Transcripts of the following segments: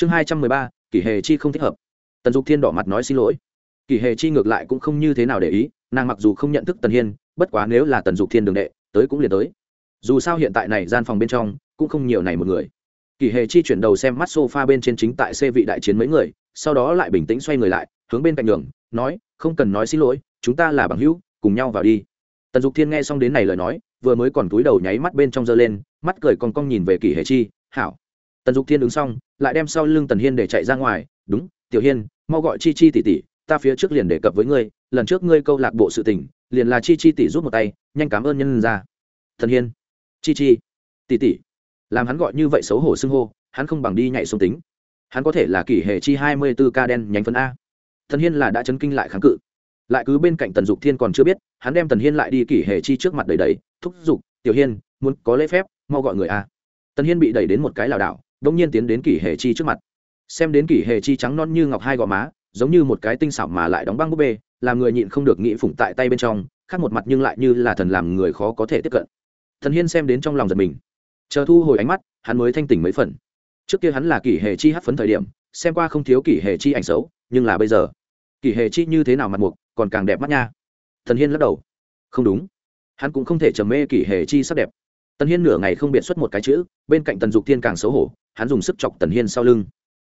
chương hai trăm mười ba, kỷ hề chi không thích hợp. Tần dục thiên đỏ mặt nói xin lỗi. Kỷ hề chi ngược lại cũng không như thế nào để ý, nàng mặc dù không nhận thức tần hiên, bất quá nếu là tần dục thiên đường đệ, tới cũng liền tới. Dù sao hiện tại này gian phòng bên trong, cũng không nhiều này một người. Kỷ hề chi chuyển đầu xem mắt s o f a bên trên chính tại xe vị đại chiến mấy người, sau đó lại bình tĩnh xoay người lại, hướng bên cạnh đường, nói, không cần nói xin lỗi, chúng ta là bằng hữu, cùng nhau vào đi. Tần dục thiên nghe xong đến này lời nói, vừa mới còn túi đầu nháy mắt bên trong giơ lên, mắt cười con cong nhìn về kỷ hề chi, hảo tần dục thiên ứng xong, lại đem sau lưng tần hiên để chạy ra ngoài, đúng, tiểu hiên, mau gọi chi chi tỉ tỉ ta phía trước liền đề cập với ngươi, lần trước ngươi câu lạc bộ sự tình, liền là chi chi tỉ rút một tay, nhanh cảm ơn nhân ra. Thần hiên, chi chi tỉ tỉ làm hắn gọi như vậy xấu hổ xưng hô, hắn không bằng đi nhảy xuống tính. Hắn có thể là kỷ hệ chi hai mươi b ố ca đen nhánh phân a. Thần hiên là đã chấn kinh lại kháng cự. Lại cứ bên cạnh tần dục thiên còn chưa biết, hắn đem tần hiên lại đi kỷ hệ chi trước mặt đầy đầy, thúc giục, tiểu hiên, muốn có lễ phép, mau gọi người a. Tần hiên bị đẩy đến một cái lảo đảo đ ỗ n g nhiên tiến đến kỷ hệ chi trước mặt. Xem đến kỷ hệ chi trắng non như ngọc hai gò má, giống như một cái tinh xảo mà lại đóng băng búp bê, làm người nhịn không được nghĩ phủng tại tay bên trong, khác một mặt nhưng lại như là thần làm người khó có thể tiếp cận. Thần hiên xem đến trong lòng giật mình. Chờ thu hồi ánh mắt, hắn mới thanh tỉnh mấy phần. Trước kia hắn là kỷ hệ chi hát phấn thời điểm, xem qua không thiếu kỷ hệ chi ảnh xấu, nhưng là bây giờ, kỷ hệ chi như thế nào mặt mục, còn càng đẹp mắt nha. Thần hiên lắc đầu. Không đúng. Hắn cũng không thể trầm mê kỷ hệ chi sắc đẹp. Tần hiên nửa ngày không biện xuất một cái chữ, bên cạnh tần dục thiên càng xấu hổ hắn dùng sức chọc tần hiên sau lưng.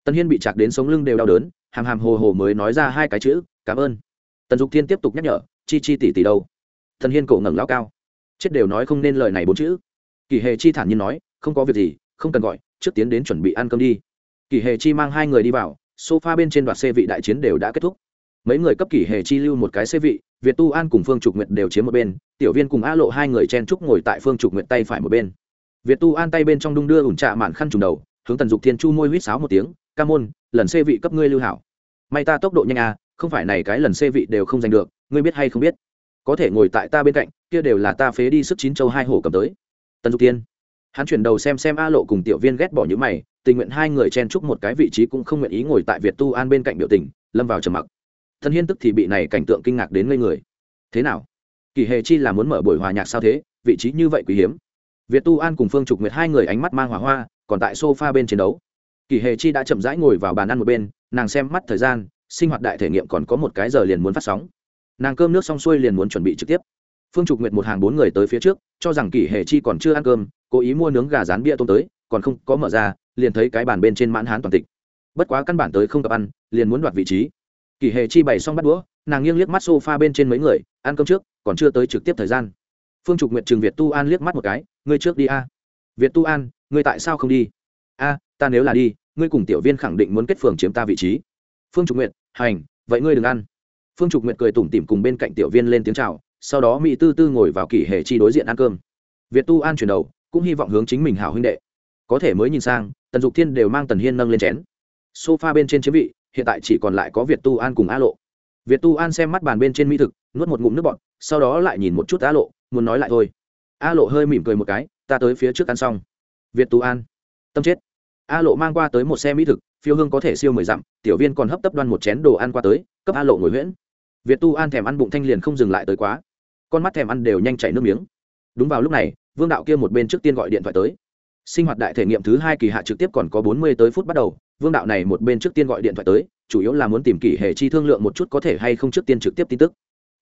Tần hiên bị chạc đến sống lưng đều đau đớn, hàm hàm hồ hồ mới nói ra hai cái chữ, cảm ơn. Tần dục thiên tiếp tục nhắc nhở, chi chi tỷ tỷ đâu? Tần hiên cổ ngẩng lao cao. Chết đều nói không nên lời này bốn chữ. Kỳ hề chi thản nhiên nói, không có việc gì, không cần gọi, trước tiến đến chuẩn bị ăn cơm đi. Kỳ hề chi mang hai người đi vào, sofa bên trên đoạt xe vị đại chiến đều đã kết thúc. Mấy người cấp kỷ hề chi lưu một cái xe vị, việt tu an cùng phương trục nguyệt đều chiếm một bên, tiểu viên cùng a lộ hai người chen trúc ngồi tại phương trục nguyệt tay phải một bên. Việt tu an tay bên trong đung đưa ủn trạ mạn khăn trùng đầu hướng tần dục thiên chu môi huýt sáo một tiếng, ca môn, lần xê vị cấp ngươi lưu hảo. May ta tốc độ nhanh à không phải này cái lần xê vị đều không giành được, ngươi biết hay không biết. Có thể ngồi tại ta bên cạnh, kia đều là ta phế đi sức chín châu hai hổ cầm tới. Tần dục tiên hắn chuyển đầu xem xem a lộ cùng tiểu viên ghét bỏ những mày, tình nguyện hai người chen chúc một cái vị trí cũng không nguyện ý ngồi tại việt tu an bên cạnh biểu tình, lâm vào trầm mặc. Thân hiên tức thì bị này cảnh tượng kinh ngạc đến ngây người. Thế nào? Kỳ hề chi là muốn mở buổi hòa nhạc sao thế? Vị trí như vậy quý hiếm. Việt tu an cùng phương trục nguyệt hai người ánh mắt mang hỏa hoa còn tại sofa bên chiến đấu. Kỳ hề chi đã chậm rãi ngồi vào bàn ăn một bên, nàng xem mắt thời gian, sinh hoạt đại thể nghiệm còn có một cái giờ liền muốn phát sóng. Nàng cơm nước xong xuôi liền muốn chuẩn bị trực tiếp. Phương trục nguyệt một hàng bốn người tới phía trước, cho rằng kỷ hệ chi còn chưa ăn cơm, cố ý mua nướng gà rán bia tôm tới, còn không có mở ra, liền thấy cái bàn bên trên mãn hán toàn tịch. Bất quá căn bản tới không gặp ăn, liền muốn đoạt vị trí. Kỷ hệ chi bày xong bắt đũa, nàng nghiêng liếc mắt s o f a bên trên mấy người, ăn cơm trước, còn chưa tới trực tiếp thời gian. Phương trục nguyệt trường việt tu an liếc mắt một cái, ngươi trước đi a. Việt tu an ngươi tại sao không đi? A, ta nếu là đi, ngươi cùng tiểu viên khẳng định muốn kết phường chiếm ta vị trí. Phương trục nguyện. hành, vậy ngươi đừng ăn. Phương trục nguyện cười tủm tỉm cùng bên cạnh tiểu viên lên tiếng c h à o sau đó mỹ tư tư ngồi vào kỷ hệ chi đối diện ăn cơm. Việt tu an chuyển đầu, cũng hy vọng hướng chính mình hảo huynh đệ. Có thể mới nhìn sang, tần dục thiên đều mang tần hiên nâng lên chén. Sofa bên trên chiếm vị, hiện tại chỉ còn lại có việt tu an cùng a lộ. Việt tu an xem mắt bàn bên trên mỹ thực, nuốt một ngụm nước bọt, sau đó lại nhìn một chút a lộ, muốn nói lại thôi. A lộ hơi mỉm cười một cái, ta tới phía trước ăn xong việt tu an. Tâm chết. A lộ mang qua tới một xe mỹ thực, phiêu hương có thể siêu mười dặm, tiểu viên còn hấp tấp đoan một chén đồ ăn qua tới, cấp a lộ ngồi huyễn. Việt tu an thèm ăn bụng thanh liền không dừng lại tới quá. Con mắt thèm ăn đều nhanh chảy nước miếng. Đúng vào lúc này, vương đạo kia một bên trước tiên gọi điện thoại tới. Sinh hoạt đại thể nghiệm thứ hai kỳ hạ trực tiếp còn có bốn mươi tới phút bắt đầu, vương đạo này một bên trước tiên gọi điện thoại tới, chủ yếu là muốn tìm kỷ hệ chi thương lượng một chút có thể hay không trước tiên trực tiếp tin tức.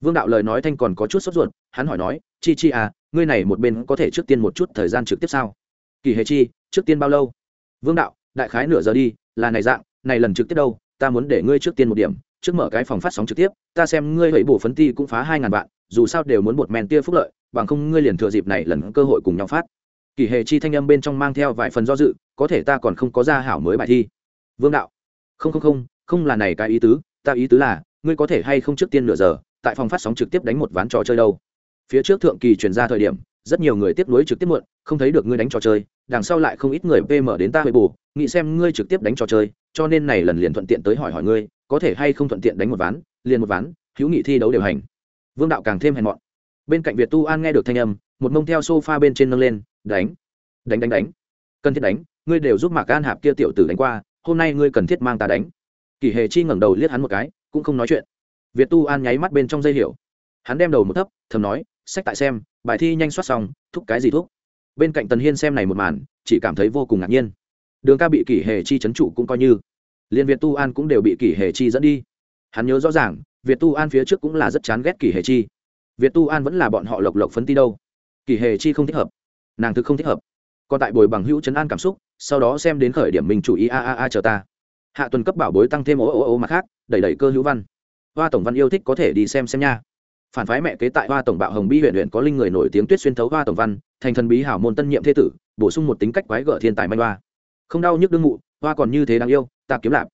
Vương đạo lời nói thanh còn có chút sốt ruột, hắn hỏi nói, chi chi à ngươi này một bên có thể trước tiên một chút thời gian trực tiếp sao? Kỳ hệ chi, trước tiên bao lâu? Vương đạo, đại khái nửa giờ đi, là này dạng, này lần trực tiếp đâu, ta muốn để ngươi trước tiên một điểm, trước mở cái phòng phát sóng trực tiếp, ta xem ngươi hãy bổ phấn ti cũng phá hai ngàn vạn, dù sao đều muốn bột men tia phúc lợi, bằng không ngươi liền thừa dịp này lần cơ hội cùng nhau phát. Kỳ hề chi thanh âm bên trong mang theo vài phần do dự, có thể ta còn không có ra hảo mới bài thi. Vương đạo, không không không không là này cái ý tứ, ta ý tứ là, ngươi có thể hay không trước tiên nửa giờ, tại phòng phát sóng trực tiếp đánh một ván trò chơi đâu. Phía trước thượng kỳ chuyển ra thời điểm rất nhiều người tiếp nối trực tiếp muộn, không thấy được ngươi đánh trò chơi, đằng sau lại không ít người pm đến ta hơi bù, nghĩ xem ngươi trực tiếp đánh trò chơi, cho nên này lần liền thuận tiện tới hỏi hỏi ngươi, có thể hay không thuận tiện đánh một ván, liền một ván, hữu nghị thi đấu đều hành. Vương đạo càng thêm hèn mọn. Bên cạnh việt tu an nghe được thanh âm, một mông theo sofa bên trên nâng lên, đánh đánh đánh đánh. Cần thiết đánh, ngươi đều giúp mạc an hạp kia tiểu tử đánh qua, hôm nay ngươi cần thiết mang ta đánh. Kỷ hề chi ngẩng đầu liếc hắn một cái, cũng không nói chuyện. Việt tu an nháy mắt bên trong dây hiểu. Hắn đem đầu một thấp, thầm nói, sách tại xem bài thi nhanh soát xong, thúc cái gì thúc? Bên cạnh tần hiên xem này một màn, chỉ cảm thấy vô cùng ngạc nhiên. Đường ca bị kỷ hề chi trấn trụ cũng coi như. Liên việt tu an cũng đều bị kỷ hề chi dẫn đi. Hắn nhớ rõ ràng, việt tu an phía trước cũng là rất chán ghét kỷ hề chi. Việt tu an vẫn là bọn họ lộc lộc phấn ti đâu. Kỷ hề chi không thích hợp. Nàng thực không thích hợp. Còn tại bồi bằng hữu chấn an cảm xúc, sau đó xem đến khởi điểm mình chủ ý a a a chờ ta. Hạ tuần cấp bảo bối tăng thêm ố ố ố mặt khác, đẩy đẩy cơ hữu văn. Hoa tổng văn yêu thích có thể đi xem xem nha phản phái mẹ kế tại hoa tổng bạo hồng bi huyện huyện có linh người nổi tiếng tuyết xuyên thấu hoa tổng văn, thành thần bí hảo môn tân nhiệm thế tử, bổ sung một tính cách quái gở thiên tài manh hoa. Không đau nhức đương mụ, hoa còn như thế đáng yêu, ta kiếm lạp.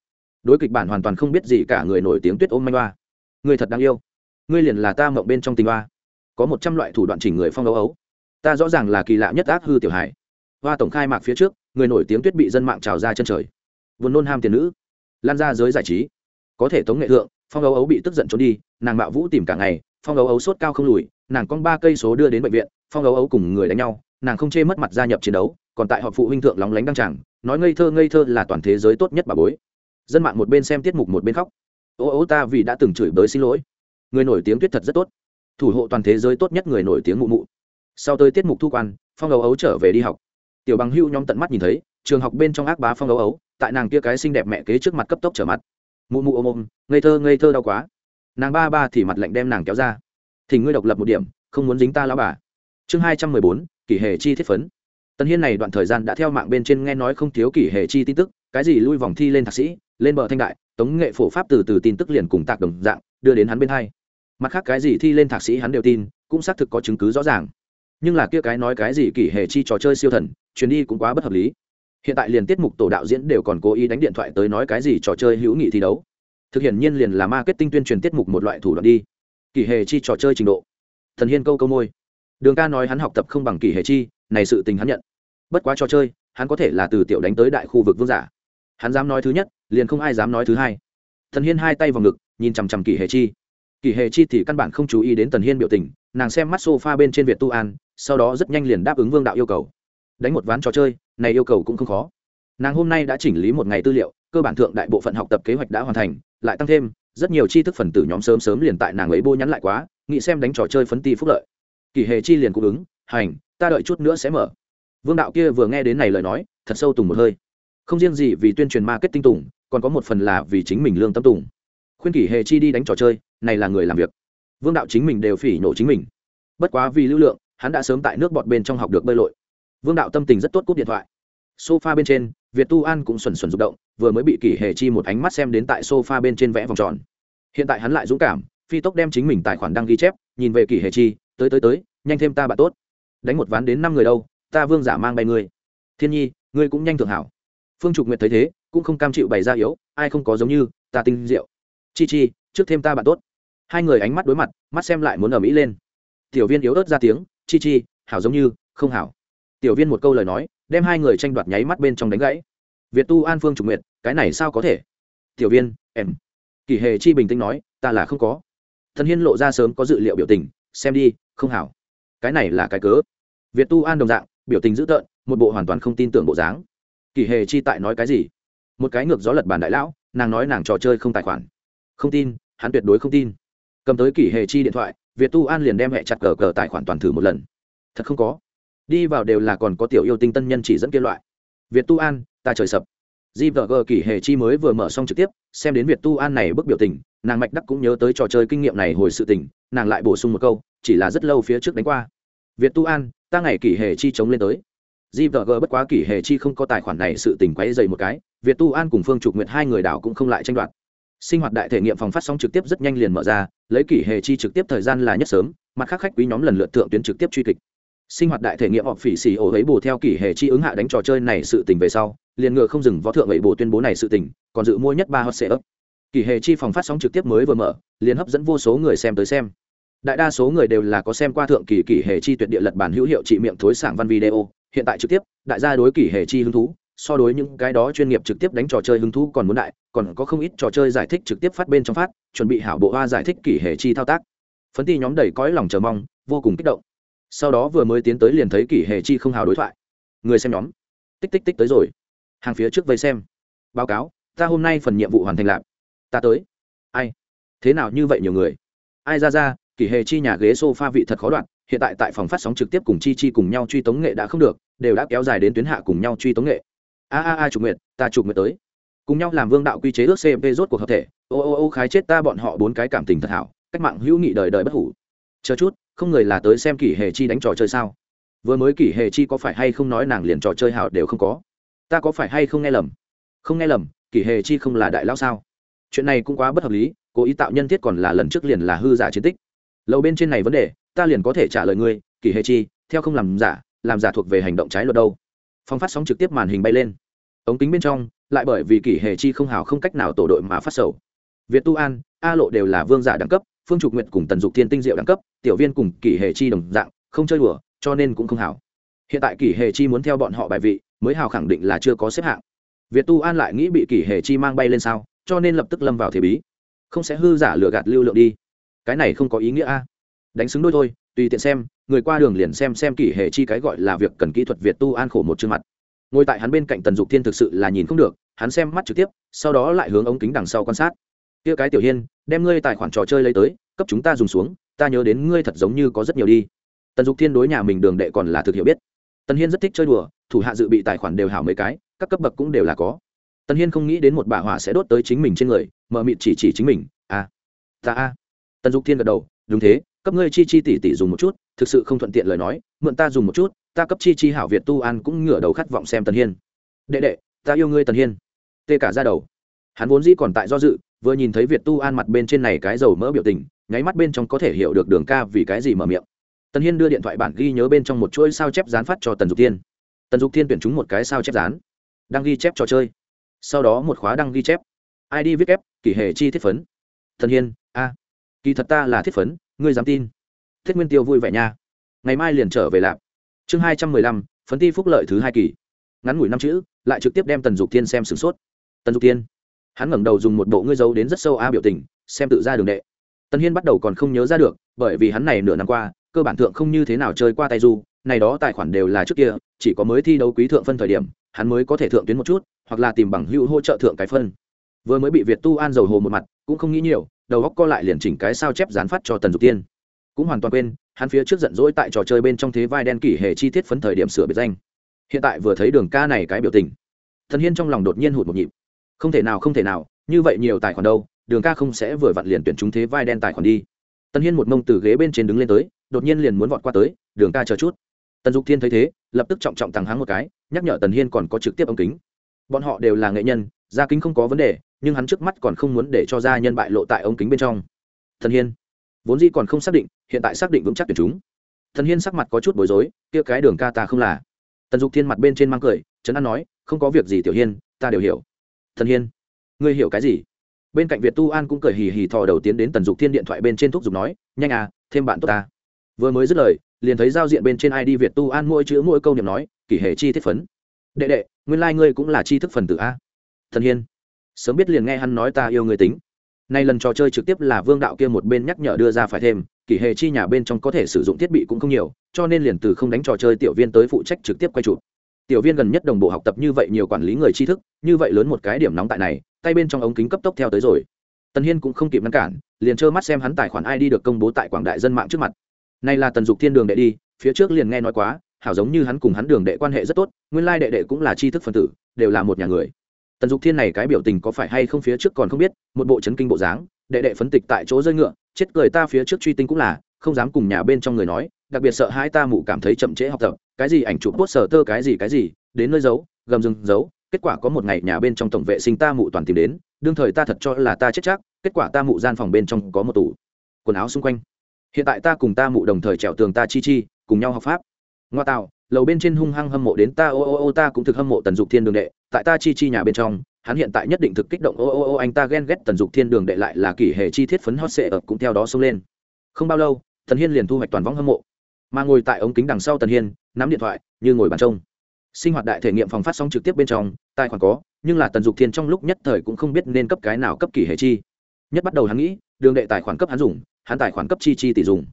Đối kịch bản hoàn toàn không biết gì cả người nổi tiếng tuyết ôm manh hoa. Người thật đáng yêu. Ngươi liền là ta mộng bên trong tình hoa. Có một trăm loại thủ đoạn chỉnh người phong ấu ấu. Ta rõ ràng là kỳ lạ nhất ác hư tiểu hải hoa tổng khai mạc phía trước, người nổi tiếng tuyết bị dân mạng trào ra chân trời. Vốn nôn ham tiền nữ. Lan ra giới giải trí. Có thể tống nghệ thượng, phong ấu ấu bị tức giận trốn đi, nàng mạo vũ tìm cả ngày phong ấu ấu sốt cao không lùi, nàng con ba cây số đưa đến bệnh viện, phong ấu ấu cùng người đánh nhau, nàng không chê mất mặt gia nhập chiến đấu, còn tại họp phụ huynh thượng lóng lánh đăng tràng, nói ngây thơ ngây thơ là toàn thế giới tốt nhất bà bối. Dân mạng một bên xem tiết mục một bên khóc. Ô ô ta vì đã từng chửi bới xin lỗi. Người nổi tiếng tuyết thật rất tốt. Thủ hộ toàn thế giới tốt nhất người nổi tiếng mụ mụ. Sau tới tiết mục thu quan, phong ấu ấu trở về đi học. Tiểu bằng hưu nhóm tận mắt nhìn thấy, trường học bên trong ác bá phong ấu ấu, tại nàng kia cái xinh đẹp mẹ kế trước mặt cấp tốc trở mặt. Mụ mụ ôm ôm, ngây thơ ngây thơ đau quá nàng ba ba thì mặt lạnh đem nàng kéo ra. Thì ngươi độc lập một điểm, không muốn dính ta lão bà. Chương hai trăm mười bốn, kỷ hệ chi thiết phấn. Tần hiên này đoạn thời gian đã theo mạng bên trên nghe nói không thiếu kỷ hệ chi tin tức, cái gì lui vòng thi lên thạc sĩ, lên bờ thanh đại, tống nghệ phổ pháp từ từ tin tức liền cùng tạc đồng dạng, đưa đến hắn bên hai. Mặt khác cái gì thi lên thạc sĩ hắn đều tin, cũng xác thực có chứng cứ rõ ràng. Nhưng là kia cái nói cái gì kỷ hệ chi trò chơi siêu thần chuyến đi cũng quá bất hợp lý. Hiện tại liền tiết mục tổ đạo diễn đều còn cố ý đánh điện thoại tới nói cái gì trò chơi hữu nghị thi đấu thực hiện nhiên liền là marketing tuyên truyền tiết mục một loại thủ đoạn đi. Kỷ Hề chi trò chơi trình độ. Thần hiên câu câu môi. Đường ca nói hắn học tập không bằng kỷ Hề chi, này sự tình hắn nhận. Bất quá trò chơi, hắn có thể là từ tiểu đánh tới đại khu vực vương giả. Hắn dám nói thứ nhất, liền không ai dám nói thứ hai. Thần hiên hai tay vào ngực, nhìn chằm chằm kỷ Hề chi. Kỷ Hề chi thì căn bản không chú ý đến tần hiên biểu tình, nàng xem mắt s o f a bên trên việt tu an, sau đó rất nhanh liền đáp ứng vương đạo yêu cầu. Đánh một ván trò chơi, này yêu cầu cũng không khó. Nàng hôm nay đã chỉnh lý một ngày tư liệu cơ bản thượng đại bộ phận học tập kế hoạch đã hoàn thành, lại tăng thêm, rất nhiều tri thức phần tử nhóm sớm sớm liền tại nàng ấy bô nhắn lại quá, nghĩ xem đánh trò chơi phấn ti phúc lợi. Kỳ hề chi liền cung ứng, hành, ta đợi chút nữa sẽ mở. Vương đạo kia vừa nghe đến này lời nói, thật sâu tùng một hơi. Không riêng gì vì tuyên truyền marketing tùng, còn có một phần là vì chính mình lương tâm tùng. Khuyên kỷ hề chi đi đánh trò chơi, này là người làm việc. Vương đạo chính mình đều phỉ nổ chính mình. Bất quá vì lưu lượng, hắn đã sớm tại nước bọt bên trong học được bơi lội. Vương đạo tâm tình rất tốt cúp điện thoại sofa bên trên, việt tu an cũng xuẩn xuẩn rụng động, vừa mới bị kỷ hề chi một ánh mắt xem đến tại sofa bên trên vẽ vòng tròn. Hiện tại hắn lại dũng cảm, phi tốc đem chính mình tài khoản đăng ghi chép, nhìn về kỷ hề chi, tới tới tới, nhanh thêm ta bạn tốt. Đánh một ván đến năm người đâu, ta vương giả mang bay ngươi. Thiên nhi, ngươi cũng nhanh thượng hảo. Phương trục nguyệt thấy thế, cũng không cam chịu bày ra yếu, ai không có giống như, ta tinh rượu chi chi, trước thêm ta bạn tốt. Hai người ánh mắt đối mặt, mắt xem lại muốn ở mỹ lên. Tiểu viên yếu ớt ra tiếng, chi chi, hảo giống như, không hảo. Tiểu viên một câu lời nói đem hai người tranh đoạt nháy mắt bên trong đánh gãy. Việt tu an phương trục nguyệt, cái này sao có thể? Tiểu viên, em. Kỳ hề chi bình tĩnh nói, ta là không có. Thần hiên lộ ra sớm có dự liệu biểu tình, xem đi, không hảo. Cái này là cái cớ. Việt tu an đồng dạng, biểu tình dữ tợn, một bộ hoàn toàn không tin tưởng bộ dáng. Kỳ hề chi tại nói cái gì? Một cái ngược gió lật bàn đại lão, nàng nói nàng trò chơi không tài khoản. Không tin, hắn tuyệt đối không tin. Cầm tới kỷ hề chi điện thoại, việt tu an liền đem hẹ chặt cờ cờ tài khoản toàn thử một lần. Thật không có đi vào đều là còn có tiểu yêu tinh tân nhân chỉ dẫn kia loại. Việt tu an, ta trời sập. Gvg kỷ hề chi mới vừa mở xong trực tiếp, xem đến việt tu an này bức biểu tình, nàng mạch đắc cũng nhớ tới trò chơi kinh nghiệm này hồi sự tình, nàng lại bổ sung một câu, chỉ là rất lâu phía trước đánh qua. Việt tu an, ta ngày kỷ hề chi chống lên tới. Gvg bất quá kỷ hề chi không có tài khoản này sự tình quấy dày một cái, việt tu an cùng phương trục nguyện hai người đảo cũng không lại tranh đoạt. Sinh hoạt đại thể nghiệm phòng phát sóng trực tiếp rất nhanh liền mở ra, lấy kỷ hề chi trực tiếp thời gian là nhất sớm, mặt khác khách quý nhóm lần lượt thượng tuyến trực tiếp truy kịch sinh hoạt đại thể nghiệm họp phỉ xì ổ ấy bù theo kỷ hệ chi ứng hạ đánh trò chơi này sự tình về sau, liền ngựa không dừng võ thượng ấy bù tuyên bố này sự tình, còn dự mua nhất ba hot sẽ ấp. Kỷ hệ chi phòng phát sóng trực tiếp mới vừa mở, liền hấp dẫn vô số người xem tới xem. Đại đa số người đều là có xem qua thượng kỳ kỷ hệ chi tuyệt địa lật bản hữu hiệu trị miệng thối sảng văn video, hiện tại trực tiếp, đại gia đối kỷ hệ chi hứng thú, so đối những cái đó chuyên nghiệp trực tiếp đánh trò chơi hứng thú còn muốn đại, còn có không ít trò chơi giải thích trực tiếp phát bên trong phát, chuẩn bị hảo bộ hoa giải thích kỷ hệ chi thao tác. Phấn ti nhóm đầy cõi lòng chờ mong, vô cùng kích động sau đó vừa mới tiến tới liền thấy kỷ hệ chi không hào đối thoại. Người xem nhóm. Tích tích tích tới rồi. Hàng phía trước vây xem. Báo cáo, ta hôm nay phần nhiệm vụ hoàn thành lạp. Ta tới. Ai? Thế nào như vậy nhiều người? Ai ra ra, kỷ hệ chi nhà ghế s o f a vị thật khó đoạn, hiện tại tại phòng phát sóng trực tiếp cùng chi chi cùng nhau truy tống nghệ đã không được, đều đã kéo dài đến tuyến hạ cùng nhau truy tống nghệ. A a a chủ nguyện ta chủ nguyện tới. Cùng nhau làm vương đạo quy chế ước cp rốt cuộc hợp thể. Ô ô ô, khái chết ta bọn họ bốn cái cảm tình thật hảo, cách mạng hữu nghị đời đời bất hủ. Chờ chút không người là tới xem kỷ hề chi đánh trò chơi sao? Vừa mới kỷ hề chi có phải hay không nói nàng liền trò chơi hảo đều không có? Ta có phải hay không nghe lầm? Không nghe lầm, kỷ hề chi không là đại lão sao? Chuyện này cũng quá bất hợp lý, cố ý tạo nhân thiết còn là lần trước liền là hư giả chiến tích. Lâu bên trên này vấn đề, ta liền có thể trả lời ngươi, kỷ hề chi, theo không làm giả làm giả thuộc về hành động trái luật đâu. Phong phát sóng trực tiếp màn hình bay lên. Ống kính bên trong, lại bởi vì kỷ hề chi không hào không cách nào tổ đội mà phát sầu. Việt tu an, a lộ đều là vương giả đẳng cấp phương trục nguyện cùng tần dục thiên tinh diệu đẳng cấp, tiểu viên cùng kỷ hề chi đồng dạng, không chơi đùa, cho nên cũng không hảo. Hiện tại kỷ hề chi muốn theo bọn họ bài vị, mới hào khẳng định là chưa có xếp hạng. Việt tu an lại nghĩ bị kỷ hề chi mang bay lên sao, cho nên lập tức lâm vào thế bí. Không sẽ hư giả lừa gạt lưu lượng đi. Cái này không có ý nghĩa a. Đánh xứng đôi thôi, tùy tiện xem, người qua đường liền xem xem kỷ hệ chi cái gọi là việc cần kỹ thuật việt tu an khổ một chương mặt. Ngồi tại hắn bên cạnh tần dục thiên thực sự là nhìn không được, hắn xem mắt trực tiếp, sau đó lại hướng ống kính đằng sau quan sát kia cái tiểu hiên, đem ngươi tài khoản trò chơi lấy tới, cấp chúng ta dùng xuống, ta nhớ đến ngươi thật giống như có rất nhiều đi. Tần dục thiên đối nhà mình đường đệ còn là thực hiểu biết. Tần hiên rất thích chơi đùa, thủ hạ dự bị tài khoản đều hảo mấy cái, các cấp bậc cũng đều là có. Tần hiên không nghĩ đến một bà hỏa sẽ đốt tới chính mình trên người mợ mịt chỉ chỉ chính mình à ta a. Tần dục thiên gật đầu, đúng thế, cấp ngươi chi chi tỷ tỷ dùng một chút, thực sự không thuận tiện lời nói, mượn ta dùng một chút, ta cấp chi chi hảo việt tu an cũng ngửa đầu khát vọng xem tần hiên. Đệ đệ, ta yêu ngươi tần hiên. Tê cả ra đầu hắn vốn dĩ còn tại do dự, vừa nhìn thấy việt tu an mặt bên trên này cái dầu mỡ biểu tình, nháy mắt bên trong có thể hiểu được đường ca vì cái gì mở miệng. Tần hiên đưa điện thoại bản ghi nhớ bên trong một chuỗi sao chép dán phát cho tần dục thiên. Tần dục thiên tuyển chúng một cái sao chép dán. Đang ghi chép trò chơi. Sau đó một khóa đăng ghi chép. Id viết ép kỷ hệ chi thiết phấn. Thần hiên, a, kỳ thật ta là thiết phấn, ngươi dám tin. Thiết nguyên tiêu vui vẻ nha. Ngày mai liền trở về lạp. Chương hai trăm mười lăm, phấn ti phúc lợi thứ hai kỳ. Ngắn ngủi năm chữ, lại trực tiếp đem tần dục thiên xem sửng sốt. Tần dục thiên hắn ngẩng đầu dùng một bộ ngươi giấu đến rất sâu a biểu tình, xem tự ra đường đệ. Tần hiên bắt đầu còn không nhớ ra được, bởi vì hắn này nửa năm qua, cơ bản thượng không như thế nào chơi qua tay du, này đó tài khoản đều là trước kia, chỉ có mới thi đấu quý thượng phân thời điểm, hắn mới có thể thượng tuyến một chút, hoặc là tìm bằng hữu hỗ trợ thượng cái phân. Vừa mới bị việt tu an dầu hồ một mặt, cũng không nghĩ nhiều, đầu góc co lại liền chỉnh cái sao chép dán phát cho tần dục tiên. Cũng hoàn toàn quên, hắn phía trước giận dỗi tại trò chơi bên trong thế vai đen kỷ hệ chi tiết phấn thời điểm sửa biệt danh. Hiện tại vừa thấy đường ca này cái biểu tình thần hiên trong lòng đột nhiên hụt một nhịp không thể nào, không thể nào, như vậy nhiều tài khoản đâu, đường ca không sẽ vừa vặn liền tuyển chúng thế vai đen tài khoản đi. Tần hiên một mông từ ghế bên trên đứng lên tới, đột nhiên liền muốn vọt qua tới, đường ca chờ chút. Tần dục thiên thấy thế, lập tức trọng trọng thằng háng một cái, nhắc nhở tần hiên còn có trực tiếp ống kính. Bọn họ đều là nghệ nhân, gia kính không có vấn đề, nhưng hắn trước mắt còn không muốn để cho gia nhân bại lộ tại ống kính bên trong. Thần hiên, vốn dĩ còn không xác định, hiện tại xác định vững chắc tuyển chúng. Thần hiên sắc mặt có chút bối rối, kia cái đường ca ta không là. Tần dục thiên mặt bên trên mang cười, trấn an nói, không có việc gì, tiểu hiên, ta đều hiểu thần hiên, ngươi hiểu cái gì? Bên cạnh việt tu an cũng cười hì hì thò đầu tiến đến tần dục thiên điện thoại bên trên thuốc giục nói, nhanh à thêm bạn tốt ta. Vừa mới dứt lời, liền thấy giao diện bên trên id việt tu an mỗi chữ mỗi câu niệm nói, kỷ hệ chi thiết phấn. Đệ đệ, nguyên lai、like、ngươi cũng là chi thức phần tử a. Thần hiên, sớm biết liền nghe hắn nói ta yêu người tính. Nay lần trò chơi trực tiếp là vương đạo kia một bên nhắc nhở đưa ra phải thêm, kỷ hệ chi nhà bên trong có thể sử dụng thiết bị cũng không nhiều, cho nên liền từ không đánh trò chơi tiểu viên tới phụ trách trực tiếp quay chụp tiểu viên gần nhất đồng bộ học tập như vậy nhiều quản lý người tri thức, như vậy lớn một cái điểm nóng tại này, tay bên trong ống kính cấp tốc theo tới rồi. Tần hiên cũng không kịp ngăn cản, liền trơ mắt xem hắn tài khoản id được công bố tại quảng đại dân mạng trước mặt. Này là tần dục thiên đường đệ đi, phía trước liền nghe nói quá, hảo giống như hắn cùng hắn đường đệ quan hệ rất tốt, nguyên lai đệ đệ cũng là tri thức phân tử, đều là một nhà người. Tần dục thiên này cái biểu tình có phải hay không phía trước còn không biết, một bộ chấn kinh bộ dáng, đệ đệ phấn tịch tại chỗ rơi ngựa, chết cười ta phía trước truy tinh cũng là, không dám cùng nhà bên trong người nói đặc biệt sợ hai ta mụ cảm thấy chậm trễ học tập, cái gì ảnh chụp bút sở tơ cái gì cái gì, đến nơi giấu, gầm rừng giấu, kết quả có một ngày nhà bên trong tổng vệ sinh ta mụ toàn tìm đến, đương thời ta thật cho là ta chết chắc, kết quả ta mụ gian phòng bên trong có một tủ quần áo xung quanh. Hiện tại ta cùng ta mụ đồng thời trèo tường ta chi chi, cùng nhau học pháp. Ngoa tạo, lầu bên trên hung hăng hâm mộ đến ta, ô ô ô, ta cũng thực hâm mộ tần dục thiên đường đệ, tại ta chi chi nhà bên trong, hắn hiện tại nhất định thực kích động, ô ô ô, anh ta ghen ghét tần dục thiên đường đệ lại là kỷ hệ chi thiết phấn hot sệ ập cũng theo đó xông lên. Không bao lâu, thần hiên liền thu hoạch toàn võng hâm mộ mà ngồi tại ống kính đằng sau tần hiên, nắm điện thoại, như ngồi bàn trông. Sinh hoạt đại thể nghiệm phòng phát sóng trực tiếp bên trong, tài khoản có, nhưng là tần dục thiên trong lúc nhất thời cũng không biết nên cấp cái nào cấp kỷ hệ chi. Nhất bắt đầu hắn nghĩ, đường đệ tài khoản cấp hắn dùng, hắn tài khoản cấp chi chi tỷ dùng.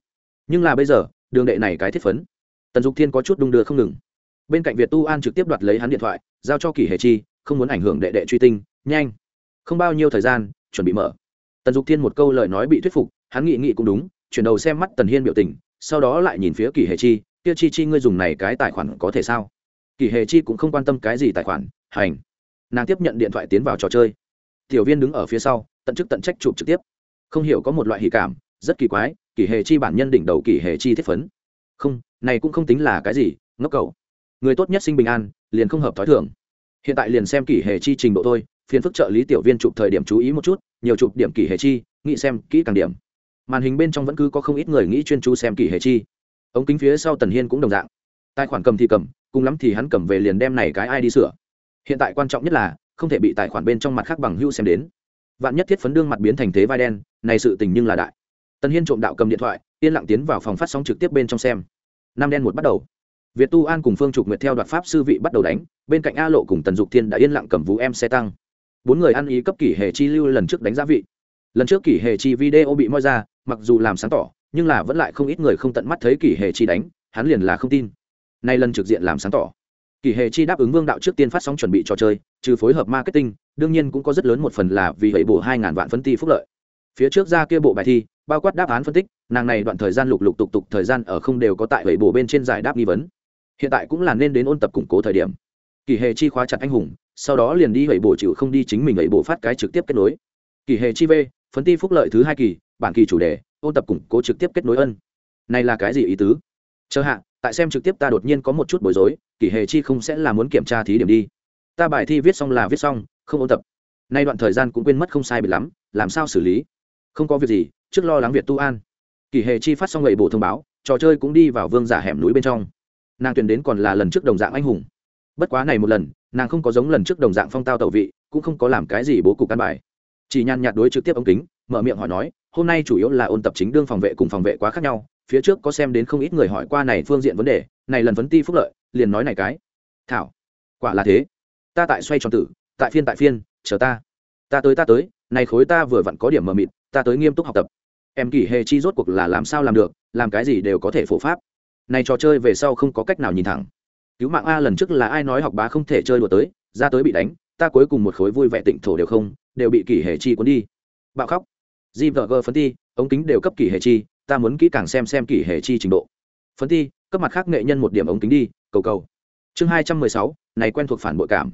Nhưng là bây giờ, đường đệ này cái thiết phấn. Tần dục thiên có chút đung đưa không ngừng. Bên cạnh việt tu an trực tiếp đoạt lấy hắn điện thoại, giao cho kỷ hệ chi, không muốn ảnh hưởng đệ đệ truy tinh, nhanh. Không bao nhiêu thời gian, chuẩn bị mở. Tần dục thiên một câu lời nói bị thuyết phục, hắn nghị nghị cũng đúng, chuyển đầu xem mắt tần hiên biểu tình sau đó lại nhìn phía kỷ hệ chi, kia chi chi, ngươi dùng này cái tài khoản có thể sao? Kỷ hề chi cũng không quan tâm cái gì tài khoản, hành. Nàng tiếp nhận điện thoại tiến vào trò chơi. Tiểu viên đứng ở phía sau, tận chức tận trách chụp trực tiếp. Không hiểu có một loại hỉ cảm, rất kỳ quái kỷ hề chi bản nhân đỉnh đầu kỷ hề chi thiết phấn. Không, này cũng không tính là cái gì, ngốc cầu người tốt nhất sinh bình an, liền không hợp thói thường. Hiện tại liền xem kỷ hề chi trình độ thôi, phiền phức trợ lý tiểu viên chụp thời điểm chú ý một chút, nhiều chụp điểm kỷ hề chi, nghĩ xem kỹ càng điểm màn hình bên trong vẫn cứ có không ít người nghĩ chuyên chú xem kỷ hệ chi. Ống kính phía sau tần hiên cũng đồng dạng. Tài khoản cầm thì cầm, cùng lắm thì hắn cầm về liền đem này cái ai đi sửa. Hiện tại quan trọng nhất là, không thể bị tài khoản bên trong mặt khác bằng hưu xem đến. Vạn nhất thiết phấn đương mặt biến thành thế vai đen, này sự tình nhưng là đại. Tần hiên trộm đạo cầm điện thoại, yên lặng tiến vào phòng phát sóng trực tiếp bên trong xem. Năm đen một bắt đầu. Việt tu an cùng phương trục nguyệt theo đoạt pháp sư vị bắt đầu đánh, bên cạnh a lộ cùng tần dục thiên đã yên lặng cầm vũ em xe tăng. Bốn người ăn ý cấp kỷ hệ chi lưu lần trước đánh giá vị. Lần trước kỷ hệ chi video bị moi ra mặc dù làm sáng tỏ, nhưng là vẫn lại không ít người không tận mắt thấy kỷ hệ chi đánh, hắn liền là không tin. Nay lần trực diện làm sáng tỏ kỷ hệ chi đáp ứng vương đạo trước tiên phát sóng chuẩn bị trò chơi, trừ phối hợp marketing, đương nhiên cũng có rất lớn một phần là vì vậy bổ hai ngàn vạn phân ti phúc lợi. Phía trước ra kia bộ bài thi, bao quát đáp án phân tích, nàng này đoạn thời gian lục lục tục tục thời gian ở không đều có tại vậy bổ bên trên giải đáp nghi vấn. Hiện tại cũng là nên đến ôn tập củng cố thời điểm. Kỳ hề chi khóa chặt anh hùng, sau đó liền đi vậy bổ chịu không đi chính mình vậy bổ phát cái trực tiếp kết nối. Kỳ hề chi v phấn ti phúc lợi thứ hai kỳ bản kỳ chủ đề, ôn tập củng cố trực tiếp kết nối ân. Này là cái gì ý tứ? Chờ hạ, tại xem trực tiếp ta đột nhiên có một chút bối rối kỳ hề chi không sẽ là muốn kiểm tra thí điểm đi. Ta bài thi viết xong là viết xong, không ôn tập. Nay đoạn thời gian cũng quên mất không sai bị lắm, làm sao xử lý? Không có việc gì, trước lo lắng việc tu an. Kỳ hề chi phát xong gậy bổ thông báo, trò chơi cũng đi vào vương giả hẻm núi bên trong. Nàng tuyển đến còn là lần trước đồng dạng anh hùng. Bất quá này một lần, nàng không có giống lần trước đồng dạng phong tao tẩu vị, cũng không có làm cái gì bố cục căn bài. Chỉ nhàn nhạt đối trực tiếp ống kính mở miệng hỏi nói, hôm nay chủ yếu là ôn tập chính đương phòng vệ cùng phòng vệ quá khác nhau, phía trước có xem đến không ít người hỏi qua này phương diện vấn đề, này lần vấn ti phúc lợi, liền nói này cái. Thảo, quả là thế. Ta tại xoay tròn tử, tại phiên tại phiên, chờ ta. Ta tới ta tới, này khối ta vừa vặn có điểm mờ mịt, ta tới nghiêm túc học tập. Em kỳ hề chi rốt cuộc là làm sao làm được, làm cái gì đều có thể phổ pháp. Này trò chơi về sau không có cách nào nhìn thẳng. Cứu mạng a lần trước là ai nói học bá không thể chơi đùa tới, ra tới bị đánh, ta cuối cùng một khối vui vẻ tịnh thổ đều không, đều bị kỳ hệ chi cuốn đi. Bạo khóc gvg phấn ti, ống kính đều cấp kỷ hệ chi, ta muốn kỹ càng xem xem kỷ hệ chi trình độ. Phấn ti, cấp mặt khác nghệ nhân một điểm ống kính đi, cầu cầu. Chương hai trăm mười sáu, này quen thuộc phản bội cảm.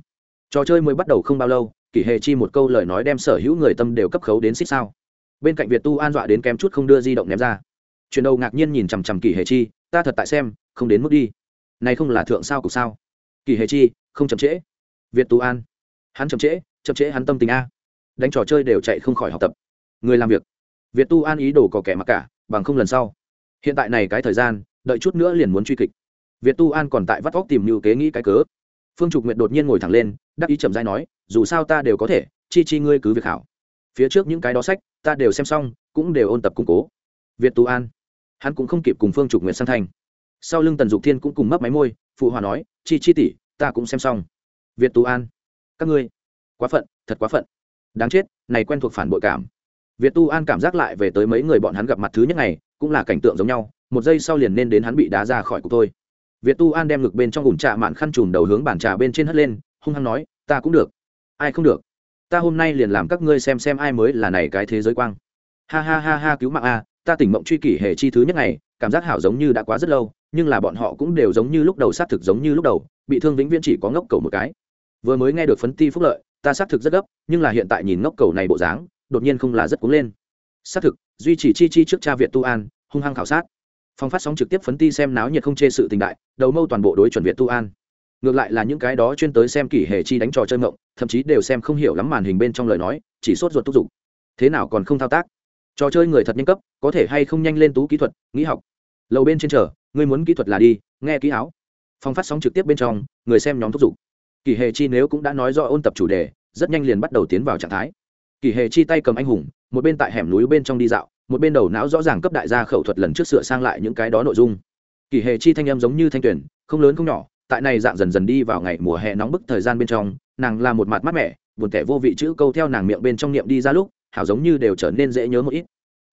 Trò chơi mới bắt đầu không bao lâu, kỷ hệ chi một câu lời nói đem sở hữu người tâm đều cấp khấu đến xích sao. Bên cạnh việt tu an dọa đến kém chút không đưa di động ném ra. Chuyển đầu ngạc nhiên nhìn chằm chằm kỷ hệ chi, ta thật tại xem, không đến mức đi. Này không là thượng sao cục sao? Kỳ hệ chi, không chậm trễ. Việt Tu an, hắn chậm trễ chậm trễ hắn tâm tình a. Đánh trò chơi đều chạy không khỏi học tập người làm việc. Việt tu an ý đồ có kẻ mặc cả, bằng không lần sau. Hiện tại này cái thời gian, đợi chút nữa liền muốn truy kịch. Việt tu an còn tại vắt vóc tìm như kế nghĩ cái cớ. Phương trục nguyệt đột nhiên ngồi thẳng lên, đắc ý chậm dai nói, dù sao ta đều có thể, chi chi ngươi cứ việc hảo. Phía trước những cái đó sách, ta đều xem xong, cũng đều ôn tập củng cố. Việt tu an. Hắn cũng không kịp cùng phương trục nguyệt sang thành. Sau lưng tần dục thiên cũng cùng mấp máy môi, phụ hòa nói, chi chi tỷ, ta cũng xem xong. Việt Tu an. Các ngươi. Quá phận, thật quá phận. Đáng chết, này quen thuộc phản bội cảm việt tu an cảm giác lại về tới mấy người bọn hắn gặp mặt thứ nhất ngày, cũng là cảnh tượng giống nhau, một giây sau liền nên đến hắn bị đá ra khỏi cục thôi. việt tu an đem ngực bên trong ủn trà mạn khăn trùm đầu hướng bàn trà bên trên hất lên, hung hăng nói, ta cũng được. Ai không được? Ta hôm nay liền làm các ngươi xem xem ai mới là này cái thế giới quang. Ha ha ha ha, cứu mạng a, ta tỉnh mộng truy kỷ hệ chi thứ nhất ngày, cảm giác hảo giống như đã quá rất lâu, nhưng là bọn họ cũng đều giống như lúc đầu, xác thực giống như lúc đầu, bị thương vĩnh viễn chỉ có ngốc cầu một cái. Vừa mới nghe được phấn ti phúc lợi, ta xác thực rất gấp, nhưng là hiện tại nhìn ngốc cầu này bộ dáng đột nhiên không là rất cuống lên. Xác thực, duy trì chi chi trước cha việt tu an, hung hăng khảo sát. Phong phát sóng trực tiếp phấn ti xem náo nhiệt không chê sự tình đại, đầu mâu toàn bộ đối chuẩn việt tu an. Ngược lại là những cái đó chuyên tới xem kỷ hệ chi đánh trò chơi ngộng thậm chí đều xem không hiểu lắm màn hình bên trong lời nói, chỉ sốt ruột thúc giục. Thế nào còn không thao tác? Trò chơi người thật nhanh cấp, có thể hay không nhanh lên tú kỹ thuật, nghĩ học. Lầu bên trên chờ, ngươi muốn kỹ thuật là đi, nghe kỹ áo. Phong phát sóng trực tiếp bên trong, người xem nhóm thúc giục. Kỳ hề chi nếu cũng đã nói do ôn tập chủ đề, rất nhanh liền bắt đầu tiến vào trạng thái kỳ hề chi tay cầm anh hùng, một bên tại hẻm núi bên trong đi dạo, một bên đầu não rõ ràng cấp đại gia khẩu thuật lần trước sửa sang lại những cái đó nội dung. Kỳ hề chi thanh em giống như thanh tuyển, không lớn không nhỏ, tại này dạng dần dần đi vào ngày mùa hè nóng bức thời gian bên trong, nàng là một mặt mát mẻ, buồn tẻ vô vị chữ câu theo nàng miệng bên trong niệm đi ra lúc, hảo giống như đều trở nên dễ nhớ một ít.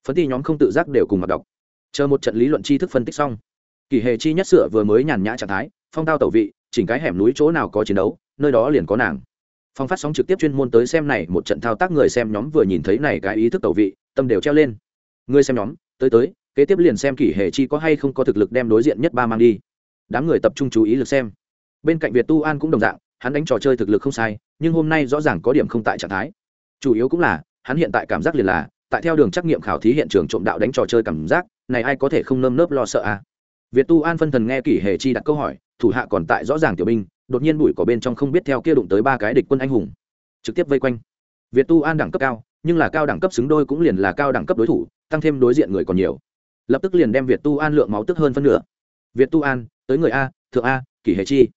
Phấn ti nhóm không tự giác đều cùng mặt đọc. Chờ một trận lý luận tri thức phân tích xong, kỳ hề chi nhất sửa vừa mới nhàn nhã trạng thái, phong tao tẩu vị, chỉnh cái hẻm núi chỗ nào có chiến đấu, nơi đó liền có nàng phong phát sóng trực tiếp chuyên môn tới xem này, một trận thao tác người xem nhóm vừa nhìn thấy này cái ý thức tẩu vị, tâm đều treo lên. Người xem nhóm, tới tới, kế tiếp liền xem kỷ hề chi có hay không có thực lực đem đối diện nhất ba mang đi. Đám người tập trung chú ý lực xem. Bên cạnh việt tu an cũng đồng dạng, hắn đánh trò chơi thực lực không sai, nhưng hôm nay rõ ràng có điểm không tại trạng thái. Chủ yếu cũng là, hắn hiện tại cảm giác liền là, tại theo đường trắc nghiệm khảo thí hiện trường trộm đạo đánh trò chơi cảm giác, này ai có thể không nơm nớp lo sợ à? Việt tu an phân thần nghe kỷ hề chi đặt câu hỏi, thủ hạ còn tại rõ ràng tiểu binh đột nhiên bụi cỏ bên trong không biết theo kia đụng tới ba cái địch quân anh hùng, trực tiếp vây quanh. Việt tu an đẳng cấp cao, nhưng là cao đẳng cấp xứng đôi cũng liền là cao đẳng cấp đối thủ, tăng thêm đối diện người còn nhiều. Lập tức liền đem việt tu an lượng máu tức hơn phân nửa. Việt tu an, tới người a, thượng a, kỷ hề chi.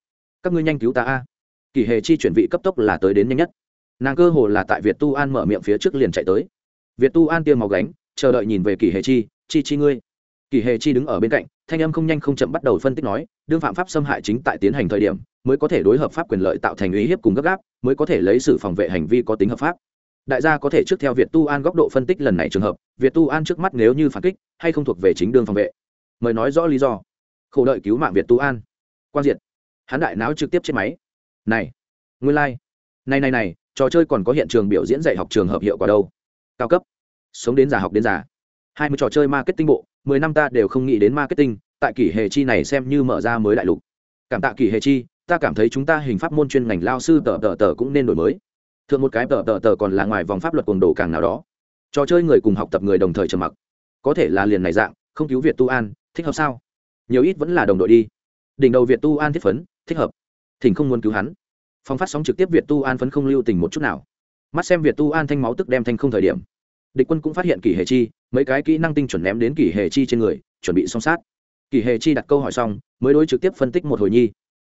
Các ngươi nhanh cứu ta a. Kỷ hề chi chuyển vị cấp tốc là tới đến nhanh nhất. Nàng cơ hồ là tại việt tu an mở miệng phía trước liền chạy tới. Việt tu an tiêm máu gánh, chờ đợi nhìn về kỷ hề chi chi chi ngươi. Kỷ hề chi đứng ở bên cạnh, thanh âm không nhanh không chậm bắt đầu phân tích nói, đương phạm pháp xâm hại chính tại tiến hành thời điểm mới có thể đối hợp pháp quyền lợi tạo thành uy hiếp cùng gấp gáp, mới có thể lấy sự phòng vệ hành vi có tính hợp pháp. Đại gia có thể trước theo việt tu an góc độ phân tích lần này trường hợp, việt tu an trước mắt nếu như phản kích, hay không thuộc về chính đương phòng vệ? Mời nói rõ lý do. Khổ đợi cứu mạng việt tu an. Quan diện hắn đại não trực tiếp trên máy. Này. Nguyên lai、like. này này này, trò chơi còn có hiện trường biểu diễn dạy học trường hợp hiệu quả đâu? Cao cấp. Sống đến già học đến già. Hai mươi trò chơi marketing bộ, mười năm ta đều không nghĩ đến marketing, tại kỷ hệ chi này xem như mở ra mới đại lục. Cảm tạ kỷ hệ chi ta cảm thấy chúng ta hình pháp môn chuyên ngành lao sư tờ tờ tờ cũng nên đổi mới. Thượng một cái tờ tờ tờ còn là ngoài vòng pháp luật cuồng đồ càng nào đó. Trò chơi người cùng học tập người đồng thời trầm mặc. Có thể là liền này dạng, không cứu việt tu an, thích hợp sao? Nhiều ít vẫn là đồng đội đi. Đỉnh đầu việt tu an thiết phấn, thích hợp. Thỉnh không muốn cứu hắn. Phong phát sóng trực tiếp việt tu an phấn không lưu tình một chút nào. Mắt xem việt tu an thanh máu tức đem thanh không thời điểm. Địch quân cũng phát hiện kỷ hệ chi, mấy cái kỹ năng tinh chuẩn ném đến kỷ hệ chi trên người, chuẩn bị song sát. Kỷ hệ chi đặt câu hỏi xong, mới đối trực tiếp phân tích một hồi nhi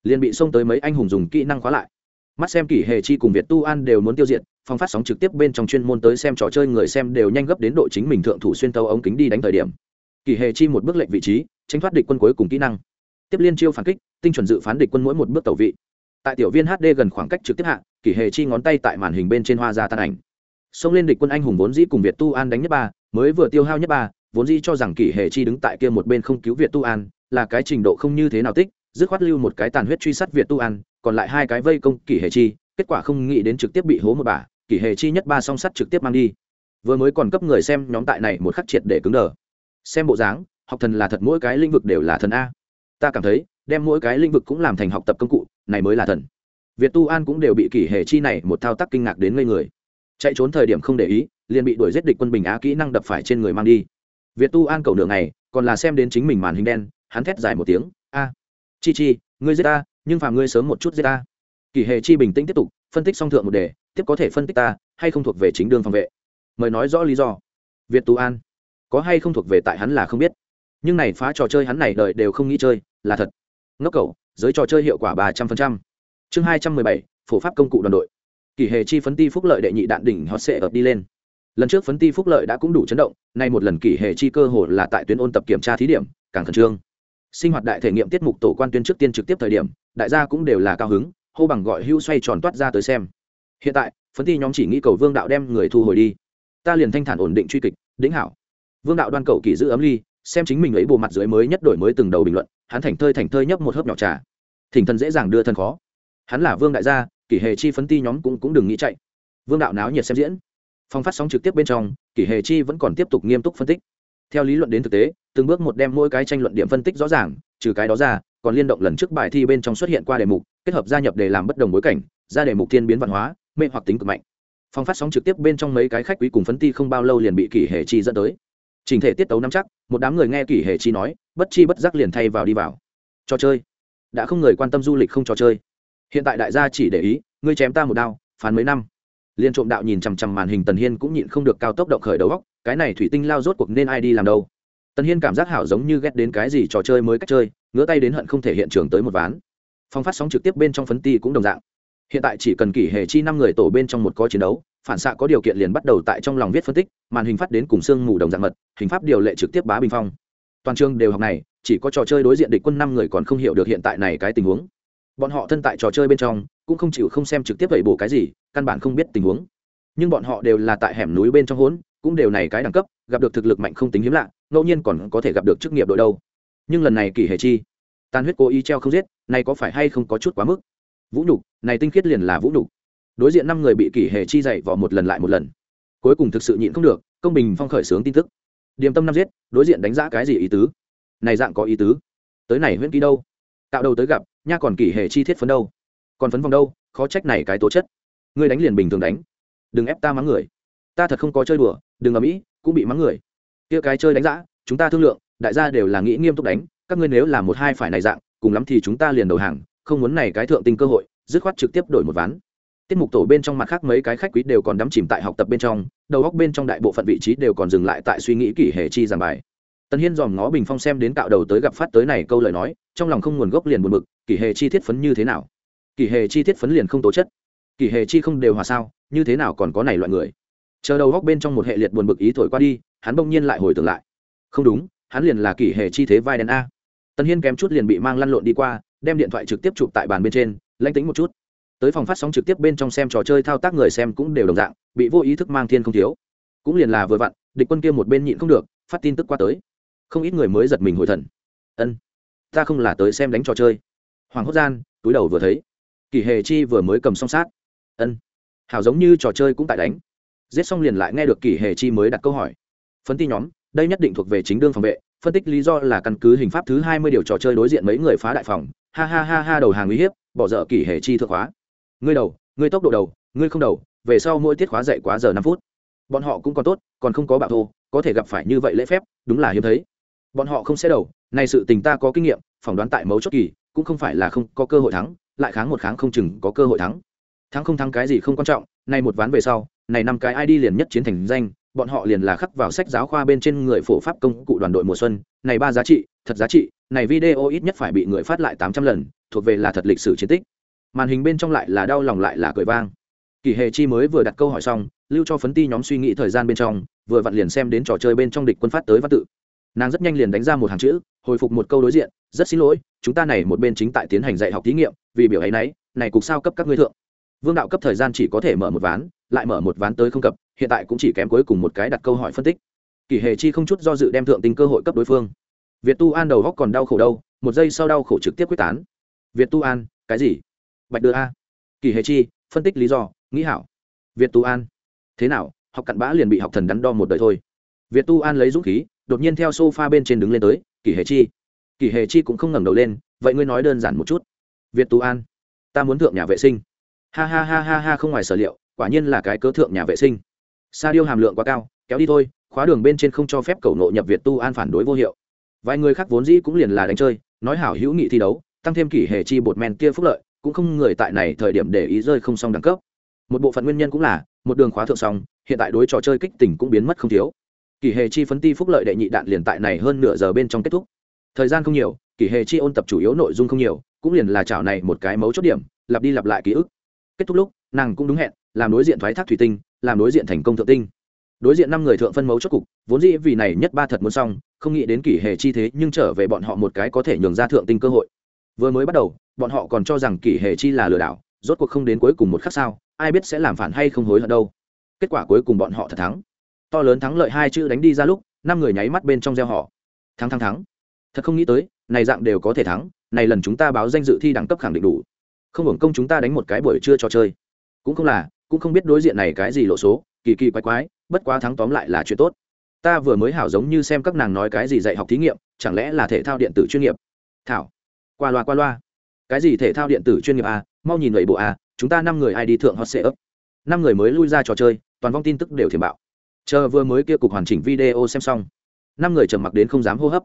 liền bị xông tới mấy anh hùng dùng kỹ năng khóa lại. Mắt xem kỷ hệ chi cùng việt tu an đều muốn tiêu diệt, phong phát sóng trực tiếp bên trong chuyên môn tới xem trò chơi người xem đều nhanh gấp đến độ chính mình thượng thủ xuyên tấu ống kính đi đánh thời điểm. Kỷ hệ chi một bước lệnh vị trí, tránh thoát địch quân cuối cùng kỹ năng. Tiếp liên chiêu phản kích, tinh chuẩn dự phán địch quân mỗi một bước tẩu vị. Tại tiểu viên hd gần khoảng cách trực tiếp hạ, kỷ hệ chi ngón tay tại màn hình bên trên hoa ra tan ảnh. Xông lên địch quân anh hùng vốn dĩ cùng việt tu an đánh nhất ba, mới vừa tiêu hao nhất ba, vốn dĩ cho rằng kỷ hệ chi đứng tại kia một bên không cứu việt tu an, là cái trình độ không như thế nào tích dứt khoát lưu một cái tàn huyết truy sát việt tu an, còn lại hai cái vây công kỷ hệ chi, kết quả không nghĩ đến trực tiếp bị hố một bà kỷ hệ chi nhất ba song sắt trực tiếp mang đi. Vừa mới còn cấp người xem nhóm tại này một khắc triệt để cứng đờ. Xem bộ dáng, học thần là thật mỗi cái lĩnh vực đều là thần a. Ta cảm thấy, đem mỗi cái lĩnh vực cũng làm thành học tập công cụ, này mới là thần. Việt tu an cũng đều bị kỷ hệ chi này một thao tác kinh ngạc đến ngây người. Chạy trốn thời điểm không để ý, liền bị đuổi giết địch quân bình á kỹ năng đập phải trên người mang đi. Việt tu an cầu nửa ngày, còn là xem đến chính mình màn hình đen, hắn thét dài một tiếng chi chi, ngươi giết ta, nhưng phàm ngươi sớm một chút giết ta. Kỷ hệ chi bình tĩnh tiếp tục, phân tích song thượng một đề, tiếp có thể phân tích ta, hay không thuộc về chính đường phòng vệ? Mời nói rõ lý do. Việt tu an, có hay không thuộc về tại hắn là không biết. Nhưng này phá trò chơi hắn này đời đều không nghĩ chơi, là thật. Ngốc cầu giới trò chơi hiệu quả ba trăm phần trăm. chương hai trăm mười bảy, phổ pháp công cụ đoàn đội. Kỷ hệ chi phấn ti phúc lợi đệ nhị đạn đỉnh họ sẽ ập đi lên. Lần trước phấn ti phúc lợi đã cũng đủ chấn động, nay một lần kỷ hệ chi cơ hồ là tại tuyến ôn tập kiểm tra thí điểm, càng khẩn trương sinh hoạt đại thể nghiệm tiết mục tổ quan tuyên trước tiên trực tiếp thời điểm, đại gia cũng đều là cao hứng, hô bằng gọi hưu xoay tròn toát ra tới xem. Hiện tại, phấn thi nhóm chỉ nghĩ cầu vương đạo đem người thu hồi đi. Ta liền thanh thản ổn định truy kịch đĩnh hảo. Vương đạo đoan cầu kỳ giữ ấm ly, xem chính mình ấy bộ mặt dưới mới nhất đổi mới từng đầu bình luận, hắn thành thơi thành thơi nhấp một hớp nhỏ trà. Thỉnh thần dễ dàng đưa thân khó. Hắn là vương đại gia, kỷ hề chi phấn ti nhóm cũng cũng đừng nghĩ chạy. Vương đạo náo nhiệt xem diễn. Phong phát sóng trực tiếp bên trong, kỷ hề chi vẫn còn tiếp tục nghiêm túc phân tích theo lý luận đến thực tế, từng bước một đem mỗi cái tranh luận điểm phân tích rõ ràng, trừ cái đó ra, còn liên động lần trước bài thi bên trong xuất hiện qua đề mục, kết hợp gia nhập để làm bất đồng bối cảnh, ra đề mục thiên biến văn hóa, mê hoặc tính cực mạnh. Phong phát sóng trực tiếp bên trong mấy cái khách quý cùng phấn ti không bao lâu liền bị kỷ hệ chi dẫn tới. Trình thể tiết tấu nắm chắc, một đám người nghe kỷ hệ chi nói, bất chi bất giác liền thay vào đi vào. Trò chơi. Đã không người quan tâm du lịch không trò chơi. Hiện tại đại gia chỉ để ý, ngươi chém ta một đao, phán mấy năm. Liên trộm đạo nhìn chằm chằm màn hình tần hiên cũng nhịn không được cao tốc động khởi đầu góc cái này thủy tinh lao rốt cuộc nên ai đi làm đâu? Tần hiên cảm giác hảo giống như ghét đến cái gì trò chơi mới cách chơi, ngứa tay đến hận không thể hiện trường tới một ván. Phong phát sóng trực tiếp bên trong phấn ti cũng đồng dạng. Hiện tại chỉ cần kỷ hệ chi năm người tổ bên trong một có chiến đấu, phản xạ có điều kiện liền bắt đầu tại trong lòng viết phân tích, màn hình phát đến cùng xương mù đồng dạng mật, hình pháp điều lệ trực tiếp bá bình phong. Toàn trường đều học này, chỉ có trò chơi đối diện địch quân năm người còn không hiểu được hiện tại này cái tình huống. Bọn họ thân tại trò chơi bên trong, cũng không chịu không xem trực tiếp vậy bổ cái gì, căn bản không biết tình huống. Nhưng bọn họ đều là tại hẻm núi bên trong hốn cũng đều này cái đẳng cấp, gặp được thực lực mạnh không tính hiếm lạ, ngẫu nhiên còn có thể gặp được chức nghiệp đội đâu. Nhưng lần này kỳ hề chi tan huyết cố ý treo không giết, này có phải hay không có chút quá mức? Vũ nhục, này tinh khiết liền là vũ nhục. Đối diện năm người bị kỷ hệ chi dạy vào một lần lại một lần. Cuối cùng thực sự nhịn không được, công bình phong khởi sướng tin tức. Điềm tâm năm giết, đối diện đánh giá cái gì ý tứ? Này dạng có ý tứ. Tới này huyễn ký đâu? Tạo đầu tới gặp, nha còn kỷ hệ chi thiết phấn đâu? Còn phấn vòng đâu? Khó trách này cái tố chất. Ngươi đánh liền bình thường đánh. Đừng ép ta mắng người ta thật không có chơi đùa, đừng ở mỹ cũng bị mắng người. Kia cái chơi đánh giã chúng ta thương lượng, đại gia đều là nghĩ nghiêm túc đánh, các ngươi nếu là một hai phải này dạng, cùng lắm thì chúng ta liền đầu hàng, không muốn này cái thượng tinh cơ hội, dứt khoát trực tiếp đổi một ván. Tiết mục tổ bên trong mặt khác mấy cái khách quý đều còn đắm chìm tại học tập bên trong, đầu góc bên trong đại bộ phận vị trí đều còn dừng lại tại suy nghĩ kỷ hệ chi giảng bài. Tần hiên dòm ngó bình phong xem đến cạo đầu tới gặp phát tới này câu lời nói, trong lòng không nguồn gốc liền buồn bực, kỷ hệ chi thiết phấn như thế nào? Kỷ hệ chi thiết phấn liền không tố chất. Kỷ hệ chi không đều hòa sao, như thế nào còn có này loại người? Chờ đầu góc bên trong một hệ liệt buồn bực ý thổi qua đi, hắn bỗng nhiên lại hồi tưởng lại. Không đúng, hắn liền là kỷ hệ chi thế vai đen a. Tần hiên kém chút liền bị mang lăn lộn đi qua, đem điện thoại trực tiếp chụp tại bàn bên trên, lãnh tính một chút. Tới phòng phát sóng trực tiếp bên trong xem trò chơi thao tác người xem cũng đều đồng dạng, bị vô ý thức mang thiên không thiếu. Cũng liền là vừa vặn, địch quân kia một bên nhịn không được, phát tin tức qua tới. Không ít người mới giật mình hồi thần. Ân, ta không là tới xem đánh trò chơi. Hoàng hốt gian, túi đầu vừa thấy. Kỷ hề chi vừa mới cầm song sát. Ân, hảo giống như trò chơi cũng tại đánh giết xong liền lại nghe được kỷ hề chi mới đặt câu hỏi. Phân ti nhóm, đây nhất định thuộc về chính đương phòng vệ, phân tích lý do là căn cứ hình pháp thứ hai mươi điều trò chơi đối diện mấy người phá đại phòng. Ha ha ha ha, đầu hàng uy hiếp, bỏ dở kỷ hề chi thượng hóa ngươi đầu, ngươi tốc độ đầu, ngươi không đầu, về sau mỗi tiết khóa dậy quá giờ năm phút. Bọn họ cũng còn tốt, còn không có bạo thô, có thể gặp phải như vậy lễ phép, đúng là hiếm thấy. Bọn họ không sẽ đầu, nay sự tình ta có kinh nghiệm, phỏng đoán tại mấu chốt kỳ cũng không phải là không có cơ hội thắng, lại kháng một kháng không chừng có cơ hội thắng. Thắng không thắng cái gì không quan trọng, nay một ván về sau này năm cái id liền nhất chiến thành danh, bọn họ liền là khắc vào sách giáo khoa bên trên người phổ pháp công cụ đoàn đội mùa xuân. Này ba giá trị, thật giá trị, này video ít nhất phải bị người phát lại tám trăm lần, thuộc về là thật lịch sử chiến tích. Màn hình bên trong lại là đau lòng lại là cười vang. Kỳ hề chi mới vừa đặt câu hỏi xong, lưu cho phấn ti nhóm suy nghĩ thời gian bên trong, vừa vặn liền xem đến trò chơi bên trong địch quân phát tới văn tự. Nàng rất nhanh liền đánh ra một hàng chữ, hồi phục một câu đối diện, rất xin lỗi, chúng ta này một bên chính tại tiến hành dạy học thí nghiệm, vì biểu ấy nấy, này cục sao cấp các ngươi thượng? Vương đạo cấp thời gian chỉ có thể mở một ván, lại mở một ván tới không cập, hiện tại cũng chỉ kém cuối cùng một cái đặt câu hỏi phân tích. Kỳ hề chi không chút do dự đem thượng tình cơ hội cấp đối phương. Việt tu an đầu góc còn đau khổ đâu, một giây sau đau khổ trực tiếp quyết tán. Việt tu an, cái gì? Bạch đưa a. Kỳ hề chi, phân tích lý do, nghĩ hảo. Việt tu an, thế nào, học cặn bã liền bị học thần đắn đo một đời thôi. Việt tu an lấy dũng khí, đột nhiên theo sofa bên trên đứng lên tới, kỳ hề chi. Kỳ hề chi cũng không ngẩng đầu lên, vậy ngươi nói đơn giản một chút. Việt tu an, ta muốn thượng nhà vệ sinh ha ha ha ha ha, không ngoài sở liệu, quả nhiên là cái cớ thượng nhà vệ sinh. Sa điêu hàm lượng quá cao, kéo đi thôi, khóa đường bên trên không cho phép cầu nộ nhập việt tu an phản đối vô hiệu. Vài người khác vốn dĩ cũng liền là đánh chơi, nói hảo hữu nghị thi đấu, tăng thêm kỷ hệ chi bột men kia phúc lợi, cũng không người tại này thời điểm để ý rơi không xong đẳng cấp. Một bộ phận nguyên nhân cũng là, một đường khóa thượng xong, hiện tại đối trò chơi kích tỉnh cũng biến mất không thiếu. Kỷ hệ chi phấn ti phúc lợi đệ nhị đạn liền tại này hơn nửa giờ bên trong kết thúc. Thời gian không nhiều, kỷ hệ chi ôn tập chủ yếu nội dung không nhiều, cũng liền là chảo này một cái mấu chốt điểm, lặp đi lặp lại ký ức kết thúc lúc, nàng cũng đúng hẹn, làm đối diện thoái thác thủy tinh, làm đối diện thành công thượng tinh. Đối diện năm người thượng phân mấu chốt cục, vốn dĩ vì này nhất ba thật muốn xong, không nghĩ đến kỷ hệ chi thế nhưng trở về bọn họ một cái có thể nhường ra thượng tinh cơ hội. Vừa mới bắt đầu, bọn họ còn cho rằng kỷ hệ chi là lừa đảo, rốt cuộc không đến cuối cùng một khắc sao ai biết sẽ làm phản hay không hối hận đâu. Kết quả cuối cùng bọn họ thật thắng. To lớn thắng lợi hai chữ đánh đi ra lúc, năm người nháy mắt bên trong gieo họ. Thắng thắng thắng. Thật không nghĩ tới, này dạng đều có thể thắng, này lần chúng ta báo danh dự thi đẳng cấp khẳng định đủ không hưởng công chúng ta đánh một cái buổi trưa trò chơi. Cũng không là, cũng không biết đối diện này cái gì lộ số, kỳ kỳ quái quái, bất quá thắng tóm lại là chuyện tốt. Ta vừa mới hảo giống như xem các nàng nói cái gì dạy học thí nghiệm, chẳng lẽ là thể thao điện tử chuyên nghiệp? Thảo, qua loa qua loa. Cái gì thể thao điện tử chuyên nghiệp à? Mau nhìn vậy bộ à? Chúng ta năm người ai đi thượng hot sẽ ấp năm người mới lui ra trò chơi, toàn vong tin tức đều thiểm bạo. Chờ vừa mới kia cục hoàn chỉnh video xem xong. Năm người trầm mặc đến không dám hô hấp.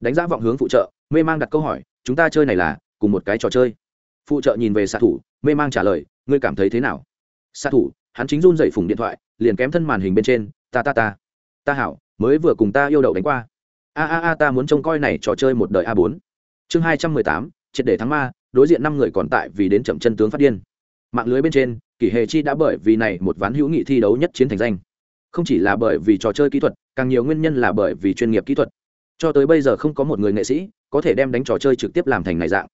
Đánh giá vọng hướng phụ trợ, mê mang đặt câu hỏi, chúng ta chơi này là cùng một cái trò chơi? Phụ trợ nhìn về xạ thủ, mê mang trả lời, ngươi cảm thấy thế nào? Xạ thủ, hắn chính run dậy phủng điện thoại, liền kém thân màn hình bên trên, ta ta ta. Ta hảo, mới vừa cùng ta yêu đậu đánh qua. A a a, ta muốn trông coi này trò chơi một đời a bốn. Chương hai trăm mười tám, triệt để thắng ma, đối diện năm người còn tại vì đến chậm chân tướng phát điên. Mạng lưới bên trên, kỷ hề chi đã bởi vì này một ván hữu nghị thi đấu nhất chiến thành danh. Không chỉ là bởi vì trò chơi kỹ thuật, càng nhiều nguyên nhân là bởi vì chuyên nghiệp kỹ thuật. Cho tới bây giờ không có một người nghệ sĩ có thể đem đánh trò chơi trực tiếp làm thành này dạng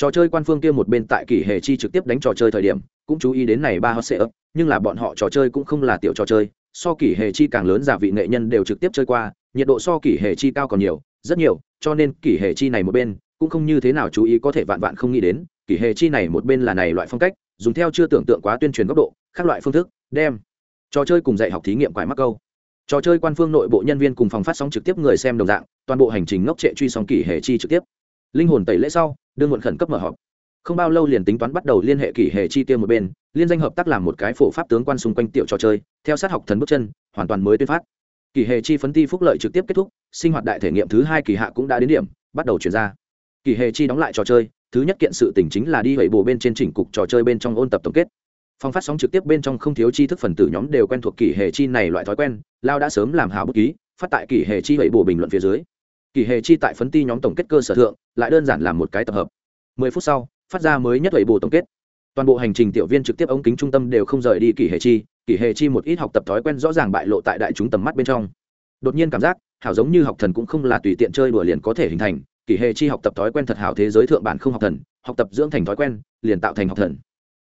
trò chơi quan phương kia một bên tại kỷ hề chi trực tiếp đánh trò chơi thời điểm, cũng chú ý đến này ba hot sệ ấp nhưng là bọn họ trò chơi cũng không là tiểu trò chơi, so kỷ hề chi càng lớn giả vị nghệ nhân đều trực tiếp chơi qua, nhiệt độ so kỷ hề chi cao còn nhiều, rất nhiều, cho nên kỷ hề chi này một bên, cũng không như thế nào chú ý có thể vạn vạn không nghĩ đến, kỷ hề chi này một bên là này loại phong cách, dùng theo chưa tưởng tượng quá tuyên truyền góc độ các loại phương thức, đem trò chơi cùng dạy học thí nghiệm quải mắc câu. Trò chơi quan phương nội bộ nhân viên cùng phòng phát sóng trực tiếp người xem đồng dạng, toàn bộ hành trình ngốc trệ truy sóng kỷ hệ chi trực tiếp linh hồn tẩy lễ sau đương muộn khẩn cấp mở họp. Không bao lâu liền tính toán bắt đầu liên hệ kỷ hệ chi tiêu một bên, liên danh hợp tác làm một cái phổ pháp tướng quan xung quanh tiểu trò chơi, theo sát học thần bước chân, hoàn toàn mới tuyên phát. Kỷ hệ chi phấn ti phúc lợi trực tiếp kết thúc, sinh hoạt đại thể nghiệm thứ hai kỳ hạ cũng đã đến điểm, bắt đầu chuyển ra. Kỷ hệ chi đóng lại trò chơi, thứ nhất kiện sự tình chính là đi hẩy bồ bên trên chỉnh cục trò chơi bên trong ôn tập tổng kết. Phong phát sóng trực tiếp bên trong không thiếu chi thức phần tử nhóm đều quen thuộc kỷ hệ chi này loại thói quen, lao đã sớm làm hào bút ký, phát tại kỷ hệ chi hẩy bồ bình luận phía dưới kỷ hệ chi tại phấn ti nhóm tổng kết cơ sở thượng, lại đơn giản làm một cái tập hợp. Mười phút sau, phát ra mới nhất thầy bồ tổng kết. Toàn bộ hành trình tiểu viên trực tiếp ống kính trung tâm đều không rời đi kỷ hệ chi kỷ hệ chi một ít học tập thói quen rõ ràng bại lộ tại đại chúng tầm mắt bên trong. Đột nhiên cảm giác, hảo giống như học thần cũng không là tùy tiện chơi đùa liền có thể hình thành. Kỷ hệ chi học tập thói quen thật hảo thế giới thượng bản không học thần, học tập dưỡng thành thói quen, liền tạo thành học thần.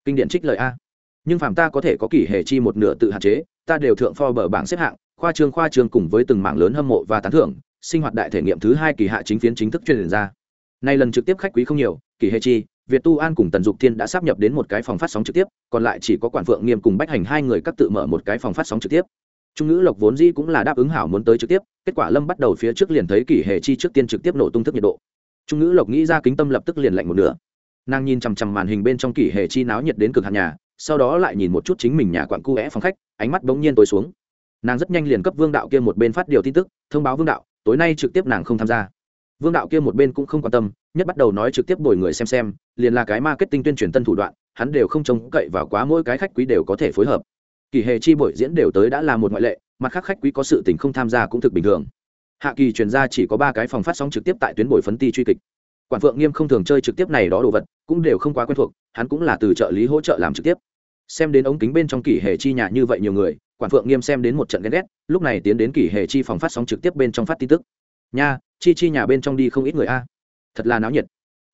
Kinh điển trích lời a. Nhưng phàm ta có thể có kỷ hệ chi một nửa tự hạn chế, ta đều thượng pho bờ bảng xếp hạng, khoa trường khoa trường cùng với từng mảng lớn hâm mộ và tán thưởng sinh hoạt đại thể nghiệm thứ hai kỳ hạ chính phiến chính thức truyền ra. Nay lần trực tiếp khách quý không nhiều kỷ hệ chi, việt tu an cùng tần dục thiên đã sắp nhập đến một cái phòng phát sóng trực tiếp, còn lại chỉ có quản phượng nghiêm cùng bách hành hai người các tự mở một cái phòng phát sóng trực tiếp. Trung ngữ lộc vốn dĩ cũng là đáp ứng hảo muốn tới trực tiếp, kết quả lâm bắt đầu phía trước liền thấy kỷ hệ chi trước tiên trực tiếp nổ tung thức nhiệt độ. Trung ngữ lộc nghĩ ra kính tâm lập tức liền lạnh một nửa. Nàng nhìn chằm chằm màn hình bên trong kỷ hệ chi náo nhiệt đến cực hạt nhà, sau đó lại nhìn một chút chính mình nhà quặn cu é phòng khách, ánh mắt bỗng nhiên tối xuống. Nàng rất nhanh liền cấp vương đạo kia một bên phát điều tin tức, thông báo vương đạo tối nay trực tiếp nàng không tham gia. Vương đạo kia một bên cũng không quan tâm, nhất bắt đầu nói trực tiếp bồi người xem xem, liền là cái marketing tuyên truyền tân thủ đoạn, hắn đều không trông cậy vào quá mỗi cái khách quý đều có thể phối hợp. Kỳ hề chi buổi diễn đều tới đã là một ngoại lệ, mặt khác khách quý có sự tình không tham gia cũng thực bình thường. Hạ kỳ truyền ra chỉ có ba cái phòng phát sóng trực tiếp tại tuyến bồi phấn ti truy kịch. Quản phượng nghiêm không thường chơi trực tiếp này đó đồ vật, cũng đều không quá quen thuộc, hắn cũng là từ trợ lý hỗ trợ làm trực tiếp. Xem đến ống kính bên trong kỳ hệ chi nhà như vậy nhiều người quản phượng nghiêm xem đến một trận ghen ghét, lúc này tiến đến kỷ hệ chi phòng phát sóng trực tiếp bên trong phát tin tức. Nha, chi chi nhà bên trong đi không ít người a. Thật là náo nhiệt.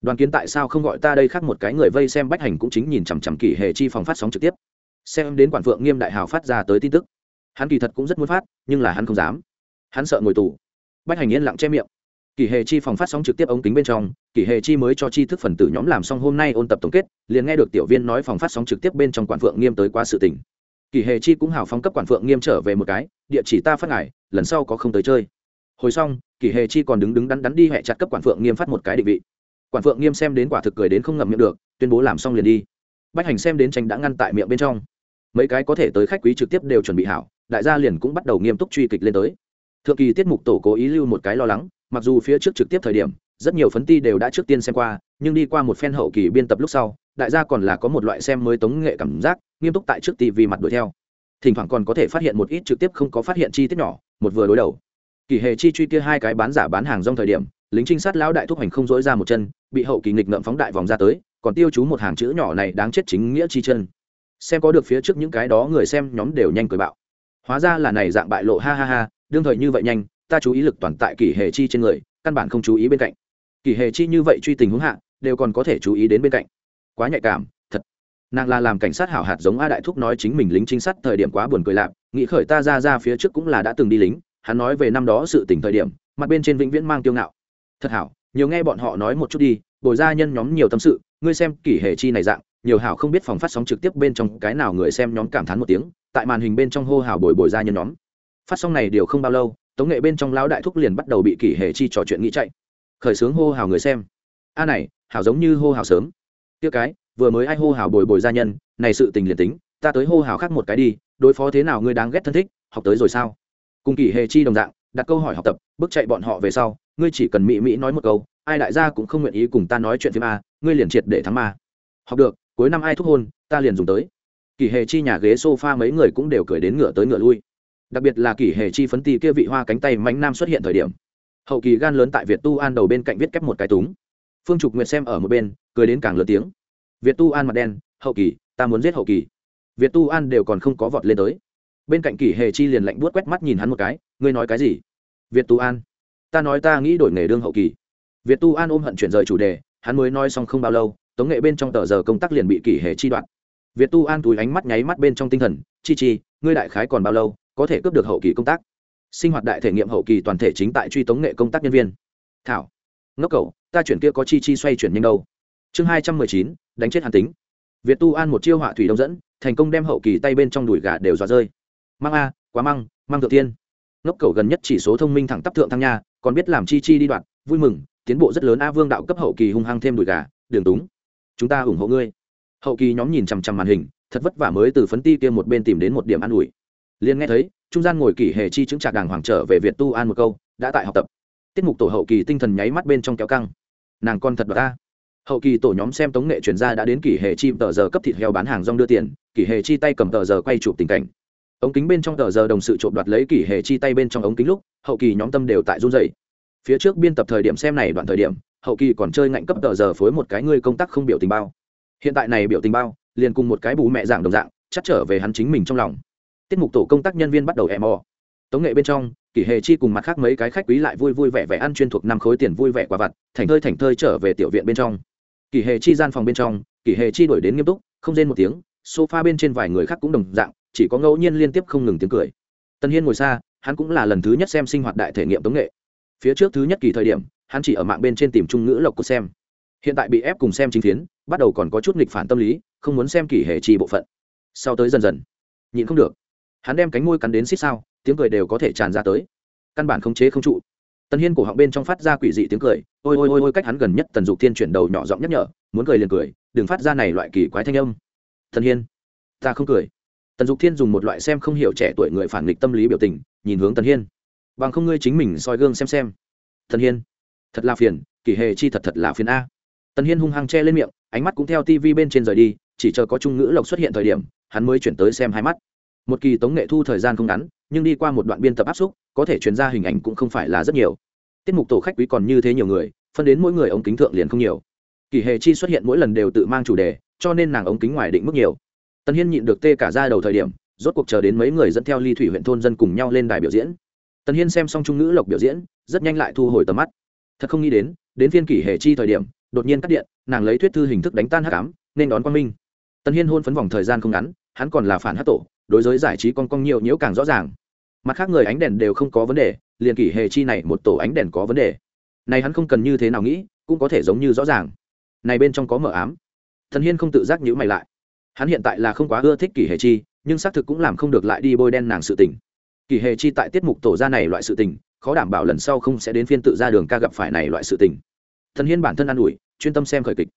Đoàn kiến tại sao không gọi ta đây khác một cái người vây xem bách hành cũng chính nhìn chằm chằm kỷ hệ chi phòng phát sóng trực tiếp. Xem đến quản phượng nghiêm đại hào phát ra tới tin tức. Hắn kỳ thật cũng rất muốn phát, nhưng là hắn không dám. Hắn sợ ngồi tù. Bách hành yên lặng che miệng. Kỷ hệ chi phòng phát sóng trực tiếp ống kính bên trong, kỷ hệ chi mới cho chi thức phần tử nhóm làm xong hôm nay ôn tập tổng kết, liền nghe được tiểu viên nói phòng phát sóng trực tiếp bên trong quản phượng nghiêm tới qua sự tình kỷ Hề chi cũng hào phóng cấp quản phượng nghiêm trở về một cái, địa chỉ ta phát ngài, lần sau có không tới chơi. Hồi xong kỷ Hề chi còn đứng đứng đắn đắn đi hẹ chặt cấp quản phượng nghiêm phát một cái định vị. Quản phượng nghiêm xem đến quả thực cười đến không ngậm miệng được, tuyên bố làm xong liền đi. Bách hành xem đến tranh đã ngăn tại miệng bên trong. Mấy cái có thể tới khách quý trực tiếp đều chuẩn bị hảo, đại gia liền cũng bắt đầu nghiêm túc truy kịch lên tới. Thượng kỳ tiết mục tổ cố ý lưu một cái lo lắng, mặc dù phía trước trực tiếp thời điểm, rất nhiều phấn ti đều đã trước tiên xem qua, nhưng đi qua một phen hậu kỳ biên tập lúc sau đại gia còn là có một loại xem mới tống nghệ cảm giác, nghiêm túc tại trước tv mặt đuổi theo. Thỉnh thoảng còn có thể phát hiện một ít trực tiếp không có phát hiện chi tiết nhỏ, một vừa đối đầu. Kỳ hề chi truy kia hai cái bán giả bán hàng rong thời điểm, lính trinh sát lão đại thúc hành không dỗi ra một chân, bị hậu kỳ nghịch ngợm phóng đại vòng ra tới, còn tiêu chú một hàng chữ nhỏ này đáng chết chính nghĩa chi chân. Xem có được phía trước những cái đó người xem nhóm đều nhanh cười bạo. Hóa ra là này dạng bại lộ, ha ha ha, đương thời như vậy nhanh, ta chú ý lực toàn tại kỳ hề chi trên người, căn bản không chú ý bên cạnh. Kỳ hề chi như vậy truy tình huống hạ, đều còn có thể chú ý đến bên cạnh quá nhạy cảm, thật. Nàng là làm cảnh sát hảo hạt giống a đại thúc nói chính mình lính trinh sát thời điểm quá buồn cười lạp, nghĩ khởi ta ra ra phía trước cũng là đã từng đi lính, hắn nói về năm đó sự tỉnh thời điểm, mặt bên trên vĩnh viễn mang tiêu ngạo. Thật hảo, nhiều nghe bọn họ nói một chút đi, bồi ra nhân nhóm nhiều tâm sự, ngươi xem kỷ hề chi này dạng, nhiều hảo không biết phòng phát sóng trực tiếp bên trong cái nào người xem nhóm cảm thán một tiếng, tại màn hình bên trong hô hào bồi bồi ra nhân nhóm. Phát sóng này điều không bao lâu, tống nghệ bên trong lão đại thúc liền bắt đầu bị kỷ hệ chi trò chuyện nghĩ chạy. Khởi sướng hô hào người xem. A này, hảo giống như hô hào sớm tiếc cái, vừa mới ai hô hào bồi bồi gia nhân, này sự tình liền tính, ta tới hô hào khác một cái đi, đối phó thế nào ngươi đáng ghét thân thích, học tới rồi sao? Cùng kỳ hệ chi đồng dạng, đặt câu hỏi học tập, bước chạy bọn họ về sau, ngươi chỉ cần mỹ mỹ nói một câu, ai đại gia cũng không nguyện ý cùng ta nói chuyện phim a, ngươi liền triệt để thắng ma. Học được, cuối năm ai thúc hôn, ta liền dùng tới. Kỳ hệ chi nhà ghế sofa mấy người cũng đều cười đến ngựa tới ngựa lui. Đặc biệt là kỳ hệ chi phấn ti kia vị hoa cánh tay mánh nam xuất hiện thời điểm. Hậu kỳ gan lớn tại việt tu an đầu bên cạnh viết kép một cái túng phương trục nguyệt xem ở một bên, cười đến càng lớn tiếng. Việt tu an mặt đen, hậu kỳ, ta muốn giết hậu kỳ. Việt tu an đều còn không có vọt lên tới. Bên cạnh kỷ Hề chi liền lạnh buốt quét mắt nhìn hắn một cái, ngươi nói cái gì? Việt tu an, ta nói ta nghĩ đổi nghề đương hậu kỳ. Việt tu an ôm hận chuyển rời chủ đề, hắn mới nói xong không bao lâu, tống nghệ bên trong tờ giờ công tác liền bị kỷ Hề chi đoạn. Việt tu an túi ánh mắt nháy mắt bên trong tinh thần, chi chi, ngươi đại khái còn bao lâu có thể cướp được hậu kỳ công tác? Sinh hoạt đại thể nghiệm hậu kỳ toàn thể chính tại truy tống nghệ công tác nhân viên. Thảo ngốc cầu ta chuyển kia có chi chi xoay chuyển nhanh đâu. Chương hai trăm mười chín, đánh chết hàn tính. Việt tu an một chiêu họa thủy đông dẫn, thành công đem hậu kỳ tay bên trong đùi gà đều dọa rơi. Mang a, quá măng, mang thượng tiên. Ngốc cầu gần nhất chỉ số thông minh thẳng tắp thượng thăng nha, còn biết làm chi chi đi đoạn, vui mừng, tiến bộ rất lớn a vương đạo cấp hậu kỳ hung hăng thêm đùi gà, đường túng. Chúng ta ủng hộ ngươi. Hậu kỳ nhóm nhìn chằm chằm màn hình, thật vất vả mới từ phấn ti kia một bên tìm đến một điểm an ủi. Liền nghe thấy, trung gian ngồi kỷ hề chi chứng trạc đàng hoàng trở về việt tu an một câu, đã tại học tập tiết mục tổ hậu kỳ tinh thần nháy mắt bên trong kéo căng. Nàng con thật và ta. Hậu kỳ tổ nhóm xem tống nghệ chuyển ra đã đến kỷ hệ chi tờ giờ cấp thịt heo bán hàng rong đưa tiền, kỷ hệ chi tay cầm tờ giờ quay chụp tình cảnh. Ống kính bên trong tờ giờ đồng sự trộm đoạt lấy kỷ hệ chi tay bên trong ống kính lúc, hậu kỳ nhóm tâm đều tại run dày phía trước biên tập thời điểm xem này đoạn thời điểm, hậu kỳ còn chơi ngạnh cấp tờ giờ phối một cái ngươi công tác không biểu tình bao. Hiện tại này biểu tình bao, liền cùng một cái bù mẹ dạng đồng dạng, chắc trở về hắn chính mình trong lòng. Tiết mục tổ công tác nhân viên bắt đầu em mò tống nghệ bên trong, kỷ hề chi cùng mặt khác mấy cái khách quý lại vui vui vẻ vẻ ăn chuyên thuộc năm khối tiền vui vẻ quả vặt, thành thơi thành thơi trở về tiểu viện bên trong. Kỷ hề chi gian phòng bên trong, kỷ hề chi đổi đến nghiêm túc, không rên một tiếng, sofa bên trên vài người khác cũng đồng dạng, chỉ có ngẫu nhiên liên tiếp không ngừng tiếng cười. Tân hiên ngồi xa, hắn cũng là lần thứ nhất xem sinh hoạt đại thể nghiệm tống nghệ. Phía trước thứ nhất kỳ thời điểm, hắn chỉ ở mạng bên trên tìm trung ngữ lộc của xem. Hiện tại bị ép cùng xem chính phiến, bắt đầu còn có chút nghịch phản tâm lý, không muốn xem kỷ hệ chi bộ phận. Sau tới dần dần, nhịn không được. Hắn đem cánh môi cắn đến xích sao tiếng cười đều có thể tràn ra tới. Căn bản khống chế không trụ. Tần hiên cổ họng bên trong phát ra quỷ dị tiếng cười, ôi ôi ôi ôi cách hắn gần nhất tần dục thiên chuyển đầu nhỏ giọng nhắc nhở, muốn cười liền cười, đừng phát ra này loại kỳ quái thanh âm. Tần hiên, ta không cười. Tần dục thiên dùng một loại xem không hiểu trẻ tuổi người phản nghịch tâm lý biểu tình, nhìn hướng tần hiên. Bằng không ngươi chính mình soi gương xem xem. Tần hiên, thật là phiền, kỳ hề chi thật thật là phiền a. Tần hiên hung hăng che lên miệng, ánh mắt cũng theo tivi bên trên rời đi, chỉ chờ có trung ngữ lộc xuất hiện thời điểm, hắn mới chuyển tới xem hai mắt một kỳ tống nghệ thu thời gian không ngắn, nhưng đi qua một đoạn biên tập áp xúc, có thể chuyển ra hình ảnh cũng không phải là rất nhiều. Tiết mục tổ khách quý còn như thế nhiều người, phân đến mỗi người ống kính thượng liền không nhiều. Kỳ hề chi xuất hiện mỗi lần đều tự mang chủ đề, cho nên nàng ống kính ngoài định mức nhiều. Tân hiên nhịn được tê cả ra đầu thời điểm, rốt cuộc chờ đến mấy người dẫn theo ly thủy huyện thôn dân cùng nhau lên đài biểu diễn. Tân hiên xem xong trung ngữ lộc biểu diễn, rất nhanh lại thu hồi tầm mắt. Thật không nghĩ đến đến phiên kỷ hề chi thời điểm, đột nhiên cắt điện, nàng lấy thuyết thư hình thức đánh tan hắc ám, nên đón quang minh. Tân hiên hôn phấn vòng thời gian không ngắn, hắn còn là phản hát tổ đối giới giải trí con cong nhiều nhiễu càng rõ ràng. Mặt khác người ánh đèn đều không có vấn đề, liền kỷ hề chi này một tổ ánh đèn có vấn đề. Này hắn không cần như thế nào nghĩ, cũng có thể giống như rõ ràng. Này bên trong có mờ ám. Thần hiên không tự giác nhữ mày lại. Hắn hiện tại là không quá ưa thích kỷ hề chi, nhưng xác thực cũng làm không được lại đi bôi đen nàng sự tình. Kỷ hề chi tại tiết mục tổ ra này loại sự tình, khó đảm bảo lần sau không sẽ đến phiên tự ra đường ca gặp phải này loại sự tình. Thần hiên bản thân an ủi, chuyên tâm xem khởi kịch.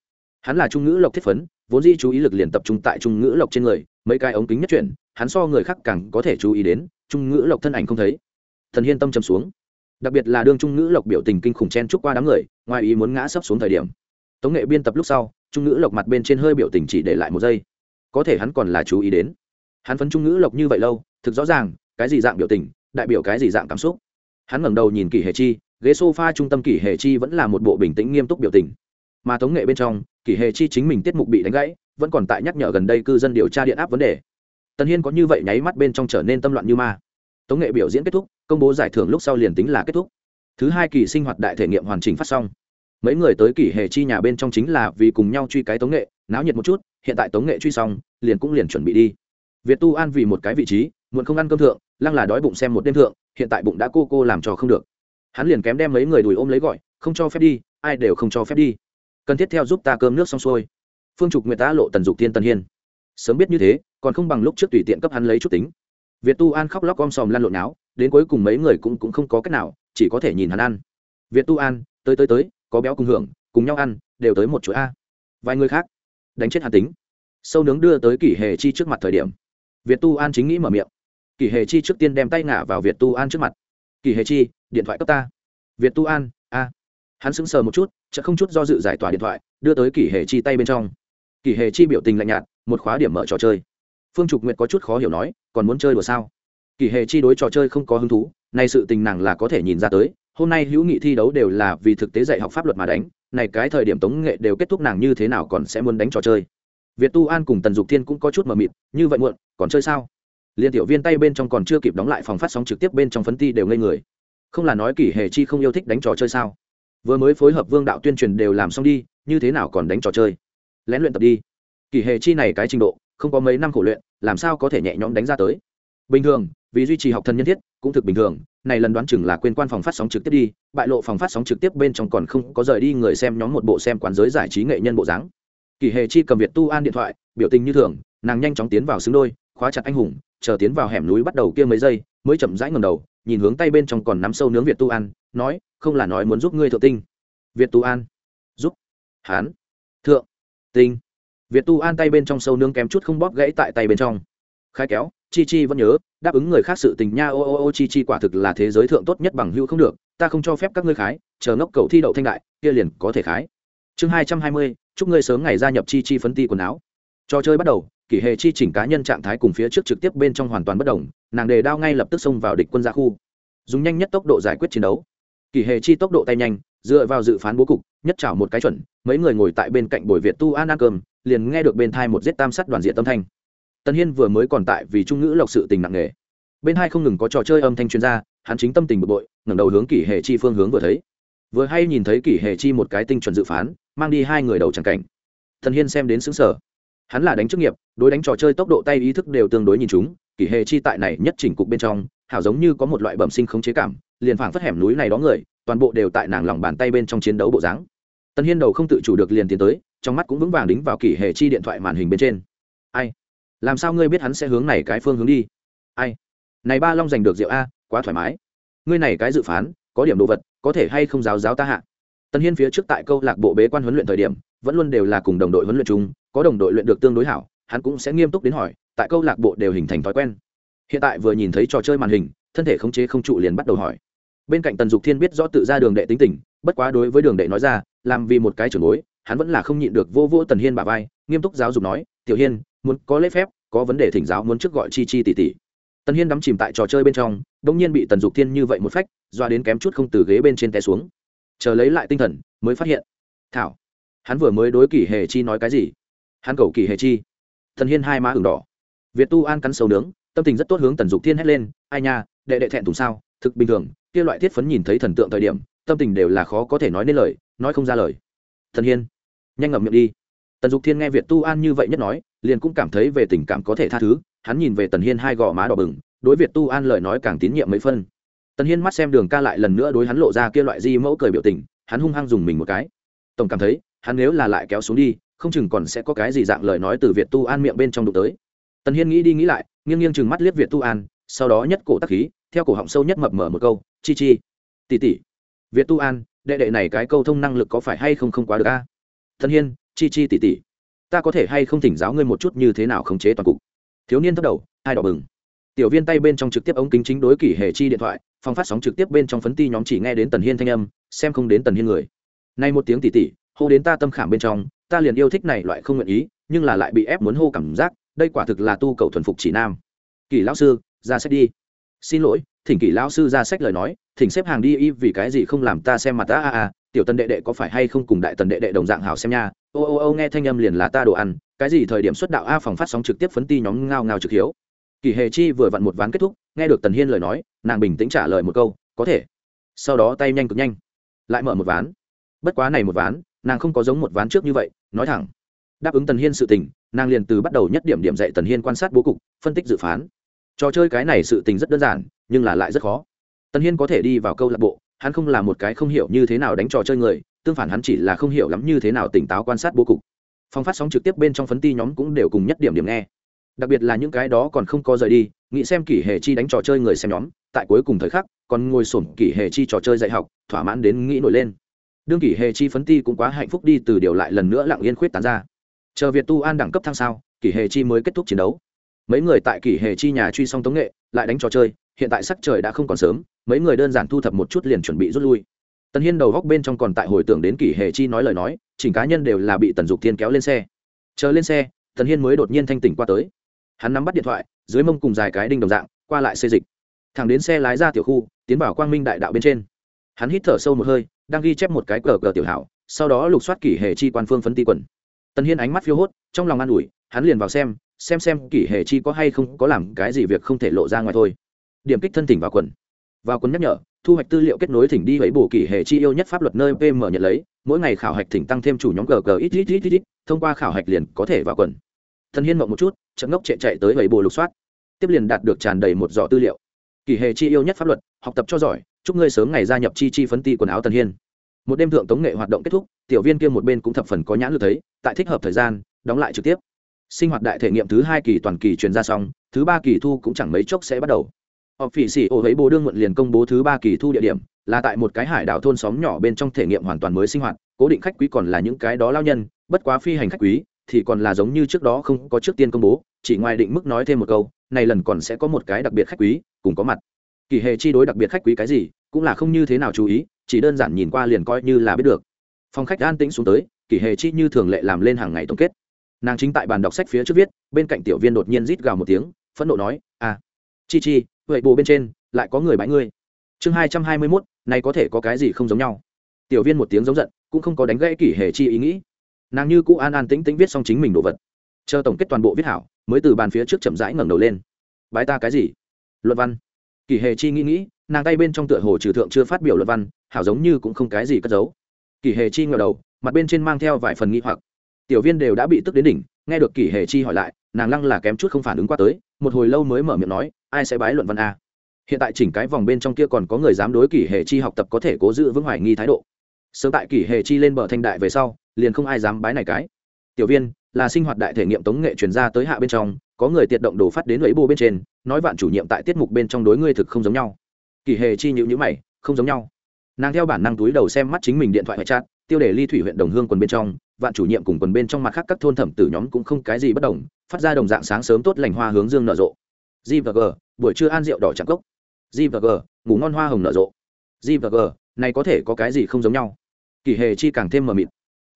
Hắn là trung ngữ lộc thiết phấn, vốn di chú ý lực liền tập trung tại trung ngữ lộc trên người mấy cái ống kính nhất chuyển, hắn so người khác càng có thể chú ý đến, trung ngữ lộc thân ảnh không thấy. Thần hiên tâm châm xuống. Đặc biệt là đương trung ngữ lộc biểu tình kinh khủng chen chúc qua đám người, ngoài ý muốn ngã sấp xuống thời điểm. Tống nghệ biên tập lúc sau, trung ngữ lộc mặt bên trên hơi biểu tình chỉ để lại một giây. Có thể hắn còn là chú ý đến. Hắn phấn trung ngữ lộc như vậy lâu, thực rõ ràng, cái gì dạng biểu tình, đại biểu cái gì dạng cảm xúc. Hắn ngẩng đầu nhìn kỷ hệ chi, ghế s o f a trung tâm kỷ hệ chi vẫn là một bộ bình tĩnh nghiêm túc biểu tình. Mà tống nghệ bên trong, kỷ hệ chi chính mình tiết mục bị đánh gãy vẫn còn tại nhắc nhở gần đây cư dân điều tra điện áp vấn đề. Tần hiên có như vậy nháy mắt bên trong trở nên tâm loạn như ma. Tống nghệ biểu diễn kết thúc, công bố giải thưởng lúc sau liền tính là kết thúc. Thứ hai kỳ sinh hoạt đại thể nghiệm hoàn chỉnh phát xong. Mấy người tới kỷ hệ chi nhà bên trong chính là vì cùng nhau truy cái tống nghệ, náo nhiệt một chút, hiện tại tống nghệ truy xong, liền cũng liền chuẩn bị đi. Việt tu an vì một cái vị trí muộn không ăn cơm thượng, lăng là đói bụng xem một đêm thượng, hiện tại bụng đã cô cô làm trò không được. Hắn liền kém đem mấy người đùi ôm lấy gọi, không cho phép đi, ai đều không cho phép đi. Cần thiết theo giúp ta cơm nước xong xuôi phương trục nguyệt đã lộ tần dục thiên tân hiên. Sớm biết như thế, còn không bằng lúc trước tùy tiện cấp hắn lấy chút tính. Việt tu an khóc lóc om sòm lan lộn áo đến cuối cùng mấy người cũng cũng không có cách nào, chỉ có thể nhìn hắn ăn. Việt tu an, tới tới tới, có béo cùng hưởng, cùng nhau ăn, đều tới một chuỗi a. Vài người khác, đánh chết hàn tính. Sâu nướng đưa tới kỷ hề chi trước mặt thời điểm. Việt tu an chính nghĩ mở miệng. Kỷ hề chi trước tiên đem tay ngả vào việt tu an trước mặt. Kỷ hề chi, điện thoại cấp ta. Việt tu an, a. Hắn sững sờ một chút chợ không chút do dự giải tỏa điện thoại, đưa tới kỷ hề chi tay bên trong kỷ hề chi biểu tình lạnh nhạt, một khóa điểm mở trò chơi. Phương trục nguyệt có chút khó hiểu nói, còn muốn chơi đùa sao? Kỷ hề chi đối trò chơi không có hứng thú, nay sự tình nàng là có thể nhìn ra tới, hôm nay hữu nghị thi đấu đều là vì thực tế dạy học pháp luật mà đánh, này cái thời điểm tống nghệ đều kết thúc nàng như thế nào còn sẽ muốn đánh trò chơi. Việt tu an cùng tần dục thiên cũng có chút mờ mịt, như vậy muộn, còn chơi sao? Liên tiểu viên tay bên trong còn chưa kịp đóng lại phòng phát sóng trực tiếp bên trong phấn ti đều ngây người. Không là nói kỷ hề chi không yêu thích đánh trò chơi sao? Vừa mới phối hợp vương đạo tuyên truyền đều làm xong đi, như thế nào còn đánh trò chơi? Lén luyện tập đi. Kỳ hệ chi này cái trình độ, không có mấy năm khổ luyện, làm sao có thể nhẹ nhõm đánh ra tới? Bình thường, vì duy trì học thân nhân thiết, cũng thực bình thường, này lần đoán chừng là quên quan phòng phát sóng trực tiếp đi, bại lộ phòng phát sóng trực tiếp bên trong còn không có rời đi người xem nhóm một bộ xem quán giới giải trí nghệ nhân bộ dáng. Kỳ hệ chi cầm việt tu an điện thoại, biểu tình như thường, nàng nhanh chóng tiến vào xứng đôi, khóa chặt anh hùng, chờ tiến vào hẻm núi bắt đầu kia mấy giây, mới chậm rãi ngầm đầu, nhìn hướng tay bên trong còn nắm sâu nướng việt tu an, nói, không là nói muốn giúp ngươi thượng tinh. Việt tu an, giúp. Hán. Thượng tinh. Việt tu an tay bên trong sâu nướng kém chút không bóp gãy tại tay bên trong. Khai kéo, chi chi vẫn nhớ, đáp ứng người khác sự tình nha, ô ô ô, chi chi quả thực là thế giới thượng tốt nhất bằng hữu không được, ta không cho phép các ngươi khái, chờ ngốc cầu thi đậu thanh đại, kia liền có thể khái. Chương hai trăm hai mươi, chúc ngươi sớm ngày gia nhập chi chi phấn ti quần áo. Trò chơi bắt đầu, kỷ hệ chi chỉnh cá nhân trạng thái cùng phía trước trực tiếp bên trong hoàn toàn bất đồng, nàng đề đao ngay lập tức xông vào địch quân gia khu. Dùng nhanh nhất tốc độ giải quyết chiến đấu kỷ hệ chi tốc độ tay nhanh, dựa vào dự phán bố cục, nhất trảo một cái chuẩn, mấy người ngồi tại bên cạnh bồi việt tu an ăn cơm, liền nghe được bên thai một giết tam sắt đoàn diện tâm thanh. Tân hiên vừa mới còn tại vì trung ngữ lộc sự tình nặng nề. Bên hai không ngừng có trò chơi âm thanh chuyên gia, hắn chính tâm tình bực bội, ngẩng đầu hướng kỷ hệ chi phương hướng vừa thấy. Vừa hay nhìn thấy kỷ hệ chi một cái tinh chuẩn dự phán, mang đi hai người đầu tràng cảnh. Thần hiên xem đến xứng sở hắn là đánh chức nghiệp, đối đánh trò chơi tốc độ tay ý thức đều tương đối nhìn chúng kỷ hệ chi tại này nhất chỉnh cục bên trong hảo giống như có một loại bẩm sinh khống chế cảm, liền phảng phất hẻm núi này đó người, toàn bộ đều tại nàng lòng bàn tay bên trong chiến đấu bộ dáng. Tân hiên đầu không tự chủ được liền tiến tới, trong mắt cũng vững vàng đính vào kỷ hệ chi điện thoại màn hình bên trên. Ai? Làm sao ngươi biết hắn sẽ hướng này cái phương hướng đi? Ai? Này ba long giành được rượu a, quá thoải mái. Ngươi này cái dự phán, có điểm đồ vật, có thể hay không giáo giáo ta hạ? Tân hiên phía trước tại câu lạc bộ bế quan huấn luyện thời điểm, vẫn luôn đều là cùng đồng đội huấn luyện chung, có đồng đội luyện được tương đối hảo, hắn cũng sẽ nghiêm túc đến hỏi, tại câu lạc bộ đều hình thành thói quen hiện tại vừa nhìn thấy trò chơi màn hình, thân thể khống chế không trụ liền bắt đầu hỏi. Bên cạnh tần dục thiên biết rõ tự ra đường đệ tính tình, bất quá đối với đường đệ nói ra, làm vì một cái trưởng bối, hắn vẫn là không nhịn được vô vô tần hiên bà vai, nghiêm túc giáo dục nói, tiểu hiên, muốn có lễ phép, có vấn đề thỉnh giáo muốn trước gọi chi chi tỷ tỷ. Tần hiên đắm chìm tại trò chơi bên trong đ ỗ n g nhiên bị tần dục thiên như vậy một phách, doa đến kém chút không từ ghế bên trên té xuống. Chờ lấy lại tinh thần, mới phát hiện. Thảo, hắn vừa mới đối kỷ hề chi nói cái gì? Hắn cầu kỷ hề chi. Tần hiên hai má ửng đỏ. Việt tu an cắn sầu nướng tâm tình rất tốt hướng tần dục thiên hét lên, ai nha, đệ đệ thẹn thùng sao? Thực bình thường, kia loại thiết phấn nhìn thấy thần tượng thời điểm, tâm tình đều là khó có thể nói nên lời, nói không ra lời. Thần hiên, nhanh ngậm miệng đi. Tần dục thiên nghe việt tu an như vậy nhất nói, liền cũng cảm thấy về tình cảm có thể tha thứ, hắn nhìn về tần hiên hai gò má đỏ bừng, đối việt tu an lời nói càng tín nhiệm mấy phân. Tần hiên mắt xem đường ca lại lần nữa đối hắn lộ ra kia loại di mẫu cười biểu tình, hắn hung hăng dùng mình một cái. Tổng cảm thấy, hắn nếu là lại kéo xuống đi, không chừng còn sẽ có cái gì dạng lời nói từ việt tu an miệng bên trong đụng tới tần hiên nghĩ đi nghĩ lại, nghiêng nghiêng chừng mắt liếc việt tu an, sau đó nhất cổ tắc khí, theo cổ họng sâu nhất mập mở một câu, chi chi tỉ tỉ việt tu an, đệ đệ này cái câu thông năng lực có phải hay không không quá được a? Tần hiên, chi chi tỉ tỉ ta có thể hay không thỉnh giáo ngươi một chút như thế nào khống chế toàn cục? Thiếu niên thấp đầu, hai đỏ bừng. Tiểu viên tay bên trong trực tiếp ống kính chính đối kỷ hệ chi điện thoại phong phát sóng trực tiếp bên trong phấn ti nhóm chỉ nghe đến tần hiên thanh âm, xem không đến tần hiên người. Nay một tiếng tỉ tỉ hô đến ta tâm khảm bên trong, ta liền yêu thích này loại không nguyện ý, nhưng là lại bị ép muốn hô cảm giác đây quả thực là tu cầu thuần phục chỉ nam. Kỳ lão sư, ra sách đi. Xin lỗi, thỉnh kỳ lão sư ra sách lời nói, thỉnh xếp hàng đi y vì cái gì không làm ta xem mặt ta, a a, tiểu tần đệ đệ có phải hay không cùng đại tần đệ đệ đồng dạng hảo xem nha. Ô ô ô, nghe thanh âm liền là ta đồ ăn, cái gì thời điểm xuất đạo a phòng phát sóng trực tiếp phấn ti nhóm ngao ngao trực hiếu. Kỳ hề chi vừa vặn một ván kết thúc, nghe được tần hiên lời nói, nàng bình tĩnh trả lời một câu, có thể. Sau đó tay nhanh cực nhanh, lại mở một ván. Bất quá này một ván, nàng không có giống một ván trước như vậy, nói thẳng đáp ứng tần hiên sự tình, nàng liền từ bắt đầu nhất điểm điểm dạy tần hiên quan sát bố cục, phân tích dự phán. Trò chơi cái này sự tình rất đơn giản, nhưng là lại rất khó. Tần hiên có thể đi vào câu lạc bộ, hắn không là một cái không hiểu như thế nào đánh trò chơi người, tương phản hắn chỉ là không hiểu lắm như thế nào tỉnh táo quan sát bố cục. Phong phát sóng trực tiếp bên trong phấn ti nhóm cũng đều cùng nhất điểm điểm nghe. Đặc biệt là những cái đó còn không có rời đi, nghĩ xem kỷ hệ chi đánh trò chơi người xem nhóm, tại cuối cùng thời khắc, còn ngồi sổm kỷ hệ chi trò chơi dạy học, thỏa mãn đến nghĩ nổi lên. Đương kỷ hệ chi phấn ti cũng quá hạnh phúc đi từ điều lại lần nữa lặng yên khuyết tán ra chờ việt tu an đẳng cấp thăng sao, kỷ hệ chi mới kết thúc chiến đấu. Mấy người tại kỷ hệ chi nhà truy xong tống nghệ, lại đánh trò chơi, hiện tại sắc trời đã không còn sớm, mấy người đơn giản thu thập một chút liền chuẩn bị rút lui. Tần hiên đầu góc bên trong còn tại hồi tưởng đến kỷ hệ chi nói lời nói, chỉnh cá nhân đều là bị tần dục thiên kéo lên xe. Chờ lên xe, tần hiên mới đột nhiên thanh tỉnh qua tới. Hắn nắm bắt điện thoại, dưới mông cùng dài cái đinh đồng dạng, qua lại xê dịch. Thẳng đến xe lái ra tiểu khu, tiến vào quang minh đại đạo bên trên. Hắn hít thở sâu một hơi, đang ghi chép một cái cờ cờ tiểu hảo, sau đó lục soát kỷ hệ chi quan phương phấn ti quần tần hiên ánh mắt phiêu hốt, trong lòng an ủi, hắn liền vào xem xem xem kỷ hệ chi có hay không có làm cái gì việc không thể lộ ra ngoài thôi. Điểm kích thân thỉnh vào quần. Vào quần nhắc nhở, thu hoạch tư liệu kết nối thỉnh đi với bổ kỷ hệ chi yêu nhất pháp luật nơi pm nhận lấy, mỗi ngày khảo hạch thỉnh tăng thêm chủ nhóm gg ít ít ít ít ít thông qua khảo hạch liền có thể vào quần. Thần hiên mộng một chút chậm ngốc chạy chạy tới vậy bồ lục soát. Tiếp liền đạt được tràn đầy một giỏ tư liệu. Kỷ hệ chi yêu nhất pháp luật, học tập cho giỏi, chúc ngươi sớm ngày gia nhập chi chi phấn ti quần áo tần hiên một đêm thượng tống nghệ hoạt động kết thúc, tiểu viên kia một bên cũng thập phần có nhãn lực thấy, tại thích hợp thời gian, đóng lại trực tiếp. Sinh hoạt đại thể nghiệm thứ hai kỳ toàn kỳ truyền ra xong, thứ ba kỳ thu cũng chẳng mấy chốc sẽ bắt đầu. Họp phỉ xỉ ô ấy bố đương muộn liền công bố thứ ba kỳ thu địa điểm, là tại một cái hải đảo thôn xóm nhỏ bên trong thể nghiệm hoàn toàn mới sinh hoạt, cố định khách quý còn là những cái đó lao nhân, bất quá phi hành khách quý, thì còn là giống như trước đó không có trước tiên công bố, chỉ ngoài định mức nói thêm một câu, này lần còn sẽ có một cái đặc biệt khách quý, cùng có mặt. Kỳ hề chi đối đặc biệt khách quý cái gì, cũng là không như thế nào chú ý chỉ đơn giản nhìn qua liền coi như là biết được. Phòng khách an tĩnh xuống tới kỳ hề chi như thường lệ làm lên hàng ngày tổng kết. Nàng chính tại bàn đọc sách phía trước viết, bên cạnh tiểu viên đột nhiên rít gào một tiếng, phẫn nộ nói à chi chi, vậy bồ bên trên, lại có người bãi ngươi. Chương hai trăm hai mươi mốt, này có thể có cái gì không giống nhau? Tiểu viên một tiếng giống giận, cũng không có đánh gãy kỷ hề chi ý nghĩ. Nàng như cũ an an tĩnh tĩnh viết xong chính mình đồ vật. Chờ tổng kết toàn bộ viết hảo, mới từ bàn phía trước chậm rãi ngẩng đầu lên. Bái ta cái gì? Luận văn. Kỷ hề chi nghĩ nghĩ nàng tay bên trong tựa hồ trừ thượng chưa phát biểu luận văn, hảo giống như cũng không cái gì cất giấu. Kỷ hề chi ngờ đầu, mặt bên trên mang theo vài phần nghi hoặc. Tiểu viên đều đã bị tức đến đỉnh, nghe được kỷ hề chi hỏi lại, nàng lăng là kém chút không phản ứng qua tới, một hồi lâu mới mở miệng nói, ai sẽ bái luận văn a? Hiện tại chỉnh cái vòng bên trong kia còn có người dám đối kỷ hề chi học tập có thể cố giữ vững hoài nghi thái độ. Sớm tại kỷ hề chi lên bờ thanh đại về sau, liền không ai dám bái này cái. Tiểu viên, là sinh hoạt đại thể nghiệm tống nghệ truyền ra tới hạ bên trong, có người tiện động đồ phát đến lấy bô bên trên, nói vạn chủ nhiệm tại tiết mục bên trong đối ngươi thực không giống nhau kỳ hề chi nhữ nhữ mày không giống nhau. Nàng theo bản năng túi đầu xem mắt chính mình điện thoại hệ chát, tiêu đề ly thủy huyện đồng hương quần bên trong vạn chủ nhiệm cùng quần bên trong mặt khác các thôn thẩm tử nhóm cũng không cái gì bất đồng phát ra đồng dạng sáng sớm tốt lành hoa hướng dương nở rộ. G và g buổi trưa an rượu đỏ chạm cốc. G và g ngủ ngon hoa hồng nở rộ. G và g này có thể có cái gì không giống nhau? Kỳ hề chi càng thêm mờ mịt.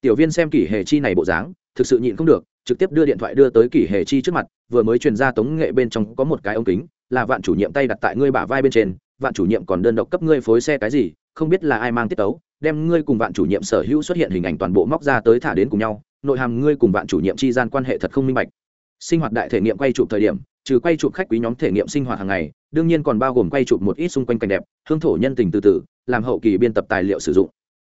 Tiểu viên xem kỳ hề chi này bộ dáng thực sự nhịn không được trực tiếp đưa điện thoại đưa tới kỳ hề chi trước mặt vừa mới truyền ra tống nghệ bên trong có một cái ống kính là vạn chủ nhiệm tay đặt tại ngươi bả vai bên trên vạn chủ nhiệm còn đơn độc cấp ngươi phối xe cái gì, không biết là ai mang tiết tấu, đem ngươi cùng vạn chủ nhiệm sở hữu xuất hiện hình ảnh toàn bộ móc ra tới thả đến cùng nhau, nội hàm ngươi cùng vạn chủ nhiệm chi gian quan hệ thật không minh bạch. Sinh hoạt đại thể nghiệm quay chụp thời điểm, trừ quay chụp khách quý nhóm thể nghiệm sinh hoạt hàng ngày, đương nhiên còn bao gồm quay chụp một ít xung quanh cảnh đẹp, hương thổ nhân tình từ từ, làm hậu kỳ biên tập tài liệu sử dụng.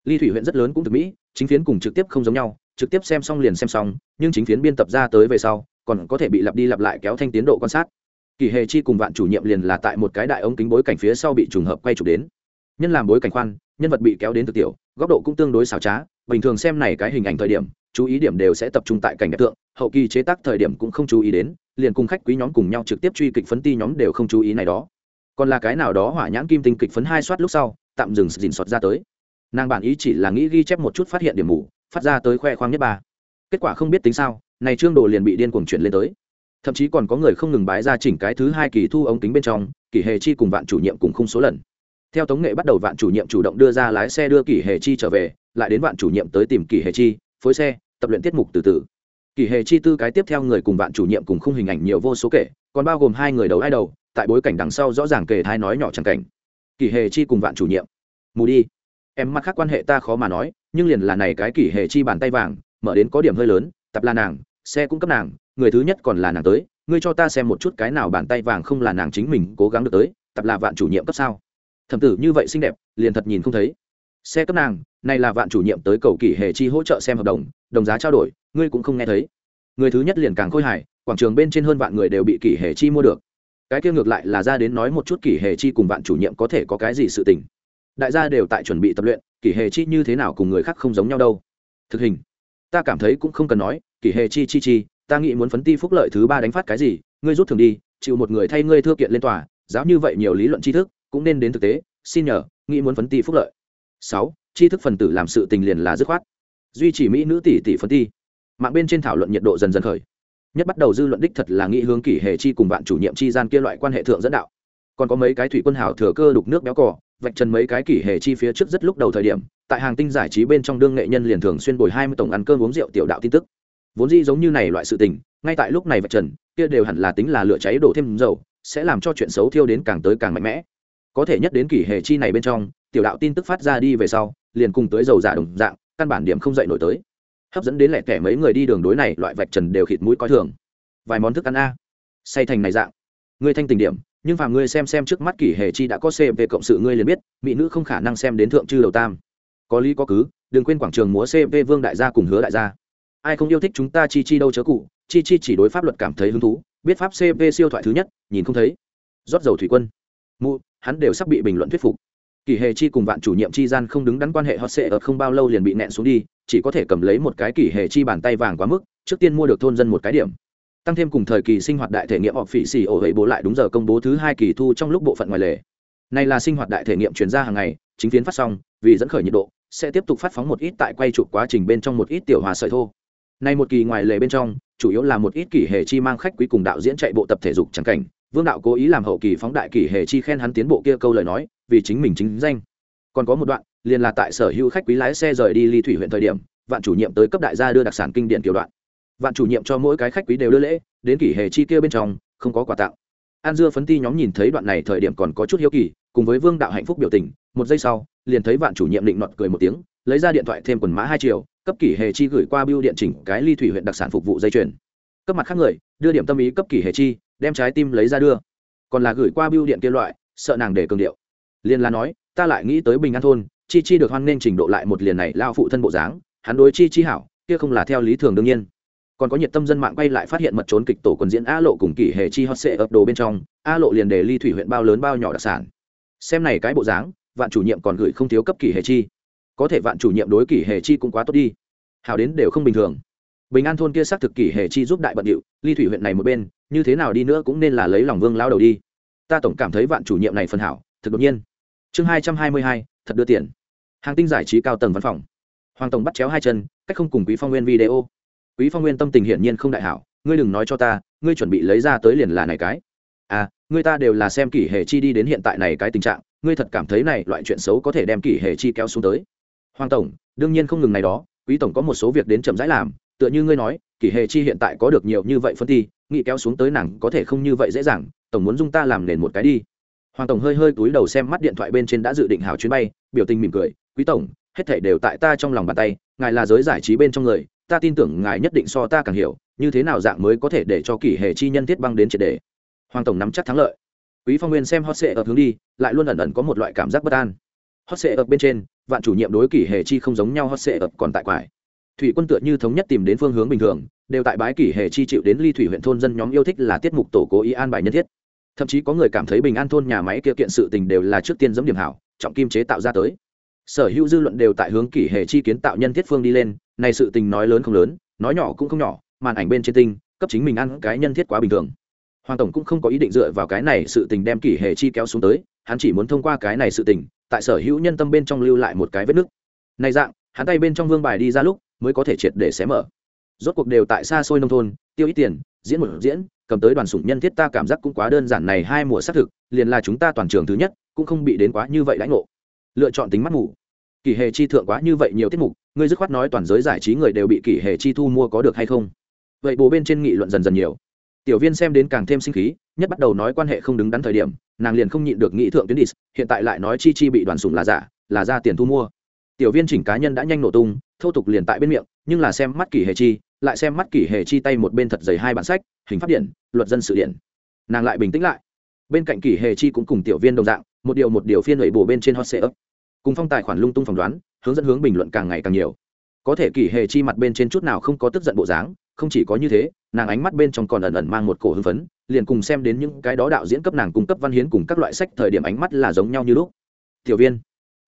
Ly thủy huyện rất lớn cũng thực mỹ, chính phiến cùng trực tiếp không giống nhau, trực tiếp xem xong liền xem xong, nhưng chính phiến biên tập ra tới về sau, còn có thể bị lặp đi lặp lại kéo thanh tiến độ quan sát kỳ hề chi cùng vạn chủ nhiệm liền là tại một cái đại ống kính bối cảnh phía sau bị trùng hợp quay chụp đến. Nhân làm bối cảnh khoan, nhân vật bị kéo đến thực tiểu, góc độ cũng tương đối xảo trá, bình thường xem này cái hình ảnh thời điểm, chú ý điểm đều sẽ tập trung tại cảnh đẹp tượng, hậu kỳ chế tác thời điểm cũng không chú ý đến, liền cùng khách quý nhóm cùng nhau trực tiếp truy kịch phấn ti nhóm đều không chú ý này đó. Còn là cái nào đó hỏa nhãn kim tinh kịch phấn hai soát lúc sau, tạm dừng dình sọt ra tới. Nàng bản ý chỉ là nghĩ ghi chép một chút phát hiện điểm mù, phát ra tới khoe khoang nhất ba. Kết quả không biết tính sao, này trương đồ liền bị điên cuồng chuyển lên tới thậm chí còn có người không ngừng bái ra chỉnh cái thứ hai kỳ thu ống kính bên trong kỳ hề chi cùng vạn chủ nhiệm cùng không số lần. Theo tống nghệ bắt đầu vạn chủ nhiệm chủ động đưa ra lái xe đưa kỳ hề chi trở về, lại đến vạn chủ nhiệm tới tìm kỳ hề chi, phối xe, tập luyện tiết mục từ từ. Kỳ hề chi tư cái tiếp theo người cùng vạn chủ nhiệm cùng khung hình ảnh nhiều vô số kể, còn bao gồm hai người đầu ai đầu tại bối cảnh đằng sau rõ ràng kể thai nói nhỏ chẳng cảnh. Kỳ hề chi cùng vạn chủ nhiệm. Mù đi. Em mắt khác quan hệ ta khó mà nói, nhưng liền là này cái kỳ hề chi bàn tay vàng, mở đến có điểm hơi lớn, tập là nàng, xe cũng cấp nàng người thứ nhất còn là nàng tới, ngươi cho ta xem một chút cái nào bàn tay vàng không là nàng chính mình cố gắng được tới, tập là vạn chủ nhiệm cấp sao? Thẩm tử như vậy xinh đẹp, liền thật nhìn không thấy. Xe cấp nàng, này là vạn chủ nhiệm tới cầu kỳ hề chi hỗ trợ xem hợp đồng đồng giá trao đổi, ngươi cũng không nghe thấy. Người thứ nhất liền càng khôi hài, quảng trường bên trên hơn vạn người đều bị kỳ hề chi mua được. Cái kia ngược lại là ra đến nói một chút kỳ hề chi cùng vạn chủ nhiệm có thể có cái gì sự tình. Đại gia đều tại chuẩn bị tập luyện, kỳ hề chi như thế nào cùng người khác không giống nhau đâu. Thực hình, ta cảm thấy cũng không cần nói, kỳ hề chi chi chi ta nghĩ muốn phấn ti phúc lợi thứ ba đánh phát cái gì, ngươi rút thường đi, chịu một người thay ngươi thưa kiện lên tòa, giáo như vậy nhiều lý luận tri thức, cũng nên đến thực tế, xin nhờ, nghĩ muốn phấn ti phúc lợi. Sáu, tri thức phần tử làm sự tình liền là dứt khoát. Duy trì mỹ nữ tỷ tỷ phấn ti. Mạng bên trên thảo luận nhiệt độ dần dần khởi. Nhất bắt đầu dư luận đích thật là nghĩ hướng kỷ hề chi cùng bạn chủ nhiệm chi gian kia loại quan hệ thượng dẫn đạo. Còn có mấy cái thủy quân hảo thừa cơ đục nước béo cỏ vạch trần mấy cái kỷ hề chi phía trước rất lúc đầu thời điểm, tại hàng tinh giải trí bên trong đương nghệ nhân liền thường xuyên bồi hai mươi tổng ăn cơm uống rượu tiểu đạo tin tức vốn dĩ giống như này loại sự tình, ngay tại lúc này vạch trần, kia đều hẳn là tính là lửa cháy đổ thêm dầu, sẽ làm cho chuyện xấu thiêu đến càng tới càng mạnh mẽ. Có thể nhất đến kỷ hề chi này bên trong, tiểu đạo tin tức phát ra đi về sau, liền cùng tới dầu giả đồng dạng, căn bản điểm không dậy nổi tới. Hấp dẫn đến lẻ tẻ mấy người đi đường đối này loại vạch trần đều khịt mũi coi thường. Vài món thức ăn a. Say thành này dạng. Ngươi thanh tình điểm, nhưng phàm ngươi xem xem trước mắt kỷ hề chi đã có cv cộng sự ngươi liền biết, mỹ nữ không khả năng xem đến thượng chư đầu tam. Có lý có cứ, đừng quên quảng trường múa cv vương đại gia cùng hứa đại gia ai không yêu thích chúng ta chi chi đâu chớ cụ, chi chi chỉ đối pháp luật cảm thấy hứng thú, biết pháp cv siêu thoại thứ nhất, nhìn không thấy. Rót dầu thủy quân. Mụ, hắn đều sắp bị bình luận thuyết phục. Kỳ hề chi cùng vạn chủ nhiệm chi gian không đứng đắn quan hệ hot sệ ở không bao lâu liền bị nẹn xuống đi, chỉ có thể cầm lấy một cái kỳ hề chi bàn tay vàng quá mức, trước tiên mua được thôn dân một cái điểm. Tăng thêm cùng thời kỳ sinh hoạt đại thể nghiệm họp phỉ xì ổ hệ bố lại đúng giờ công bố thứ hai kỳ thu trong lúc bộ phận ngoài lề. Này là sinh hoạt đại thể nghiệm chuyển ra hàng ngày, chính phiến phát xong, vì dẫn khởi nhiệt độ, sẽ tiếp tục phát phóng một ít tại quay chụp quá trình bên trong một ít tiểu hòa sợi thô. Nay một kỳ ngoài lề bên trong, chủ yếu là một ít kỳ hệ chi mang khách quý cùng đạo diễn chạy bộ tập thể dục chẳng cảnh, Vương đạo cố ý làm hậu kỳ phóng đại kỳ hệ chi khen hắn tiến bộ kia câu lời nói, vì chính mình chính danh. Còn có một đoạn, liền là tại sở hữu khách quý lái xe rời đi ly thủy huyện thời điểm, vạn chủ nhiệm tới cấp đại gia đưa đặc sản kinh điển kiểu đoạn. Vạn chủ nhiệm cho mỗi cái khách quý đều đưa lễ, đến kỳ hệ chi kia bên trong, không có quà tặng. An dưa phấn ti nhóm nhìn thấy đoạn này thời điểm còn có chút hiếu kỳ, cùng với Vương đạo hạnh phúc biểu tình, một giây sau, liền thấy vạn chủ nhiệm định nọt cười một tiếng, lấy ra điện thoại thêm quần mã hai triệu, cấp kỷ hệ chi gửi qua bưu điện chỉnh cái ly thủy huyện đặc sản phục vụ dây chuyền. Cấp mặt khác người, đưa điểm tâm ý cấp kỷ hệ chi, đem trái tim lấy ra đưa. Còn là gửi qua bưu điện kia loại, sợ nàng để cường điệu. Liền là nói, ta lại nghĩ tới bình an thôn, chi chi được hoan nên trình độ lại một liền này lao phụ thân bộ dáng, hắn đối chi chi hảo, kia không là theo lý thường đương nhiên. Còn có nhiệt tâm dân mạng quay lại phát hiện mật trốn kịch tổ quần diễn a lộ cùng kỷ hệ chi hot sệ ập đồ bên trong, a lộ liền đề ly thủy huyện bao lớn bao nhỏ đặc sản. Xem này cái bộ dáng, vạn chủ nhiệm còn gửi không thiếu cấp kỷ hệ chi có thể vạn chủ nhiệm đối kỷ hệ chi cũng quá tốt đi. Hào đến đều không bình thường. Bình an thôn kia xác thực kỷ hệ chi giúp đại bận điệu, ly thủy huyện này một bên, như thế nào đi nữa cũng nên là lấy lòng vương lao đầu đi. Ta tổng cảm thấy vạn chủ nhiệm này phần hảo, thực đột nhiên. Chương hai trăm hai mươi hai, thật đưa tiền. Hàng tinh giải trí cao tầng văn phòng. Hoàng tổng bắt chéo hai chân, cách không cùng quý phong nguyên video. Quý phong nguyên tâm tình hiển nhiên không đại hảo, ngươi đừng nói cho ta, ngươi chuẩn bị lấy ra tới liền là này cái. À ngươi ta đều là xem kỷ hệ chi đi đến hiện tại này cái tình trạng, ngươi thật cảm thấy này loại chuyện xấu có thể đem kỷ hệ chi kéo xuống tới hoàng tổng, đương nhiên không ngừng này đó, quý tổng có một số việc đến chậm rãi làm, tựa như ngươi nói, kỷ hệ chi hiện tại có được nhiều như vậy phân thi nghĩ kéo xuống tới nàng có thể không như vậy dễ dàng, tổng muốn dung ta làm nền một cái đi. Hoàng tổng hơi hơi túi đầu xem mắt điện thoại bên trên đã dự định hào chuyến bay, biểu tình mỉm cười, quý tổng, hết thảy đều tại ta trong lòng bàn tay, ngài là giới giải trí bên trong người, ta tin tưởng ngài nhất định so ta càng hiểu, như thế nào dạng mới có thể để cho kỷ hệ chi nhân thiết băng đến triệt đề. Hoàng tổng nắm chắc thắng lợi. Quý phong nguyên xem hot sệ ở hướng đi, lại luôn ẩn ẩn có một loại cảm giác bất an hot sệ ở bên trên, vạn chủ nhiệm đối kỷ hệ chi không giống nhau, hot sệ ập còn tại quải. Thủy quân tựa như thống nhất tìm đến phương hướng bình thường, đều tại bái kỷ hệ chi chịu đến ly thủy huyện thôn dân nhóm yêu thích là tiết mục tổ cố ý an bài nhân thiết. Thậm chí có người cảm thấy bình an thôn nhà máy kia kiện sự tình đều là trước tiên giấm điểm hảo, trọng kim chế tạo ra tới. Sở hữu dư luận đều tại hướng kỷ hệ chi kiến tạo nhân thiết phương đi lên, này sự tình nói lớn không lớn, nói nhỏ cũng không nhỏ, màn ảnh bên trên tinh, cấp chính mình ăn cái nhân thiết quá bình thường. Hoàng tổng cũng không có ý định dựa vào cái này sự tình đem kỷ hệ chi kéo xuống tới, hắn chỉ muốn thông qua cái này sự tình tại sở hữu nhân tâm bên trong lưu lại một cái vết nứt. Này dạng, hắn tay bên trong vương bài đi ra lúc, mới có thể triệt để xé mở. Rốt cuộc đều tại xa xôi nông thôn, tiêu ít tiền, diễn một diễn, cầm tới đoàn sủng nhân thiết ta cảm giác cũng quá đơn giản này hai mùa xác thực, liền là chúng ta toàn trường thứ nhất, cũng không bị đến quá như vậy lãnh ngộ. Lựa chọn tính mắt ngủ kỳ hề chi thượng quá như vậy nhiều tiết mục, ngươi dứt khoát nói toàn giới giải trí người đều bị kỳ hề chi thu mua có được hay không? Vậy bố bên trên nghị luận dần dần nhiều tiểu viên xem đến càng thêm sinh khí, nhất bắt đầu nói quan hệ không đứng đắn thời điểm, nàng liền không nhịn được nghĩ thượng tuyến đi. hiện tại lại nói chi chi bị đoàn sủng là giả, là ra tiền thu mua. Tiểu viên chỉnh cá nhân đã nhanh nổ tung, thô tục liền tại bên miệng, nhưng là xem mắt kỷ hề chi, lại xem mắt kỷ hề chi tay một bên thật dày hai bản sách, hình pháp điện, luật dân sự điện. Nàng lại bình tĩnh lại. Bên cạnh kỷ hề chi cũng cùng tiểu viên đồng dạng, một điều một điều phiên lẩy bổ bên trên hot sale cùng phong tài khoản lung tung phỏng đoán, hướng dẫn hướng bình luận càng ngày càng nhiều có thể kỷ hề chi mặt bên trên chút nào không có tức giận bộ dáng, không chỉ có như thế, nàng ánh mắt bên trong còn ẩn ẩn mang một cổ hưng phấn, liền cùng xem đến những cái đó đạo diễn cấp nàng cung cấp văn hiến cùng các loại sách thời điểm ánh mắt là giống nhau như lúc. Tiểu viên,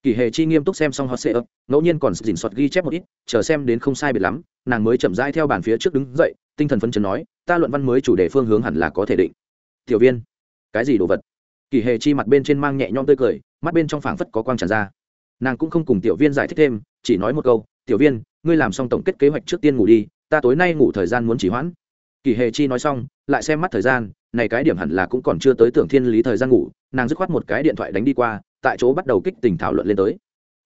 kỳ hề chi nghiêm túc xem xong hot sệ ấp ngẫu nhiên còn dình soạt ghi chép một ít, chờ xem đến không sai biệt lắm, nàng mới chậm rãi theo bàn phía trước đứng dậy, tinh thần phấn chấn nói, ta luận văn mới chủ đề phương hướng hẳn là có thể định. Tiểu viên, cái gì đồ vật? Kỳ hề chi mặt bên trên mang nhẹ nhõm tươi cười, mắt bên trong phảng phất có quang tràn ra. Nàng cũng không cùng tiểu viên giải thích thêm, chỉ nói một câu tiểu viên, ngươi làm xong tổng kết kế hoạch trước tiên ngủ đi, ta tối nay ngủ thời gian muốn chỉ hoãn. Kỳ hề chi nói xong, lại xem mắt thời gian, này cái điểm hẳn là cũng còn chưa tới tưởng thiên lý thời gian ngủ, nàng dứt khoát một cái điện thoại đánh đi qua, tại chỗ bắt đầu kích tình thảo luận lên tới.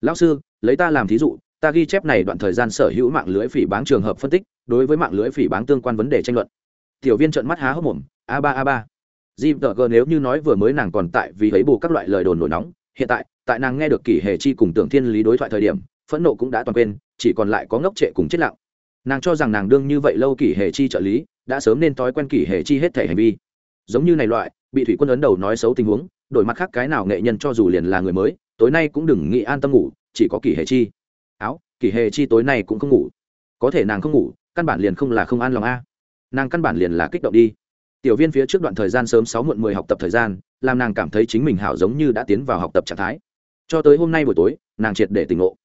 Lão sư, lấy ta làm thí dụ, ta ghi chép này đoạn thời gian sở hữu mạng lưới phỉ báng trường hợp phân tích, đối với mạng lưới phỉ báng tương quan vấn đề tranh luận. Tiểu viên trợn mắt há hốc mồm, a ba a ba. Gờ nếu như nói vừa mới nàng còn tại vì thấy bù các loại lời đồn nổi nóng, hiện tại tại nàng nghe được kỷ hề chi cùng tưởng thiên lý đối thoại thời điểm phẫn nộ cũng đã toàn quên, chỉ còn lại có ngốc trệ cùng chết lặng. Nàng cho rằng nàng đương như vậy lâu kỷ hề chi trợ lý, đã sớm nên thói quen kỷ hề chi hết thể hành vi. Giống như này loại, bị thủy quân ấn đầu nói xấu tình huống, đổi mặt khác cái nào nghệ nhân cho dù liền là người mới, tối nay cũng đừng nghĩ an tâm ngủ, chỉ có kỷ hề chi. Áo, kỷ hề chi tối nay cũng không ngủ. Có thể nàng không ngủ, căn bản liền không là không an lòng a. Nàng căn bản liền là kích động đi. Tiểu viên phía trước đoạn thời gian sớm sáu muộn mười học tập thời gian, làm nàng cảm thấy chính mình hảo giống như đã tiến vào học tập trạng thái. Cho tới hôm nay buổi tối, nàng triệt để tỉnh ngộ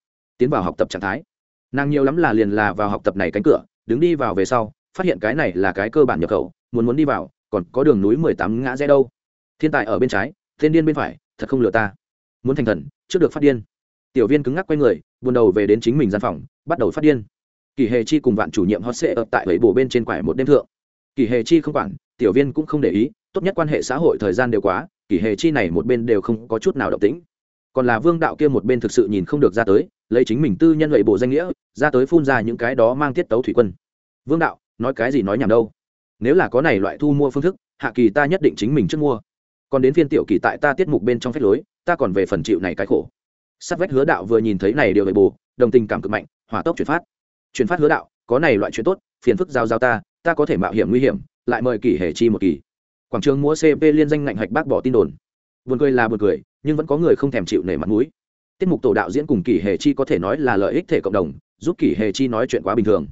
tiến vào học tập trạng thái. Nàng nhiều lắm là liền là vào học tập này cánh cửa, đứng đi vào về sau, phát hiện cái này là cái cơ bản nhập khẩu, muốn muốn đi vào, còn có đường núi mười tám ngã rẽ đâu. Thiên tài ở bên trái, thiên điên bên phải, thật không lừa ta. Muốn thành thần, trước được phát điên. Tiểu viên cứng ngắc quay người, buồn đầu về đến chính mình gian phòng, bắt đầu phát điên. Kỳ hề chi cùng vạn chủ nhiệm hot sệ ập tại bảy bổ bên trên quải một đêm thượng. Kỳ hề chi không quản, tiểu viên cũng không để ý, tốt nhất quan hệ xã hội thời gian đều quá, kỳ hề chi này một bên đều không có chút nào động tĩnh. Còn là vương đạo kia một bên thực sự nhìn không được ra tới lấy chính mình tư nhân lệ bộ danh nghĩa, ra tới phun ra những cái đó mang tiết tấu thủy quân. Vương đạo, nói cái gì nói nhảm đâu? Nếu là có này loại thu mua phương thức, hạ kỳ ta nhất định chính mình trước mua. Còn đến phiên tiểu kỳ tại ta tiết mục bên trong phép lối, ta còn về phần chịu này cái khổ. Sắt vách hứa đạo vừa nhìn thấy này điều về bồ đồng tình cảm cực mạnh, hỏa tốc chuyển phát. Chuyển phát hứa đạo, có này loại chuyện tốt, phiền phức giao giao ta ta có thể mạo hiểm nguy hiểm, lại mời kỳ hề chi một kỳ. Quảng trường múa cp liên danh ngạnh hạch bác bỏ tin đồn. Buồn cười là buồn cười, nhưng vẫn có người không thèm chịu nể mặt mũi tiết mục tổ đạo diễn cùng kỷ hề chi có thể nói là lợi ích thể cộng đồng, giúp kỷ hề chi nói chuyện quá bình thường.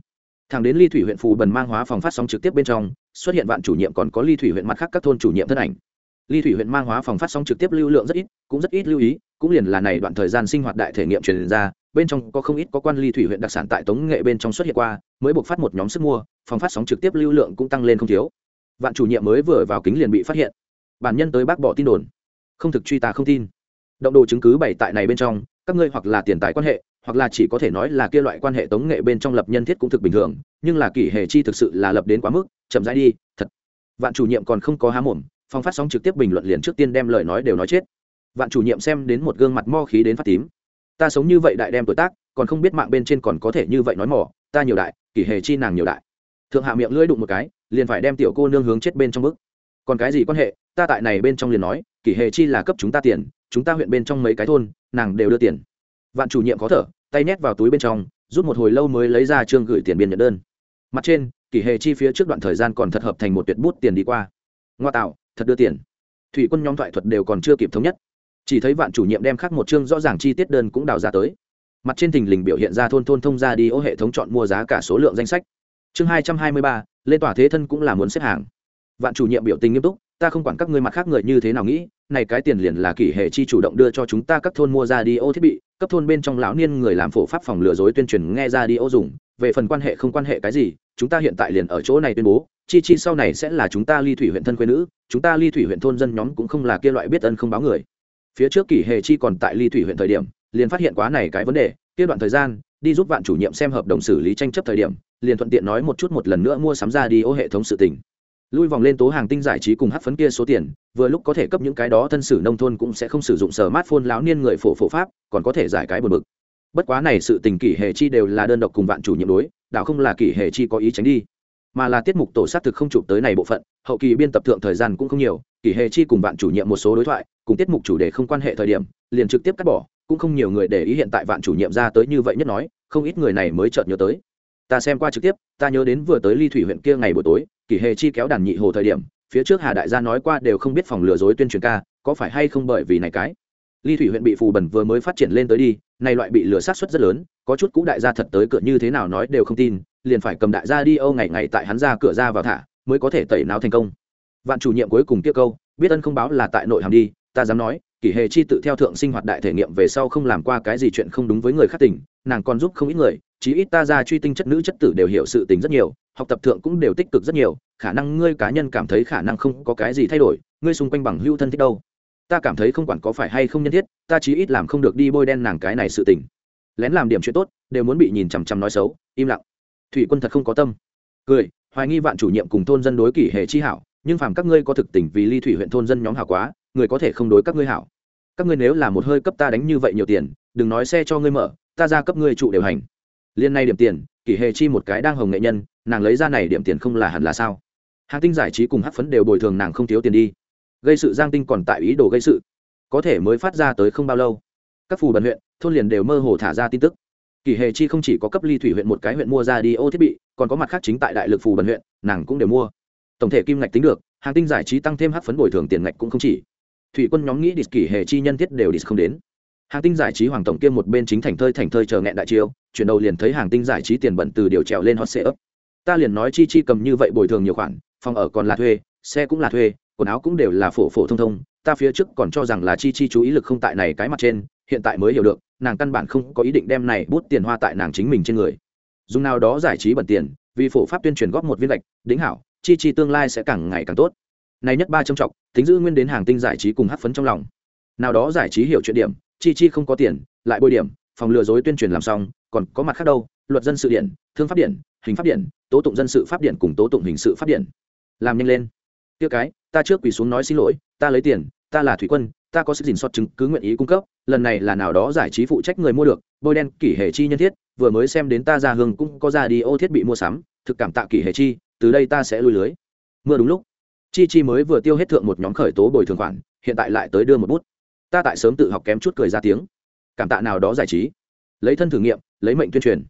Thằng đến ly thủy huyện phù bần mang hóa phòng phát sóng trực tiếp bên trong, xuất hiện vạn chủ nhiệm còn có ly thủy huyện mặt khác các thôn chủ nhiệm thân ảnh. Ly thủy huyện mang hóa phòng phát sóng trực tiếp lưu lượng rất ít, cũng rất ít lưu ý, cũng liền là này đoạn thời gian sinh hoạt đại thể nghiệm truyền ra, bên trong có không ít có quan ly thủy huyện đặc sản tại tống nghệ bên trong xuất hiện qua, mới buộc phát một nhóm sức mua, phòng phát sóng trực tiếp lưu lượng cũng tăng lên không thiếu. Vạn chủ nhiệm mới vừa vào kính liền bị phát hiện. Bản nhân tới bác bỏ tin đồn. Không thực truy ta không tin động đồ chứng cứ bày tại này bên trong, các ngươi hoặc là tiền tài quan hệ, hoặc là chỉ có thể nói là kia loại quan hệ tống nghệ bên trong lập nhân thiết cũng thực bình thường, nhưng là kỷ hệ chi thực sự là lập đến quá mức, chậm rãi đi, thật. Vạn chủ nhiệm còn không có há mồm, phong phát sóng trực tiếp bình luận liền trước tiên đem lời nói đều nói chết. Vạn chủ nhiệm xem đến một gương mặt mo khí đến phát tím. Ta sống như vậy đại đem tuổi tác, còn không biết mạng bên trên còn có thể như vậy nói mỏ ta nhiều đại, kỷ hệ chi nàng nhiều đại. Thượng hạ miệng lưỡi đụng một cái, liền phải đem tiểu cô nương hướng chết bên trong bức. Còn cái gì quan hệ, ta tại này bên trong liền nói, kỷ hệ chi là cấp chúng ta tiền chúng ta huyện bên trong mấy cái thôn, nàng đều đưa tiền. Vạn chủ nhiệm khó thở, tay nhét vào túi bên trong, rút một hồi lâu mới lấy ra trương gửi tiền biên nhận đơn. Mặt trên, kỷ hệ chi phía trước đoạn thời gian còn thật hợp thành một tuyệt bút tiền đi qua. Ngoa tạo, thật đưa tiền. Thủy quân nhóm thoại thuật đều còn chưa kịp thống nhất. Chỉ thấy vạn chủ nhiệm đem khắc một chương rõ ràng chi tiết đơn cũng đào ra tới. Mặt trên thình lình biểu hiện ra thôn thôn thông ra đi ô hệ thống chọn mua giá cả số lượng danh sách. Chương hai trăm hai mươi ba, lên tòa thế thân cũng là muốn xếp hàng. Vạn chủ nhiệm biểu tình nghiêm túc ta không quản các ngươi mặt khác người như thế nào nghĩ, này cái tiền liền là kỷ hệ chi chủ động đưa cho chúng ta các thôn mua ra đi ô thiết bị, cấp thôn bên trong lão niên người làm phổ pháp phòng lừa dối tuyên truyền nghe ra đi ô dùng, về phần quan hệ không quan hệ cái gì, chúng ta hiện tại liền ở chỗ này tuyên bố, chi chi sau này sẽ là chúng ta ly thủy huyện thân quê nữ, chúng ta ly thủy huyện thôn dân nhóm cũng không là kia loại biết ân không báo người. Phía trước kỷ hệ chi còn tại ly thủy huyện thời điểm, liền phát hiện quá này cái vấn đề, kia đoạn thời gian, đi giúp vạn chủ nhiệm xem hợp đồng xử lý tranh chấp thời điểm, liền thuận tiện nói một chút một lần nữa mua sắm ra đi ô hệ thống sự tình lui vòng lên tố hàng tinh giải trí cùng hát phấn kia số tiền, vừa lúc có thể cấp những cái đó thân sử nông thôn cũng sẽ không sử dụng sở mát phôn láo niên người phổ phổ pháp, còn có thể giải cái buồn bực. Bất quá này sự tình kỷ hệ chi đều là đơn độc cùng vạn chủ nhiệm đối đạo không là kỷ hệ chi có ý tránh đi. Mà là tiết mục tổ sát thực không chụp tới này bộ phận, hậu kỳ biên tập thượng thời gian cũng không nhiều, kỷ hệ chi cùng vạn chủ nhiệm một số đối thoại, cùng tiết mục chủ đề không quan hệ thời điểm, liền trực tiếp cắt bỏ, cũng không nhiều người để ý hiện tại vạn chủ nhiệm ra tới như vậy nhất nói, không ít người này mới chợt nhớ tới. Ta xem qua trực tiếp, ta nhớ đến vừa tới ly thủy huyện kia ngày buổi tối kỷ hề chi kéo đàn nhị hồ thời điểm, phía trước hà đại gia nói qua đều không biết phòng lừa dối tuyên truyền ca, có phải hay không bởi vì này cái? Ly thủy huyện bị phù bẩn vừa mới phát triển lên tới đi, này loại bị lừa sát xuất rất lớn, có chút cũ đại gia thật tới cửa như thế nào nói đều không tin, liền phải cầm đại gia đi âu ngày ngày tại hắn ra cửa ra vào thả, mới có thể tẩy não thành công. Vạn chủ nhiệm cuối cùng kia câu, biết ân không báo là tại nội hàm đi, ta dám nói kỷ hề chi tự theo thượng sinh hoạt đại thể nghiệm về sau không làm qua cái gì chuyện không đúng với người khác tỉnh nàng còn giúp không ít người chí ít ta ra truy tinh chất nữ chất tử đều hiểu sự tình rất nhiều, học tập thượng cũng đều tích cực rất nhiều, khả năng ngươi cá nhân cảm thấy khả năng không có cái gì thay đổi, ngươi xung quanh bằng hưu thân thích đâu. Ta cảm thấy không quản có phải hay không nhân thiết, ta chí ít làm không được đi bôi đen nàng cái này sự tình. Lén làm điểm chuyện tốt, đều muốn bị nhìn chằm chằm nói xấu, im lặng. Thủy quân thật không có tâm. Cười, hoài nghi vạn chủ nhiệm cùng thôn dân đối kỷ hệ chi hảo, nhưng phàm các ngươi có thực tình vì ly thủy huyện thôn dân nhóm hảo quá, người có thể không đối các ngươi hảo. Các ngươi nếu là một hơi cấp ta đánh như vậy nhiều tiền, đừng nói xe cho ngươi mở, ta ra cấp ngươi trụ điều hành liên nay điểm tiền, kỷ hề chi một cái đang hồng nghệ nhân, nàng lấy ra này điểm tiền không là hẳn là sao? Hàng tinh giải trí cùng hắc phấn đều bồi thường nàng không thiếu tiền đi. Gây sự giang tinh còn tại ý đồ gây sự. Có thể mới phát ra tới không bao lâu. Các phù bần huyện, thôn liền đều mơ hồ thả ra tin tức. Kỷ hề chi không chỉ có cấp ly thủy huyện một cái huyện mua ra đi ô thiết bị, còn có mặt khác chính tại đại lực phù bần huyện, nàng cũng đều mua. Tổng thể kim ngạch tính được, hàng tinh giải trí tăng thêm hắc phấn bồi thường tiền ngạch cũng không chỉ. Thủy quân nhóm nghĩ địch kỷ hề chi nhân thiết đều địch không đến hàng tinh giải trí hoàng tổng kia một bên chính thành thơi thành thơi chờ nghẹn đại chiêu, chuyển đầu liền thấy hàng tinh giải trí tiền bẩn từ điều trèo lên hot xe ấp. Ta liền nói chi chi cầm như vậy bồi thường nhiều khoản, phòng ở còn là thuê, xe cũng là thuê, quần áo cũng đều là phổ phổ thông thông, ta phía trước còn cho rằng là chi chi chú ý lực không tại này cái mặt trên, hiện tại mới hiểu được, nàng căn bản không có ý định đem này bút tiền hoa tại nàng chính mình trên người. Dùng nào đó giải trí bẩn tiền, vì phổ pháp tuyên truyền góp một viên gạch, đính hảo, chi chi tương lai sẽ càng ngày càng tốt. Này nhất ba trầm trọng, tính giữ nguyên đến hàng tinh giải trí cùng hát phấn trong lòng. Nào đó giải trí hiểu chuyện điểm chi chi không có tiền, lại bôi điểm, phòng lừa dối tuyên truyền làm xong, còn có mặt khác đâu, luật dân sự điện, thương pháp điện, hình pháp điện, tố tụng dân sự pháp điện cùng tố tụng hình sự pháp điện. Làm nhanh lên. Tiêu cái, ta trước quỳ xuống nói xin lỗi, ta lấy tiền, ta là thủy quân, ta có sức dình xót chứng cứ nguyện ý cung cấp, lần này là nào đó giải trí phụ trách người mua được, bôi đen kỷ hệ chi nhân thiết, vừa mới xem đến ta ra hương cũng có ra đi ô thiết bị mua sắm, thực cảm tạ kỷ hệ chi, từ đây ta sẽ lui lưới. Mưa đúng lúc. Chi chi mới vừa tiêu hết thượng một nhóm khởi tố bồi thường khoản, hiện tại lại tới đưa một bút ta tại sớm tự học kém chút cười ra tiếng. Cảm tạ nào đó giải trí. Lấy thân thử nghiệm, lấy mệnh tuyên truyền.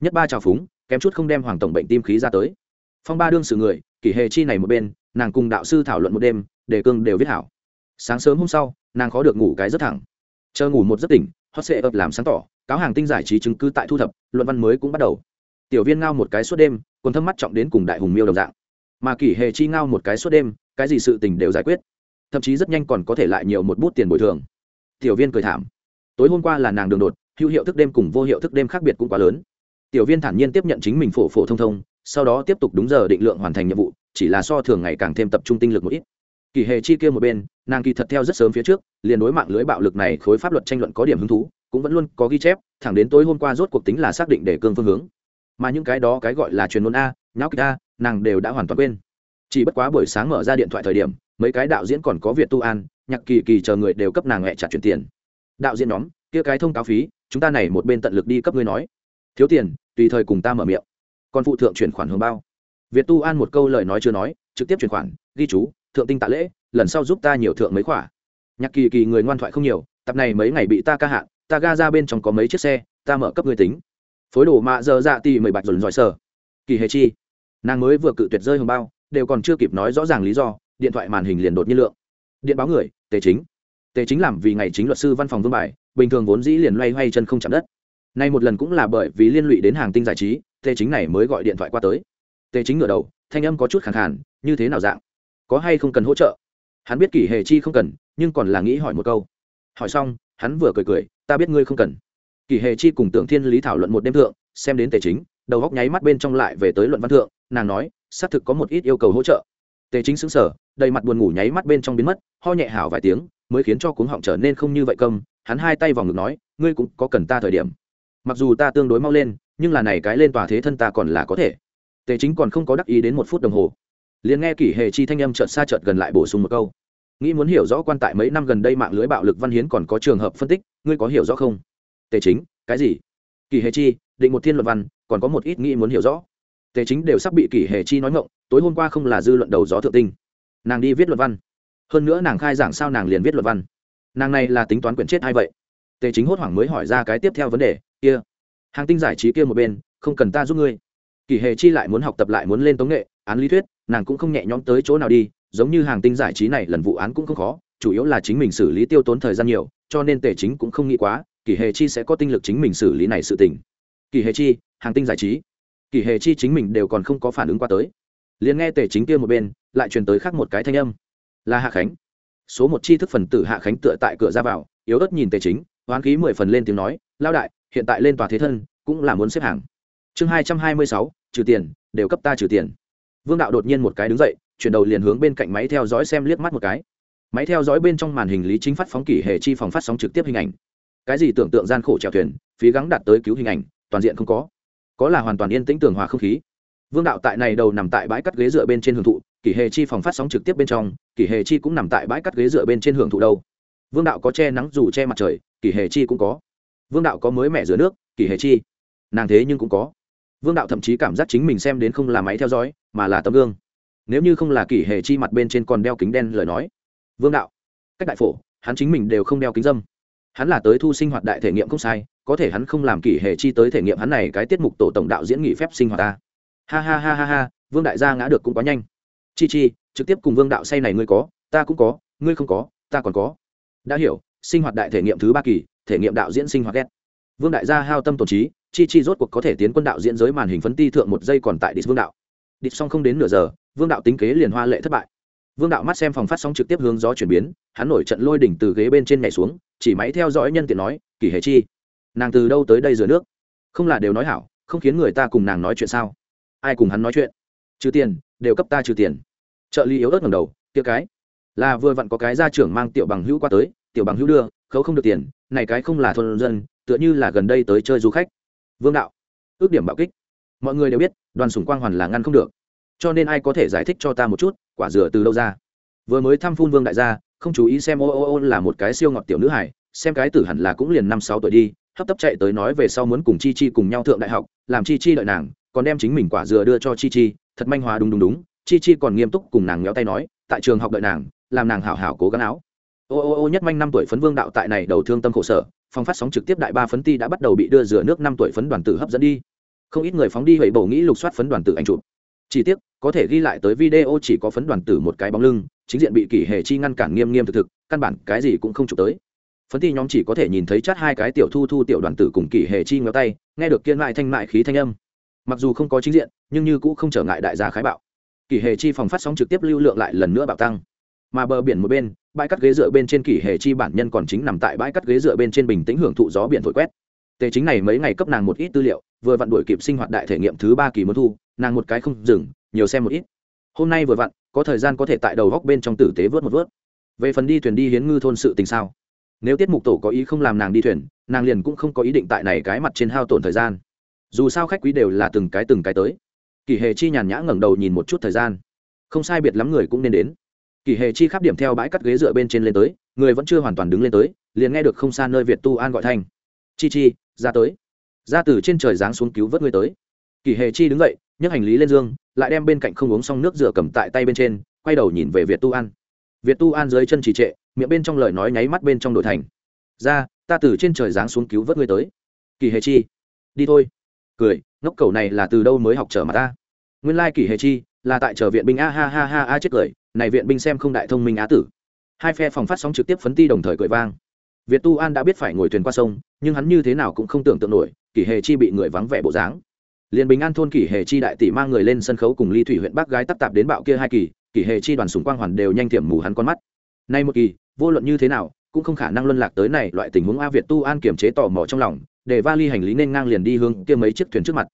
Nhất ba trào phúng, kém chút không đem hoàng tổng bệnh tim khí ra tới. Phong ba đương sự người, kỷ hệ chi này một bên, nàng cùng đạo sư thảo luận một đêm, đề cương đều viết hảo. Sáng sớm hôm sau, nàng khó được ngủ cái rất thẳng. Chờ ngủ một giấc tỉnh, hot sệ ập làm sáng tỏ, cáo hàng tinh giải trí chứng cứ tại thu thập, luận văn mới cũng bắt đầu. Tiểu viên ngao một cái suốt đêm, còn thâm mắt trọng đến cùng đại hùng miêu đồng dạng. Mà kỷ hề chi ngao một cái suốt đêm, cái gì sự tình đều giải quyết thậm chí rất nhanh còn có thể lại nhiều một bút tiền bồi thường. Tiểu viên cười thảm. Tối hôm qua là nàng đường đột, hữu hiệu thức đêm cùng vô hiệu thức đêm khác biệt cũng quá lớn. Tiểu viên thản nhiên tiếp nhận chính mình phổ phổ thông thông, sau đó tiếp tục đúng giờ định lượng hoàn thành nhiệm vụ, chỉ là so thường ngày càng thêm tập trung tinh lực một ít. Kỳ hề chi kia một bên, nàng kỳ thật theo rất sớm phía trước, liền đối mạng lưới bạo lực này khối pháp luật tranh luận có điểm hứng thú, cũng vẫn luôn có ghi chép, thẳng đến tối hôm qua rốt cuộc tính là xác định để cương phương hướng. Mà những cái đó cái gọi là truyền ngôn a, nháo kịch a, nàng đều đã hoàn toàn quên. Chỉ bất quá buổi sáng mở ra điện thoại thời điểm mấy cái đạo diễn còn có việt tu an, nhạc kỳ kỳ chờ người đều cấp nàng hẹ trả chuyển tiền. Đạo diễn nhóm, kia cái thông cáo phí, chúng ta này một bên tận lực đi cấp ngươi nói. Thiếu tiền, tùy thời cùng ta mở miệng. Còn phụ thượng chuyển khoản hướng bao. Việt tu an một câu lời nói chưa nói, trực tiếp chuyển khoản, ghi chú, thượng tinh tạ lễ, lần sau giúp ta nhiều thượng mấy khỏa. Nhạc kỳ kỳ người ngoan thoại không nhiều, tập này mấy ngày bị ta ca hạn, ta ga ra bên trong có mấy chiếc xe, ta mở cấp ngươi tính. Phối đồ mạ giờ dạ tì mười bạch dồn dòi sở. kỳ hề chi. Nàng mới vừa cự tuyệt rơi hồng bao, đều còn chưa kịp nói rõ ràng lý do điện thoại màn hình liền đột nhiên lượng. Điện báo người, tề chính. Tề chính làm vì ngày chính luật sư văn phòng vương bài, bình thường vốn dĩ liền loay hoay chân không chạm đất. Nay một lần cũng là bởi vì liên lụy đến hàng tinh giải trí, tề chính này mới gọi điện thoại qua tới. Tề chính ngửa đầu, thanh âm có chút khẳng khàn, như thế nào dạng? Có hay không cần hỗ trợ? Hắn biết kỷ hề chi không cần, nhưng còn là nghĩ hỏi một câu. Hỏi xong, hắn vừa cười cười, ta biết ngươi không cần. Kỷ hề chi cùng tưởng thiên lý thảo luận một đêm thượng, xem đến tề chính, đầu góc nháy mắt bên trong lại về tới luận văn thượng, nàng nói, xác thực có một ít yêu cầu hỗ trợ. Tề chính xứng sở đầy mặt buồn ngủ nháy mắt bên trong biến mất, ho nhẹ hảo vài tiếng, mới khiến cho cuống họng trở nên không như vậy công hắn hai tay vào ngực nói, ngươi cũng có cần ta thời điểm. Mặc dù ta tương đối mau lên, nhưng là này cái lên tòa thế thân ta còn là có thể. Tề chính còn không có đắc ý đến một phút đồng hồ, liền nghe kỷ hệ chi thanh âm chợt xa chợt gần lại bổ sung một câu. Nghĩ muốn hiểu rõ quan tại mấy năm gần đây mạng lưới bạo lực văn hiến còn có trường hợp phân tích, ngươi có hiểu rõ không? Tề chính, cái gì? Kỷ hệ chi, định một thiên luận văn, còn có một ít nghĩ muốn hiểu rõ. Tề chính đều sắp bị kỷ hệ chi nói ngộng tối hôm qua không là dư luận đầu gió thượng tinh nàng đi viết luận văn. Hơn nữa nàng khai giảng sao nàng liền viết luận văn. Nàng này là tính toán quyển chết hay vậy? Tề chính hốt hoảng mới hỏi ra cái tiếp theo vấn đề, kia, hàng tinh giải trí kia một bên, không cần ta giúp ngươi. Kỷ hệ chi lại muốn học tập lại muốn lên tống nghệ, án lý thuyết, nàng cũng không nhẹ nhõm tới chỗ nào đi, giống như hàng tinh giải trí này lần vụ án cũng không khó, chủ yếu là chính mình xử lý tiêu tốn thời gian nhiều, cho nên tề chính cũng không nghĩ quá kỷ hệ chi sẽ có tinh lực chính mình xử lý này sự tình. Kỷ hệ chi, hàng tinh giải trí. Kỷ hệ chi chính mình đều còn không có phản ứng qua tới. Liền nghe tề chính kia một bên lại truyền tới khác một cái thanh âm. Là hạ khánh. Số một chi thức phần tử hạ khánh tựa tại cửa ra vào, yếu ớt nhìn tề chính, hoán khí mười phần lên tiếng nói lao đại, hiện tại lên tòa thế thân, cũng là muốn xếp hàng. Chương hai trăm hai mươi sáu, trừ tiền, đều cấp ta trừ tiền. Vương đạo đột nhiên một cái đứng dậy, chuyển đầu liền hướng bên cạnh máy theo dõi xem liếc mắt một cái. Máy theo dõi bên trong màn hình lý chính phát phóng kỷ hệ chi phòng phát sóng trực tiếp hình ảnh. Cái gì tưởng tượng gian khổ trèo thuyền, phí gắng đạt tới cứu hình ảnh, toàn diện không có. Có là hoàn toàn yên tĩnh tường hòa không khí. Vương đạo tại này đầu nằm tại bãi cắt ghế dựa bên trên hưởng thụ kỷ hệ chi phòng phát sóng trực tiếp bên trong, kỷ hệ chi cũng nằm tại bãi cắt ghế dựa bên trên hưởng thụ đâu. Vương đạo có che nắng dù che mặt trời, kỷ hệ chi cũng có. Vương đạo có mới mẹ rửa nước, kỷ hệ chi. Nàng thế nhưng cũng có. Vương đạo thậm chí cảm giác chính mình xem đến không là máy theo dõi, mà là tấm gương. Nếu như không là kỷ hệ chi mặt bên trên còn đeo kính đen lời nói. Vương đạo. Cách đại phổ, hắn chính mình đều không đeo kính dâm. Hắn là tới thu sinh hoạt đại thể nghiệm không sai, có thể hắn không làm kỷ hệ chi tới thể nghiệm hắn này cái tiết mục tổ tổng đạo diễn nghị phép sinh hoạt ta. Ha ha ha ha ha, vương đại gia ngã được cũng quá nhanh chi chi, trực tiếp cùng vương đạo say này ngươi có, ta cũng có, ngươi không có, ta còn có. Đã hiểu, sinh hoạt đại thể nghiệm thứ ba kỳ, thể nghiệm đạo diễn sinh hoạt ghét. Vương đại gia hao tâm tổn trí, chi chi rốt cuộc có thể tiến quân đạo diễn giới màn hình phấn ti thượng một giây còn tại địch vương đạo. Địch xong không đến nửa giờ, vương đạo tính kế liền hoa lệ thất bại. Vương đạo mắt xem phòng phát sóng trực tiếp hướng gió chuyển biến, hắn nổi trận lôi đỉnh từ ghế bên trên nhảy xuống, chỉ máy theo dõi nhân tiện nói, kỳ hề chi, nàng từ đâu tới đây rửa nước? Không là đều nói hảo, không khiến người ta cùng nàng nói chuyện sao? Ai cùng hắn nói chuyện? Trừ tiền đều cấp ta trừ tiền. Trợ lý yếu ớt ngầm đầu, kia cái, là vừa vặn có cái gia trưởng mang tiểu bằng hữu qua tới, tiểu bằng hữu đưa, khấu không được tiền, này cái không là thôn dân, tựa như là gần đây tới chơi du khách. Vương đạo, ước điểm bạo kích. Mọi người đều biết, đoàn Sùng quang hoàn là ngăn không được. Cho nên ai có thể giải thích cho ta một chút, quả dừa từ đâu ra? Vừa mới thăm phun vương đại gia, không chú ý xem ô ô ô là một cái siêu ngọt tiểu nữ hải, xem cái tử hẳn là cũng liền năm sáu tuổi đi, hấp tấp chạy tới nói về sau muốn cùng chi chi cùng nhau thượng đại học, làm chi chi đợi nàng, còn đem chính mình quả dừa đưa cho chi chi thật manh hóa đúng đúng đúng, chi chi còn nghiêm túc cùng nàng ngéo tay nói, tại trường học đợi nàng, làm nàng hảo hảo cố gắng áo. Ô ô ô nhất manh năm tuổi phấn vương đạo tại này đầu thương tâm khổ sở, phòng phát sóng trực tiếp đại ba phấn ti đã bắt đầu bị đưa rửa nước năm tuổi phấn đoàn tử hấp dẫn đi. Không ít người phóng đi hủy bổ nghĩ lục soát phấn đoàn tử anh chụp. Chỉ tiếc, có thể ghi lại tới video chỉ có phấn đoàn tử một cái bóng lưng, chính diện bị kỷ hệ chi ngăn cản nghiêm nghiêm thực thực, căn bản cái gì cũng không chụp tới. Phấn ti nhóm chỉ có thể nhìn thấy chát hai cái tiểu thu thu tiểu đoàn tử cùng kỷ hệ chi ngéo tay, nghe được kiên mại thanh mại khí thanh âm mặc dù không có chính diện, nhưng như cũ không trở ngại đại gia khái bạo. Kỷ hệ chi phòng phát sóng trực tiếp lưu lượng lại lần nữa bạo tăng. Mà bờ biển một bên, bãi cắt ghế dựa bên trên kỷ hệ chi bản nhân còn chính nằm tại bãi cắt ghế dựa bên trên bình tĩnh hưởng thụ gió biển thổi quét. Tề chính này mấy ngày cấp nàng một ít tư liệu, vừa vặn đuổi kịp sinh hoạt đại thể nghiệm thứ ba kỳ muốn thu, nàng một cái không dừng, nhiều xem một ít. Hôm nay vừa vặn, có thời gian có thể tại đầu góc bên trong tử tế vớt một vớt. Về phần đi thuyền đi hiến ngư thôn sự tình sao? Nếu tiết mục tổ có ý không làm nàng đi thuyền, nàng liền cũng không có ý định tại này cái mặt trên hao tổn thời gian dù sao khách quý đều là từng cái từng cái tới. Kỳ hề chi nhàn nhã ngẩng đầu nhìn một chút thời gian. Không sai biệt lắm người cũng nên đến. Kỳ hề chi khắp điểm theo bãi cắt ghế dựa bên trên lên tới, người vẫn chưa hoàn toàn đứng lên tới, liền nghe được không xa nơi việt tu an gọi thanh. Chi chi, ra tới. Ra từ trên trời giáng xuống cứu vớt người tới. Kỳ hề chi đứng dậy, nhấc hành lý lên dương lại đem bên cạnh không uống xong nước rửa cầm tại tay bên trên, quay đầu nhìn về việt tu an. Việt tu an dưới chân trì trệ, miệng bên trong lời nói nháy mắt bên trong đội thành. Ra, ta từ trên trời giáng xuống cứu vớt người tới. Kỳ hề chi, đi thôi cười, ngốc cầu này là từ đâu mới học trở mà ta? Nguyên lai kỷ hệ chi, là tại chờ viện binh a ha ha ha a chết cười, này viện binh xem không đại thông minh á tử. Hai phe phòng phát sóng trực tiếp phấn ti đồng thời cười vang. Việt tu an đã biết phải ngồi thuyền qua sông, nhưng hắn như thế nào cũng không tưởng tượng nổi, kỷ hệ chi bị người vắng vẻ bộ dáng. Liền bình an thôn kỷ hệ chi đại tỷ mang người lên sân khấu cùng ly thủy huyện bác gái tắc tạp đến bạo kia hai kỳ, kỷ hệ chi đoàn súng quang hoàn đều nhanh thiểm mù hắn con mắt. Nay một kỳ, vô luận như thế nào, cũng không khả năng luân lạc tới này loại tình huống a việt tu an kiềm chế tò mò trong lòng để vali hành lý nên ngang liền đi hướng kia mấy chiếc thuyền trước mặt.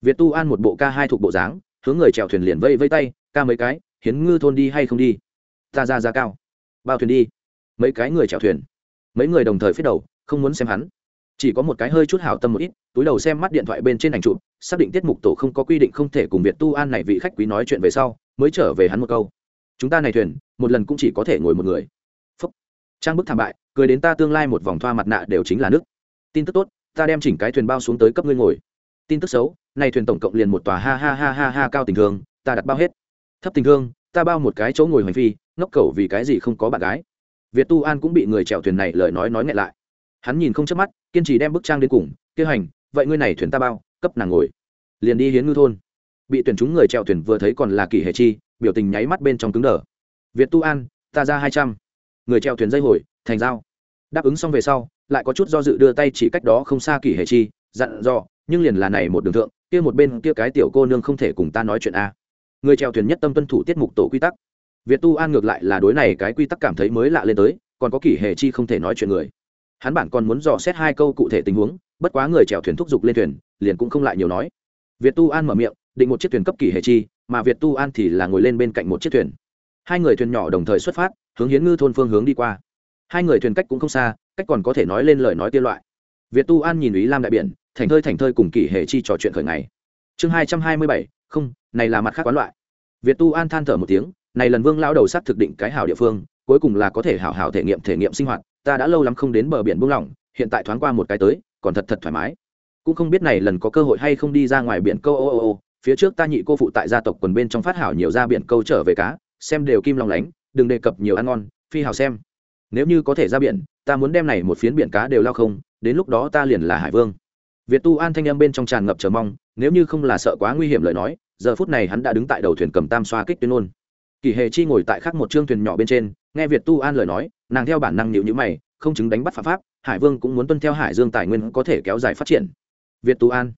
Việt tu an một bộ ca hai thuộc bộ dáng, hướng người chèo thuyền liền vây vây tay, ca mấy cái, hiến ngư thôn đi hay không đi? Ta ra ra cao. Bao thuyền đi. Mấy cái người chèo thuyền. Mấy người đồng thời phía đầu, không muốn xem hắn. Chỉ có một cái hơi chút hảo tâm một ít, túi đầu xem mắt điện thoại bên trên ảnh chụp, xác định tiết mục tổ không có quy định không thể cùng việt tu an này vị khách quý nói chuyện về sau, mới trở về hắn một câu. Chúng ta này thuyền, một lần cũng chỉ có thể ngồi một người. Phúc. Trang bức thảm bại, cười đến ta tương lai một vòng thoa mặt nạ đều chính là nước. Tin tức tốt ta đem chỉnh cái thuyền bao xuống tới cấp ngươi ngồi. Tin tức xấu này thuyền tổng cộng liền một tòa ha ha ha ha ha cao tình thương, ta đặt bao hết. Thấp tình thương, ta bao một cái chỗ ngồi hoành phi, ngốc cầu vì cái gì không có bạn gái. Việt tu an cũng bị người chèo thuyền này lời nói nói ngại lại. Hắn nhìn không chớp mắt, kiên trì đem bức trang đến cùng, kêu hành, vậy ngươi này thuyền ta bao, cấp nàng ngồi. Liền đi hiến ngư thôn. Bị tuyển chúng người chèo thuyền vừa thấy còn là kỳ hệ chi, biểu tình nháy mắt bên trong cứng đờ. Việt tu an, ta ra hai trăm. Người chèo thuyền dây hồi, thành dao đáp ứng xong về sau, lại có chút do dự đưa tay chỉ cách đó không xa kỳ hệ chi, dặn dò, nhưng liền là này một đường thượng, kia một bên kia cái tiểu cô nương không thể cùng ta nói chuyện a. Người chèo thuyền nhất tâm tuân thủ tiết mục tổ quy tắc. Việt tu an ngược lại là đối này cái quy tắc cảm thấy mới lạ lên tới, còn có kỷ hệ chi không thể nói chuyện người. Hắn bản còn muốn dò xét hai câu cụ thể tình huống, bất quá người chèo thuyền thúc giục lên thuyền, liền cũng không lại nhiều nói. Việt tu an mở miệng, định một chiếc thuyền cấp kỷ hệ chi, mà việt tu an thì là ngồi lên bên cạnh một chiếc thuyền. Hai người thuyền nhỏ đồng thời xuất phát, hướng hiến ngư thôn phương hướng đi qua hai người thuyền cách cũng không xa, cách còn có thể nói lên lời nói tiên loại. Việt tu an nhìn ý lam đại biển thành thơi thành thơi cùng kỷ hệ chi trò chuyện khởi ngày. Chương hai trăm hai mươi bảy, không, này là mặt khác quán loại. Việt tu an than thở một tiếng, này lần vương lão đầu sắt thực định cái hảo địa phương, cuối cùng là có thể hảo hảo thể nghiệm thể nghiệm sinh hoạt, ta đã lâu lắm không đến bờ biển buông lỏng, hiện tại thoáng qua một cái tới, còn thật thật thoải mái. Cũng không biết này lần có cơ hội hay không đi ra ngoài biển câu ô ô ô, phía trước ta nhị cô phụ tại gia tộc quần bên trong phát hảo nhiều ra biển câu trở về cá, xem đều kim long lánh, đừng đề cập nhiều ăn ngon, phi hào xem nếu như có thể ra biển, ta muốn đem này một phiến biển cá đều lao không, đến lúc đó ta liền là hải vương. Việt tu an thanh âm bên trong tràn ngập chờ mong, nếu như không là sợ quá nguy hiểm lời nói, giờ phút này hắn đã đứng tại đầu thuyền cầm tam xoa kích tuyên ôn. Kỳ hề chi ngồi tại khắc một chương thuyền nhỏ bên trên, nghe việt tu an lời nói, nàng theo bản năng nhịu nhữ mày, không chứng đánh bắt phạm pháp, hải vương cũng muốn tuân theo hải dương tài nguyên có thể kéo dài phát triển. Việt tu an,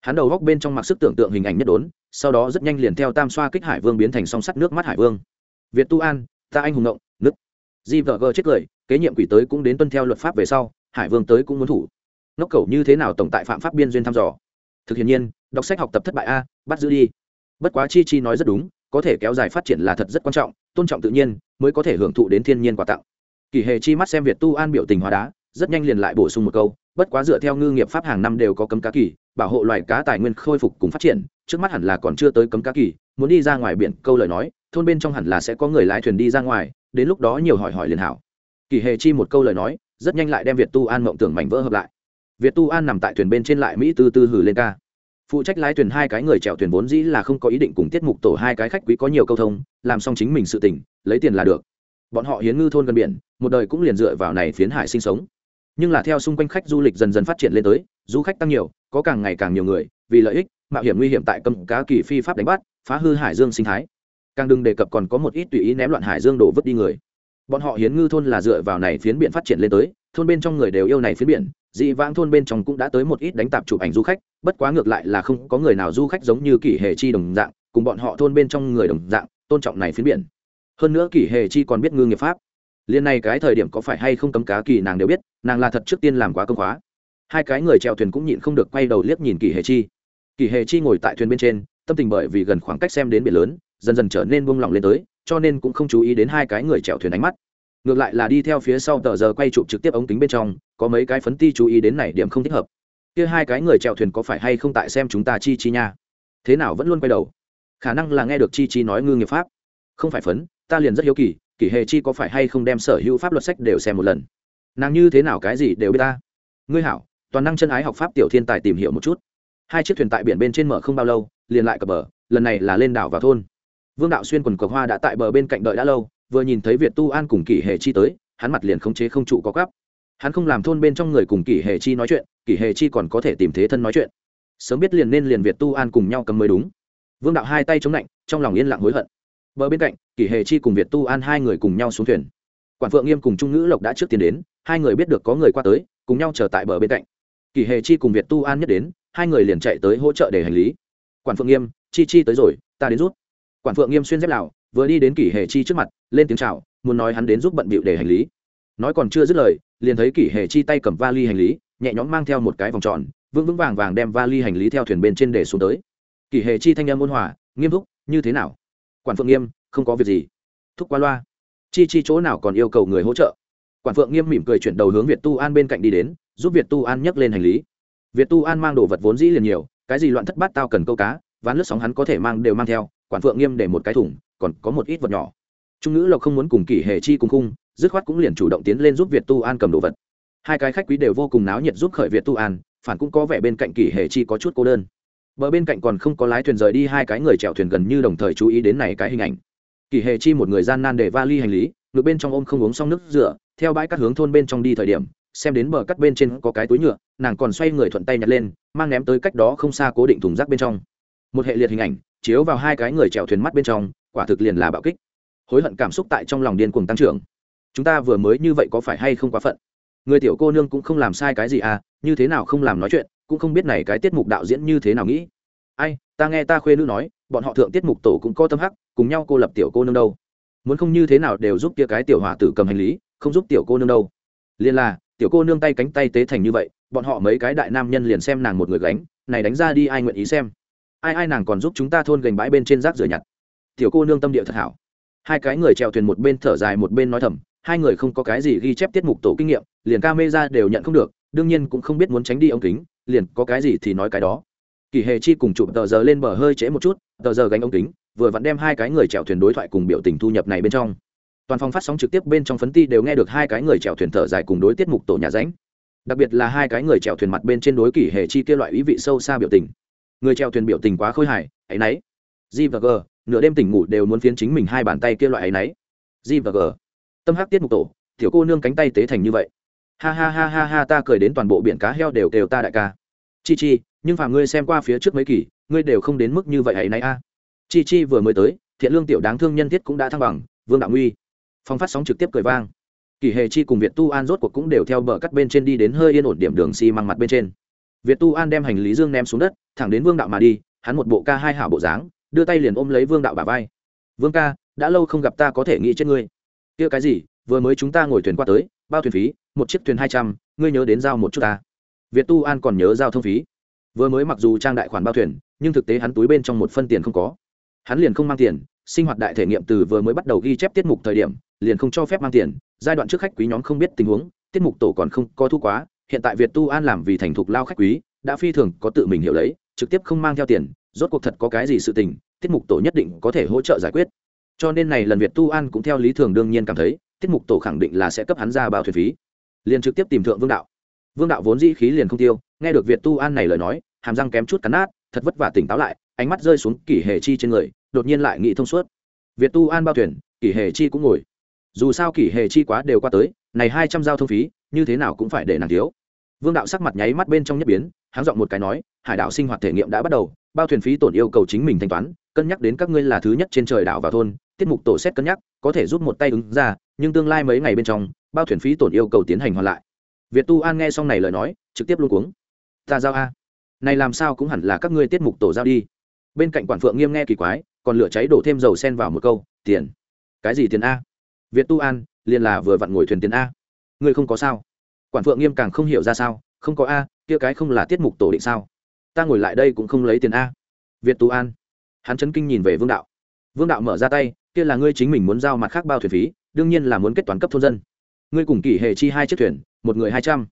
hắn đầu góc bên trong mặc sức tưởng tượng hình ảnh nhất đốn, sau đó rất nhanh liền theo tam xoa kích hải vương biến thành song sắt nước mắt hải vương. Việt tu an, ta anh hùng động di vợ gờ chết cười, kế nhiệm quỷ tới cũng đến tuân theo luật pháp về sau, hải vương tới cũng muốn thủ. Nóc cầu như thế nào tổng tại phạm pháp biên duyên thăm dò? Thực hiện nhiên, đọc sách học tập thất bại a, bắt giữ đi. Bất quá chi chi nói rất đúng, có thể kéo dài phát triển là thật rất quan trọng, tôn trọng tự nhiên, mới có thể hưởng thụ đến thiên nhiên quà tặng. Kỳ hề chi mắt xem việt tu an biểu tình hóa đá, rất nhanh liền lại bổ sung một câu, bất quá dựa theo ngư nghiệp pháp hàng năm đều có cấm cá kỳ, bảo hộ loài cá tài nguyên khôi phục cùng phát triển, trước mắt hẳn là còn chưa tới cấm cá kỳ, muốn đi ra ngoài biển, câu lời nói, thôn bên trong hẳn là sẽ có người lái thuyền đi ra ngoài đến lúc đó nhiều hỏi hỏi liền hảo. Kỳ hề chi một câu lời nói, rất nhanh lại đem việt tu an mộng tưởng mảnh vỡ hợp lại. Việt tu an nằm tại thuyền bên trên lại mỹ tư tư hử lên ca. Phụ trách lái thuyền hai cái người chèo thuyền vốn dĩ là không có ý định cùng tiết mục tổ hai cái khách quý có nhiều câu thông, làm xong chính mình sự tỉnh lấy tiền là được. Bọn họ hiến ngư thôn gần biển, một đời cũng liền dựa vào này phiến hải sinh sống. Nhưng là theo xung quanh khách du lịch dần dần phát triển lên tới, du khách tăng nhiều, có càng ngày càng nhiều người, vì lợi ích, mạo hiểm nguy hiểm tại cầm cá kỳ phi pháp đánh bắt, phá hư hải dương sinh thái càng đừng đề cập còn có một ít tùy ý ném loạn hải dương đổ vứt đi người. Bọn họ hiến ngư thôn là dựa vào này phiến biển phát triển lên tới, thôn bên trong người đều yêu này phiến biển, dị vãng thôn bên trong cũng đã tới một ít đánh tạp chụp ảnh du khách, bất quá ngược lại là không có người nào du khách giống như kỷ hề chi đồng dạng, cùng bọn họ thôn bên trong người đồng dạng, tôn trọng này phiến biển. Hơn nữa kỷ hề chi còn biết ngư nghiệp pháp. Liên này cái thời điểm có phải hay không cấm cá kỳ nàng đều biết, nàng là thật trước tiên làm quá công khóa. Hai cái người chèo thuyền cũng nhịn không được quay đầu liếc nhìn kỷ hề chi. Kỷ hề chi ngồi tại thuyền bên trên, tâm tình bởi vì gần khoảng cách xem đến biển lớn dần dần trở nên buông lỏng lên tới, cho nên cũng không chú ý đến hai cái người chèo thuyền ánh mắt. Ngược lại là đi theo phía sau tờ giờ quay chụp trực tiếp ống kính bên trong, có mấy cái phấn ti chú ý đến này điểm không thích hợp. Kia hai cái người chèo thuyền có phải hay không tại xem chúng ta chi chi nha? Thế nào vẫn luôn quay đầu? Khả năng là nghe được chi chi nói ngư nghiệp pháp. Không phải phấn, ta liền rất hiếu kỳ kỷ hề chi có phải hay không đem sở hữu pháp luật sách đều xem một lần? Nàng như thế nào cái gì đều biết ta. Ngươi hảo, toàn năng chân ái học pháp tiểu thiên tài tìm hiểu một chút. Hai chiếc thuyền tại biển bên trên mở không bao lâu, liền lại cập bờ, lần này là lên đảo vào thôn vương đạo xuyên quần cờ hoa đã tại bờ bên cạnh đợi đã lâu, vừa nhìn thấy việt tu an cùng kỷ hề chi tới, hắn mặt liền khống chế không trụ có gắp. Hắn không làm thôn bên trong người cùng kỷ hề chi nói chuyện, kỷ hề chi còn có thể tìm thế thân nói chuyện. Sớm biết liền nên liền việt tu an cùng nhau cầm mới đúng. Vương đạo hai tay chống lạnh, trong lòng yên lặng hối hận. Bờ bên cạnh, kỷ hề chi cùng việt tu an hai người cùng nhau xuống thuyền. Quản phượng nghiêm cùng trung ngữ lộc đã trước tiên đến, hai người biết được có người qua tới, cùng nhau chờ tại bờ bên cạnh. Kỷ hề chi cùng việt tu an nhất đến, hai người liền chạy tới hỗ trợ để hành lý. Quản phượng nghiêm, chi chi tới rồi, ta đến rút quản phượng nghiêm xuyên dép lào, vừa đi đến kỷ hề chi trước mặt, lên tiếng chào, muốn nói hắn đến giúp bận bịu để hành lý. Nói còn chưa dứt lời, liền thấy kỷ hề chi tay cầm vali hành lý, nhẹ nhõm mang theo một cái vòng tròn, vững vững vàng vàng đem vali hành lý theo thuyền bên trên để xuống tới. Kỷ hề chi thanh âm ôn hòa, nghiêm túc như thế nào? Quản phượng nghiêm, không có việc gì. Thúc qua loa. Chi chi chỗ nào còn yêu cầu người hỗ trợ? Quản phượng nghiêm mỉm cười chuyển đầu hướng việt tu an bên cạnh đi đến, giúp việt tu an nhấc lên hành lý. Việt tu an mang đồ vật vốn dĩ liền nhiều, cái gì loạn thất bát tao cần câu cá, ván lướt sóng hắn có thể mang đều mang theo quản phượng nghiêm để một cái thùng, còn có một ít vật nhỏ. Trung ngữ lộc không muốn cùng kỷ hề chi cùng khung, dứt khoát cũng liền chủ động tiến lên giúp việt tu an cầm đồ vật. Hai cái khách quý đều vô cùng náo nhiệt giúp khởi việt tu an, phản cũng có vẻ bên cạnh kỷ hề chi có chút cô đơn. Bờ bên cạnh còn không có lái thuyền rời đi hai cái người chèo thuyền gần như đồng thời chú ý đến này cái hình ảnh. Kỷ hề chi một người gian nan để vali hành lý ngược bên trong ôm không uống xong nước rửa, theo bãi cắt hướng thôn bên trong đi thời điểm, xem đến bờ cắt bên trên có cái túi nhựa, nàng còn xoay người thuận tay nhặt lên, mang ném tới cách đó không xa cố định thùng rác bên trong. Một hệ liệt hình ảnh chiếu vào hai cái người chèo thuyền mắt bên trong, quả thực liền là bạo kích. Hối hận cảm xúc tại trong lòng điên cuồng tăng trưởng. Chúng ta vừa mới như vậy có phải hay không quá phận? Người tiểu cô nương cũng không làm sai cái gì à như thế nào không làm nói chuyện, cũng không biết này cái tiết mục đạo diễn như thế nào nghĩ. Ai, ta nghe ta khuê nữ nói, bọn họ thượng tiết mục tổ cũng có tâm hắc, cùng nhau cô lập tiểu cô nương đâu. Muốn không như thế nào đều giúp kia cái tiểu hòa tử cầm hành lý, không giúp tiểu cô nương đâu. Liền là, tiểu cô nương tay cánh tay tế thành như vậy, bọn họ mấy cái đại nam nhân liền xem nàng một người gánh, này đánh ra đi ai nguyện ý xem? Ai ai nàng còn giúp chúng ta thôn gành bãi bên trên rác rửa nhặt. Tiểu cô nương tâm địa thật hảo. Hai cái người trèo thuyền một bên thở dài một bên nói thầm, hai người không có cái gì ghi chép tiết mục tổ kinh nghiệm, liền ca mê ra đều nhận không được, đương nhiên cũng không biết muốn tránh đi ống kính, liền có cái gì thì nói cái đó. Kỳ hề chi cùng chụp tờ giờ lên bờ hơi trễ một chút, tờ giờ gánh ống kính, vừa vặn đem hai cái người chèo thuyền đối thoại cùng biểu tình thu nhập này bên trong. Toàn phòng phát sóng trực tiếp bên trong phấn ti đều nghe được hai cái người chèo thuyền thở dài cùng đối tiết mục tổ nhà ránh. Đặc biệt là hai cái người chèo thuyền mặt bên trên đối kỷ hề chi kia loại ý vị sâu xa biểu tình người treo thuyền biểu tình quá khôi hài ấy nấy g và g, nửa đêm tỉnh ngủ đều muốn phiến chính mình hai bàn tay kia loại ấy nấy g và g, tâm hắc tiết mục tổ, tiểu cô nương cánh tay tế thành như vậy. Ha ha ha ha ha, ta cười đến toàn bộ biển cá heo đều kêu ta đại ca. Chi chi, nhưng phàm ngươi xem qua phía trước mấy kỳ, ngươi đều không đến mức như vậy ấy nấy a. Chi chi vừa mới tới, thiện lương tiểu đáng thương nhân thiết cũng đã thăng bằng, vương đạo nguy. Phong phát sóng trực tiếp cười vang. Kỳ hề chi cùng việt tu an rốt cuộc cũng đều theo bờ cắt bên trên đi đến hơi yên ổn điểm đường xi măng mặt bên trên việt tu an đem hành lý dương ném xuống đất, thẳng đến vương đạo mà đi, hắn một bộ ca hai hảo bộ dáng, đưa tay liền ôm lấy vương đạo bà vai. Vương ca, đã lâu không gặp ta có thể nghĩ chết ngươi. Kia cái gì, vừa mới chúng ta ngồi thuyền qua tới, bao thuyền phí, một chiếc thuyền hai trăm, ngươi nhớ đến giao một chút ta. Việt tu an còn nhớ giao thông phí. Vừa mới mặc dù trang đại khoản bao thuyền, nhưng thực tế hắn túi bên trong một phân tiền không có. Hắn liền không mang tiền, sinh hoạt đại thể nghiệm từ vừa mới bắt đầu ghi chép tiết mục thời điểm, liền không cho phép mang tiền. Giai đoạn trước khách quý nhóm không biết tình huống, tiết mục tổ còn không có thu quá hiện tại việt tu an làm vì thành thục lao khách quý, đã phi thường có tự mình hiểu lấy, trực tiếp không mang theo tiền, rốt cuộc thật có cái gì sự tình, tiết mục tổ nhất định có thể hỗ trợ giải quyết. Cho nên này lần việt tu an cũng theo lý thường đương nhiên cảm thấy, tiết mục tổ khẳng định là sẽ cấp hắn ra bao thuyền phí. Liền trực tiếp tìm thượng vương đạo. Vương đạo vốn dĩ khí liền không tiêu, nghe được việt tu an này lời nói, hàm răng kém chút cắn nát, thật vất vả tỉnh táo lại, ánh mắt rơi xuống kỷ hề chi trên người, đột nhiên lại nghĩ thông suốt. Việt tu an bao thuyền, kỷ hề chi cũng ngồi. Dù sao kỷ hề chi quá đều qua tới, này hai trăm giao thông phí như thế nào cũng phải để nàng thiếu. Vương đạo sắc mặt nháy mắt bên trong nhất biến, hắn dọn một cái nói, hải đảo sinh hoạt thể nghiệm đã bắt đầu, bao thuyền phí tổn yêu cầu chính mình thanh toán, cân nhắc đến các ngươi là thứ nhất trên trời đảo vào thôn, tiết mục tổ xét cân nhắc, có thể giúp một tay ứng ra, nhưng tương lai mấy ngày bên trong, bao thuyền phí tổn yêu cầu tiến hành hoàn lại. Việt tu an nghe xong này lời nói, trực tiếp luôn cuống. Ta giao a. Này làm sao cũng hẳn là các ngươi tiết mục tổ giao đi. Bên cạnh quản phượng nghiêm nghe kỳ quái, còn lửa cháy đổ thêm dầu sen vào một câu, tiền. Cái gì tiền a? Việt tu an liền là vừa vặn ngồi thuyền tiền a ngươi không có sao? Quản phượng nghiêm càng không hiểu ra sao, không có a, kia cái không là tiết mục tổ định sao? Ta ngồi lại đây cũng không lấy tiền a. Việt tu an. Hắn chấn kinh nhìn về vương đạo. Vương đạo mở ra tay, kia là ngươi chính mình muốn giao mặt khác bao thuyền phí, đương nhiên là muốn kết toán cấp thôn dân. Ngươi cùng kỷ hệ chi hai chiếc thuyền, một người hai trăm.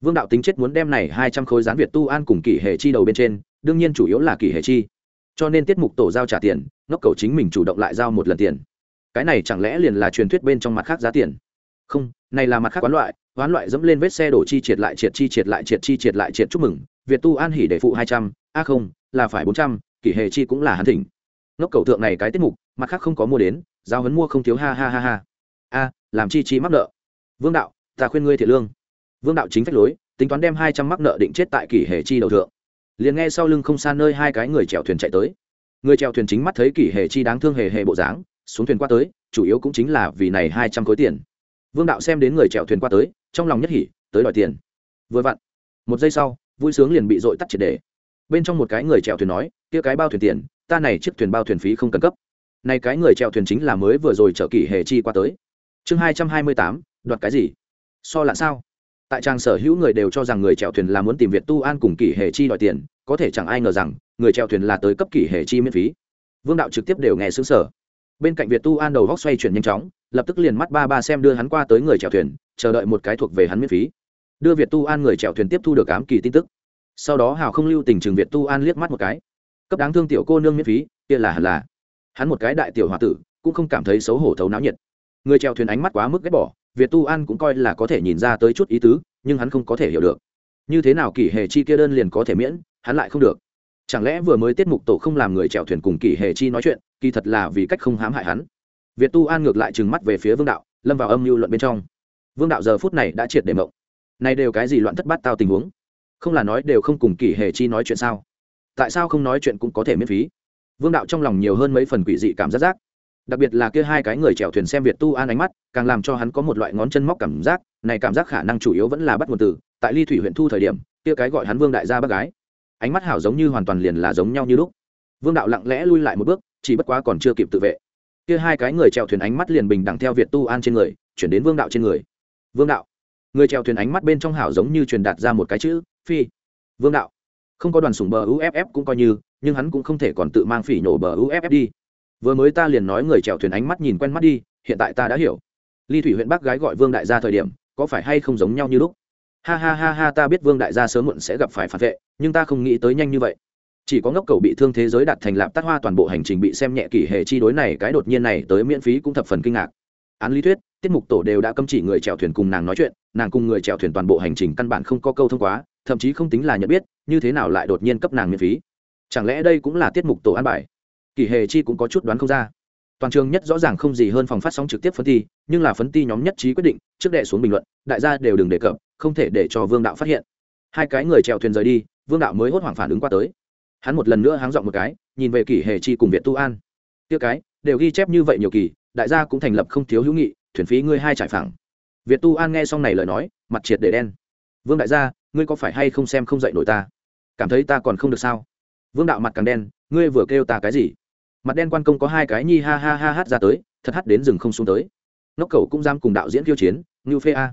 Vương đạo tính chết muốn đem này hai trăm khối gián việt tu an cùng kỷ hệ chi đầu bên trên, đương nhiên chủ yếu là kỷ hệ chi. Cho nên tiết mục tổ giao trả tiền, ngốc cầu chính mình chủ động lại giao một lần tiền. Cái này chẳng lẽ liền là truyền thuyết bên trong mặt khác giá tiền? Không, này là mặt khác quán loại quán loại dẫm lên vết xe đổ chi triệt lại triệt chi triệt lại triệt chi triệt lại triệt chúc mừng. Việt tu an hỉ để phụ hai trăm, a không, là phải bốn trăm, kỷ hệ chi cũng là hắn thỉnh. Ngốc cầu thượng này cái tiết mục, mặt khác không có mua đến giao hấn mua không thiếu, ha ha ha ha. A, làm chi chi mắc nợ. Vương đạo, ta khuyên ngươi thiệt lương. Vương đạo chính phách lối, tính toán đem hai trăm mắc nợ định chết tại kỷ hệ chi đầu thượng. Liền nghe sau lưng không xa nơi hai cái người chèo thuyền chạy tới. Người chèo thuyền chính mắt thấy kỷ hệ chi đáng thương hề hề bộ dáng, xuống thuyền qua tới, chủ yếu cũng chính là vì này hai trăm khối tiền vương đạo xem đến người chèo thuyền qua tới, trong lòng nhất hỉ, tới đòi tiền. Vừa vặn, một giây sau, vui sướng liền bị dội tắt triệt đề. Bên trong một cái người chèo thuyền nói, kia cái bao thuyền tiền, ta này chiếc thuyền bao thuyền phí không cần cấp. Này cái người chèo thuyền chính là mới vừa rồi chở kỷ hề chi qua tới. Chương hai trăm hai mươi tám, đoạt cái gì? So là sao? Tại trang sở hữu người đều cho rằng người chèo thuyền là muốn tìm việt tu an cùng kỷ hề chi đòi tiền, có thể chẳng ai ngờ rằng, người chèo thuyền là tới cấp kỷ hề chi miễn phí. Vương đạo trực tiếp đều nghe xứng sở bên cạnh việt tu an đầu góc xoay chuyển nhanh chóng lập tức liền mắt ba ba xem đưa hắn qua tới người chèo thuyền, chờ đợi một cái thuộc về hắn miễn phí. Đưa việt tu an người chèo thuyền tiếp thu được ám kỳ tin tức. Sau đó hào không lưu tình trường việt tu an liếc mắt một cái. Cấp đáng thương tiểu cô nương miễn phí, kia là hẳn là. Hắn một cái đại tiểu h o a tử, cũng không cảm thấy xấu hổ thấu náo nhiệt. Người chèo thuyền ánh mắt quá mức ghét bỏ, việt tu an cũng coi là có thể nhìn ra tới chút ý tứ, nhưng hắn không có thể hiểu được. Như thế nào kỷ hệ chi kia đơn liền có thể miễn, hắn lại không được. Chẳng lẽ vừa mới tiết mục tổ không làm người chèo thuyền cùng kỷ hệ chi nói chuyện, kỳ thật là vì cách không hãm hại hắn? Việt tu an ngược lại trừng mắt về phía vương đạo, lâm vào âm mưu luận bên trong. Vương đạo giờ phút này đã triệt để mộng. Này đều cái gì loạn thất bát tao tình huống? Không là nói đều không cùng kỷ hệ chi nói chuyện sao? Tại sao không nói chuyện cũng có thể miễn phí? Vương đạo trong lòng nhiều hơn mấy phần quỷ dị cảm giác giác. Đặc biệt là kia hai cái người chèo thuyền xem việt tu an ánh mắt, càng làm cho hắn có một loại ngón chân móc cảm giác, này cảm giác khả năng chủ yếu vẫn là bắt nguồn từ, tại ly thủy huyện thu thời điểm, kia cái gọi hắn vương đại gia bác gái. Ánh mắt hảo giống như hoàn toàn liền là giống nhau như lúc. Vương đạo lặng lẽ lui lại một bước, chỉ bất quá còn chưa kịp tự vệ kia hai cái người chèo thuyền ánh mắt liền bình đẳng theo việt tu an trên người, chuyển đến vương đạo trên người. Vương đạo, người chèo thuyền ánh mắt bên trong hảo giống như truyền đạt ra một cái chữ, phi. Vương đạo, không có đoàn sủng bờ uff cũng coi như, nhưng hắn cũng không thể còn tự mang phỉ nhổ bờ uff đi. Vừa mới ta liền nói người chèo thuyền ánh mắt nhìn quen mắt đi, hiện tại ta đã hiểu. Ly thủy huyện bắc gái gọi vương đại gia thời điểm, có phải hay không giống nhau như lúc? Ha ha ha ha, ta biết vương đại gia sớm muộn sẽ gặp phải phản vệ, nhưng ta không nghĩ tới nhanh như vậy chỉ có ngốc cầu bị thương thế giới đặt thành lạp tát hoa toàn bộ hành trình bị xem nhẹ kỷ hệ chi đối này, cái đột nhiên này tới miễn phí cũng thập phần kinh ngạc. Án lý thuyết, tiết mục tổ đều đã cấm chỉ người chèo thuyền cùng nàng nói chuyện, nàng cùng người chèo thuyền toàn bộ hành trình căn bản không có câu thông quá, thậm chí không tính là nhận biết, như thế nào lại đột nhiên cấp nàng miễn phí? Chẳng lẽ đây cũng là tiết mục tổ an bài? Kỷ hệ chi cũng có chút đoán không ra. Toàn trường nhất rõ ràng không gì hơn phòng phát sóng trực tiếp phân thi, nhưng là phấn ti nhóm nhất trí quyết định, trước đệ xuống bình luận, đại gia đều đừng đề cập, không thể để cho vương đạo phát hiện. Hai cái người chèo thuyền rời đi, vương đạo mới hốt hoảng phản ứng qua tới hắn một lần nữa háng dọn một cái, nhìn về kỷ hề chi cùng việt tu an. Tiêu cái, đều ghi chép như vậy nhiều kỳ, đại gia cũng thành lập không thiếu hữu nghị, thuyền phí ngươi hai trải phẳng. Việt tu an nghe xong này lời nói, mặt triệt để đen. Vương đại gia, ngươi có phải hay không xem không dạy nổi ta? Cảm thấy ta còn không được sao? Vương đạo mặt càng đen, ngươi vừa kêu ta cái gì? Mặt đen quan công có hai cái nhi ha ha ha hát ra tới, thật hát đến rừng không xuống tới. Nóc cầu cũng giam cùng đạo diễn tiêu chiến, ngưu phê a.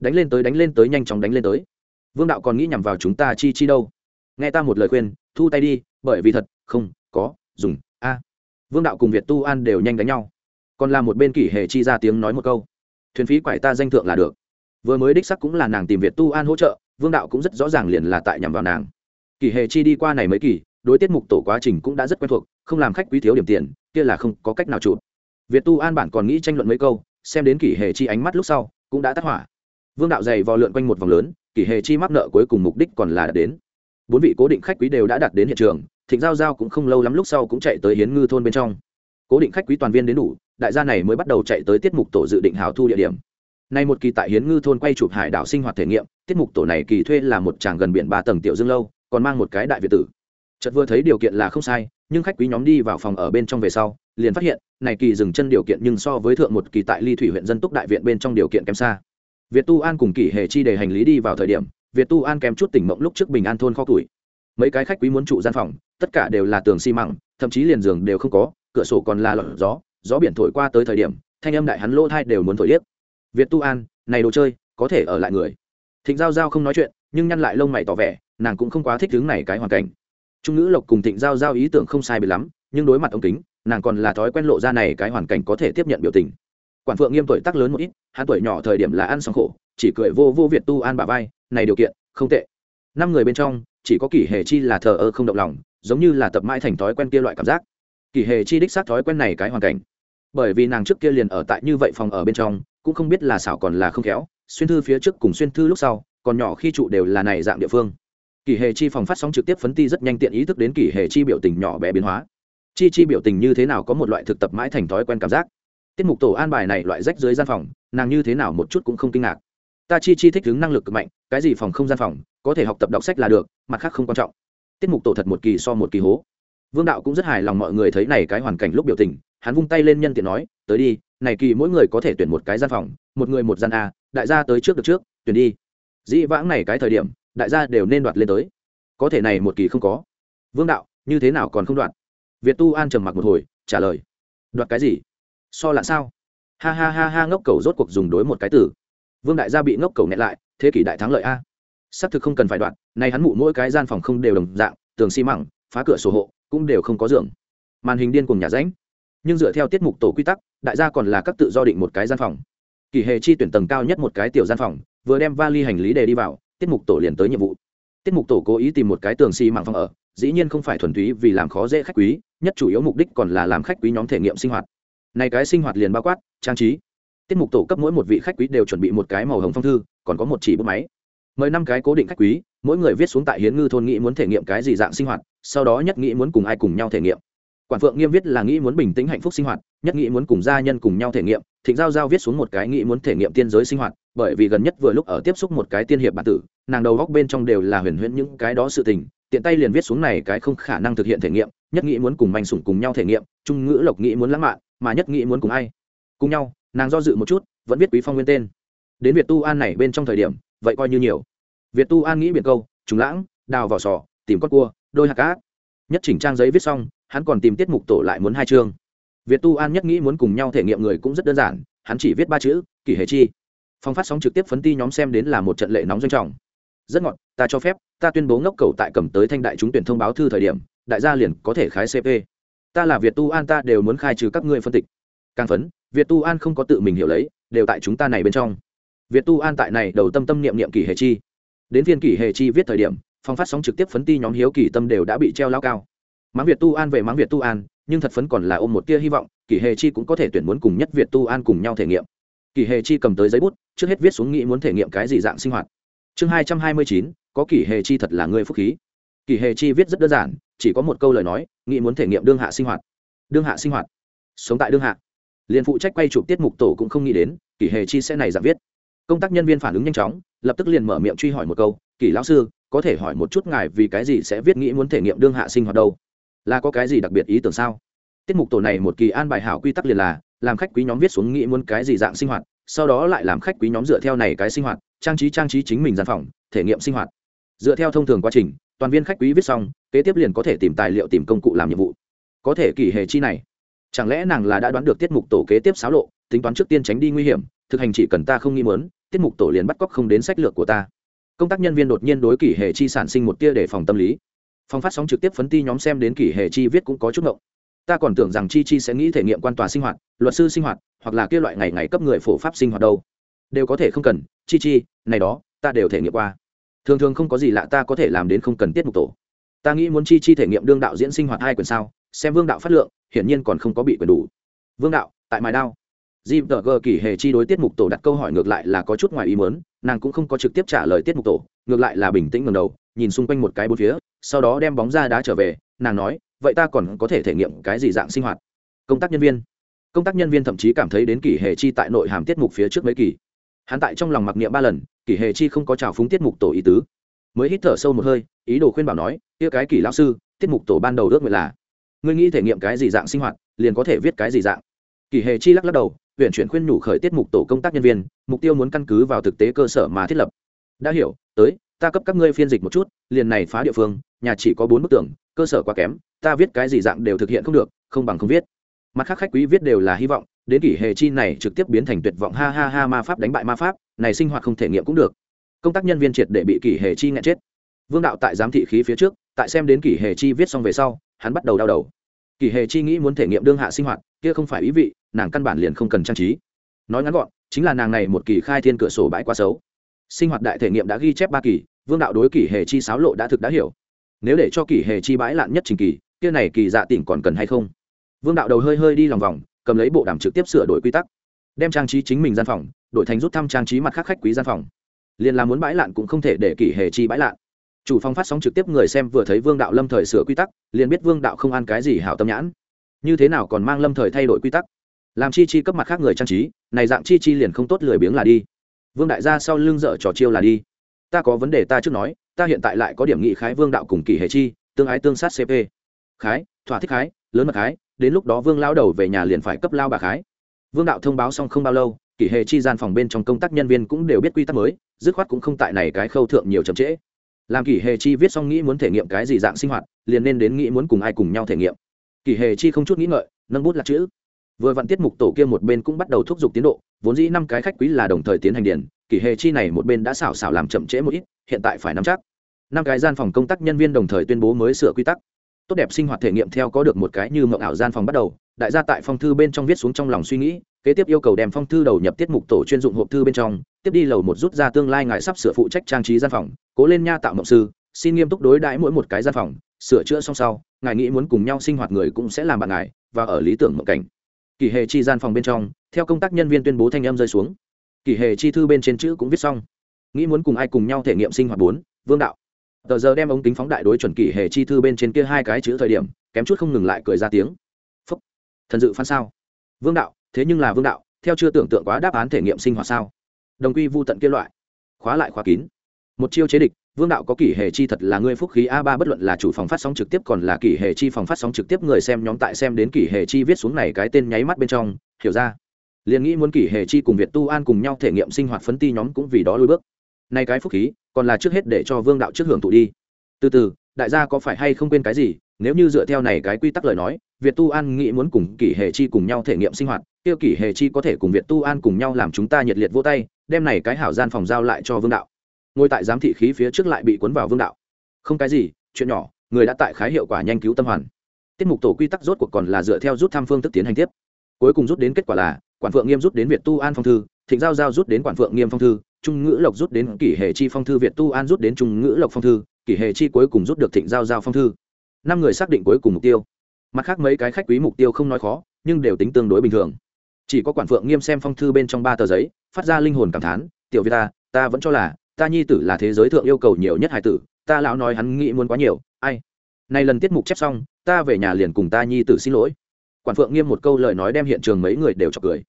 Đánh lên tới, đánh lên tới, nhanh chóng đánh lên tới. Vương đạo còn nghĩ nhằm vào chúng ta chi chi đâu? Nghe ta một lời khuyên, thu tay đi, bởi vì thật, không, có, dùng, a. Vương đạo cùng việt tu an đều nhanh đánh nhau. Còn là một bên kỷ hệ chi ra tiếng nói một câu. Thuyền phí quải ta danh thượng là được. Vừa mới đích sắc cũng là nàng tìm việt tu an hỗ trợ, vương đạo cũng rất rõ ràng liền là tại nhằm vào nàng. Kỷ hề chi đi qua này mấy kỳ đối tiết mục tổ quá trình cũng đã rất quen thuộc, không làm khách quý thiếu điểm tiền, kia là không có cách nào chụp. Việt tu an bản còn nghĩ tranh luận mấy câu, xem đến kỷ hề chi ánh mắt lúc sau, cũng đã tắt hỏa. Vương đạo dày vò lượn quanh một vòng lớn, kỷ hề chi mắc nợ cuối cùng mục đích còn là đến bốn vị cố định khách quý đều đã đạt đến hiện trường, thịnh giao giao cũng không lâu lắm lúc sau cũng chạy tới hiến ngư thôn bên trong. Cố định khách quý toàn viên đến đủ, đại gia này mới bắt đầu chạy tới tiết mục tổ dự định hào thu địa điểm. Nay một kỳ tại hiến ngư thôn quay chụp hải đảo sinh hoạt thể nghiệm, tiết mục tổ này kỳ thuê là một tràng gần biển ba tầng tiểu dương lâu, còn mang một cái đại việt tử. Chợt vừa thấy điều kiện là không sai, nhưng khách quý nhóm đi vào phòng ở bên trong về sau, liền phát hiện, này kỳ dừng chân điều kiện nhưng so với thượng một kỳ tại ly thủy huyện dân túc đại viện bên trong điều kiện kém xa. Việt tu an cùng kỳ hề chi đề hành lý đi vào thời điểm việt tu an kém chút tỉnh mộng lúc trước bình an thôn kho tuổi mấy cái khách quý muốn trụ gian phòng, tất cả đều là tường xi măng, thậm chí liền giường đều không có, cửa sổ còn là lọt gió gió biển thổi qua tới thời điểm, thanh âm đại hắn lỗ thai đều muốn thổi liếc việt tu an, này đồ chơi, có thể ở lại người. Thịnh giao giao không nói chuyện, nhưng nhăn lại lông mày tỏ vẻ, nàng cũng không quá thích hướng này cái hoàn cảnh. Trung ngữ lộc cùng thịnh giao giao ý tưởng không sai bị lắm, nhưng đối mặt ống kính, nàng còn là thói quen lộ ra này cái hoàn cảnh có thể tiếp nhận biểu tình. Quản phượng nghiêm tuổi tác lớn một ít, hắn tuổi nhỏ thời điểm là ăn xong khổ, chỉ cười vô vô việt tu an bà vai này điều kiện, không tệ. Năm người bên trong, chỉ có kỷ hề chi là thờ ơ không động lòng, giống như là tập mãi thành thói quen kia loại cảm giác. Kỷ hề chi đích xác thói quen này cái hoàn cảnh. Bởi vì nàng trước kia liền ở tại như vậy phòng ở bên trong, cũng không biết là xảo còn là không khéo, xuyên thư phía trước cùng xuyên thư lúc sau, còn nhỏ khi trụ đều là này dạng địa phương. Kỷ hề chi phòng phát sóng trực tiếp phấn ti rất nhanh tiện ý thức đến kỷ hề chi biểu tình nhỏ bé biến hóa. Chi chi biểu tình như thế nào có một loại thực tập mãi thành thói quen cảm giác. Tiết mục tổ an bài này loại rách dưới gian phòng, nàng như thế nào một chút cũng không kinh ngạc ta chi chi thích ứng năng lực cực mạnh, cái gì phòng không gian phòng, có thể học tập đọc sách là được, mặt khác không quan trọng. Tiết mục tổ thật một kỳ so một kỳ hố. Vương đạo cũng rất hài lòng mọi người thấy này cái hoàn cảnh lúc biểu tình, hắn vung tay lên nhân tiện nói, tới đi, này kỳ mỗi người có thể tuyển một cái gian phòng, một người một gian a, đại gia tới trước được trước, tuyển đi. Dĩ vãng này cái thời điểm, đại gia đều nên đoạt lên tới. Có thể này một kỳ không có. Vương đạo, như thế nào còn không đoạt? Việt tu an trầm mặc một hồi, trả lời. Đoạt cái gì? So lạ sao? Ha ha ha ha, ngốc cầu rốt cuộc dùng đối một cái tử vương đại gia bị ngốc cầu nghẹn lại, thế kỷ đại thắng lợi a. Xác thực không cần phải đoạn, nay hắn mụ mỗi cái gian phòng không đều đồng dạng, tường xi măng, phá cửa sổ hộ, cũng đều không có giường. Màn hình điên cùng nhà ránh. Nhưng dựa theo tiết mục tổ quy tắc, đại gia còn là các tự do định một cái gian phòng. Kỳ hề chi tuyển tầng cao nhất một cái tiểu gian phòng, vừa đem vali hành lý đề đi vào, tiết mục tổ liền tới nhiệm vụ. Tiết mục tổ cố ý tìm một cái tường xi măng phòng ở, dĩ nhiên không phải thuần túy vì làm khó dễ khách quý, nhất chủ yếu mục đích còn là làm khách quý nhóm thể nghiệm sinh hoạt. Này cái sinh hoạt liền bao quát, trang trí tiết mục tổ cấp mỗi một vị khách quý đều chuẩn bị một cái màu hồng phong thư, còn có một chỉ bút máy. Mời năm cái cố định khách quý, mỗi người viết xuống tại hiến ngư thôn nghĩ muốn thể nghiệm cái gì dạng sinh hoạt, sau đó nhất nghĩ muốn cùng ai cùng nhau thể nghiệm. Quản phượng nghiêm viết là nghĩ muốn bình tĩnh hạnh phúc sinh hoạt, nhất nghĩ muốn cùng gia nhân cùng nhau thể nghiệm, thịnh giao giao viết xuống một cái nghĩ muốn thể nghiệm tiên giới sinh hoạt, bởi vì gần nhất vừa lúc ở tiếp xúc một cái tiên hiệp bản tử, nàng đầu góc bên trong đều là huyền huyễn những cái đó sự tình, tiện tay liền viết xuống này cái không khả năng thực hiện thể nghiệm, nhất nghĩ muốn cùng manh sủng cùng nhau thể nghiệm, trung ngữ lộc nghĩ muốn lãng mạn, mà nhất nghĩ muốn cùng ai cùng nhau nàng do dự một chút, vẫn viết quý phong nguyên tên. Đến việt tu an này bên trong thời điểm, vậy coi như nhiều. Việt tu an nghĩ biệt câu, trùng lãng, đào vào sò, tìm con cua, đôi hạt cá nhất chỉnh trang giấy viết xong, hắn còn tìm tiết mục tổ lại muốn hai chương. Việt tu an nhất nghĩ muốn cùng nhau thể nghiệm người cũng rất đơn giản, hắn chỉ viết ba chữ, kỷ hệ chi. Phong phát sóng trực tiếp phấn ti nhóm xem đến là một trận lệ nóng doanh trọng. Rất ngọt, ta cho phép, ta tuyên bố ngốc cầu tại cầm tới thanh đại chúng tuyển thông báo thư thời điểm, đại gia liền có thể khái cp ta là việt tu an, ta đều muốn khai trừ các ngươi phân tịch. Càng phấn việt tu an không có tự mình hiểu lấy, đều tại chúng ta này bên trong. Việt tu an tại này đầu tâm tâm niệm niệm kỷ hệ chi. Đến phiên kỷ hệ chi viết thời điểm, phong phát sóng trực tiếp phấn ti nhóm hiếu kỳ tâm đều đã bị treo lao cao. Mắng việt tu an về mắng việt tu an, nhưng thật phấn còn là ôm một tia hy vọng, kỷ hệ chi cũng có thể tuyển muốn cùng nhất việt tu an cùng nhau thể nghiệm. Kỷ hệ chi cầm tới giấy bút, trước hết viết xuống nghĩ muốn thể nghiệm cái gì dạng sinh hoạt. Chương hai trăm hai mươi chín, có kỷ hệ chi thật là người phúc khí. Kỷ hệ chi viết rất đơn giản, chỉ có một câu lời nói, nghĩ muốn thể nghiệm đương hạ sinh hoạt. Đương hạ sinh hoạt. Sống tại đương hạ liền phụ trách quay chụp tiết mục tổ cũng không nghĩ đến, kỷ hệ chi sẽ này giả viết. Công tác nhân viên phản ứng nhanh chóng, lập tức liền mở miệng truy hỏi một câu, kỷ lão sư, có thể hỏi một chút ngài vì cái gì sẽ viết nghĩ muốn thể nghiệm đương hạ sinh hoạt đâu? Là có cái gì đặc biệt ý tưởng sao? Tiết mục tổ này một kỳ an bài hảo quy tắc liền là, làm khách quý nhóm viết xuống nghĩ muốn cái gì dạng sinh hoạt, sau đó lại làm khách quý nhóm dựa theo này cái sinh hoạt, trang trí trang trí chính mình gian phòng, thể nghiệm sinh hoạt. Dựa theo thông thường quá trình, toàn viên khách quý viết xong, kế tiếp liền có thể tìm tài liệu tìm công cụ làm nhiệm vụ. Có thể kỳ hề chi này chẳng lẽ nàng là đã đoán được tiết mục tổ kế tiếp xáo lộ, tính toán trước tiên tránh đi nguy hiểm, thực hành chỉ cần ta không nghi mớn tiết mục tổ liền bắt cóc không đến sách lược của ta. Công tác nhân viên đột nhiên đối kỷ hệ chi sản sinh một tia để phòng tâm lý. Phòng phát sóng trực tiếp phấn ti nhóm xem đến kỷ hệ chi viết cũng có chút ngộng. Ta còn tưởng rằng chi chi sẽ nghĩ thể nghiệm quan tòa sinh hoạt, luật sư sinh hoạt, hoặc là kia loại ngày ngày cấp người phổ pháp sinh hoạt đâu. Đều có thể không cần, chi chi, này đó, ta đều thể nghiệm qua. Thường thường không có gì lạ ta có thể làm đến không cần tiết mục tổ. Ta nghĩ muốn chi chi thể nghiệm đương đạo diễn sinh hoạt hai quyển sao xem vương đạo phát lượng, hiển nhiên còn không có bị quyền đủ. Vương đạo, tại mài đao. Di tờ gờ kỳ hề chi đối tiết mục tổ đặt câu hỏi ngược lại là có chút ngoài ý mớn nàng cũng không có trực tiếp trả lời tiết mục tổ, ngược lại là bình tĩnh ngầm đầu, nhìn xung quanh một cái bốn phía, sau đó đem bóng ra đá trở về, nàng nói, vậy ta còn có thể thể nghiệm cái gì dạng sinh hoạt? Công tác nhân viên. Công tác nhân viên thậm chí cảm thấy đến kỳ hề chi tại nội hàm tiết mục phía trước mấy kỳ. Hắn tại trong lòng mặc niệm ba lần kỳ hề chi không có trào phúng tiết mục tổ ý tứ. Mới hít thở sâu một hơi, ý đồ khuyên bảo nói, kia cái kỳ lão sư, tiết mục tổ ban đầu ước nguyện là ngươi nghĩ thể nghiệm cái gì dạng sinh hoạt, liền có thể viết cái gì dạng. Kỳ hề chi lắc lắc đầu, huyện chuyển khuyên nhủ khởi tiết mục tổ công tác nhân viên, mục tiêu muốn căn cứ vào thực tế cơ sở mà thiết lập. Đã hiểu, tới, ta cấp các ngươi phiên dịch một chút, liền này phá địa phương, nhà chỉ có bốn bức tường, cơ sở quá kém, ta viết cái gì dạng đều thực hiện không được, không bằng không viết. Mặt khác khách quý viết đều là hy vọng, đến kỷ hệ chi này trực tiếp biến thành tuyệt vọng ha ha ha ma pháp đánh bại ma pháp, này sinh hoạt không thể nghiệm cũng được. Công tác nhân viên triệt để bị kỷ hệ chi ngại chết. Vương đạo tại giám thị khí phía trước, tại xem đến kỷ hệ chi viết xong về sau hắn bắt đầu đau đầu. Kỷ Hề chi nghĩ muốn thể nghiệm đương hạ sinh hoạt, kia không phải ý vị, nàng căn bản liền không cần trang trí. Nói ngắn gọn, chính là nàng này một kỳ khai thiên cửa sổ bãi quá xấu. Sinh hoạt đại thể nghiệm đã ghi chép ba kỳ, vương đạo đối kỷ Hề chi sáo lộ đã thực đã hiểu. Nếu để cho kỷ Hề chi bãi lạn nhất trình kỳ, kia này kỳ dạ tỉnh còn cần hay không? Vương đạo đầu hơi hơi đi lòng vòng, cầm lấy bộ đàm trực tiếp sửa đổi quy tắc. Đem trang trí chính mình gian phòng, đổi thành rút thăm trang trí mặt khác khách quý gian phòng. Liền là muốn bãi lạn cũng không thể để kỷ Hề chi bãi lạn chủ phòng phát sóng trực tiếp người xem vừa thấy vương đạo lâm thời sửa quy tắc, liền biết vương đạo không ăn cái gì hảo tâm nhãn. Như thế nào còn mang lâm thời thay đổi quy tắc? Làm chi chi cấp mặt khác người trang trí, này dạng chi chi liền không tốt lười biếng là đi. Vương đại gia sau lưng dở trò chiêu là đi. Ta có vấn đề ta trước nói, ta hiện tại lại có điểm nghị khái vương đạo cùng kỳ hệ chi, tương ái tương sát cp khái, thỏa thích khái, lớn mật khái, đến lúc đó vương lao đầu về nhà liền phải cấp lao bà khái. Vương đạo thông báo xong không bao lâu, kỷ hệ chi gian phòng bên trong công tác nhân viên cũng đều biết quy tắc mới, dứt khoát cũng không tại này cái khâu thượng nhiều chậm trễ làm kỷ hệ chi viết xong nghĩ muốn thể nghiệm cái gì dạng sinh hoạt, liền nên đến nghĩ muốn cùng ai cùng nhau thể nghiệm. Kỷ hệ chi không chút nghĩ ngợi, nâng bút là chữ. Vừa vặn tiết mục tổ kia một bên cũng bắt đầu thúc giục tiến độ, vốn dĩ năm cái khách quý là đồng thời tiến hành điển kỷ hệ chi này một bên đã xảo xảo làm chậm trễ một ít, hiện tại phải nắm chắc. Năm cái gian phòng công tác nhân viên đồng thời tuyên bố mới sửa quy tắc. Tốt đẹp sinh hoạt thể nghiệm theo có được một cái như mộng ảo gian phòng bắt đầu, đại gia tại phong thư bên trong viết xuống trong lòng suy nghĩ, kế tiếp yêu cầu đem phong thư đầu nhập tiết mục tổ chuyên dụng hộp thư bên trong, tiếp đi lầu một rút ra tương lai ngài sắp sửa phụ trách trang trí gian phòng cố lên nha tạo mộng sư, xin nghiêm túc đối đãi mỗi một cái gian phòng, sửa chữa xong sau, ngài nghĩ muốn cùng nhau sinh hoạt người cũng sẽ làm bạn ngài, và ở lý tưởng mộng cảnh. Kỳ hề chi gian phòng bên trong, theo công tác nhân viên tuyên bố thanh âm rơi xuống. Kỳ hề chi thư bên trên chữ cũng viết xong. Nghĩ muốn cùng ai cùng nhau thể nghiệm sinh hoạt bốn, vương đạo. Tờ giờ đem ống kính phóng đại đối chuẩn kỳ hệ chi thư bên trên kia hai cái chữ thời điểm, kém chút không ngừng lại cười ra tiếng. Phúc. Thần dự phán sao? Vương đạo, thế nhưng là vương đạo, theo chưa tưởng tượng quá đáp án thể nghiệm sinh hoạt sao? Đồng quy vô tận kia loại. Khóa lại khóa kín một chiêu chế địch, vương đạo có kỷ hệ chi thật là ngươi phúc khí a ba bất luận là chủ phòng phát sóng trực tiếp còn là kỷ hệ chi phòng phát sóng trực tiếp người xem nhóm tại xem đến kỷ hệ chi viết xuống này cái tên nháy mắt bên trong, hiểu ra. Liền nghĩ muốn kỷ hệ chi cùng việt tu an cùng nhau thể nghiệm sinh hoạt phấn ti nhóm cũng vì đó lôi bước. Nay cái phúc khí, còn là trước hết để cho vương đạo trước hưởng thụ đi. Từ từ, đại gia có phải hay không quên cái gì, nếu như dựa theo này cái quy tắc lời nói, việt tu an nghĩ muốn cùng kỷ hệ chi cùng nhau thể nghiệm sinh hoạt tiêu kỷ hệ chi có thể cùng việt tu an cùng nhau làm chúng ta nhiệt liệt vô tay, đem này cái hảo gian phòng giao lại cho vương đạo ngồi tại giám thị khí phía trước lại bị cuốn vào vương đạo. Không cái gì, chuyện nhỏ, người đã tại khái hiệu quả nhanh cứu tâm hoàn. Tiết mục tổ quy tắc rốt cuộc còn là dựa theo rút tham phương thức tiến hành tiếp. Cuối cùng rút đến kết quả là, quản phượng nghiêm rút đến việt tu an phong thư, thịnh giao giao rút đến quản phượng nghiêm phong thư, trung ngữ lộc rút đến kỷ hệ chi phong thư việt tu an rút đến trung ngữ lộc phong thư, kỷ hệ chi cuối cùng rút được thịnh giao giao phong thư. Năm người xác định cuối cùng mục tiêu. Mặt khác mấy cái khách quý mục tiêu không nói khó, nhưng đều tính tương đối bình thường. Chỉ có quản phượng nghiêm xem phong thư bên trong ba tờ giấy, phát ra linh hồn cảm thán, tiểu vi ta à, ta vẫn cho là ta nhi tử là thế giới thượng yêu cầu nhiều nhất hải tử, ta lão nói hắn nghĩ muốn quá nhiều, ai? Nay lần tiết mục chép xong, ta về nhà liền cùng ta nhi tử xin lỗi. Quản phượng nghiêm một câu lời nói đem hiện trường mấy người đều chọc cười.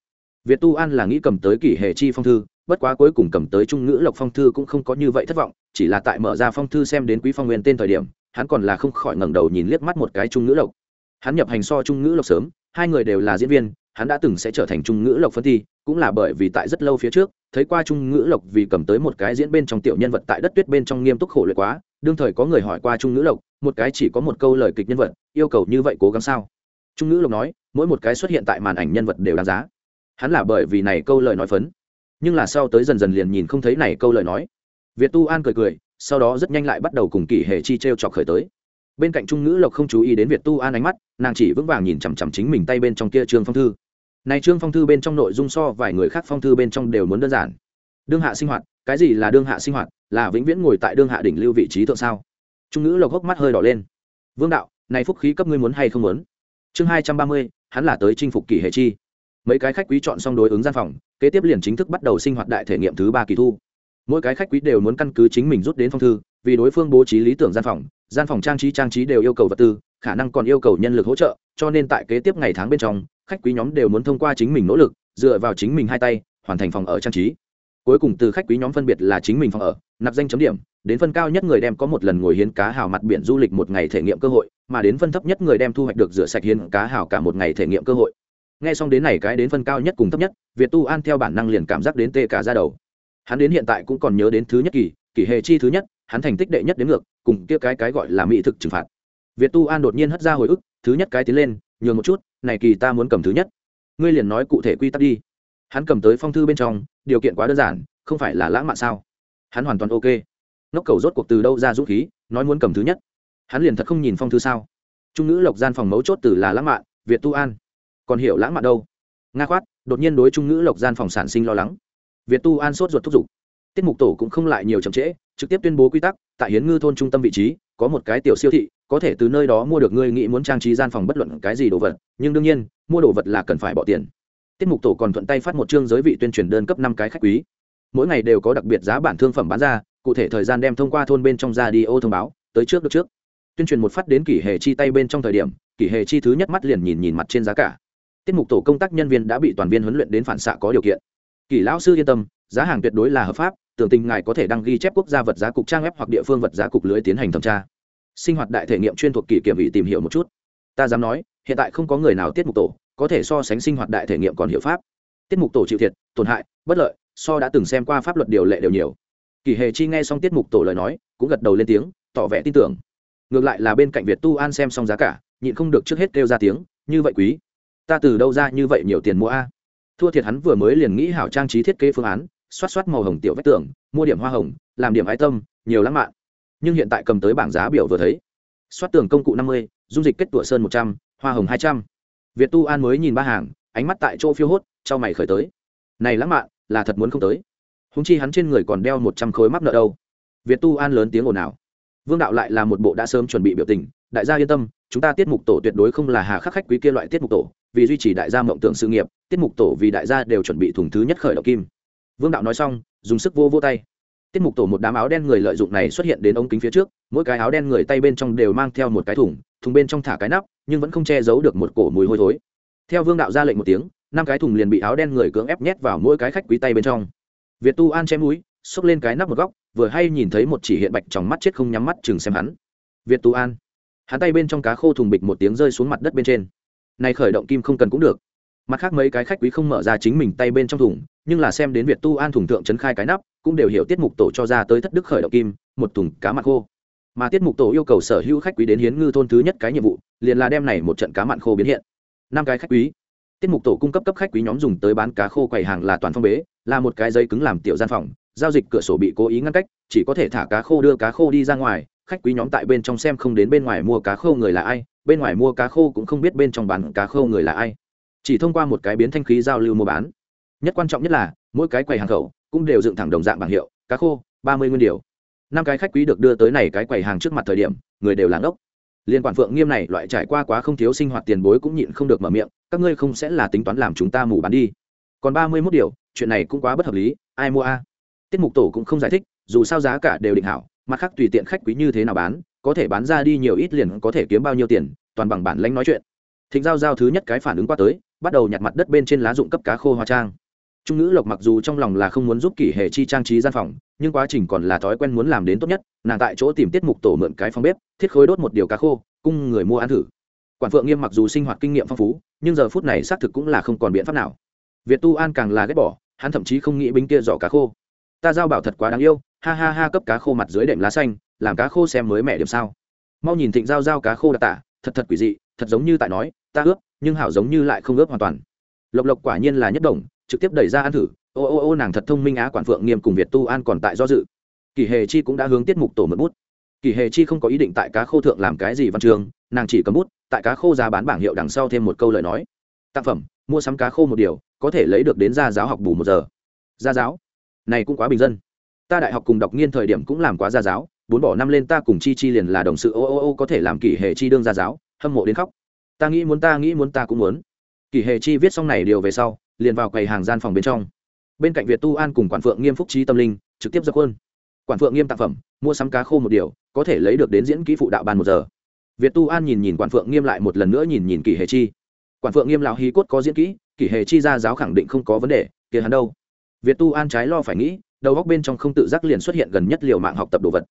Việt tu an là nghĩ cầm tới kỷ hệ chi phong thư, bất quá cuối cùng cầm tới trung ngữ lộc phong thư cũng không có như vậy thất vọng, chỉ là tại mở ra phong thư xem đến quý phong nguyên tên thời điểm, hắn còn là không khỏi ngẩng đầu nhìn liếc mắt một cái trung ngữ lộc. Hắn nhập hành so trung ngữ lộc sớm, hai người đều là diễn viên hắn đã từng sẽ trở thành trung ngữ lộc phân thi, cũng là bởi vì tại rất lâu phía trước, thấy qua trung ngữ lộc vì cầm tới một cái diễn bên trong tiểu nhân vật tại đất tuyết bên trong nghiêm túc khổ luyện quá, đương thời có người hỏi qua trung ngữ lộc, một cái chỉ có một câu lời kịch nhân vật, yêu cầu như vậy cố gắng sao? Trung ngữ lộc nói, mỗi một cái xuất hiện tại màn ảnh nhân vật đều đáng giá. Hắn là bởi vì này câu lời nói phấn. Nhưng là sau tới dần dần liền nhìn không thấy này câu lời nói. Việt tu an cười cười, sau đó rất nhanh lại bắt đầu cùng kỷ hệ chi t r e o chọc khởi tới. Bên cạnh trung ngữ lộc không chú ý đến việt tu an ánh mắt, nàng chỉ vững vàng nhìn chằm chằm chính mình tay bên trong kia trương phong thư này trương phong thư bên trong nội dung so vài người khác phong thư bên trong đều muốn đơn giản. Đương hạ sinh hoạt, cái gì là đương hạ sinh hoạt? Là vĩnh viễn ngồi tại đương hạ đỉnh lưu vị trí thượng sao? Trung ngữ lộc hốc mắt hơi đỏ lên. Vương đạo, này phúc khí cấp ngươi muốn hay không muốn? Chương hai trăm ba mươi, hắn là tới chinh phục kỷ hệ chi. Mấy cái khách quý chọn xong đối ứng gian phòng, kế tiếp liền chính thức bắt đầu sinh hoạt đại thể nghiệm thứ ba kỳ thu. Mỗi cái khách quý đều muốn căn cứ chính mình rút đến phong thư, vì đối phương bố trí lý tưởng gian phòng gian phòng trang trí trang trí đều yêu cầu vật tư, khả năng còn yêu cầu nhân lực hỗ trợ, cho nên tại kế tiếp ngày tháng bên trong khách quý nhóm đều muốn thông qua chính mình nỗ lực, dựa vào chính mình hai tay, hoàn thành phòng ở trang trí. Cuối cùng từ khách quý nhóm phân biệt là chính mình phòng ở, nạp danh chấm điểm, đến phân cao nhất người đem có một lần ngồi hiến cá hào mặt biển du lịch một ngày thể nghiệm cơ hội, mà đến phân thấp nhất người đem thu hoạch được rửa sạch hiến cá hào cả một ngày thể nghiệm cơ hội. Nghe xong đến này cái đến phân cao nhất cùng thấp nhất, việt tu an theo bản năng liền cảm giác đến tê cả ra đầu. Hắn đến hiện tại cũng còn nhớ đến thứ nhất kỳ kỳ hệ chi thứ nhất, hắn thành tích đệ nhất đến ngược, cùng kia cái cái gọi là mỹ thực trừng phạt. Việt tu an đột nhiên hất ra hồi ức, thứ nhất cái tiến lên, nhường một chút này kỳ ta muốn cầm thứ nhất. Ngươi liền nói cụ thể quy tắc đi. Hắn cầm tới phong thư bên trong, điều kiện quá đơn giản, không phải là lãng mạn sao? Hắn hoàn toàn ok. Ngốc cầu rốt cuộc từ đâu ra dũng khí, nói muốn cầm thứ nhất. Hắn liền thật không nhìn phong thư sao? Trung ngữ lộc gian phòng mấu chốt từ là lãng mạn, việt tu an. Còn hiểu lãng mạn đâu? Nga khoát, đột nhiên đối trung ngữ lộc gian phòng sản sinh lo lắng. Việt tu an sốt ruột thúc giục. Tiết mục tổ cũng không lại nhiều chậm trễ, trực tiếp tuyên bố quy tắc, tại hiến ngư thôn trung tâm vị trí, có một cái tiểu siêu thị có thể từ nơi đó mua được ngươi nghĩ muốn trang trí gian phòng bất luận cái gì đồ vật, nhưng đương nhiên, mua đồ vật là cần phải bỏ tiền. Tiết mục tổ còn thuận tay phát một chương giới vị tuyên truyền đơn cấp năm cái khách quý. Mỗi ngày đều có đặc biệt giá bản thương phẩm bán ra, cụ thể thời gian đem thông qua thôn bên trong ra đi ô thông báo, tới trước được trước. Tuyên truyền một phát đến kỷ hệ chi tay bên trong thời điểm, kỷ hệ chi thứ nhất mắt liền nhìn nhìn mặt trên giá cả. Tiết mục tổ công tác nhân viên đã bị toàn viên huấn luyện đến phản xạ có điều kiện. Kỷ lão sư yên tâm, giá hàng tuyệt đối là hợp pháp, tưởng tình ngài có thể đăng ghi chép quốc gia vật giá cục trang web hoặc địa phương vật giá cục lưới tiến hành thẩm tra sinh hoạt đại thể nghiệm chuyên thuộc kỳ kiểm ủy tìm hiểu một chút. Ta dám nói, hiện tại không có người nào tiết mục tổ, có thể so sánh sinh hoạt đại thể nghiệm còn hiệu pháp. Tiết mục tổ chịu thiệt, tổn hại, bất lợi, so đã từng xem qua pháp luật điều lệ đều nhiều. Kỷ hề chi nghe xong tiết mục tổ lời nói, cũng gật đầu lên tiếng, tỏ vẻ tin tưởng. Ngược lại là bên cạnh việt tu an xem xong giá cả, nhịn không được trước hết kêu ra tiếng, như vậy quý, ta từ đâu ra như vậy nhiều tiền mua a? Thua thiệt hắn vừa mới liền nghĩ hảo trang trí thiết kế phương án, xoát xoát màu hồng tiểu vách tường, mua điểm hoa hồng, làm điểm ái tâm, nhiều lãng mạn nhưng hiện tại cầm tới bảng giá biểu vừa thấy. Xoát tường công cụ năm mươi, dung dịch kết tủa sơn một trăm, hoa hồng hai trăm. Việt tu an mới nhìn ba hàng, ánh mắt tại chỗ phiêu hốt cho mày khởi tới. Này lãng mạn, là thật muốn không tới. Húng chi hắn trên người còn đeo một trăm khối mắc nợ đâu. Việt tu an lớn tiếng ồn ào. Vương đạo lại là một bộ đã sớm chuẩn bị biểu tình, đại gia yên tâm, chúng ta tiết mục tổ tuyệt đối không là hà khắc khách quý kia loại tiết mục tổ, vì duy trì đại gia mộng tưởng sự nghiệp, tiết mục tổ vì đại gia đều chuẩn bị thùng thứ nhất khởi động kim. Vương đạo nói xong, dùng sức vô vô tay tiết mục tổ một đám áo đen người lợi dụng này xuất hiện đến ống kính phía trước, mỗi cái áo đen người tay bên trong đều mang theo một cái thùng thùng bên trong thả cái nắp, nhưng vẫn không che giấu được một cổ mùi hôi thối. Theo vương đạo ra lệnh một tiếng, năm cái thùng liền bị áo đen người cưỡng ép nhét vào mỗi cái khách quý tay bên trong. Việt tu an chém núi xốc lên cái nắp một góc, vừa hay nhìn thấy một chỉ hiện bạch trong mắt chết không nhắm mắt chừng xem hắn. Việt tu an, hắn tay bên trong cá khô thùng bịch một tiếng rơi xuống mặt đất bên trên. Này khởi động kim không cần cũng được. Mặt khác mấy cái khách quý không mở ra chính mình tay bên trong thùng, nhưng là xem đến việt tu an thùng thượng trấn khai cái nắp cũng đều hiểu tiết mục tổ cho ra tới thất đức khởi động kim, một thùng cá mặn khô. Mà tiết mục tổ yêu cầu sở hữu khách quý đến hiến ngư thôn thứ nhất cái nhiệm vụ, liền là đem này một trận cá mặn khô biến hiện. Năm cái khách quý. Tiết mục tổ cung cấp cấp khách quý nhóm dùng tới bán cá khô quầy hàng là toàn phong bế, là một cái dây cứng làm tiểu gian phòng, giao dịch cửa sổ bị cố ý ngăn cách, chỉ có thể thả cá khô đưa cá khô đi ra ngoài, khách quý nhóm tại bên trong xem không đến bên ngoài mua cá khô người là ai, bên ngoài mua cá khô cũng không biết bên trong bán cá khô người là ai. Chỉ thông qua một cái biến thanh khí giao lưu mua bán. Nhất quan trọng nhất là, mỗi cái quầy hàng khẩu cũng đều dựng thẳng đồng dạng bảng hiệu, cá khô, ba mươi nguyên điều. Năm cái khách quý được đưa tới này cái quầy hàng trước mặt thời điểm, người đều làng ốc liên quản phượng nghiêm này, loại trải qua quá không thiếu sinh hoạt tiền bối cũng nhịn không được mở miệng, các ngươi không sẽ là tính toán làm chúng ta mù bán đi. Còn ba mươi mốt điều, chuyện này cũng quá bất hợp lý, ai mua a? Tiết mục tổ cũng không giải thích, dù sao giá cả đều định hảo, mặt khác tùy tiện khách quý như thế nào bán, có thể bán ra đi nhiều ít liền có thể kiếm bao nhiêu tiền, toàn bằng bản lãnh nói chuyện. Thịnh giao giao thứ nhất cái phản ứng qua tới, bắt đầu nhặt mặt đất bên trên lá dụng cấp cá khô hoa trang trung nữ lộc mặc dù trong lòng là không muốn giúp kỷ hệ chi trang trí gian phòng, nhưng quá trình còn là thói quen muốn làm đến tốt nhất, nàng tại chỗ tìm tiết mục tổ mượn cái phòng bếp, thiết khối đốt một điều cá khô, cung người mua ăn thử. Quản phượng nghiêm mặc dù sinh hoạt kinh nghiệm phong phú, nhưng giờ phút này xác thực cũng là không còn biện pháp nào. Việt tu an càng là ghét bỏ, hắn thậm chí không nghĩ bính kia giỏ cá khô. Ta giao bảo thật quá đáng yêu, ha ha ha cấp cá khô mặt dưới đệm lá xanh, làm cá khô xem mới mẻ điểm sao. Mau nhìn thịnh giao giao cá khô đặc tả, thật thật quỷ dị, thật giống như tại nói, ta ướp nhưng hảo giống như lại không ướp hoàn toàn. Lộc lộc quả nhiên là nhất đồng trực tiếp đẩy ra ăn thử. Ô ô ô, nàng thật thông minh á, quản phượng nghiêm cùng việt tu an còn tại do dự. Kỳ hề chi cũng đã hướng tiết mục tổ mượn bút. Kỳ hề chi không có ý định tại cá khô thượng làm cái gì văn trường nàng chỉ cầm bút, tại cá khô giá bán bảng hiệu đằng sau thêm một câu lời nói. Tác phẩm, mua sắm cá khô một điều, có thể lấy được đến gia giáo học bù một giờ. Gia giáo? Này cũng quá bình dân. Ta đại học cùng đọc nghiên thời điểm cũng làm quá gia giáo, bốn bỏ năm lên ta cùng chi chi liền là đồng sự, ô ô ô, có thể làm kỷ hệ chi đương gia giáo, hâm mộ đến khóc. Ta nghĩ muốn, ta nghĩ muốn, ta cũng muốn. Kỷ hệ chi viết xong này điều về sau liền vào quầy hàng gian phòng bên trong. Bên cạnh việt tu an cùng quản phượng nghiêm phúc trí tâm linh, trực tiếp ra quân quản phượng nghiêm tặng phẩm, mua sắm cá khô một điều, có thể lấy được đến diễn kỹ phụ đạo ban một giờ. Việt tu an nhìn nhìn quản phượng nghiêm lại một lần nữa nhìn nhìn kỷ Hề chi. Quản phượng nghiêm lão hí cốt có diễn kỹ, kỷ Hề chi ra giáo khẳng định không có vấn đề, kia hắn đâu? Việt tu an trái lo phải nghĩ, đầu góc bên trong không tự giác liền xuất hiện gần nhất liều mạng học tập đồ vật.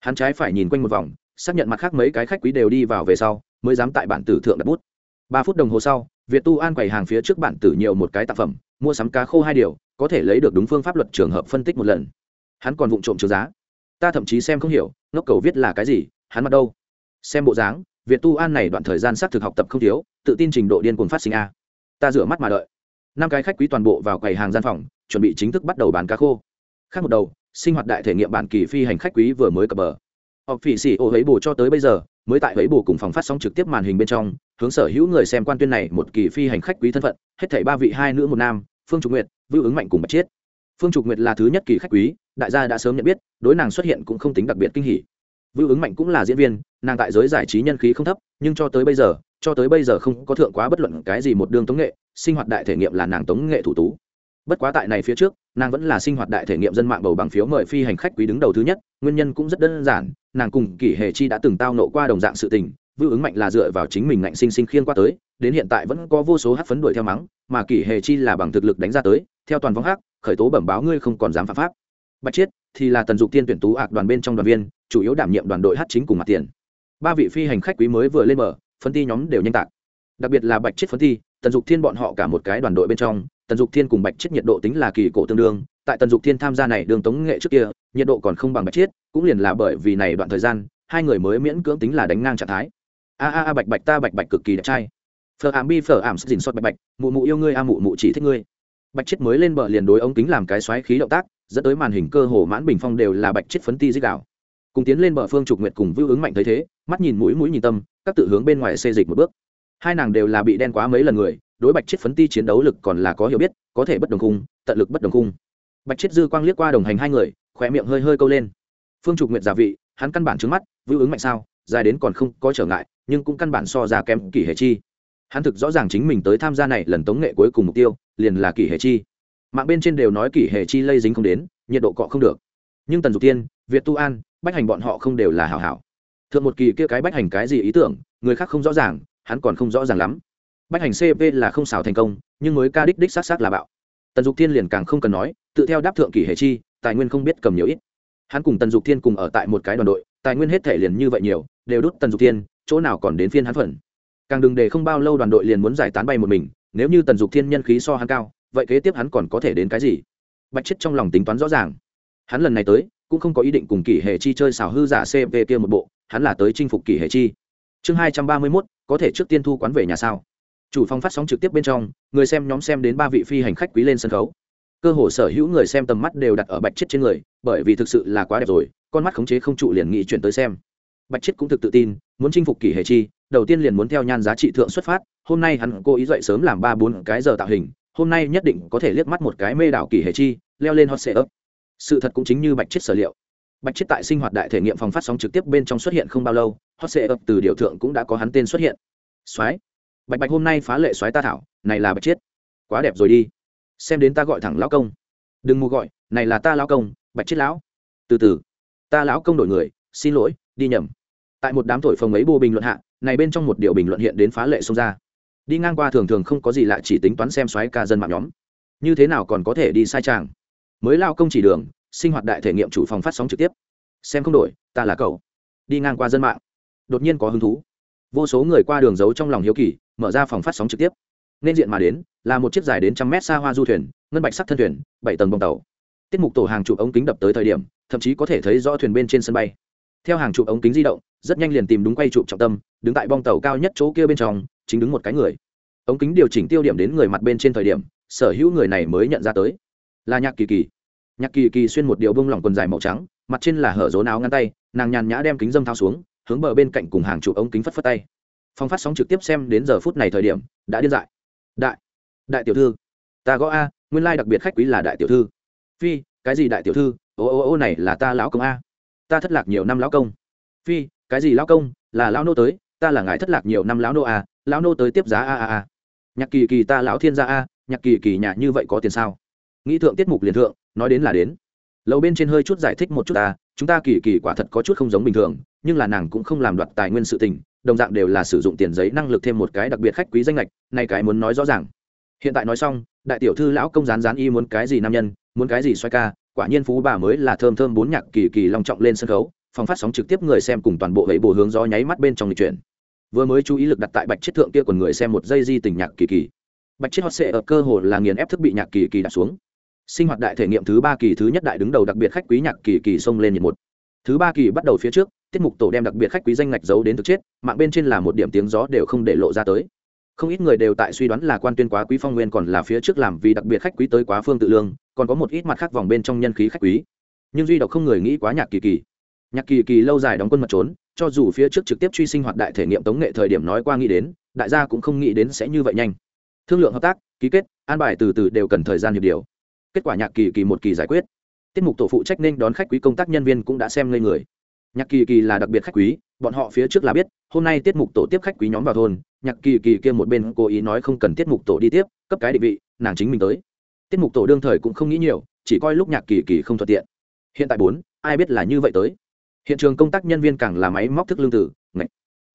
Hắn trái phải nhìn quanh một vòng, xác nhận mặt khác mấy cái khách quý đều đi vào về sau, mới dám tại bản tử thượng đặt bút ba phút đồng hồ sau, việt tu an quầy hàng phía trước bạn tử nhiều một cái tác phẩm, mua sắm cá khô hai điều, có thể lấy được đúng phương pháp luật trường hợp phân tích một lần. Hắn còn vụng trộm trừ giá. Ta thậm chí xem không hiểu, ngốc cầu viết là cái gì, hắn mặt đâu? Xem bộ dáng, việt tu an này đoạn thời gian xác thực học tập không thiếu, tự tin trình độ điên cuồng phát sinh a. Ta rửa mắt mà đợi. Năm cái khách quý toàn bộ vào quầy hàng gian phòng, chuẩn bị chính thức bắt đầu bán cá khô. Khác một đầu, sinh hoạt đại thể nghiệm bản kỳ phi hành khách quý vừa mới cập bờ. Học phỉ xỉ ô ấy bù cho tới bây giờ, mới tại ấy bù cùng phòng phát sóng trực tiếp màn hình bên trong hướng sở hữu người xem quan tuyên này một kỳ phi hành khách quý thân phận, hết thảy ba vị hai nữ một nam, phương trục nguyệt, vưu ứng mạnh cùng bạch chiết. Phương trục nguyệt là thứ nhất kỳ khách quý, đại gia đã sớm nhận biết, đối nàng xuất hiện cũng không tính đặc biệt kinh hỉ. Vưu ứng mạnh cũng là diễn viên, nàng tại giới giải trí nhân khí không thấp, nhưng cho tới bây giờ, cho tới bây giờ không có thượng quá bất luận cái gì một đường tống nghệ, sinh hoạt đại thể nghiệm là nàng tống nghệ thủ tú. Bất quá tại này phía trước, nàng vẫn là sinh hoạt đại thể nghiệm dân mạng bầu bằng phiếu mời phi hành khách quý đứng đầu thứ nhất, nguyên nhân cũng rất đơn giản, nàng cùng kỷ hề chi đã từng tao nộ qua đồng dạng sự tình vưu ứng mạnh là dựa vào chính mình ngạnh sinh sinh khiên qua tới đến hiện tại vẫn có vô số hát phấn đuổi theo mắng mà kỷ hề chi là bằng thực lực đánh ra tới theo toàn vong hát khởi tố bẩm báo ngươi không còn dám phạm pháp. Bạch chiết thì là tần dục tiên tuyển tú ạc đoàn bên trong đoàn viên chủ yếu đảm nhiệm đoàn đội hát chính cùng mặt tiền. Ba vị phi hành khách quý mới vừa lên mở phân thi nhóm đều nhanh tạc. Đặc biệt là bạch chiết phân thi, tần dục thiên bọn họ cả một cái đoàn đội bên trong tần dục thiên cùng bạch chiết nhiệt độ tính là kỳ cổ tương đương tại tần dục thiên tham gia này đường tống nghệ trước kia nhiệt độ còn không bằng bạch chiết cũng liền là bởi vì này đoạn thời gian hai người mới miễn cưỡng tính là đánh ngang trạng thái a a a, bạch bạch ta, bạch bạch cực kỳ đẹp trai. Phở ảm bi, phở ảm dình xót bạch bạch, mụ mụ yêu ngươi, a, mụ mụ chỉ thích ngươi. Bạch chiết mới lên bờ liền đối ống kính làm cái xoáy khí động tác, dẫn tới màn hình cơ hồ mãn bình phong đều là bạch chiết phấn ti dích đạo. Cùng tiến lên bờ phương trục nguyệt cùng vưu ứng mạnh thấy thế, mắt nhìn mũi mũi nhìn tâm, các tự hướng bên ngoài xê dịch một bước. Hai nàng đều là bị đen quá mấy lần người, đối bạch chiết phấn ti chiến đấu lực còn là có hiểu biết, có thể bất đồng khung, tận lực bất đồng khung. Bạch chiết dư quang liếc qua đồng hành hai người khỏe miệng hơi hơi câu lên. Phương trục nguyệt giả vị, hắn căn bản trứng mắt, vưu ứng mạnh sao? Dài đến còn không có trở ngại, nhưng cũng căn bản so ra kém kỷ hệ chi. Hắn thực rõ ràng chính mình tới tham gia này lần tống nghệ cuối cùng mục tiêu, liền là kỷ hệ chi. Mạng bên trên đều nói kỷ hệ chi lây dính không đến, nhiệt độ cọ không được. Nhưng tần dục tiên, việt tu an, bách hành bọn họ không đều là hảo hảo. Thượng một kỳ kia cái bách hành cái gì ý tưởng, người khác không rõ ràng, hắn còn không rõ ràng lắm. Bách hành cp là không xào thành công, nhưng mới ca đích đích xác xác là bạo. Tần dục thiên liền càng không cần nói, tự theo đáp thượng kỷ hệ chi, tài nguyên không biết cầm nhiều ít. Hắn cùng tần dục thiên cùng ở tại một cái đoàn đội, tài nguyên hết thể liền như vậy nhiều đều đút tần dục thiên, chỗ nào còn đến phiên hắn phận càng đừng để không bao lâu đoàn đội liền muốn giải tán bay một mình, nếu như tần dục thiên nhân khí so hắn cao, vậy kế tiếp hắn còn có thể đến cái gì? Bạch chết trong lòng tính toán rõ ràng. Hắn lần này tới, cũng không có ý định cùng kỷ hệ chi chơi xảo hư giả cp kia một bộ, hắn là tới chinh phục kỷ hệ chi. Chương hai trăm ba mươi mốt, có thể trước tiên thu quán về nhà sao? Chủ phòng phát sóng trực tiếp bên trong, người xem nhóm xem đến ba vị phi hành khách quý lên sân khấu. Cơ hồ sở hữu người xem tầm mắt đều đặt ở bạch chết trên người, bởi vì thực sự là quá đẹp rồi, con mắt khống chế không trụ liền nghị chuyển tới xem bạch chiết cũng thực tự tin, muốn chinh phục kỷ hệ chi, đầu tiên liền muốn theo nhan giá trị thượng xuất phát, hôm nay hắn cố ý dậy sớm làm ba bốn cái giờ tạo hình, hôm nay nhất định có thể liếc mắt một cái mê đảo kỷ hệ chi, leo lên hot sệ ấp sự thật cũng chính như bạch chiết sở liệu. Bạch chiết tại sinh hoạt đại thể nghiệm phòng phát sóng trực tiếp bên trong xuất hiện không bao lâu, hot sệ ấp từ điều thượng cũng đã có hắn tên xuất hiện. Soái bạch bạch hôm nay phá lệ soái ta thảo, này là bạch chiết. Quá đẹp rồi đi. Xem đến ta gọi thẳng lão công. Đừng mù gọi, này là ta lão công, bạch chiết lão. Từ từ. Ta lão công đổi người, xin lỗi đi nhầm. Tại một đám thổi phồng ấy bô bình luận hạ, này bên trong một điều bình luận hiện đến phá lệ xông ra. Đi ngang qua thường thường không có gì lạ, chỉ tính toán xem xoáy ca dân mạng nhóm. Như thế nào còn có thể đi sai tràng? Mới lao công chỉ đường, sinh hoạt đại thể nghiệm chủ phòng phát sóng trực tiếp. Xem không đổi, ta là cậu. Đi ngang qua dân mạng. Đột nhiên có hứng thú. Vô số người qua đường giấu trong lòng hiếu kỳ, mở ra phòng phát sóng trực tiếp. Nên diện mà đến, là một chiếc dài đến trăm mét xa hoa du thuyền, ngân bạch sắc thân thuyền, bảy tầng bông tàu. Tiết mục tổ hàng chụp ống kính đập tới thời điểm, thậm chí có thể thấy rõ thuyền bên trên sân bay theo hàng chụp ống kính di động, rất nhanh liền tìm đúng quay chụp trọng tâm, đứng tại bong tàu cao nhất chỗ kia bên trong, chính đứng một cái người. Ống kính điều chỉnh tiêu điểm đến người mặt bên trên thời điểm, sở hữu người này mới nhận ra tới. Là nhạc kỳ kỳ. Nhạc kỳ kỳ xuyên một điều bông lỏng quần dài màu trắng, mặt trên là hở rốn áo ngăn tay, nàng nhàn nhã đem kính dâm thao xuống, hướng bờ bên cạnh cùng hàng chụp ống kính phất phất tay. Phong phát sóng trực tiếp xem đến giờ phút này thời điểm, đã điên dại. Đại đại tiểu thư, ta gõ a, nguyên lai đặc biệt khách quý là đại tiểu thư. Phi, cái gì đại tiểu thư? Ô ô ô này là ta lão công a ta thất lạc nhiều năm lão công. Phi, cái gì lão công? Là lão nô tới, ta là ngài thất lạc nhiều năm lão nô à? lão nô tới tiếp giá a a a. Nhạc kỳ kỳ ta lão thiên gia a, nhạc kỳ kỳ nhà như vậy có tiền sao? Nghĩ thượng tiết mục liền thượng, nói đến là đến. Lầu bên trên hơi chút giải thích một chút ta, chúng ta kỳ kỳ quả thật có chút không giống bình thường, nhưng là nàng cũng không làm đoạt tài nguyên sự tình, đồng dạng đều là sử dụng tiền giấy năng lực thêm một cái đặc biệt khách quý danh lệch này cái muốn nói rõ ràng. Hiện tại nói xong, đại tiểu thư lão công rán rán y muốn cái gì nam nhân, muốn cái gì xoay ca quả nhiên phú bà mới là thơm thơm bốn nhạc kỳ kỳ long trọng lên sân khấu, phòng phát sóng trực tiếp người xem cùng toàn bộ hệ bộ hướng gió nháy mắt bên trong lịch chuyển. Vừa mới chú ý lực đặt tại bạch chiết thượng kia quần người xem một dây di tình nhạc kỳ kỳ. Bạch chiết hot sệ ở cơ hồ là nghiền ép thức bị nhạc kỳ kỳ đặt xuống. Sinh hoạt đại thể nghiệm thứ ba kỳ thứ nhất đại đứng đầu đặc biệt khách quý nhạc kỳ kỳ xông lên nhiệt một. Thứ ba kỳ bắt đầu phía trước, tiết mục tổ đem đặc biệt khách quý danh ngạch giấu đến thực chết, mạng bên trên là một điểm tiếng gió đều không để lộ ra tới không ít người đều tại suy đoán là quan tuyên quá quý phong nguyên còn là phía trước làm vì đặc biệt khách quý tới quá phương tự lương, còn có một ít mặt khác vòng bên trong nhân khí khách quý. Nhưng duy độc không người nghĩ quá nhạc kỳ kỳ. Nhạc kỳ kỳ lâu dài đóng quân mật trốn, cho dù phía trước trực tiếp truy sinh hoạt đại thể nghiệm tống nghệ thời điểm nói qua nghĩ đến, đại gia cũng không nghĩ đến sẽ như vậy nhanh. Thương lượng hợp tác, ký kết, an bài từ từ đều cần thời gian hiệp điều. Kết quả nhạc kỳ kỳ một kỳ giải quyết. Tiết mục tổ phụ trách nên đón khách quý công tác nhân viên cũng đã xem ngây người. Nhạc kỳ kỳ là đặc biệt khách quý, bọn họ phía trước là biết hôm nay tiết mục tổ tiếp khách quý nhóm vào thôn, nhạc kỳ kỳ kia một bên cố ý nói không cần tiết mục tổ đi tiếp, cấp cái định vị, nàng chính mình tới. Tiết mục tổ đương thời cũng không nghĩ nhiều, chỉ coi lúc nhạc kỳ kỳ không thuận tiện. Hiện tại bốn, ai biết là như vậy tới? Hiện trường công tác nhân viên càng là máy móc thức lương tử, ngạch.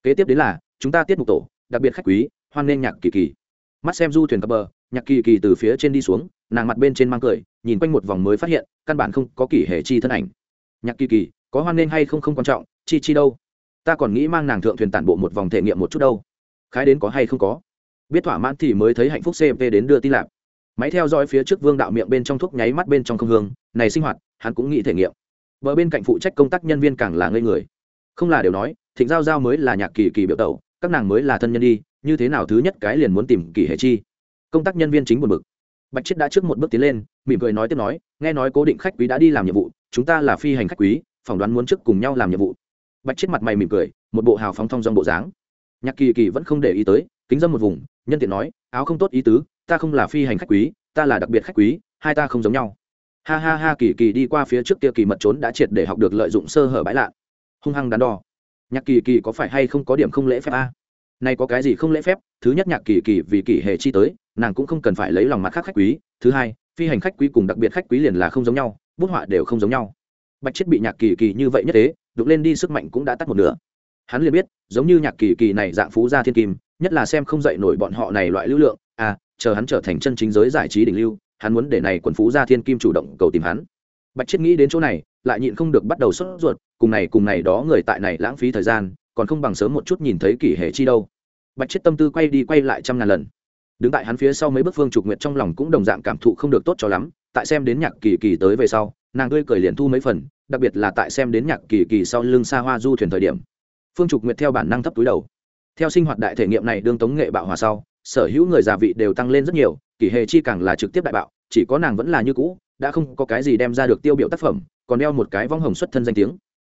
Kế tiếp đến là, chúng ta tiết mục tổ, đặc biệt khách quý, hoan nghênh nhạc kỳ kỳ. Mắt xem du thuyền cập bờ, nhạc kỳ kỳ từ phía trên đi xuống, nàng mặt bên trên mang cười, nhìn quanh một vòng mới phát hiện, căn bản không có kỳ hệ chi thân ảnh. Nhạc kỳ kỳ, có hoan nghênh hay không không quan trọng, chi chi đâu? Ta còn nghĩ mang nàng thượng thuyền tản bộ một vòng thể nghiệm một chút đâu. Khái đến có hay không có. Biết thỏa mãn thì mới thấy hạnh phúc cp đến đưa tin lạc máy theo dõi phía trước vương đạo miệng bên trong thuốc nháy mắt bên trong không hương. Này sinh hoạt, hắn cũng nghĩ thể nghiệm. Vợ bên cạnh phụ trách công tác nhân viên càng là ngây người. Không là đều nói, thịnh giao giao mới là nhạc kỳ kỳ biểu tẩu, các nàng mới là thân nhân đi, như thế nào thứ nhất cái liền muốn tìm kỳ hệ chi. Công tác nhân viên chính buồn bực. Bạch chết đã trước một bước tiến lên, mỉm cười nói tiếp nói, nghe nói cố định khách quý đã đi làm nhiệm vụ, chúng ta là phi hành khách quý, phỏng đoán muốn trước cùng nhau làm nhiệm vụ bạch chết mặt mày mỉm cười, một bộ hào phóng thong dong bộ dáng. Nhạc kỳ kỳ vẫn không để ý tới, kính dâm một vùng, nhân tiện nói, áo không tốt ý tứ, ta không là phi hành khách quý, ta là đặc biệt khách quý, hai ta không giống nhau. Ha ha ha, kỳ kỳ đi qua phía trước kia kỳ mật trốn đã triệt để học được lợi dụng sơ hở bãi lạ. Hung hăng đắn đo. Nhạc kỳ kỳ có phải hay không có điểm không lễ phép a? À? có cái gì không lễ phép? Thứ nhất nhạc kỳ kỳ vì kỳ hệ chi tới, nàng cũng không cần phải lấy lòng mặt khác khách quý. Thứ hai, phi hành khách quý cùng đặc biệt khách quý liền là không giống nhau, bút họa đều không giống nhau. Bạch chết bị nhạc kỳ kỳ như vậy nhất thế đục lên đi sức mạnh cũng đã tắt một nửa. Hắn liền biết, giống như nhạc kỳ kỳ này dạng phú gia thiên kim, nhất là xem không dậy nổi bọn họ này loại lưu lượng à chờ hắn trở thành chân chính giới giải trí đỉnh lưu, hắn muốn để này quần phú gia thiên kim chủ động cầu tìm hắn. Bạch chiết nghĩ đến chỗ này, lại nhịn không được bắt đầu sốt ruột, cùng này cùng này đó người tại này lãng phí thời gian, còn không bằng sớm một chút nhìn thấy kỷ hệ chi đâu. Bạch chiết tâm tư quay đi quay lại trăm ngàn lần. Đứng tại hắn phía sau mấy bước phương trục nguyện trong lòng cũng đồng dạng cảm thụ không được tốt cho lắm, tại xem đến nhạc kỳ kỳ tới về sau, nàng tươi cười liền thu mấy phần đặc biệt là tại xem đến nhạc kỳ kỳ sau lưng xa hoa du thuyền thời điểm. Phương trục nguyệt theo bản năng thấp túi đầu. Theo sinh hoạt đại thể nghiệm này đương tống nghệ bạo hòa sau, sở hữu người già vị đều tăng lên rất nhiều kỷ hề chi càng là trực tiếp đại bạo, chỉ có nàng vẫn là như cũ, đã không có cái gì đem ra được tiêu biểu tác phẩm, còn đeo một cái vong hồng xuất thân danh tiếng.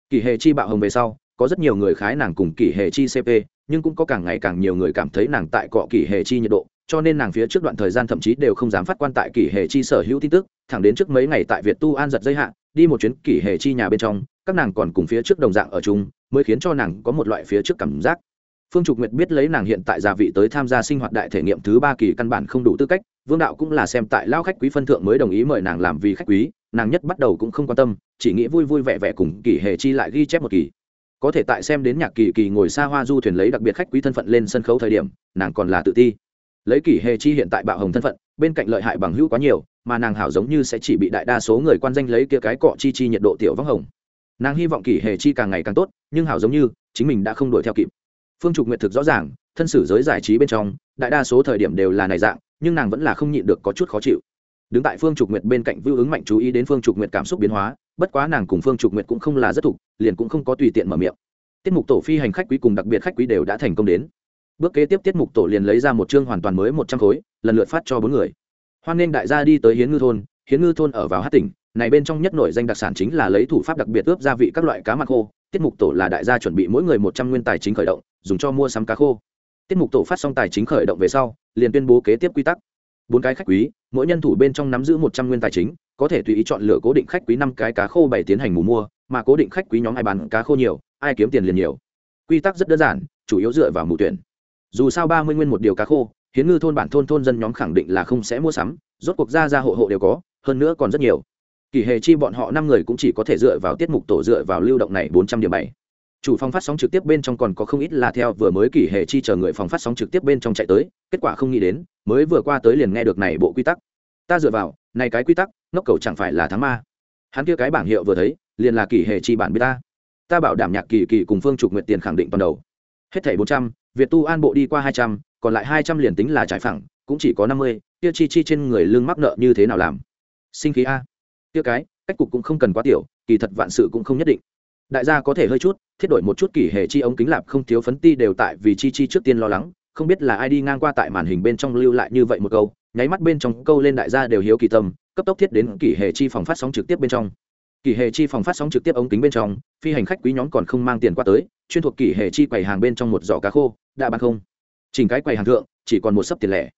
Kỷ hề chi bạo hồng về sau, có rất nhiều người khái nàng cùng kỷ hề chi cp nhưng cũng có càng ngày càng nhiều người cảm thấy nàng tại cọ kỷ hề chi nhiệt độ cho nên nàng phía trước đoạn thời gian thậm chí đều không dám phát quan tại kỷ hề chi sở hữu tin tức, thẳng đến trước mấy ngày tại việt tu an giật dây hạ, đi một chuyến kỷ hề chi nhà bên trong, các nàng còn cùng phía trước đồng dạng ở chung, mới khiến cho nàng có một loại phía trước cảm giác. Phương trục nguyệt biết lấy nàng hiện tại gia vị tới tham gia sinh hoạt đại thể nghiệm thứ ba kỳ căn bản không đủ tư cách, vương đạo cũng là xem tại lao khách quý phân thượng mới đồng ý mời nàng làm vì khách quý, nàng nhất bắt đầu cũng không quan tâm, chỉ nghĩ vui vui vẻ vẻ cùng kỳ hề chi lại ghi chép một kỳ. Có thể tại xem đến nhạc kỳ kỳ ngồi xa hoa du thuyền lấy đặc biệt khách quý thân phận lên sân khấu thời điểm, nàng còn là tự ti lấy kỷ hề chi hiện tại bạo hồng thân phận, bên cạnh lợi hại bằng hữu quá nhiều, mà nàng hảo giống như sẽ chỉ bị đại đa số người quan danh lấy kia cái cọ chi chi nhiệt độ tiểu vắng hồng. Nàng hy vọng kỷ hề chi càng ngày càng tốt, nhưng hảo giống như, chính mình đã không đuổi theo kịp. Phương trục nguyệt thực rõ ràng, thân sử giới giải trí bên trong, đại đa số thời điểm đều là này dạng, nhưng nàng vẫn là không nhịn được có chút khó chịu. Đứng tại phương trục nguyệt bên cạnh vưu ứng mạnh chú ý đến phương trục nguyệt cảm xúc biến hóa, bất quá nàng cùng phương trục nguyệt cũng không là rất thục, liền cũng không có tùy tiện mở miệng. Tiết mục tổ phi hành khách quý cùng đặc biệt khách quý đều đã thành công đến bước kế tiếp tiết mục tổ liền lấy ra một chương hoàn toàn mới một trăm khối, lần lượt phát cho bốn người. Hoan nghênh đại gia đi tới hiến ngư thôn. Hiến ngư thôn ở vào hát tỉnh, này bên trong nhất nổi danh đặc sản chính là lấy thủ pháp đặc biệt ướp gia vị các loại cá mặt khô. Tiết mục tổ là đại gia chuẩn bị mỗi người một trăm nguyên tài chính khởi động, dùng cho mua sắm cá khô. Tiết mục tổ phát xong tài chính khởi động về sau, liền tuyên bố kế tiếp quy tắc. Bốn cái khách quý, mỗi nhân thủ bên trong nắm giữ một trăm nguyên tài chính, có thể tùy ý chọn lựa cố định khách quý năm cái cá khô bảy tiến hành mù mua, mà cố định khách quý nhóm ai bán cá khô nhiều, ai kiếm tiền liền nhiều. Quy tắc rất đơn giản, chủ yếu dựa vào mù tuyển dù sao ba mươi nguyên một điều cá khô, hiến ngư thôn bản thôn thôn dân nhóm khẳng định là không sẽ mua sắm, rốt cuộc ra ra hộ hộ đều có, hơn nữa còn rất nhiều. Kỳ hề chi bọn họ năm người cũng chỉ có thể dựa vào tiết mục tổ dựa vào lưu động này bốn trăm điểm bảy. Chủ phòng phát sóng trực tiếp bên trong còn có không ít là theo vừa mới kỳ hề chi chờ người phòng phát sóng trực tiếp bên trong chạy tới, kết quả không nghĩ đến, mới vừa qua tới liền nghe được này bộ quy tắc. Ta dựa vào, này cái quy tắc, ngốc cầu chẳng phải là thắng ma. Hắn kia cái bảng hiệu vừa thấy, liền là kỳ hề chi bản biết ta ta bảo đảm nhạc kỳ kỳ cùng phương trục nguyện tiền khẳng định toàn đầu. Hết thảy bốn trăm việt tu an bộ đi qua hai trăm, còn lại hai trăm liền tính là trải phẳng, cũng chỉ có năm mươi, kia chi chi trên người lương mắc nợ như thế nào làm? Sinh khí a. Kia cái, cách cục cũng không cần quá tiểu, kỳ thật vạn sự cũng không nhất định. Đại gia có thể hơi chút, thiết đổi một chút kỳ hệ chi ống kính lạp không thiếu phấn ti đều tại vì chi chi trước tiên lo lắng, không biết là ai đi ngang qua tại màn hình bên trong lưu lại như vậy một câu, nháy mắt bên trong câu lên đại gia đều hiếu kỳ tâm, cấp tốc thiết đến kỳ hệ chi phòng phát sóng trực tiếp bên trong kỳ hệ chi phòng phát sóng trực tiếp ống kính bên trong, phi hành khách quý nhóm còn không mang tiền qua tới, chuyên thuộc kỳ hệ chi quầy hàng bên trong một giỏ cá khô, đã bán không? Chỉnh cái quầy hàng thượng, chỉ còn một sấp tiền lẻ.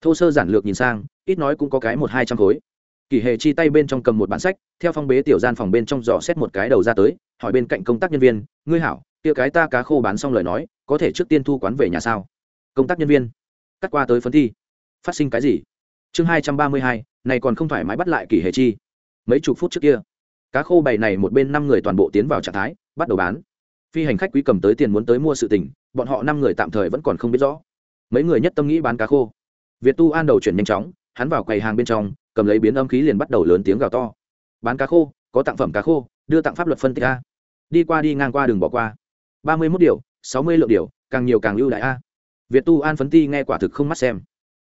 Thô sơ giản lược nhìn sang, ít nói cũng có cái một hai trăm khối. Kỳ hệ chi tay bên trong cầm một bản sách, theo phong bế tiểu gian phòng bên trong dò xét một cái đầu ra tới, hỏi bên cạnh công tác nhân viên, ngươi hảo, kia cái ta cá khô bán xong lời nói, có thể trước tiên thu quán về nhà sao? Công tác nhân viên, cắt qua tới phấn thi. Phát sinh cái gì? Chương hai trăm ba mươi hai, này còn không thoải mái bắt lại kỳ hệ chi. Mấy chục phút trước kia cá khô bày này một bên năm người toàn bộ tiến vào trạng thái, bắt đầu bán. Phi hành khách quý cầm tới tiền muốn tới mua sự tình, bọn họ năm người tạm thời vẫn còn không biết rõ. Mấy người nhất tâm nghĩ bán cá khô. Việt tu an đầu chuyển nhanh chóng, hắn vào quầy hàng bên trong, cầm lấy biến âm khí liền bắt đầu lớn tiếng gào to. Bán cá khô, có tặng phẩm cá khô, đưa tặng pháp luật phân tích a. Đi qua đi ngang qua đừng bỏ qua. ba mươi mốt điều, sáu mươi lượng điều, càng nhiều càng ưu đại a. Việt tu an phấn ti nghe quả thực không mắt xem.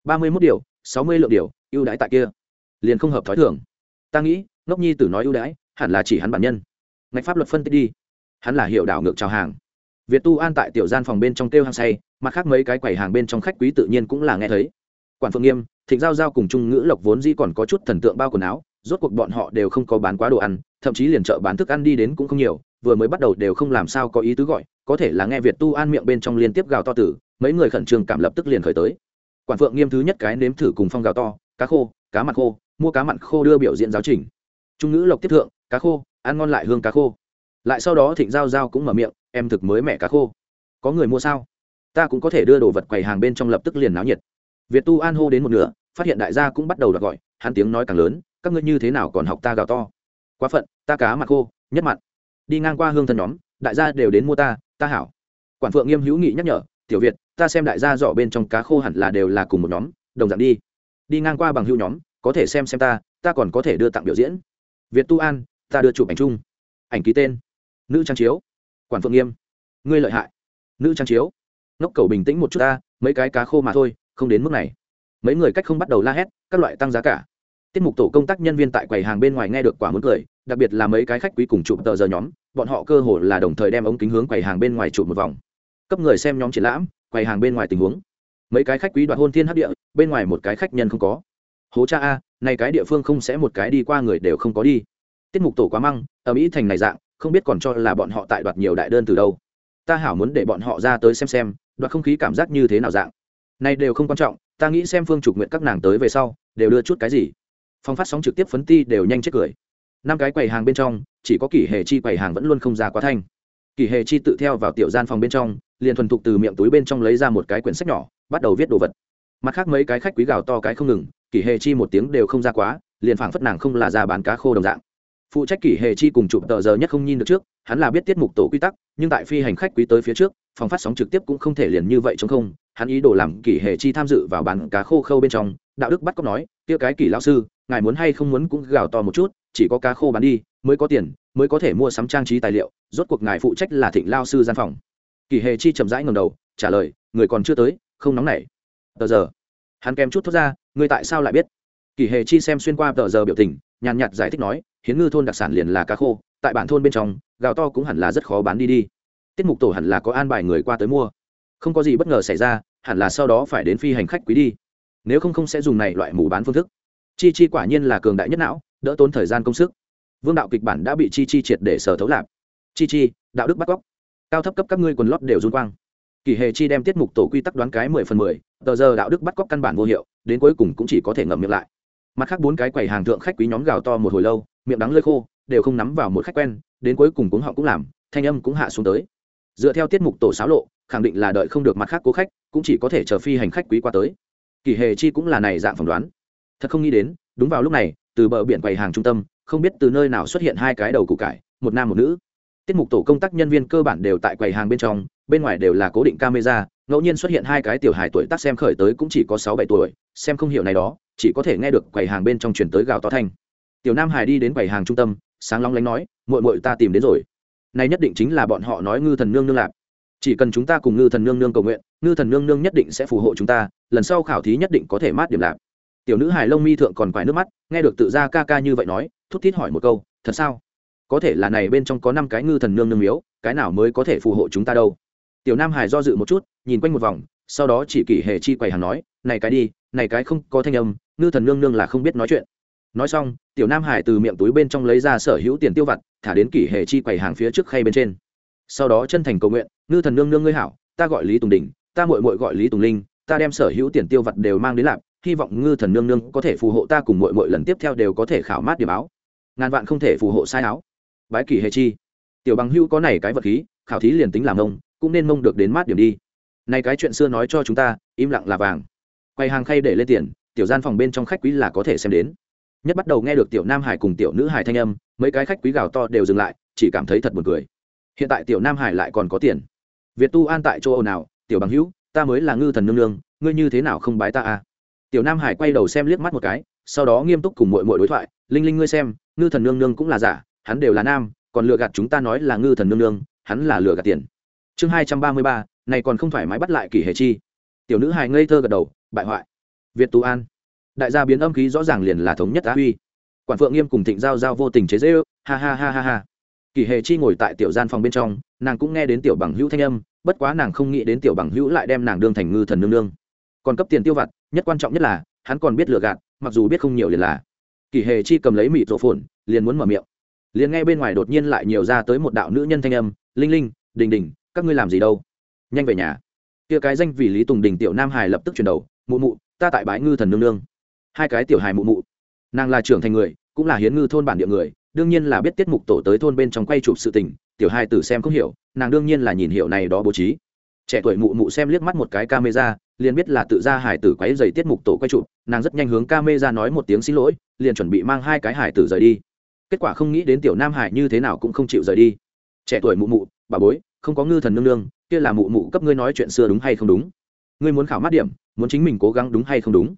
ba mươi mốt điều, sáu mươi lượng điều, ưu đãi tại kia. Liền không hợp thói thường. Ta nghĩ, ngốc nhi tử nói ưu đãi hẳn là chỉ hắn bản nhân. Ngạch pháp luật phân tích đi. Hắn là hiệu đảo ngược trào hàng. Việt tu an tại tiểu gian phòng bên trong kêu hàng say, mặt khác mấy cái quầy hàng bên trong khách quý tự nhiên cũng là nghe thấy. Quản phượng nghiêm, thịnh giao giao cùng trung ngữ lộc vốn dĩ còn có chút thần tượng bao quần áo, rốt cuộc bọn họ đều không có bán quá đồ ăn, thậm chí liền chợ bán thức ăn đi đến cũng không nhiều, vừa mới bắt đầu đều không làm sao có ý tứ gọi, có thể là nghe việt tu an miệng bên trong liên tiếp gào to tử mấy người khẩn trương cảm lập tức liền khởi tới. Quản phượng nghiêm thứ nhất cái nếm thử cùng phong gào to, cá khô, cá mặt khô, mua cá mặn khô đưa biểu diễn giáo trình. Trung ngữ lộc tiếp thượng cá khô, ăn ngon lại hương cá khô. Lại sau đó thịnh giao giao cũng mở miệng, em thực mới mẹ cá khô. Có người mua sao? Ta cũng có thể đưa đồ vật quầy hàng bên trong lập tức liền náo nhiệt. Việt tu an hô đến một nửa, phát hiện đại gia cũng bắt đầu đọc gọi, hắn tiếng nói càng lớn, các ngươi như thế nào còn học ta gào to? Quá phận, ta cá mặt khô, nhất mặt. Đi ngang qua hương thân nhóm, đại gia đều đến mua ta ta hảo. Quản phượng nghiêm hữu nghị nhắc nhở, tiểu việt, ta xem đại gia dọ bên trong cá khô hẳn là đều là cùng một nhóm, đồng dạng đi. Đi ngang qua bằng hữu nhóm, có thể xem xem ta ta còn có thể đưa tặng biểu diễn. Việt tu an ta đưa chụp ảnh chung. Ảnh ký tên. Nữ trang chiếu. Quản phượng nghiêm. Ngươi lợi hại. Nữ trang chiếu. Ngốc cầu bình tĩnh một chút ta, mấy cái cá khô mà thôi, không đến mức này. Mấy người cách không bắt đầu la hét, các loại tăng giá cả. Tiết mục tổ công tác nhân viên tại quầy hàng bên ngoài nghe được quả muốn cười, đặc biệt là mấy cái khách quý cùng chụp tờ giờ nhóm, bọn họ cơ hồ là đồng thời đem ống kính hướng quầy hàng bên ngoài chụp một vòng. Cấp người xem nhóm triển lãm, quầy hàng bên ngoài tình huống. Mấy cái khách quý đoạt hôn thiên hấp địa, bên ngoài một cái khách nhân không có. Hố cha a, này cái địa phương không sẽ một cái đi qua người đều không có đi tiết mục tổ quá măng ở mỹ thành này dạng, không biết còn cho là bọn họ tại đoạt nhiều đại đơn từ đâu. Ta hảo muốn để bọn họ ra tới xem xem, đoạt không khí cảm giác như thế nào dạng. Này đều không quan trọng, ta nghĩ xem phương trục nguyện các nàng tới về sau, đều đưa chút cái gì. Phong phát sóng trực tiếp phấn ti đều nhanh chết cười. Năm cái quầy hàng bên trong, chỉ có kỷ hề chi quầy hàng vẫn luôn không ra quá thanh. Kỷ hề chi tự theo vào tiểu gian phòng bên trong, liền thuần thục từ miệng túi bên trong lấy ra một cái quyển sách nhỏ, bắt đầu viết đồ vật. Mặt khác mấy cái khách quý gào to cái không ngừng, kỷ hề chi một tiếng đều không ra quá, liền phảng phất nàng không là ra bán cá khô đồng dạng phụ trách kỷ hệ chi cùng chụp tờ giờ nhất không nhìn được trước, hắn là biết tiết mục tổ quy tắc, nhưng tại phi hành khách quý tới phía trước, phòng phát sóng trực tiếp cũng không thể liền như vậy chống không. Hắn ý đồ làm kỷ hệ chi tham dự vào bán cá khô khâu bên trong, đạo đức bắt cóc nói, kia cái kỷ lao sư, ngài muốn hay không muốn cũng gào to một chút, chỉ có cá khô bán đi, mới có tiền, mới có thể mua sắm trang trí tài liệu, rốt cuộc ngài phụ trách là thịnh lao sư gian phòng. Kỷ hệ chi chậm rãi ngầm đầu, trả lời, người còn chưa tới, không nóng nảy. Tờ giờ. Hắn kèm chút thốt ra, người tại sao lại biết? Kỷ hệ chi xem xuyên qua tờ giờ biểu tình nhàn nhạt giải thích nói, hiến ngư thôn đặc sản liền là cá khô, tại bản thôn bên trong gạo to cũng hẳn là rất khó bán đi đi. Tiết mục tổ hẳn là có an bài người qua tới mua. Không có gì bất ngờ xảy ra, hẳn là sau đó phải đến phi hành khách quý đi. Nếu không không sẽ dùng này loại mù bán phương thức. Chi chi quả nhiên là cường đại nhất não, đỡ tốn thời gian công sức. Vương đạo kịch bản đã bị chi chi triệt để sở thấu lạp. Chi chi, đạo đức bắt cóc. Cao thấp cấp các ngươi quần lót đều run quang. Kỳ hề chi đem tiết mục tổ quy tắc đoán cái mười phần mười, tờ giờ đạo đức bắt cóc căn bản vô hiệu, đến cuối cùng cũng chỉ có thể ngậm miệng lại mặt khác bốn cái quầy hàng thượng khách quý nhóm gào to một hồi lâu, miệng đắng lơi khô, đều không nắm vào một khách quen, đến cuối cùng cuống họ cũng làm, thanh âm cũng hạ xuống tới. Dựa theo tiết mục tổ xáo lộ, khẳng định là đợi không được mặt khác cố khách, cũng chỉ có thể chờ phi hành khách quý qua tới. Kỳ hề chi cũng là này dạng phỏng đoán. Thật không nghĩ đến, đúng vào lúc này, từ bờ biển quầy hàng trung tâm, không biết từ nơi nào xuất hiện hai cái đầu củ cải, một nam một nữ. Tiết mục tổ công tác nhân viên cơ bản đều tại quầy hàng bên trong, bên ngoài đều là cố định camera, ngẫu nhiên xuất hiện hai cái tiểu hài tuổi tác xem khởi tới cũng chỉ có sáu bảy tuổi, xem không hiểu này đó chỉ có thể nghe được quầy hàng bên trong chuyển tới gào to thanh. Tiểu nam hải đi đến quầy hàng trung tâm, sáng long lánh nói mội mội ta tìm đến rồi. Này nhất định chính là bọn họ nói ngư thần nương nương lạp. Chỉ cần chúng ta cùng ngư thần nương nương cầu nguyện, ngư thần nương nương nhất định sẽ phù hộ chúng ta, lần sau khảo thí nhất định có thể mát điểm lạp. Tiểu nữ hài lông mi thượng còn quải nước mắt, nghe được tự ra ca ca như vậy nói, thút thít hỏi một câu, thật sao? Có thể là này bên trong có năm cái ngư thần nương nương miếu, cái nào mới có thể phù hộ chúng ta đâu? Tiểu nam hải do dự một chút, nhìn quanh một vòng, sau đó chỉ kỷ hệ chi quầy hàng nói này cái đi, này cái không có thanh âm, ngư thần nương nương là không biết nói chuyện. Nói xong, tiểu nam hải từ miệng túi bên trong lấy ra sở hữu tiền tiêu vặt, thả đến kỷ hệ chi quầy hàng phía trước khay bên trên. Sau đó chân thành cầu nguyện, ngư thần nương nương ngươi hảo, ta gọi lý tùng đình, ta mội mội gọi lý tùng linh, ta đem sở hữu tiền tiêu vặt đều mang đến lạp, hy vọng ngư thần nương nương có thể phù hộ ta cùng mội mội lần tiếp theo đều có thể khảo mát điểm áo ngàn vạn không thể phù hộ sai áo. Bái kỷ hệ chi. Tiểu bằng hưu có này cái vật khí, khảo thí liền tính làm mông, cũng nên mông được đến mát điểm đi. Này cái chuyện xưa nói cho chúng ta, im lặng là vàng quay hàng khay để lên tiền, tiểu gian phòng bên trong khách quý là có thể xem đến. Nhất bắt đầu nghe được tiểu nam hải cùng tiểu nữ hải thanh âm, mấy cái khách quý gào to đều dừng lại, chỉ cảm thấy thật buồn cười. Hiện tại tiểu nam hải lại còn có tiền. Việt tu an tại chỗ nào tiểu bằng hữu, ta mới là ngư thần nương nương, ngươi như thế nào không bái ta à? Tiểu nam hải quay đầu xem liếc mắt một cái, sau đó nghiêm túc cùng mội mội đối thoại, linh linh ngươi xem, ngư thần nương nương cũng là giả, hắn đều là nam, còn lừa gạt chúng ta nói là ngư thần nương nương, hắn là lừa gạt tiền. Chương hai trăm ba mươi ba, này còn không thoải mái bắt lại kỷ hệ chi. Tiểu nữ hài ngây thơ gật đầu bại hoại. Việt tú an. Đại gia biến âm khí rõ ràng liền là thống nhất á huy. Quản phượng nghiêm cùng thịnh giao giao vô tình chế dễ ư ha ha ha ha ha. Kỳ hệ chi ngồi tại tiểu gian phòng bên trong, nàng cũng nghe đến tiểu bằng hữu thanh âm, bất quá nàng không nghĩ đến tiểu bằng hữu lại đem nàng đương thành ngư thần nương nương. Còn cấp tiền tiêu vặt, nhất quan trọng nhất là, hắn còn biết lừa gạt, mặc dù biết không nhiều liền là. Kỳ hệ chi cầm lấy mịt rộ phồn, liền muốn mở miệng. Liền nghe bên ngoài đột nhiên lại nhiều ra tới một đạo nữ nhân thanh âm, linh linh, đình đình, các ngươi làm gì đâu? Nhanh về nhà. Kia cái danh vì lý tùng đình tiểu nam hải lập tức chuyển đầu mụ mụ, ta tại bãi ngư thần nương nương. Hai cái tiểu hài mụ mụ. Nàng là trưởng thành người, cũng là hiến ngư thôn bản địa người, đương nhiên là biết tiết mục tổ tới thôn bên trong quay chụp sự tình, tiểu hai tử xem không hiểu, nàng đương nhiên là nhìn hiểu này đó bố trí. Trẻ tuổi mụ mụ xem liếc mắt một cái camera, liền biết là tự ra hải tử quấy dày tiết mục tổ quay chụp, nàng rất nhanh hướng camera nói một tiếng xin lỗi, liền chuẩn bị mang hai cái hải tử rời đi. Kết quả không nghĩ đến tiểu nam hải như thế nào cũng không chịu rời đi. Trẻ tuổi mụ mụ, bà bối, không có ngư thần nương nương, kia là mụ mụ cấp ngươi nói chuyện xưa đúng hay không đúng? Ngươi muốn khảo mát điểm muốn chính mình cố gắng đúng hay không đúng?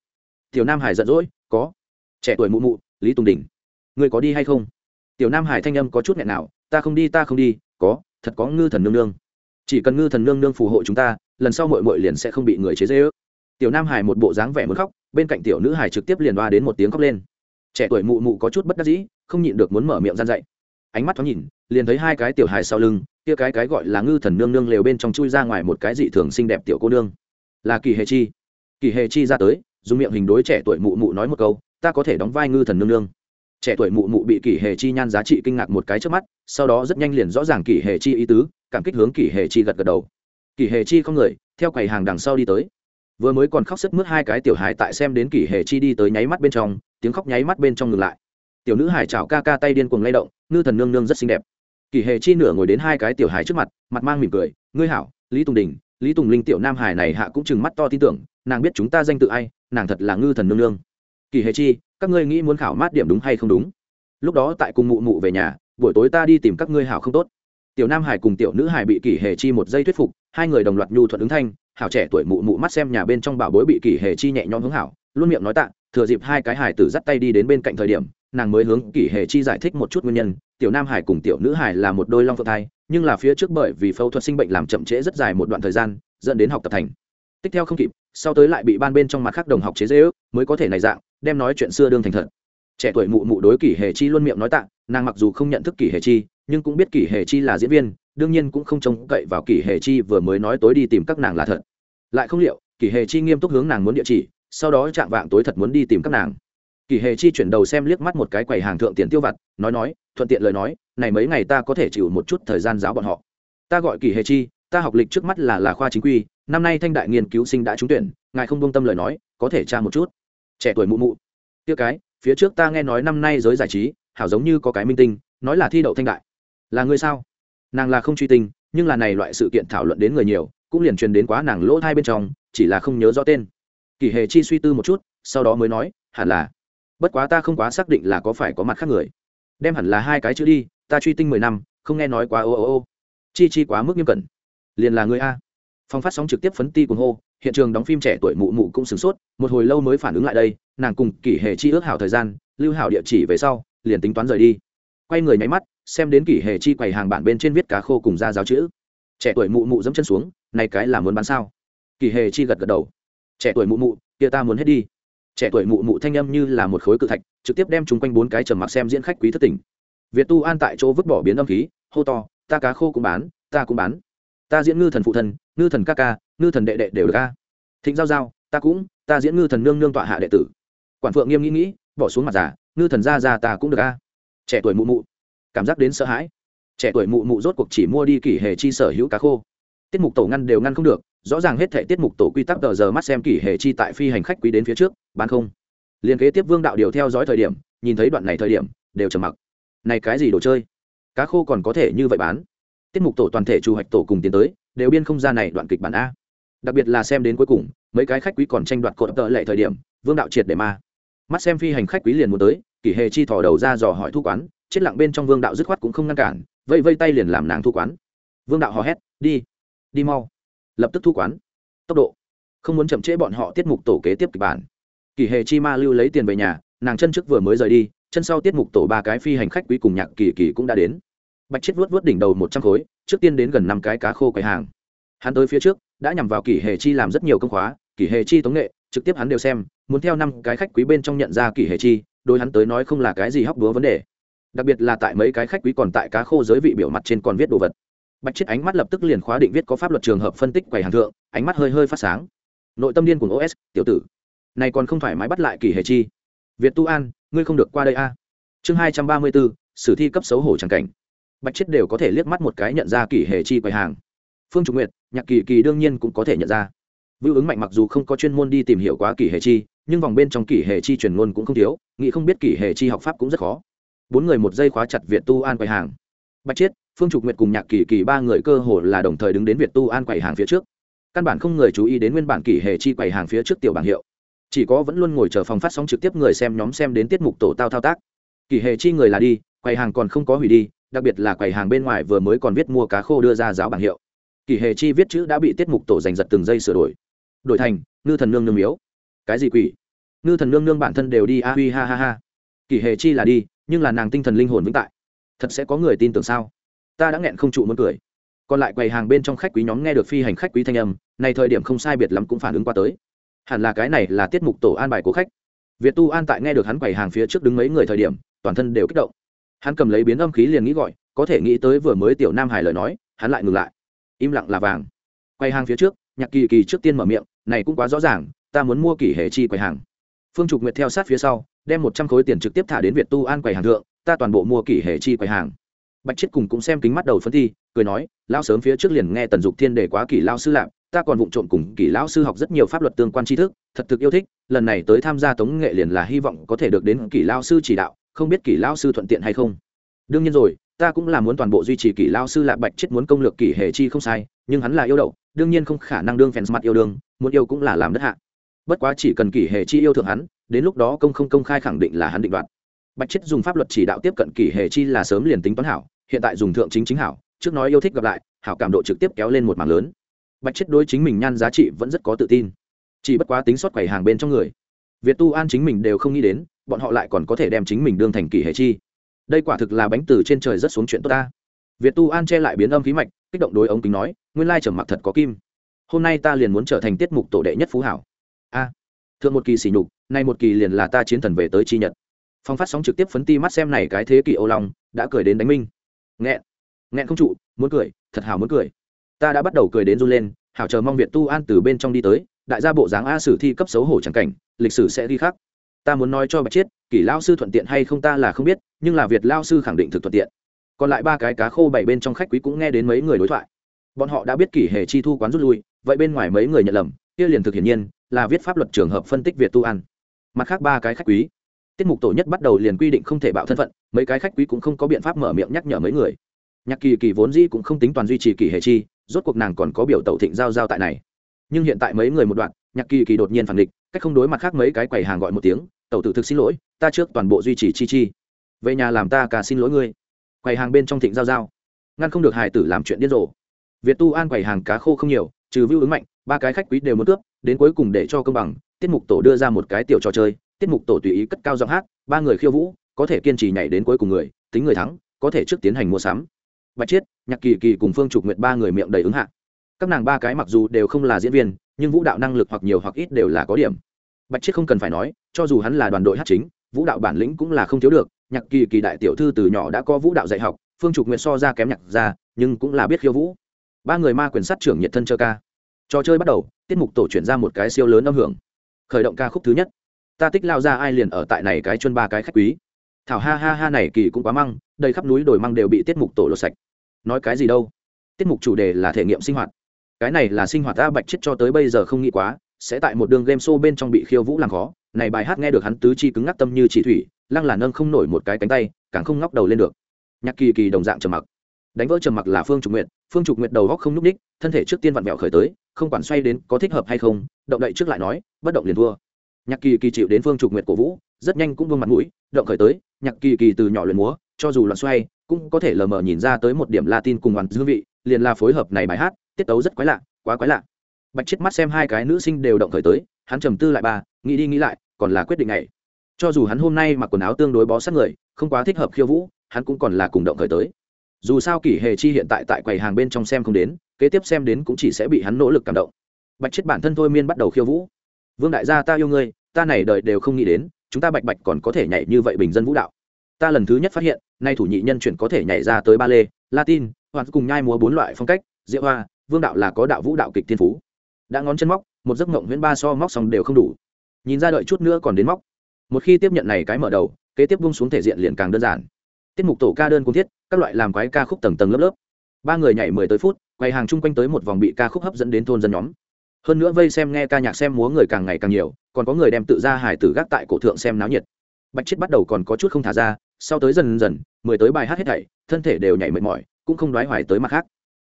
Tiểu nam hải giận dỗi, có. Trẻ tuổi mụ mụ, lý tùng đình ngươi có đi hay không? Tiểu nam hải thanh âm có chút nghẹn nào, ta không đi, ta không đi, có, thật có ngư thần nương nương. Chỉ cần ngư thần nương nương phù hộ chúng ta, lần sau mội mội liền sẽ không bị người chế dễ ước tiểu nam hải một bộ dáng vẻ muốn khóc, bên cạnh tiểu nữ hải trực tiếp liền đoa đến một tiếng khóc lên. Trẻ tuổi mụ mụ có chút bất đắc dĩ, không nhịn được muốn mở miệng gian dậy ánh mắt thoáng nhìn, liền thấy hai cái tiểu hài sau lưng, kia cái cái gọi là ngư thần nương nương lều bên trong chui ra ngoài một cái dị thường xinh đẹp tiểu cô nương. Là kỳ hề chi kỳ hề chi ra tới, dùng miệng hình đối trẻ tuổi mụ mụ nói một câu, ta có thể đóng vai ngư thần nương nương. Trẻ tuổi mụ mụ bị kỳ hề chi nhan giá trị kinh ngạc một cái trước mắt, sau đó rất nhanh liền rõ ràng kỳ hề chi ý tứ, cảm kích hướng kỳ hề chi gật gật đầu. Kỳ hề chi không người, theo quầy hàng đằng sau đi tới. Vừa mới còn khóc sức mướt hai cái tiểu hài tại xem đến kỳ hề chi đi tới nháy mắt bên trong, tiếng khóc nháy mắt bên trong ngừng lại. Tiểu nữ hải chảo ca ca tay điên cuồng lay động, ngư thần nương nương rất xinh đẹp. Kỳ hề chi nửa ngồi đến hai cái tiểu hài trước mặt mặt mang mỉm cười, ngươi hảo, lý tùng đình, lý tùng linh tiểu nam hải này hạ cũng chừng mắt to tin tưởng nàng biết chúng ta danh tự ai, nàng thật là ngư thần nương nương. Kỳ hề chi, các ngươi nghĩ muốn khảo mát điểm đúng hay không đúng? Lúc đó tại cùng mụ mụ về nhà, buổi tối ta đi tìm các ngươi hảo không tốt. Tiểu nam hải cùng tiểu nữ hải bị kỳ hề chi một giây thuyết phục, hai người đồng loạt nhu thuận ứng thanh, hảo trẻ tuổi mụ mụ mắt xem nhà bên trong bảo bối bị kỳ hề chi nhẹ nhõm hướng hảo, luôn miệng nói tạ, thừa dịp hai cái hải tử dắt tay đi đến bên cạnh thời điểm, nàng mới hướng kỷ Hề chi giải thích một chút nguyên nhân. Tiểu nam hải cùng tiểu nữ hải là một đôi long phượng thai, nhưng là phía trước bởi vì phẫu thuật sinh bệnh làm chậm trễ rất dài một đoạn thời gian, dẫn đến học tập thành tích theo không kịp, sau tới lại bị ban bên trong mặt khác đồng học chế dễ ước mới có thể này dạng, đem nói chuyện xưa đương thành thật. Trẻ tuổi mụ mụ đối kỷ hệ chi luôn miệng nói tạ, nàng mặc dù không nhận thức kỷ hệ chi, nhưng cũng biết kỷ hệ chi là diễn viên, đương nhiên cũng không trông cậy vào kỷ hệ chi vừa mới nói tối đi tìm các nàng là thật. Lại không liệu, kỷ hệ chi nghiêm túc hướng nàng muốn địa chỉ, sau đó chạm vạng tối thật muốn đi tìm các nàng. Kỳ hề chi chuyển đầu xem liếc mắt một cái quầy hàng thượng tiền tiêu vặt, nói nói, thuận tiện lời nói, này mấy ngày ta có thể chịu một chút thời gian giáo bọn họ. Ta gọi kỳ hề chi, ta học lịch trước mắt là là khoa chính quy năm nay thanh đại nghiên cứu sinh đã trúng tuyển, ngài không công tâm lời nói, có thể tra một chút. Trẻ tuổi mụ mụ. Tiêu cái, phía trước ta nghe nói năm nay giới giải trí, hảo giống như có cái minh tinh, nói là thi đậu thanh đại. Là người sao? Nàng là không truy tinh, nhưng là này loại sự kiện thảo luận đến người nhiều, cũng liền truyền đến quá nàng lỗ thai bên trong, chỉ là không nhớ rõ tên. Kỷ hề chi suy tư một chút, sau đó mới nói, hẳn là. Bất quá ta không quá xác định là có phải có mặt khác người. Đem hẳn là hai cái chữ đi, ta truy tinh mười năm, không nghe nói quá ô ô ô. Chi chi quá mức nghiêm cẩn. Liền là người a phong phát sóng trực tiếp phấn ti cuồng hô, hiện trường đóng phim trẻ tuổi mụ mụ cũng sửng sốt, một hồi lâu mới phản ứng lại đây, nàng cùng kỷ hệ chi ước hảo thời gian, lưu hảo địa chỉ về sau, liền tính toán rời đi. Quay người nháy mắt, xem đến kỷ hệ chi quầy hàng bản bên trên viết cá khô cùng ra giáo chữ. Trẻ tuổi mụ mụ dẫm chân xuống, này cái là muốn bán sao? Kỷ hệ chi gật gật đầu. Trẻ tuổi mụ mụ, kia ta muốn hết đi. Trẻ tuổi mụ mụ thanh âm như là một khối cự thạch, trực tiếp đem chúng quanh bốn cái trầm mặc xem diễn khách quý thất tỉnh. Việt tu an tại chỗ vứt bỏ biến âm khí, hô to, ta cá khô cũng bán, ta cũng bán ta diễn ngư thần phụ thần, ngư thần ca ca ngư thần đệ đệ đều được ca thịnh giao giao ta cũng ta diễn ngư thần nương nương tọa hạ đệ tử. Quản phượng nghiêm nghĩ nghĩ bỏ xuống mặt giả ngư thần ra ra ta cũng được ca trẻ tuổi mụ mụ cảm giác đến sợ hãi. Trẻ tuổi mụ mụ rốt cuộc chỉ mua đi kỷ hề chi sở hữu cá khô. Tiết mục tổ ngăn đều ngăn không được rõ ràng hết thể tiết mục tổ quy tắc tờ giờ mắt xem kỷ hề chi tại phi hành khách quý đến phía trước bán không. Liên kế tiếp vương đạo điều theo dõi thời điểm nhìn thấy đoạn này thời điểm đều trầm mặc. Này cái gì đồ chơi? Cá khô còn có thể như vậy bán? Tiết mục tổ toàn thể chủ hoạch tổ cùng tiến tới, đều biên không ra này đoạn kịch bản a. Đặc biệt là xem đến cuối cùng, mấy cái khách quý còn tranh đoạt cột tợ lệ thời điểm, vương đạo triệt để ma. Mắt xem phi hành khách quý liền muốn tới, kỷ hề chi thò đầu ra dò hỏi thu quán, chết lặng bên trong vương đạo dứt khoát cũng không ngăn cản vây vây tay liền làm nàng thu quán. Vương đạo hò hét, đi đi mau. Lập tức thu quán. Tốc độ. Không muốn chậm trễ bọn họ tiết mục tổ kế tiếp kịch bản. Kỷ hề chi ma lưu lấy tiền về nhà, nàng chân trước vừa mới rời đi, chân sau tiết mục tổ ba cái phi hành khách quý cùng nhạc kỳ kỳ cũng đã đến bạch chết vuốt vuốt đỉnh đầu một trăm khối, trước tiên đến gần năm cái cá khô quầy hàng. Hắn tới phía trước, đã nhằm vào kỷ hề chi làm rất nhiều công khóa, kỷ hề chi tống nghệ, trực tiếp hắn đều xem, muốn theo năm cái khách quý bên trong nhận ra kỷ hề chi đôi hắn tới nói không là cái gì hóc đúa vấn đề. Đặc biệt là tại mấy cái khách quý còn tại cá khô giới vị biểu mặt trên còn viết đồ vật. Bạch chết ánh mắt lập tức liền khóa định viết có pháp luật trường hợp phân tích quầy hàng thượng, ánh mắt hơi hơi phát sáng. Nội tâm điên của os tiểu tử, này còn không phải mái bắt lại kỷ hề chi. Việt tu an, ngươi không được qua đây a. Chương hai trăm ba mươi bốn, sử thi cấp xấu hổ tràng cảnh bạch chết đều có thể liếc mắt một cái nhận ra kỷ hề chi quầy hàng. Phương trục nguyệt, nhạc kỳ kỳ đương nhiên cũng có thể nhận ra. Vưu ứng mạnh mặc dù không có chuyên môn đi tìm hiểu quá kỷ hề chi, nhưng vòng bên trong kỷ hề chi truyền ngôn cũng không thiếu, nghĩ không biết kỷ hề chi học pháp cũng rất khó. Bốn người một giây khóa chặt việt tu an quầy hàng. Bạch chiết, phương trục nguyệt cùng nhạc kỳ kỳ ba người cơ hồ là đồng thời đứng đến việt tu an quầy hàng phía trước. Căn bản không người chú ý đến nguyên bản kỷ hề chi quầy hàng phía trước tiểu bảng hiệu. Chỉ có vẫn luôn ngồi chờ phòng phát sóng trực tiếp người xem nhóm xem đến tiết mục tổ tao thao tác. Kỷ hề chi người là đi, quầy hàng còn không có hủy đi đặc biệt là quầy hàng bên ngoài vừa mới còn viết mua cá khô đưa ra giáo bảng hiệu. Kỳ hề chi viết chữ đã bị tiết mục tổ giành giật từng giây sửa đổi. Đổi thành, ngư thần nương nương miếu. Cái gì quỷ? Ngư thần nương nương bản thân đều đi, a, huy, ha ha ha. Kỳ hề chi là đi, nhưng là nàng tinh thần linh hồn vĩnh tại. Thật sẽ có người tin tưởng sao? Ta đã nghẹn không trụ muốn cười. Còn lại quầy hàng bên trong khách quý nhóm nghe được phi hành khách quý thanh âm, này thời điểm không sai biệt lắm cũng phản ứng qua tới. Hẳn là cái này là tiết mục tổ an bài của khách. Việt tu an tại nghe được hắn quầy hàng phía trước đứng mấy người thời điểm, toàn thân đều kích động hắn cầm lấy biến âm khí liền nghĩ gọi, có thể nghĩ tới vừa mới tiểu nam hải lời nói, hắn lại ngừng lại. Im lặng là vàng. Quay hàng phía trước, nhạc kỳ kỳ trước tiên mở miệng, này cũng quá rõ ràng, ta muốn mua kỷ hệ chi quầy hàng. Phương trục nguyệt theo sát phía sau, đem một trăm khối tiền trực tiếp thả đến việt tu an quầy hàng thượng, ta toàn bộ mua kỷ hệ chi quầy hàng. Bạch chết cùng cũng xem kính mắt đầu phân thi, cười nói lao sớm phía trước liền nghe tần dục thiên để quá kỷ lao sư lạp, ta còn vụng trộm cùng kỷ lão sư học rất nhiều pháp luật tương quan tri thức, thật thực yêu thích, lần này tới tham gia tống nghệ liền là hy vọng có thể được đến kỷ lao sư chỉ đạo không biết kỷ lao sư thuận tiện hay không. Đương nhiên rồi, ta cũng là muốn toàn bộ duy trì kỷ lao sư lạ bạch chết muốn công lược kỷ hệ chi không sai, nhưng hắn là yêu đậu, đương nhiên không khả năng đương phèn mặt yêu đương, muốn yêu cũng là làm đất hạ. Bất quá chỉ cần kỷ hệ chi yêu thượng hắn, đến lúc đó công không công khai khẳng định là hắn định đoạt. Bạch chết dùng pháp luật chỉ đạo tiếp cận kỷ hệ chi là sớm liền tính toán hảo, hiện tại dùng thượng chính chính hảo, trước nói yêu thích gặp lại, hảo cảm độ trực tiếp kéo lên một mảng lớn. Bạch chết đối chính mình nhan giá trị vẫn rất có tự tin. Chỉ bất quá tính sót quầy hàng bên trong người, việt tu an chính mình đều không nghĩ đến bọn họ lại còn có thể đem chính mình đương thành kỳ hệ chi. Đây quả thực là bánh từ trên trời rất xuống chuyện tốt ta. Việt tu an che lại biến âm khí mạch, kích động đối ống kính nói, nguyên lai trầm mặc thật có kim. Hôm nay ta liền muốn trở thành tiết mục tổ đệ nhất phú hảo. A, thượng một kỳ sỉ nhục, nay một kỳ liền là ta chiến thần về tới chi nhật. Phong phát sóng trực tiếp phấn ti mắt xem này cái thế kỷ âu long, đã cười đến đánh minh. Nghẹn nghẹn không trụ, muốn cười, thật hào muốn cười. Ta đã bắt đầu cười đến run lên, hảo chờ mong việt tu an từ bên trong đi tới, đại gia bộ dáng a sử thi cấp xấu hổ chẳng cảnh, lịch sử sẽ ghi khắc ta muốn nói cho bạch chiết, kỷ lao sư thuận tiện hay không ta là không biết, nhưng là việt lao sư khẳng định thực thuận tiện. Còn lại ba cái cá khô bảy bên trong khách quý cũng nghe đến mấy người đối thoại. Bọn họ đã biết kỷ hệ chi thu quán rút lui, vậy bên ngoài mấy người nhận lầm, kia liền thực hiển nhiên, là viết pháp luật trường hợp phân tích việt tu ăn. Mặt khác ba cái khách quý, tiết mục tổ nhất bắt đầu liền quy định không thể bạo thân phận, mấy cái khách quý cũng không có biện pháp mở miệng nhắc nhở mấy người. Nhạc kỳ kỳ vốn dĩ cũng không tính toàn duy trì kỳ hệ chi, rốt cuộc nàng còn có biểu tẩu thịnh giao giao tại này. Nhưng hiện tại mấy người một đoạn, nhạc kỳ kỳ đột nhiên phản địch cách không đối mặt khác mấy cái quầy hàng gọi một tiếng tẩu tử thực xin lỗi, ta trước toàn bộ duy trì chi chi. Về nhà làm ta cả xin lỗi ngươi. Quầy hàng bên trong thịnh giao giao. Ngăn không được hải tử làm chuyện điên rồ. Việt tu an quầy hàng cá khô không nhiều, trừ vưu ứng mạnh, ba cái khách quý đều muốn cướp, đến cuối cùng để cho công bằng, tiết mục tổ đưa ra một cái tiểu trò chơi, tiết mục tổ tùy ý cất cao giọng hát, ba người khiêu vũ, có thể kiên trì nhảy đến cuối cùng người, tính người thắng, có thể trước tiến hành mua sắm. Bạch chiết, nhạc kỳ kỳ cùng phương trục nguyện ba người miệng đầy ứng hạ. Các nàng ba cái mặc dù đều không là diễn viên, nhưng vũ đạo năng lực hoặc nhiều hoặc ít đều là có điểm. Bạch chiết không cần phải nói cho dù hắn là đoàn đội hát chính, vũ đạo bản lĩnh cũng là không thiếu được, nhạc kỳ kỳ đại tiểu thư từ nhỏ đã có vũ đạo dạy học, phương trục nguyện so ra kém nhạc ra nhưng cũng là biết khiêu vũ. Ba người ma quyền sát trưởng nhiệt thân chơ ca. Trò chơi bắt đầu, tiết mục tổ chuyển ra một cái siêu lớn âm hưởng. Khởi động ca khúc thứ nhất. Ta tích lao ra ai liền ở tại này cái chân ba cái khách quý. Thảo ha ha ha này kỳ cũng quá măng, đầy khắp núi đồi măng đều bị tiết mục tổ lột sạch. Nói cái gì đâu? Tiết mục chủ đề là thể nghiệm sinh hoạt. Cái này là sinh hoạt ta bạch chết cho tới bây giờ không nghĩ quá, sẽ tại một đường game show bên trong bị khiêu vũ làm khó này bài hát nghe được hắn tứ chi cứng ngắc tâm như chỉ thủy, lăng là nâng không nổi một cái cánh tay, càng không ngóc đầu lên được. Nhạc kỳ kỳ đồng dạng trầm mặc. Đánh vỡ trầm mặc là phương trục nguyện phương trục nguyện đầu góc không n ú c ních, thân thể trước tiên vặn vẹo khởi tới, không quản xoay đến có thích hợp hay không, động đậy trước lại nói, bất động liền thua. Nhạc kỳ kỳ chịu đến phương trục nguyện cổ vũ, rất nhanh cũng vương mặt mũi, động khởi tới, nhạc kỳ kỳ từ nhỏ luyện múa, cho dù loạn xoay, cũng có thể lờ mờ nhìn ra tới một điểm latin cùng hoàn dư vị, liền là phối hợp này bài hát, tiết tấu rất quái lạ, quá quái lạ. Bạch chết mắt xem hai cái nữ sinh đều động khởi tới, hắn trầm tư lại ba nghĩ đi nghĩ lại còn là quyết định này. Cho dù hắn hôm nay mặc quần áo tương đối bó sát người, không quá thích hợp khiêu vũ, hắn cũng còn là cùng động khởi tới. Dù sao kỷ hề chi hiện tại tại quầy hàng bên trong xem không đến, kế tiếp xem đến cũng chỉ sẽ bị hắn nỗ lực cảm động. Bạch chết bản thân thôi miên bắt đầu khiêu vũ. Vương đại gia, ta yêu ngươi, ta này đời đều không nghĩ đến, chúng ta bạch bạch còn có thể nhảy như vậy bình dân vũ đạo. Ta lần thứ nhất phát hiện, nay thủ nhị nhân chuyển có thể nhảy ra tới ba lê, latin hoặc cùng nhai múa bốn loại phong cách, diệu hoa, vương đạo là có đạo vũ đạo kịch thiên phú. Đã ngón chân móc, một giấc mộng huyễn ba so móc xong đều không đủ nhìn ra đợi chút nữa còn đến móc. Một khi tiếp nhận này cái mở đầu, kế tiếp bung xuống thể diện liền càng đơn giản. Tiết mục tổ ca đơn cung thiết, các loại làm quái ca khúc tầng tầng lớp lớp. Ba người nhảy mười tới phút, quay hàng chung quanh tới một vòng bị ca khúc hấp dẫn đến thôn dân nhóm. Hơn nữa vây xem nghe ca nhạc xem múa người càng ngày càng nhiều, còn có người đem tự ra hải tử gác tại cổ thượng xem náo nhiệt. Bạch chết bắt đầu còn có chút không thả ra, sau tới dần dần, mười tới bài hát hết thảy, thân thể đều nhảy mệt mỏi, cũng không đoái hoài tới mặt khác.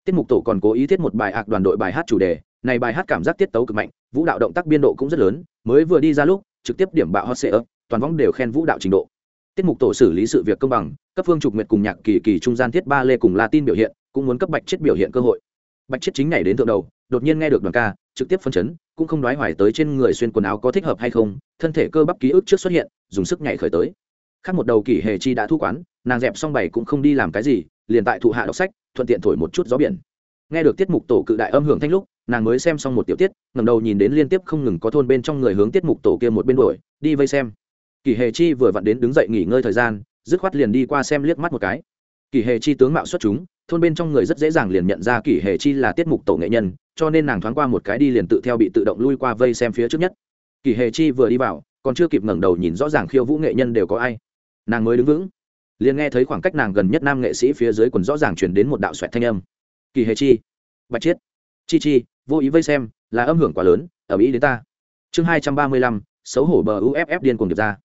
Tiết mục tổ còn cố ý thiết một bài ạc đoàn đội bài hát chủ đề này bài hát cảm giác tiết tấu cực mạnh, vũ đạo động tác biên độ cũng rất lớn, mới vừa đi ra lúc, trực tiếp điểm bạo hot sệ ấp toàn võng đều khen vũ đạo trình độ. Tiết mục tổ xử lý sự việc công bằng, cấp phương trục nguyệt cùng nhạc kỳ kỳ trung gian thiết ba lê cùng latin biểu hiện, cũng muốn cấp bạch chết biểu hiện cơ hội. Bạch chết chính nhảy đến thượng đầu, đột nhiên nghe được đoàn ca, trực tiếp phân chấn, cũng không nói hoài tới trên người xuyên quần áo có thích hợp hay không, thân thể cơ bắp ký ức trước xuất hiện, dùng sức nhảy khởi tới. Khác một đầu kỷ hề chi đã thu quán, nàng dẹp xong bày cũng không đi làm cái gì, liền tại thụ hạ đọc sách, thuận tiện thổi một chút gió biển. Nghe được tiết mục tổ cự đại âm hưởng thanh lúc nàng mới xem xong một tiểu tiết ngầm đầu nhìn đến liên tiếp không ngừng có thôn bên trong người hướng tiết mục tổ kia một bên đuổi, đi vây xem. Kỳ hề chi vừa vặn đến đứng dậy nghỉ ngơi thời gian, dứt khoát liền đi qua xem liếc mắt một cái. Kỳ hề chi tướng mạo xuất chúng, thôn bên trong người rất dễ dàng liền nhận ra kỳ hề chi là tiết mục tổ nghệ nhân, cho nên nàng thoáng qua một cái đi liền tự theo bị tự động lui qua vây xem phía trước nhất. Kỳ hề chi vừa đi vào, còn chưa kịp ngẩng đầu nhìn rõ ràng khiêu vũ nghệ nhân đều có ai. Nàng mới đứng vững, liền nghe thấy khoảng cách nàng gần nhất nam nghệ sĩ phía dưới quần rõ ràng chuyển đến một đạo xoẹt thanh âm. Kỳ hề chi, bạch chiết chi chi, vô ý vây xem, là âm hưởng quá lớn ở mỹ đến ta. Chương hai trăm ba mươi lăm, xấu hổ bờ uff điên cùng điệp ra.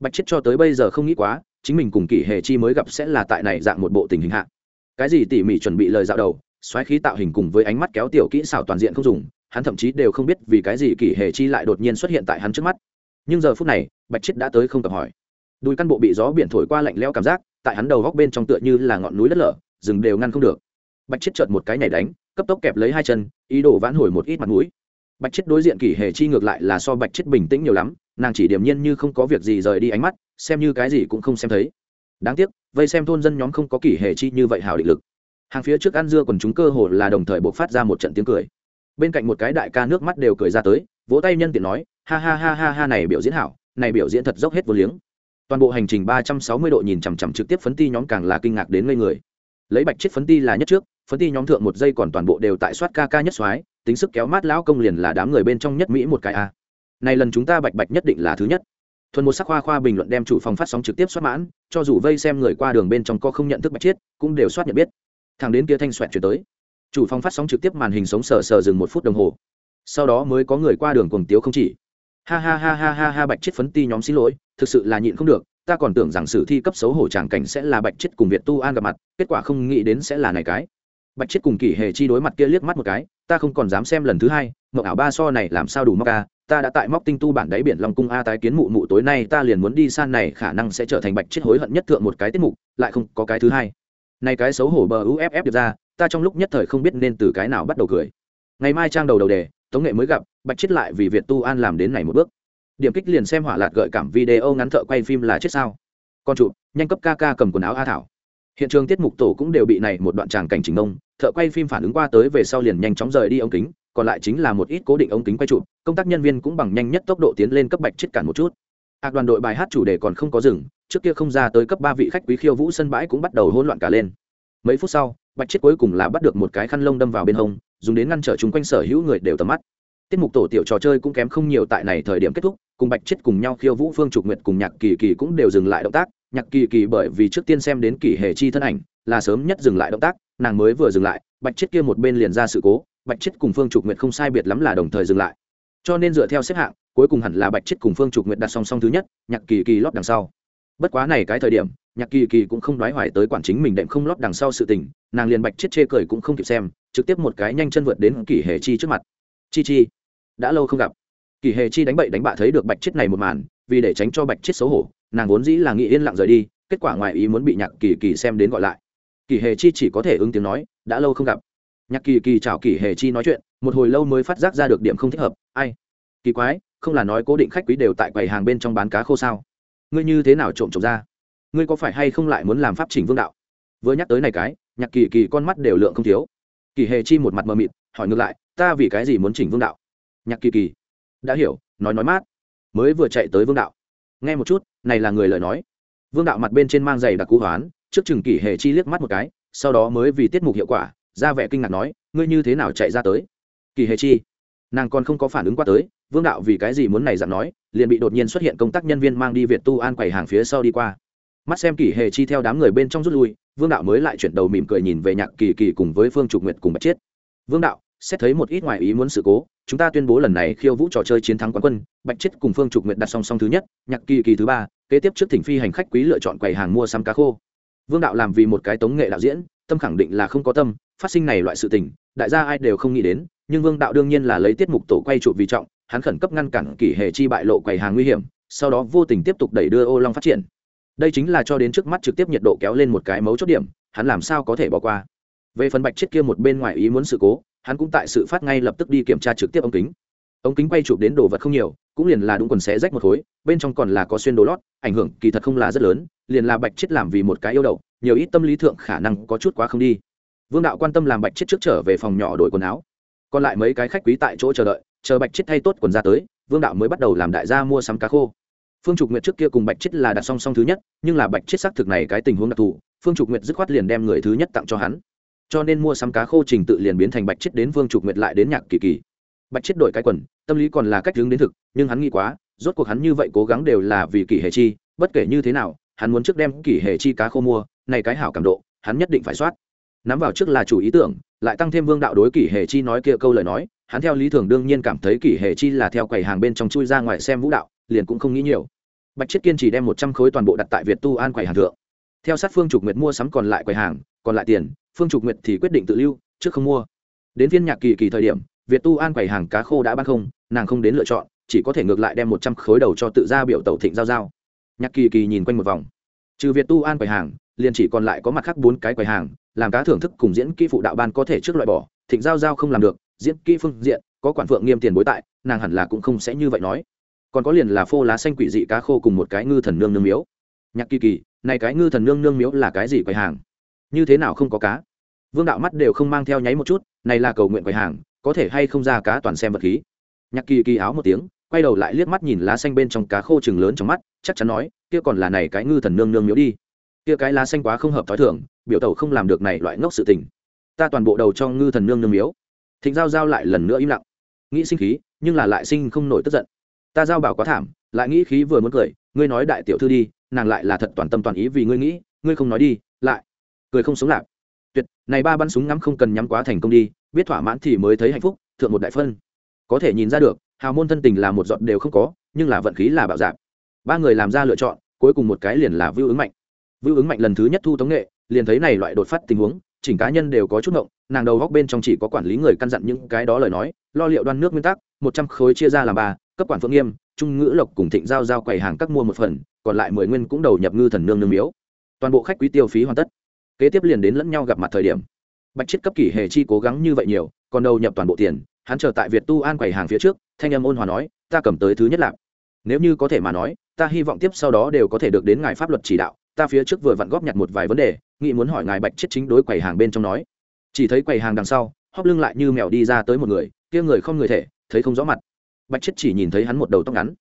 Bạch chết cho tới bây giờ không nghĩ quá, chính mình cùng kỷ hề chi mới gặp sẽ là tại này dạng một bộ tình hình hạ. Cái gì tỉ mỉ chuẩn bị lời dạo đầu, xoáy khí tạo hình cùng với ánh mắt kéo tiểu kỹ xảo toàn diện không dùng, hắn thậm chí đều không biết vì cái gì kỷ hề chi lại đột nhiên xuất hiện tại hắn trước mắt. Nhưng giờ phút này, bạch chết đã tới không tập hỏi. Đùi căn bộ bị gió biển thổi qua lạnh leo cảm giác, tại hắn đầu góc bên trong tựa như là ngọn núi đất lở, rừng đều ngăn không được. Bạch chết trợt một cái nhảy đánh cấp tốc kẹp lấy hai chân, ý đồ vãn hồi một ít mặt mũi. Bạch chết đối diện kỷ hề chi ngược lại là so bạch chết bình tĩnh nhiều lắm, nàng chỉ điềm nhiên như không có việc gì rời đi ánh mắt, xem như cái gì cũng không xem thấy. Đáng tiếc, vây xem thôn dân nhóm không có kỷ hề chi như vậy hào định lực. Hàng phía trước ăn dưa còn chúng cơ hồ là đồng thời buộc phát ra một trận tiếng cười. Bên cạnh một cái đại ca nước mắt đều cười ra tới, vỗ tay nhân tiện nói, ha ha ha ha ha, này biểu diễn hảo, này biểu diễn thật dốc hết vô liếng. Toàn bộ hành trình ba trăm sáu mươi độ nhìn chằm chằm trực tiếp phấn ti nhóm càng là kinh ngạc đến ngây người. Lấy bạch chết phấn ti là nhất trước phấn ti nhóm thượng một giây còn toàn bộ đều tại soát ca ca nhất soái, tính sức kéo mát lão công liền là đám người bên trong nhất mỹ một cái a. Này lần chúng ta bạch bạch nhất định là thứ nhất. Thuần một sắc khoa khoa bình luận đem chủ phòng phát sóng trực tiếp soát mãn, cho dù vây xem người qua đường bên trong co không nhận thức bạch chết cũng đều soát nhận biết. Thằng đến kia thanh xoẹt chuyển tới. Chủ phòng phát sóng trực tiếp màn hình sống sờ sờ dừng một phút đồng hồ. Sau đó mới có người qua đường cuồng tiếu không chỉ. Ha ha ha ha ha ha bạch chết phấn ti nhóm xin lỗi, thực sự là nhịn không được, ta còn tưởng rằng sử thi cấp xấu hổ tràng cảnh sẽ là bạch chết cùng việt tu an gặp mặt, kết quả không nghĩ đến sẽ là này cái bạch chết cùng kỷ hề chi đối mặt kia liếc mắt một cái, ta không còn dám xem lần thứ hai mậu ảo ba so này làm sao đủ móc ca ta đã tại móc tinh tu bản đáy biển long cung a tái kiến mụ mụ tối nay, ta liền muốn đi san này, khả năng sẽ trở thành bạch chết hối hận nhất thượng một cái tiết mục, lại không có cái thứ hai. Này cái xấu hổ bờ uff được ra, ta trong lúc nhất thời không biết nên từ cái nào bắt đầu cười. Ngày mai trang đầu đầu đề, tống nghệ mới gặp, bạch chết lại vì việt tu an làm đến này một bước. Điểm kích liền xem hỏa lạt gợi cảm video ngắn thợ quay phim là chết sao. Con chụp, nhanh cấp ca ca cầm quần áo a thảo. Hiện trường tiết mục tổ cũng đều bị này một đoạn tràng cảnh trình ông thợ quay phim phản ứng qua tới về sau liền nhanh chóng rời đi ống kính, còn lại chính là một ít cố định ống kính quay chụp, công tác nhân viên cũng bằng nhanh nhất tốc độ tiến lên cấp bạch chết cản một chút. Hạc đoàn đội bài hát chủ đề còn không có dừng, trước kia không ra tới cấp ba vị khách quý khiêu vũ sân bãi cũng bắt đầu hỗn loạn cả lên. Mấy phút sau, bạch chết cuối cùng là bắt được một cái khăn lông đâm vào bên hông, dùng đến ngăn trở chúng quanh sở hữu người đều tầm mắt. Tiết mục tổ tiểu trò chơi cũng kém không nhiều tại này thời điểm kết thúc, cùng bạch chết cùng nhau khiêu vũ phương trục nguyệt cùng nhạc kỳ kỳ cũng đều dừng lại động tác. Nhạc kỳ kỳ bởi vì trước tiên xem đến kỳ hề chi thân ảnh là sớm nhất dừng lại động tác, nàng mới vừa dừng lại, bạch chết kia một bên liền ra sự cố, bạch chết cùng phương trục nguyệt không sai biệt lắm là đồng thời dừng lại. Cho nên dựa theo xếp hạng, cuối cùng hẳn là bạch chết cùng phương trục nguyệt đặt song song thứ nhất, nhạc kỳ kỳ lót đằng sau. Bất quá này cái thời điểm, nhạc kỳ kỳ cũng không đoái hoài tới quản chính mình đệm không lót đằng sau sự tình, nàng liền bạch chết chê cười cũng không kịp xem, trực tiếp một cái nhanh chân vượt đến kỳ hề chi trước mặt. Chi chi, đã lâu không gặp. Kỳ hề chi đánh bậy đánh bạ thấy được bạch chết này một màn, vì để tránh cho bạch chết xấu hổ, nàng vốn dĩ là nghĩ yên lặng rời đi, kết quả ngoài ý muốn bị nhạc kỳ kỳ xem đến gọi lại. Kỳ hề chi chỉ có thể ứng tiếng nói, đã lâu không gặp. Nhạc kỳ kỳ chào kỳ hề chi nói chuyện, một hồi lâu mới phát giác ra được điểm không thích hợp, ai? Kỳ quái, không là nói cố định khách quý đều tại quầy hàng bên trong bán cá khô sao? Ngươi như thế nào trộm trộm ra? Ngươi có phải hay không lại muốn làm pháp chỉnh vương đạo? Vừa nhắc tới này cái, nhạc kỳ kỳ con mắt đều lượng không thiếu. Kỳ hề chi một mặt mờ mịt, hỏi ngược lại, ta vì cái gì muốn chỉnh vương đạo? Nhạc kỳ kỳ, đã hiểu, nói nói mát, mới vừa chạy tới vương đạo. Nghe một chút, này là người lời nói. Vương đạo mặt bên trên mang giày đặc cú hoán trước chừng kỷ hề chi liếc mắt một cái, sau đó mới vì tiết mục hiệu quả, ra vẻ kinh ngạc nói, ngươi như thế nào chạy ra tới? Kỳ hề chi? Nàng còn không có phản ứng qua tới, vương đạo vì cái gì muốn này dặn nói, liền bị đột nhiên xuất hiện công tác nhân viên mang đi việt tu an quầy hàng phía sau đi qua. Mắt xem kỳ hề chi theo đám người bên trong rút lui, vương đạo mới lại chuyển đầu mỉm cười nhìn về nhạc kỳ kỳ cùng với phương trục nguyệt cùng bạch chiết. Vương đạo, xét thấy một ít ngoài ý muốn sự cố, chúng ta tuyên bố lần này khiêu vũ trò chơi chiến thắng quán quân, bạch chiết cùng phương trục nguyệt đặt song song thứ nhất, nhạc kỳ kỳ thứ ba, kế tiếp trước thỉnh phi hành khách quý lựa chọn quầy hàng mua sắm cá khô vương đạo làm vì một cái tống nghệ đạo diễn, tâm khẳng định là không có tâm, phát sinh này loại sự tình, đại gia ai đều không nghĩ đến, nhưng vương đạo đương nhiên là lấy tiết mục tổ quay trụ vì trọng, hắn khẩn cấp ngăn cản kỷ hệ chi bại lộ quầy hàng nguy hiểm, sau đó vô tình tiếp tục đẩy đưa ô long phát triển. Đây chính là cho đến trước mắt trực tiếp nhiệt độ kéo lên một cái mấu chốt điểm, hắn làm sao có thể bỏ qua. Về phần bạch chết kia một bên ngoài ý muốn sự cố, hắn cũng tại sự phát ngay lập tức đi kiểm tra trực tiếp ống kính ống kính quay chụp đến đồ vật không nhiều, cũng liền là đúng quần xé rách một khối, bên trong còn là có xuyên đồ lót, ảnh hưởng kỳ thật không là rất lớn, liền là bạch chết làm vì một cái yêu đậu, nhiều ít tâm lý thượng khả năng có chút quá không đi. Vương đạo quan tâm làm bạch chết trước trở về phòng nhỏ đổi quần áo. Còn lại mấy cái khách quý tại chỗ chờ đợi, chờ bạch chết thay tốt quần ra tới, vương đạo mới bắt đầu làm đại gia mua sắm cá khô. Phương trục nguyệt trước kia cùng bạch chết là đặt song song thứ nhất, nhưng là bạch chết xác thực này cái tình huống đặc thù, phương trục nguyệt dứt khoát liền đem người thứ nhất tặng cho hắn. Cho nên mua sắm cá khô trình tự liền biến thành bạch chết đến phương trục nguyệt lại đến nhạc kỳ kỳ bạch chết đổi cái quần, tâm lý còn là cách hướng đến thực, nhưng hắn nghĩ quá, rốt cuộc hắn như vậy cố gắng đều là vì Kỷ hề chi, bất kể như thế nào, hắn muốn trước đem Kỷ hề chi cá khô mua, này cái hảo cảm độ, hắn nhất định phải soát. Nắm vào trước là chủ ý tưởng, lại tăng thêm vương đạo đối kỷ hề chi nói kia câu lời nói, hắn theo lý thường đương nhiên cảm thấy kỷ hề chi là theo quầy hàng bên trong chui ra ngoài xem vũ đạo, liền cũng không nghĩ nhiều. Bạch chiết kiên chỉ đem một trăm khối toàn bộ đặt tại việt tu an quầy hàng thượng. Theo sát phương trục nguyệt mua sắm còn lại quầy hàng, còn lại tiền, phương trục nguyệt thì quyết định tự lưu, trước không mua. Đến viên nhạc kỳ kỳ thời điểm việt tu an quầy hàng cá khô đã bán không, nàng không đến lựa chọn, chỉ có thể ngược lại đem một trăm khối đầu cho tự ra biểu tẩu thịnh giao giao. Nhạc kỳ kỳ nhìn quanh một vòng. Trừ việt tu an quầy hàng, liền chỉ còn lại có mặt khác bốn cái quầy hàng, làm cá thưởng thức cùng diễn kỹ phụ đạo ban có thể trước loại bỏ, thịnh giao giao không làm được, diễn kỹ phương diện, có quản phượng nghiêm tiền bối tại, nàng hẳn là cũng không sẽ như vậy nói. Còn có liền là phô lá xanh quỷ dị cá khô cùng một cái ngư thần nương nương miếu. Nhạc kỳ kỳ, này cái ngư thần nương nương miếu là cái gì quầy hàng? Như thế nào không có cá? Vương đạo mắt đều không mang theo nháy một chút, này là cầu nguyện quầy hàng có thể hay không ra cá toàn xem vật khí. Nhạc kỳ kỳ áo một tiếng, quay đầu lại liếc mắt nhìn lá xanh bên trong cá khô chừng lớn trong mắt, chắc chắn nói, kia còn là này cái ngư thần nương nương miếu đi. Kia cái lá xanh quá không hợp t h ó i thưởng biểu tẩu không làm được này loại ngốc sự tình. Ta toàn bộ đầu cho ngư thần nương nương miếu. Thịnh giao giao lại lần nữa im lặng. Nghĩ sinh khí, nhưng là lại sinh không nổi tức giận. Ta giao bảo quá thảm, lại nghĩ khí vừa muốn cười, ngươi nói đại tiểu thư đi, nàng lại là thật toàn tâm toàn ý vì ngươi nghĩ, ngươi không nói đi, lại cười không sống lạc. Tuyệt, này ba bắn súng ngắm không cần nhắm quá thành công đi biết thỏa mãn thì mới thấy hạnh phúc, thượng một đại phân. Có thể nhìn ra được, hào môn thân tình là một giọt đều không có, nhưng là vận khí là bạo dạp ba người làm ra lựa chọn, cuối cùng một cái liền là vưu ứng mạnh. Vưu ứng mạnh lần thứ nhất thu tống nghệ, liền thấy này loại đột phát tình huống, chỉnh cá nhân đều có chút ngộng, nàng đầu góc bên trong chỉ có quản lý người căn dặn những cái đó lời nói, lo liệu đoan nước nguyên tắc, một trăm khối chia ra làm ba, cấp quản phương nghiêm, trung ngữ lộc cùng thịnh giao giao quầy hàng các mua một phần, còn lại mười nguyên cũng đầu nhập ngư thần nương nương miếu. Toàn bộ khách quý tiêu phí hoàn tất. Kế tiếp liền đến lẫn nhau gặp mặt thời điểm bạch chiết cấp kỷ hề chi cố gắng như vậy nhiều, còn đầu nhập toàn bộ tiền, hắn chờ tại việt tu an quầy hàng phía trước, thanh âm ôn hòa nói, ta cầm tới thứ nhất lạc nếu như có thể mà nói, ta hy vọng tiếp sau đó đều có thể được đến ngài pháp luật chỉ đạo. Ta phía trước vừa vặn góp nhặt một vài vấn đề, nghĩ muốn hỏi ngài bạch chiết chính đối quầy hàng bên trong nói. Chỉ thấy quầy hàng đằng sau, hóp lưng lại như mèo đi ra tới một người, kia người không người thể, thấy không rõ mặt. Bạch chiết chỉ nhìn thấy hắn một đầu tóc ngắn.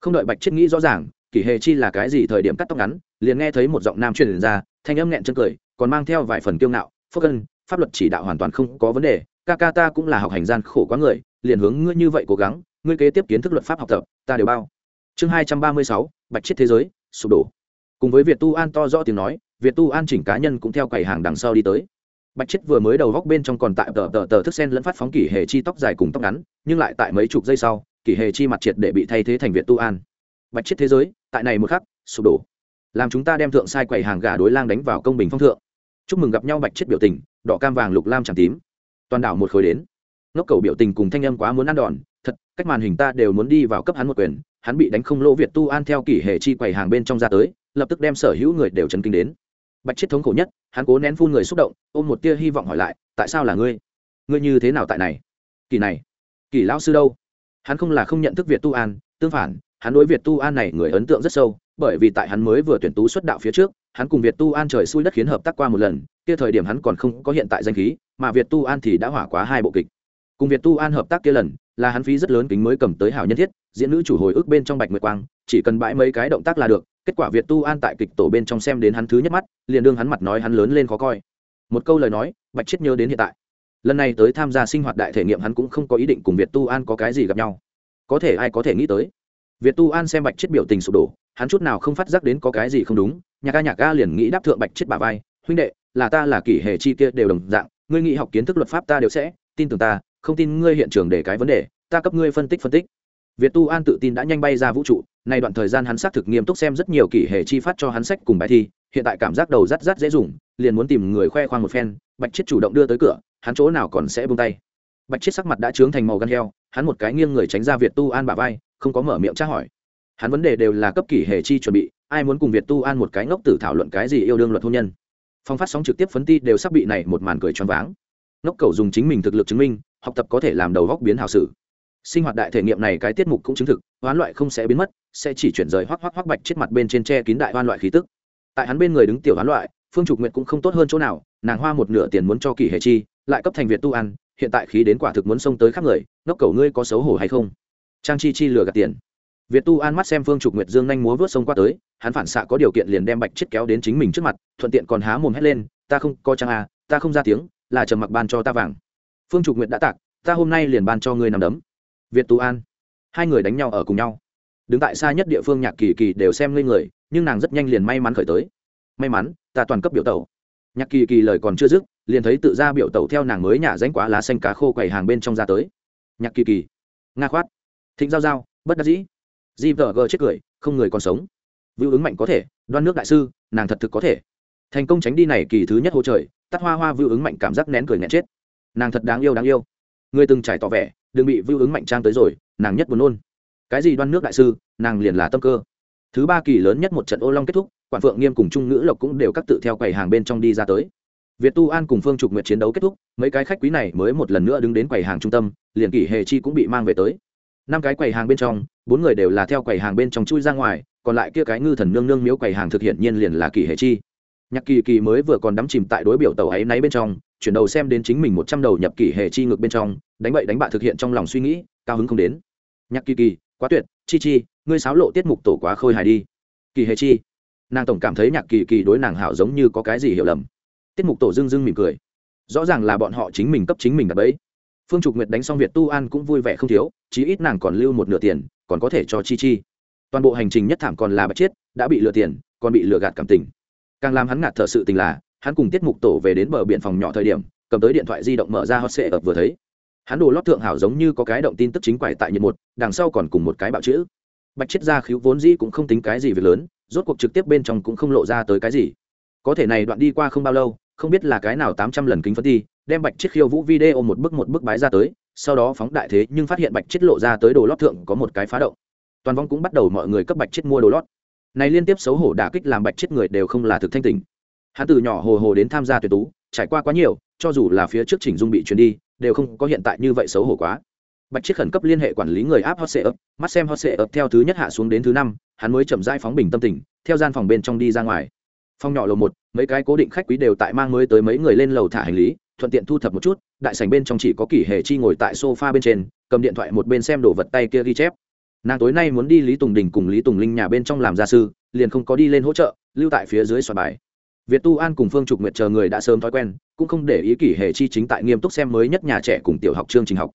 Không đợi bạch chiết nghĩ rõ ràng, kỷ hề chi là cái gì thời điểm cắt tóc ngắn, liền nghe thấy một giọng nam truyền ra, thanh âm nghẹn chân cười, còn mang theo vài phần kiêu ngạo phước pháp luật chỉ đạo hoàn toàn không có vấn đề, ca ca ta cũng là học hành gian khổ quá người, liền hướng ngươi như vậy cố gắng, ngươi kế tiếp kiến thức luật pháp học tập, ta đều bao. Chương hai trăm ba mươi sáu, bạch chết thế giới, sụp đổ. Cùng với việt tu an to rõ tiếng nói, việt tu an chỉnh cá nhân cũng theo quầy hàng đằng sau đi tới. Bạch chết vừa mới đầu góc bên trong còn tại tờ tờ tờ thức sen lẫn phát phóng kỷ hề chi tóc dài cùng tóc ngắn, nhưng lại tại mấy chục giây sau, kỷ hề chi mặt triệt để bị thay thế thành việt tu an. Bạch chết thế giới, tại này một khắc, sụp đổ. Làm chúng ta đem thượng sai quầy hàng gà đối lang đánh vào công bình phong thượng chúc mừng gặp nhau bạch chết biểu tình, đỏ cam vàng lục lam chẳng tím. Toàn đảo một khối đến. Ngốc cầu biểu tình cùng thanh âm quá muốn ăn đòn, thật, cách màn hình ta đều muốn đi vào cấp hắn một quyền, hắn bị đánh không lỗ việt tu an theo kỷ hệ chi quầy hàng bên trong ra tới, lập tức đem sở hữu người đều chấn kinh đến. Bạch chết thống khổ nhất, hắn cố nén phun người xúc động, ôm một tia hy vọng hỏi lại, tại sao là ngươi? Ngươi như thế nào tại này? Kỳ này kỳ lão sư đâu? Hắn không là không nhận thức việt tu an, tương phản, hắn đối việt tu an này người ấn tượng rất sâu, bởi vì tại hắn mới vừa tuyển tú xuất đạo phía trước hắn cùng việt tu an trời xui đất khiến hợp tác qua một lần, kia thời điểm hắn còn không có hiện tại danh khí, mà việt tu an thì đã hỏa quá hai bộ kịch. Cùng việt tu an hợp tác kia lần, là hắn phí rất lớn kính mới cầm tới hảo nhân thiết, diễn nữ chủ hồi ức bên trong bạch nguyệt quang, chỉ cần bãi mấy cái động tác là được, kết quả việt tu an tại kịch tổ bên trong xem đến hắn thứ nhất mắt, liền đương hắn mặt nói hắn lớn lên khó coi. Một câu lời nói, bạch chết nhớ đến hiện tại. Lần này tới tham gia sinh hoạt đại thể nghiệm hắn cũng không có ý định cùng việt tu an có cái gì gặp nhau. Có thể ai có thể nghĩ tới. Việt tu an xem bạch chết biểu tình sụp đổ, hắn chút nào không phát giác đến có cái gì không đúng nhạc ca nhạc ca liền nghĩ đáp thượng bạch chết bà vai, huynh đệ, là ta là kỷ hệ chi kia đều đồng dạng, ngươi nghĩ học kiến thức luật pháp ta đều sẽ, tin tưởng ta, không tin ngươi hiện trường để cái vấn đề, ta cấp ngươi phân tích phân tích. Việt tu an tự tin đã nhanh bay ra vũ trụ, nay đoạn thời gian hắn xác thực nghiêm túc xem rất nhiều kỷ hệ chi phát cho hắn sách cùng bài thi, hiện tại cảm giác đầu rắt rắt dễ dùng, liền muốn tìm người khoe khoang một phen, bạch chết chủ động đưa tới cửa, hắn chỗ nào còn sẽ buông tay. Bạch chết sắc mặt đã trướng thành màu gan heo, hắn một cái nghiêng người tránh ra việt tu an bà vai, không có mở miệng tra hỏi. Hắn vấn đề đều là cấp kỷ hệ chi chuẩn bị ai muốn cùng việt tu an một cái ngốc tử thảo luận cái gì yêu đương luật hôn nhân. Phong phát sóng trực tiếp phấn ti đều sắp bị này một màn cười choáng váng. Ngốc cầu dùng chính mình thực lực chứng minh, học tập có thể làm đầu góc biến hào sử sinh hoạt đại thể nghiệm này cái tiết mục cũng chứng thực, hoán loại không sẽ biến mất, sẽ chỉ chuyển rời hoác hoác hoác bạch chết mặt bên trên tre kín đại hoan loại khí tức. Tại hắn bên người đứng tiểu hoán loại, phương trục nguyệt cũng không tốt hơn chỗ nào, nàng hoa một nửa tiền muốn cho kỳ hệ chi, lại cấp thành việt tu ăn hiện tại khí đến quả thực muốn xông tới khắp người, ngốc cầu ngươi có xấu hổ hay không? Trang chi chi lừa gạt tiền việt tu an mắt xem phương trục nguyệt dương nhanh múa vớt sông qua tới, hắn phản xạ có điều kiện liền đem bạch chết kéo đến chính mình trước mặt, thuận tiện còn há mồm hét lên, ta không, có chăng à ta không ra tiếng, là trầm mặc ban cho ta vàng. Phương trục nguyệt đã tạc, ta hôm nay liền ban cho ngươi nằm đấm. Việt tu an, hai người đánh nhau ở cùng nhau. Đứng tại xa nhất địa phương nhạc kỳ kỳ đều xem lên người, nhưng nàng rất nhanh liền may mắn khởi tới. May mắn, ta toàn cấp biểu tẩu. Nhạc kỳ kỳ lời còn chưa dứt, liền thấy tự ra biểu tẩu theo nàng mới nhả rãnh quá lá xanh cá khô quẩy hàng bên trong ra tới. Nhạc kỳ kỳ, nga khoát, thịnh giao giao, bất đắc dĩ gvg chết cười, không người còn sống. Vưu ứng mạnh có thể, đoan nước đại sư, nàng thật thực có thể. Thành công tránh đi này kỳ thứ nhất hỗ trời, tắt hoa hoa vưu ứng mạnh cảm giác nén cười nghẹn chết. Nàng thật đáng yêu đáng yêu. Người từng trải tỏ vẻ, đừng bị vưu ứng mạnh trang tới rồi, nàng nhất buồn nôn. Cái gì đoan nước đại sư, nàng liền là tâm cơ. Thứ ba kỳ lớn nhất một trận ô long kết thúc, quản phượng nghiêm cùng trung ngữ lộc cũng đều cắt tự theo quầy hàng bên trong đi ra tới. Việt tu an cùng phương trục nguyệt chiến đấu kết thúc, mấy cái khách quý này mới một lần nữa đứng đến quầy hàng trung tâm, liền kỷ hề chi cũng bị mang về tới. Năm cái quầy hàng bên trong bốn người đều là theo quầy hàng bên trong chui ra ngoài, còn lại kia cái ngư thần nương nương miếu quầy hàng thực hiện nhiên liền là kỳ hệ chi. Nhạc kỳ kỳ mới vừa còn đắm chìm tại đối biểu tàu ấy náy bên trong, chuyển đầu xem đến chính mình một trăm đầu nhập kỳ hệ chi ngược bên trong, đánh bậy đánh bạ thực hiện trong lòng suy nghĩ, cao hứng không đến. Nhạc kỳ kỳ, quá tuyệt, chi chi, ngươi sáo lộ tiết mục tổ quá khôi hài đi. Kỳ hệ chi. Nàng tổng cảm thấy nhạc kỳ kỳ đối nàng hảo giống như có cái gì hiểu lầm. Tiết mục tổ dưng dưng mỉm cười. Rõ ràng là bọn họ chính mình cấp chính mình đặt bẫy. Phương trục nguyệt đánh xong việt tu an cũng vui vẻ không thiếu, chí ít nàng còn lưu một nửa tiền còn có thể cho chi chi. Toàn bộ hành trình nhất thảm còn là bạch chiết, đã bị lừa tiền, còn bị lừa gạt cảm tình. Càng làm hắn ngạt thở sự tình là, hắn cùng tiết mục tổ về đến bờ biển phòng nhỏ thời điểm, cầm tới điện thoại di động mở ra hot sệ ập vừa thấy. Hắn đồ lót thượng hảo giống như có cái động tin tức chính quải tại nhiệt một, đằng sau còn cùng một cái bạo chữ. Bạch chiết ra khiếu vốn dĩ cũng không tính cái gì việc lớn, rốt cuộc trực tiếp bên trong cũng không lộ ra tới cái gì. Có thể này đoạn đi qua không bao lâu, không biết là cái nào tám trăm lần kính phân thi, đem bạch chiết khiêu vũ video một bức một bức bái ra tới sau đó phóng đại thế nhưng phát hiện bạch chết lộ ra tới đồ lót thượng có một cái phá động. Toàn vong cũng bắt đầu mọi người cấp bạch chết mua đồ lót. Này liên tiếp xấu hổ đả kích làm bạch chết người đều không là thực thanh tình hắn từ nhỏ hồ hồ đến tham gia tuyển tú, trải qua quá nhiều, cho dù là phía trước chỉnh dung bị truyền đi, đều không có hiện tại như vậy xấu hổ quá. Bạch chết khẩn cấp liên hệ quản lý người áp hot sệ ấp mắt xem hot sệ ấp theo thứ nhất hạ xuống đến thứ năm, hắn mới chậm rãi phóng bình tâm tình, theo gian phòng bên trong đi ra ngoài. Phòng nhỏ lầu một, mấy cái cố định khách quý đều tại mang mới tới mấy người lên lầu thả hành lý, thuận tiện thu thập một chút đại sảnh bên trong chỉ có kỷ hề chi ngồi tại sofa bên trên, cầm điện thoại một bên xem đồ vật tay kia ghi chép. Nàng tối nay muốn đi lý tùng đình cùng lý tùng linh nhà bên trong làm gia sư, liền không có đi lên hỗ trợ, lưu tại phía dưới soạn bài. Việt tu an cùng phương trục nguyệt chờ người đã sớm thói quen, cũng không để ý kỷ hệ chi chính tại nghiêm túc xem mới nhất nhà trẻ cùng tiểu học chương trình học.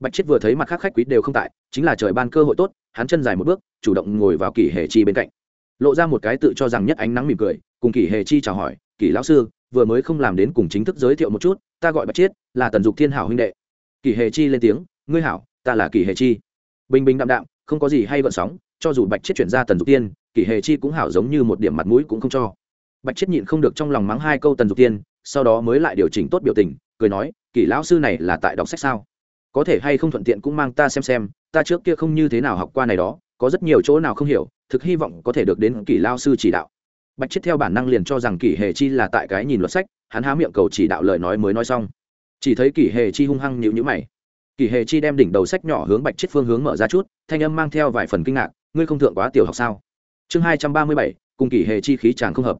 Bạch chết vừa thấy mặt khác khách quý đều không tại, chính là trời ban cơ hội tốt, hắn chân dài một bước, chủ động ngồi vào kỷ hệ chi bên cạnh. Lộ ra một cái tự cho rằng nhất ánh nắng mỉm cười, cùng kỷ hệ chi chào hỏi, kỷ lão sư vừa mới không làm đến cùng chính thức giới thiệu một chút, ta gọi bạch chiết, là tần dục thiên hảo huynh đệ. Kỳ hệ chi lên tiếng, ngươi hảo, ta là kỳ hệ chi. Bình bình đạm đạm, không có gì hay gợn sóng, cho dù bạch chiết chuyển ra tần dục tiên kỳ hệ chi cũng hảo giống như một điểm mặt mũi cũng không cho. Bạch chiết nhịn không được trong lòng mắng hai câu tần dục tiên sau đó mới lại điều chỉnh tốt biểu tình, cười nói kỳ lão sư này là tại đọc sách sao? Có thể hay không thuận tiện cũng mang ta xem xem, ta trước kia không như thế nào học qua này đó, có rất nhiều chỗ nào không hiểu, thực hy vọng có thể được đến kỳ lao sư chỉ đạo bạch chết theo bản năng liền cho rằng kỷ hề chi là tại cái nhìn luật sách, hắn há miệng cầu chỉ đạo lời nói mới nói xong. Chỉ thấy kỷ hề chi hung hăng nhịu nhữ mày. Kỷ hề chi đem đỉnh đầu sách nhỏ hướng bạch chết phương hướng mở ra chút, thanh âm mang theo vài phần kinh ngạc, ngươi không thượng quá tiểu học sao? Chương hai trăm ba mươi bảy, cùng kỷ hề chi khí chàng không hợp.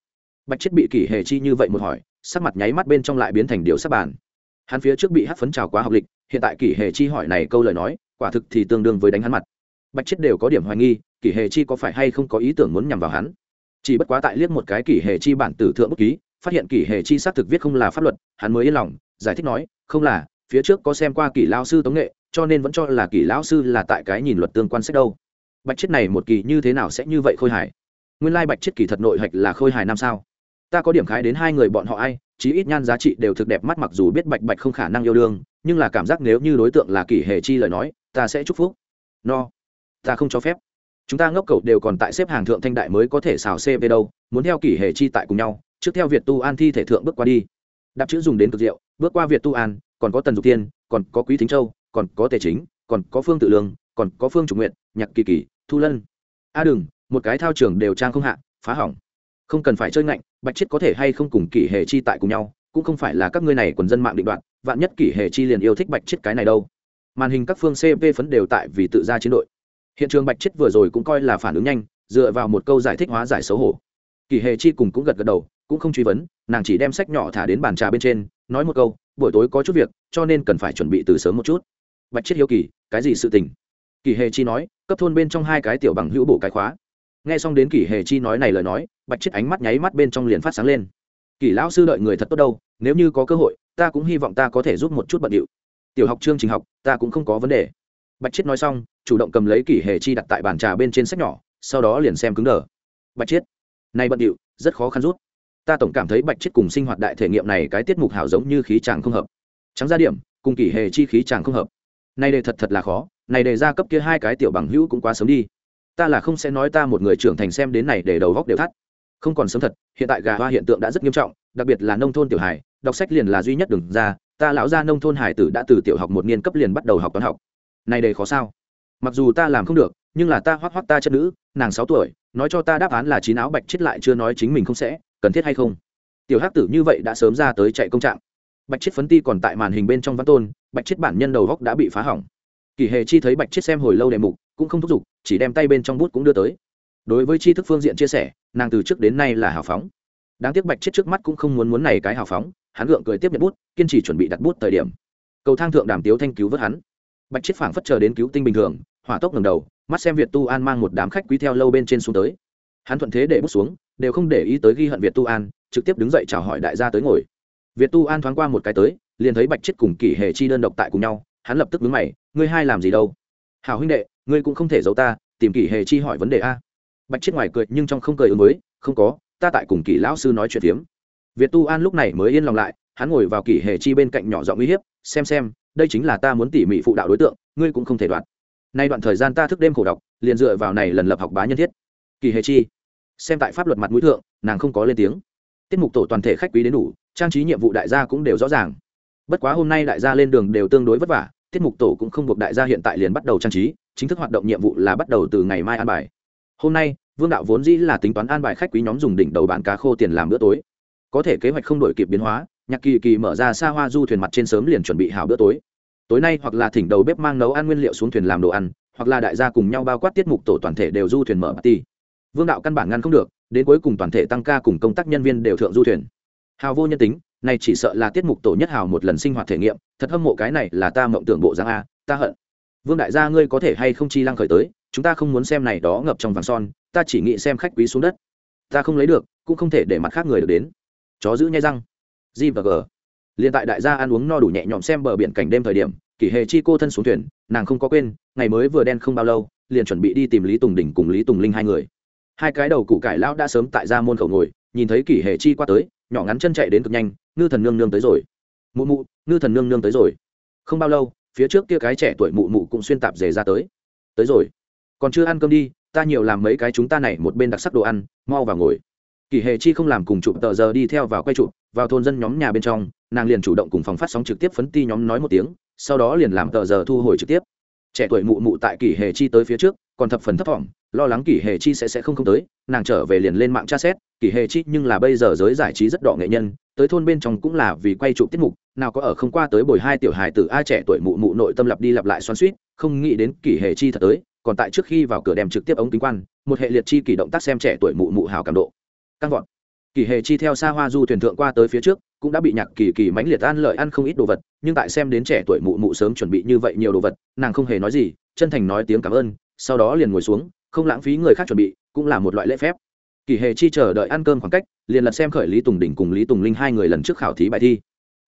Bạch chết bị kỷ hề chi như vậy một hỏi, sắc mặt nháy mắt bên trong lại biến thành điều sắc bàn. Hắn phía trước bị hắt phấn trào quá học lịch, hiện tại kỷ hề chi hỏi này câu lời nói, quả thực thì tương đương với đánh hắn mặt. Bạch chết đều có điểm hoài nghi, kỷ hề chi có phải hay không có ý tưởng muốn nhằm vào hắn? Chỉ bất quá tại liếc một cái kỷ hề chi bản tử thượng bút ký, phát hiện kỷ hề chi xác thực viết không là pháp luật, hắn mới yên lòng, giải thích nói, không là, phía trước có xem qua kỷ lao sư tống nghệ, cho nên vẫn cho là kỷ lão sư là tại cái nhìn luật tương quan sách đâu. Bạch chết này một kỳ như thế nào sẽ như vậy khôi hài? Nguyên lai bạch chết kỳ thật nội hạch là khôi hài năm sao? Ta có điểm khái đến hai người bọn họ ai, chí ít nhan giá trị đều thực đẹp mắt mặc dù biết bạch bạch không khả năng yêu đương, nhưng là cảm giác nếu như đối tượng là kỷ hề chi lời nói, ta sẽ chúc phúc. No, ta không cho phép chúng ta ngốc cầu đều còn tại xếp hàng thượng thanh đại mới có thể xào cv đâu, muốn theo kỷ hề chi tại cùng nhau, trước theo việt tu an thi thể thượng bước qua đi. Đạp chữ dùng đến cực diệu, bước qua việt tu an, còn có tần dục tiên, còn có quý thính châu, còn có tề chính, còn có phương tự lương, còn có phương chủ nguyện nhạc kỳ kỳ, thu lân. A à đừng, một cái thao trường đều trang không hạ, phá hỏng. Không cần phải chơi ngạnh, bạch chết có thể hay không cùng kỷ hề chi tại cùng nhau, cũng không phải là các ngươi này quần dân mạng định đoạn vạn nhất kỷ hề chi liền yêu thích bạch chết cái này đâu. Màn hình các phương cv phấn đều tại vì tự ra chiến đội hiện trường bạch chết vừa rồi cũng coi là phản ứng nhanh, dựa vào một câu giải thích hóa giải xấu hổ. Kỷ hề chi cùng cũng gật gật đầu, cũng không truy vấn, nàng chỉ đem sách nhỏ thả đến bàn trà bên trên, nói một câu, buổi tối có chút việc, cho nên cần phải chuẩn bị từ sớm một chút. Bạch chết hiếu kỳ, cái gì sự tình? Kỳ hề chi nói, cấp thôn bên trong hai cái tiểu bằng hữu bổ cái khóa. Nghe xong đến kỷ hề chi nói này lời nói, bạch chết ánh mắt nháy mắt bên trong liền phát sáng lên. Kỷ lão sư đợi người thật tốt đâu, nếu như có cơ hội, ta cũng hy vọng ta có thể giúp một chút bận điệu. Tiểu học chương trình học, ta cũng không có vấn đề bạch chiết nói xong, chủ động cầm lấy kỷ hề chi đặt tại bàn trà bên trên sách nhỏ, sau đó liền xem cứng đờ. Bạch chiết, này bận điệu, rất khó khăn rút. Ta tổng cảm thấy bạch chiết cùng sinh hoạt đại thể nghiệm này cái tiết mục hảo giống như khí chàng không hợp. Trắng ra điểm, cùng kỷ hề chi khí chàng không hợp. Này đề thật thật là khó, này đề ra cấp kia hai cái tiểu bằng hữu cũng quá sớm đi. Ta là không sẽ nói ta một người trưởng thành xem đến này để đầu góc đều thắt. Không còn sớm thật, hiện tại gà hoa hiện tượng đã rất nghiêm trọng, đặc biệt là nông thôn tiểu hải đọc sách liền là duy nhất đừng ra, ta lão ra nông thôn hải tử đã từ tiểu học một niên cấp liền bắt đầu học toán học này đề khó sao? Mặc dù ta làm không được, nhưng là ta hoác hoác ta chất nữ, nàng sáu tuổi, nói cho ta đáp án là chín áo bạch chết lại chưa nói chính mình không sẽ, cần thiết hay không? Tiểu hắc tử như vậy đã sớm ra tới chạy công trạng. Bạch chết phấn ti còn tại màn hình bên trong văn tôn, bạch chết bản nhân đầu góc đã bị phá hỏng. Kỳ hề chi thấy bạch chết xem hồi lâu đề mục, cũng không thúc giục, chỉ đem tay bên trong bút cũng đưa tới. Đối với tri thức phương diện chia sẻ, nàng từ trước đến nay là hào phóng. Đáng tiếc bạch chết trước mắt cũng không muốn muốn này cái hào phóng, hắn gượng cười tiếp nhận bút, kiên trì chuẩn bị đặt bút thời điểm. Cầu thang thượng đàm tiếu thanh cứu vớt hắn bạch chiết phảng phất chờ đến cứu tinh bình thường, hỏa tốc ngầm đầu, mắt xem việt tu an mang một đám khách quý theo lâu bên trên xuống tới. Hắn thuận thế để bước xuống, đều không để ý tới ghi hận việt tu an, trực tiếp đứng dậy chào hỏi đại gia tới ngồi. Việt tu an thoáng qua một cái tới, liền thấy bạch chiết cùng kỷ hề chi đơn độc tại cùng nhau, hắn lập tức đứng mày, ngươi hai làm gì đâu? Hào huynh đệ, ngươi cũng không thể giấu ta, tìm kỷ hề chi hỏi vấn đề a. Bạch chiết ngoài cười nhưng trong không cười ứng mới không có, ta tại cùng kỷ lão sư nói chuyện phiếm. Việt tu an lúc này mới yên lòng lại, hắn ngồi vào kỷ hề chi bên cạnh nhỏ giọng uy hiếp, xem xem đây chính là ta muốn tỉ mỉ phụ đạo đối tượng, ngươi cũng không thể đoạt. Nay đoạn thời gian ta thức đêm khổ đọc, liền dựa vào này lần lập học bá nhân thiết. Kỳ hề chi, xem tại pháp luật mặt mũi thượng, nàng không có lên tiếng. Tiết mục tổ toàn thể khách quý đến đủ, trang trí nhiệm vụ đại gia cũng đều rõ ràng. Bất quá hôm nay đại gia lên đường đều tương đối vất vả, tiết mục tổ cũng không buộc đại gia hiện tại liền bắt đầu trang trí, chính thức hoạt động nhiệm vụ là bắt đầu từ ngày mai an bài. Hôm nay, vương đạo vốn dĩ là tính toán an bài khách quý nhóm dùng đỉnh đầu bán cá khô tiền làm bữa tối. Có thể kế hoạch không đổi kịp biến hóa nhạc kỳ kỳ mở ra xa hoa du thuyền mặt trên sớm liền chuẩn bị hào bữa tối. Tối nay hoặc là thỉnh đầu bếp mang nấu ăn nguyên liệu xuống thuyền làm đồ ăn, hoặc là đại gia cùng nhau bao quát tiết mục tổ toàn thể đều du thuyền mở party. Vương đạo căn bản ngăn không được, đến cuối cùng toàn thể tăng ca cùng công tác nhân viên đều thượng du thuyền. Hào vô nhân tính, này chỉ sợ là tiết mục tổ nhất hào một lần sinh hoạt thể nghiệm, thật hâm mộ cái này là ta mộng tưởng bộ dáng a, ta hận. Vương đại gia ngươi có thể hay không chi lăng khởi tới, chúng ta không muốn xem này đó ngập trong vàng son, ta chỉ nghĩ xem khách quý xuống đất. Ta không lấy được, cũng không thể để mặt khác người được đến. Chó giữ nhai răng g và g. Liền tại đại gia ăn uống no đủ nhẹ nhõm xem bờ biển cảnh đêm thời điểm, kỷ hề chi cô thân xuống thuyền, nàng không có quên, ngày mới vừa đen không bao lâu, liền chuẩn bị đi tìm lý tùng đỉnh cùng lý tùng linh hai người. Hai cái đầu cụ cải lão đã sớm tại ra môn khẩu ngồi, nhìn thấy kỷ hề chi qua tới, nhỏ ngắn chân chạy đến cực nhanh, ngư thần nương nương tới rồi. Mụ mụ, ngư thần nương nương tới rồi. Không bao lâu, phía trước kia cái trẻ tuổi mụ mụ cũng xuyên tạp dề ra tới. Tới rồi. Còn chưa ăn cơm đi, ta nhiều làm mấy cái chúng ta này một bên đặc sắc đồ ăn, mau vào ngồi kỷ hề chi không làm cùng chụp tờ giờ đi theo vào quay chụp, vào thôn dân nhóm nhà bên trong, nàng liền chủ động cùng phòng phát sóng trực tiếp phấn ti nhóm nói một tiếng, sau đó liền làm tờ giờ thu hồi trực tiếp. Trẻ tuổi mụ mụ tại kỷ hề chi tới phía trước, còn thập phần thấp thỏm lo lắng kỷ hề chi sẽ sẽ không không tới, nàng trở về liền lên mạng tra xét kỷ hề chi nhưng là bây giờ giới giải trí rất đỏ nghệ nhân, tới thôn bên trong cũng là vì quay chụp tiết mục, nào có ở không qua tới bồi hai tiểu hài tử a trẻ tuổi mụ mụ nội tâm lặp đi lặp lại xoắn suýt không nghĩ đến kỷ hề chi thật tới, còn tại trước khi vào cửa đem trực tiếp ống kính quan, một hệ liệt chi kỳ động tác xem trẻ tuổi mụ mụ hào cảm độ tăng vọt. Kỳ hề chi theo xa hoa du thuyền thượng qua tới phía trước, cũng đã bị nhạc kỳ kỳ mãnh liệt ăn lợi ăn không ít đồ vật, nhưng tại xem đến trẻ tuổi mụ mụ sớm chuẩn bị như vậy nhiều đồ vật, nàng không hề nói gì, chân thành nói tiếng cảm ơn, sau đó liền ngồi xuống, không lãng phí người khác chuẩn bị, cũng là một loại lễ phép. Kỳ hề chi chờ đợi ăn cơm khoảng cách, liền lật xem khởi lý tùng đỉnh cùng lý tùng linh hai người lần trước khảo thí bài thi.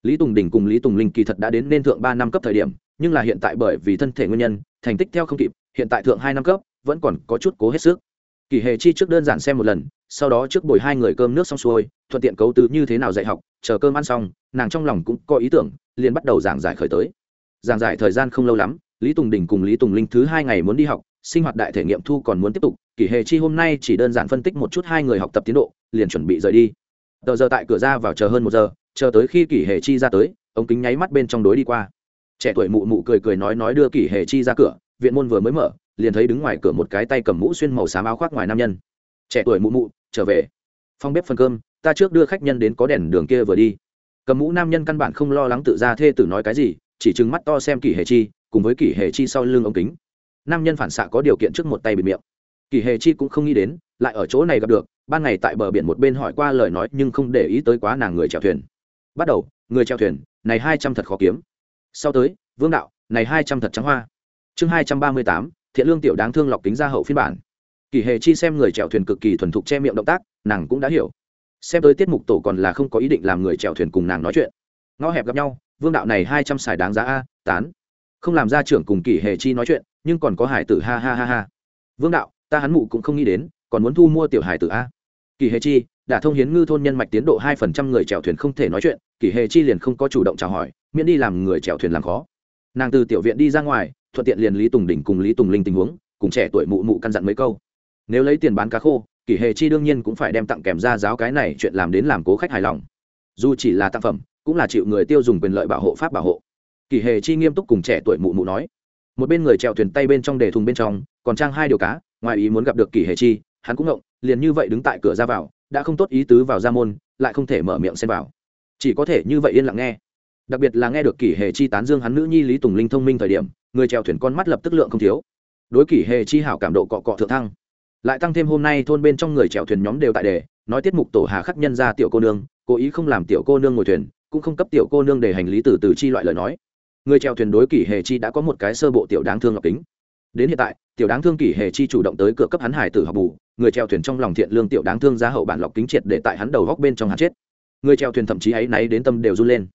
Lý tùng đỉnh cùng lý tùng linh kỳ thật đã đến nên thượng ba năm cấp thời điểm, nhưng là hiện tại bởi vì thân thể nguyên nhân, thành tích theo không kịp, hiện tại thượng hai năm cấp, vẫn còn có chút cố hết sức kỳ hề chi trước đơn giản xem một lần, sau đó trước bồi hai người cơm nước xong xuôi, thuận tiện cấu tứ như thế nào dạy học, chờ cơm ăn xong, nàng trong lòng cũng có ý tưởng, liền bắt đầu giảng giải khởi tới. Giảng giải thời gian không lâu lắm, lý tùng đình cùng lý tùng linh thứ hai ngày muốn đi học, sinh hoạt đại thể nghiệm thu còn muốn tiếp tục kỷ hề chi hôm nay chỉ đơn giản phân tích một chút hai người học tập tiến độ, liền chuẩn bị rời đi. Tờ giờ tại cửa ra vào chờ hơn một giờ, chờ tới khi kỷ hề chi ra tới, ống kính nháy mắt bên trong đối đi qua. Trẻ tuổi mụ mụ cười cười nói nói đưa kỷ hề chi ra cửa, viện môn vừa mới mở liền thấy đứng ngoài cửa một cái tay cầm mũ xuyên màu xám áo khoác ngoài nam nhân. Trẻ tuổi mụ mụ, trở về. Phong bếp phần cơm, ta trước đưa khách nhân đến có đèn đường kia vừa đi. Cầm mũ nam nhân căn bản không lo lắng tự ra thê tử nói cái gì, chỉ trừng mắt to xem kỷ hề chi, cùng với kỷ hề chi sau lưng ống kính. Nam nhân phản xạ có điều kiện trước một tay bịt miệng. Kỷ hề chi cũng không nghĩ đến, lại ở chỗ này gặp được, ban ngày tại bờ biển một bên hỏi qua lời nói nhưng không để ý tới quá nàng người chèo thuyền. Bắt đầu, người chèo thuyền, này hai trăm thật khó kiếm. Sau tới, vương đạo, này hai trăm thật trắng hoa. Chương hai trăm ba mươi tám thiện lương tiểu đáng thương lọc kính ra hậu phiên bản. Kỳ hề chi xem người chèo thuyền cực kỳ thuần thục che miệng động tác, nàng cũng đã hiểu. Xem tới tiết mục tổ còn là không có ý định làm người chèo thuyền cùng nàng nói chuyện. Ngõ hẹp gặp nhau, vương đạo này hai trăm xài đáng giá a, tán. Không làm ra trưởng cùng kỳ hề chi nói chuyện, nhưng còn có hải tử ha ha ha ha. Vương đạo, ta hắn mụ cũng không nghĩ đến, còn muốn thu mua tiểu hải tử a. Kỳ hề chi đã thông hiến ngư thôn nhân mạch tiến độ hai phần trăm người chèo thuyền không thể nói chuyện, kỳ hề chi liền không có chủ động chào hỏi, miễn đi làm người chèo thuyền làm khó nàng từ tiểu viện đi ra ngoài, thuận tiện liền lý tùng đỉnh cùng lý tùng linh tình huống, cùng trẻ tuổi mụ mụ căn dặn mấy câu. Nếu lấy tiền bán cá khô, kỷ hề chi đương nhiên cũng phải đem tặng kèm ra giáo cái này chuyện làm đến làm cố khách hài lòng. Dù chỉ là tác phẩm, cũng là chịu người tiêu dùng quyền lợi bảo hộ pháp bảo hộ. Kỷ hề chi nghiêm túc cùng trẻ tuổi mụ mụ nói. Một bên người trèo thuyền tay bên trong để thùng bên trong, còn trang hai điều cá, ngoài ý muốn gặp được kỷ hề chi, hắn cũng ngộng, liền như vậy đứng tại cửa ra vào, đã không tốt ý tứ vào ra môn, lại không thể mở miệng xem vào. Chỉ có thể như vậy yên lặng nghe đặc biệt là nghe được kỷ hề chi tán dương hắn nữ nhi lý tùng linh thông minh thời điểm, người trèo thuyền con mắt lập tức lượng không thiếu. Đối kỷ hề chi hảo cảm độ cọ cọ thượng thăng. Lại tăng thêm hôm nay thôn bên trong người chèo thuyền nhóm đều tại đề, nói tiết mục tổ hà khắc nhân ra tiểu cô nương, cố ý không làm tiểu cô nương ngồi thuyền, cũng không cấp tiểu cô nương để hành lý từ từ chi loại lời nói. Người chèo thuyền đối kỷ hề chi đã có một cái sơ bộ tiểu đáng thương ngọc kính. Đến hiện tại, tiểu đáng thương kỷ hề chi chủ động tới cửa cấp hắn hải tử học bù, người chèo thuyền trong lòng thiện lương tiểu đáng thương giá hậu bản lọc kính triệt để tại hắn đầu góc bên trong hắn chết. Người chèo thuyền thậm chí ấy náy đến tâm đều run lên.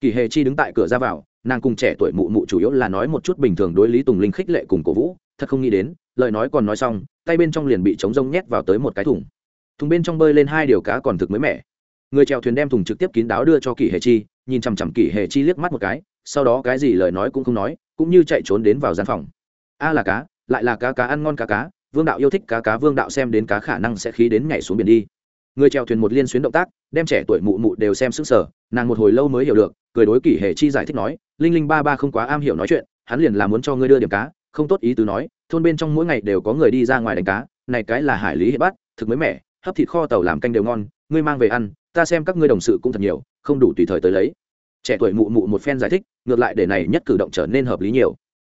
Kỳ hề chi đứng tại cửa ra vào, nàng cùng trẻ tuổi mụ mụ chủ yếu là nói một chút bình thường đối lý tùng linh khích lệ cùng cổ vũ, thật không nghĩ đến, lời nói còn nói xong, tay bên trong liền bị trống rông nhét vào tới một cái thùng. Thùng bên trong bơi lên hai điều cá còn thực mới mẻ. Người chèo thuyền đem thùng trực tiếp kín đáo đưa cho Kỳ hề chi, nhìn chằm chằm Kỳ hề chi liếc mắt một cái, sau đó cái gì lời nói cũng không nói, cũng như chạy trốn đến vào gian phòng. A là cá, lại là cá cá ăn ngon cá cá, vương đạo yêu thích cá cá, vương đạo xem đến cá khả năng sẽ khí đến nhảy xuống biển đi. Người chèo thuyền một liên xuyến động tác, đem trẻ tuổi mụ mụ đều xem sức sở nàng một hồi lâu mới hiểu được cười đối kỷ hệ chi giải thích nói, linh linh ba ba không quá am hiểu nói chuyện, hắn liền là muốn cho ngươi đưa điểm cá, không tốt ý tứ nói, thôn bên trong mỗi ngày đều có người đi ra ngoài đánh cá, này cái là hải lý hiện bắt, thực mới mẻ, hấp thịt kho tàu làm canh đều ngon, ngươi mang về ăn, ta xem các ngươi đồng sự cũng thật nhiều, không đủ tùy thời tới lấy. Trẻ tuổi mụ mụ một phen giải thích, ngược lại để này nhất cử động trở nên hợp lý nhiều.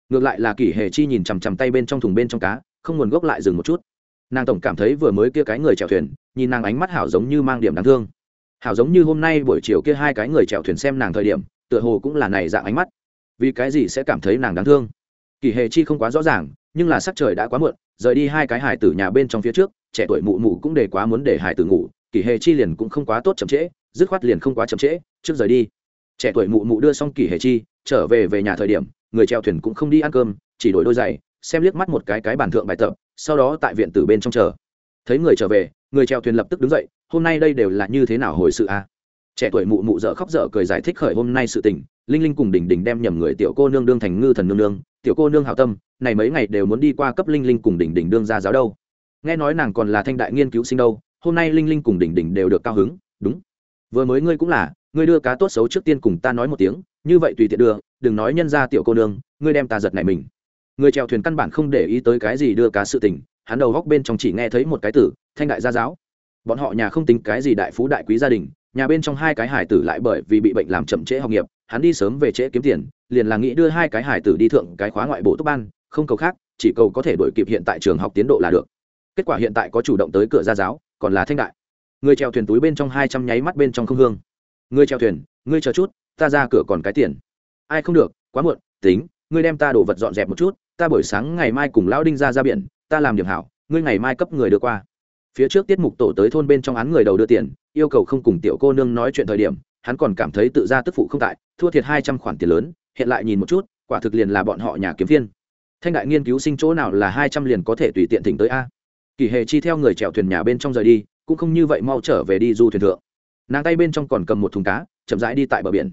Ngược lại là kỷ hề chi nhìn chằm chằm tay bên trong thùng bên trong cá, không nguồn gốc lại dừng một chút. Nàng tổng cảm thấy vừa mới kia cái người chèo thuyền, nhìn nàng ánh mắt hảo giống như mang điểm đáng thương hảo giống như hôm nay buổi chiều kia hai cái người chèo thuyền xem nàng thời điểm, tựa hồ cũng là này dạng ánh mắt. Vì cái gì sẽ cảm thấy nàng đáng thương? Kỳ hề chi không quá rõ ràng, nhưng là sắc trời đã quá muộn, rời đi hai cái hải tử nhà bên trong phía trước, trẻ tuổi mụ mụ cũng để quá muốn để hải tử ngủ, kỳ hề chi liền cũng không quá tốt chậm trễ, dứt khoát liền không quá chậm trễ, trước rời đi. Trẻ tuổi mụ mụ đưa xong kỳ hề chi, trở về về nhà thời điểm, người chèo thuyền cũng không đi ăn cơm, chỉ đổi đôi giày, xem liếc mắt một cái cái bàn thượng bài tập, sau đó tại viện tử bên trong chờ. Thấy người trở về, người chèo thuyền lập tức đứng dậy hôm nay đây đều là như thế nào hồi sự a trẻ tuổi mụ mụ dở khóc dở cười giải thích khởi hôm nay sự tình, linh linh cùng đỉnh đỉnh đem nhầm người tiểu cô nương đương thành ngư thần nương nương, tiểu cô nương hảo tâm, này mấy ngày đều muốn đi qua cấp linh linh cùng đỉnh đỉnh đương ra giáo đâu. Nghe nói nàng còn là thanh đại nghiên cứu sinh đâu, hôm nay linh linh cùng đỉnh đỉnh đều được cao hứng, đúng. Vừa mới ngươi cũng là, ngươi đưa cá tốt xấu trước tiên cùng ta nói một tiếng, như vậy tùy tiện đưa, đừng nói nhân ra tiểu cô nương, ngươi đem ta giật này mình. Người chèo thuyền căn bản không để ý tới cái gì đưa cá sự tình, hắn đầu góc bên trong chỉ nghe thấy một cái tử, thanh đại gia giáo bọn họ nhà không tính cái gì đại phú đại quý gia đình, nhà bên trong hai cái hải tử lại bởi vì bị bệnh làm chậm trễ học nghiệp, hắn đi sớm về trễ kiếm tiền, liền là nghĩ đưa hai cái hải tử đi thượng cái khóa ngoại bộ túc ban, không cầu khác, chỉ cầu có thể đổi kịp hiện tại trường học tiến độ là được. Kết quả hiện tại có chủ động tới cửa gia giáo, còn là thanh đại. Người treo thuyền túi bên trong hai trăm nháy mắt bên trong không hương. Người treo thuyền, ngươi chờ chút, ta ra cửa còn cái tiền. Ai không được, quá muộn, tính, ngươi đem ta đổ vật dọn dẹp một chút, ta buổi sáng ngày mai cùng lão đinh ra ra biển, ta làm điểm hảo, ngươi ngày mai cấp người đưa qua phía trước tiết mục tổ tới thôn bên trong án người đầu đưa tiền, yêu cầu không cùng tiểu cô nương nói chuyện thời điểm, hắn còn cảm thấy tự ra tức phụ không tại, thua thiệt hai trăm khoản tiền lớn, hiện lại nhìn một chút, quả thực liền là bọn họ nhà kiếm viên thanh đại nghiên cứu sinh chỗ nào là hai trăm liền có thể tùy tiện thỉnh tới a? Kỳ hề chi theo người chèo thuyền nhà bên trong rời đi, cũng không như vậy mau trở về đi du thuyền thượng. Nàng tay bên trong còn cầm một thùng cá, chậm rãi đi tại bờ biển.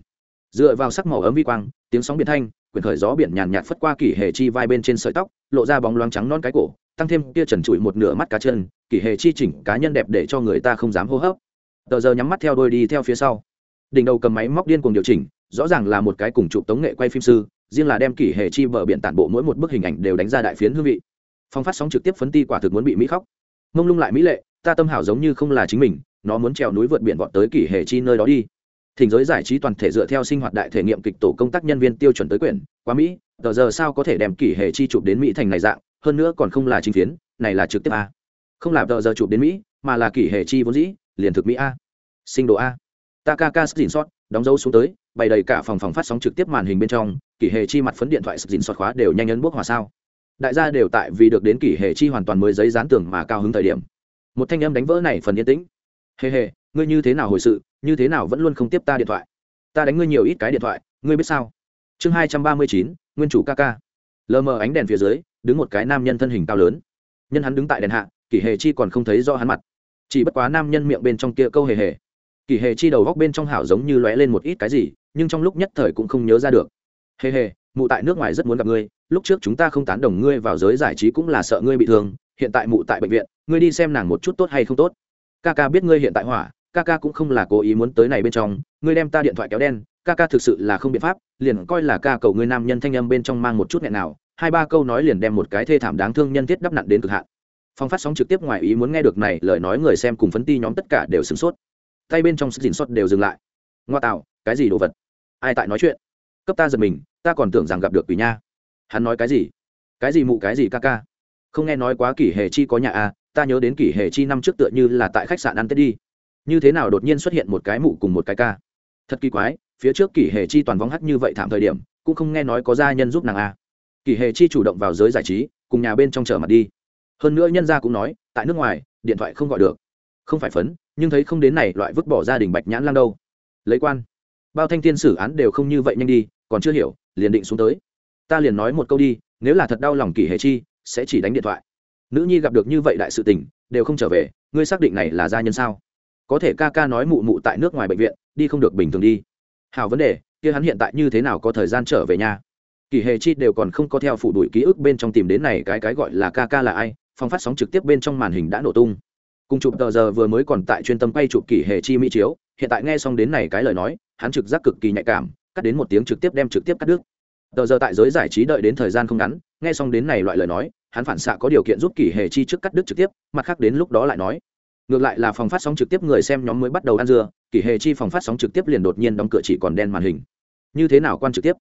Dựa vào sắc màu ấm vi quang, tiếng sóng biển thanh quyển khởi gió biển nhàn nhạt phất qua kỳ hề chi vai bên trên sợi tóc, lộ ra bóng loáng trắng non cái cổ tăng thêm kia trần trụi một nửa mắt cá chân, kỷ hệ chi chỉnh cá nhân đẹp để cho người ta không dám hô hấp. Tờ giờ nhắm mắt theo đôi đi theo phía sau. Đỉnh đầu cầm máy móc điên cùng điều chỉnh, rõ ràng là một cái cùng chụp tống nghệ quay phim sư, riêng là đem kỷ hệ chi bờ biển tản bộ mỗi một bức hình ảnh đều đánh ra đại phiến hương vị. Phong phát sóng trực tiếp phấn ti quả thực muốn bị mỹ khóc. Mông lung lại mỹ lệ, ta tâm hảo giống như không là chính mình, nó muốn trèo núi vượt biển vọt tới kỷ hệ chi nơi đó đi. Thỉnh giới giải trí toàn thể dựa theo sinh hoạt đại thể nghiệm kịch tổ công tác nhân viên tiêu chuẩn tới quyển, quá mỹ, tờ giờ sao có thể đem kỷ hệ chi chụp đến mỹ thành này dạng? Hơn nữa còn không là chính phiến, này là trực tiếp a. Không là tờ giờ chụp đến mỹ, mà là kỷ hệ chi vốn dĩ, liền thực mỹ a. Sinh đồ a. Takaka xin sót, đóng dấu xuống tới, bày đầy cả phòng phòng phát sóng trực tiếp màn hình bên trong, kỷ hệ chi mặt phấn điện thoại xin sót khóa đều nhanh nhấn bước hòa sao. Đại gia đều tại vì được đến kỷ hệ chi hoàn toàn mới giấy dán tường mà cao hứng thời điểm. Một thanh âm đánh vỡ này phần yên tĩnh. Hề hề, ngươi như thế nào hồi sự, như thế nào vẫn luôn không tiếp ta điện thoại? Ta đánh ngươi nhiều ít cái điện thoại, ngươi biết sao? Chương hai trăm ba mươi chín, nguyên chủ ca ca lờ mờ ánh đèn phía dưới đứng một cái nam nhân thân hình cao lớn. Nhân hắn đứng tại đèn hạ, kỷ hề chi còn không thấy do hắn mặt. Chỉ bất quá nam nhân miệng bên trong kia câu hề hề. Kỷ hề chi đầu góc bên trong hảo giống như lóe lên một ít cái gì, nhưng trong lúc nhất thời cũng không nhớ ra được. Hề hề, mụ tại nước ngoài rất muốn gặp ngươi, lúc trước chúng ta không tán đồng ngươi vào giới giải trí cũng là sợ ngươi bị thương, hiện tại mụ tại bệnh viện, ngươi đi xem nàng một chút tốt hay không tốt. Ca ca biết ngươi hiện tại hỏa, ca ca cũng không là cố ý muốn tới này bên trong, ngươi đem ta điện thoại kéo đen, ca ca thực sự là không biện pháp, liền coi là ca cầu ngươi nam nhân thanh âm bên trong mang một chút nghẹn nào hai ba câu nói liền đem một cái thê thảm đáng thương nhân thiết đắp nặn đến cực hạn. Phong phát sóng trực tiếp ngoài ý muốn nghe được này, lời nói người xem cùng phấn ti nhóm tất cả đều sửng sốt. Tay bên trong sức dình sốt đều dừng lại. Ngoa tạo, cái gì đồ vật? Ai tại nói chuyện? Cấp ta giật mình, ta còn tưởng rằng gặp được quỷ nha. Hắn nói cái gì? Cái gì mụ, cái gì ca ca? Không nghe nói quá kỷ hề chi có nhà à ta nhớ đến kỷ hề chi năm trước tựa như là tại khách sạn ăn tết đi. Như thế nào đột nhiên xuất hiện một cái mụ cùng một cái ca? Thật kỳ quái, phía trước kỷ hề chi toàn vóng hắt như vậy thảm thời điểm, cũng không nghe nói có gia nhân giúp nàng à? Kỳ hề chi chủ động vào giới giải trí, cùng nhà bên trong chờ mặt đi. Hơn nữa nhân gia cũng nói, tại nước ngoài, điện thoại không gọi được. Không phải phấn, nhưng thấy không đến này loại vứt bỏ gia đình bạch nhãn lang đâu. Lấy quan. Bao thanh tiên xử án đều không như vậy nhanh đi, còn chưa hiểu, liền định xuống tới. Ta liền nói một câu đi, nếu là thật đau lòng kỳ hề chi, sẽ chỉ đánh điện thoại. Nữ nhi gặp được như vậy đại sự tình, đều không trở về, ngươi xác định này là gia nhân sao? Có thể ca ca nói mụ mụ tại nước ngoài bệnh viện, đi không được bình thường đi. Hào vấn đề, kia hắn hiện tại như thế nào có thời gian trở về nhà? Kỳ hề chi đều còn không có theo phủ đuổi ký ức bên trong tìm đến này cái cái gọi là ca ca là ai, phong phát sóng trực tiếp bên trong màn hình đã nổ tung. Cùng chụp tờ giờ vừa mới còn tại chuyên tâm quay chụp kỳ hề chi mỹ chiếu, hiện tại nghe xong đến này cái lời nói, hắn trực giác cực kỳ nhạy cảm, cắt đến một tiếng trực tiếp đem trực tiếp cắt đứt. Tờ giờ tại giới giải trí đợi đến thời gian không ngắn, nghe xong đến này loại lời nói, hắn phản xạ có điều kiện giúp kỳ hề chi trước cắt đứt trực tiếp, mặt khác đến lúc đó lại nói. Ngược lại là phòng phát sóng trực tiếp người xem nhóm mới bắt đầu ăn dưa, kỳ hề chi phòng phát sóng trực tiếp liền đột nhiên đóng cửa chỉ còn đen màn hình. Như thế nào quan trực tiếp?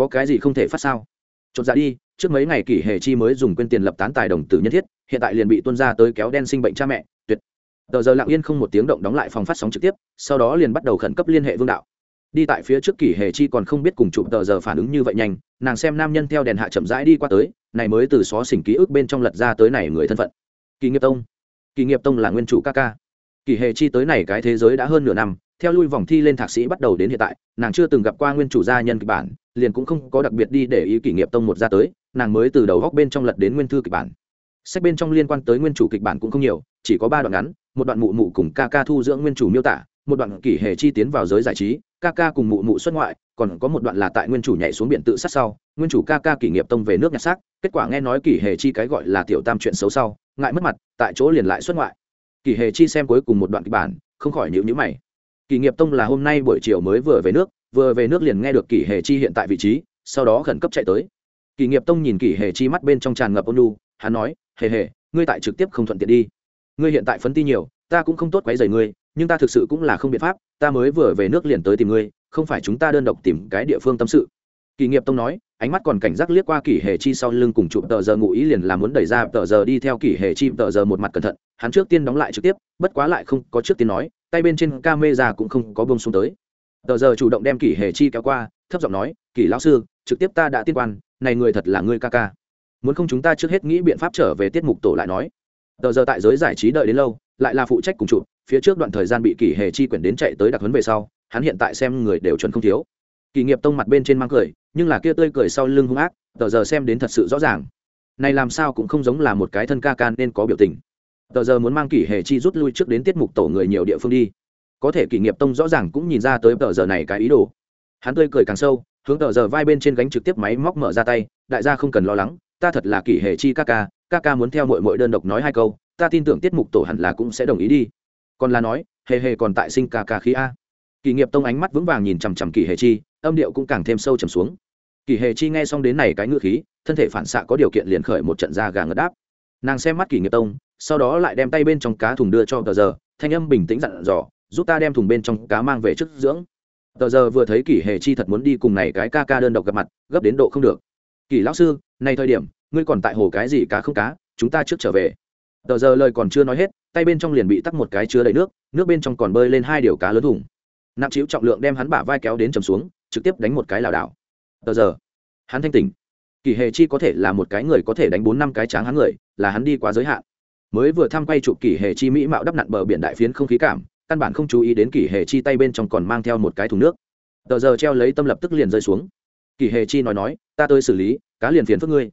Có cái gì không thể phát sao? Chột ra dạ đi, trước mấy ngày kỷ hệ chi mới dùng quên tiền lập tán tài đồng tử nhân thiết, hiện tại liền bị tuân ra tới kéo đen sinh bệnh cha mẹ, tuyệt. Tờ giờ lặng yên không một tiếng động đóng lại phòng phát sóng trực tiếp, sau đó liền bắt đầu khẩn cấp liên hệ vương đạo. Đi tại phía trước kỷ hệ chi còn không biết cùng chụp tờ giờ phản ứng như vậy nhanh, nàng xem nam nhân theo đèn hạ chậm rãi đi qua tới, này mới từ xó xỉnh ký ức bên trong lật ra tới này người thân phận. Kỳ nghiệp tông. Kỳ nghiệp tông là nguyên chủ ca ca. Kỳ hệ chi tới này cái thế giới đã hơn nửa năm theo lui vòng thi lên thạc sĩ bắt đầu đến hiện tại, nàng chưa từng gặp qua nguyên chủ gia nhân kịch bản, liền cũng không có đặc biệt đi để ý kỷ nghiệp tông một ra tới, nàng mới từ đầu góc bên trong lật đến nguyên thư kịch bản. Sách bên trong liên quan tới nguyên chủ kịch bản cũng không nhiều, chỉ có ba đoạn ngắn, một đoạn mụ mụ cùng ca ca thu dưỡng nguyên chủ miêu tả, một đoạn kỷ hệ chi tiến vào giới giải trí, ca ca cùng mụ mụ xuất ngoại, còn có một đoạn là tại nguyên chủ nhảy xuống biển tự sát sau, nguyên chủ ca ca kỷ nghiệp tông về nước nhặt xác, kết quả nghe nói kỷ hệ chi cái gọi là tiểu tam chuyện xấu sau, ngại mất mặt, tại chỗ liền lại xuất ngoại. Kỷ hệ chi xem cuối cùng một đoạn kịch bản, không khỏi nhịu nhữ mày. Kỳ nghiệp tông là hôm nay buổi chiều mới vừa về nước, vừa về nước liền nghe được kỷ hề chi hiện tại vị trí, sau đó khẩn cấp chạy tới. Kỳ nghiệp tông nhìn kỷ hề chi mắt bên trong tràn ngập ôn lu hắn nói, hề hề, ngươi tại trực tiếp không thuận tiện đi. Ngươi hiện tại phấn ti nhiều, ta cũng không tốt quấy rầy ngươi, nhưng ta thực sự cũng là không biện pháp, ta mới vừa về nước liền tới tìm ngươi, không phải chúng ta đơn độc tìm cái địa phương tâm sự. Kỳ nghiệp tông nói, ánh mắt còn cảnh giác liếc qua kỷ hề chi sau lưng cùng chụp tờ giờ ngụ ý liền là muốn đẩy ra tờ giờ đi theo kỷ hề chi tờ giờ một mặt cẩn thận, hắn trước tiên đóng lại trực tiếp, bất quá lại không có trước tiên nói tay bên trên ca mê ra cũng không có bông xuống tới. Tờ giờ chủ động đem kỷ hề chi kéo qua, thấp giọng nói, kỷ lão sư, trực tiếp ta đã tiên quan, này người thật là ngươi ca ca. Muốn không chúng ta trước hết nghĩ biện pháp trở về tiết mục tổ lại nói. Tờ giờ tại giới giải trí đợi đến lâu, lại là phụ trách cùng chụp, phía trước đoạn thời gian bị kỷ hề chi quyển đến chạy tới đặc huấn về sau, hắn hiện tại xem người đều chuẩn không thiếu. Kỳ nghiệp tông mặt bên trên mang cười, nhưng là kia tươi cười sau lưng hung ác, tờ giờ xem đến thật sự rõ ràng. Này làm sao cũng không giống là một cái thân ca can nên có biểu tình tờ giờ muốn mang kỷ hề chi rút lui trước đến tiết mục tổ người nhiều địa phương đi. Có thể kỷ nghiệp tông rõ ràng cũng nhìn ra tới tờ giờ này cái ý đồ. Hắn tươi cười càng sâu, hướng tờ giờ vai bên trên gánh trực tiếp máy móc mở ra tay, đại gia không cần lo lắng, ta thật là kỷ hề chi ca ca ca ca muốn theo mọi mọi đơn độc nói hai câu, ta tin tưởng tiết mục tổ hẳn là cũng sẽ đồng ý đi. Còn là nói, hề hề còn tại sinh ca ca khí a. Kỷ nghiệp tông ánh mắt vững vàng nhìn chằm chằm kỷ hề chi, âm điệu cũng càng thêm sâu trầm xuống. Kỷ hề chi nghe xong đến này cái ngữ khí, thân thể phản xạ có điều kiện liền khởi một trận da gà ngất đáp. Nàng xem mắt kỷ nghiệp tông sau đó lại đem tay bên trong cá thùng đưa cho tờ giờ, thanh âm bình tĩnh dặn dò, giúp ta đem thùng bên trong cá mang về trước dưỡng. Tờ giờ vừa thấy kỷ hề chi thật muốn đi cùng này cái ca ca đơn độc gặp mặt, gấp đến độ không được. Kỷ lão sư nay thời điểm, ngươi còn tại hồ cái gì cá không cá, chúng ta trước trở về. Tờ giờ lời còn chưa nói hết, tay bên trong liền bị tắc một cái chứa đầy nước nước bên trong còn bơi lên hai điều cá lớn thùng. Nặng chịu trọng lượng đem hắn bả vai kéo đến trầm xuống, trực tiếp đánh một cái lảo đảo. Tờ giờ, hắn thanh tỉnh. Kỷ hề chi có thể là một cái người có thể đánh bốn năm cái tráng hắn người, là hắn đi quá giới hạn mới vừa thăm quay chụp kỷ hề chi mỹ mạo đắp nặn bờ biển đại phiến không khí cảm, căn bản không chú ý đến kỷ hề chi tay bên trong còn mang theo một cái thùng nước. Tờ giờ treo lấy tâm lập tức liền rơi xuống. Kỷ hề chi nói nói, ta tới xử lý, cá liền phiến phước ngươi.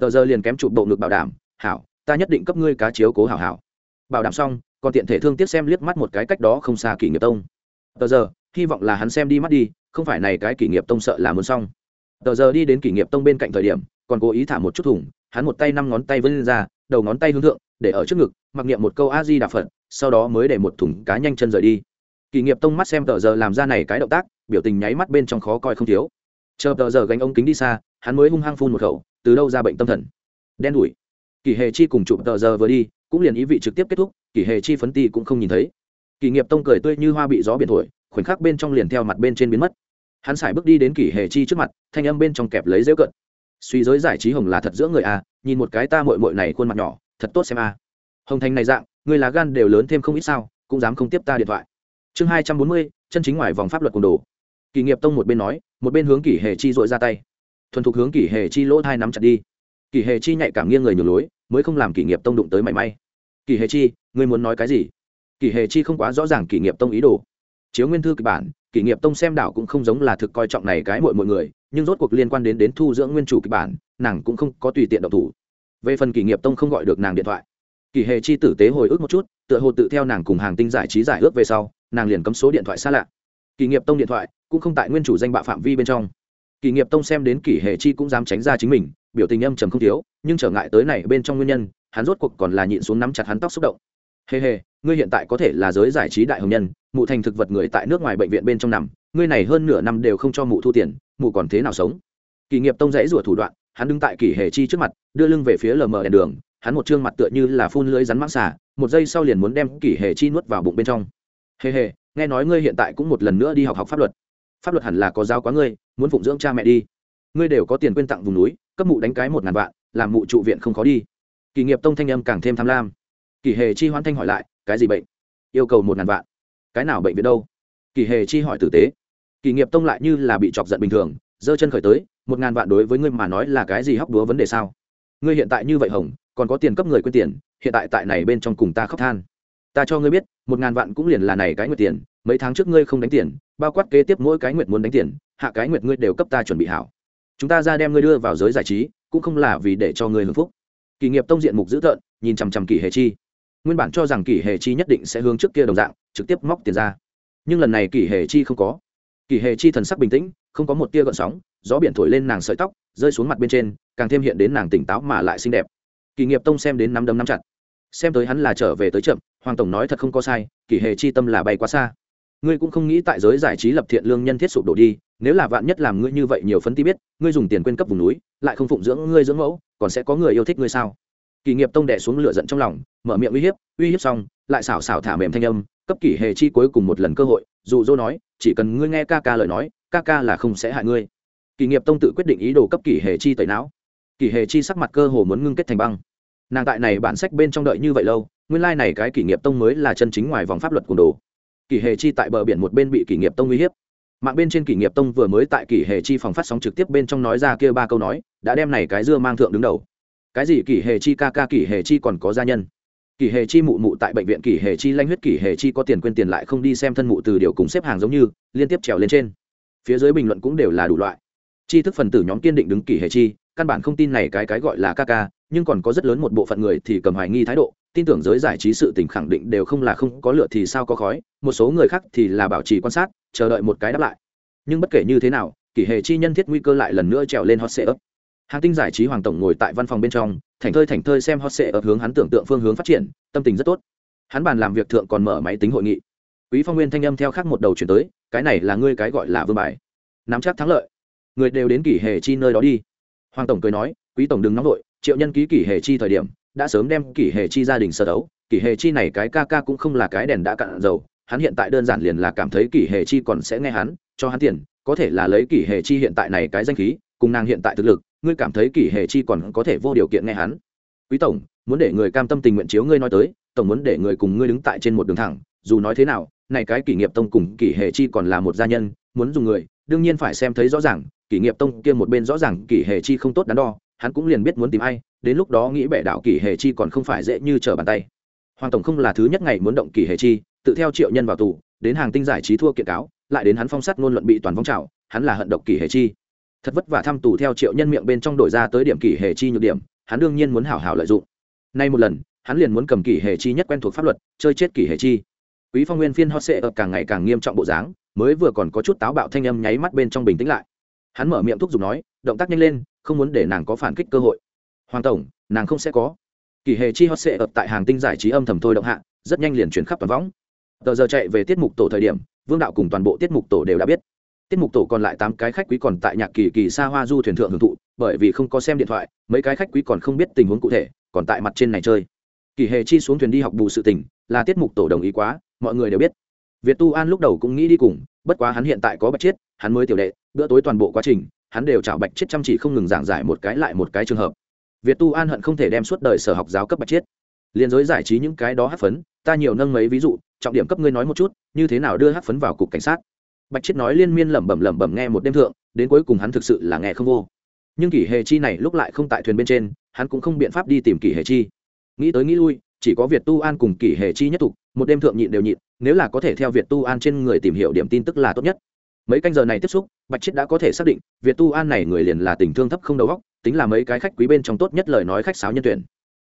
Tờ giờ liền kém chụp bộ ngực bảo đảm, hảo, ta nhất định cấp ngươi cá chiếu cố hảo hảo. Bảo đảm xong, còn tiện thể thương tiếc xem liếc mắt một cái cách đó không xa kỷ nghiệp tông. Tờ giờ, hy vọng là hắn xem đi mắt đi, không phải này cái kỷ nghiệp tông sợ là muốn xong. Tờ giờ đi đến kỷ nghiệp tông bên cạnh thời điểm, còn cố ý thả một chút thủng hắn một tay năm ngón tay vươn ra đầu ngón tay hướng thượng, để ở trước ngực, mặc niệm một câu a di đà phật, sau đó mới để một thùng cá nhanh chân rời đi. Kỷ nghiệp tông mắt xem tờ giờ làm ra này cái động tác, biểu tình nháy mắt bên trong khó coi không thiếu. Chờ tờ giờ gánh ống kính đi xa, hắn mới hung hăng phun một khẩu, từ đâu ra bệnh tâm thần? Đen đủi. Kỷ hề chi cùng chụp tờ giờ vừa đi, cũng liền ý vị trực tiếp kết thúc, kỷ hề chi phấn ti cũng không nhìn thấy. Kỷ nghiệp tông cười tươi như hoa bị gió biển thổi, khoảnh khắc bên trong liền theo mặt bên trên biến mất. Hắn xài bước đi đến kỷ hề chi trước mặt, thanh âm bên trong kẹp lấy dễu cận suy giới giải trí hồng là thật giữa người a, nhìn một cái ta mội mội này khuôn mặt nhỏ, thật tốt xem a. Hồng thành này dạng, người lá gan đều lớn thêm không ít sao, cũng dám không tiếp ta điện thoại. Chương hai trăm bốn mươi, chân chính ngoài vòng pháp luật cồn đồ. Kỷ nghiệp tông một bên nói, một bên hướng kỷ hề chi dội ra tay. Thuần thục hướng kỷ hề chi lỗ hai nắm chặt đi. Kỷ hề chi nhạy cảm nghiêng người nhường lối, mới không làm kỷ nghiệp tông đụng tới mảy may. Kỷ hề chi, ngươi muốn nói cái gì? Kỷ hề chi không quá rõ ràng kỷ nghiệp tông ý đồ chiếu nguyên thư kịch bản, kỷ nghiệp tông xem đảo cũng không giống là thực coi trọng này cái mọi mọi người, nhưng rốt cuộc liên quan đến đến thu dưỡng nguyên chủ kịch bản, nàng cũng không có tùy tiện độc thủ. Về phần kỷ nghiệp tông không gọi được nàng điện thoại. Kỷ hệ chi tử tế hồi ức một chút, tựa hồ tự theo nàng cùng hàng tinh giải trí giải ước về sau, nàng liền cấm số điện thoại xa lạ. Kỷ nghiệp tông điện thoại cũng không tại nguyên chủ danh bạ phạm vi bên trong. Kỷ nghiệp tông xem đến kỷ hệ chi cũng dám tránh ra chính mình, biểu tình âm trầm không thiếu, nhưng trở ngại tới này bên trong nguyên nhân, hắn rốt cuộc còn là nhịn xuống nắm chặt hắn tóc xúc động. Hề hề ngươi hiện tại có thể là giới giải trí đại hồng nhân, mụ thành thực vật người tại nước ngoài bệnh viện bên trong nằm, ngươi này hơn nửa năm đều không cho mụ thu tiền, mụ còn thế nào sống? Kỳ nghiệp tông dãy rủa thủ đoạn, hắn đứng tại kỷ hề chi trước mặt, đưa lưng về phía lờ mờ đèn đường, hắn một trương mặt tựa như là phun lưới rắn mãng xả một giây sau liền muốn đem kỷ hề chi nuốt vào bụng bên trong. Hề hề, nghe nói ngươi hiện tại cũng một lần nữa đi học học pháp luật. Pháp luật hẳn là có giao quá ngươi, muốn phụng dưỡng cha mẹ đi. Ngươi đều có tiền quyên tặng vùng núi, cấp mụ đánh cái một ngàn vạn, làm mụ trụ viện không khó đi. Kỳ nghiệp tông thanh âm càng thêm tham lam. Kỳ hề chi hoan thanh hỏi lại cái gì bệnh? Yêu cầu một ngàn vạn. Cái nào bệnh viện đâu? Kỳ hề chi hỏi tử tế. Kỳ nghiệp tông lại như là bị chọc giận bình thường, giơ chân khởi tới, một ngàn vạn đối với ngươi mà nói là cái gì hóc đúa vấn đề sao? Ngươi hiện tại như vậy hồng còn có tiền cấp người quên tiền, hiện tại tại này bên trong cùng ta khóc than. Ta cho ngươi biết, một ngàn vạn cũng liền là này cái nguyệt tiền, mấy tháng trước ngươi không đánh tiền, bao quát kế tiếp mỗi cái nguyệt muốn đánh tiền, hạ cái nguyệt ngươi đều cấp ta chuẩn bị hảo. Chúng ta ra đem ngươi đưa vào giới giải trí, cũng không là vì để cho ngươi hưởng phúc. Kỳ nghiệp tông diện mục dữ tợn, nhìn chằm chằm kỳ hề chi nguyên bản cho rằng kỷ hề chi nhất định sẽ hướng trước kia đồng dạng, trực tiếp móc tiền ra. Nhưng lần này kỷ hề chi không có. Kỷ hề chi thần sắc bình tĩnh, không có một tia gợn sóng, gió biển thổi lên nàng sợi tóc, rơi xuống mặt bên trên, càng thêm hiện đến nàng tỉnh táo mà lại xinh đẹp. Kỳ nghiệp tông xem đến năm đấm năm chặt. Xem tới hắn là trở về tới chậm, hoàng tổng nói thật không có sai, kỷ hề chi tâm là bay quá xa. Ngươi cũng không nghĩ tại giới giải trí lập thiện lương nhân thiết sụp đổ đi, nếu là vạn nhất làm ngươi như vậy nhiều phấn ti biết, ngươi dùng tiền quên cấp vùng núi, lại không phụng dưỡng ngươi dưỡng mẫu, còn sẽ có người yêu thích ngươi sao? Kỳ nghiệp tông đẻ xuống lửa giận trong lòng, mở miệng uy hiếp uy hiếp xong, lại xảo xảo thả mềm thanh âm, cấp kỷ hề chi cuối cùng một lần cơ hội, dụ dỗ nói, chỉ cần ngươi nghe ca ca lời nói, ca ca là không sẽ hại ngươi. Kỳ nghiệp tông tự quyết định ý đồ cấp kỷ hề chi tẩy não. Kỷ hề chi sắc mặt cơ hồ muốn ngưng kết thành băng. Nàng tại này bản sách bên trong đợi như vậy lâu, nguyên lai này cái kỷ nghiệp tông mới là chân chính ngoài vòng pháp luật cùng đồ. Kỷ hề chi tại bờ biển một bên bị kỷ nghiệp tông uy hiếp. Mạng bên trên kỷ nghiệp tông vừa mới tại kỷ hề chi phòng phát sóng trực tiếp bên trong nói ra kia ba câu nói, đã đem này cái dưa mang thượng đứng đầu cái gì kỷ hề chi ca ca, kỷ hề chi còn có gia nhân? Kỷ hề chi mụ mụ tại bệnh viện kỷ hề chi lanh huyết, kỷ hề chi có tiền quên tiền lại không đi xem thân mụ từ điều cùng xếp hàng giống như, liên tiếp trèo lên trên. Phía dưới bình luận cũng đều là đủ loại. Chi thức phần tử nhóm kiên định đứng kỷ hề chi, căn bản không tin này cái cái gọi là ca ca, nhưng còn có rất lớn một bộ phận người thì cầm hoài nghi thái độ, tin tưởng giới giải trí sự tình khẳng định đều không là không có lựa thì sao có khói, một số người khác thì là bảo trì quan sát, chờ đợi một cái đáp lại. Nhưng bất kể như thế nào, kỷ hệ chi nhân thiết nguy cơ lại lần nữa trèo lên hot sệ ấp hàng tinh giải trí hoàng tổng ngồi tại văn phòng bên trong, Thảnh thơi thảnh thơi xem hot sệ ở hướng hắn tưởng tượng phương hướng phát triển, tâm tình rất tốt. Hắn bàn làm việc thượng còn mở máy tính hội nghị. Quý phong nguyên thanh âm theo khác một đầu chuyển tới, cái này là ngươi cái gọi là vương bài. Nắm chắc thắng lợi. Người đều đến kỷ hệ chi nơi đó đi. Hoàng tổng cười nói, quý tổng đừng nóng vội, triệu nhân ký kỷ hệ chi thời điểm, đã sớm đem kỷ hệ chi gia đình sơ đấu. Kỷ hệ chi này cái ca ca cũng không là cái đèn đã cạn dầu, hắn hiện tại đơn giản liền là cảm thấy kỷ hệ chi còn sẽ nghe hắn, cho hắn tiền, có thể là lấy kỷ hệ chi hiện tại này cái danh khí cùng nàng hiện tại thực lực, ngươi cảm thấy kỷ hệ chi còn có thể vô điều kiện nghe hắn. Quý tổng, muốn để người cam tâm tình nguyện chiếu ngươi nói tới, tổng muốn để người cùng ngươi đứng tại trên một đường thẳng, dù nói thế nào, này cái kỷ nghiệp tông cùng kỷ hệ chi còn là một gia nhân, muốn dùng người, đương nhiên phải xem thấy rõ ràng, kỷ nghiệp tông kia một bên rõ ràng kỷ hệ chi không tốt đắn đo, hắn cũng liền biết muốn tìm ai, đến lúc đó nghĩ bẻ đạo kỷ hệ chi còn không phải dễ như trở bàn tay. Hoàng tổng không là thứ nhất ngày muốn động kỷ hệ chi, tự theo triệu nhân vào tù, đến hàng tinh giải trí thua kiện cáo, lại đến hắn phong sát ngôn luận bị toàn vong trào hắn là hận độc kỷ hệ chi thật vất vả thăm tù theo triệu nhân miệng bên trong đổi ra tới điểm kỷ hệ chi nhược điểm, hắn đương nhiên muốn hảo hảo lợi dụng. Nay một lần, hắn liền muốn cầm kỷ hệ chi nhất quen thuộc pháp luật, chơi chết kỷ hệ chi. Quý phong nguyên phiên hot sệ ập càng ngày càng nghiêm trọng bộ dáng, mới vừa còn có chút táo bạo thanh âm nháy mắt bên trong bình tĩnh lại. Hắn mở miệng thúc giục nói, động tác nhanh lên, không muốn để nàng có phản kích cơ hội. Hoàng tổng, nàng không sẽ có. Kỳ hề chi hot sệ ập tại hàng tinh giải trí âm thầm thôi động hạ, rất nhanh liền chuyển khắp toàn võng. Tờ giờ chạy về tiết mục tổ thời điểm, vương đạo cùng toàn bộ tiết mục tổ đều đã biết tiết mục tổ còn lại tám cái khách quý còn tại nhạc kỳ kỳ xa hoa du thuyền thượng hưởng thụ, bởi vì không có xem điện thoại, mấy cái khách quý còn không biết tình huống cụ thể, còn tại mặt trên này chơi. Kỳ hề chi xuống thuyền đi học bù sự tình, là tiết mục tổ đồng ý quá, mọi người đều biết. Việt tu an lúc đầu cũng nghĩ đi cùng, bất quá hắn hiện tại có bạch chiết hắn mới tiểu đệ, bữa tối toàn bộ quá trình, hắn đều chảo bạch chiết chăm chỉ không ngừng giảng giải một cái lại một cái trường hợp. Việt tu an hận không thể đem suốt đời sở học giáo cấp bạch chiết liên giới giải trí những cái đó hát phấn, ta nhiều nâng mấy ví dụ, trọng điểm cấp ngươi nói một chút, như thế nào đưa hát phấn vào cục cảnh sát? Bạch chiết nói liên miên lẩm bẩm lẩm bẩm nghe một đêm thượng đến cuối cùng hắn thực sự là nghe không vô. Nhưng kỷ hề chi này lúc lại không tại thuyền bên trên hắn cũng không biện pháp đi tìm kỷ hề chi. Nghĩ tới nghĩ lui chỉ có việt tu an cùng kỷ hề chi nhất tục một đêm thượng nhịn đều nhịn nếu là có thể theo việt tu an trên người tìm hiểu điểm tin tức là tốt nhất. Mấy canh giờ này tiếp xúc bạch chiết đã có thể xác định việt tu an này người liền là tình thương thấp không đầu góc, tính là mấy cái khách quý bên trong tốt nhất lời nói khách sáo nhân tuyển.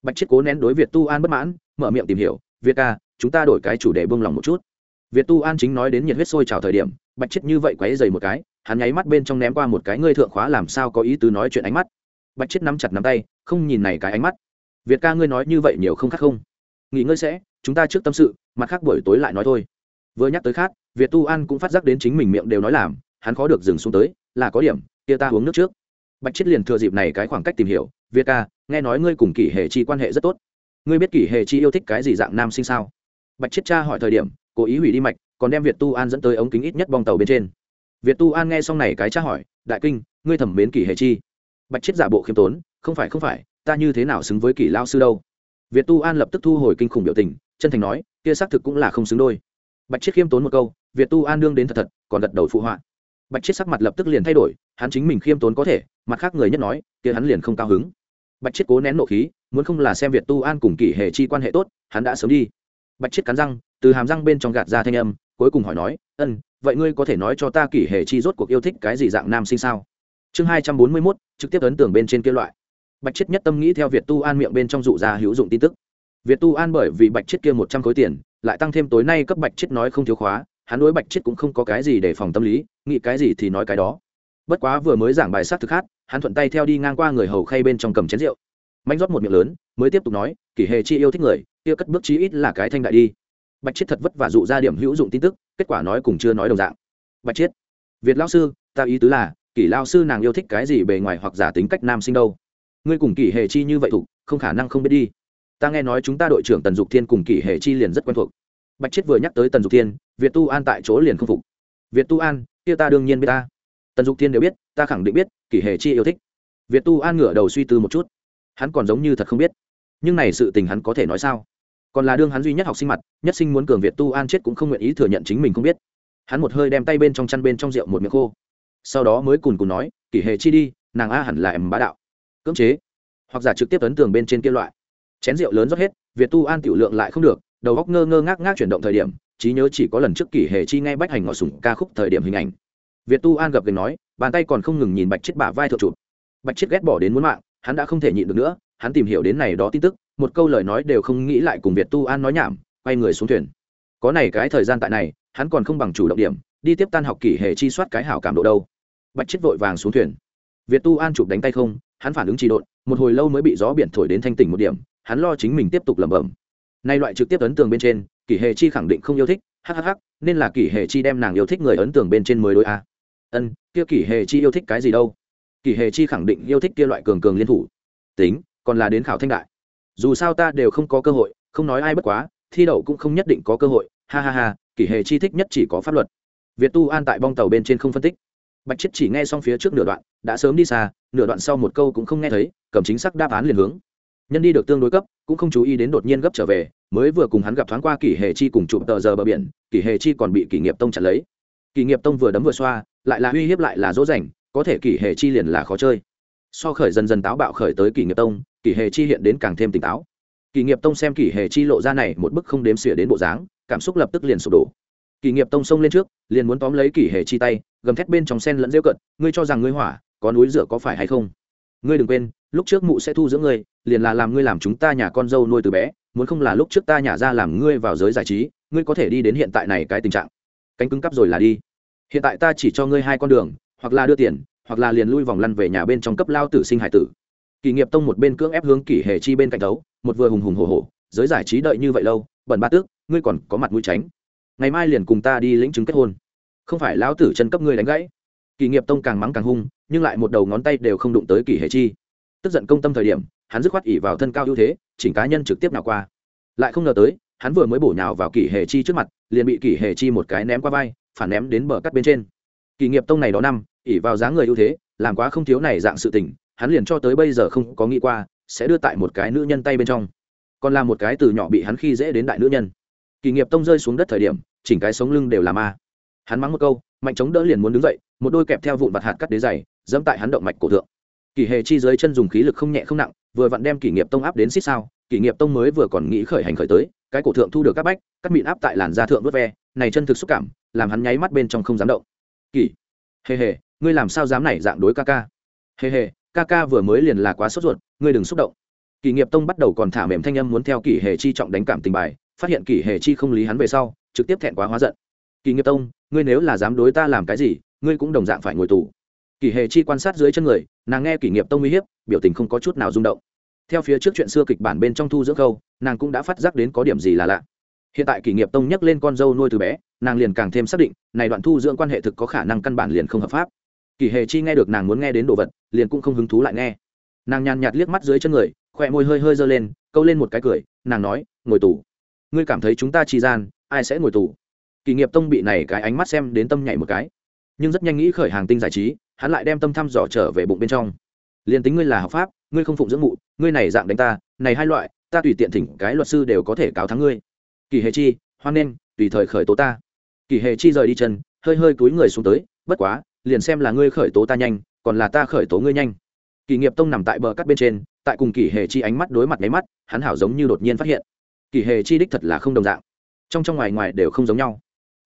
Bạch chiết cố nén đối việt tu an bất mãn mở miệng tìm hiểu việt ca chúng ta đổi cái chủ đề buông lòng một chút. Việt tu an chính nói đến nhiệt huyết sôi trào thời điểm bạch chết như vậy quấy dày một cái, hắn nháy mắt bên trong ném qua một cái ngươi thượng khóa làm sao có ý tứ nói chuyện ánh mắt. Bạch chết nắm chặt nắm tay, không nhìn này cái ánh mắt. Việt ca ngươi nói như vậy nhiều không khác không? Nghỉ ngơi sẽ, chúng ta trước tâm sự, mặt khác buổi tối lại nói thôi. Vừa nhắc tới khác, việt tu an cũng phát giác đến chính mình miệng đều nói làm, hắn khó được dừng xuống tới, là có điểm, kia ta uống nước trước. Bạch chết liền thừa dịp này cái khoảng cách tìm hiểu, việt ca, nghe nói ngươi cùng kỷ hệ chi quan hệ rất tốt. Ngươi biết kỷ hệ chi yêu thích cái gì dạng nam sinh sao? Bạch chết cha hỏi thời điểm, cố ý hủy đi mạch còn đem việt tu an dẫn tới ống kính ít nhất bong tàu bên trên. Việt tu an nghe xong này cái tra hỏi, đại kinh, ngươi thẩm mến kỷ hệ chi? Bạch chết giả bộ khiêm tốn, không phải không phải, ta như thế nào xứng với kỷ lao sư đâu? Việt tu an lập tức thu hồi kinh khủng biểu tình, chân thành nói, kia xác thực cũng là không xứng đôi. Bạch chết khiêm tốn một câu, việt tu an đương đến thật thật, còn gật đầu phụ họa. Bạch chết sắc mặt lập tức liền thay đổi, hắn chính mình khiêm tốn có thể, mặt khác người nhất nói, kia hắn liền không cao hứng. Bạch chết cố nén nộ khí, muốn không là xem việt tu an cùng kỷ hệ chi quan hệ tốt, hắn đã sớm đi. Bạch chết cắn răng, từ hàm răng bên trong gạt ra thanh âm cuối cùng hỏi nói, ân, vậy ngươi có thể nói cho ta kỷ hệ chi rốt cuộc yêu thích cái gì dạng nam sinh sao? Chương hai trăm bốn mươi mốt, trực tiếp ấn tưởng bên trên kia loại. Bạch chết nhất tâm nghĩ theo việt tu an miệng bên trong dụ ra hữu dụng tin tức. Việt tu an bởi vì bạch chết kia một trăm khối tiền, lại tăng thêm tối nay cấp bạch chết nói không thiếu khóa, hắn đối bạch chết cũng không có cái gì để phòng tâm lý, nghĩ cái gì thì nói cái đó. Bất quá vừa mới giảng bài sát thực hát hắn thuận tay theo đi ngang qua người hầu khay bên trong cầm chén rượu. Mạnh rót một miệng lớn, mới tiếp tục nói, kỷ hề chi yêu thích người, kia cất bước chí ít là cái thanh đại đi bạch chiết thật vất vả dụ ra điểm hữu dụng tin tức, kết quả nói cùng chưa nói đồng dạng. Bạch chiết, việt lao sư, ta ý tứ là, kỷ lao sư nàng yêu thích cái gì bề ngoài hoặc giả tính cách nam sinh đâu. Ngươi cùng kỷ hề chi như vậy thục không khả năng không biết đi. Ta nghe nói chúng ta đội trưởng tần dục thiên cùng kỷ hề chi liền rất quen thuộc. Bạch chiết vừa nhắc tới tần dục thiên, việt tu an tại chỗ liền không phục. Việt tu an, kia ta đương nhiên biết ta. Tần dục thiên đều biết, ta khẳng định biết, kỷ hề chi yêu thích. Việt tu an ngửa đầu suy tư một chút. Hắn còn giống như thật không biết. Nhưng này sự tình hắn có thể nói sao? Còn là đương hắn duy nhất học sinh mặt, nhất sinh muốn cường việt tu an chết cũng không nguyện ý thừa nhận chính mình không biết. Hắn một hơi đem tay bên trong chăn bên trong rượu một miệng khô. Sau đó mới cùn cùn nói, kỷ hề chi đi, nàng a hẳn là em bá đạo. Cưỡng chế. Hoặc giả trực tiếp ấn tường bên trên kia loại. Chén rượu lớn rót hết, việt tu an tiểu lượng lại không được, đầu góc ngơ ngơ ngác ngác chuyển động thời điểm, trí nhớ chỉ có lần trước kỷ hề chi nghe bách hành ngọ sủng ca khúc thời điểm hình ảnh. Việt tu an gập gành nói, bàn tay còn không ngừng nhìn bạch chết bả vai thượng chụp. Bạch chết ghét bỏ đến muốn mạng, hắn đã không thể nhịn được nữa, hắn tìm hiểu đến này đó tin tức một câu lời nói đều không nghĩ lại cùng việt tu an nói nhảm, quay người xuống thuyền. Có này cái thời gian tại này, hắn còn không bằng chủ động điểm, đi tiếp tan học kỷ hệ chi soát cái hảo cảm độ đâu. Bạch chết vội vàng xuống thuyền. Việt tu an chụp đánh tay không, hắn phản ứng trì độn, một hồi lâu mới bị gió biển thổi đến thanh tỉnh một điểm, hắn lo chính mình tiếp tục lẩm bẩm. Nay loại trực tiếp ấn tường bên trên, kỷ hệ chi khẳng định không yêu thích hhh nên là kỷ hệ chi đem nàng yêu thích người ấn tường bên trên mới đối a. Ân, kia kỷ hệ chi yêu thích cái gì đâu? Kỷ hệ chi khẳng định yêu thích kia loại cường cường liên thủ. Tính, còn là đến khảo thanh đại dù sao ta đều không có cơ hội, không nói ai bất quá, thi đậu cũng không nhất định có cơ hội, ha ha ha, kỷ hệ chi thích nhất chỉ có pháp luật. Việt tu an tại bong tàu bên trên không phân tích. Bạch chết chỉ nghe xong phía trước nửa đoạn, đã sớm đi xa, nửa đoạn sau một câu cũng không nghe thấy, cầm chính xác đáp án liền hướng. Nhân đi được tương đối cấp, cũng không chú ý đến đột nhiên gấp trở về, mới vừa cùng hắn gặp thoáng qua kỷ hệ chi cùng chụp tờ giờ bờ biển, kỷ hệ chi còn bị kỷ nghiệp tông chặn lấy. Kỷ nghiệp tông vừa đấm vừa xoa, lại là uy hiếp lại là dỗ dành, có thể kỷ hệ chi liền là khó chơi so khởi dần dần táo bạo khởi tới kỷ nghiệp tông, kỷ hệ chi hiện đến càng thêm tỉnh táo. Kỷ nghiệp tông xem kỷ hệ chi lộ ra này một bức không đếm xỉa đến bộ dáng, cảm xúc lập tức liền sụp đổ. Kỷ nghiệp tông xông lên trước, liền muốn tóm lấy kỷ hệ chi tay, gầm thét bên trong sen lẫn rêu cận, ngươi cho rằng ngươi hỏa, có núi rửa có phải hay không? Ngươi đừng quên, lúc trước mụ sẽ thu dưỡng ngươi, liền là làm ngươi làm chúng ta nhà con dâu nuôi từ bé, muốn không là lúc trước ta nhả ra làm ngươi vào giới giải trí, ngươi có thể đi đến hiện tại này cái tình trạng. Cánh cứng cắp rồi là đi. Hiện tại ta chỉ cho ngươi hai con đường, hoặc là đưa tiền hoặc là liền lui vòng lăn về nhà bên trong cấp lao tử sinh hải tử. Kỳ nghiệp tông một bên cưỡng ép hướng kỷ hề chi bên cạnh tấu một vừa hùng hùng hồ hồ, giới giải trí đợi như vậy lâu bẩn ba tước ngươi còn có mặt mũi tránh. Ngày mai liền cùng ta đi lĩnh chứng kết hôn. Không phải lão tử chân cấp ngươi đánh gãy. Kỳ nghiệp tông càng mắng càng hung nhưng lại một đầu ngón tay đều không đụng tới kỷ hề chi. Tức giận công tâm thời điểm hắn dứt khoát ỉ vào thân cao ưu thế chỉnh cá nhân trực tiếp nào qua. Lại không ngờ tới hắn vừa mới bổ nhào vào kỷ hề chi trước mặt liền bị kỷ hề chi một cái ném qua vai phản ném đến bờ cắt bên trên. Kỳ nghiệp tông này đó năm ỉ vào dáng người ưu thế, làm quá không thiếu này dạng sự tình, hắn liền cho tới bây giờ không có nghĩ qua, sẽ đưa tại một cái nữ nhân tay bên trong. Còn là một cái từ nhỏ bị hắn khi dễ đến đại nữ nhân. Kỳ nghiệp tông rơi xuống đất thời điểm, chỉnh cái sống lưng đều là ma. Hắn mắng một câu, mạnh chống đỡ liền muốn đứng dậy, một đôi kẹp theo vụn vặt hạt cắt đế dày dẫm tại hắn động mạch cổ thượng. Kỳ hề chi dưới chân dùng khí lực không nhẹ không nặng, vừa vặn đem kỷ nghiệp tông áp đến xích sao, kỷ nghiệp tông mới vừa còn nghĩ khởi hành khởi tới, cái cổ thượng thu được các bách cắt mịn áp tại làn da thượng vớt ve, này chân thực xúc cảm, làm hắn nháy mắt bên trong không dám động. Kỳ hề hề ngươi làm sao dám này dạng đối ca ca? Hề hề, ca ca vừa mới liền là quá sốt ruột, ngươi đừng xúc động. Kỷ nghiệp tông bắt đầu còn thả mềm thanh âm muốn theo kỷ hề chi trọng đánh cảm tình bài, phát hiện kỷ hề chi không lý hắn về sau, trực tiếp thẹn quá hóa giận. Kỷ nghiệp tông, ngươi nếu là dám đối ta làm cái gì, ngươi cũng đồng dạng phải ngồi tù. Kỷ hề chi quan sát dưới chân người, nàng nghe kỷ nghiệp tông uy hiếp, biểu tình không có chút nào rung động. Theo phía trước chuyện xưa kịch bản bên trong thu dưỡng khâu nàng cũng đã phát giác đến có điểm gì là lạ. Hiện tại kỷ nghiệp tông nhắc lên con dâu nuôi từ bé, nàng liền càng thêm xác định, này đoạn thu dưỡng quan hệ thực có khả năng căn bản liền không hợp pháp kỷ hề chi nghe được nàng muốn nghe đến đồ vật, liền cũng không hứng thú lại nghe. Nàng nhàn nhạt liếc mắt dưới chân người, khỏe môi hơi hơi giơ lên, câu lên một cái cười, nàng nói, ngồi tù. Ngươi cảm thấy chúng ta trì gian, ai sẽ ngồi tù? Kỷ nghiệp tông bị này cái ánh mắt xem đến tâm nhảy một cái. Nhưng rất nhanh nghĩ khởi hàng tinh giải trí, hắn lại đem tâm thăm dò trở về bụng bên trong. Liền tính ngươi là học pháp, ngươi không phụng dưỡng mụ, ngươi này dạng đánh ta, này hai loại, ta tùy tiện thỉnh cái luật sư đều có thể cáo thắng ngươi. Kỳ hề chi, hoan nghênh tùy thời khởi tố ta. Kỳ hề chi rời đi chân hơi hơi cúi người xuống tới, bất quá, liền xem là ngươi khởi tố ta nhanh, còn là ta khởi tố ngươi nhanh. Kỳ nghiệp tông nằm tại bờ cắt bên trên, tại cùng kỳ hề chi ánh mắt đối mặt nháy mắt, hắn hảo giống như đột nhiên phát hiện. Kỳ hề chi đích thật là không đồng dạng. Trong trong ngoài ngoài đều không giống nhau.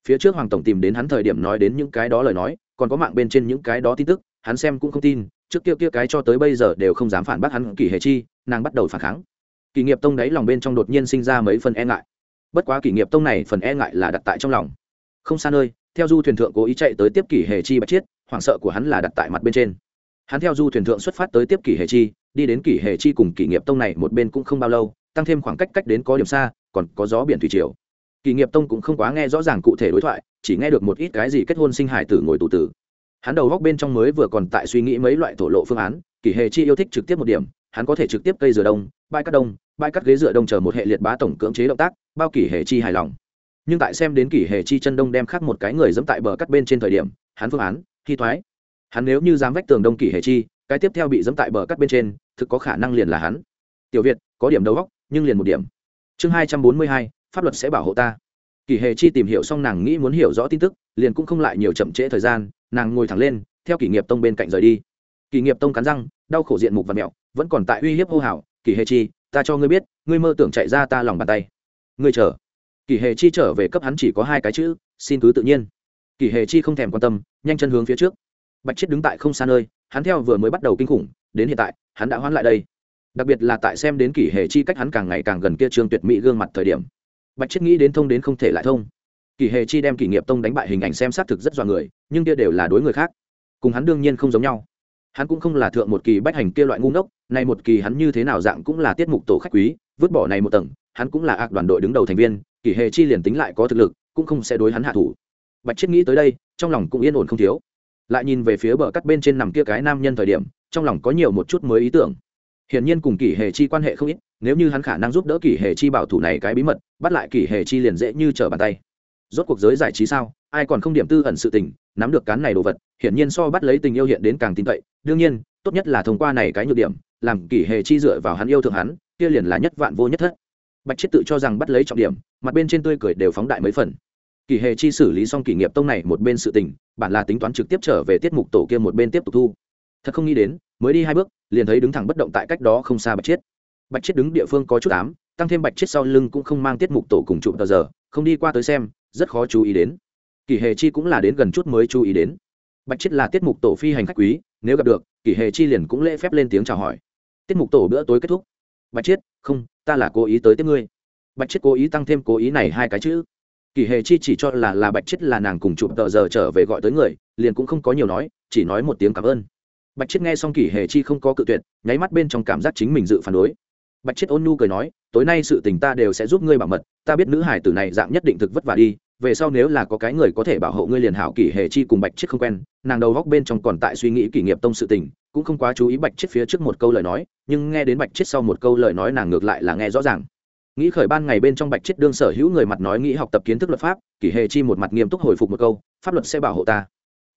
Phía trước hoàng tổng tìm đến hắn thời điểm nói đến những cái đó lời nói, còn có mạng bên trên những cái đó tin tức, hắn xem cũng không tin, trước kia kia cái cho tới bây giờ đều không dám phản bác hắn kỳ hề chi, nàng bắt đầu phản kháng. Kỳ nghiệp tông đấy lòng bên trong đột nhiên sinh ra mấy phần e ngại. Bất quá kỷ nghiệp tông này phần e ngại là đặt tại trong lòng. Không xa nơi theo du thuyền thượng cố ý chạy tới tiếp kỷ hề chi bạch chiết, hoảng sợ của hắn là đặt tại mặt bên trên. Hắn theo du thuyền thượng xuất phát tới tiếp kỷ hề chi, đi đến kỷ hề chi cùng kỷ nghiệp tông này một bên cũng không bao lâu, tăng thêm khoảng cách cách đến có điểm xa, còn có gió biển thủy triều. Kỷ nghiệp tông cũng không quá nghe rõ ràng cụ thể đối thoại, chỉ nghe được một ít cái gì kết hôn sinh hải tử ngồi tù tử. Hắn đầu góc bên trong mới vừa còn tại suy nghĩ mấy loại thổ lộ phương án, kỷ hề chi yêu thích trực tiếp một điểm, hắn có thể trực tiếp cây dừa đông, bãi cắt đông, bãi cắt ghế dựa đông chờ một hệ liệt bá tổng cưỡng chế động tác, bao kỷ hề chi hài lòng nhưng tại xem đến kỷ hề chi chân đông đem khắc một cái người dẫm tại bờ cắt bên trên thời điểm, hắn phương án, khi thoái. Hắn nếu như dám vách tường đông kỷ hề chi, cái tiếp theo bị dẫm tại bờ cắt bên trên, thực có khả năng liền là hắn. Tiểu việt, có điểm đầu góc nhưng liền một điểm. Chương hai trăm bốn mươi hai, pháp luật sẽ bảo hộ ta. Kỷ hề chi tìm hiểu xong nàng nghĩ muốn hiểu rõ tin tức, liền cũng không lại nhiều chậm trễ thời gian, nàng ngồi thẳng lên, theo kỷ nghiệp tông bên cạnh rời đi. Kỷ nghiệp tông cắn răng, đau khổ diện mục và mẹo, vẫn còn tại uy hiếp hô hào. Kỷ hề chi, ta cho ngươi biết, ngươi mơ tưởng chạy ra ta lòng bàn tay. Ngươi chờ kỷ hề chi trở về cấp hắn chỉ có hai cái chữ, xin cứ tự nhiên. Kỷ hề chi không thèm quan tâm, nhanh chân hướng phía trước. Bạch chết đứng tại không xa nơi, hắn theo vừa mới bắt đầu kinh khủng, đến hiện tại, hắn đã hoãn lại đây. Đặc biệt là tại xem đến kỷ hề chi cách hắn càng ngày càng gần kia trương tuyệt mỹ gương mặt thời điểm. Bạch chết nghĩ đến thông đến không thể lại thông. Kỷ hề chi đem kỷ nghiệp tông đánh bại hình ảnh xem xác thực rất dọa người, nhưng kia đều là đối người khác. Cùng hắn đương nhiên không giống nhau. Hắn cũng không là thượng một kỳ bách hành kia loại ngu ngốc, này một kỳ hắn như thế nào dạng cũng là tiết mục tổ khách quý, vứt bỏ này một tầng, hắn cũng là ạc đoàn đội đứng đầu thành viên kỷ hề chi liền tính lại có thực lực, cũng không sẽ đối hắn hạ thủ. Bạch chiết nghĩ tới đây, trong lòng cũng yên ổn không thiếu. Lại nhìn về phía bờ cắt bên trên nằm kia cái nam nhân thời điểm, trong lòng có nhiều một chút mới ý tưởng. Hiển nhiên cùng kỷ hề chi quan hệ không ít, nếu như hắn khả năng giúp đỡ kỷ hề chi bảo thủ này cái bí mật, bắt lại kỷ hề chi liền dễ như trở bàn tay. Rốt cuộc giới giải trí sao, ai còn không điểm tư ẩn sự tình, nắm được cán này đồ vật, hiển nhiên so bắt lấy tình yêu hiện đến càng tin cậy. Đương nhiên, tốt nhất là thông qua này cái nhược điểm, làm kỷ hề chi dựa vào hắn yêu thương hắn, kia liền là nhất vạn vô nhất thất. Bạch chết tự cho rằng bắt lấy trọng điểm mặt bên trên tươi cười đều phóng đại mấy phần. Kỳ hề chi xử lý xong kỷ nghiệp tông này một bên sự tình bản là tính toán trực tiếp trở về tiết mục tổ kia một bên tiếp tục thu. Thật không nghĩ đến mới đi hai bước liền thấy đứng thẳng bất động tại cách đó không xa bạch chiết. bạch chiết đứng địa phương có chút ám tăng thêm bạch chiết sau lưng cũng không mang tiết mục tổ cùng chụp tờ giờ không đi qua tới xem rất khó chú ý đến. Kỳ hề chi cũng là đến gần chút mới chú ý đến. Bạch chiết là tiết mục tổ phi hành khách quý nếu gặp được kỳ hề chi liền cũng lễ phép lên tiếng chào hỏi. Tiết mục tổ bữa tối kết thúc. Bạch chiết, không ta là cố ý tới tiếp ngươi bạch chết cố ý tăng thêm cố ý này hai cái chữ. Kỷ hề chi chỉ cho là là bạch chết là nàng cùng chụp tờ giờ trở về gọi tới người, liền cũng không có nhiều nói, chỉ nói một tiếng cảm ơn. Bạch chết nghe xong kỷ hề chi không có cự tuyệt, nháy mắt bên trong cảm giác chính mình dự phản đối. Bạch chết ôn nhu cười nói, tối nay sự tình ta đều sẽ giúp ngươi bảo mật, ta biết nữ hải tử này dạng nhất định thực vất vả đi, về sau nếu là có cái người có thể bảo hộ ngươi liền hảo. Kỷ hề chi cùng bạch chết không quen, nàng đầu góc bên trong còn tại suy nghĩ kỷ nghiệp tông sự tình, cũng không quá chú ý bạch chết phía trước một câu lời nói, nhưng nghe đến bạch chết sau một câu lời nói nàng ngược lại là nghe rõ ràng nghĩ khởi ban ngày bên trong bạch chết đương sở hữu người mặt nói nghĩ học tập kiến thức luật pháp, kỷ hề chi một mặt nghiêm túc hồi phục một câu, pháp luật sẽ bảo hộ ta.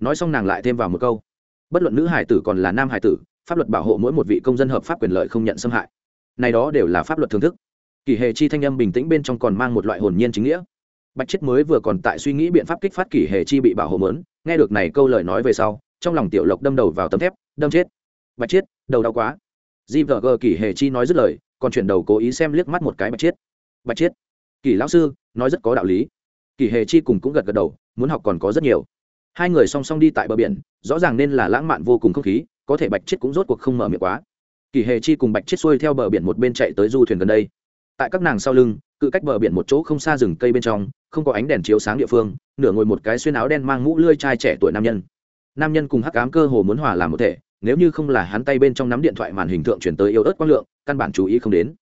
Nói xong nàng lại thêm vào một câu, bất luận nữ hải tử còn là nam hải tử, pháp luật bảo hộ mỗi một vị công dân hợp pháp quyền lợi không nhận xâm hại. Này đó đều là pháp luật thưởng thức. Kỷ hề chi thanh âm bình tĩnh bên trong còn mang một loại hồn nhiên chính nghĩa. Bạch chết mới vừa còn tại suy nghĩ biện pháp kích phát kỷ hề chi bị bảo hộ mớn nghe được này câu lời nói về sau, trong lòng tiểu lộc đâm đầu vào tấm thép, đâm chết. Bạch chết đầu đau quá. Gvg kỷ hề chi nói dứt lời còn chuyển đầu cố ý xem liếc mắt một cái bạch chết bạch chết kỳ lão sư, nói rất có đạo lý. Kỳ hề chi cùng cũng gật gật đầu, muốn học còn có rất nhiều. Hai người song song đi tại bờ biển, rõ ràng nên là lãng mạn vô cùng không khí, có thể bạch chết cũng rốt cuộc không mở miệng quá. Kỳ hề chi cùng bạch chết xuôi theo bờ biển một bên chạy tới du thuyền gần đây. Tại các nàng sau lưng, cự cách bờ biển một chỗ không xa rừng cây bên trong, không có ánh đèn chiếu sáng địa phương, nửa ngồi một cái xuyên áo đen mang mũ lươi trai trẻ tuổi nam nhân. Nam nhân cùng hắc ám cơ hồ muốn hòa làm một thể nếu như không là hắn tay bên trong nắm điện thoại màn hình thượng chuyển tới yếu ớt quang lượng, căn bản chú ý không đến.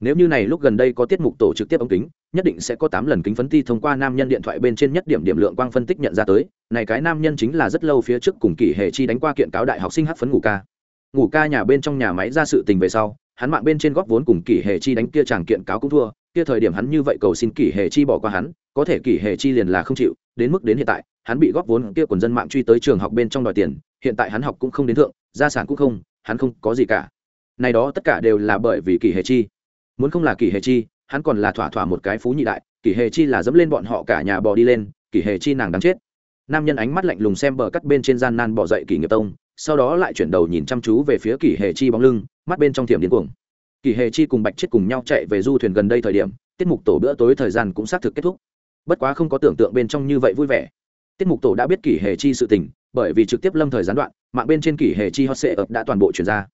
Nếu như này lúc gần đây có tiết mục tổ trực tiếp ống kính, nhất định sẽ có tám lần kính phấn ti thông qua nam nhân điện thoại bên trên nhất điểm điểm lượng quang phân tích nhận ra tới, này cái nam nhân chính là rất lâu phía trước cùng kỷ hệ chi đánh qua kiện cáo đại học sinh hát phấn ngủ ca. Ngủ ca nhà bên trong nhà máy ra sự tình về sau, hắn mạng bên trên góp vốn cùng kỷ hệ chi đánh kia chàng kiện cáo cũng thua, kia thời điểm hắn như vậy cầu xin kỷ hệ chi bỏ qua hắn, có thể kỷ hệ chi liền là không chịu, đến mức đến hiện tại, hắn bị góp vốn kia quần dân mạng truy tới trường học bên trong đòi tiền, hiện tại hắn học cũng không đến thượng gia sản cũng không, hắn không có gì cả. Này đó tất cả đều là bởi vì kỷ hệ chi. Muốn không là kỷ hệ chi, hắn còn là thỏa thỏa một cái phú nhị đại, kỷ hệ chi là dẫm lên bọn họ cả nhà bò đi lên, kỷ hệ chi nàng đáng chết. Nam nhân ánh mắt lạnh lùng xem bờ cắt bên trên gian nan bỏ dậy kỷ nghiệp tông, sau đó lại chuyển đầu nhìn chăm chú về phía kỷ hệ chi bóng lưng, mắt bên trong thiểm điên cuồng. Kỷ hệ chi cùng bạch chết cùng nhau chạy về du thuyền gần đây thời điểm, tiết mục tổ bữa tối thời gian cũng xác thực kết thúc. Bất quá không có tưởng tượng bên trong như vậy vui vẻ. Tiết mục tổ đã biết kỷ hệ chi sự tình, bởi vì trực tiếp lâm thời gián đoạn mạng bên trên kỷ hệ chi hot sệ ập đã toàn bộ chuyển ra.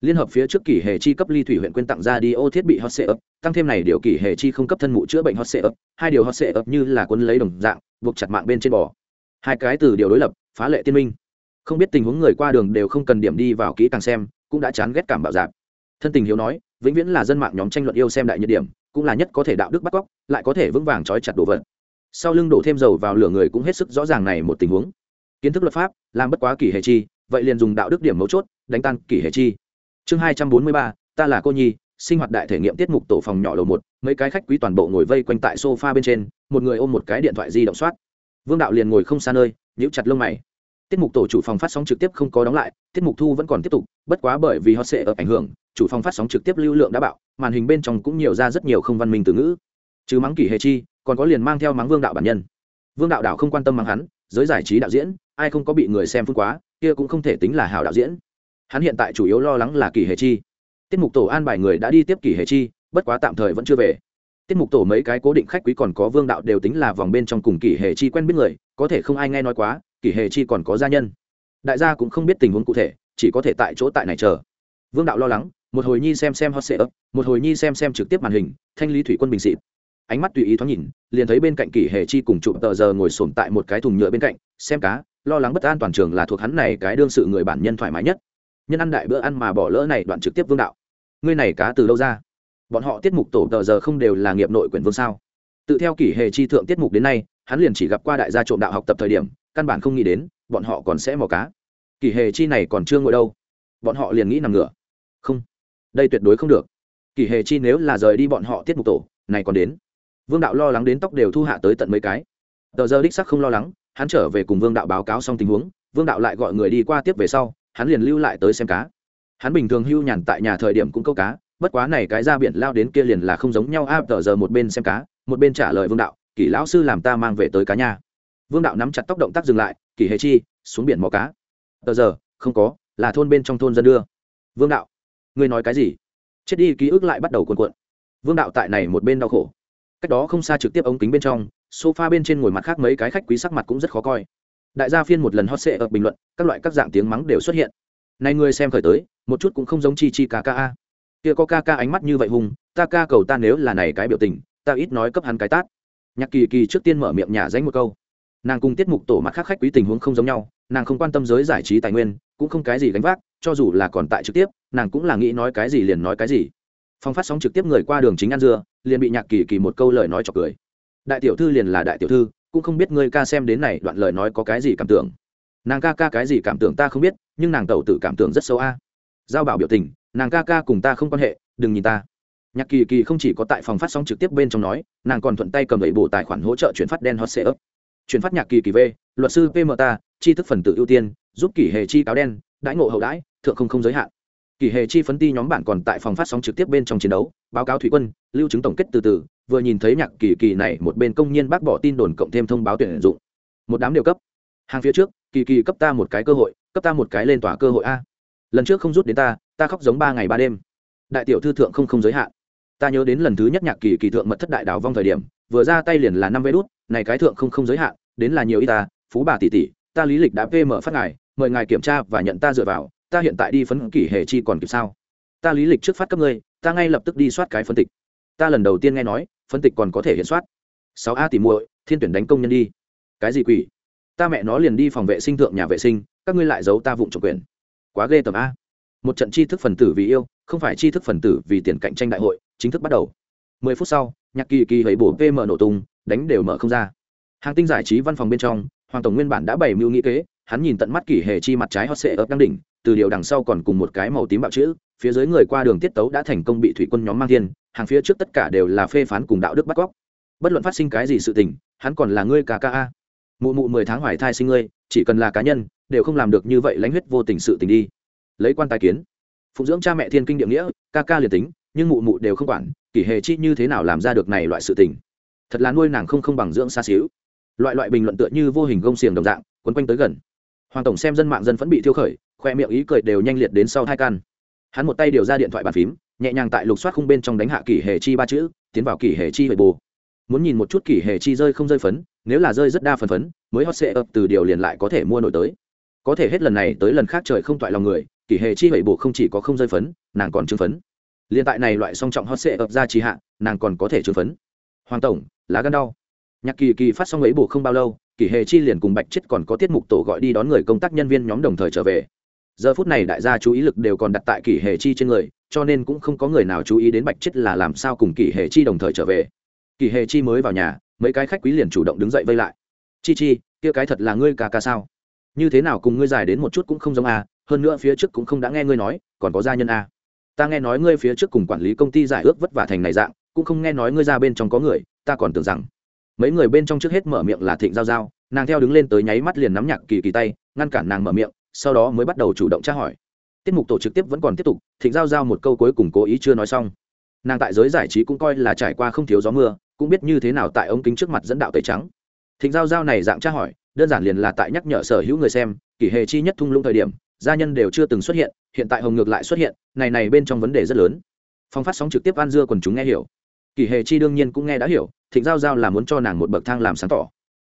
Liên hợp phía trước kỷ hệ chi cấp ly thủy huyện quyên tặng ra đi ô thiết bị hot sệ ập tăng thêm này điều kỷ hệ chi không cấp thân mụ chữa bệnh hot sệ ập hai điều hot sệ ập như là quân lấy đồng dạng, buộc chặt mạng bên trên bò. Hai cái từ điều đối lập, phá lệ tiên minh. Không biết tình huống người qua đường đều không cần điểm đi vào kỹ càng xem, cũng đã chán ghét cảm bạo dạp thân tình hiếu nói, vĩnh viễn là dân mạng nhóm tranh luận yêu xem đại nhiệt điểm, cũng là nhất có thể đạo đức bắt cóc, lại có thể vững vàng trói chặt đồ vật. Sau lưng đổ thêm dầu vào lửa người cũng hết sức rõ ràng này một tình huống. Kiến thức luật pháp, làm bất quá kỷ hệ chi vậy liền dùng đạo đức điểm mấu chốt, đánh tan kỷ hệ chi. Chương hai trăm bốn mươi ba, ta là cô nhi, sinh hoạt đại thể nghiệm tiết mục tổ phòng nhỏ lầu một, mấy cái khách quý toàn bộ ngồi vây quanh tại sofa bên trên, một người ôm một cái điện thoại di động soát. Vương đạo liền ngồi không xa nơi, nhíu chặt lông mày. Tiết mục tổ chủ phòng phát sóng trực tiếp không có đóng lại, tiết mục thu vẫn còn tiếp tục, bất quá bởi vì họ sẽ ở ảnh hưởng, chủ phòng phát sóng trực tiếp lưu lượng đã bạo, màn hình bên trong cũng nhiều ra rất nhiều không văn minh từ ngữ. Chứ mắng kỷ hệ chi, còn có liền mang theo mắng vương đạo bản nhân. Vương đạo đạo không quan tâm mắng hắn, giới giải trí đạo diễn ai không có bị người xem phun quá, kia cũng không thể tính là hảo đạo diễn. Hắn hiện tại chủ yếu lo lắng là kỷ hệ chi. Tiết mục tổ an bài người đã đi tiếp kỷ hệ chi, bất quá tạm thời vẫn chưa về. Tiết mục tổ mấy cái cố định khách quý còn có vương đạo đều tính là vòng bên trong cùng kỷ hệ chi quen biết người, có thể không ai nghe nói quá kỷ hệ chi còn có gia nhân. Đại gia cũng không biết tình huống cụ thể, chỉ có thể tại chỗ tại này chờ. Vương đạo lo lắng, một hồi nhi xem xem hot sệ ấp một hồi nhi xem xem trực tiếp màn hình, thanh lý thủy quân bình xịt. Ánh mắt tùy ý thoáng nhìn, liền thấy bên cạnh kỷ hệ chi cùng chụp tờ giờ ngồi sồn tại một cái thùng nhựa bên cạnh, xem cá lo lắng bất an toàn trường là thuộc hắn này cái đương sự người bản nhân thoải mái nhất. Nhân ăn đại bữa ăn mà bỏ lỡ này đoạn trực tiếp vương đạo. Ngươi này cá từ đâu ra? Bọn họ tiết mục tổ tờ giờ không đều là nghiệp nội quyền vương sao? Tự theo kỷ hệ chi thượng tiết mục đến nay, hắn liền chỉ gặp qua đại gia trộm đạo học tập thời điểm, căn bản không nghĩ đến, bọn họ còn sẽ mò cá. Kỷ hệ chi này còn chưa ngồi đâu. Bọn họ liền nghĩ nằm ngửa. Không, đây tuyệt đối không được. Kỷ hệ chi nếu là rời đi bọn họ tiết mục tổ, này còn đến. Vương đạo lo lắng đến tóc đều thu hạ tới tận mấy cái. Tờ giờ đích sắc không lo lắng hắn trở về cùng vương đạo báo cáo xong tình huống, vương đạo lại gọi người đi qua tiếp về sau, hắn liền lưu lại tới xem cá. Hắn bình thường hưu nhàn tại nhà thời điểm cũng câu cá, bất quá này cái ra biển lao đến kia liền là không giống nhau, áp tờ giờ một bên xem cá, một bên trả lời vương đạo, kỷ lão sư làm ta mang về tới cá nhà vương đạo nắm chặt tóc động tác dừng lại, kỷ hề chi, xuống biển mò cá. Tờ giờ, không có, là thôn bên trong thôn dân đưa. Vương đạo, ngươi nói cái gì? Chết đi, ký ức lại bắt đầu cuộn cuộn. Vương đạo tại này một bên đau khổ. Cách đó không xa trực tiếp ống kính bên trong sofa bên trên ngồi mặt khác mấy cái khách quý sắc mặt cũng rất khó coi. Đại gia phiên một lần hot sệ ở bình luận, các loại các dạng tiếng mắng đều xuất hiện. Này người xem khởi tới, một chút cũng không giống chi chi ca ca a. Kia có ca ca ánh mắt như vậy hùng, ta ca cầu ta nếu là này cái biểu tình, ta ít nói cấp hắn cái tát. Nhạc kỳ kỳ trước tiên mở miệng nhà danh một câu. Nàng cùng tiết mục tổ mặt khác khách quý tình huống không giống nhau, nàng không quan tâm giới giải trí tài nguyên, cũng không cái gì gánh vác, cho dù là còn tại trực tiếp, nàng cũng là nghĩ nói cái gì liền nói cái gì. Phong phát sóng trực tiếp người qua đường chính ăn dưa, liền bị nhạc kỳ kỳ một câu lời nói chọc cười đại tiểu thư liền là đại tiểu thư, cũng không biết ngươi ca xem đến này đoạn lời nói có cái gì cảm tưởng. Nàng ca ca cái gì cảm tưởng ta không biết, nhưng nàng tẩu tự cảm tưởng rất sâu a. Giao bảo biểu tình, nàng ca ca cùng ta không quan hệ, đừng nhìn ta. Nhạc kỳ kỳ không chỉ có tại phòng phát sóng trực tiếp bên trong nói, nàng còn thuận tay cầm đẩy bộ tài khoản hỗ trợ chuyển phát đen hot sale chuyển phát nhạc kỳ kỳ v, luật sư pm ta chi thức phần tự ưu tiên, giúp kỳ hệ chi cáo đen, đãi ngộ hậu đãi, thượng không không giới hạn. Kỳ hệ chi phấn ti nhóm bạn còn tại phòng phát sóng trực tiếp bên trong chiến đấu, báo cáo thủy quân, lưu chứng tổng kết từ từ vừa nhìn thấy nhạc kỳ kỳ này, một bên công nhân bác bỏ tin đồn cộng thêm thông báo tuyển dụng. Một đám đều cấp. Hàng phía trước, kỳ kỳ cấp ta một cái cơ hội, cấp ta một cái lên tòa cơ hội a. Lần trước không rút đến ta ta khóc giống ba ngày ba đêm. Đại tiểu thư thượng không không giới hạn. Ta nhớ đến lần thứ nhất nhạc kỳ kỳ thượng mật thất đại đào vong thời điểm, vừa ra tay liền là năm vé đút, này cái thượng không không giới hạn, đến là nhiều y ta, phú bà tỷ tỷ, ta lý lịch đã pm phát ngài, mời ngài kiểm tra và nhận ta dựa vào, ta hiện tại đi phấn kỷ hệ chi còn kịp sao? Ta lý lịch trước phát cấp ngươi, ta ngay lập tức đi soát cái phân tịch ta lần đầu tiên nghe nói phân tịch còn có thể hiện soát. Sáu a tỷ muội, thiên tuyển đánh công nhân đi. Cái gì quỷ? Ta mẹ nó liền đi phòng vệ sinh thượng nhà vệ sinh, các ngươi lại giấu ta vụng trộm quyền. Quá ghê tầm a. Một trận chi thức phần tử vì yêu, không phải chi thức phần tử vì tiền cạnh tranh đại hội, chính thức bắt đầu. Mười phút sau, nhạc kỳ kỳ hầy bổ pm nổ tung, đánh đều mở không ra. Hàng tinh giải trí văn phòng bên trong, hoàng tổng nguyên bản đã bày mưu nghĩ kế, hắn nhìn tận mắt kỳ hề chi mặt trái hot sệ ấp đang đỉnh, từ điều đằng sau còn cùng một cái màu tím bạo chữ, phía dưới người qua đường tiết tấu đã thành công bị thủy quân nhóm mang thiên hàng phía trước tất cả đều là phê phán cùng đạo đức bắt cóc. Bất luận phát sinh cái gì sự tình, hắn còn là ngươi kka mụ mụ mười tháng hoài thai sinh ngươi, chỉ cần là cá nhân, đều không làm được như vậy lãnh huyết vô tình sự tình đi. Lấy quan tài kiến. Phụng dưỡng cha mẹ thiên kinh địa nghĩa, ca ca liền tính, nhưng mụ mụ đều không quản, kỷ hệ chi như thế nào làm ra được này loại sự tình. Thật là nuôi nàng không không bằng dưỡng xa xíu. Loại loại bình luận tựa như vô hình gông xiềng đồng dạng, quấn quanh tới gần. Hoàng tổng xem dân mạng dân vẫn bị thiêu khởi, khoe miệng ý cười đều nhanh liệt đến sau hai căn hắn một tay điều ra điện thoại bàn phím nhẹ nhàng tại lục soát khung bên trong đánh hạ kỷ hệ chi ba chữ, tiến vào kỷ hệ chi hệ bồ muốn nhìn một chút kỷ hệ chi rơi không rơi phấn, nếu là rơi rất đa phần phấn, mới hot sệ ập từ điều liền lại có thể mua nổi tới. Có thể hết lần này tới lần khác trời không toại lòng người, kỷ hệ chi hệ bồ không chỉ có không rơi phấn, nàng còn chứng phấn. Liền tại này loại song trọng hot sệ ập ra trì hạ, nàng còn có thể chứng phấn. Hoàng tổng, lá gan đau. Nhạc kỳ kỳ phát xong ấy bồ không bao lâu, kỷ hệ chi liền cùng bạch chết còn có tiết mục tổ gọi đi đón người công tác nhân viên nhóm đồng thời trở về. Giờ phút này đại gia chú ý lực đều còn đặt tại kỷ hệ chi trên người cho nên cũng không có người nào chú ý đến bạch chết là làm sao cùng kỷ hệ chi đồng thời trở về. Kỷ hệ chi mới vào nhà, mấy cái khách quý liền chủ động đứng dậy vây lại. Chi chi, kia cái thật là ngươi ca ca sao? Như thế nào cùng ngươi dài đến một chút cũng không giống a hơn nữa phía trước cũng không đã nghe ngươi nói, còn có gia nhân a ta nghe nói ngươi phía trước cùng quản lý công ty giải ước vất vả thành này dạng, cũng không nghe nói ngươi ra bên trong có người, ta còn tưởng rằng. Mấy người bên trong trước hết mở miệng là thịnh giao giao, nàng theo đứng lên tới nháy mắt liền nắm nhạc kỳ kỳ tay, ngăn cản nàng mở miệng, sau đó mới bắt đầu chủ động tra hỏi tiết mục tổ trực tiếp vẫn còn tiếp tục, thịnh giao giao một câu cuối cùng cố ý chưa nói xong. Nàng tại giới giải trí cũng coi là trải qua không thiếu gió mưa, cũng biết như thế nào tại ống kính trước mặt dẫn đạo tẩy trắng. Thịnh giao giao này dạng tra hỏi, đơn giản liền là tại nhắc nhở sở hữu người xem, kỷ hệ chi nhất thung lũng thời điểm, gia nhân đều chưa từng xuất hiện hiện tại hồng ngược lại xuất hiện, này này bên trong vấn đề rất lớn. Phong phát sóng trực tiếp an dưa quần chúng nghe hiểu. Kỷ hệ chi đương nhiên cũng nghe đã hiểu, thịnh giao giao là muốn cho nàng một bậc thang làm sáng tỏ.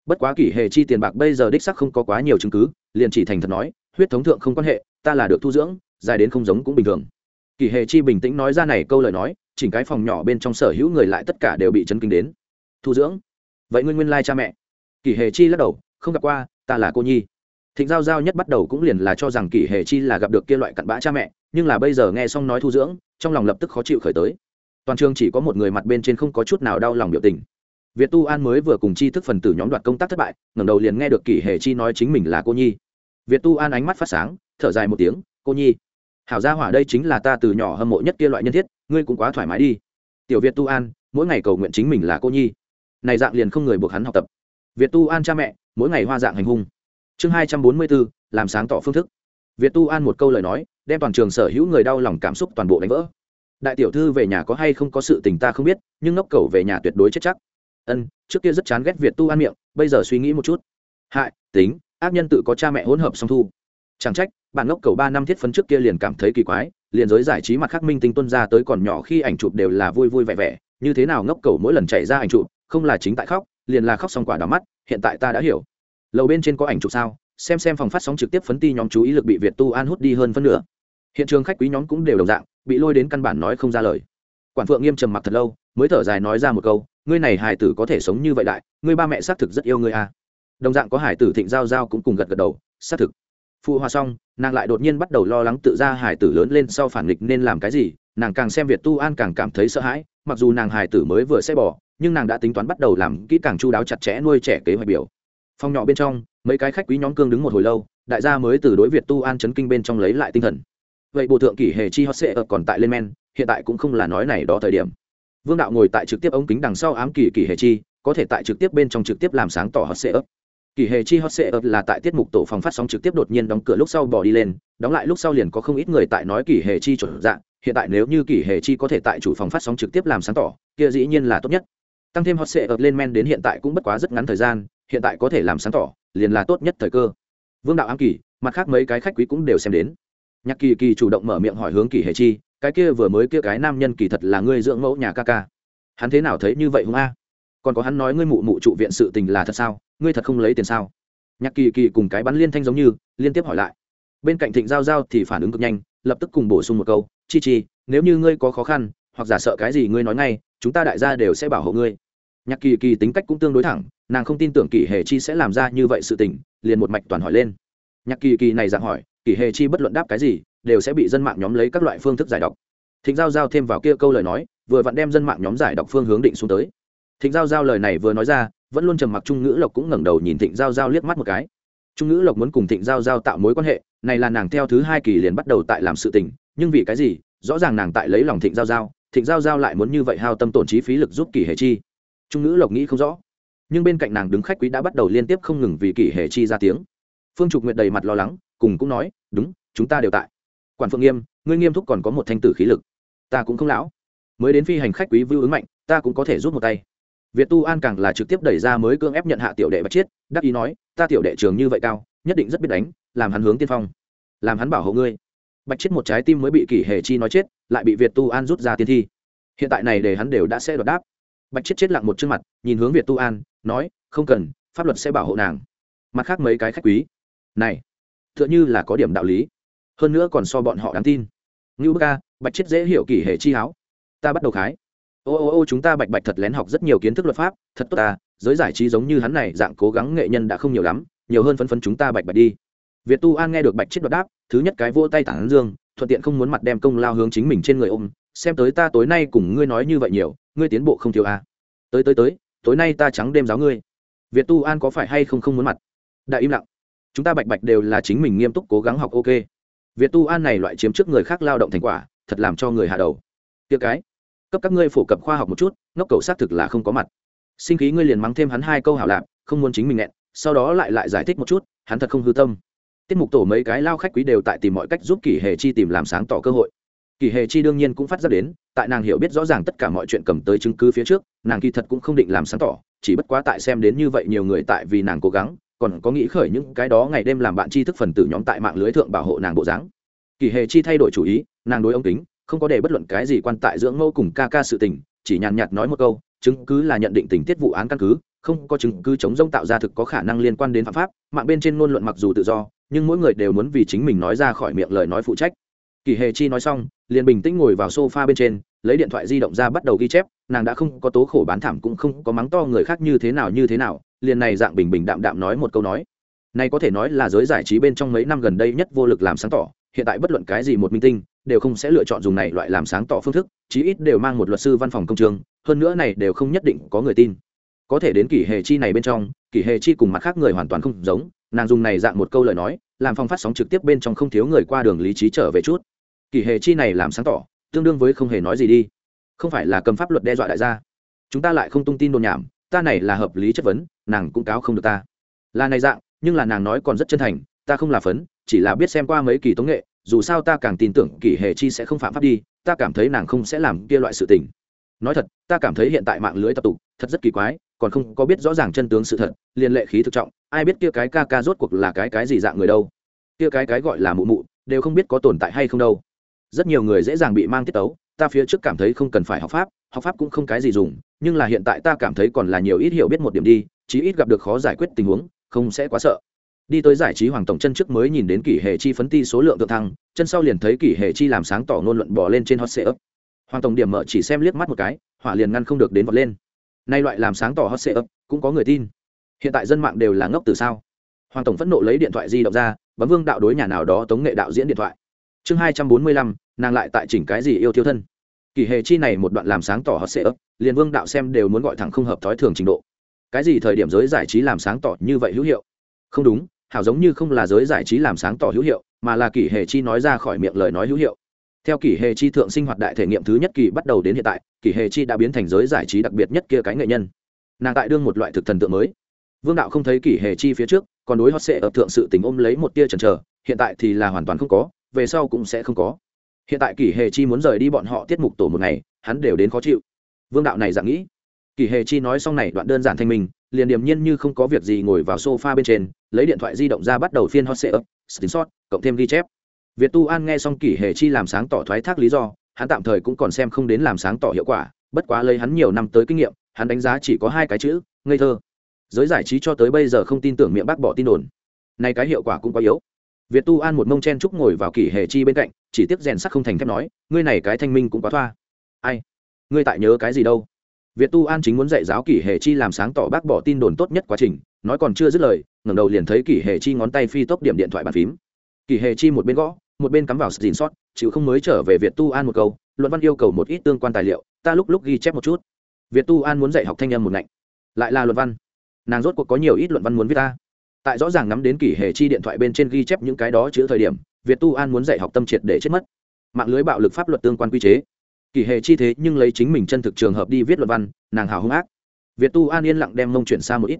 Bất quá kỷ hệ chi tiền bạc bây giờ đích sắc không có quá nhiều chứng cứ, liền chỉ thành thật nói, huyết thống thượng không quan hệ ta là được thu dưỡng, dài đến không giống cũng bình thường. Kỷ Hề chi bình tĩnh nói ra này câu lời nói, chỉnh cái phòng nhỏ bên trong sở hữu người lại tất cả đều bị chấn kinh đến. Thu dưỡng? Vậy nguyên nguyên lai cha mẹ. Kỷ Hề chi lắc đầu, không gặp qua, ta là cô nhi. Thịnh giao giao nhất bắt đầu cũng liền là cho rằng kỷ Hề chi là gặp được kia loại cặn bã cha mẹ, nhưng là bây giờ nghe xong nói thu dưỡng, trong lòng lập tức khó chịu khởi tới. Toàn trường chỉ có một người mặt bên trên không có chút nào đau lòng biểu tình. Việt tu an mới vừa cùng chi thức phần tử nhóm đoạt công tác thất bại, ngẩng đầu liền nghe được kỷ Hề chi nói chính mình là cô nhi việt tu an ánh mắt phát sáng, thở dài một tiếng, cô nhi, hảo gia hỏa đây chính là ta từ nhỏ hâm mộ nhất kia loại nhân thiết, ngươi cũng quá thoải mái đi. Tiểu việt tu an, mỗi ngày cầu nguyện chính mình là cô nhi. Này dạng liền không người buộc hắn học tập. Việt tu an cha mẹ, mỗi ngày hoa dạng hành hung. Chương hai trăm bốn mươi bốn làm sáng tỏ phương thức. Việt tu an một câu lời nói, đem toàn trường sở hữu người đau lòng cảm xúc toàn bộ đánh vỡ. Đại tiểu thư về nhà có hay không có sự tình ta không biết, nhưng ngốc cầu về nhà tuyệt đối chết chắc. Ân, trước kia rất chán ghét việt tu an miệng, bây giờ suy nghĩ một chút. Hại, tính ác nhân tự có cha mẹ hỗn hợp song thu. Chẳng trách, bạn ngốc cầu ba năm thiết phấn trước kia liền cảm thấy kỳ quái, liền giới giải trí mặt khắc minh tinh tuân ra tới còn nhỏ khi ảnh chụp đều là vui vui vẻ vẻ, như thế nào ngốc cầu mỗi lần chạy ra ảnh chụp, không là chính tại khóc, liền là khóc xong quả đỏ mắt, hiện tại ta đã hiểu. Lầu bên trên có ảnh chụp sao? Xem xem phòng phát sóng trực tiếp phấn ti nhóm chú ý lực bị việt tu an hút đi hơn phân nửa. Hiện trường khách quý nhóm cũng đều đồng dạng, bị lôi đến căn bản nói không ra lời. Quản phượng nghiêm trầm mặc thật lâu, mới thở dài nói ra một câu, ngươi này hài tử có thể sống như vậy đại, ngươi ba mẹ xác thực rất yêu ngươi a à đồng dạng có hải tử thịnh giao giao cũng cùng gật gật đầu, xác thực. Phụ hòa xong, nàng lại đột nhiên bắt đầu lo lắng tự ra hải tử lớn lên sau phản nghịch nên làm cái gì, nàng càng xem việt tu an càng cảm thấy sợ hãi, mặc dù nàng hải tử mới vừa sẽ bỏ, nhưng nàng đã tính toán bắt đầu làm kỹ càng chu đáo chặt chẽ nuôi trẻ kế hoạch biểu. Phòng nhỏ bên trong, mấy cái khách quý nhóm cương đứng một hồi lâu, đại gia mới từ đối việt tu an chấn kinh bên trong lấy lại tinh thần. Vậy bộ thượng kỷ hề chi hot sệ còn tại lên men, hiện tại cũng không là nói này đó thời điểm. Vương đạo ngồi tại trực tiếp ống kính đằng sau ám kỳ kỷ hề chi, có thể tại trực tiếp bên trong trực tiếp làm sáng tỏ hot sệ ấp kỳ hề chi hot sệ ập là tại tiết mục tổ phòng phát sóng trực tiếp đột nhiên đóng cửa lúc sau bỏ đi lên, đóng lại lúc sau liền có không ít người tại nói kỳ hề chi chuẩn dạng hiện tại nếu như kỳ hề chi có thể tại chủ phòng phát sóng trực tiếp làm sáng tỏ, kia dĩ nhiên là tốt nhất. Tăng thêm hot sệ ập lên men đến hiện tại cũng bất quá rất ngắn thời gian, hiện tại có thể làm sáng tỏ, liền là tốt nhất thời cơ. Vương đạo ám kỳ, mặt khác mấy cái khách quý cũng đều xem đến. Nhạc kỳ kỳ chủ động mở miệng hỏi hướng kỳ hề chi, cái kia vừa mới kia cái nam nhân kỳ thật là ngươi dưỡng mẫu nhà ca ca. Hắn thế nào thấy như vậy hùng a? Còn có hắn nói ngươi mụ mụ trụ viện sự tình là thật sao? Ngươi thật không lấy tiền sao? Nhạc kỳ kỳ cùng cái bắn liên thanh giống như, liên tiếp hỏi lại. Bên cạnh thịnh giao giao thì phản ứng cực nhanh, lập tức cùng bổ sung một câu, chi chi, nếu như ngươi có khó khăn, hoặc giả sợ cái gì ngươi nói ngay, chúng ta đại gia đều sẽ bảo hộ ngươi. Nhạc kỳ kỳ tính cách cũng tương đối thẳng, nàng không tin tưởng kỳ hề chi sẽ làm ra như vậy sự tình, liền một mạch toàn hỏi lên. Nhạc kỳ kỳ này dạng hỏi kỳ hề chi bất luận đáp cái gì, đều sẽ bị dân mạng nhóm lấy các loại phương thức giải đọc thịnh giao giao thêm vào kia câu lời nói, vừa vặn đem dân mạng nhóm giải đọc phương hướng định xuống tới. Thịnh giao giao lời này vừa nói ra vẫn luôn trầm mặc trung ngữ lộc cũng ngẩng đầu nhìn thịnh giao giao liếc mắt một cái. Trung ngữ lộc muốn cùng thịnh giao giao tạo mối quan hệ, này là nàng theo thứ hai kỳ liền bắt đầu tại làm sự tình, nhưng vì cái gì, rõ ràng nàng tại lấy lòng thịnh giao giao, thịnh giao giao lại muốn như vậy hao tâm tổn trí phí lực giúp kỳ hề chi. Trung ngữ lộc nghĩ không rõ, nhưng bên cạnh nàng đứng khách quý đã bắt đầu liên tiếp không ngừng vì kỳ hề chi ra tiếng. Phương trục nguyệt đầy mặt lo lắng, cùng cũng nói, đúng, chúng ta đều tại. Quản phượng nghiêm, ngươi nghiêm thúc còn có một thanh tử khí lực. Ta cũng không lão. Mới đến phi hành khách quý vưu ứng mạnh, ta cũng có thể rút một tay việt tu an càng là trực tiếp đẩy ra mới cưỡng ép nhận hạ tiểu đệ bạch chiết, đắc ý nói, ta tiểu đệ trường như vậy cao, nhất định rất biết đánh, làm hắn hướng tiên phong, làm hắn bảo hộ ngươi. Bạch chiết một trái tim mới bị kỷ hề chi nói chết, lại bị việt tu an rút ra tiên thi. Hiện tại này để hắn đều đã sẽ đoạt đáp. Bạch chiết chết lặng một chương mặt, nhìn hướng việt tu an, nói, không cần, pháp luật sẽ bảo hộ nàng. Mặt khác mấy cái khách quý, này, tựa như là có điểm đạo lý, hơn nữa còn so bọn họ đáng tin. Ngưu bức ca bạch chết dễ hiểu kỷ hệ chi háo ta bắt đầu khái ô ô ô, chúng ta bạch bạch thật lén học rất nhiều kiến thức luật pháp, thật tốt ta, giới giải trí giống như hắn này, dạng cố gắng nghệ nhân đã không nhiều lắm, nhiều hơn phấn phấn chúng ta bạch bạch đi. Việt tu an nghe được bạch chết đoạt đáp, thứ nhất cái vô tay tản dương, thuận tiện không muốn mặt đem công lao hướng chính mình trên người ôm, xem tới ta tối nay cùng ngươi nói như vậy nhiều, ngươi tiến bộ không thiếu à. tới tới tới, tối nay ta trắng đêm giáo ngươi. Việt tu an có phải hay không không muốn mặt? Đại im lặng. Chúng ta bạch bạch đều là chính mình nghiêm túc cố gắng học ok. Việt tu an này loại chiếm trước người khác lao động thành quả, thật làm cho người hạ đầu. Tiệc cái cấp các ngươi phổ cập khoa học một chút, ngốc cầu xác thực là không có mặt. Sinh khí ngươi liền mắng thêm hắn hai câu hảo lạp không muốn chính mình nghẹn, sau đó lại lại giải thích một chút, hắn thật không hư tâm. Tiết mục tổ mấy cái lao khách quý đều tại tìm mọi cách giúp kỷ hề chi tìm làm sáng tỏ cơ hội. Kỷ hề chi đương nhiên cũng phát ra đến, tại nàng hiểu biết rõ ràng tất cả mọi chuyện cầm tới chứng cứ phía trước, nàng kỳ thật cũng không định làm sáng tỏ, chỉ bất quá tại xem đến như vậy nhiều người tại vì nàng cố gắng, còn có nghĩ khởi những cái đó ngày đêm làm bạn tri thức phần tử nhóm tại mạng lưới thượng bảo hộ nàng bộ dáng. Kỳ hề chi thay đổi chủ ý, nàng đối ông tính không có để bất luận cái gì quan tại dưỡng mẫu cùng ca ca sự tình, chỉ nhàn nhạt nói một câu, chứng cứ là nhận định tình tiết vụ án căn cứ, không có chứng cứ chống rông tạo ra thực có khả năng liên quan đến phạm pháp, mạng bên trên ngôn luận mặc dù tự do, nhưng mỗi người đều muốn vì chính mình nói ra khỏi miệng lời nói phụ trách. Kỳ hề chi nói xong, liền bình tĩnh ngồi vào sofa bên trên, lấy điện thoại di động ra bắt đầu ghi chép, nàng đã không có tố khổ bán thảm cũng không có mắng to người khác như thế nào như thế nào, liền này dạng bình bình đạm đạm nói một câu nói. Này có thể nói là giới giải trí bên trong mấy năm gần đây nhất vô lực làm sáng tỏ, hiện tại bất luận cái gì một minh tinh đều không sẽ lựa chọn dùng này loại làm sáng tỏ phương thức, chí ít đều mang một luật sư văn phòng công trường, hơn nữa này đều không nhất định có người tin. Có thể đến kỷ hệ chi này bên trong, kỷ hệ chi cùng mặt khác người hoàn toàn không giống, nàng dùng này dạng một câu lời nói, làm phong phát sóng trực tiếp bên trong không thiếu người qua đường lý trí trở về chút. Kỷ hệ chi này làm sáng tỏ, tương đương với không hề nói gì đi. Không phải là cầm pháp luật đe dọa đại gia. Chúng ta lại không tung tin đồn nhảm, ta này là hợp lý chất vấn, nàng cũng cáo không được ta. Là này dạng, nhưng là nàng nói còn rất chân thành, ta không là phấn chỉ là biết xem qua mấy kỳ tống nghệ, dù sao ta càng tin tưởng kỳ hề chi sẽ không phạm pháp đi, ta cảm thấy nàng không sẽ làm kia loại sự tình. Nói thật, ta cảm thấy hiện tại mạng lưới tập tục, thật rất kỳ quái, còn không có biết rõ ràng chân tướng sự thật, liên lệ khí thực trọng, ai biết kia cái ca ca rốt cuộc là cái cái gì dạng người đâu. Kia cái cái gọi là mụ mụ, đều không biết có tồn tại hay không đâu. Rất nhiều người dễ dàng bị mang tiết tấu, ta phía trước cảm thấy không cần phải học pháp học pháp cũng không cái gì dùng, nhưng là hiện tại ta cảm thấy còn là nhiều ít hiểu biết một điểm đi, chí ít gặp được khó giải quyết tình huống, không sẽ quá sợ đi tới giải trí hoàng tổng chân trước mới nhìn đến kỷ hệ chi phấn ti số lượng thượng thăng, chân sau liền thấy kỷ hệ chi làm sáng tỏ ngôn luận bỏ lên trên hot sệ ấp hoàng tổng điểm mở chỉ xem liếc mắt một cái, hỏa liền ngăn không được đến vọt lên. Nay loại làm sáng tỏ hot sệ ấp cũng có người tin. Hiện tại dân mạng đều là ngốc từ sao? Hoàng tổng phẫn nộ lấy điện thoại di động ra, bấm vương đạo đối nhà nào đó tống nghệ đạo diễn điện thoại. Chương hai trăm bốn mươi lăm, nàng lại tại chỉnh cái gì yêu thiếu thân? Kỷ hệ chi này một đoạn làm sáng tỏ hot sệ ấp liền vương đạo xem đều muốn gọi thẳng không hợp thói thường trình độ. Cái gì thời điểm giới giải trí làm sáng tỏ như vậy hữu hiệu? Không đúng hảo giống như không là giới giải trí làm sáng tỏ hữu hiệu, mà là kỷ hề chi nói ra khỏi miệng lời nói hữu hiệu. Theo kỷ hề chi thượng sinh hoạt đại thể nghiệm thứ nhất kỳ bắt đầu đến hiện tại, kỷ hề chi đã biến thành giới giải trí đặc biệt nhất kia cái nghệ nhân. Nàng tại đương một loại thực thần tượng mới. Vương đạo không thấy kỷ hề chi phía trước, còn đối hot sệ ập thượng sự tình ôm lấy một tia chần chờ, hiện tại thì là hoàn toàn không có, về sau cũng sẽ không có. Hiện tại kỷ hề chi muốn rời đi bọn họ tiết mục tổ một ngày, hắn đều đến khó chịu. Vương đạo này dạng nghĩ. Kỷ hề chi nói xong này đoạn đơn giản thanh minh liền điềm nhiên như không có việc gì ngồi vào sofa bên trên, lấy điện thoại di động ra bắt đầu phiên hot sale screenshot, cộng thêm ghi chép. Việt tu an nghe xong kỷ hề chi làm sáng tỏ thoái thác lý do, hắn tạm thời cũng còn xem không đến làm sáng tỏ hiệu quả, bất quá lấy hắn nhiều năm tới kinh nghiệm, hắn đánh giá chỉ có hai cái chữ, ngây thơ. Giới giải trí cho tới bây giờ không tin tưởng miệng bác bỏ tin đồn. Nay cái hiệu quả cũng quá yếu. Việt tu an một mông chen trúc ngồi vào kỷ hề chi bên cạnh, chỉ tiếc rèn sắc không thành thép nói, ngươi này cái thanh minh cũng quá thoa. Ai? Ngươi tại nhớ cái gì đâu? Việt tu an chính muốn dạy giáo kỷ hệ chi làm sáng tỏ bác bỏ tin đồn tốt nhất quá trình, nói còn chưa dứt lời, ngẩng đầu liền thấy kỷ hề chi ngón tay phi tốc điểm điện thoại bàn phím. Kỷ hề chi một bên gõ, một bên cắm vào dìn sót, chịu không mới trở về việt tu an một câu, luận văn yêu cầu một ít tương quan tài liệu, ta lúc lúc ghi chép một chút. Việt tu an muốn dạy học thanh âm một ngạnh. Lại là luận văn. Nàng rốt cuộc có nhiều ít luận văn muốn viết ta. Tại rõ ràng nắm đến kỷ hệ chi điện thoại bên trên ghi chép những cái đó chữ thời điểm, việt tu an muốn dạy học tâm triệt để chết mất. Mạng lưới bạo lực pháp luật tương quan quy chế kỷ hệ chi thế nhưng lấy chính mình chân thực trường hợp đi viết luận văn, nàng hào hung ác. Việt tu an yên lặng đem mông chuyển xa một ít.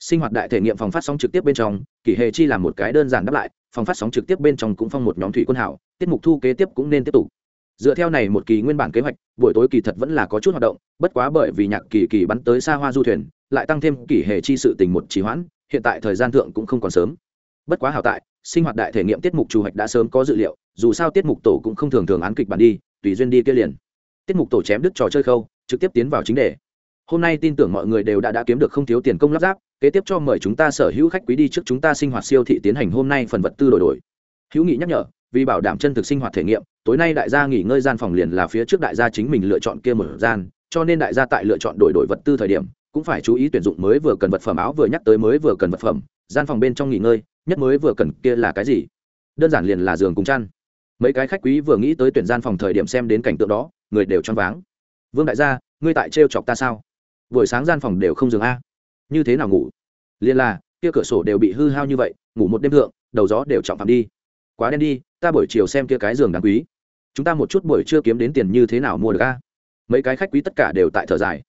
Sinh hoạt đại thể nghiệm phòng phát sóng trực tiếp bên trong kỷ hệ chi làm một cái đơn giản đáp lại, phòng phát sóng trực tiếp bên trong cũng phong một nhóm thủy quân hảo, tiết mục thu kế tiếp cũng nên tiếp tục. Dựa theo này một kỳ nguyên bản kế hoạch, buổi tối kỳ thật vẫn là có chút hoạt động, bất quá bởi vì nhạc kỳ kỳ bắn tới xa hoa du thuyền, lại tăng thêm kỷ hệ chi sự tình một trì hoãn, hiện tại thời gian thượng cũng không còn sớm. Bất quá hảo tại, sinh hoạt đại thể nghiệm tiết mục chủ hoạch đã sớm có dự liệu, dù sao tiết mục tổ cũng không thường thường án kịch bản đi, tùy duyên đi kia liền tiết mục tổ chém đứt trò chơi khâu, trực tiếp tiến vào chính đề. Hôm nay tin tưởng mọi người đều đã đã kiếm được không thiếu tiền công lắp ráp, kế tiếp cho mời chúng ta sở hữu khách quý đi trước chúng ta sinh hoạt siêu thị tiến hành hôm nay phần vật tư đổi đổi. Hữu nghị nhắc nhở, vì bảo đảm chân thực sinh hoạt thể nghiệm, tối nay đại gia nghỉ ngơi gian phòng liền là phía trước đại gia chính mình lựa chọn kia một gian, cho nên đại gia tại lựa chọn đổi đổi vật tư thời điểm, cũng phải chú ý tuyển dụng mới vừa cần vật phẩm áo vừa nhắc tới mới vừa cần vật phẩm, gian phòng bên trong nghỉ ngơi, nhất mới vừa cần kia là cái gì? Đơn giản liền là giường cùng chăn. Mấy cái khách quý vừa nghĩ tới tuyển gian phòng thời điểm xem đến cảnh tượng đó người đều choáng váng. Vương đại gia, ngươi tại trêu chọc ta sao? Buổi sáng gian phòng đều không giường a. Như thế nào ngủ? Liên là, kia cửa sổ đều bị hư hao như vậy, ngủ một đêm thượng, đầu gió đều trọng phạm đi. Quá đen đi, ta buổi chiều xem kia cái giường đáng quý. Chúng ta một chút buổi chưa kiếm đến tiền như thế nào mua được a? Mấy cái khách quý tất cả đều tại thở dài.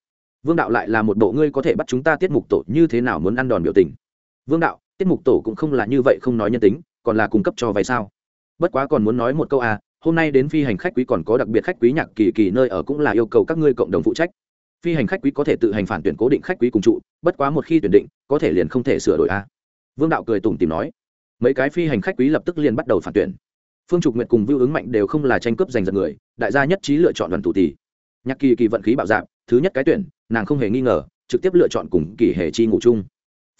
Vương đạo lại là một bộ ngươi có thể bắt chúng ta tiết mục tổ như thế nào muốn ăn đòn biểu tình. Vương đạo, tiết mục tổ cũng không là như vậy không nói nhân tính, còn là cung cấp cho vay sao? Bất quá còn muốn nói một câu à hôm nay đến phi hành khách quý còn có đặc biệt khách quý nhạc kỳ kỳ nơi ở cũng là yêu cầu các ngươi cộng đồng phụ trách. Phi hành khách quý có thể tự hành phản tuyển cố định khách quý cùng trụ, bất quá một khi tuyển định, có thể liền không thể sửa đổi a. À. vương đạo cười tủm tìm nói. Mấy cái phi hành khách quý lập tức liền bắt đầu phản tuyển. Phương trục nguyện cùng vưu ứng mạnh đều không là tranh cướp giành giật người, đại gia nhất trí lựa chọn đoàn thủ tỷ. Nhạc kỳ kỳ vận khí bạo dạp thứ nhất cái tuyển, nàng không hề nghi ngờ, trực tiếp lựa chọn cùng kỳ hề chi ngủ chung.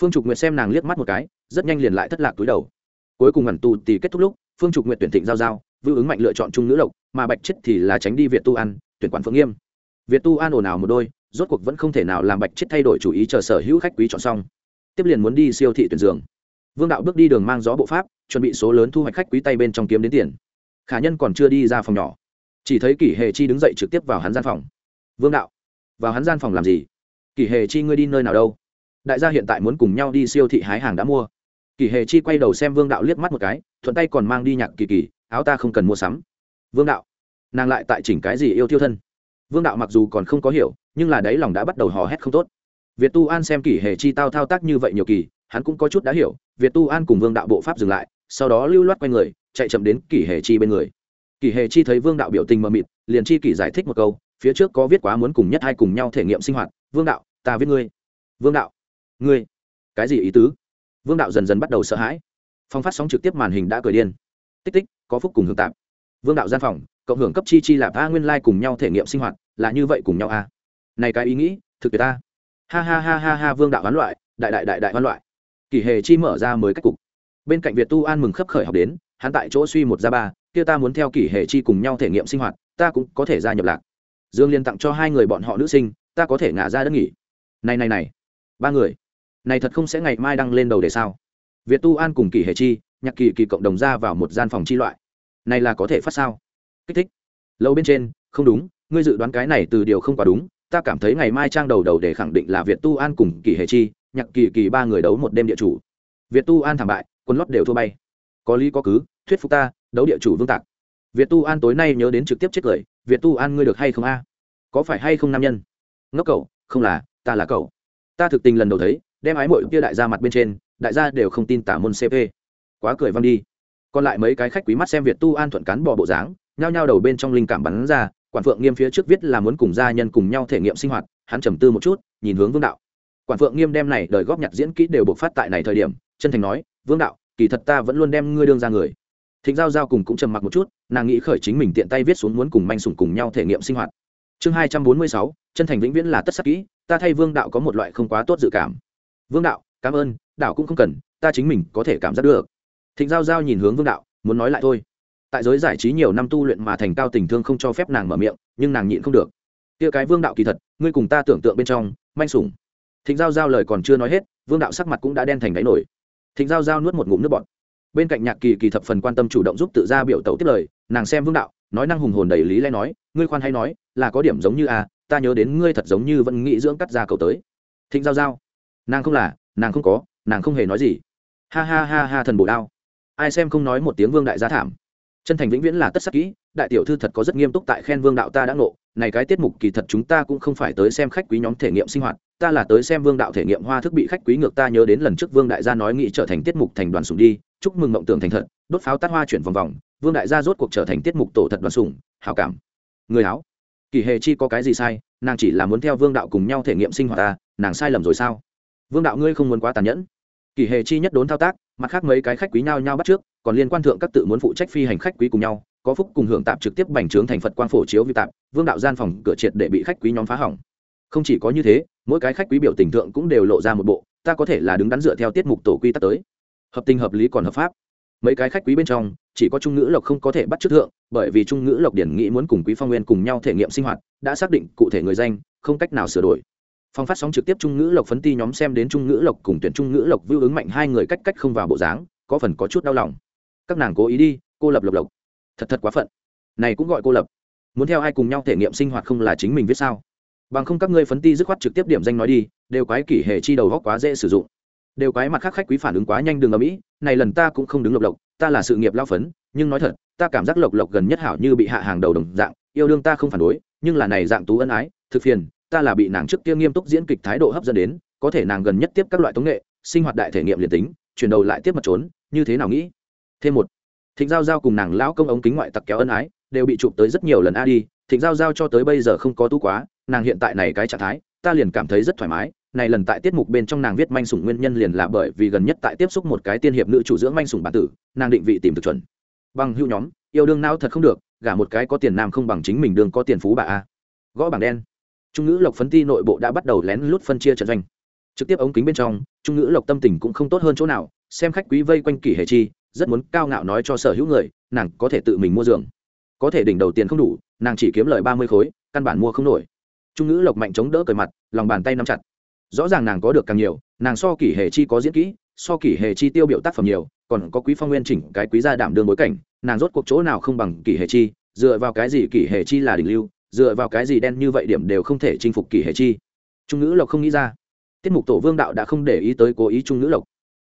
Phương trục nguyện xem nàng liếc mắt một cái, rất nhanh liền lại thất lạc túi đầu. Cuối cùng ngẩn tù tỷ kết thúc lúc, phương trục nguyện tuyển thịnh giao giao vưu ứng mạnh lựa chọn trung nữ lộc, mà bạch chết thì là tránh đi việt tu an, tuyển quản phượng nghiêm. Việt tu an ồn ào một đôi, rốt cuộc vẫn không thể nào làm bạch chết thay đổi chủ ý chờ sở hữu khách quý chọn xong. Tiếp liền muốn đi siêu thị tuyển giường. Vương đạo bước đi đường mang gió bộ pháp, chuẩn bị số lớn thu hoạch khách quý tay bên trong kiếm đến tiền. Khả nhân còn chưa đi ra phòng nhỏ. Chỉ thấy kỷ hề chi đứng dậy trực tiếp vào hắn gian phòng. Vương đạo, vào hắn gian phòng làm gì? Kỷ hề chi ngươi đi nơi nào đâu? Đại gia hiện tại muốn cùng nhau đi siêu thị hái hàng đã mua. Kỷ hề chi quay đầu xem vương đạo liếc mắt một cái, thuận tay còn mang đi nhạc kỳ kỳ áo ta không cần mua sắm. Vương đạo, nàng lại tại chỉnh cái gì yêu thiêu thân? Vương đạo mặc dù còn không có hiểu, nhưng là đấy lòng đã bắt đầu hò hét không tốt. Việt tu an xem kỷ hề chi tao thao tác như vậy nhiều kỳ, hắn cũng có chút đã hiểu, việt tu an cùng vương đạo bộ pháp dừng lại, sau đó lưu loát q u a n người, chạy chậm đến kỷ hề chi bên người. Kỷ hề chi thấy vương đạo biểu tình mờ mịt, liền chi kỷ giải thích một câu, phía trước có viết quá muốn cùng nhất hai cùng nhau thể nghiệm sinh hoạt, vương đạo, ta viết ngươi. Vương đạo, ngươi, cái gì ý tứ? Vương đạo dần dần bắt đầu sợ hãi. Phong phát sóng trực tiếp màn hình đã cười điên. Tích tích có phúc cùng hưởng tạp. Vương đạo gian phòng, cộng hưởng cấp chi chi lạp a nguyên lai、like、cùng nhau thể nghiệm sinh hoạt, là như vậy cùng nhau a. Này cái ý nghĩ, thực tuyệt ta. Ha ha ha ha ha, vương đạo hoán loại, đại đại đại đại hoán loại. Kỷ hề chi mở ra mới cách cục. Bên cạnh việt tu an mừng khấp khởi học đến, hắn tại chỗ suy một ra ba, kia ta muốn theo kỷ hề chi cùng nhau thể nghiệm sinh hoạt, ta cũng có thể ra nhập lạc. Dương liên tặng cho hai người bọn họ nữ sinh, ta có thể ngả ra đất nghỉ. Này này này, ba người, này thật không sẽ ngày mai đăng lên đầu để sao? Việt tu an cùng kỷ hề chi nhạc kỳ kỳ cộng đồng ra vào một gian phòng chi loại. Này là có thể phát sao? Kích thích. Lâu bên trên, không đúng, ngươi dự đoán cái này từ điều không quá đúng, ta cảm thấy ngày mai trang đầu đầu để khẳng định là việt tu an cùng kỳ hề chi, nhạc kỳ kỳ ba người đấu một đêm địa chủ. Việt tu an thảm bại, quân lót đều thua bay. Có lý có cứ, thuyết phục ta, đấu địa chủ vương tạc. Việt tu an tối nay nhớ đến trực tiếp chết cười, việt tu an ngươi được hay không a? Có phải hay không nam nhân? Ngốc cậu, không là, ta là cậu. Ta thực tình lần đầu thấy, đem ái mội kia đại gia mặt bên trên, đại gia đều không tin tả môn cp quá cười văng đi. Còn lại mấy cái khách quý mắt xem việt tu an thuận cán bò bộ dáng, nhao nhao đầu bên trong linh cảm bắn ra, quản phượng nghiêm phía trước viết là muốn cùng gia nhân cùng nhau thể nghiệm sinh hoạt, hắn trầm tư một chút, nhìn hướng vương đạo. Quản phượng nghiêm đem này đời góp nhặt diễn kỹ đều bộc phát tại này thời điểm, chân thành nói, vương đạo, kỳ thật ta vẫn luôn đem ngươi đương ra người. Thịnh giao giao cùng cũng trầm mặc một chút, nàng nghĩ khởi chính mình tiện tay viết xuống muốn cùng manh sùng cùng nhau thể nghiệm sinh hoạt. Chương hai trăm bốn mươi sáu, chân thành vĩnh viễn là tất sắc kỹ, ta thay vương đạo có một loại không quá tốt dự cảm. Vương đạo, cảm ơn, đạo cũng không cần, ta chính mình có thể cảm giác được thịnh giao giao nhìn hướng vương đạo, muốn nói lại thôi. Tại giới giải trí nhiều năm tu luyện mà thành cao tình thương không cho phép nàng mở miệng, nhưng nàng nhịn không được. Tia cái vương đạo kỳ thật, ngươi cùng ta tưởng tượng bên trong, manh sủng. Thịnh giao giao lời còn chưa nói hết, vương đạo sắc mặt cũng đã đen thành đáy nổi. Thịnh giao giao nuốt một ngụm nước bọt. Bên cạnh nhạc kỳ kỳ thập phần quan tâm chủ động giúp tự ra biểu tẩu tiếp lời, nàng xem vương đạo, nói năng hùng hồn đầy lý lẽ nói, ngươi khoan hay nói, là có điểm giống như a ta nhớ đến ngươi thật giống như vẫn nghĩ dưỡng cắt ra cầu tới. Thịnh giao giao. Nàng không là, nàng không có, nàng không hề nói gì. Ha ha ha ha thần bổ đao ai xem không nói một tiếng vương đại gia thảm. Chân thành vĩnh viễn là tất sắc kỹ, đại tiểu thư thật có rất nghiêm túc tại khen vương đạo ta đã ngộ, này cái tiết mục kỳ thật chúng ta cũng không phải tới xem khách quý nhóm thể nghiệm sinh hoạt, ta là tới xem vương đạo thể nghiệm hoa thức bị khách quý ngược ta nhớ đến lần trước vương đại gia nói nghĩ trở thành tiết mục thành đoàn sùng đi, chúc mừng mộng tưởng thành thật, đốt pháo tát hoa chuyển vòng vòng, vương đại gia rốt cuộc trở thành tiết mục tổ thật đoàn sùng hào cảm. Người áo kỳ hề chi có cái gì sai, nàng chỉ là muốn theo vương đạo cùng nhau thể nghiệm sinh hoạt ta, nàng sai lầm rồi sao? Vương đạo ngươi không muốn quá tàn nhẫn. Kỳ hề chi nhất đốn thao tác mặt khác mấy cái khách quý nhau nhau bắt trước, còn liên quan thượng các tự muốn phụ trách phi hành khách quý cùng nhau, có phúc cùng hưởng tạm trực tiếp bành trướng thành phật quang phổ chiếu vi tạm vương đạo gian phòng cửa triệt để bị khách quý nhóm phá hỏng. Không chỉ có như thế, mỗi cái khách quý biểu tình thượng cũng đều lộ ra một bộ, ta có thể là đứng đắn dựa theo tiết mục tổ quy tắc tới. Hợp tình hợp lý còn hợp pháp. Mấy cái khách quý bên trong, chỉ có trung ngữ lộc không có thể bắt trước thượng, bởi vì trung ngữ lộc điển nghĩ muốn cùng quý phong nguyên cùng nhau thể nghiệm sinh hoạt, đã xác định cụ thể người danh, không cách nào sửa đổi phong phát sóng trực tiếp trung ngữ lộc phấn ti nhóm xem đến trung ngữ lộc cùng tuyển trung ngữ lộc vưu ứng mạnh hai người cách cách không vào bộ dáng, có phần có chút đau lòng. Các nàng cố ý đi, cô lập lộc lộc. Thật thật quá phận. Này cũng gọi cô lập. Muốn theo ai cùng nhau thể nghiệm sinh hoạt không là chính mình viết sao? Bằng không các ngươi phấn ti dứt khoát trực tiếp điểm danh nói đi, đều quái kỷ hệ chi đầu góc quá dễ sử dụng. Đều quái mặt khác khách quý phản ứng quá nhanh đường ở mỹ này lần ta cũng không đứng lộc lộc, ta là sự nghiệp lao phấn, nhưng nói thật, ta cảm giác lộc lộc gần nhất hảo như bị hạ hàng đầu đồng dạng, yêu đương ta không phản đối, nhưng là này dạng tú ân ái, thực phiền ta là bị nàng trước kia nghiêm túc diễn kịch thái độ hấp dẫn đến, có thể nàng gần nhất tiếp các loại tống nghệ, sinh hoạt đại thể nghiệm liền tính, chuyển đầu lại tiếp mặt trốn, như thế nào nghĩ? Thêm một, thịnh giao giao cùng nàng lão công ống kính ngoại tặc kéo ân ái, đều bị chụp tới rất nhiều lần a đi, thịnh giao giao cho tới bây giờ không có tú quá, nàng hiện tại này cái trạng thái, ta liền cảm thấy rất thoải mái, này lần tại tiết mục bên trong nàng viết manh sủng nguyên nhân liền là bởi vì gần nhất tại tiếp xúc một cái tiên hiệp nữ chủ dưỡng manh sủng bản tử, nàng định vị tìm thực chuẩn. Bằng hưu nhóm, yêu đương não thật không được, gả một cái có tiền nam không bằng chính mình đương có tiền phú bà a. Gõ bảng đen trung ngữ lộc phấn ti nội bộ đã bắt đầu lén lút phân chia trận doanh. Trực tiếp ống kính bên trong, trung ngữ lộc tâm tình cũng không tốt hơn chỗ nào, xem khách quý vây quanh kỷ hệ chi, rất muốn cao ngạo nói cho sở hữu người, nàng có thể tự mình mua giường. Có thể đỉnh đầu tiền không đủ, nàng chỉ kiếm lời ba mươi khối, căn bản mua không nổi. Trung ngữ lộc mạnh chống đỡ cởi mặt, lòng bàn tay nắm chặt. Rõ ràng nàng có được càng nhiều, nàng so kỷ hệ chi có diễn kỹ, so kỷ hệ chi tiêu biểu tác phẩm nhiều, còn có quý phong nguyên chỉnh cái quý gia đảm đương bối cảnh, nàng rốt cuộc chỗ nào không bằng kỷ hệ chi, dựa vào cái gì kỷ hệ chi là đỉnh lưu dựa vào cái gì đen như vậy điểm đều không thể chinh phục kỷ hệ chi? Trung ngữ lộc không nghĩ ra. Tiết mục tổ vương đạo đã không để ý tới cố ý trung ngữ lộc.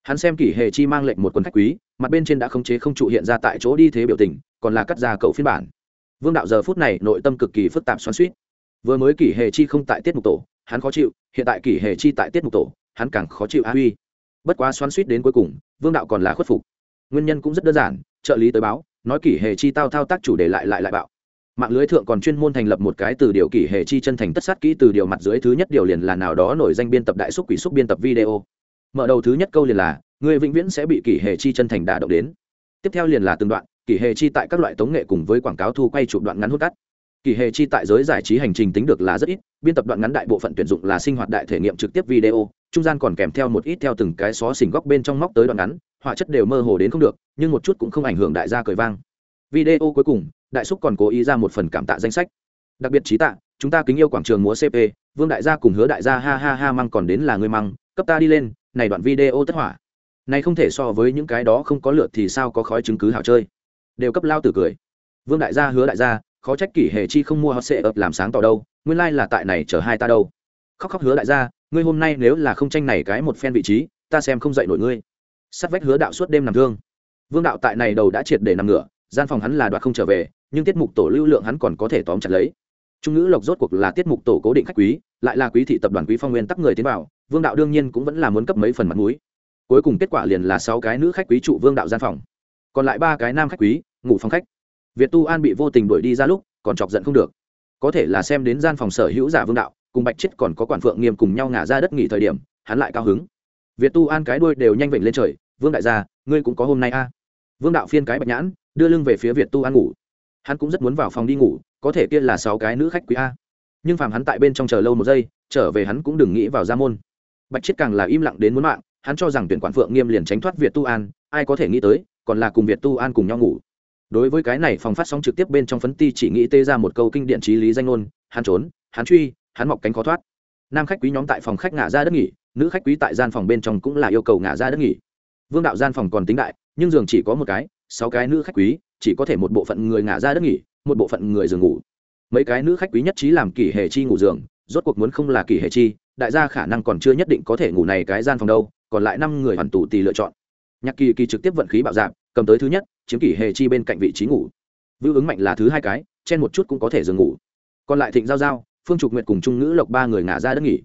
Hắn xem kỷ hệ chi mang lệnh một quần khách quý, mặt bên trên đã không chế không trụ hiện ra tại chỗ đi thế biểu tình, còn là cắt ra cậu phiên bản. Vương đạo giờ phút này nội tâm cực kỳ phức tạp xoắn suýt vừa mới kỷ hệ chi không tại tiết mục tổ, hắn khó chịu, hiện tại kỷ hệ chi tại tiết mục tổ, hắn càng khó chịu a huy. Bất quá xoắn suýt đến cuối cùng, vương đạo còn là khuất phục. Nguyên nhân cũng rất đơn giản, trợ lý tới báo, nói kỷ hệ chi tao thao tác chủ đề lại lại lại bạo mạng lưới thượng còn chuyên môn thành lập một cái từ điều kỷ hệ chi chân thành tất sát kỹ từ điều mặt dưới thứ nhất điều liền là nào đó nổi danh biên tập đại xúc quỷ xúc biên tập video. Mở đầu thứ nhất câu liền là, người vĩnh viễn sẽ bị kỷ hệ chi chân thành đả động đến. Tiếp theo liền là từng đoạn, kỷ hệ chi tại các loại tống nghệ cùng với quảng cáo thu quay chụp đoạn ngắn hút cắt. Kỷ hệ chi tại giới giải trí hành trình tính được là rất ít, biên tập đoạn ngắn đại bộ phận tuyển dụng là sinh hoạt đại thể nghiệm trực tiếp video, trung gian còn kèm theo một ít theo từng cái xó xỉnh góc bên trong móc tới đoạn ngắn, họa chất đều mơ hồ đến không được, nhưng một chút cũng không ảnh hưởng đại gia cười vang. Video cuối cùng đại xúc còn cố ý ra một phần cảm tạ danh sách. Đặc biệt trí tạ, chúng ta kính yêu quảng trường múa cp vương đại gia cùng hứa đại gia ha ha ha măng còn đến là người măng, cấp ta đi lên, này đoạn video tất hỏa. Này không thể so với những cái đó không có lượt thì sao có khói chứng cứ hào chơi. Đều cấp lao tử cười. Vương đại gia, hứa đại gia, khó trách kỷ hề chi không mua hot sệ ập làm sáng tỏ đâu, nguyên lai、like、là tại này chở hai ta đâu. Khóc khóc hứa đại gia, ngươi hôm nay nếu là không tranh này cái một phen vị trí, ta xem không dạy nổi ngươi. Sắt vách hứa đạo suốt đêm nằm thương. Vương đạo tại này đầu đã triệt để nằm ngửa, gian phòng hắn là đoạt không trở về nhưng tiết mục tổ lưu lượng hắn còn có thể tóm chặt lấy. Trung ngữ lộc rốt cuộc là tiết mục tổ cố định khách quý, lại là quý thị tập đoàn quý phong nguyên tắc người tiến vào, vương đạo đương nhiên cũng vẫn là muốn cấp mấy phần mặt mũi. Cuối cùng kết quả liền là sáu cái nữ khách quý trụ vương đạo gian phòng. Còn lại ba cái nam khách quý, ngủ phòng khách. Việt tu an bị vô tình đuổi đi ra lúc, còn chọc giận không được. Có thể là xem đến gian phòng sở hữu giả vương đạo, cùng bạch chết còn có quản phượng nghiêm cùng nhau ngả ra đất nghỉ thời điểm, hắn lại cao hứng. Việt tu an cái đuôi đều nhanh vịnh lên trời, vương đại gia, ngươi cũng có hôm nay a. Vương đạo phiên cái bạch nhãn, đưa lưng về phía việt tu an ngủ hắn cũng rất muốn vào phòng đi ngủ, có thể kia là sáu cái nữ khách quý a. Nhưng phàm hắn tại bên trong chờ lâu một giây, trở về hắn cũng đừng nghĩ vào ra môn. Bạch chiết càng là im lặng đến muốn mạng, hắn cho rằng tuyển quản phượng nghiêm liền tránh thoát việt tu an, ai có thể nghĩ tới, còn là cùng việt tu an cùng nhau ngủ. Đối với cái này phòng phát sóng trực tiếp bên trong phấn ti chỉ nghĩ tê ra một câu kinh điện trí lý danh ngôn, hắn trốn, hắn truy, hắn mọc cánh khó thoát. Nam khách quý nhóm tại phòng khách ngả ra đất nghỉ, nữ khách quý tại gian phòng bên trong cũng là yêu cầu ngả ra đất nghỉ. Vương đạo gian phòng còn tính đại, nhưng giường chỉ có một cái, sáu cái nữ khách quý chỉ có thể một bộ phận người ngả ra đất nghỉ, một bộ phận người giường ngủ. Mấy cái nữ khách quý nhất trí làm kỷ hệ chi ngủ giường, rốt cuộc muốn không là kỷ hệ chi, đại gia khả năng còn chưa nhất định có thể ngủ này cái gian phòng đâu, còn lại năm người hoàn tù tì lựa chọn. Nhạc kỳ kỳ trực tiếp vận khí bạo dạng cầm tới thứ nhất, chiếm kỷ hệ chi bên cạnh vị trí ngủ. Vưu ứng mạnh là thứ hai cái, chen một chút cũng có thể giường ngủ. Còn lại thịnh giao giao, phương trục nguyệt cùng trung ngữ lộc ba người ngả ra đất nghỉ.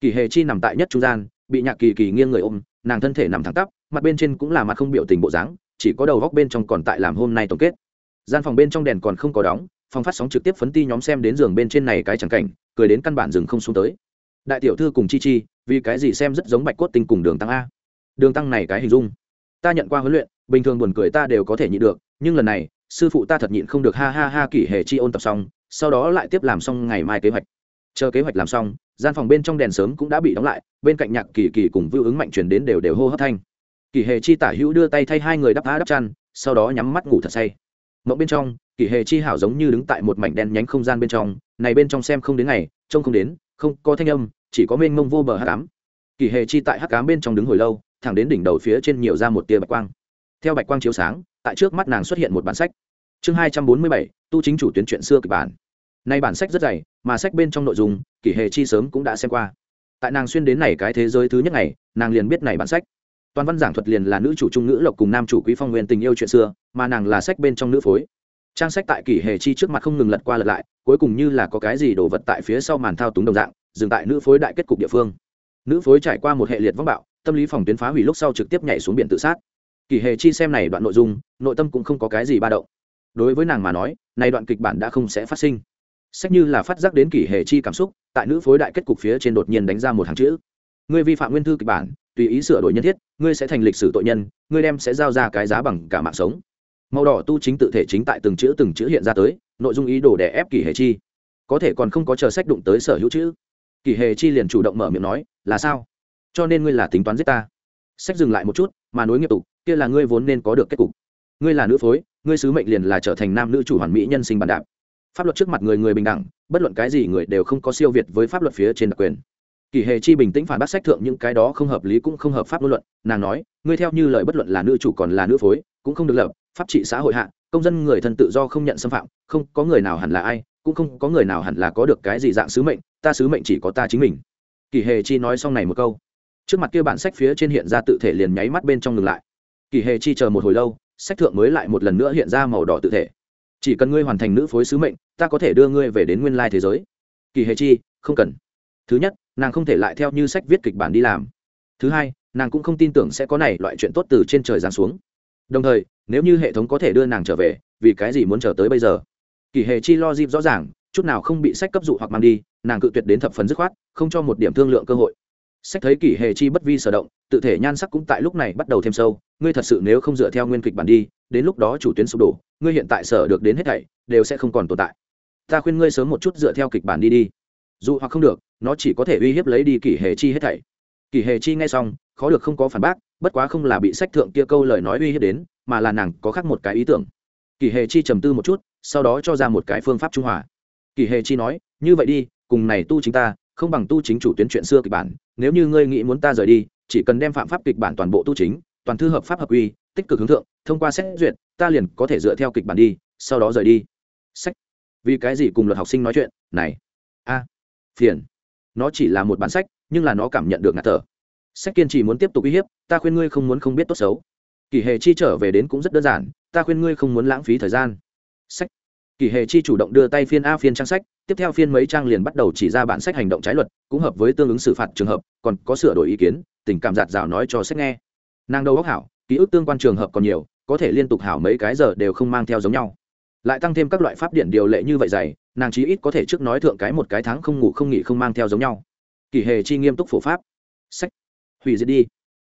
Kỷ hệ chi nằm tại nhất trung gian, bị nhạc kỳ kỳ nghiêng người ôm, nàng thân thể nằm thẳng tắp, mặt bên trên cũng là mặt không biểu tình bộ dáng chỉ có đầu góc bên trong còn tại làm hôm nay tổng kết. Gian phòng bên trong đèn còn không có đóng, phòng phát sóng trực tiếp phấn ti nhóm xem đến giường bên trên này cái chẳng cảnh, cười đến căn bản rừng không xuống tới. Đại tiểu thư cùng chi chi, vì cái gì xem rất giống bạch cốt tinh cùng đường tăng a? Đường tăng này cái hình dung, ta nhận qua huấn luyện, bình thường buồn cười ta đều có thể nhịn được, nhưng lần này, sư phụ ta thật nhịn không được ha ha ha kỷ hệ chi ôn tập xong, sau đó lại tiếp làm xong ngày mai kế hoạch. Chờ kế hoạch làm xong, gian phòng bên trong đèn sớm cũng đã bị đóng lại, bên cạnh nhạc kỳ kỳ cùng vưu ứng mạnh truyền đến đều đều hô hấp thanh kỳ hề chi tả hữu đưa tay thay hai người đắp á đắp chăn, sau đó nhắm mắt ngủ thật say. Mộng bên trong kỳ hề chi hảo giống như đứng tại một mảnh đen nhánh không gian bên trong, này bên trong xem không đến ngày, trông không đến, không có thanh âm, chỉ có mênh mông vô bờ hát cám kỳ hề chi tại hát cám bên trong đứng hồi lâu, thẳng đến đỉnh đầu phía trên nhiều ra một tia bạch quang. Theo bạch quang chiếu sáng, tại trước mắt nàng xuất hiện một bản sách. Chương hai trăm bốn mươi bảy, tu chính chủ tuyến truyện xưa kịch bản. Nay bản sách rất dày, mà sách bên trong nội dung, kỷ hệ chi sớm cũng đã xem qua. Tại nàng xuyên đến này cái thế giới thứ nhất này nàng liền biết này bản sách toàn văn giảng thuật liền là nữ chủ trung ngữ lộc cùng nam chủ quý phong nguyên tình yêu chuyện xưa, mà nàng là sách bên trong nữ phối. Trang sách tại kỷ hệ chi trước mặt không ngừng lật qua lật lại, cuối cùng như là có cái gì đổ vật tại phía sau màn thao túng đồng dạng, dừng tại nữ phối đại kết cục địa phương. Nữ phối trải qua một hệ liệt vong bạo, tâm lý phòng tuyến phá hủy lúc sau trực tiếp nhảy xuống biển tự sát. Kỷ hệ chi xem này đoạn nội dung, nội tâm cũng không có cái gì ba động. Đối với nàng mà nói, này đoạn kịch bản đã không sẽ phát sinh. Sách như là phát giác đến kỷ hệ chi cảm xúc, tại nữ phối đại kết cục phía trên đột nhiên đánh ra một hàng chữ. Ngươi vi phạm nguyên thư kịch bản tùy ý sửa đổi nhân thiết, ngươi sẽ thành lịch sử tội nhân, ngươi đem sẽ giao ra cái giá bằng cả mạng sống. Màu đỏ tu chính tự thể chính tại từng chữ từng chữ hiện ra tới, nội dung ý đồ để ép kỷ hệ chi. Có thể còn không có chờ sách đụng tới sở hữu chữ. Kỷ hệ chi liền chủ động mở miệng nói, là sao? Cho nên ngươi là tính toán giết ta. Sách dừng lại một chút, mà nối nghiệp tục, kia là ngươi vốn nên có được kết cục. Ngươi là nữ phối, ngươi sứ mệnh liền là trở thành nam nữ chủ hoàn mỹ nhân sinh bàn đạp. Pháp luật trước mặt người người bình đẳng, bất luận cái gì người đều không có siêu việt với pháp luật phía trên đặc quyền kỳ hề chi bình tĩnh phản bác sách thượng những cái đó không hợp lý cũng không hợp pháp luận, nàng nói, ngươi theo như lời bất luận là nữ chủ còn là nữ phối, cũng không được lập pháp trị xã hội hạ, công dân người thân tự do không nhận xâm phạm, không có người nào hẳn là ai, cũng không có người nào hẳn là có được cái gì dạng sứ mệnh, ta sứ mệnh chỉ có ta chính mình. Kỳ hề chi nói xong này một câu, trước mặt kia bản sách phía trên hiện ra tự thể liền nháy mắt bên trong ngừng lại. Kỳ hề chi chờ một hồi lâu, sách thượng mới lại một lần nữa hiện ra màu đỏ tự thể. Chỉ cần ngươi hoàn thành nữ phối sứ mệnh, ta có thể đưa ngươi về đến nguyên lai thế giới. Kỳ hề chi, không cần. Thứ nhất nàng không thể lại theo như sách viết kịch bản đi làm. Thứ hai, nàng cũng không tin tưởng sẽ có này loại chuyện tốt từ trên trời giáng xuống. Đồng thời, nếu như hệ thống có thể đưa nàng trở về, vì cái gì muốn chờ tới bây giờ? Kỳ hề chi lo dịp rõ ràng, chút nào không bị sách cấp dụ hoặc mang đi, nàng cự tuyệt đến thập phần dứt khoát, không cho một điểm thương lượng cơ hội. Sách thấy kỷ hề chi bất vi sở động, tự thể nhan sắc cũng tại lúc này bắt đầu thêm sâu, ngươi thật sự nếu không dựa theo nguyên kịch bản đi, đến lúc đó chủ tuyến sụp đổ, ngươi hiện tại sở được đến hết thảy, đều sẽ không còn tồn tại. Ta khuyên ngươi sớm một chút dựa theo kịch bản đi đi. Dù hoặc không được nó chỉ có thể uy hiếp lấy đi kỷ hề chi hết thảy. Kỷ hề chi nghe xong, khó được không có phản bác, bất quá không là bị sách thượng kia câu lời nói uy hiếp đến, mà là nàng có khác một cái ý tưởng. Kỷ hề chi trầm tư một chút, sau đó cho ra một cái phương pháp trung hòa. Kỷ hề chi nói, như vậy đi, cùng này tu chính ta, không bằng tu chính chủ tuyến chuyện xưa kịch bản, nếu như ngươi nghĩ muốn ta rời đi, chỉ cần đem phạm pháp kịch bản toàn bộ tu chính, toàn thư hợp pháp hợp uy, tích cực hướng thượng, thông qua xét duyệt, ta liền có thể dựa theo kịch bản đi, sau đó rời đi. Sách. Vì cái gì cùng luật học sinh nói chuyện? Này. A. Phiền nó chỉ là một bản sách, nhưng là nó cảm nhận được ngạt thở. Sách kiên trì muốn tiếp tục uy hiếp, ta khuyên ngươi không muốn không biết tốt xấu. Kỳ hệ chi trở về đến cũng rất đơn giản, ta khuyên ngươi không muốn lãng phí thời gian. Sách. Kỳ hệ chi chủ động đưa tay phiên a phiên trang sách, tiếp theo phiên mấy trang liền bắt đầu chỉ ra bản sách hành động trái luật, cũng hợp với tương ứng xử phạt trường hợp, còn có sửa đổi ý kiến, tình cảm giạt rào nói cho sách nghe. Nàng đầu góc hảo, ký ức tương quan trường hợp còn nhiều, có thể liên tục hảo mấy cái giờ đều không mang theo giống nhau. Lại tăng thêm các loại pháp điện điều lệ như vậy dày nàng chí ít có thể trước nói thượng cái một cái tháng không ngủ không nghỉ không mang theo giống nhau. Kỳ hề chi nghiêm túc phổ pháp. Sách. Hủy diệt đi.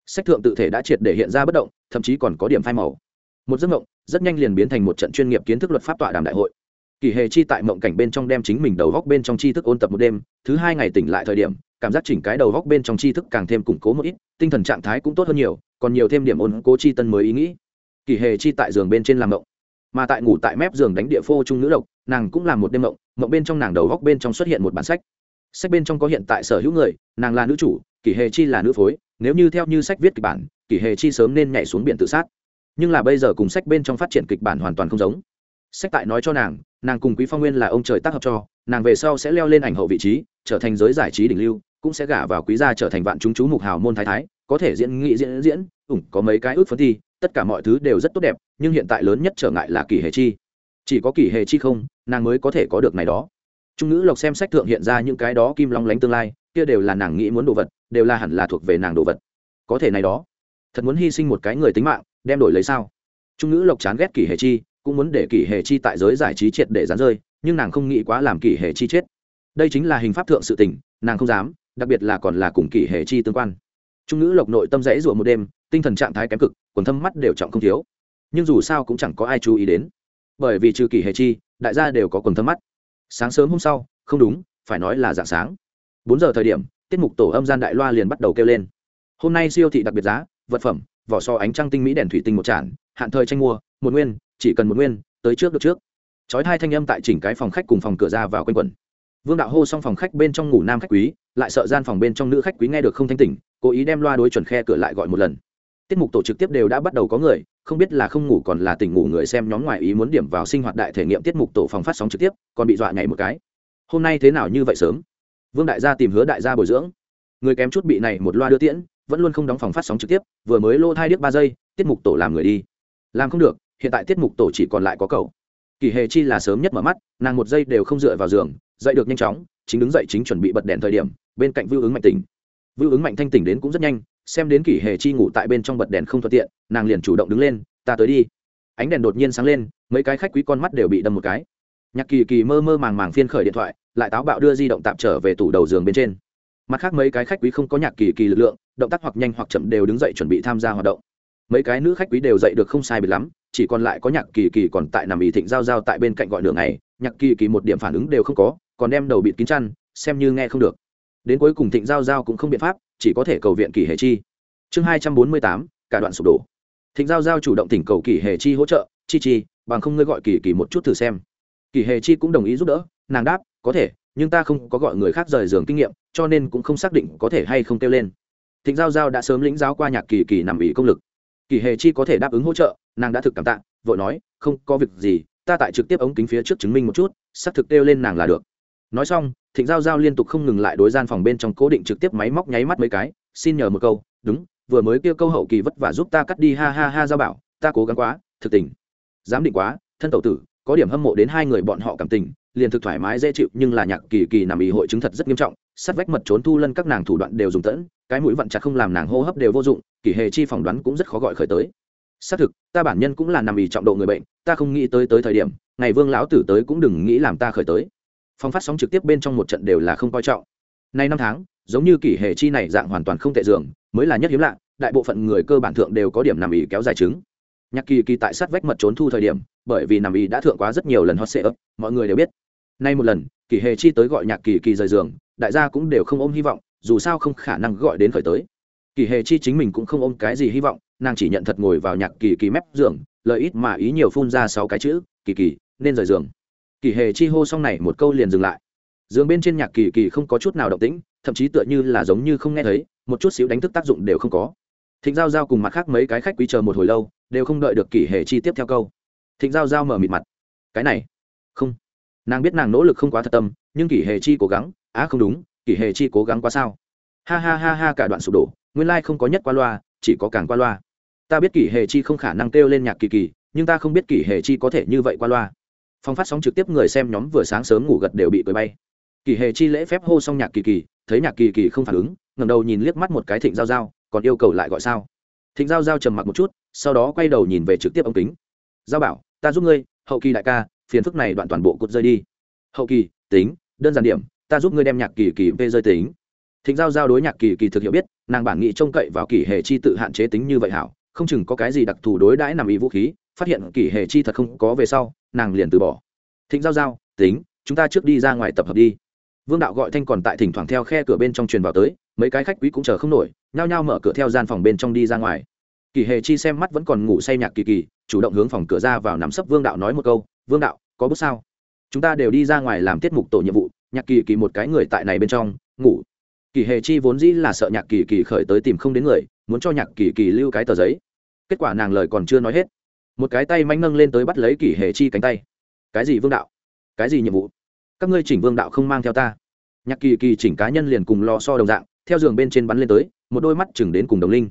Sách thượng tự thể đã triệt để hiện ra bất động, thậm chí còn có điểm phai màu. Một giấc mộng, rất nhanh liền biến thành một trận chuyên nghiệp kiến thức luật pháp tọa đàm đại hội. Kỳ hề chi tại mộng cảnh bên trong đem chính mình đầu góc bên trong tri thức ôn tập một đêm, thứ hai ngày tỉnh lại thời điểm, cảm giác chỉnh cái đầu góc bên trong tri thức càng thêm củng cố một ít, tinh thần trạng thái cũng tốt hơn nhiều, còn nhiều thêm điểm ôn cố chi tân mới ý nghĩ. Kỳ hề chi tại giường bên trên làm mộng mà tại ngủ tại mép giường đánh địa phô trung nữ độc nàng cũng làm một đêm mộng mộng bên trong nàng đầu góc bên trong xuất hiện một bản sách. Sách bên trong có hiện tại sở hữu người, nàng là nữ chủ kỳ hề chi là nữ phối, nếu như theo như sách viết kịch bản, kỷ hề chi sớm nên nhảy xuống biển tự sát. Nhưng là bây giờ cùng sách bên trong phát triển kịch bản hoàn toàn không giống. Sách tại nói cho nàng nàng cùng quý phong nguyên là ông trời tác hợp cho, nàng về sau sẽ leo lên ảnh hậu vị trí, trở thành giới giải trí đỉnh lưu, cũng sẽ gả vào quý gia trở thành vạn chúng chú mục hào môn thái thái, có thể diễn nghị diễn diễn, ủng, có mấy cái ước phấn thi tất cả mọi thứ đều rất tốt đẹp, nhưng hiện tại lớn nhất trở ngại là kỳ hề chi. Chỉ có kỳ hề chi không, nàng mới có thể có được này đó. Trung nữ lộc xem sách thượng hiện ra những cái đó kim long lánh tương lai, kia đều là nàng nghĩ muốn đồ vật, đều là hẳn là thuộc về nàng đồ vật. Có thể này đó. Thật muốn hy sinh một cái người tính mạng, đem đổi lấy sao? Trung nữ lộc chán ghét kỳ hề chi, cũng muốn để kỳ hề chi tại giới giải trí triệt để dán rơi, nhưng nàng không nghĩ quá làm kỳ hề chi chết. Đây chính là hình pháp thượng sự tình, nàng không dám, đặc biệt là còn là cùng kỳ hề chi tương quan trung nữ lộc nội tâm rẽ rủa một đêm, tinh thần trạng thái kém cực, quần thâm mắt đều trọng không thiếu. Nhưng dù sao cũng chẳng có ai chú ý đến. Bởi vì trừ kỷ hề chi, đại gia đều có quần thâm mắt. Sáng sớm hôm sau, không đúng, phải nói là dạng sáng. Bốn giờ thời điểm, tiết mục tổ âm gian đại loa liền bắt đầu kêu lên. Hôm nay siêu thị đặc biệt giá, vật phẩm, vỏ so ánh trăng tinh mỹ đèn thủy tinh một tràn hạn thời tranh mua, một nguyên, chỉ cần một nguyên, tới trước được trước. Chói hai thanh âm tại chỉnh cái phòng khách cùng phòng cửa ra vào quanh quẩn vương đạo hô xong phòng khách bên trong ngủ nam khách quý, lại sợ gian phòng bên trong nữ khách quý nghe được không thanh tỉnh, cố ý đem loa đối chuẩn khe cửa lại gọi một lần. Tiết mục tổ trực tiếp đều đã bắt đầu có người, không biết là không ngủ còn là tỉnh ngủ người xem nhóm ngoài ý muốn điểm vào sinh hoạt đại thể nghiệm tiết mục tổ phòng phát sóng trực tiếp, còn bị dọa nhảy một cái. Hôm nay thế nào như vậy sớm? Vương đại gia tìm hứa đại gia bồi dưỡng. Người kém chút bị này một loa đưa tiễn, vẫn luôn không đóng phòng phát sóng trực tiếp, vừa mới lô thai điếc ba giây, tiết mục tổ làm người đi. Làm không được, hiện tại tiết mục tổ chỉ còn lại có cậu. Kỳ hề chi là sớm nhất mở mắt, nàng một giây đều không dựa vào giường dậy được nhanh chóng, chính đứng dậy chính chuẩn bị bật đèn thời điểm, bên cạnh vưu ứng mạnh tỉnh. Vưu ứng mạnh thanh tỉnh đến cũng rất nhanh, xem đến kỷ hề chi ngủ tại bên trong bật đèn không thuận tiện, nàng liền chủ động đứng lên, ta tới đi. Ánh đèn đột nhiên sáng lên, mấy cái khách quý con mắt đều bị đâm một cái. Nhạc kỳ kỳ mơ mơ màng màng phiên khởi điện thoại, lại táo bạo đưa di động tạm trở về tủ đầu giường bên trên. Mặt khác mấy cái khách quý không có nhạc kỳ kỳ lực lượng, động tác hoặc nhanh hoặc chậm đều đứng dậy chuẩn bị tham gia hoạt động. Mấy cái nữ khách quý đều dậy được không sai biệt lắm, chỉ còn lại có nhạc kỳ kỳ còn tại nằm ý thịnh giao giao tại bên cạnh gọi đường này nhạc kỳ kỳ một điểm phản ứng đều không có còn đem đầu bịt kín chăn, xem như nghe không được. Đến cuối cùng thịnh giao giao cũng không biện pháp, chỉ có thể cầu viện Kỷ hề chi. Chương hai trăm bốn mươi tám, cả đoạn sụp đổ. Thịnh giao giao chủ động tỉnh cầu Kỷ hề chi hỗ trợ, chi chi, bằng không ngươi gọi kỳ kỳ một chút thử xem. Kỳ hề chi cũng đồng ý giúp đỡ, nàng đáp, có thể, nhưng ta không có gọi người khác rời giường kinh nghiệm, cho nên cũng không xác định có thể hay không kêu lên. Thịnh giao giao đã sớm lĩnh giáo qua nhạc kỳ kỳ nằm ý công lực. Kỳ hề chi có thể đáp ứng hỗ trợ, nàng đã thực cảm tạ, vội nói, không có việc gì, ta tại trực tiếp ống kính phía trước chứng minh một chút, xác thực kêu lên nàng là được nói xong, thịnh giao giao liên tục không ngừng lại đối gian phòng bên trong cố định trực tiếp máy móc nháy mắt mấy cái, xin nhờ một câu, đúng, vừa mới kêu câu hậu kỳ vất vả giúp ta cắt đi, ha ha ha, giao bảo, ta cố gắng quá, thực tình. Dám định quá, thân tẩu tử, có điểm hâm mộ đến hai người bọn họ cảm tình, liền thực thoải mái, dễ chịu, nhưng là nhạc kỳ kỳ nằm ý hội chứng thật rất nghiêm trọng, sắt vách mật trốn thu lân các nàng thủ đoạn đều dùng tẫn, cái mũi vặn chặt không làm nàng hô hấp đều vô dụng, kỳ hề chi phỏng đoán cũng rất khó gọi khởi tới. Xác thực, ta bản nhân cũng là nằm ý trọng độ người bệnh, ta không nghĩ tới tới thời điểm, ngày vương lão tử tới cũng đừng nghĩ làm ta khởi tới phong phát sóng trực tiếp bên trong một trận đều là không coi trọng. Nay năm tháng, giống như kỷ hệ chi này dạng hoàn toàn không tệ dường, mới là nhất hiếm lạ, đại bộ phận người cơ bản thượng đều có điểm nằm ý kéo dài chứng. Nhạc kỳ kỳ tại sát vách mật trốn thu thời điểm, bởi vì nằm ý đã thượng quá rất nhiều lần hot sệ ấp mọi người đều biết. Nay một lần, kỷ hệ chi tới gọi nhạc kỳ kỳ rời giường, đại gia cũng đều không ôm hy vọng, dù sao không khả năng gọi đến khởi tới. Kỳ hề chi chính mình cũng không ôm cái gì hy vọng, nàng chỉ nhận thật ngồi vào nhạc kỳ kỳ mép giường, lời ít mà ý nhiều phun ra sáu cái chữ, kỳ kỳ, nên rời giường kỳ hề chi hô xong này một câu liền dừng lại. Giường bên trên nhạc kỳ kỳ không có chút nào động tĩnh, thậm chí tựa như là giống như không nghe thấy, một chút xíu đánh thức tác dụng đều không có. Thịnh giao giao cùng mặt khác mấy cái khách quý chờ một hồi lâu, đều không đợi được kỳ hề chi tiếp theo câu. Thịnh giao giao mở mịt mặt. Cái này. Không. Nàng biết nàng nỗ lực không quá thật tâm, nhưng kỳ hề chi cố gắng, á không đúng, kỳ hề chi cố gắng quá sao. Ha ha ha ha cả đoạn sụp đổ, nguyên lai không có nhất qua loa, chỉ có càng qua loa. Ta biết kỳ hề chi không khả năng kêu lên nhạc kỳ kỳ, nhưng ta không biết kỳ hề chi có thể như vậy qua loa phong phát sóng trực tiếp người xem nhóm vừa sáng sớm ngủ gật đều bị cười bay. Kỳ hề chi lễ phép hô xong nhạc kỳ kỳ, thấy nhạc kỳ kỳ không phản ứng ngầm đầu nhìn liếc mắt một cái thịnh giao giao, còn yêu cầu lại gọi sao? Thịnh giao giao trầm mặc một chút, sau đó quay đầu nhìn về trực tiếp ống kính. Giao bảo, ta giúp ngươi, hậu kỳ đại ca, phiền phức này đoạn toàn bộ cột rơi đi. Hậu kỳ, tính, đơn giản điểm, ta giúp ngươi đem nhạc kỳ kỳ về rơi tính. Thịnh giao giao đối nhạc kỳ kỳ thực hiểu biết, nàng bản nghị trông cậy vào kỳ hề chi tự hạn chế tính như vậy hảo, không chừng có cái gì đặc thù đối đãi nằm ý vũ khí, phát hiện kỳ hề chi thật không có về sau nàng liền từ bỏ. Thịnh giao giao, tính, chúng ta trước đi ra ngoài tập hợp đi. Vương đạo gọi thanh còn tại thỉnh thoảng theo khe cửa bên trong truyền vào tới, mấy cái khách quý cũng chờ không nổi, nhao nhao mở cửa theo gian phòng bên trong đi ra ngoài. Kỳ hề chi xem mắt vẫn còn ngủ say nhạc kỳ kỳ, chủ động hướng phòng cửa ra vào nắm sấp vương đạo nói một câu, vương đạo, có bước sao? Chúng ta đều đi ra ngoài làm tiết mục tổ nhiệm vụ, nhạc kỳ kỳ một cái người tại này bên trong, ngủ. Kỳ hề chi vốn dĩ là sợ nhạc kỳ kỳ khởi tới tìm không đến người, muốn cho nhạc kỳ kỳ lưu cái tờ giấy. Kết quả nàng lời còn chưa nói hết một cái tay manh nâng lên tới bắt lấy kỳ hề chi cánh tay. Cái gì vương đạo? Cái gì nhiệm vụ? Các ngươi chỉnh vương đạo không mang theo ta. Nhạc kỳ kỳ chỉnh cá nhân liền cùng lo so đồng dạng, theo giường bên trên bắn lên tới, một đôi mắt chừng đến cùng đồng linh.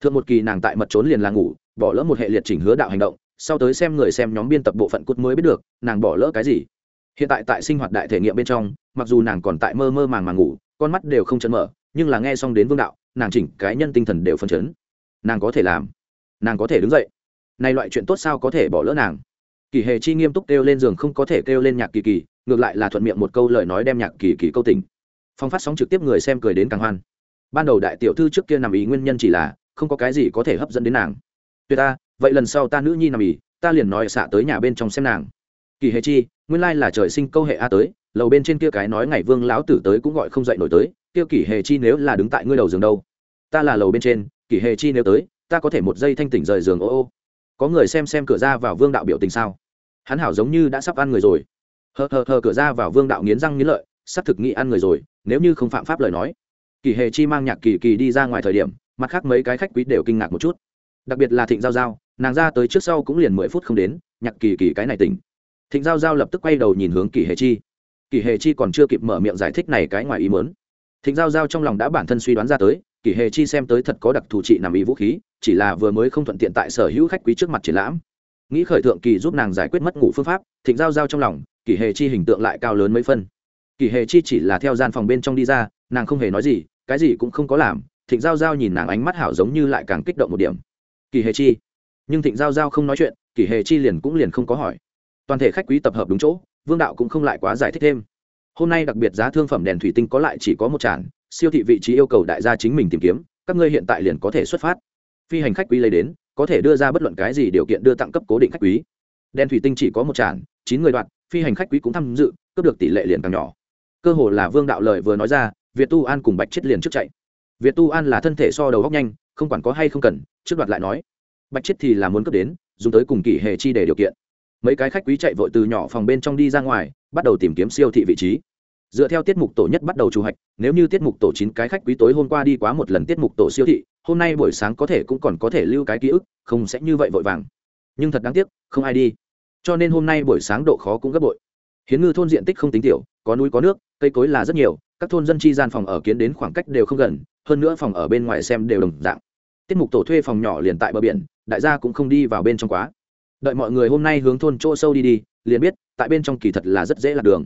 Thượng một kỳ nàng tại mật trốn liền là ngủ, bỏ lỡ một hệ liệt chỉnh hứa đạo hành động, sau tới xem người xem nhóm biên tập bộ phận cút mới biết được, nàng bỏ lỡ cái gì. Hiện tại tại sinh hoạt đại thể nghiệm bên trong, mặc dù nàng còn tại mơ mơ màng màng ngủ, con mắt đều không chấn mở, nhưng là nghe xong đến vương đạo, nàng chỉnh cái nhân tinh thần đều phân chấn. Nàng có thể làm, nàng có thể đứng dậy này loại chuyện tốt sao có thể bỏ lỡ nàng? Kỳ hề chi nghiêm túc kêu lên giường không có thể kêu lên nhạc kỳ kỳ, ngược lại là thuận miệng một câu lời nói đem nhạc kỳ kỳ câu tình phong phát sóng trực tiếp người xem cười đến càng hoan. Ban đầu đại tiểu thư trước kia nằm ý nguyên nhân chỉ là, không có cái gì có thể hấp dẫn đến nàng. Tuyệt ta, vậy lần sau ta nữ nhi nằm ý, ta liền nói xạ tới nhà bên trong xem nàng. Kỳ hề chi, nguyên lai là trời sinh câu hệ a tới, lầu bên trên kia cái nói ngày vương lão tử tới cũng gọi không dậy nổi tới, kia kỳ hề chi nếu là đứng tại ngươi đầu giường đâu? Ta là lầu bên trên, kỳ hề chi nếu tới, ta có thể một giây thanh tỉnh rời giường, ô ô có người xem xem cửa ra vào vương đạo biểu tình sao? Hắn hảo giống như đã sắp ăn người rồi. Hờ hờ hờ, cửa ra vào vương đạo nghiến răng nghiến lợi sắp thực nghị ăn người rồi, nếu như không phạm pháp lời nói. Kỳ hề chi mang nhạc kỳ kỳ đi ra ngoài thời điểm, mặt khác mấy cái khách quý đều kinh ngạc một chút. Đặc biệt là thịnh giao giao, nàng ra tới trước sau cũng liền mười phút không đến, nhạc kỳ kỳ cái này tỉnh. Thịnh giao giao lập tức quay đầu nhìn hướng kỳ hề chi. Kỳ hề chi còn chưa kịp mở miệng giải thích này cái ngoài ý mớn thịnh giao giao trong lòng đã bản thân suy đoán ra tới kỳ hề chi xem tới thật có đặc thù trị nằm ý vũ khí, chỉ là vừa mới không thuận tiện tại sở hữu khách quý trước mặt triển lãm. Nghĩ khởi thượng kỳ giúp nàng giải quyết mất ngủ phương pháp, thịnh giao giao trong lòng kỳ hề chi hình tượng lại cao lớn mấy phân. Kỳ hề chi chỉ là theo gian phòng bên trong đi ra, nàng không hề nói gì, cái gì cũng không có làm, thịnh giao giao nhìn nàng ánh mắt hảo giống như lại càng kích động một điểm. Kỳ hề chi? Nhưng thịnh giao giao không nói chuyện kỳ hề chi liền cũng liền không có hỏi. Toàn thể khách quý tập hợp đúng chỗ, vương đạo cũng không lại quá giải thích thêm. Hôm nay đặc biệt giá thương phẩm đèn thủy tinh có lại chỉ có một tràn siêu thị vị trí yêu cầu đại gia chính mình tìm kiếm, các ngươi hiện tại liền có thể xuất phát. Phi hành khách quý lấy đến, có thể đưa ra bất luận cái gì điều kiện đưa tặng cấp cố định khách quý. Đen thủy tinh chỉ có một tràn chín người đoạn, phi hành khách quý cũng tham dự, cướp được tỷ lệ liền càng nhỏ. Cơ hồ là vương đạo lời vừa nói ra, việt tu an cùng bạch chết liền trước chạy. Việt tu an là thân thể so đầu góc nhanh, không quản có hay không cần, trước đoạt lại nói. Bạch chết thì là muốn cướp đến, dùng tới cùng kỷ hệ chi để điều kiện. Mấy cái khách quý chạy vội từ nhỏ phòng bên trong đi ra ngoài, bắt đầu tìm kiếm siêu thị vị trí dựa theo tiết mục tổ nhất bắt đầu chủ hạch nếu như tiết mục tổ chín cái khách quý tối hôm qua đi quá một lần tiết mục tổ siêu thị, hôm nay buổi sáng có thể cũng còn có thể lưu cái ký ức, không sẽ như vậy vội vàng. Nhưng thật đáng tiếc, không ai đi. Cho nên hôm nay buổi sáng độ khó cũng gấp bội. Hiến ngư thôn diện tích không tính tiểu, có núi có nước, cây cối là rất nhiều, các thôn dân chi gian phòng ở kiến đến khoảng cách đều không gần, hơn nữa phòng ở bên ngoài xem đều đồng dạng. Tiết mục tổ thuê phòng nhỏ liền tại bờ biển, đại gia cũng không đi vào bên trong quá. Đợi mọi người hôm nay hướng thôn chỗ sâu đi đi, liền biết, tại bên trong kỳ thật là rất dễ lạc đường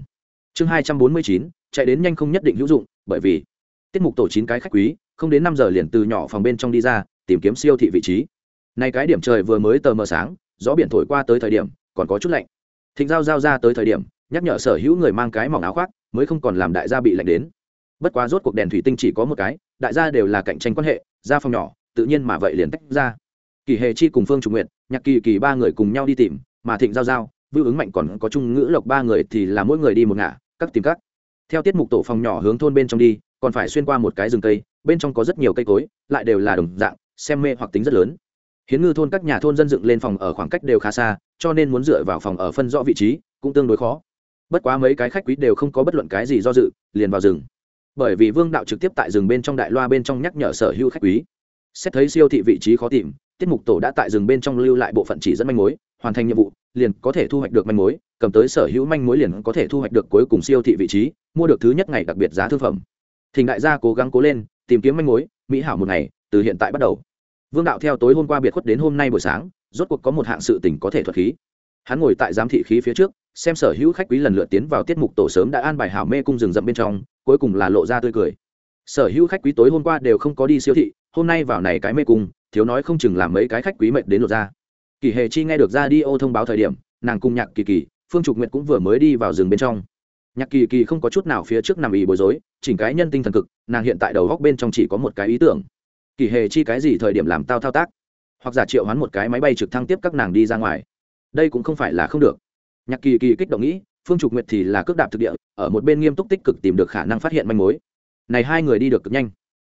chương hai trăm bốn mươi chín, chạy đến nhanh không nhất định hữu dụng, bởi vì tiết mục tổ chín cái khách quý, không đến năm giờ liền từ nhỏ phòng bên trong đi ra, tìm kiếm siêu thị vị trí. Nay cái điểm trời vừa mới tờ mờ sáng, gió biển thổi qua tới thời điểm, còn có chút lạnh. Thịnh giao giao ra tới thời điểm, nhắc nhở sở hữu người mang cái mỏng áo khoác, mới không còn làm đại gia bị lạnh đến. Bất quá rốt cuộc đèn thủy tinh chỉ có một cái, đại gia đều là cạnh tranh quan hệ, ra phòng nhỏ, tự nhiên mà vậy liền tách ra. Kỳ hề chi cùng phương trùng nguyện nhạc kỳ kỳ ba người cùng nhau đi tìm, mà thịnh giao giao, vưu ứng mạnh còn có trung ngữ lộc ba người thì là mỗi người đi một ngả các tìm các. Theo tiết mục tổ phòng nhỏ hướng thôn bên trong đi, còn phải xuyên qua một cái rừng cây, bên trong có rất nhiều cây cối, lại đều là đồng dạng, xem mê hoặc tính rất lớn. Hiến ngư thôn các nhà thôn dân dựng lên phòng ở khoảng cách đều khá xa, cho nên muốn dựa vào phòng ở phân rõ vị trí cũng tương đối khó. Bất quá mấy cái khách quý đều không có bất luận cái gì do dự, liền vào rừng. Bởi vì vương đạo trực tiếp tại rừng bên trong đại loa bên trong nhắc nhở sở hữu khách quý. Xét thấy siêu thị vị trí khó tìm, tiết mục tổ đã tại rừng bên trong lưu lại bộ phận chỉ dẫn manh mối hoàn thành nhiệm vụ, liền có thể thu hoạch được manh mối, cầm tới sở hữu manh mối liền có thể thu hoạch được cuối cùng siêu thị vị trí, mua được thứ nhất ngày đặc biệt giá thương phẩm. Thình đại gia cố gắng cố lên, tìm kiếm manh mối, mỹ hảo một ngày, từ hiện tại bắt đầu. Vương đạo theo tối hôm qua biệt khuất đến hôm nay buổi sáng, rốt cuộc có một hạng sự tình có thể thuật khí. Hắn ngồi tại giám thị khí phía trước, xem sở hữu khách quý lần lượt tiến vào tiết mục tổ sớm đã an bài hảo mê cung rừng rậm bên trong, cuối cùng là lộ ra tươi cười. Sở hữu khách quý tối hôm qua đều không có đi siêu thị, hôm nay vào này cái mê cung, thiếu nói không chừng làm mấy cái khách quý mệt đến lột ra kỳ hề chi nghe được ra đi ô thông báo thời điểm, nàng cùng nhạc kỳ kỳ, phương trục nguyệt cũng vừa mới đi vào rừng bên trong. Nhạc kỳ kỳ không có chút nào phía trước nằm ý bối rối, chỉnh cái nhân tinh thần cực, nàng hiện tại đầu góc bên trong chỉ có một cái ý tưởng. Kỳ hề chi cái gì thời điểm làm tao thao tác? Hoặc giả triệu hoán một cái máy bay trực thăng tiếp các nàng đi ra ngoài. Đây cũng không phải là không được. Nhạc kỳ kỳ kích động nghĩ, phương trục nguyệt thì là cước đạp thực địa, ở một bên nghiêm túc tích cực tìm được khả năng phát hiện manh mối. Này hai người đi được cực nhanh.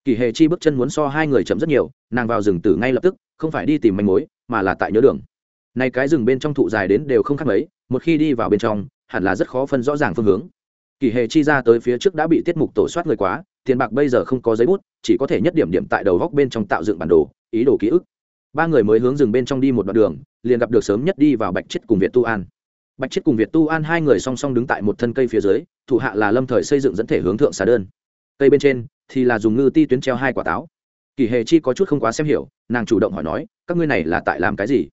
Kỳ hề chi bước chân muốn so hai người chậm rất nhiều, nàng vào rừng tử ngay lập tức, không phải đi tìm manh mối mà là tại nhớ đường. Này cái rừng bên trong thụ dài đến đều không khác mấy, một khi đi vào bên trong, hẳn là rất khó phân rõ ràng phương hướng. Kỳ hề chi ra tới phía trước đã bị tiết mục tổ soát người quá, tiền bạc bây giờ không có giấy bút, chỉ có thể nhất điểm điểm tại đầu góc bên trong tạo dựng bản đồ, ý đồ ký ức. Ba người mới hướng rừng bên trong đi một đoạn đường, liền gặp được sớm nhất đi vào bạch chết cùng việt tu an. Bạch chết cùng việt tu an hai người song song đứng tại một thân cây phía dưới, thủ hạ là lâm thời xây dựng dẫn thể hướng thượng xà đơn. Cây bên trên thì là dùng ngư ti tuyến treo hai quả táo kỳ hề chi có chút không quá xem hiểu, nàng chủ động hỏi nói, các ngươi này là tại làm cái gì?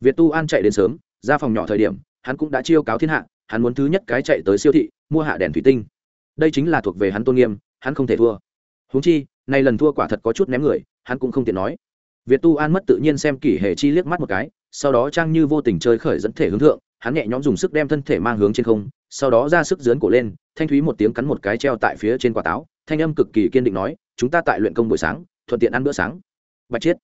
Việt tu an chạy đến sớm, ra phòng nhỏ thời điểm, hắn cũng đã chiêu cáo thiên hạ, hắn muốn thứ nhất cái chạy tới siêu thị, mua hạ đèn thủy tinh. Đây chính là thuộc về hắn tôn nghiêm, hắn không thể thua. Huống chi nay lần thua quả thật có chút ném người, hắn cũng không tiện nói. Việt tu an mất tự nhiên xem kỷ hệ chi liếc mắt một cái, sau đó trang như vô tình chơi khởi dẫn thể hướng thượng, hắn nhẹ nhõm dùng sức đem thân thể mang hướng trên không, sau đó ra sức dướn cổ lên, thanh thúy một tiếng cắn một cái treo tại phía trên quả táo, thanh âm cực kỳ kiên định nói, chúng ta tại luyện công buổi sáng thuận tiện ăn bữa sáng. Bạch chiết,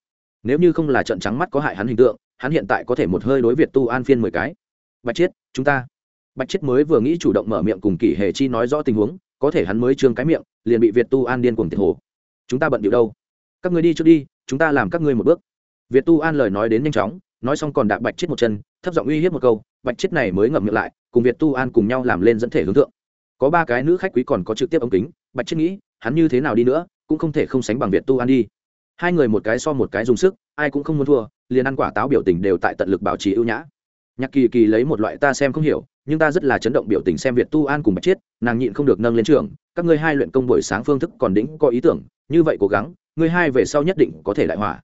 nếu như không là trận trắng mắt có hại hắn hình tượng, hắn hiện tại có thể một hơi đối việt tu an phiên mười cái. Bạch chiết, chúng ta. Bạch chiết mới vừa nghĩ chủ động mở miệng cùng kỷ hề chi nói rõ tình huống, có thể hắn mới trương cái miệng, liền bị việt tu an điên cuồng tiệt hồ. Chúng ta bận điệu đâu? Các người đi trước đi, chúng ta làm các ngươi một bước. Việt tu an lời nói đến nhanh chóng, nói xong còn đạp bạch chết một chân, thấp giọng uy hiếp một câu, bạch chết này mới ngậm miệng lại, cùng việt tu an cùng nhau làm lên dẫn thể hướng thượng. Có ba cái nữ khách quý còn có trực tiếp ống kính, bạch chết nghĩ, hắn như thế nào đi nữa cũng không thể không sánh bằng việt tu an đi. Hai người một cái so một cái dùng sức, ai cũng không muốn thua, liền ăn quả táo biểu tình đều tại tận lực bảo trì ưu nhã. Nhạc kỳ kỳ lấy một loại ta xem không hiểu, nhưng ta rất là chấn động biểu tình xem việt tu an cùng bạch chiết, nàng nhịn không được nâng lên trường, các ngươi hai luyện công buổi sáng phương thức còn đĩnh có ý tưởng, như vậy cố gắng, ngươi hai về sau nhất định có thể đại hỏa.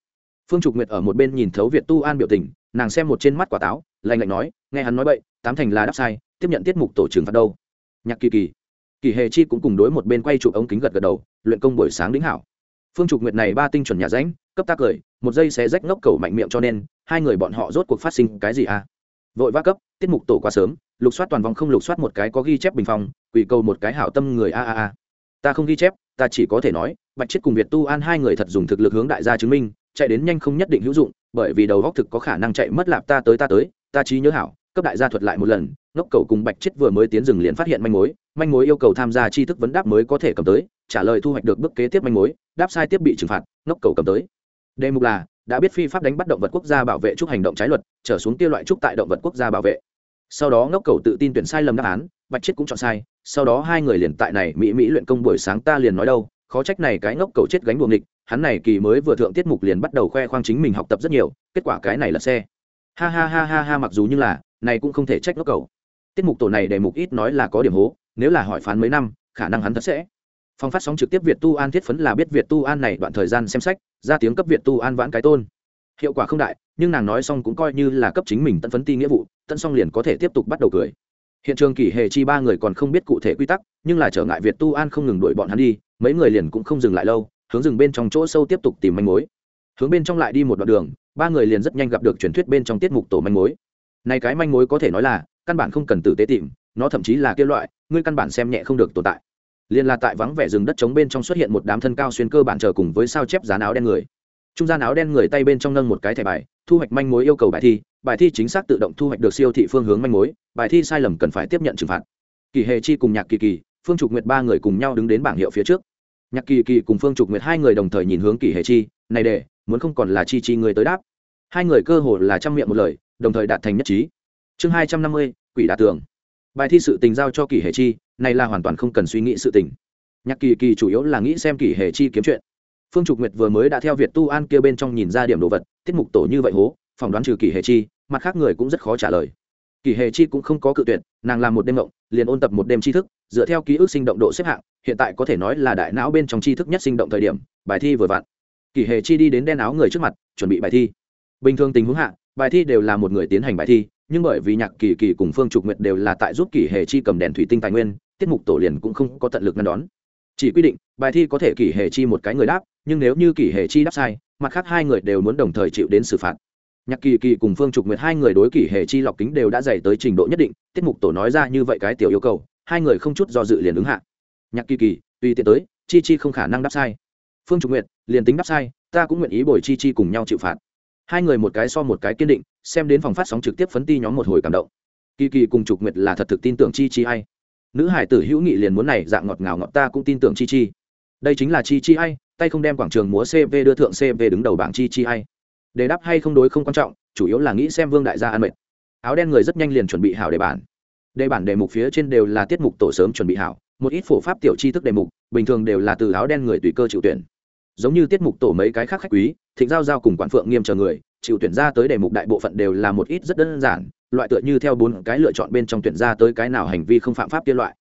Phương trục nguyệt ở một bên nhìn thấu việt tu an biểu tình, nàng xem một trên mắt quả táo, lạnh lạnh nói, nghe hắn nói bậy, tám thành là đáp sai, tiếp nhận tiết mục tổ trưởng phạt đâu. Nhạc kỳ kỳ kỳ hề chi cũng cùng đối một bên quay chụp ống kính gật gật đầu, luyện công buổi sáng đính hảo. Phương trục nguyệt này ba tinh chuẩn nhà ránh, cấp tác cười, một giây sẽ rách ngốc cầu mạnh miệng cho nên, hai người bọn họ rốt cuộc phát sinh cái gì à? Vội vã cấp, tiết mục tổ quá sớm, lục soát toàn vòng không lục soát một cái có ghi chép bình phong, quỷ cầu một cái hảo tâm người a a a. Ta không ghi chép, ta chỉ có thể nói, bạch chết cùng việt tu an hai người thật dùng thực lực hướng đại gia chứng minh, chạy đến nhanh không nhất định hữu dụng, bởi vì đầu góc thực có khả năng chạy mất lạp ta tới ta tới, ta trí nhớ hảo cấp đại gia thuật lại một lần, ngốc cầu cùng bạch chết vừa mới tiến rừng liền phát hiện manh mối manh mối yêu cầu tham gia tri thức vấn đáp mới có thể cầm tới, trả lời thu hoạch được bước kế tiếp manh mối, đáp sai tiếp bị trừng phạt, ngốc cầu cầm tới. Đề mục là, đã biết phi pháp đánh bắt động vật quốc gia bảo vệ chúc hành động trái luật, trở xuống kia loại chúc tại động vật quốc gia bảo vệ. Sau đó ngốc cầu tự tin tuyển sai lầm đáp án, bạch chết cũng chọn sai, sau đó hai người liền tại này mỹ mỹ luyện công buổi sáng ta liền nói đâu, khó trách này cái ngốc cầu chết gánh buồng địch hắn này kỳ mới vừa thượng tiết mục liền bắt đầu khoe khoang chính mình học tập rất nhiều, kết quả cái này là xe. Ha ha ha ha ha, mặc dù như là này cũng không thể trách nó cầu tiết mục tổ này đề mục ít nói là có điểm hố, nếu là hỏi phán mấy năm, khả năng hắn thật sẽ. Phong phát sóng trực tiếp việt tu an thiết phấn là biết việt tu an này đoạn thời gian xem sách, ra tiếng cấp việt tu an vãn cái tôn. Hiệu quả không đại, nhưng nàng nói xong cũng coi như là cấp chính mình tận phấn ti nghĩa vụ, tận xong liền có thể tiếp tục bắt đầu cười. Hiện trường kỷ hệ chi ba người còn không biết cụ thể quy tắc, nhưng là trở ngại việt tu an không ngừng đuổi bọn hắn đi, mấy người liền cũng không dừng lại lâu, hướng rừng bên trong chỗ sâu tiếp tục tìm manh mối. Hướng bên trong lại đi một đoạn đường, ba người liền rất nhanh gặp được truyền thuyết bên trong tiết mục tổ manh mối này cái manh mối có thể nói là, căn bản không cần tử tế tìm, nó thậm chí là kia loại, ngươi căn bản xem nhẹ không được tồn tại. Liền là tại vắng vẻ rừng đất trống bên trong xuất hiện một đám thân cao xuyên cơ bản chờ cùng với sao chép giá áo đen người. Trung gian áo đen người tay bên trong nâng một cái thẻ bài, thu hoạch manh mối yêu cầu bài thi bài thi chính xác tự động thu hoạch được siêu thị phương hướng manh mối, bài thi sai lầm cần phải tiếp nhận trừng phạt. Kỳ hề chi cùng nhạc kỳ kỳ, phương trục nguyệt ba người cùng nhau đứng đến bảng hiệu phía trước. Nhạc kỳ kỳ cùng phương trục nguyệt hai người đồng thời nhìn hướng kỳ hề chi, này để, muốn không còn là chi chi người tới đáp? Hai người cơ hồ là trăm miệng một lời đồng thời đạt thành nhất trí. Chương hai trăm năm mươi, quỷ đả tường. Bài thi sự tình giao cho kỷ hệ chi, này là hoàn toàn không cần suy nghĩ sự tình. Nhạc kỳ kỳ chủ yếu là nghĩ xem kỷ hệ chi kiếm chuyện. Phương trục nguyệt vừa mới đã theo việt tu an kia bên trong nhìn ra điểm đồ vật, tiết mục tổ như vậy hố, phỏng đoán trừ kỷ hệ chi, mặt khác người cũng rất khó trả lời. Kỷ hệ chi cũng không có cự tuyệt, nàng làm một đêm ngộng liền ôn tập một đêm tri thức, dựa theo ký ức sinh động độ xếp hạng, hiện tại có thể nói là đại não bên trong tri thức nhất sinh động thời điểm, bài thi vừa vặn. Kỷ hệ chi đi đến đen áo người trước mặt, chuẩn bị bài thi. Bình thường tình huống hạ bài thi đều là một người tiến hành bài thi, nhưng bởi vì nhạc kỳ kỳ cùng phương trục nguyệt đều là tại giúp kỳ hề chi cầm đèn thủy tinh tài nguyên, tiết mục tổ liền cũng không có tận lực ngăn đón. Chỉ quy định, bài thi có thể kỳ hề chi một cái người đáp, nhưng nếu như kỳ hề chi đáp sai, mặt khác hai người đều muốn đồng thời chịu đến xử phạt. Nhạc kỳ kỳ cùng phương trục nguyệt hai người đối kỳ hề chi lọc kính đều đã dày tới trình độ nhất định, tiết mục tổ nói ra như vậy cái tiểu yêu cầu, hai người không chút do dự liền ứng hạ. Nhạc kỳ kỳ, tùy tiện tới, chi chi không khả năng đáp sai. Phương trục nguyệt, liền tính đáp sai, ta cũng nguyện ý bồi chi chi cùng nhau chịu phạt hai người một cái so một cái kiên định, xem đến phòng phát sóng trực tiếp phấn ti nhóm một hồi cảm động. Kỳ kỳ cùng trục nguyệt là thật thực tin tưởng chi chi hay nữ hải tử hữu nghị liền muốn này, dạng ngọt ngào ngọt ta cũng tin tưởng chi chi. Đây chính là chi chi hay tay không đem quảng trường múa cv đưa thượng cv đứng đầu bảng chi chi hay đề đáp hay không đối không quan trọng, chủ yếu là nghĩ xem vương đại gia ăn mệt. Áo đen người rất nhanh liền chuẩn bị hảo đề bản. Đề bản đề mục phía trên đều là tiết mục tổ sớm chuẩn bị hảo, một ít phổ pháp tiểu tri thức đề mục, bình thường đều là từ áo đen người tùy cơ chịu tuyển. Giống như tiết mục tổ mấy cái khác khách quý thịnh giao giao cùng quản phượng nghiêm chờ người, chịu tuyển ra tới đề mục đại bộ phận đều là một ít rất đơn giản, loại tựa như theo bốn cái lựa chọn bên trong tuyển ra tới cái nào hành vi không phạm pháp tiên loại.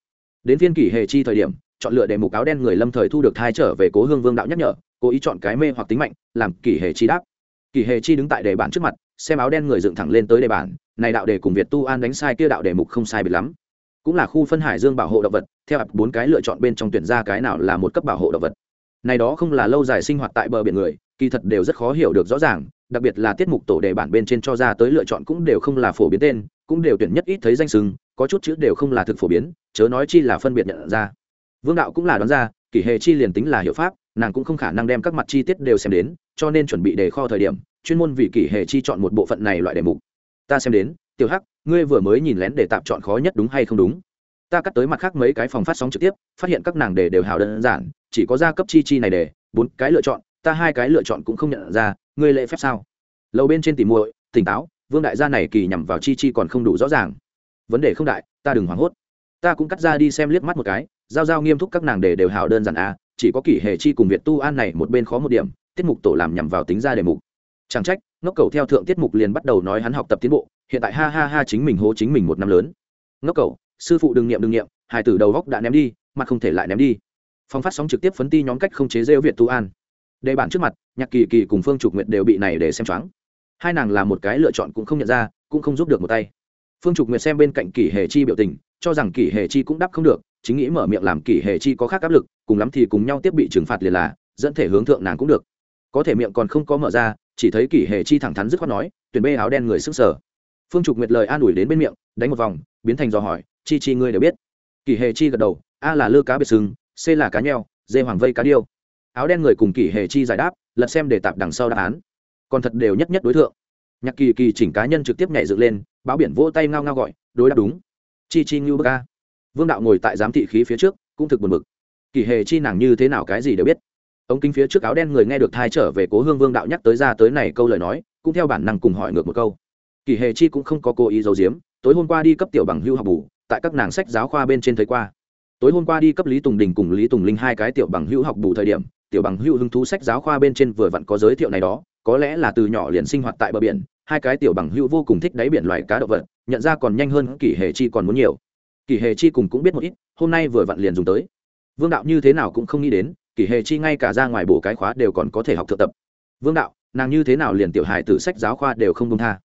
Đến phiên kỷ hề chi thời điểm, chọn lựa đề mục áo đen người lâm thời thu được thai trở về cố hương vương đạo nhắc nhở, cố ý chọn cái mê hoặc tính mạnh, làm kỷ hề chi đáp. Kỷ hề chi đứng tại đề bản trước mặt, xem áo đen người dựng thẳng lên tới đề bản, này đạo đề cùng việt tu an đánh sai kia đạo đề mục không sai biệt lắm. Cũng là khu phân hải dương bảo hộ động vật, theo bốn cái lựa chọn bên trong tuyển ra cái nào là một cấp bảo hộ động vật này đó không là lâu dài sinh hoạt tại bờ biển người, kỳ thật đều rất khó hiểu được rõ ràng, đặc biệt là tiết mục tổ đề bản bên trên cho ra tới lựa chọn cũng đều không là phổ biến tên, cũng đều tuyển nhất ít thấy danh sừng có chút chữ đều không là thực phổ biến, chớ nói chi là phân biệt nhận ra. Vương đạo cũng là đoán ra, kỷ hệ chi liền tính là hiệu pháp, nàng cũng không khả năng đem các mặt chi tiết đều xem đến, cho nên chuẩn bị đề kho thời điểm, chuyên môn vì kỷ hệ chi chọn một bộ phận này loại đề mục. Ta xem đến, tiểu hắc, ngươi vừa mới nhìn lén để tạm chọn khó nhất đúng hay không đúng? Ta cắt tới mặt khác mấy cái phòng phát sóng trực tiếp, phát hiện các nàng đề đều hào đơn giản chỉ có gia cấp chi chi này để, bốn cái lựa chọn, ta hai cái lựa chọn cũng không nhận ra, ngươi lễ phép sao? Lâu bên trên tỉ muội, tỉnh táo, vương đại gia này kỳ nhằm vào chi chi còn không đủ rõ ràng. Vấn đề không đại, ta đừng hoảng hốt. Ta cũng cắt ra đi xem liếc mắt một cái, giao giao nghiêm túc các nàng để đều hào đơn giản à chỉ có kỷ hệ chi cùng việt tu an này một bên khó một điểm, tiết mục tổ làm nhằm vào tính ra đề mục. Chẳng trách, ngốc cầu theo thượng tiết mục liền bắt đầu nói hắn học tập tiến bộ, hiện tại ha ha ha chính mình hố chính mình một năm lớn. Ngốc cầu sư phụ đừng nghiệm đừng nghiệm hai tử đầu góc đã ném đi mà không thể lại ném đi. Phóng phát sóng trực tiếp phấn ti nhóm cách không chế rêu việt tu an. Đề bản trước mặt, nhạc kỳ kỳ cùng phương trục nguyệt đều bị này để xem choáng. Hai nàng là một cái lựa chọn cũng không nhận ra, cũng không giúp được một tay. Phương trục nguyệt xem bên cạnh kỷ hề chi biểu tình, cho rằng kỷ hề chi cũng đáp không được, chính nghĩ mở miệng làm kỷ hề chi có khác áp lực, cùng lắm thì cùng nhau tiếp bị trừng phạt liền là, dẫn thể hướng thượng nàng cũng được. Có thể miệng còn không có mở ra, chỉ thấy kỷ hề chi thẳng thắn dứt khoát nói, tuyển bê áo đen người sức sở. Phương trục nguyệt lời an ủi đến bên miệng, đánh một vòng, biến thành dò hỏi, chi chi ngươi đều biết? Kỷ hề chi gật đầu, a là lư cá biệt sừng c là cá nheo, d hoàng vây cá điêu. Áo đen người cùng kỷ hề chi giải đáp, lật xem để tạp đằng sau đáp án. Còn thật đều nhất nhất đối tượng nhạc kỳ kỳ chỉnh cá nhân trực tiếp nhảy dựng lên, báo biển vỗ tay ngao ngao gọi, đối đáp đúng. Chi chi ngưu bơ ca vương đạo ngồi tại giám thị khí phía trước, cũng thực buồn bực. Kỳ hề chi nàng như thế nào cái gì đều biết. Ống kính phía trước áo đen người nghe được thai trở về cố hương vương đạo nhắc tới ra tới này câu lời nói, cũng theo bản năng cùng hỏi ngược một câu. Kỳ hề chi cũng không có cố ý giấu giếm, tối hôm qua đi cấp tiểu bằng hưu học bù, tại các nàng sách giáo khoa bên trên thấy qua tối hôm qua đi cấp lý tùng đình cùng lý tùng linh hai cái tiểu bằng hữu học bù thời điểm, tiểu bằng hữu hứng thú sách giáo khoa bên trên vừa vặn có giới thiệu này đó, có lẽ là từ nhỏ liền sinh hoạt tại bờ biển, hai cái tiểu bằng hữu vô cùng thích đáy biển loài cá động vật, nhận ra còn nhanh hơn kỷ hề chi còn muốn nhiều. Kỷ hề chi cùng cũng biết một ít, hôm nay vừa vặn liền dùng tới. Vương đạo như thế nào cũng không nghĩ đến, kỷ hề chi ngay cả ra ngoài bổ cái khóa đều còn có thể học thượng tập. Vương đạo, nàng như thế nào liền tiểu hài tử sách giáo khoa đều không công tha?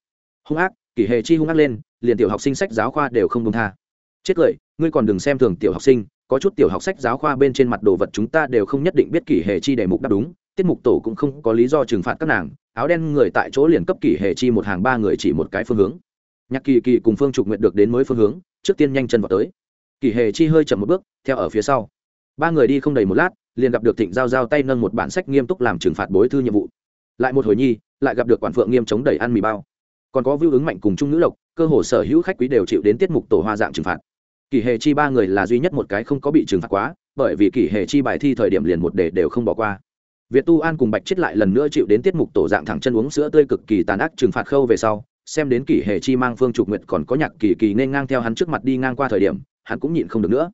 Hung ác, kỷ hề chi hung ác lên, liền tiểu học sinh sách giáo khoa đều không công tha chết cười, ngươi còn đừng xem thường tiểu học sinh, có chút tiểu học sách giáo khoa bên trên mặt đồ vật chúng ta đều không nhất định biết kỷ hệ chi đề mục đáp đúng, tiết mục tổ cũng không có lý do trừng phạt các nàng, áo đen người tại chỗ liền cấp kỷ hệ chi một hàng ba người chỉ một cái phương hướng. Nhạc kỳ kỳ cùng phương trục nguyện được đến mới phương hướng, trước tiên nhanh chân vào tới. Kỷ hệ chi hơi chậm một bước, theo ở phía sau. Ba người đi không đầy một lát, liền gặp được thịnh giao giao tay nâng một bản sách nghiêm túc làm trừng phạt bối thư nhiệm vụ. Lại một hồi nhi, lại gặp được quản phượng nghiêm chống đẩy ăn mì bao. Còn có vưu ứng mạnh cùng trung nữ lộc, cơ hồ sở hữu khách quý đều chịu đến tiết mục tổ hoa dạng trừng phạt kỷ hệ chi ba người là duy nhất một cái không có bị trừng phạt quá, bởi vì kỷ hệ chi bài thi thời điểm liền một đề đều không bỏ qua. Việt tu an cùng bạch chết lại lần nữa chịu đến tiết mục tổ dạng thẳng chân uống sữa tươi cực kỳ tàn ác trừng phạt khâu về sau, xem đến kỷ hệ chi mang phương trục nguyện còn có nhạc kỳ kỳ nên ngang theo hắn trước mặt đi ngang qua thời điểm, hắn cũng nhịn không được nữa.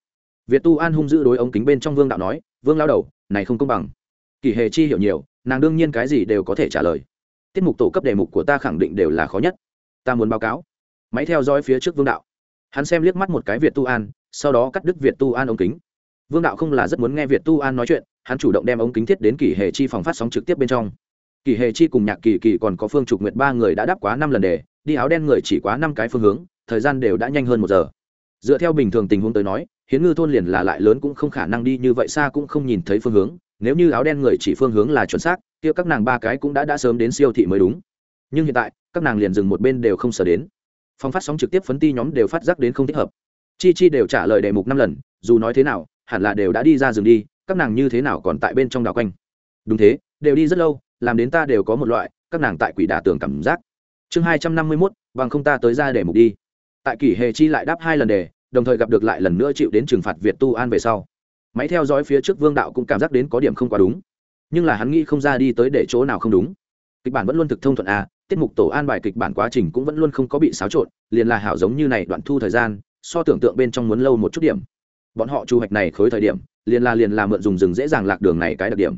Việt tu an hung dữ đối ống kính bên trong vương đạo nói, vương lao đầu, này không công bằng. Kỷ hệ chi hiểu nhiều, nàng đương nhiên cái gì đều có thể trả lời. Tiết mục tổ cấp đề mục của ta khẳng định đều là khó nhất. Ta muốn báo cáo. Máy theo dõi phía trước vương đạo hắn xem liếc mắt một cái việt tu an, sau đó cắt đứt việt tu an ống kính. Vương đạo không là rất muốn nghe việt tu an nói chuyện, hắn chủ động đem ống kính thiết đến kỷ hệ chi phòng phát sóng trực tiếp bên trong. Kỷ hệ chi cùng nhạc kỳ kỳ còn có phương trục nguyệt ba người đã đáp quá năm lần đề, đi áo đen người chỉ quá năm cái phương hướng, thời gian đều đã nhanh hơn một giờ. Dựa theo bình thường tình huống tới nói, hiến ngư thôn liền là lại lớn cũng không khả năng đi như vậy xa cũng không nhìn thấy phương hướng, nếu như áo đen người chỉ phương hướng là chuẩn xác, kia các nàng ba cái cũng đã đã sớm đến siêu thị mới đúng. Nhưng hiện tại, các nàng liền dừng một bên đều không sở đến phòng phát sóng trực tiếp phấn ti nhóm đều phát giác đến không thích hợp. Chi chi đều trả lời đề mục năm lần, dù nói thế nào, hẳn là đều đã đi ra rừng đi, các nàng như thế nào còn tại bên trong đào quanh. Đúng thế, đều đi rất lâu, làm đến ta đều có một loại, các nàng tại quỷ đả tường cảm giác. Chương hai trăm năm mươi mốt, bằng không ta tới ra để mục đi. Tại kỷ hề chi lại đáp hai lần đề, đồng thời gặp được lại lần nữa chịu đến trừng phạt việt tu an về sau. Máy theo dõi phía trước vương đạo cũng cảm giác đến có điểm không quá đúng. Nhưng là hắn nghĩ không ra đi tới để chỗ nào không đúng kịch bản vẫn luôn thực thông thuận a, tiết mục tổ an bài kịch bản quá trình cũng vẫn luôn không có bị xáo trộn, liền là hảo giống như này đoạn thu thời gian, so tưởng tượng bên trong muốn lâu một chút điểm. Bọn họ chu hoạch này khối thời điểm, liền là liền là mượn dùng rừng dễ dàng lạc đường này cái đặc điểm.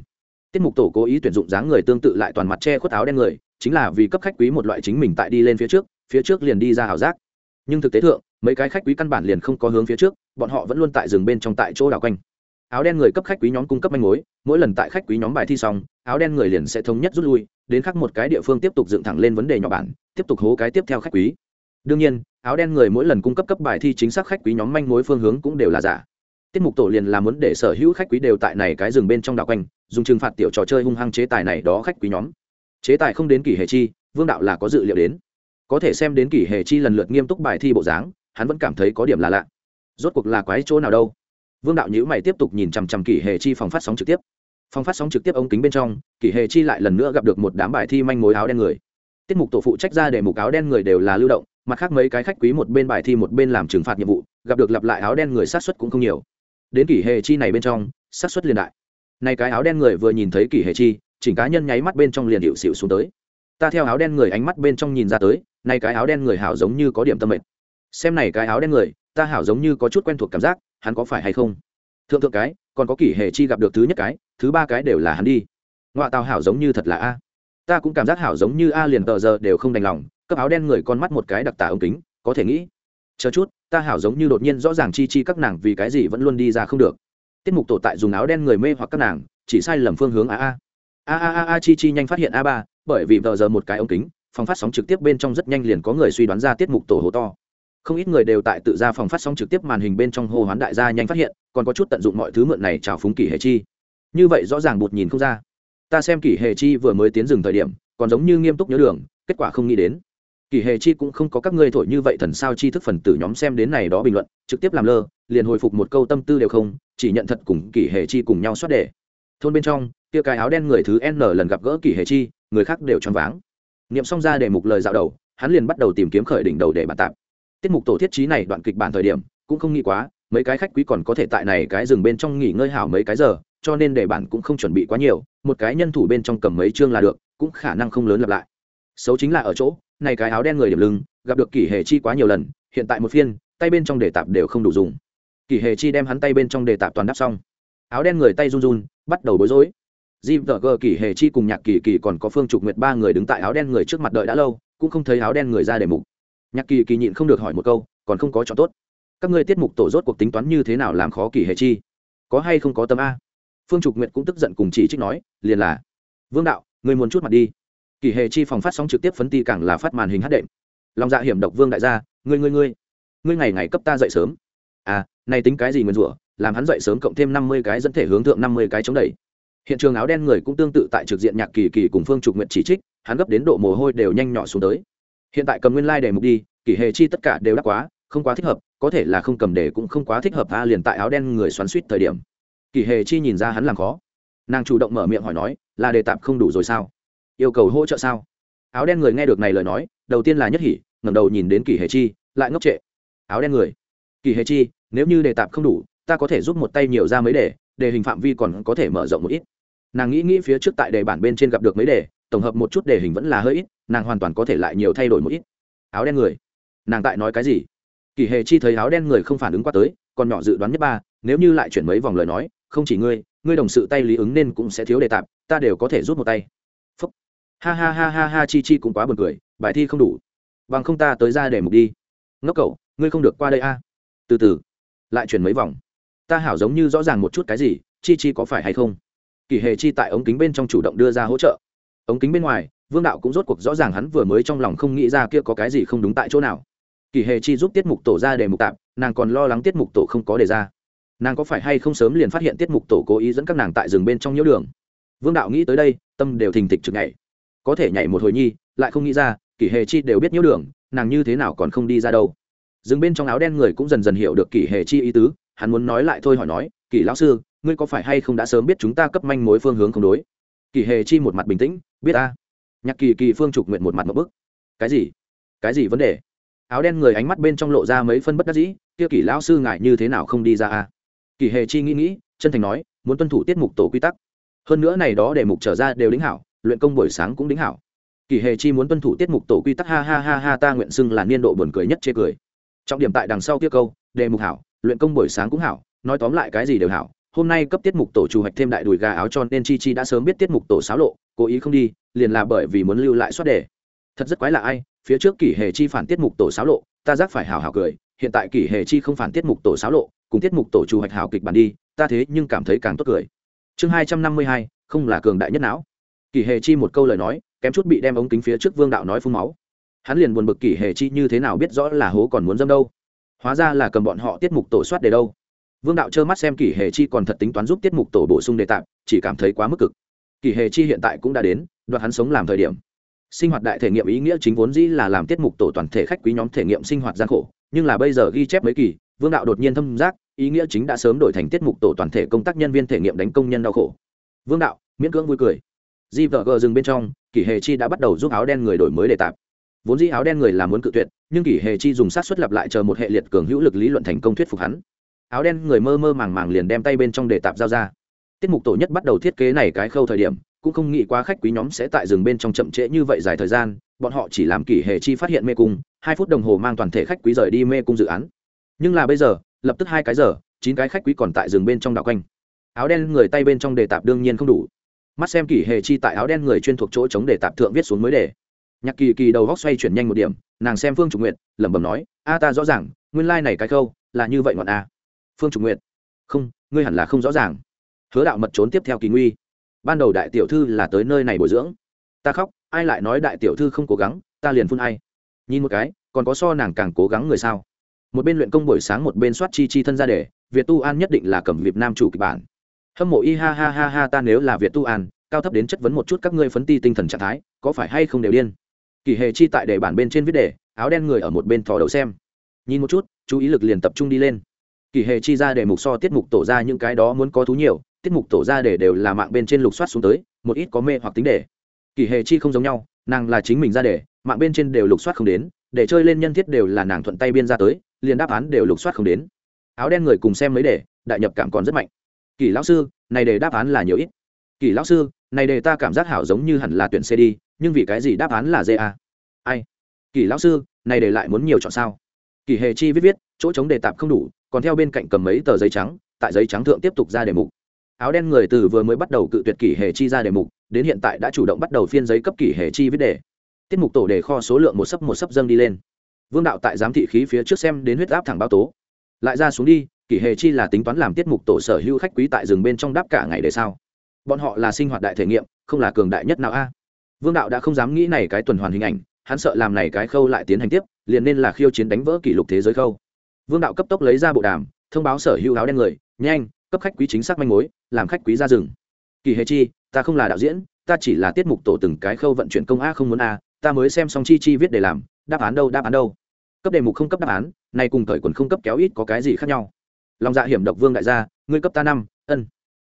Tiết mục tổ cố ý tuyển dụng dáng người tương tự lại toàn mặt che khuất áo đen người, chính là vì cấp khách quý một loại chính mình tại đi lên phía trước phía trước liền đi ra hảo giác. Nhưng thực tế thượng, mấy cái khách quý căn bản liền không có hướng phía trước, bọn họ vẫn luôn tại rừng bên trong tại chỗ đảo quanh. Áo đen người cấp khách quý nhóm cung cấp manh mối, mỗi lần tại khách quý nhóm bài thi xong, áo đen người liền sẽ thống nhất rút lui đến khắc một cái địa phương tiếp tục dựng thẳng lên vấn đề nhỏ bản, tiếp tục hố cái tiếp theo khách quý. Đương nhiên, áo đen người mỗi lần cung cấp cấp bài thi chính xác khách quý nhóm manh mối phương hướng cũng đều là giả. Tiết mục tổ liền là muốn để sở hữu khách quý đều tại này cái rừng bên trong đảo quanh, dùng trừng phạt tiểu trò chơi hung hăng chế tài này đó khách quý nhóm. Chế tài không đến kỷ hệ chi, vương đạo là có dự liệu đến. Có thể xem đến kỷ hệ chi lần lượt nghiêm túc bài thi bộ dáng, hắn vẫn cảm thấy có điểm là lạ. Rốt cuộc là quái chỗ nào đâu? Vương đạo nhữ mày tiếp tục nhìn chằm chằm kỷ hệ chi phòng phát sóng trực tiếp phòng phát sóng trực tiếp ống kính bên trong, kỷ hệ chi lại lần nữa gặp được một đám bài thi manh mối áo đen người. Tiết mục tổ phụ trách ra để mục áo đen người đều là lưu động, mặt khác mấy cái khách quý một bên bài thi một bên làm trừng phạt nhiệm vụ, gặp được lặp lại áo đen người sát xuất cũng không nhiều. Đến kỷ hệ chi này bên trong, sát xuất liên đại. Nay cái áo đen người vừa nhìn thấy kỷ hệ chi, chỉnh cá nhân nháy mắt bên trong liền hiệu xịu xuống tới. Ta theo áo đen người ánh mắt bên trong nhìn ra tới, nay cái áo đen người hảo giống như có điểm tâm mệnh xem này cái áo đen người, ta hảo giống như có chút quen thuộc cảm giác, hắn có phải hay không? Thượng thượng cái, còn có kỷ hệ chi gặp được thứ nhất cái, thứ ba cái đều là hắn đi. Ngoại tàu hảo giống như thật là a. Ta cũng cảm giác hảo giống như a liền tờ giờ đều không đành lòng, cấp áo đen người con mắt một cái đặc tả ống kính, có thể nghĩ. Chờ chút, ta hảo giống như đột nhiên rõ ràng chi chi các nàng vì cái gì vẫn luôn đi ra không được. Tiết mục tổ tại dùng áo đen người mê hoặc các nàng, chỉ sai lầm phương hướng a a. A a a a chi chi nhanh phát hiện a ba, bởi vì tờ giờ một cái ống kính, phòng phát sóng trực tiếp bên trong rất nhanh liền có người suy đoán ra tiết mục tổ hồ to không ít người đều tại tự ra phòng phát sóng trực tiếp màn hình bên trong hô hoán đại gia nhanh phát hiện, còn có chút tận dụng mọi thứ mượn này chào phúng kỷ hệ chi. Như vậy rõ ràng bụt nhìn không ra. Ta xem kỷ hệ chi vừa mới tiến dừng thời điểm, còn giống như nghiêm túc nhớ đường, kết quả không nghĩ đến. Kỷ hệ chi cũng không có các ngươi thổi như vậy thần sao chi thức phần tử nhóm xem đến này đó bình luận, trực tiếp làm lơ, liền hồi phục một câu tâm tư đều không, chỉ nhận thật cùng kỷ hệ chi cùng nhau xoát đề. Thôn bên trong, kia cái áo đen người thứ n lần gặp gỡ kỷ hệ chi, người khác đều choáng váng. Niệm xong ra để mục lời dạo đầu, hắn liền bắt đầu tìm kiếm khởi đỉnh đầu để bàn tạp tiết mục tổ thiết trí này đoạn kịch bản thời điểm, cũng không nghĩ quá, mấy cái khách quý còn có thể tại này cái rừng bên trong nghỉ ngơi hảo mấy cái giờ, cho nên để bản cũng không chuẩn bị quá nhiều, một cái nhân thủ bên trong cầm mấy chương là được, cũng khả năng không lớn lặp lại. Xấu chính là ở chỗ, này cái áo đen người điểm lưng, gặp được kỷ hề chi quá nhiều lần, hiện tại một phiên, tay bên trong đề tạp đều không đủ dùng. Kỷ hề chi đem hắn tay bên trong đề tạp toàn đắp xong. Áo đen người tay run run, bắt đầu bối rối. Jim tờ gờ, kỷ hề chi cùng nhạc kỳ kỳ còn có phương trục nguyệt ba người đứng tại áo đen người trước mặt đợi đã lâu, cũng không thấy áo đen người ra để mục nhạc kỳ kỳ nhịn không được hỏi một câu, còn không có chọn tốt. Các ngươi tiết mục tổ rốt cuộc tính toán như thế nào làm khó kỳ hệ chi? Có hay không có tâm a? Phương trục nguyệt cũng tức giận cùng chỉ trích nói, liền là, vương đạo người muốn chút mặt đi. Kỳ hệ chi phòng phát sóng trực tiếp phấn ti càng là phát màn hình hát đệm. Lòng dạ hiểm độc vương đại gia, ngươi ngươi ngươi ngươi ngày ngày cấp ta dậy sớm. À này tính cái gì nguyên rủa, làm hắn dậy sớm cộng thêm năm mươi cái dẫn thể hướng thượng năm mươi cái chống đẩy. Hiện trường áo đen người cũng tương tự tại trực diện nhạc kỳ kỳ cùng phương trục nguyện chỉ trích, hắn gấp đến độ mồ hôi đều nhanh nhỏ xuống tới hiện tại cầm nguyên lai、like、đề mục đi, kỷ hệ chi tất cả đều đắt quá, không quá thích hợp, có thể là không cầm đề cũng không quá thích hợp, a liền tại áo đen người xoắn suýt thời điểm. Kỷ hệ chi nhìn ra hắn làm khó. Nàng chủ động mở miệng hỏi nói, là đề tạp không đủ rồi sao? Yêu cầu hỗ trợ sao? Áo đen người nghe được này lời nói, đầu tiên là nhất hỉ, ngẩng đầu nhìn đến kỷ hệ chi, lại ngốc trệ. Áo đen người, kỷ hệ chi, nếu như đề tạp không đủ, ta có thể giúp một tay nhiều ra mấy đề đề hình phạm vi còn có thể mở rộng một ít. Nàng nghĩ nghĩ phía trước tại đề bản bên trên gặp được mấy đề tổng hợp một chút đề hình vẫn là hơi ít, nàng hoàn toàn có thể lại nhiều thay đổi một ít. Áo đen người. Nàng tại nói cái gì? Kỳ hề chi thấy áo đen người không phản ứng qua tới, còn nhỏ dự đoán nhất ba, nếu như lại chuyển mấy vòng lời nói, không chỉ ngươi ngươi đồng sự tay lý ứng nên cũng sẽ thiếu đề tạp, ta đều có thể rút một tay. Phúc. Ha ha ha ha ha, chi chi cũng quá buồn cười, bài thi không đủ. Bằng không ta tới ra để mục đi. Ngốc cậu, ngươi không được qua đây a. Từ từ. Lại chuyển mấy vòng. Ta hảo giống như rõ ràng một chút cái gì, chi chi có phải hay không? Kỳ hề chi tại ống kính bên trong chủ động đưa ra hỗ trợ ống kính bên ngoài, vương đạo cũng rốt cuộc rõ ràng hắn vừa mới trong lòng không nghĩ ra kia có cái gì không đúng tại chỗ nào. Kỳ hề chi giúp tiết mục tổ ra đề mục tạp, nàng còn lo lắng tiết mục tổ không có đề ra. Nàng có phải hay không sớm liền phát hiện tiết mục tổ cố ý dẫn các nàng tại rừng bên trong nhiễu đường? Vương đạo nghĩ tới đây, tâm đều thình thịch chực nhảy. Có thể nhảy một hồi nhi, lại không nghĩ ra kỷ hề chi đều biết nhiễu đường, nàng như thế nào còn không đi ra đâu. Rừng bên trong áo đen người cũng dần dần hiểu được kỷ hề chi ý tứ, hắn muốn nói lại thôi hỏi nói kỷ lão sư, ngươi có phải hay không đã sớm biết chúng ta cấp manh mối phương hướng không đối? Kỳ hề chi một mặt bình tĩnh, biết ta. Nhạc kỳ kỳ phương trục nguyện một mặt một bức. Cái gì? Cái gì vấn đề? Áo đen người ánh mắt bên trong lộ ra mấy phân bất đắc dĩ, kia kỷ lão sư ngại như thế nào không đi ra a kỳ hề chi nghĩ nghĩ, chân thành nói, muốn tuân thủ tiết mục tổ quy tắc. Hơn nữa này đó để mục trở ra đều đính hảo, luyện công buổi sáng cũng đính hảo. Kỳ hề chi muốn tuân thủ tiết mục tổ quy tắc, ha ha ha ha, ta nguyện xưng là niên độ buồn cười nhất chê cười. Trọng điểm tại đằng sau kia câu, đề mục hảo, luyện công buổi sáng cũng hảo, nói tóm lại cái gì đều hảo hôm nay cấp tiết mục tổ chủ hoạch thêm đại đùi gà áo cho nên chi chi đã sớm biết tiết mục tổ xáo lộ, cố ý không đi, liền là bởi vì muốn lưu lại soát đề. Thật rất quái là ai, phía trước kỷ hề chi phản tiết mục tổ xáo lộ, ta giác phải hào hào cười, hiện tại kỷ hề chi không phản tiết mục tổ xáo lộ, cùng tiết mục tổ chủ hoạch hào kịch bản đi, ta thế nhưng cảm thấy càng tốt cười. Chương hai trăm năm mươi hai, không là cường đại nhất não. Kỷ hề chi một câu lời nói, kém chút bị đem ống kính phía trước vương đạo nói phun máu. Hắn liền buồn bực kỷ hề chi như thế nào biết rõ là hố còn muốn dâm đâu. Hóa ra là cầm bọn họ tiết mục tổ soát để đâu vương đạo trơ mắt xem kỷ hề chi còn thật tính toán giúp tiết mục tổ bổ sung đề tạp, chỉ cảm thấy quá mức cực. Kỷ hề chi hiện tại cũng đã đến, đoạt hắn sống làm thời điểm. Sinh hoạt đại thể nghiệm ý nghĩa chính vốn dĩ là làm tiết mục tổ toàn thể khách quý nhóm thể nghiệm sinh hoạt gian khổ, nhưng là bây giờ ghi chép mấy kỳ vương đạo đột nhiên thâm giác, ý nghĩa chính đã sớm đổi thành tiết mục tổ toàn thể công tác nhân viên thể nghiệm đánh công nhân đau khổ. Vương đạo, miễn cưỡng vui cười. Di vợ gờ dừng bên trong, kỷ hề chi đã bắt đầu giúp áo đen người đổi mới đề tạp. Vốn dĩ áo đen người là muốn cự tuyệt, nhưng kỷ hề chi dùng sát xuất lặp lại chờ một hệ liệt cường hữu lực lý luận thành công thuyết phục hắn áo đen người mơ mơ màng màng liền đem tay bên trong để tạp giao ra. Tiết mục tổ nhất bắt đầu thiết kế này cái khâu thời điểm, cũng không nghĩ quá khách quý nhóm sẽ tại rừng bên trong chậm trễ như vậy dài thời gian, bọn họ chỉ làm kỷ hệ chi phát hiện mê cung, hai phút đồng hồ mang toàn thể khách quý rời đi mê cung dự án. Nhưng là bây giờ, lập tức hai cái giờ, chín cái khách quý còn tại rừng bên trong đảo quanh. Áo đen người tay bên trong đề tạp đương nhiên không đủ. Mắt xem kỷ hệ chi tại áo đen người chuyên thuộc chỗ chống đề tạp thượng viết xuống mới đề nhạc kỳ kỳ đầu góc xoay chuyển nhanh một điểm, nàng xem phương trục nguyện lẩm bẩm nói, a ta rõ ràng, nguyên lai、like、này cái khâu là như vậy ngọn a phương trục nguyện không, ngươi hẳn là không rõ ràng. Hứa đạo mật trốn tiếp theo kỳ nguy. Ban đầu đại tiểu thư là tới nơi này bồi dưỡng. Ta khóc, ai lại nói đại tiểu thư không cố gắng, ta liền phun ai. Nhìn một cái, còn có so nàng càng cố gắng người sao? Một bên luyện công buổi sáng một bên soát chi chi thân ra để, việt tu an nhất định là cầm việt nam chủ kịch bản. Hâm mộ y ha ha ha ha ta nếu là việt tu an, cao thấp đến chất vấn một chút các ngươi phấn ti tinh thần trạng thái, có phải hay không đều điên? Kỳ hề chi tại đề bản bên trên viết đề áo đen người ở một bên thò đầu xem. Nhìn một chút, chú ý lực liền tập trung đi lên kỳ hề chi ra để mục so tiết mục tổ ra những cái đó muốn có thú nhiều tiết mục tổ ra để đều là mạng bên trên lục soát xuống tới một ít có mê hoặc tính để. kỳ hề chi không giống nhau nàng là chính mình ra để, mạng bên trên đều lục soát không đến để chơi lên nhân thiết đều là nàng thuận tay biên ra tới liền đáp án đều lục soát không đến. Áo đen người cùng xem mấy đề đại nhập cảm còn rất mạnh. Kỳ lão sư này đề đáp án là nhiều ít. Kỳ lão sư này đề ta cảm giác hảo giống như hẳn là tuyển c đi nhưng vì cái gì đáp án là a? Ai? Kỳ lão sư này đề lại muốn nhiều chọn sao? Kỳ hề chi viết viết chỗ chống đề tạp không đủ còn theo bên cạnh cầm mấy tờ giấy trắng, tại giấy trắng thượng tiếp tục ra đề mục. Áo đen người từ vừa mới bắt đầu cự tuyệt kỷ hề chi ra đề mục, đến hiện tại đã chủ động bắt đầu phiên giấy cấp kỷ hề chi viết đề. Tiết mục tổ đề kho số lượng một sấp một sấp dâng đi lên. Vương đạo tại giám thị khí phía trước xem đến huyết áp thẳng báo tố. Lại ra xuống đi, kỷ hề chi là tính toán làm tiết mục tổ sở hữu khách quý tại rừng bên trong đáp cả ngày để sao? Bọn họ là sinh hoạt đại thể nghiệm, không là cường đại nhất nào a? À? Vương đạo đã không dám nghĩ này cái tuần hoàn hình ảnh, hắn sợ làm này cái khâu lại tiến hành tiếp, liền nên là khiêu chiến đánh vỡ kỷ lục thế giới khâu vương đạo cấp tốc lấy ra bộ đàm, thông báo sở hữu áo đen người, nhanh, cấp khách quý chính xác manh mối, làm khách quý ra rừng. Kỳ hề chi, ta không là đạo diễn, ta chỉ là tiết mục tổ từng cái khâu vận chuyển công a không muốn a, ta mới xem xong chi chi viết để làm, đáp án đâu, đáp án đâu. Cấp đề mục không cấp đáp án nay cùng cởi quần không cấp kéo ít có cái gì khác nhau. Lòng dạ hiểm độc vương đại gia, ngươi cấp ta năm, ân.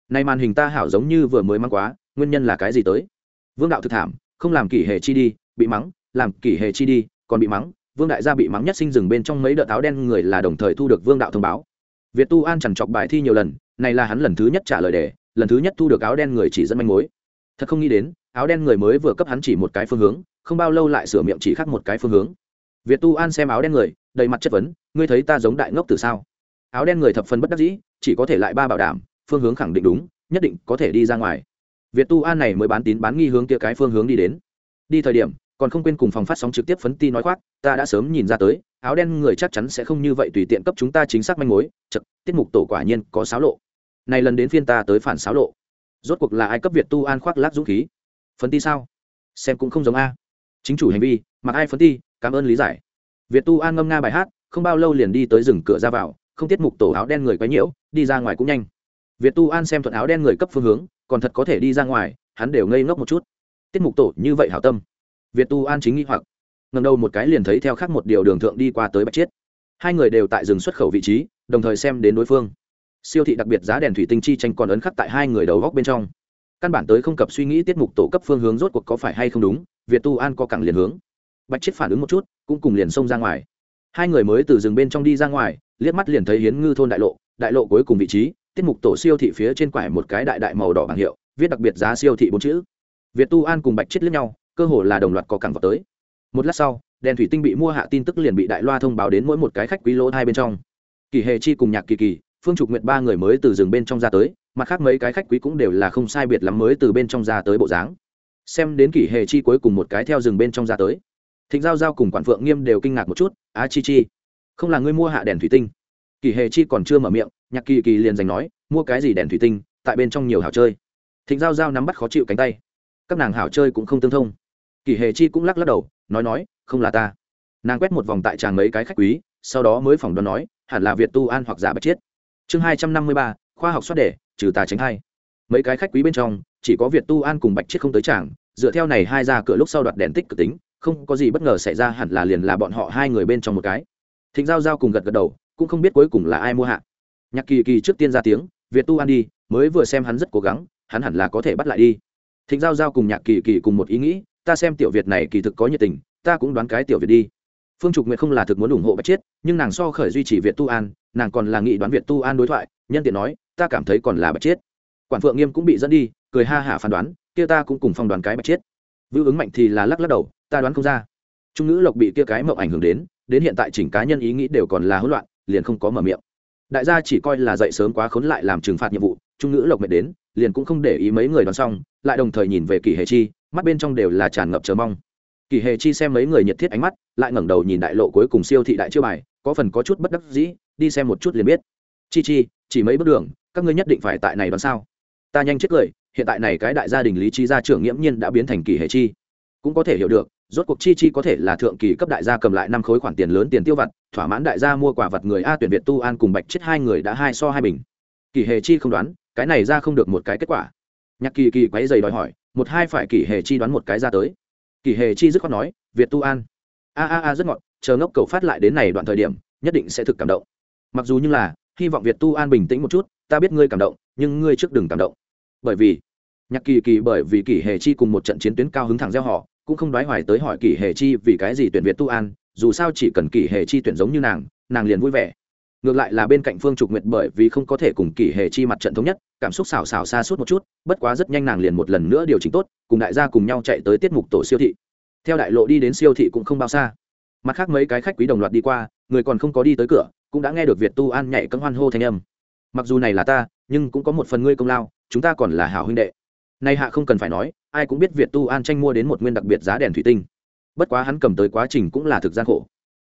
Nay màn hình ta hảo giống như vừa mới mang quá, nguyên nhân là cái gì tới? Vương đạo thực thảm, không làm kỷ hệ chi đi, bị mắng, làm kỷ hệ chi đi, còn bị mắng vương đại gia bị mắng nhất sinh rừng bên trong mấy đợt áo đen người là đồng thời thu được vương đạo thông báo. Việt tu an chẳng chọc bài thi nhiều lần, này là hắn lần thứ nhất trả lời đề, lần thứ nhất thu được áo đen người chỉ dẫn manh mối. Thật không nghĩ đến, áo đen người mới vừa cấp hắn chỉ một cái phương hướng, không bao lâu lại sửa miệng chỉ khác một cái phương hướng. Việt tu an xem áo đen người, đầy mặt chất vấn, ngươi thấy ta giống đại ngốc từ sao? Áo đen người thập phần bất đắc dĩ, chỉ có thể lại ba bảo đảm, phương hướng khẳng định đúng, nhất định có thể đi ra ngoài. Việt tu an này mới bán tín bán nghi hướng kia cái phương hướng đi đến. Đi thời điểm còn không quên cùng phòng phát sóng trực tiếp phấn ti nói khoác, ta đã sớm nhìn ra tới, áo đen người chắc chắn sẽ không như vậy tùy tiện cấp chúng ta chính xác manh mối, chật, tiết mục tổ quả nhiên có xáo lộ. Này lần đến phiên ta tới phản xáo lộ. Rốt cuộc là ai cấp việt tu an khoác lác dũng khí? Phấn ti sao? Xem cũng không giống a. Chính chủ hành vi, mặc ai phấn ti, cảm ơn lý giải. Việt tu an ngâm nga bài hát, không bao lâu liền đi tới rừng cửa ra vào, không tiết mục tổ áo đen người quấy nhiễu, đi ra ngoài cũng nhanh. Việt tu an xem thuận áo đen người cấp phương hướng, còn thật có thể đi ra ngoài, hắn đều ngây ngốc một chút. Tiết mục tổ như vậy hảo tâm việt tu an chính nghi hoặc. Ngầm đầu một cái liền thấy theo khác một điều đường thượng đi qua tới bạch chiết. Hai người đều tại rừng xuất khẩu vị trí, đồng thời xem đến đối phương. Siêu thị đặc biệt giá đèn thủy tinh chi tranh còn ấn khắc tại hai người đầu góc bên trong. Căn bản tới không cập suy nghĩ tiết mục tổ cấp phương hướng rốt cuộc có phải hay không đúng, việt tu an có cẳng liền hướng. Bạch chiết phản ứng một chút, cũng cùng liền xông ra ngoài. Hai người mới từ rừng bên trong đi ra ngoài, liếc mắt liền thấy hiến ngư thôn đại lộ đại lộ cuối cùng vị trí, tiết mục tổ siêu thị phía trên quải một cái đại đại màu đỏ bảng hiệu, viết đặc biệt giá siêu thị bốn chữ. Việt tu an cùng bạch chiết liếc nhau cơ hồ là đồng loạt có cẳng vào tới. Một lát sau, đèn thủy tinh bị mua hạ tin tức liền bị đại loa thông báo đến mỗi một cái khách quý lỗ hai bên trong. Kỳ hề chi cùng nhạc kỳ kỳ, phương trục nguyện ba người mới từ rừng bên trong ra tới, mặt khác mấy cái khách quý cũng đều là không sai biệt lắm mới từ bên trong ra tới bộ dáng. Xem đến kỳ hề chi cuối cùng một cái theo rừng bên trong ra tới. Thịnh giao giao cùng quản phượng nghiêm đều kinh ngạc một chút á chi chi, không là ngươi mua hạ đèn thủy tinh? Kỳ hề chi còn chưa mở miệng, nhạc kỳ kỳ liền giành nói, mua cái gì đèn thủy tinh, tại bên trong nhiều hảo chơi. Thịnh giao giao nắm bắt khó chịu cánh tay. Các nàng hảo chơi cũng không tương thông kỷ hề chi cũng lắc lắc đầu, nói nói, không là ta. Nàng quét một vòng tại tràng mấy cái khách quý, sau đó mới phỏng đoán nói, hẳn là việt tu an hoặc giả bạch chiết. Chương hai trăm năm mươi ba, khoa học xuất đề trừ tà tránh hai mấy cái khách quý bên trong, chỉ có việt tu an cùng bạch chiết không tới tràng, dựa theo này hai ra cửa lúc sau đoạt đèn tích cực tính, không có gì bất ngờ xảy ra hẳn là liền là bọn họ hai người bên trong một cái. Thịnh giao giao cùng gật gật đầu, cũng không biết cuối cùng là ai mua hạ. Nhạc kỳ kỳ trước tiên ra tiếng, việt tu an đi, mới vừa xem hắn rất cố gắng, hắn hẳn là có thể bắt lại đi. Thịnh giao giao cùng nhạc kỳ kỳ cùng một ý nghĩ ta xem tiểu việt này kỳ thực có nhiệt tình, ta cũng đoán cái tiểu việt đi. Phương trục nguyệt không là thực muốn ủng hộ bạch chiết, nhưng nàng so khởi duy trì việt tu an, nàng còn là nghị đoán việt tu an đối thoại, nhân tiện nói, ta cảm thấy còn là bạch chiết. Quản phượng nghiêm cũng bị dẫn đi, cười ha hả phán đoán, kia ta cũng cùng phong đoán cái bạch chiết. Vưu ứng mạnh thì là lắc lắc đầu, ta đoán không ra. Trung ngữ lộc bị kia cái mộng ảnh hưởng đến đến hiện tại chỉnh cá nhân ý nghĩ đều còn là hỗn loạn, liền không có mở miệng. Đại gia chỉ coi là dậy sớm quá khốn lại làm trừng phạt nhiệm vụ, trung ngữ lộc mệt đến, liền cũng không để ý mấy người đoán xong, lại đồng thời nhìn về kỳ hề chi mắt bên trong đều là tràn ngập chờ mong. Kỳ hề chi xem mấy người nhiệt thiết ánh mắt, lại ngẩng đầu nhìn đại lộ cuối cùng siêu thị đại chiêu bài, có phần có chút bất đắc dĩ, đi xem một chút liền biết. Chi chi, chỉ mấy bước đường, các ngươi nhất định phải tại này đoán sao? Ta nhanh chết cười, hiện tại này cái đại gia đình lý chi gia trưởng nghiễm nhiên đã biến thành kỳ hề chi. Cũng có thể hiểu được, rốt cuộc chi chi có thể là thượng kỳ cấp đại gia cầm lại năm khối khoản tiền lớn tiền tiêu vặt, thỏa mãn đại gia mua quả vật người a tuyển việt tu an cùng bạch chết hai người đã hai so hai bình. Kỳ hề chi không đoán, cái này ra không được một cái kết quả. Nhạc kỳ kỳ quấy dày đòi hỏi một hai phải kỳ hề chi đoán một cái ra tới. Kỳ hề chi dứt khoát nói, việt tu an. A a a, rất ngọt, chờ ngốc cầu phát lại đến này đoạn thời điểm, nhất định sẽ thực cảm động. Mặc dù như là, hy vọng việt tu an bình tĩnh một chút, ta biết ngươi cảm động, nhưng ngươi trước đừng cảm động. Bởi vì, nhạc kỳ kỳ bởi vì kỳ hề chi cùng một trận chiến tuyến cao hứng thẳng gieo họ, cũng không đoái hoài tới hỏi kỳ hề chi vì cái gì tuyển việt tu an, dù sao chỉ cần kỳ hề chi tuyển giống như nàng nàng liền vui vẻ ngược lại là bên cạnh phương trục nguyệt bởi vì không có thể cùng kỷ hề chi mặt trận thống nhất, cảm xúc xào xào xa suốt một chút, bất quá rất nhanh nàng liền một lần nữa điều chỉnh tốt, cùng đại gia cùng nhau chạy tới tiết mục tổ siêu thị. Theo đại lộ đi đến siêu thị cũng không bao xa. Mặt khác mấy cái khách quý đồng loạt đi qua, người còn không có đi tới cửa, cũng đã nghe được việt tu an nhảy cân hoan hô thanh âm. Mặc dù này là ta, nhưng cũng có một phần ngươi công lao, chúng ta còn là hảo huynh đệ. Nay hạ không cần phải nói, ai cũng biết việt tu an tranh mua đến một nguyên đặc biệt giá đèn thủy tinh. Bất quá hắn cầm tới quá trình cũng là thực gian khổ.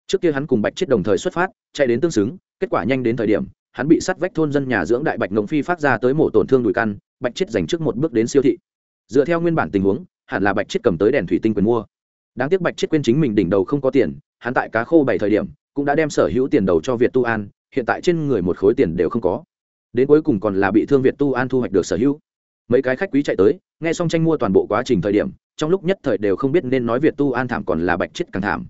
Trước kia hắn cùng bạch chết đồng thời xuất phát, chạy đến tương xứng kết quả nhanh đến thời điểm, hắn bị sắt vách thôn dân nhà dưỡng đại bạch ngộng phi phát ra tới mổ tổn thương đùi căn, bạch chết dành trước một bước đến siêu thị. Dựa theo nguyên bản tình huống, hẳn là bạch chết cầm tới đèn thủy tinh quyền mua. Đáng tiếc bạch chết quên chính mình đỉnh đầu không có tiền, hắn tại cá khô bảy thời điểm, cũng đã đem sở hữu tiền đầu cho việt tu an, hiện tại trên người một khối tiền đều không có. Đến cuối cùng còn là bị thương việt tu an thu hoạch được sở hữu. Mấy cái khách quý chạy tới, nghe xong tranh mua toàn bộ quá trình thời điểm, trong lúc nhất thời đều không biết nên nói việt tu an thảm còn là bạch chết càng thảm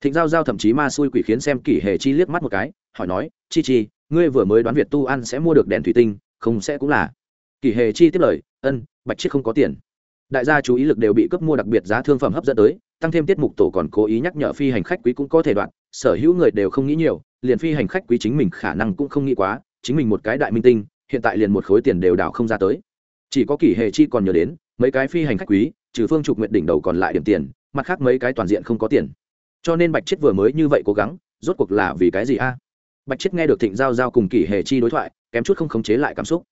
thịnh giao giao thậm chí ma xui quỷ khiến xem kỷ hề chi liếc mắt một cái, hỏi nói, chi chi, ngươi vừa mới đoán việt tu an sẽ mua được đèn thủy tinh, không sẽ cũng là. Kỷ hề chi tiếp lời, ân, bạch chiếc không có tiền. Đại gia chú ý lực đều bị cấp mua đặc biệt giá thương phẩm hấp dẫn tới, tăng thêm tiết mục tổ còn cố ý nhắc nhở phi hành khách quý cũng có thể đoạn, sở hữu người đều không nghĩ nhiều, liền phi hành khách quý chính mình khả năng cũng không nghĩ quá, chính mình một cái đại minh tinh, hiện tại liền một khối tiền đều đảo không ra tới. Chỉ có kỷ hề chi còn nhớ đến, mấy cái phi hành khách quý, trừ phương trục nguyện đỉnh đầu còn lại điểm tiền, mặt khác mấy cái toàn diện không có tiền cho nên bạch chết vừa mới như vậy cố gắng, rốt cuộc là vì cái gì a? Bạch chết nghe được thịnh giao giao cùng kỷ hề chi đối thoại, kém chút không khống chế lại cảm xúc.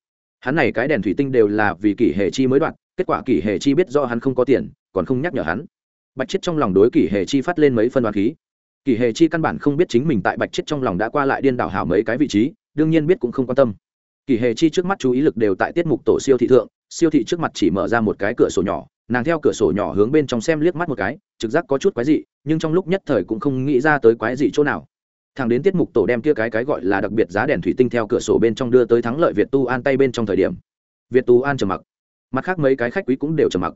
Hắn này cái đèn thủy tinh đều là vì kỷ hề chi mới đoạn kết quả kỷ hề chi biết do hắn không có tiền, còn không nhắc nhở hắn. Bạch chết trong lòng đối kỷ hề chi phát lên mấy phân đoán khí. Kỷ hề chi căn bản không biết chính mình tại bạch chết trong lòng đã qua lại điên đảo hảo mấy cái vị trí, đương nhiên biết cũng không quan tâm. Kỷ hề chi trước mắt chú ý lực đều tại tiết mục tổ siêu thị thượng, siêu thị trước mặt chỉ mở ra một cái cửa sổ nhỏ nàng theo cửa sổ nhỏ hướng bên trong xem liếc mắt một cái, trực giác có chút quái dị, nhưng trong lúc nhất thời cũng không nghĩ ra tới quái dị chỗ nào. Thằng đến tiết mục tổ đem kia cái cái gọi là đặc biệt giá đèn thủy tinh theo cửa sổ bên trong đưa tới thắng lợi việt tu an tay bên trong thời điểm. Việt tu an trầm mặc. Mặt khác mấy cái khách quý cũng đều trầm mặc.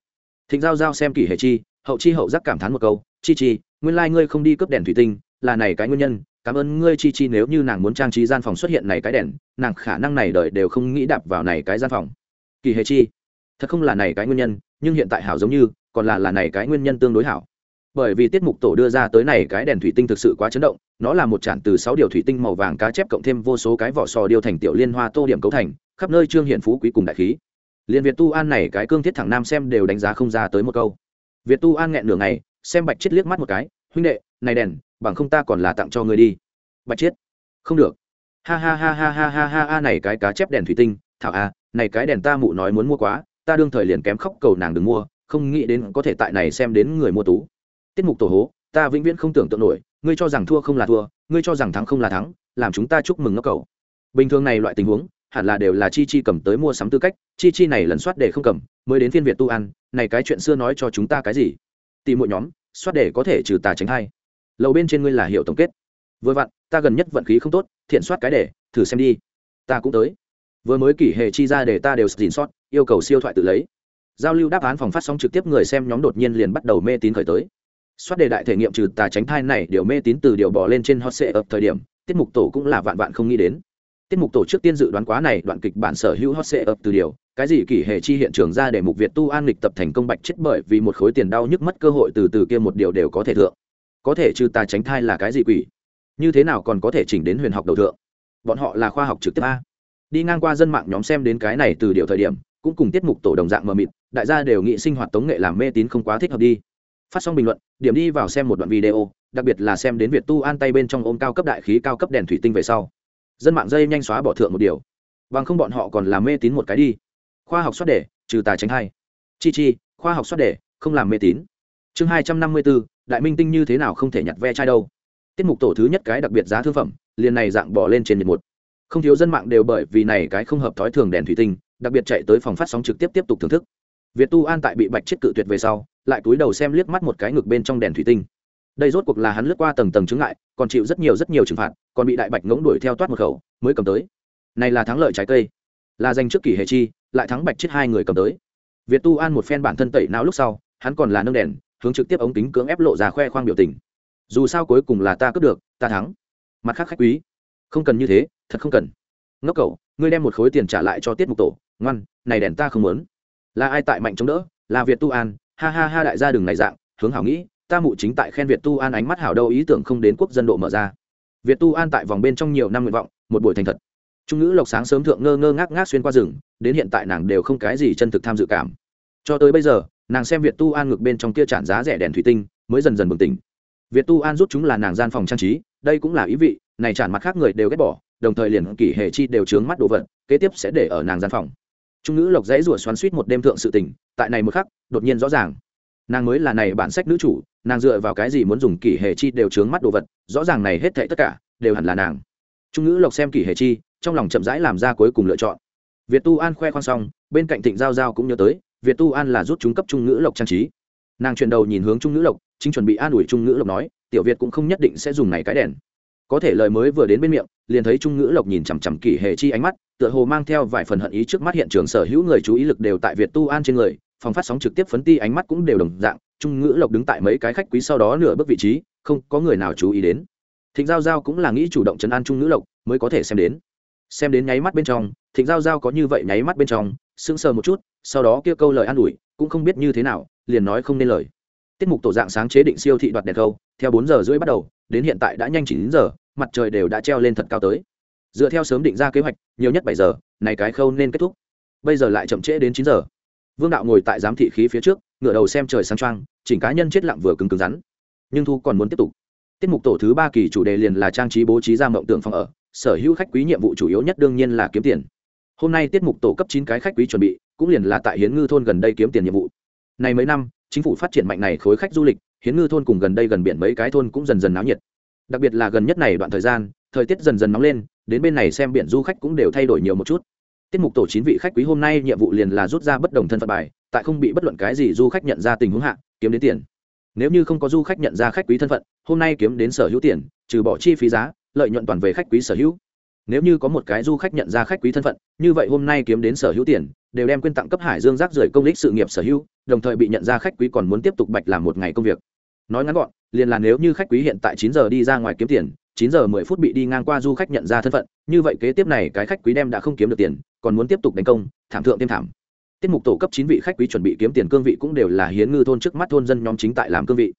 Thịnh giao giao xem kỷ hệ chi, hậu chi hậu giác cảm thán một câu, chi chi, nguyên lai、like、ngươi không đi cướp đèn thủy tinh, là này cái nguyên nhân, cảm ơn ngươi chi chi nếu như nàng muốn trang trí gian phòng xuất hiện này cái đèn, nàng khả năng này đời đều không nghĩ đạp vào này cái gian phòng. Kỳ hệ chi thật không là này cái nguyên nhân, nhưng hiện tại hảo giống như, còn là là này cái nguyên nhân tương đối hảo. Bởi vì tiết mục tổ đưa ra tới này cái đèn thủy tinh thực sự quá chấn động, nó là một tràn từ sáu điều thủy tinh màu vàng cá chép cộng thêm vô số cái vỏ sò điêu thành tiểu liên hoa tô điểm cấu thành, khắp nơi trương hiện phú quý cùng đại khí. Liền việt tu an này cái cương thiết thẳng nam xem đều đánh giá không ra tới một câu. Việt tu an nghẹn nửa ngày, xem bạch chết liếc mắt một cái, huynh đệ, này đèn, bằng không ta còn là tặng cho ngươi đi. Bạch chiết? Không được. Ha ha ha ha ha ha ha ha, này cái cá chép đèn thủy tinh, thảo a này cái đèn ta mụ nói muốn mua quá ta đương thời liền kém khóc cầu nàng đừng mua, không nghĩ đến có thể tại này xem đến người mua tú. Tiết mục tổ hố, ta vĩnh viễn không tưởng tượng nổi, ngươi cho rằng thua không là thua, ngươi cho rằng thắng không là thắng, làm chúng ta chúc mừng nó cầu. Bình thường này loại tình huống, hẳn là đều là chi chi cầm tới mua sắm tư cách, chi chi này lần soát để không cầm, mới đến phiên việt tu ăn này cái chuyện xưa nói cho chúng ta cái gì? Tìm mỗi nhóm, soát để có thể trừ tà tránh hay lầu bên trên ngươi là hiệu tổng kết. Vừa vặn, ta gần nhất vận khí không tốt, thiện soát cái để, thử xem đi. Ta cũng tới. Vừa mới kỷ hệ chi ra để ta đều xin sót yêu cầu siêu thoại tự lấy. Giao lưu đáp án phòng phát sóng trực tiếp người xem nhóm đột nhiên liền bắt đầu mê tín khởi tới. Soát đề đại thể nghiệm trừ tà tránh thai này, điều mê tín từ điều bỏ lên trên hot sệ ập thời điểm, tiết mục tổ cũng là vạn vạn không nghĩ đến. Tiết mục tổ trước tiên dự đoán quá này, đoạn kịch bản sở hữu hot sệ ập từ điều, cái gì kỷ hệ chi hiện trường ra để mục việt tu an lịch tập thành công bạch chết bởi vì một khối tiền đau nhức mất cơ hội từ từ kia một điều đều có thể thượng. Có thể trừ tà tránh thai là cái gì quỷ? Như thế nào còn có thể chỉnh đến huyền học đầu thượng? Bọn họ là khoa học trực tiếp a. Đi ngang qua dân mạng nhóm xem đến cái này từ điều thời điểm cũng cùng tiết mục tổ đồng dạng mờ mịt, đại gia đều nghĩ sinh hoạt tống nghệ làm mê tín không quá thích hợp đi. Phát xong bình luận, điểm đi vào xem một đoạn video, đặc biệt là xem đến việt tu an tay bên trong ôm cao cấp đại khí cao cấp đèn thủy tinh về sau. Dân mạng dây nhanh xóa bỏ thượng một điều. Bằng không bọn họ còn làm mê tín một cái đi. Khoa học xuất đề, trừ tài tránh hay chi chi, khoa học xuất đề, không làm mê tín. Chương hai trăm năm mươi bốn đại minh tinh như thế nào không thể nhặt ve chai đâu. Tiết mục tổ thứ nhất cái đặc biệt giá thương phẩm, liền này dạng bỏ lên trên nhiệt một không thiếu dân mạng đều bởi vì này cái không hợp thói thường đèn thủy tinh, đặc biệt chạy tới phòng phát sóng trực tiếp tiếp tục thưởng thức. Việt tu an tại bị bạch chết cự tuyệt về sau, lại cúi đầu xem liếc mắt một cái ngực bên trong đèn thủy tinh. Đây rốt cuộc là hắn lướt qua tầng tầng chứng ngại, còn chịu rất nhiều rất nhiều trừng phạt, còn bị đại bạch ngỗng đuổi theo toát một khẩu, mới cầm tới. Này là thắng lợi trái cây. Là danh trước kỷ hệ chi, lại thắng bạch chết hai người cầm tới. Việt tu an một phen bản thân tẩy não lúc sau, hắn còn là nâng đèn, hướng trực tiếp ống kính cưỡng ép lộ ra khoe khoang biểu tình. Dù sao cuối cùng là ta cướp được, ta thắng. Mặt khác khách quý. Không cần như thế thật không cần. Ngốc cậu, ngươi đem một khối tiền trả lại cho tiết mục tổ. Ngoan, này đèn ta không muốn. Là ai tại mạnh chống đỡ? Là việt tu an. Ha ha ha, đại gia đừng này dạng, hướng hảo nghĩ, ta mụ chính tại khen việt tu an ánh mắt hảo đâu, ý tưởng không đến quốc dân độ mở ra. Việt tu an tại vòng bên trong nhiều năm nguyện vọng, một buổi thành thật. Trung ngữ lộc sáng sớm thượng ngơ ngơ ngác ngác xuyên qua rừng, đến hiện tại nàng đều không cái gì chân thực tham dự cảm. Cho tới bây giờ, nàng xem việt tu an ngược bên trong kia tràn giá rẻ đèn thủy tinh, mới dần dần bừng tỉnh. Việt tu an rút chúng là nàng gian phòng trang trí, đây cũng là ý vị, này tràn mặt khác người đều ghét bỏ đồng thời liền kỷ hệ chi đều trướng mắt đồ vật, kế tiếp sẽ để ở nàng gian phòng. Trung nữ lộc dãy rủa xoắn suýt một đêm thượng sự tình, tại này một khắc, đột nhiên rõ ràng. Nàng mới là này bản sách nữ chủ, nàng dựa vào cái gì muốn dùng kỷ hệ chi đều trướng mắt đồ vật, rõ ràng này hết thệ tất cả, đều hẳn là nàng. Trung nữ lộc xem kỷ hệ chi, trong lòng chậm rãi làm ra cuối cùng lựa chọn. Việt tu an khoe khoang xong, bên cạnh thịnh giao giao cũng nhớ tới, việt tu an là rút chúng cấp trung nữ lộc trang trí. Nàng chuyển đầu nhìn hướng trung nữ lộc, chính chuẩn bị an ủi trung nữ lộc nói, tiểu việt cũng không nhất định sẽ dùng này cái đèn có thể lời mới vừa đến bên miệng, liền thấy trung ngữ lộc nhìn chằm chằm kỷ hệ chi ánh mắt, tựa hồ mang theo vài phần hận ý trước mắt hiện trường sở hữu người chú ý lực đều tại việt tu an trên người, phòng phát sóng trực tiếp phấn ti ánh mắt cũng đều đồng dạng, trung ngữ lộc đứng tại mấy cái khách quý sau đó nửa bước vị trí, không có người nào chú ý đến. Thịnh giao giao cũng là nghĩ chủ động chấn an trung ngữ lộc, mới có thể xem đến. Xem đến nháy mắt bên trong, thịnh giao giao có như vậy nháy mắt bên trong, sững sờ một chút, sau đó kia câu lời an ủi, cũng không biết như thế nào, liền nói không nên lời. Tiết mục tổ dạng sáng chế định siêu thị đoạt đèn câu theo bốn giờ rưỡi bắt đầu, đến hiện tại đã nhanh chỉ đến giờ, mặt trời đều đã treo lên thật cao tới. Dựa theo sớm định ra kế hoạch, nhiều nhất bảy giờ, này cái khâu nên kết thúc. Bây giờ lại chậm trễ đến chín giờ. Vương đạo ngồi tại giám thị khí phía trước ngựa đầu xem trời sáng trăng chỉnh cá nhân chết lặng vừa cứng cứng rắn. Nhưng thu còn muốn tiếp tục. Tiết mục tổ thứ ba kỳ chủ đề liền là trang trí bố trí ra mộng tượng phòng ở, sở hữu khách quý nhiệm vụ chủ yếu nhất đương nhiên là kiếm tiền. Hôm nay tiết mục tổ cấp chín cái khách quý chuẩn bị, cũng liền là tại hiến ngư thôn gần đây kiếm tiền nhiệm vụ. Này mấy năm, chính phủ phát triển mạnh này khối khách du lịch hiến ngư thôn cùng gần đây gần biển mấy cái thôn cũng dần dần náo nhiệt. Đặc biệt là gần nhất này đoạn thời gian, thời tiết dần dần nóng lên, đến bên này xem biển du khách cũng đều thay đổi nhiều một chút. Tiết mục tổ chín vị khách quý hôm nay nhiệm vụ liền là rút ra bất đồng thân phận bài, tại không bị bất luận cái gì du khách nhận ra tình huống hạ, kiếm đến tiền. Nếu như không có du khách nhận ra khách quý thân phận, hôm nay kiếm đến sở hữu tiền, trừ bỏ chi phí giá, lợi nhuận toàn về khách quý sở hữu. Nếu như có một cái du khách nhận ra khách quý thân phận, như vậy hôm nay kiếm đến sở hữu tiền, đều đem quyên tặng cấp hải dương rác rưởi công lý sự nghiệp sở hữu, đồng thời bị nhận ra khách quý còn muốn tiếp tục bạch làm một ngày công việc nói ngắn gọn, liền là nếu như khách quý hiện tại chín giờ đi ra ngoài kiếm tiền, chín giờ mười phút bị đi ngang qua du khách nhận ra thân phận, như vậy kế tiếp này cái khách quý đem đã không kiếm được tiền, còn muốn tiếp tục đánh công, thảm thượng thêm thảm. Tiết mục tổ cấp chín vị khách quý chuẩn bị kiếm tiền cương vị cũng đều là hiến ngư thôn trước mắt thôn dân nhóm chính tại làm cương vị.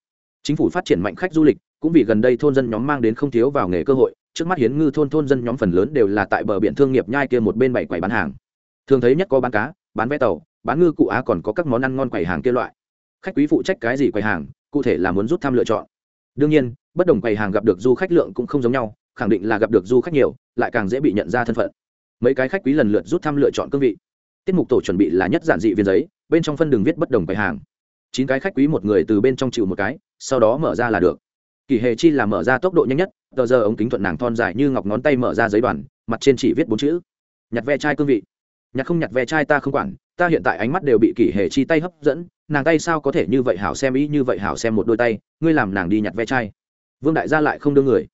Chính phủ phát triển mạnh khách du lịch, cũng vì gần đây thôn dân nhóm mang đến không thiếu vào nghề cơ hội, trước mắt hiến ngư thôn thôn dân nhóm phần lớn đều là tại bờ biển thương nghiệp nhai kia một bên bảy quầy bán hàng. Thường thấy nhất có bán cá, bán vé tàu, bán ngư cụ á còn có các món ăn ngon quầy hàng kia loại. Khách quý phụ trách cái gì quầy hàng cụ thể là muốn rút thăm lựa chọn. Đương nhiên, bất đồng quầy hàng gặp được du khách lượng cũng không giống nhau, khẳng định là gặp được du khách nhiều, lại càng dễ bị nhận ra thân phận. Mấy cái khách quý lần lượt rút thăm lựa chọn cương vị. Tiết mục tổ chuẩn bị là nhất giản dị viên giấy, bên trong phân đường viết bất đồng quầy hàng. Chín cái khách quý một người từ bên trong chịu một cái, sau đó mở ra là được. Kỳ hề chi là mở ra tốc độ nhanh nhất, tờ giờ ống kính thuận nàng thon dài như ngọc ngón tay mở ra giấy đoàn, mặt trên chỉ viết bốn chữ. Nhặt ve chai cương vị. Nhặt không nhặt ve chai ta không quản ta hiện tại ánh mắt đều bị kỷ hề chi tay hấp dẫn, nàng tay sao có thể như vậy hảo xem ý, như vậy hảo xem một đôi tay, ngươi làm nàng đi nhặt ve chai. Vương đại gia lại không đưa người.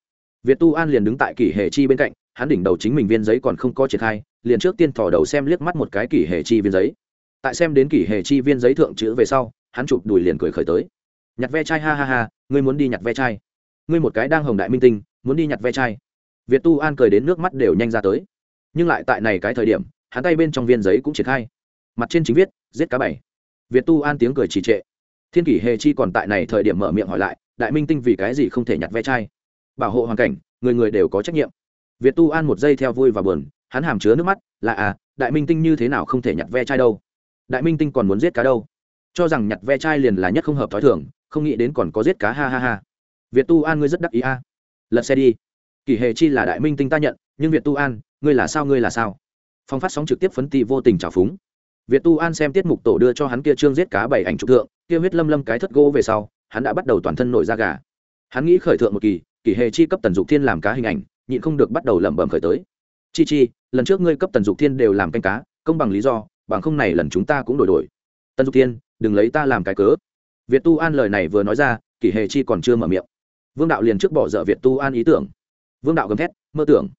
Việt tu an liền đứng tại kỷ hệ chi bên cạnh, hắn đỉnh đầu chính mình viên giấy còn không có triển khai, liền trước tiên thò đầu xem liếc mắt một cái kỷ hệ chi viên giấy. Tại xem đến kỷ hệ chi viên giấy thượng chữ về sau, hắn chụp đùi liền cười khởi tới. Nhặt ve chai, ha ha ha, ngươi muốn đi nhặt ve chai. Ngươi một cái đang hồng đại minh tinh, muốn đi nhặt ve chai. Việt tu an cười đến nước mắt đều nhanh ra tới. Nhưng lại tại này cái thời điểm, hắn tay bên trong viên giấy cũng triển khai mặt trên chính viết, giết cá bảy. Việt tu an tiếng cười trì trệ. Thiên kỷ hề chi còn tại này thời điểm mở miệng hỏi lại, đại minh tinh vì cái gì không thể nhặt ve chai? Bảo hộ hoàn cảnh, người người đều có trách nhiệm. Việt tu an một giây theo vui và buồn, hắn hàm chứa nước mắt, là à đại minh tinh như thế nào không thể nhặt ve chai đâu? Đại minh tinh còn muốn giết cá đâu? Cho rằng nhặt ve chai liền là nhất không hợp thói thường, không nghĩ đến còn có giết cá, ha ha ha. Việt tu an ngươi rất đắc ý, a. À. lật xe đi. Kỷ hề chi là đại minh tinh ta nhận, nhưng việt tu an, ngươi là sao, ngươi là sao? Phong phát sóng trực tiếp phấn ti vô tình trào phúng việt tu an xem tiết mục tổ đưa cho hắn kia trương giết cá bảy ảnh trục thượng, kia huyết lâm lâm cái thất gỗ về sau, hắn đã bắt đầu toàn thân nổi da gà. Hắn nghĩ khởi thượng một kỳ kỷ hề chi cấp tần dục thiên làm cá hình ảnh, nhịn không được bắt đầu lẩm bẩm khởi tới. Chi chi, lần trước ngươi cấp tần dục thiên đều làm canh cá, công bằng lý do, bằng không này lần chúng ta cũng đổi đổi. Tần dục thiên, đừng lấy ta làm cái cớ. Việt tu an lời này vừa nói ra kỷ hề chi còn chưa mở miệng. Vương đạo liền trước bỏ dở việt tu an ý tưởng. Vương đạo gầm thét, mơ tưởng.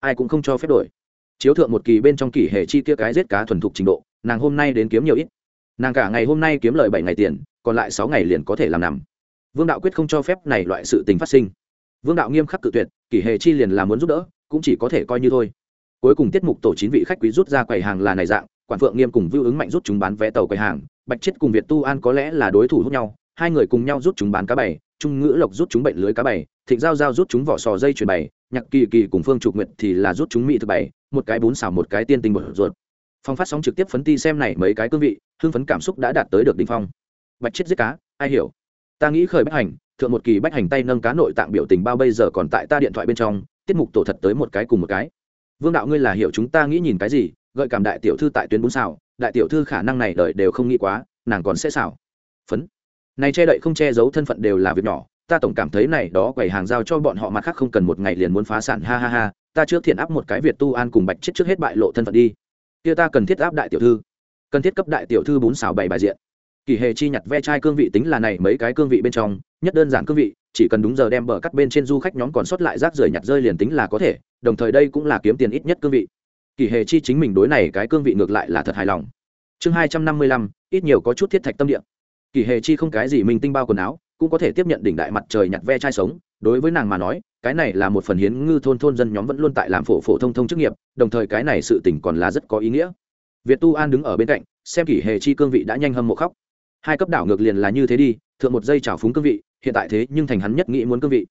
Ai cũng không cho phép đổi. Chiếu thượng một kỳ bên trong kỷ hề chi kia cái giết cá thuần thục trình độ nàng hôm nay đến kiếm nhiều ít. Nàng cả ngày hôm nay kiếm lời bảy ngày tiền, còn lại sáu ngày liền có thể làm nằm. Vương đạo quyết không cho phép này loại sự tình phát sinh. Vương đạo nghiêm khắc cự tuyệt, kỷ hề chi liền là muốn giúp đỡ, cũng chỉ có thể coi như thôi. Cuối cùng tiết mục tổ chín vị khách quý rút ra quầy hàng là này dạng, quản phượng nghiêm cùng vưu ứng mạnh rút chúng bán vé tàu quầy hàng, bạch chết cùng việt tu an có lẽ là đối thủ hút nhau, hai người cùng nhau rút chúng bán cá bày, trung ngữ lộc rút chúng bệnh lưới cá bày, thịnh giao giao rút chúng vỏ sò dây chuyền bày, nhạc kỳ kỳ cùng phương trục nguyện thì là rút chúng mỹ thực bày, một cái bún xào, một cái tiên tinh bột ruột phòng phát sóng trực tiếp phấn ti xem này mấy cái cương vị, hưng phấn cảm xúc đã đạt tới được đỉnh phong. Bạch chết giết cá, ai hiểu? Ta nghĩ khởi bách hành, thượng một kỳ bách hành tay nâng cá nội tạng biểu tình bao bây giờ còn tại ta điện thoại bên trong, tiết mục tổ thật tới một cái cùng một cái. Vương đạo ngươi là hiểu chúng ta nghĩ nhìn cái gì, gợi cảm đại tiểu thư tại tuyến bún xào, đại tiểu thư khả năng này đợi đều không nghĩ quá, nàng còn sẽ xào. Phấn. Này che đậy không che giấu thân phận đều là việc nhỏ, ta tổng cảm thấy này đó quầy hàng giao cho bọn họ mặt khác không cần một ngày liền muốn phá sản, ha ha ha, ta trước thiện áp một cái việt tu an cùng bạch chết trước hết bại lộ thân phận đi kia ta cần thiết áp đại tiểu thư. Cần thiết cấp đại tiểu thư bún xào bảy bài diện. Kỳ hề chi nhặt ve chai cương vị tính là này mấy cái cương vị bên trong, nhất đơn giản cương vị, chỉ cần đúng giờ đem bờ cắt bên trên du khách nhóm còn sót lại rác rưởi nhặt rơi liền tính là có thể, đồng thời đây cũng là kiếm tiền ít nhất cương vị. Kỳ hề chi chính mình đối này cái cương vị ngược lại là thật hài lòng. Chương hai trăm năm mươi lăm, ít nhiều có chút thiết thạch tâm địa. Kỳ hề chi không cái gì mình tinh bao quần áo, cũng có thể tiếp nhận đỉnh đại mặt trời nhặt ve chai sống, đối với nàng mà nói cái này là một phần hiến ngư thôn thôn dân nhóm vẫn luôn tại làm phổ phổ thông thông chức nghiệp, đồng thời cái này sự tỉnh còn là rất có ý nghĩa. Việt tu an đứng ở bên cạnh, xem kỷ hề chi cương vị đã nhanh hâm mộ khóc. Hai cấp đảo ngược liền là như thế đi, thượng một giây trào phúng cương vị, hiện tại thế nhưng thành hắn nhất nghĩ muốn cương vị.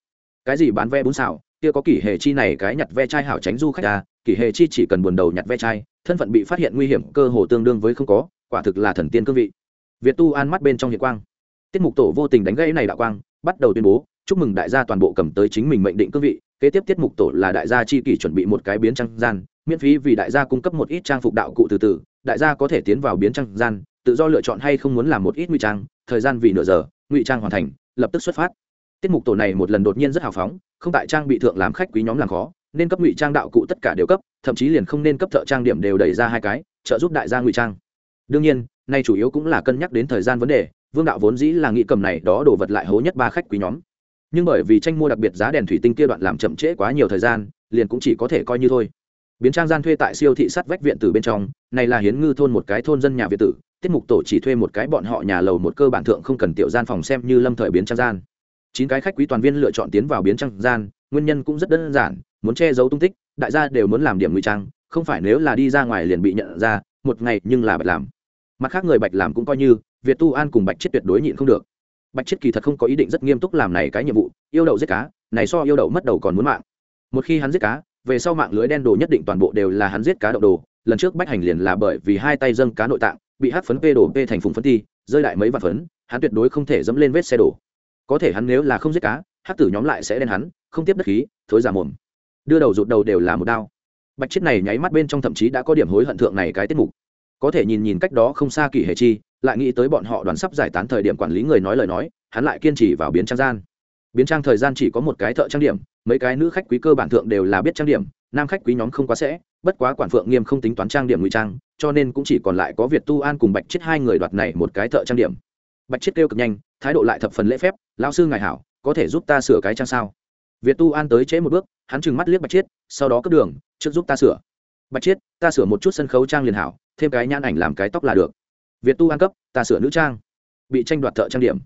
Cái gì bán ve bốn xào, kia có kỷ hề chi này cái nhặt ve chai hảo tránh du khách à kỷ hề chi chỉ cần buồn đầu nhặt ve chai, thân phận bị phát hiện nguy hiểm, cơ hồ tương đương với không có, quả thực là thần tiên cương vị. Việt tu an mắt bên trong hiện quang. Tiết mục tổ vô tình đánh gãy này đạo quang, bắt đầu tuyên bố chúc mừng đại gia toàn bộ cầm tới chính mình mệnh định cương vị, kế tiếp tiết mục tổ là đại gia chi kỷ chuẩn bị một cái biến trang gian, miễn phí vì đại gia cung cấp một ít trang phục đạo cụ từ từ, đại gia có thể tiến vào biến trang gian, tự do lựa chọn hay không muốn làm một ít ngụy trang, thời gian vì nửa giờ, ngụy trang hoàn thành, lập tức xuất phát. Tiết mục tổ này một lần đột nhiên rất hào phóng, không tại trang bị thượng làm khách quý nhóm làm khó, nên cấp ngụy trang đạo cụ tất cả đều cấp, thậm chí liền không nên cấp thợ trang điểm đều đẩy ra hai cái, trợ giúp đại gia ngụy trang. Đương nhiên, nay chủ yếu cũng là cân nhắc đến thời gian vấn đề, vương đạo vốn dĩ là nghĩ cầm này đó đổ vật lại hố nhất ba khách quý nhóm nhưng bởi vì tranh mua đặc biệt giá đèn thủy tinh kia đoạn làm chậm trễ quá nhiều thời gian, liền cũng chỉ có thể coi như thôi. Biến trang gian thuê tại siêu thị sắt vách viện tử bên trong, này là hiến ngư thôn một cái thôn dân nhà viện tử, tiết mục tổ chỉ thuê một cái bọn họ nhà lầu một cơ bản thượng không cần tiểu gian phòng xem như lâm thời biến trang gian. Chín cái khách quý toàn viên lựa chọn tiến vào biến trang gian, nguyên nhân cũng rất đơn giản, muốn che giấu tung tích, đại gia đều muốn làm điểm ngụy trang, không phải nếu là đi ra ngoài liền bị nhận ra, một ngày nhưng là bạch làm. Mặt khác người bạch làm cũng coi như, việt tu an cùng bạch chết tuyệt đối nhịn không được bạch chiết kỳ thật không có ý định rất nghiêm túc làm này cái nhiệm vụ, yêu đậu giết cá, này so yêu đậu mất đầu còn muốn mạng. Một khi hắn giết cá, về sau mạng lưới đen đồ nhất định toàn bộ đều là hắn giết cá đậu đồ, lần trước bách hành liền là bởi vì hai tay dâng cá nội tạng, bị hát phấn pê đổ pê thành phùng phấn ti rơi lại mấy vạn phấn, hắn tuyệt đối không thể dẫm lên vết xe đổ. Có thể hắn nếu là không giết cá hắc tử nhóm lại sẽ đen hắn, không tiếp đất khí, thối giả mồm. Đưa đầu rụt đầu đều là một đao. Bạch chiết này nháy mắt bên trong thậm chí đã có điểm hối hận thượng này cái tiết mục. Có thể nhìn nhìn cách đó không xa kỳ hề chi lại nghĩ tới bọn họ đoàn sắp giải tán thời điểm quản lý người nói lời nói, hắn lại kiên trì vào biến trang gian. Biến trang thời gian chỉ có một cái thợ trang điểm, mấy cái nữ khách quý cơ bản thượng đều là biết trang điểm, nam khách quý nhóm không quá sẽ, bất quá quản phượng nghiêm không tính toán trang điểm ngụy trang, cho nên cũng chỉ còn lại có việt tu an cùng bạch chết hai người đoạt này một cái thợ trang điểm. Bạch chết kêu cực nhanh, thái độ lại thập phần lễ phép, lão sư ngài hảo, có thể giúp ta sửa cái trang sao? Việt tu an tới trễ một bước, hắn trừng mắt liếc bạch chết sau đó cất đường, trước giúp ta sửa. Bạch chết ta sửa một chút sân khấu trang liền hảo, thêm cái nhãn ảnh làm cái tóc là được việt tu an cấp, ta sửa nữ trang. Bị tranh đoạt thợ trang điểm.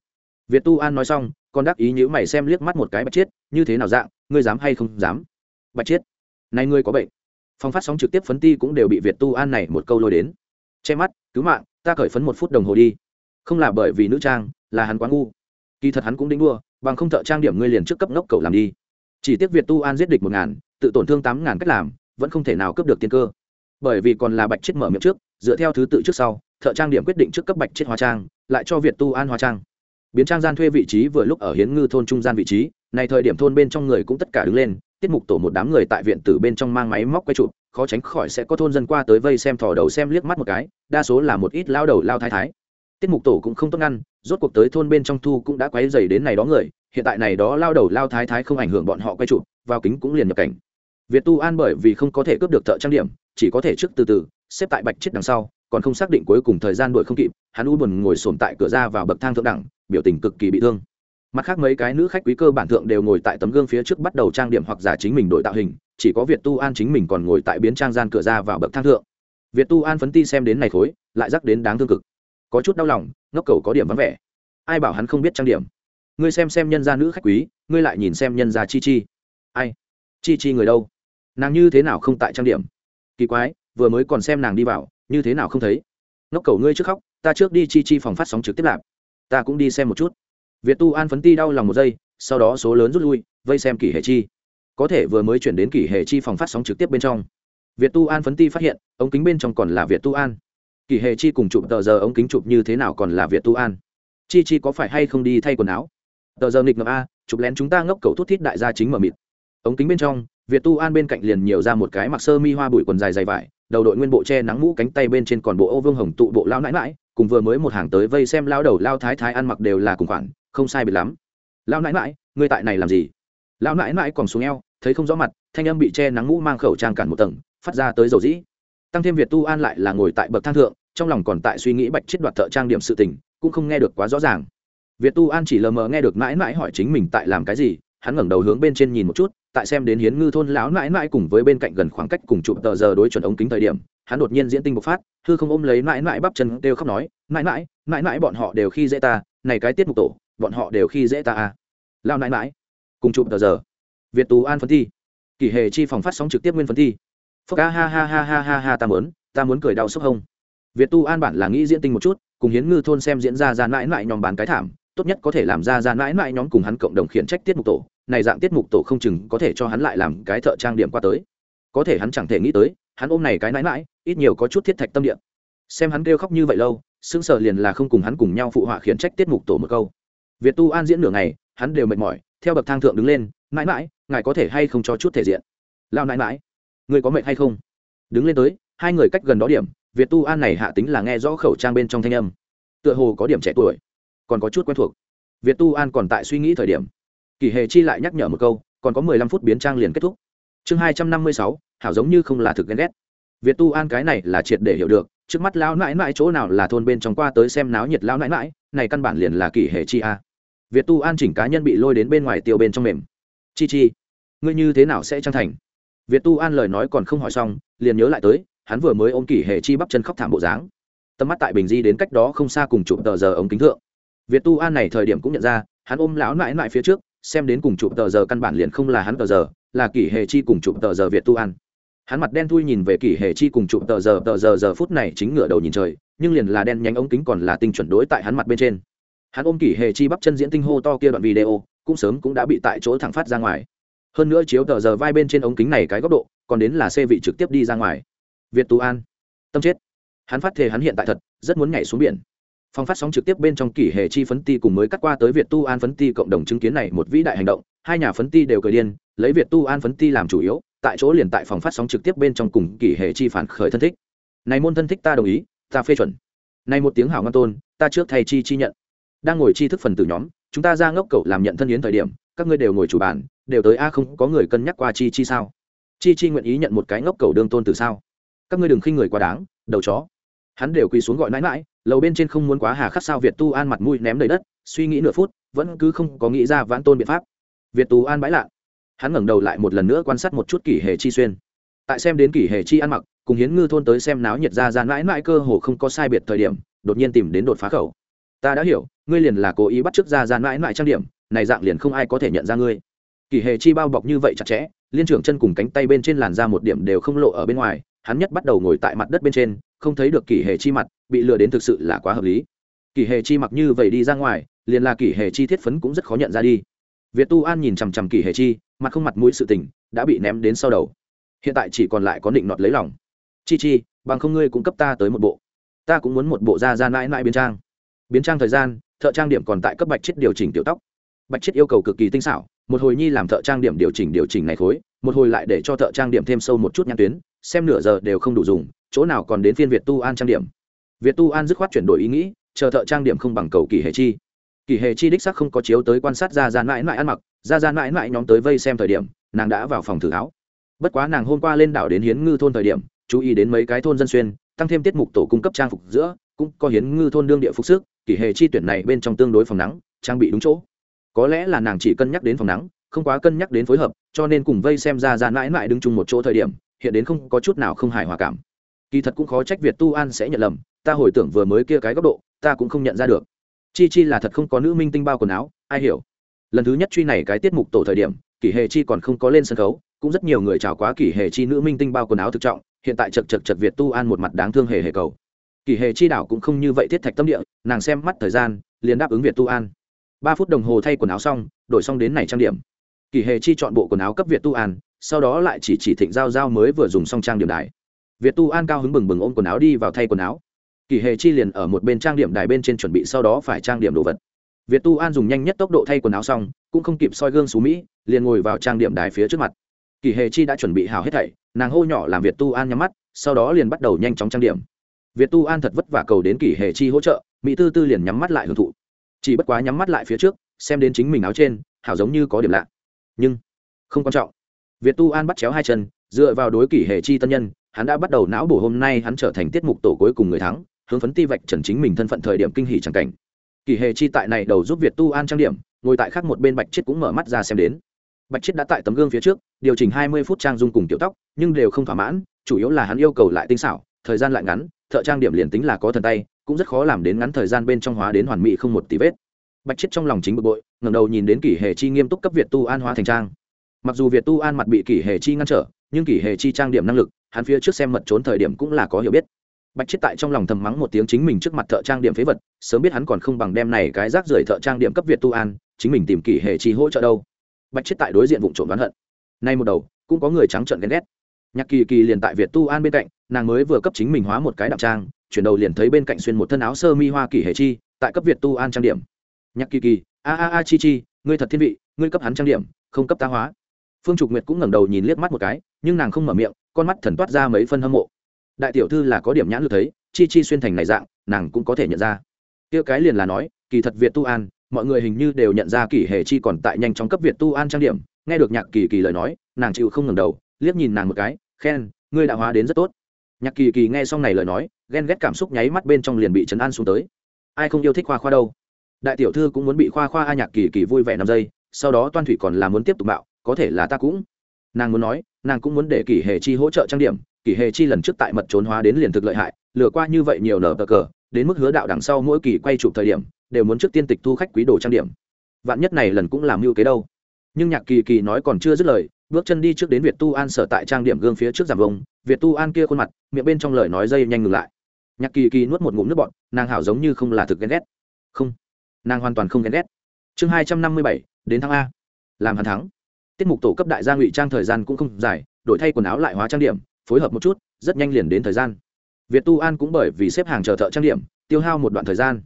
Việt tu an nói xong còn đắc ý nhữ mày xem liếc mắt một cái bạch chết như thế nào dạng, ngươi dám hay không dám? Bạch chết này ngươi có bệnh. Phong phát sóng trực tiếp phấn ti cũng đều bị việt tu an này một câu lôi đến. Che mắt, cứu mạng, ta cởi phấn một phút đồng hồ đi. Không là bởi vì nữ trang, là hắn quá ngu. Kỳ thật hắn cũng đĩnh đua, bằng không thợ trang điểm ngươi liền trước cấp ngốc cậu làm đi. Chỉ tiếc việt tu an giết địch một ngàn, tự tổn thương tám ngàn cách làm, vẫn không thể nào cướp được tiên cơ. Bởi vì còn là bạch chết mở miệng trước dựa theo thứ tự trước sau, thợ trang điểm quyết định trước cấp bạch chết hóa trang, lại cho việt tu an hóa trang. Biến trang gian thuê vị trí vừa lúc ở hiến ngư thôn trung gian vị trí, này thời điểm thôn bên trong người cũng tất cả đứng lên, tiết mục tổ một đám người tại viện tử bên trong mang máy móc quay chụp, khó tránh khỏi sẽ có thôn dân qua tới vây xem thò đầu xem liếc mắt một cái, đa số là một ít lao đầu lao thái thái. Tiết mục tổ cũng không tốt ngăn, rốt cuộc tới thôn bên trong thu cũng đã quấy dày đến này đó người, hiện tại này đó lao đầu lao thái thái không ảnh hưởng bọn họ quay chụp, vào kính cũng liền nhập cảnh. Việt tu an bởi vì không có thể cướp được thợ trang điểm, chỉ có thể trước từ từ xếp tại bạch chết đằng sau, còn không xác định cuối cùng thời gian đuổi không kịp, hắn u buồn ngồi sồn tại cửa ra vào bậc thang thượng đẳng, biểu tình cực kỳ bị thương. Mặt khác mấy cái nữ khách quý cơ bản thượng đều ngồi tại tấm gương phía trước bắt đầu trang điểm hoặc giả chính mình đổi tạo hình, chỉ có việt tu an chính mình còn ngồi tại biến trang gian cửa ra vào bậc thang thượng. Việt tu an phấn ti xem đến này khối, lại rắc đến đáng thương cực. Có chút đau lòng, ngốc cầu có điểm vắng vẻ. Ai bảo hắn không biết trang điểm? Ngươi xem xem nhân gia nữ khách quý, ngươi lại nhìn xem nhân gia chi chi. Ai? Chi chi người đâu? Nàng như thế nào không tại trang điểm? Kỳ quái vừa mới còn xem nàng đi vào, như thế nào không thấy? Ngốc cầu ngươi trước khóc, ta trước đi chi chi phòng phát sóng trực tiếp lạp ta cũng đi xem một chút. Việt tu an phấn ti đau lòng một giây, sau đó số lớn rút lui, vây xem kỷ hệ chi. Có thể vừa mới chuyển đến kỷ hệ chi phòng phát sóng trực tiếp bên trong. Việt tu an phấn ti phát hiện, ống kính bên trong còn là việt tu an. Kỷ hệ chi cùng chụp tờ giờ ống kính chụp như thế nào còn là việt tu an. Chi chi có phải hay không đi thay quần áo? Tờ giờ nghịch ngợm a, chụp lén chúng ta ngốc cầu thút thít đại gia chính mở mịt. Ống kính bên trong, việt tu an bên cạnh liền nhiều ra một cái mặc sơ mi hoa bụi quần dài dày vải đầu đội nguyên bộ che nắng mũ cánh tay bên trên còn bộ ô vương hồng tụ bộ lao nãi mãi cùng vừa mới một hàng tới vây xem lao đầu lao thái thái ăn mặc đều là cùng khoản, không sai biệt lắm. Lao nãi mãi ngươi tại này làm gì? Lao nãi mãi còn xuống eo, thấy không rõ mặt, thanh âm bị che nắng mũ mang khẩu trang cản một tầng, phát ra tới dầu dĩ. Tăng thêm việt tu an lại là ngồi tại bậc thang thượng, trong lòng còn tại suy nghĩ bạch chết đoạt thợ trang điểm sự tình, cũng không nghe được quá rõ ràng. Việt tu an chỉ lờ mờ nghe được mãi mãi hỏi chính mình tại làm cái gì, hắn ngẩng đầu hướng bên trên nhìn một chút tại xem đến hiến ngư thôn lão mãi mãi cùng với bên cạnh gần khoảng cách cùng chụp tờ giờ đối chuẩn ống kính thời điểm, hắn đột nhiên diễn tinh bộc phát, hư không ôm lấy mãi mãi bắp chân đều khóc nói, mãi mãi mãi mãi bọn họ đều khi dễ ta, này cái tiết mục tổ, bọn họ đều khi dễ ta à. Lao mãi mãi, cùng chụp tờ giờ. Việt tú an phân thi. Kỷ hề chi phòng phát sóng trực tiếp nguyên phân thi. Phúc ha ha ha ha ha ha ha, ta muốn ta muốn cười đau sốc hông. Việt tu an bản là nghĩ diễn tinh một chút, cùng hiến ngư thôn xem diễn ra ra mãi mãi nhóm bán cái thảm, tốt nhất có thể làm ra ra mãi mãi nhóm cùng hắn cộng đồng khiển trách tiết mục tổ này dạng tiết mục tổ không chừng có thể cho hắn lại làm cái thợ trang điểm qua tới. Có thể hắn chẳng thể nghĩ tới, hắn ôm này cái nãi mãi, ít nhiều có chút thiết thạch tâm địa. Xem hắn kêu khóc như vậy lâu, sững sờ liền là không cùng hắn cùng nhau phụ họa khiển trách tiết mục tổ một câu. Việt tu an diễn nửa ngày, hắn đều mệt mỏi, theo bậc thang thượng đứng lên, mãi mãi, ngài có thể hay không cho chút thể diện? Lao mãi mãi, người có mệt hay không? Đứng lên tới, hai người cách gần đó điểm, việt tu an này hạ tính là nghe rõ khẩu trang bên trong thanh âm. Tựa hồ có điểm trẻ tuổi, còn có chút quen thuộc. Việt tu an còn tại suy nghĩ thời điểm kỷ hề chi lại nhắc nhở một câu, còn có mười lăm phút biến trang liền kết thúc. Chương hai trăm năm mươi sáu, hảo giống như không là thực ghen ghét. Việt tu an cái này là triệt để hiểu được, trước mắt lão nãi nãi chỗ nào là thôn bên trong qua tới xem náo nhiệt lão nãi nãi, này căn bản liền là kỷ hệ chi a. Việt tu an chỉnh cá nhân bị lôi đến bên ngoài tiêu bên trong mềm. Chi chi, ngươi như thế nào sẽ trang thành? Việt tu an lời nói còn không hỏi xong, liền nhớ lại tới, hắn vừa mới ôm kỷ hệ chi bắp chân khóc thảm bộ dáng. Tầm mắt tại bình di đến cách đó không xa cùng chụp tờ giờ ống kính thượng. Việt tu an này thời điểm cũng nhận ra, hắn ôm lão nãi nãi phía trước xem đến cùng chụp tờ giờ căn bản liền không là hắn tờ giờ, là kỷ hệ chi cùng chụp tờ giờ việt tu an. Hắn mặt đen thui nhìn về kỷ hệ chi cùng chụp tờ giờ tờ giờ giờ phút này chính ngửa đầu nhìn trời, nhưng liền là đen nhánh ống kính còn là tinh chuẩn đối tại hắn mặt bên trên. Hắn ôm kỷ hệ chi bắp chân diễn tinh hô to kia đoạn video, cũng sớm cũng đã bị tại chỗ thẳng phát ra ngoài. Hơn nữa chiếu tờ giờ vai bên trên ống kính này cái góc độ, còn đến là xe vị trực tiếp đi ra ngoài. Việt tu an. Tâm chết. Hắn phát thề hắn hiện tại thật, rất muốn nhảy xuống biển phòng phát sóng trực tiếp bên trong kỷ hệ chi phấn ti cùng mới cắt qua tới việt tu an phấn ti cộng đồng chứng kiến này một vĩ đại hành động, hai nhà phấn ti đều cười điên, lấy việt tu an phấn ti làm chủ yếu, tại chỗ liền tại phòng phát sóng trực tiếp bên trong cùng kỷ hệ chi phản khởi thân thích. Này môn thân thích ta đồng ý, ta phê chuẩn. Này một tiếng hảo ngon tôn, ta trước thầy chi chi nhận. Đang ngồi chi thức phần tử nhóm, chúng ta ra ngốc cậu làm nhận thân yến thời điểm, các ngươi đều ngồi chủ bàn, đều tới a không, có người cân nhắc qua chi chi sao? Chi chi nguyện ý nhận một cái ngốc cậu đương tôn từ sao? Các ngươi đừng khinh người quá đáng, đầu chó. Hắn đều quỳ xuống gọi mãi mãi lầu bên trên không muốn quá hà khắc sao việt tu an mặt mũi ném đầy đất, suy nghĩ nửa phút, vẫn cứ không có nghĩ ra vãn tôn biện pháp. Việt tu an bãi lạ. Hắn ngẩng đầu lại một lần nữa quan sát một chút kỷ hề chi xuyên. Tại xem đến kỷ hề chi ăn mặc, cùng hiến ngư thôn tới xem náo nhiệt ra ra mãi mãi cơ hồ không có sai biệt thời điểm, đột nhiên tìm đến đột phá khẩu. Ta đã hiểu, ngươi liền là cố ý bắt chước ra ra mãi mãi trang điểm, này dạng liền không ai có thể nhận ra ngươi. Kỷ hề chi bao bọc như vậy chặt chẽ, liên trưởng chân cùng cánh tay bên trên làn ra một điểm đều không lộ ở bên ngoài, hắn nhất bắt đầu ngồi tại mặt đất bên trên, không thấy được kỷ hề chi mặt bị lừa đến thực sự là quá hợp lý. Kỷ hề chi mặc như vậy đi ra ngoài, liền là kỷ hề chi thiết phấn cũng rất khó nhận ra đi. Việt tu an nhìn chằm chằm kỷ hề chi, mặt không mặt mũi sự tình, đã bị ném đến sau đầu. Hiện tại chỉ còn lại có định nọt lấy lòng. Chi chi, bằng không ngươi cũng cấp ta tới một bộ. Ta cũng muốn một bộ da ra mãi mãi biến trang. Biến trang thời gian, thợ trang điểm còn tại cấp bạch chết điều chỉnh tiểu tóc. Bạch chết yêu cầu cực kỳ tinh xảo, một hồi nhi làm thợ trang điểm điều chỉnh điều chỉnh này khối, một hồi lại để cho thợ trang điểm thêm sâu một chút nhãn tuyến, xem nửa giờ đều không đủ dùng, chỗ nào còn đến phiên việt tu an trang điểm việt tu an dứt khoát chuyển đổi ý nghĩ, chờ thợ trang điểm không bằng cầu kỳ hề chi. Kỳ hề chi đích xác không có chiếu tới quan sát ra Gian mãi mãi ăn mặc ra Gian mãi mãi nhóm tới vây xem thời điểm, nàng đã vào phòng thử áo bất quá nàng hôm qua lên đảo đến hiến ngư thôn thời điểm, chú ý đến mấy cái thôn dân xuyên, tăng thêm tiết mục tổ cung cấp trang phục giữa, cũng có hiến ngư thôn đương địa phục sức, kỳ hề chi tuyển này bên trong tương đối phòng nắng, trang bị đúng chỗ. Có lẽ là nàng chỉ cân nhắc đến phòng nắng, không quá cân nhắc đến phối hợp, cho nên cùng vây xem ra Gian mãi mãi đứng chung một chỗ thời điểm, hiện đến không có chút nào không hài hòa cảm. Kỳ thật cũng khó trách việt tu an sẽ nhận lầm ta hồi tưởng vừa mới kia cái góc độ, ta cũng không nhận ra được. Chi chi là thật không có nữ minh tinh bao quần áo, ai hiểu? Lần thứ nhất truy này cái tiết mục tổ thời điểm, kỷ hệ chi còn không có lên sân khấu, cũng rất nhiều người chào quá kỷ hệ chi nữ minh tinh bao quần áo thực trọng, hiện tại chật chật chật việt tu an một mặt đáng thương hề hề cầu. Kỷ hệ chi đảo cũng không như vậy thiết thạch tâm địa, nàng xem mắt thời gian, liền đáp ứng việt tu an. Ba phút đồng hồ thay quần áo xong, đổi xong đến này trang điểm. Kỷ hệ chi chọn bộ quần áo cấp việt tu an, sau đó lại chỉ chỉ thịnh giao giao mới vừa dùng xong trang điểm đài. Việt tu an cao hứng bừng bừng ôm quần áo đi vào thay quần áo kỳ hề chi liền ở một bên trang điểm đài bên trên chuẩn bị sau đó phải trang điểm đồ vật. Việt tu an dùng nhanh nhất tốc độ thay quần áo xong, cũng không kịp soi gương xú mỹ, liền ngồi vào trang điểm đài phía trước mặt. Kỳ hề chi đã chuẩn bị hào hết thảy, nàng hô nhỏ làm việt tu an nhắm mắt, sau đó liền bắt đầu nhanh chóng trang điểm. Việt tu an thật vất vả cầu đến kỳ hề chi hỗ trợ, mỹ tư tư liền nhắm mắt lại hưởng thụ. Chỉ bất quá nhắm mắt lại phía trước, xem đến chính mình áo trên, hảo giống như có điểm lạ. Nhưng, không quan trọng. Việt tu an bắt chéo hai chân, dựa vào đối kỷ hệ chi tân nhân, hắn đã bắt đầu não bổ hôm nay hắn trở thành tiết mục tổ cuối cùng người thắng hướng phấn ti vạch trần chính mình thân phận thời điểm kinh hỷ chẳng cảnh. Kỳ hệ chi tại này đầu giúp việt tu an trang điểm, ngồi tại khác một bên bạch chiết cũng mở mắt ra xem đến. Bạch chiết đã tại tấm gương phía trước, điều chỉnh hai mươi phút trang dung cùng tiểu tóc, nhưng đều không thỏa mãn, chủ yếu là hắn yêu cầu lại tinh xảo, thời gian lại ngắn, thợ trang điểm liền tính là có thần tay, cũng rất khó làm đến ngắn thời gian bên trong hóa đến hoàn mỹ không một tí vết. Bạch chiết trong lòng chính bực bội, ngẩng đầu nhìn đến kỷ hệ chi nghiêm túc cấp việt tu an hóa thành trang. Mặc dù việt tu an mặt bị kỷ hệ chi ngăn trở, nhưng kỷ hệ chi trang điểm năng lực, hắn phía trước xem mật trốn thời điểm cũng là có hiểu biết bạch chết tại trong lòng thầm mắng một tiếng chính mình trước mặt thợ trang điểm phế vật, sớm biết hắn còn không bằng đem này cái rác rưởi thợ trang điểm cấp việt tu an, chính mình tìm kỷ hệ chi hỗ trợ đâu. Bạch chết tại đối diện vụ trộm đoán hận. Nay một đầu, cũng có người trắng trợn ghen ghét. Nhạc kỳ kỳ liền tại việt tu an bên cạnh, nàng mới vừa cấp chính mình hóa một cái đạm trang, chuyển đầu liền thấy bên cạnh xuyên một thân áo sơ mi hoa kỷ hệ chi, tại cấp việt tu an trang điểm. Nhạc kỳ kỳ, a a a chi chi, ngươi thật thiên vị, ngươi cấp hắn trang điểm, không cấp ta hóa. Phương trục nguyệt cũng ngẩng đầu nhìn liếc mắt một cái, nhưng nàng không mở miệng, con mắt thần toát ra mấy phân hâm mộ đại tiểu thư là có điểm nhãn lực thấy, chi chi xuyên thành này dạng, nàng cũng có thể nhận ra. Kia cái liền là nói, kỳ thật việt tu an, mọi người hình như đều nhận ra kỷ hệ chi còn tại nhanh chóng cấp việt tu an trang điểm, nghe được nhạc kỳ kỳ lời nói, nàng chịu không ngừng đầu, liếc nhìn nàng một cái, khen, ngươi đã hóa đến rất tốt. Nhạc kỳ kỳ nghe xong này lời nói, ghen ghét cảm xúc nháy mắt bên trong liền bị chấn an xuống tới. Ai không yêu thích khoa khoa đâu. Đại tiểu thư cũng muốn bị khoa khoa a nhạc kỳ kỳ vui vẻ năm giây, sau đó toan thủy còn là muốn tiếp tục bạo có thể là ta cũng. Nàng muốn nói, nàng cũng muốn để kỳ hệ chi hỗ trợ trang điểm kỷ hệ chi lần trước tại mật trốn hóa đến liền thực lợi hại, lừa qua như vậy nhiều nở bờ cờ, đến mức hứa đạo đằng sau mỗi kỳ quay chụp thời điểm, đều muốn trước tiên tịch thu khách quý đồ trang điểm. Vạn nhất này lần cũng làm mưu kế đâu. Nhưng nhạc kỳ kỳ nói còn chưa dứt lời, bước chân đi trước đến việt tu an sở tại trang điểm gương phía trước giảm vông, việt tu an kia khuôn mặt, miệng bên trong lời nói dây nhanh ngừng lại. Nhạc kỳ kỳ nuốt một ngụm nước bọn nàng hảo giống như không là thực ghen ghét. Không, nàng hoàn toàn không ghen ghét. Chương hai trăm năm mươi bảy, đến tháng a. Làm hắn thắng. Tiết mục tổ cấp đại gia ngụy trang thời gian cũng không dài, đổi thay quần áo lại hóa trang điểm phối hợp một chút, rất nhanh liền đến thời gian. Việt tu an cũng bởi vì xếp hàng chờ thợ trang điểm, tiêu hao một đoạn thời gian.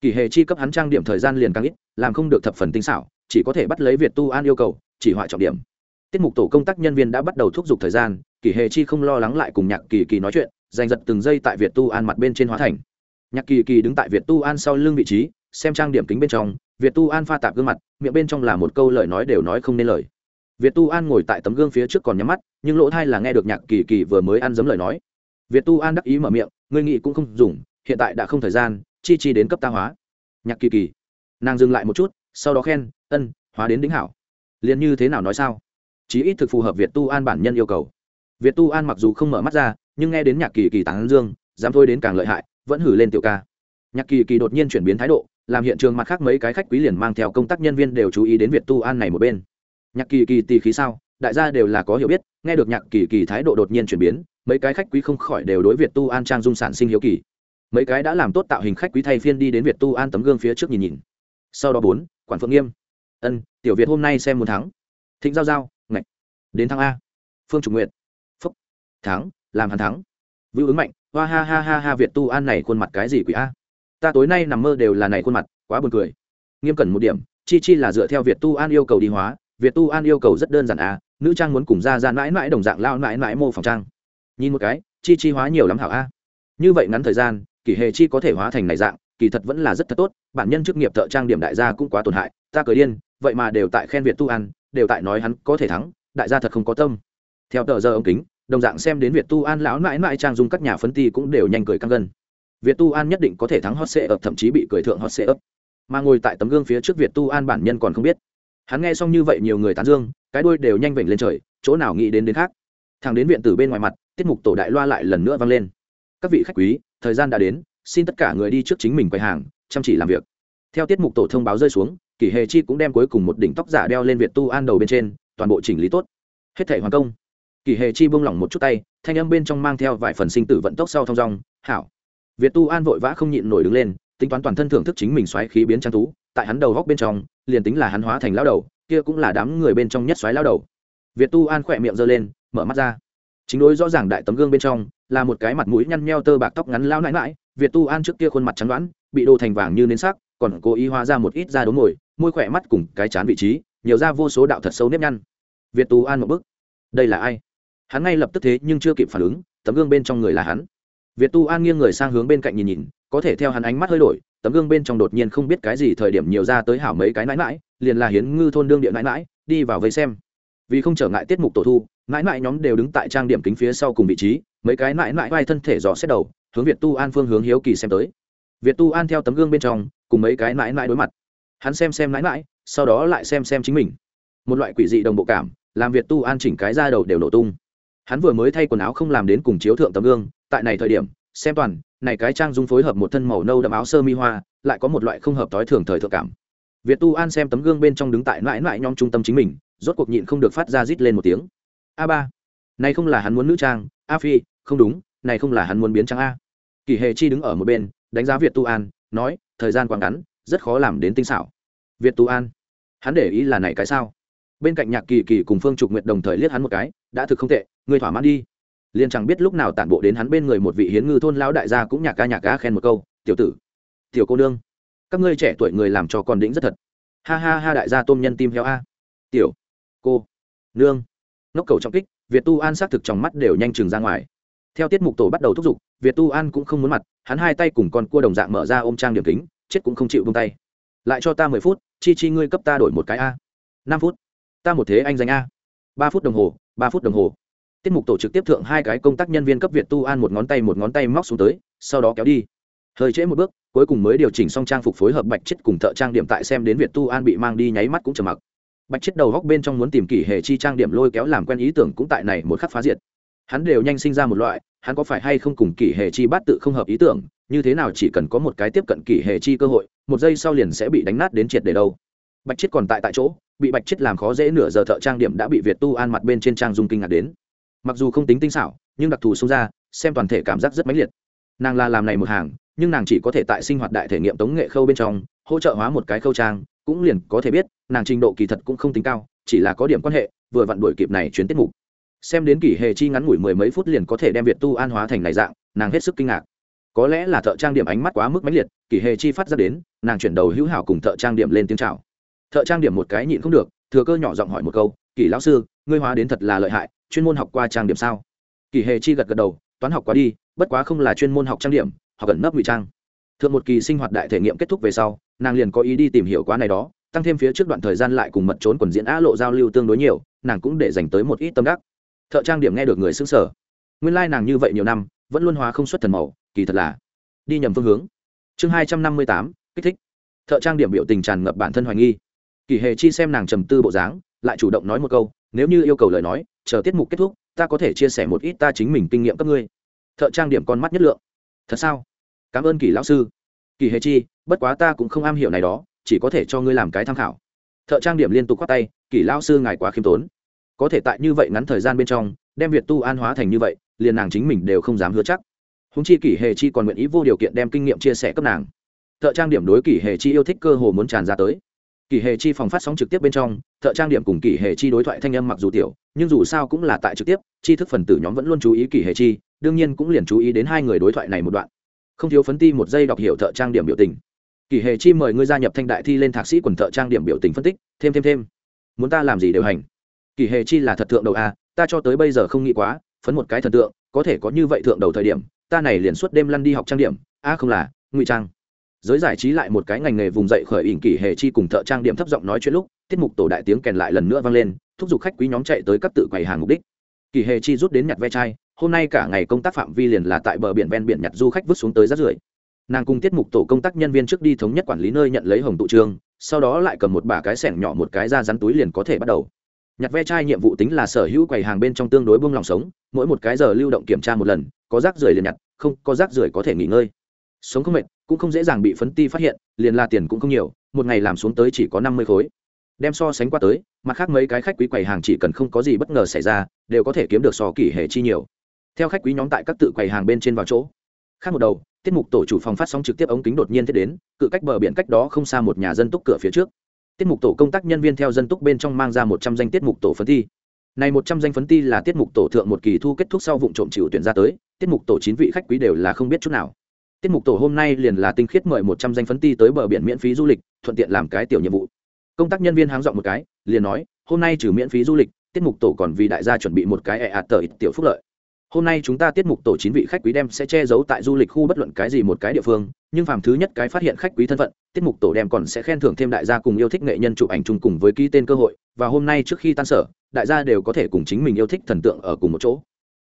Kỳ hệ chi cấp hắn trang điểm thời gian liền càng ít, làm không được thập phần tinh xảo, chỉ có thể bắt lấy việt tu an yêu cầu, chỉ họa trọng điểm. Tiết mục tổ công tác nhân viên đã bắt đầu thúc giục thời gian kỷ hề chi không lo lắng lại cùng nhạc kỳ kỳ nói chuyện, giành giật từng giây tại việt tu an mặt bên trên hóa thành. Nhạc kỳ kỳ đứng tại việt tu an sau lưng vị trí, xem trang điểm kính bên trong, việt tu an pha tạp gương mặt, miệng bên trong là một câu lời nói đều nói không nên lời việt tu an ngồi tại tấm gương phía trước còn nhắm mắt, nhưng lỗ thai là nghe được nhạc kỳ kỳ vừa mới ăn dấm lời nói. Việt tu an đắc ý mở miệng, ngươi nghị cũng không dùng, hiện tại đã không thời gian, chi chi đến cấp ta hóa. Nhạc kỳ kỳ, nàng dừng lại một chút, sau đó khen, ân, hóa đến đính hảo. Liền như thế nào nói sao? Chí ít thực phù hợp việt tu an bản nhân yêu cầu. Việt tu an mặc dù không mở mắt ra, nhưng nghe đến nhạc kỳ kỳ tán dương, dám thôi đến càng lợi hại, vẫn hử lên tiểu ca. Nhạc kỳ kỳ đột nhiên chuyển biến thái độ, làm hiện trường mặt khác mấy cái khách quý liền mang theo công tác nhân viên đều chú ý đến việt tu an này một bên nhạc kỳ kỳ tì khí sao? Đại gia đều là có hiểu biết, nghe được nhạc kỳ kỳ thái độ đột nhiên chuyển biến, mấy cái khách quý không khỏi đều đối việt tu an trang dung sản sinh hiếu kỳ. Mấy cái đã làm tốt tạo hình khách quý thay phiên đi đến việt tu an tấm gương phía trước nhìn nhìn. Sau đó bốn, quản phượng nghiêm. Ân, tiểu việt hôm nay xem muốn thắng. Thịnh giao giao, ngạch. Đến thắng a. Phương trục nguyện phúc. Thắng, làm hắn thắng. Vưu ứng mạnh, hoa ha ha ha ha việt tu an này khuôn mặt cái gì quỷ a? Ta tối nay nằm mơ đều là này khuôn mặt, quá buồn cười. Nghiêm cẩn một điểm, chi chi là dựa theo việt tu an yêu cầu đi hóa việt tu an yêu cầu rất đơn giản à, nữ trang muốn cùng ra ra mãi mãi đồng dạng lao mãi mãi mô phòng trang. Nhìn một cái chi chi hóa nhiều lắm hảo a. Như vậy ngắn thời gian kỷ hệ chi có thể hóa thành này dạng kỳ thật vẫn là rất thật tốt bản nhân chức nghiệp thợ trang điểm đại gia cũng quá tổn hại ta cười điên vậy mà đều tại khen việt tu an đều tại nói hắn có thể thắng đại gia thật không có tâm. Theo tờ giờ ống kính đồng dạng xem đến việt tu an lão mãi mãi trang dung các nhà phấn ti cũng đều nhanh cười căng gân. Việt tu an nhất định có thể thắng hot sệ ập thậm chí bị cười thượng hot sệ ấp mà ngồi tại tấm gương phía trước việt tu an bản nhân còn không biết hắn nghe xong như vậy nhiều người tán dương, cái đuôi đều nhanh vểnh lên trời, chỗ nào nghĩ đến đến khác. Thằng đến viện tử bên ngoài mặt, tiết mục tổ đại loa lại lần nữa vang lên. Các vị khách quý, thời gian đã đến, xin tất cả người đi trước chính mình quầy hàng, chăm chỉ làm việc. Theo tiết mục tổ thông báo rơi xuống, kỷ hề chi cũng đem cuối cùng một đỉnh tóc giả đeo lên việt tu an đầu bên trên, toàn bộ chỉnh lý tốt. Hết thể hoàn công. Kỷ hề chi buông lỏng một chút tay, thanh âm bên trong mang theo vài phần sinh tử vận tốc sau thong dong, hảo. Việt tu an vội vã không nhịn nổi đứng lên, tính toán toàn thân thưởng thức chính mình xoáy khí biến trang tú tại hắn đầu góc bên trong liền tính là hắn hóa thành lao đầu, kia cũng là đám người bên trong nhất xoáy lao đầu. Việt tu an khỏe miệng giơ lên, mở mắt ra. Chính đối rõ ràng đại tấm gương bên trong, là một cái mặt mũi nhăn nheo tơ bạc tóc ngắn lao nãi mãi việt tu an trước kia khuôn mặt trắng đoán, bị đồ thành vàng như nến sắc, còn cố ý hóa ra một ít da đốm ngồi môi khỏe mắt cùng cái chán vị trí, nhiều ra vô số đạo thật sâu nếp nhăn. Việt tu an một bức đây là ai? Hắn ngay lập tức thế nhưng chưa kịp phản ứng, tấm gương bên trong người là hắn việt tu an nghiêng người sang hướng bên cạnh nhìn nhìn có thể theo hắn ánh mắt hơi đổi tấm gương bên trong đột nhiên không biết cái gì thời điểm nhiều ra tới hảo mấy cái nãi nãi, liền là hiến ngư thôn đương địa nãi nãi đi vào vây xem. Vì không trở ngại tiết mục tổ thu nãi nãi nhóm đều đứng tại trang điểm kính phía sau cùng vị trí mấy cái nãi nãi vai thân thể dò xét đầu hướng việt tu an phương hướng hiếu kỳ xem tới. Việt tu an theo tấm gương bên trong cùng mấy cái nãi nãi đối mặt. Hắn xem xem nãi nãi sau đó lại xem xem chính mình. Một loại quỷ dị đồng bộ cảm làm việt tu an chỉnh cái ra đầu đều nổ tung hắn vừa mới thay quần áo không làm đến cùng chiếu thượng tấm gương, tại này thời điểm, xem toàn, này cái trang dung phối hợp một thân màu nâu đậm áo sơ mi hoa, lại có một loại không hợp tối thường thời thượng cảm. Việt tu an xem tấm gương bên trong đứng tại mãi mãi nhom trung tâm chính mình, rốt cuộc nhịn không được phát ra rít lên một tiếng. A ba, này không là hắn muốn nữ trang, a phi, không đúng, này không là hắn muốn biến trang a. Kỳ hề chi đứng ở một bên, đánh giá việt tu an, nói, thời gian quá ngắn, rất khó làm đến tinh xảo. Việt tu an, hắn để ý là này cái sao? Bên cạnh nhạc kỳ kỳ cùng phương trục nguyện đồng thời liếc hắn một cái, đã thực không tệ người thỏa mãn đi. Liền chẳng biết lúc nào tản bộ đến hắn bên người một vị hiến ngư thôn lão đại gia cũng nhạc ca nhạc ca khen một câu, tiểu tử, tiểu cô nương, các ngươi trẻ tuổi người làm cho còn đĩnh rất thật. Ha ha ha đại gia tôm nhân tim heo a. Tiểu cô nương. Nóc cầu trọng kích, việt tu an xác thực trong mắt đều nhanh chừng ra ngoài. Theo tiết mục tổ bắt đầu thúc giục, việt tu an cũng không muốn mặt, hắn hai tay cùng con cua đồng dạng mở ra ôm trang điểm kính, chết cũng không chịu bông tay. Lại cho ta mười phút, chi chi ngươi cấp ta đổi một cái a. Năm phút ta một thế anh danh a. Ba phút đồng hồ, ba phút đồng hồ. Tiết mục tổ trực tiếp thượng hai cái công tác nhân viên cấp việt tu an một ngón tay một ngón tay móc xuống tới, sau đó kéo đi. Hơi trễ một bước, cuối cùng mới điều chỉnh xong trang phục phối hợp bạch chết cùng thợ trang điểm tại xem đến việt tu an bị mang đi nháy mắt cũng trầm mặc. Bạch chết đầu góc bên trong muốn tìm kỷ hệ chi trang điểm lôi kéo làm quen ý tưởng cũng tại này một khắc phá diệt. Hắn đều nhanh sinh ra một loại, hắn có phải hay không cùng kỷ hệ chi bát tự không hợp ý tưởng, như thế nào chỉ cần có một cái tiếp cận kỷ hệ chi cơ hội, một giây sau liền sẽ bị đánh nát đến triệt để đâu. Bạch chết còn tại tại chỗ bị bạch chết làm khó dễ nửa giờ thợ trang điểm đã bị việt tu an mặt bên trên trang dung kinh ngạc đến. Mặc dù không tính tinh xảo, nhưng đặc thù xông ra, xem toàn thể cảm giác rất mãnh liệt. Nàng là làm này một hàng, nhưng nàng chỉ có thể tại sinh hoạt đại thể nghiệm tống nghệ khâu bên trong, hỗ trợ hóa một cái khâu trang, cũng liền có thể biết, nàng trình độ kỳ thật cũng không tính cao, chỉ là có điểm quan hệ, vừa vặn đuổi kịp này chuyến tiết mục. Xem đến kỷ hề chi ngắn ngủi mười mấy phút liền có thể đem việt tu an hóa thành này dạng, nàng hết sức kinh ngạc. Có lẽ là thợ trang điểm ánh mắt quá mức mãnh liệt kỷ hề chi phát ra đến, nàng chuyển đầu hữu hảo cùng thợ trang điểm lên tiếng chào thợ trang điểm một cái nhịn không được, thừa cơ nhỏ giọng hỏi một câu kỳ lão sư, ngươi hóa đến thật là lợi hại, chuyên môn học qua trang điểm sao? Kỳ hề chi gật gật đầu, toán học quá đi, bất quá không là chuyên môn học trang điểm, học gần nấp ngụy trang. Thượng một kỳ sinh hoạt đại thể nghiệm kết thúc về sau, nàng liền có ý đi tìm hiểu quá này đó, tăng thêm phía trước đoạn thời gian lại cùng mật trốn quần diễn á lộ giao lưu tương đối nhiều, nàng cũng để dành tới một ít tâm đắc. Thợ trang điểm nghe được người xứng sở nguyên lai、like、nàng như vậy nhiều năm, vẫn luôn hóa không xuất thần màu, kỳ thật là đi nhầm phương hướng. Chương hai trăm năm mươi tám, kích thích. Thợ trang điểm biểu tình tràn ngập bản thân hoài nghi kỳ hề chi xem nàng trầm tư bộ dáng, lại chủ động nói một câu, nếu như yêu cầu lời nói, chờ tiết mục kết thúc, ta có thể chia sẻ một ít ta chính mình kinh nghiệm cấp ngươi. Thợ trang điểm con mắt nhất lượng. Thật sao? Cảm ơn kỳ lão sư. Kỳ hề chi, bất quá ta cũng không am hiểu này đó, chỉ có thể cho ngươi làm cái tham khảo. Thợ trang điểm liên tục khoác tay, kỳ lão sư ngài quá khiêm tốn. Có thể tại như vậy ngắn thời gian bên trong, đem việt tu an hóa thành như vậy, liền nàng chính mình đều không dám hứa chắc. Húng chi kỷ hề chi còn nguyện ý vô điều kiện đem kinh nghiệm chia sẻ cấp nàng. Thợ trang điểm đối kỷ hề chi yêu thích cơ hồ muốn tràn ra tới kỷ hề chi phòng phát sóng trực tiếp bên trong, thợ trang điểm cùng kỷ hề chi đối thoại thanh âm mặc dù tiểu, nhưng dù sao cũng là tại trực tiếp chi thức phần tử nhóm vẫn luôn chú ý kỷ hề chi, đương nhiên cũng liền chú ý đến hai người đối thoại này một đoạn. Không thiếu phấn ti một giây đọc hiểu thợ trang điểm biểu tình. Kỷ hề chi mời ngươi gia nhập thanh đại thi lên thạc sĩ quần thợ trang điểm biểu tình phân tích, thêm thêm thêm. Muốn ta làm gì đều hành. Kỷ hề chi là thật thượng đầu a, ta cho tới bây giờ không nghĩ quá, phấn một cái thần tượng, có thể có như vậy thượng đầu thời điểm, ta này liền suốt đêm lăn đi học trang điểm, a không là, ngụy trang giới giải trí lại một cái ngành nghề vùng dậy khởi ỉn kỷ hề chi cùng thợ trang điểm thấp giọng nói chuyện lúc, tiết mục tổ đại tiếng kèn lại lần nữa vang lên, thúc giục khách quý nhóm chạy tới các tự quầy hàng mục đích. Kỷ hề chi rút đến nhặt ve chai, hôm nay cả ngày công tác phạm vi liền là tại bờ biển ven biển nhặt du khách vứt xuống tới rác rưởi. Nàng cùng tiết mục tổ công tác nhân viên trước đi thống nhất quản lý nơi nhận lấy hồng tụ trương sau đó lại cầm một bả cái sẻng nhỏ một cái ra rắn túi liền có thể bắt đầu. Nhặt ve chai nhiệm vụ tính là sở hữu quầy hàng bên trong tương đối buông lòng sống, mỗi một cái giờ lưu động kiểm tra một lần, có rác rưởi liền nhặt, không có rác rưởi có thể nghỉ ngơi sống không mệt, cũng không dễ dàng bị phấn ti phát hiện, liền la tiền cũng không nhiều, một ngày làm xuống tới chỉ có năm mươi khối. Đem so sánh qua tới, mặt khác mấy cái khách quý quầy hàng chỉ cần không có gì bất ngờ xảy ra, đều có thể kiếm được so kỷ hệ chi nhiều. Theo khách quý nhóm tại các tự quầy hàng bên trên vào chỗ. Khác một đầu, tiết mục tổ chủ phòng phát sóng trực tiếp ống kính đột nhiên thiết đến, cự cách bờ biển cách đó không xa một nhà dân túc cửa phía trước. Tiết mục tổ công tác nhân viên theo dân túc bên trong mang ra một trăm danh tiết mục tổ phấn thi này một trăm danh phấn ti là tiết mục tổ thượng một kỳ thu kết thúc sau vụ trộm chịu tuyển ra tới, tiết mục tổ chín vị khách quý đều là không biết chút nào tiết mục tổ hôm nay liền là tinh khiết mời một trăm danh phấn ti tới bờ biển miễn phí du lịch, thuận tiện làm cái tiểu nhiệm vụ. Công tác nhân viên háng dọn một cái, liền nói, hôm nay trừ miễn phí du lịch, tiết mục tổ còn vì đại gia chuẩn bị một cái ẹ ạt tờ tiểu phúc lợi. Hôm nay chúng ta tiết mục tổ chín vị khách quý đem sẽ che giấu tại du lịch khu bất luận cái gì một cái địa phương, nhưng phàm thứ nhất cái phát hiện khách quý thân phận, tiết mục tổ đem còn sẽ khen thưởng thêm đại gia cùng yêu thích nghệ nhân chụp ảnh chung cùng với ký tên cơ hội, và hôm nay trước khi tan sở, đại gia đều có thể cùng chính mình yêu thích thần tượng ở cùng một chỗ.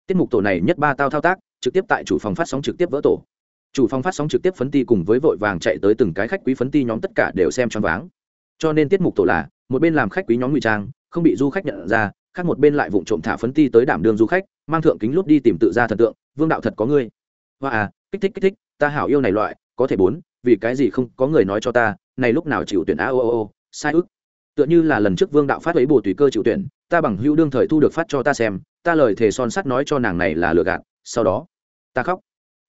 Tiết mục tổ này nhất ba tao thao tác, trực tiếp tại chủ phòng phát sóng trực tiếp vỡ tổ chủ phòng phát sóng trực tiếp phấn ti cùng với vội vàng chạy tới từng cái khách quý phấn ti nhóm tất cả đều xem choáng váng. Cho nên tiết mục tổ là, một bên làm khách quý nhóm ngụy trang, không bị du khách nhận ra, khác một bên lại vụng trộm thả phấn ti tới đảm đường du khách, mang thượng kính lút đi tìm tự ra thần tượng, vương đạo thật có ngươi. Hoa à kích thích kích thích, ta hảo yêu này loại, có thể bốn, vì cái gì không có người nói cho ta, này lúc nào chịu tuyển a, ô ô ô, sai ức. Tựa như là lần trước vương đạo phát ấy bồ tùy cơ chịu tuyển, ta bằng hữu đương thời thu được phát cho ta xem, ta lời thề son sắt nói cho nàng này là lừa gạt, sau đó, ta khóc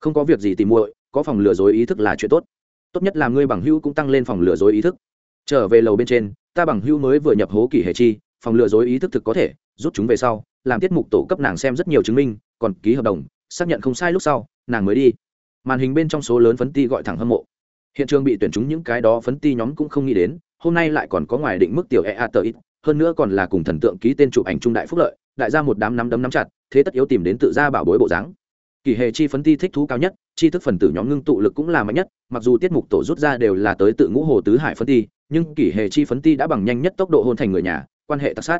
không có việc gì tìm muội, có phòng lừa dối ý thức là chuyện tốt. Tốt nhất là ngươi bằng hữu cũng tăng lên phòng lừa dối ý thức. Trở về lầu bên trên, ta bằng hữu mới vừa nhập hố kỳ hệ chi, phòng lừa dối ý thức thực có thể, rút chúng về sau, làm tiết mục tổ cấp nàng xem rất nhiều chứng minh, còn ký hợp đồng, xác nhận không sai lúc sau, nàng mới đi. Màn hình bên trong số lớn phấn ti gọi thẳng hâm mộ. Hiện trường bị tuyển chúng những cái đó phấn ti nhóm cũng không nghĩ đến, hôm nay lại còn có ngoài định mức tiểu ea tờ ít hơn nữa còn là cùng thần tượng ký tên chụp ảnh trung đại phúc lợi, đại ra một đám nắm đấm nắm chặt, thế tất yếu tìm đến tự ra bảo bối bộ dáng kỳ hệ chi phấn ti thích thú cao nhất chi thức phần tử nhóm ngưng tụ lực cũng là mạnh nhất, mặc dù tiết mục tổ rút ra đều là tới tự ngũ hồ tứ hải phấn ti, nhưng kỳ hệ chi phấn ti đã bằng nhanh nhất tốc độ hôn thành người nhà, quan hệ tác sát.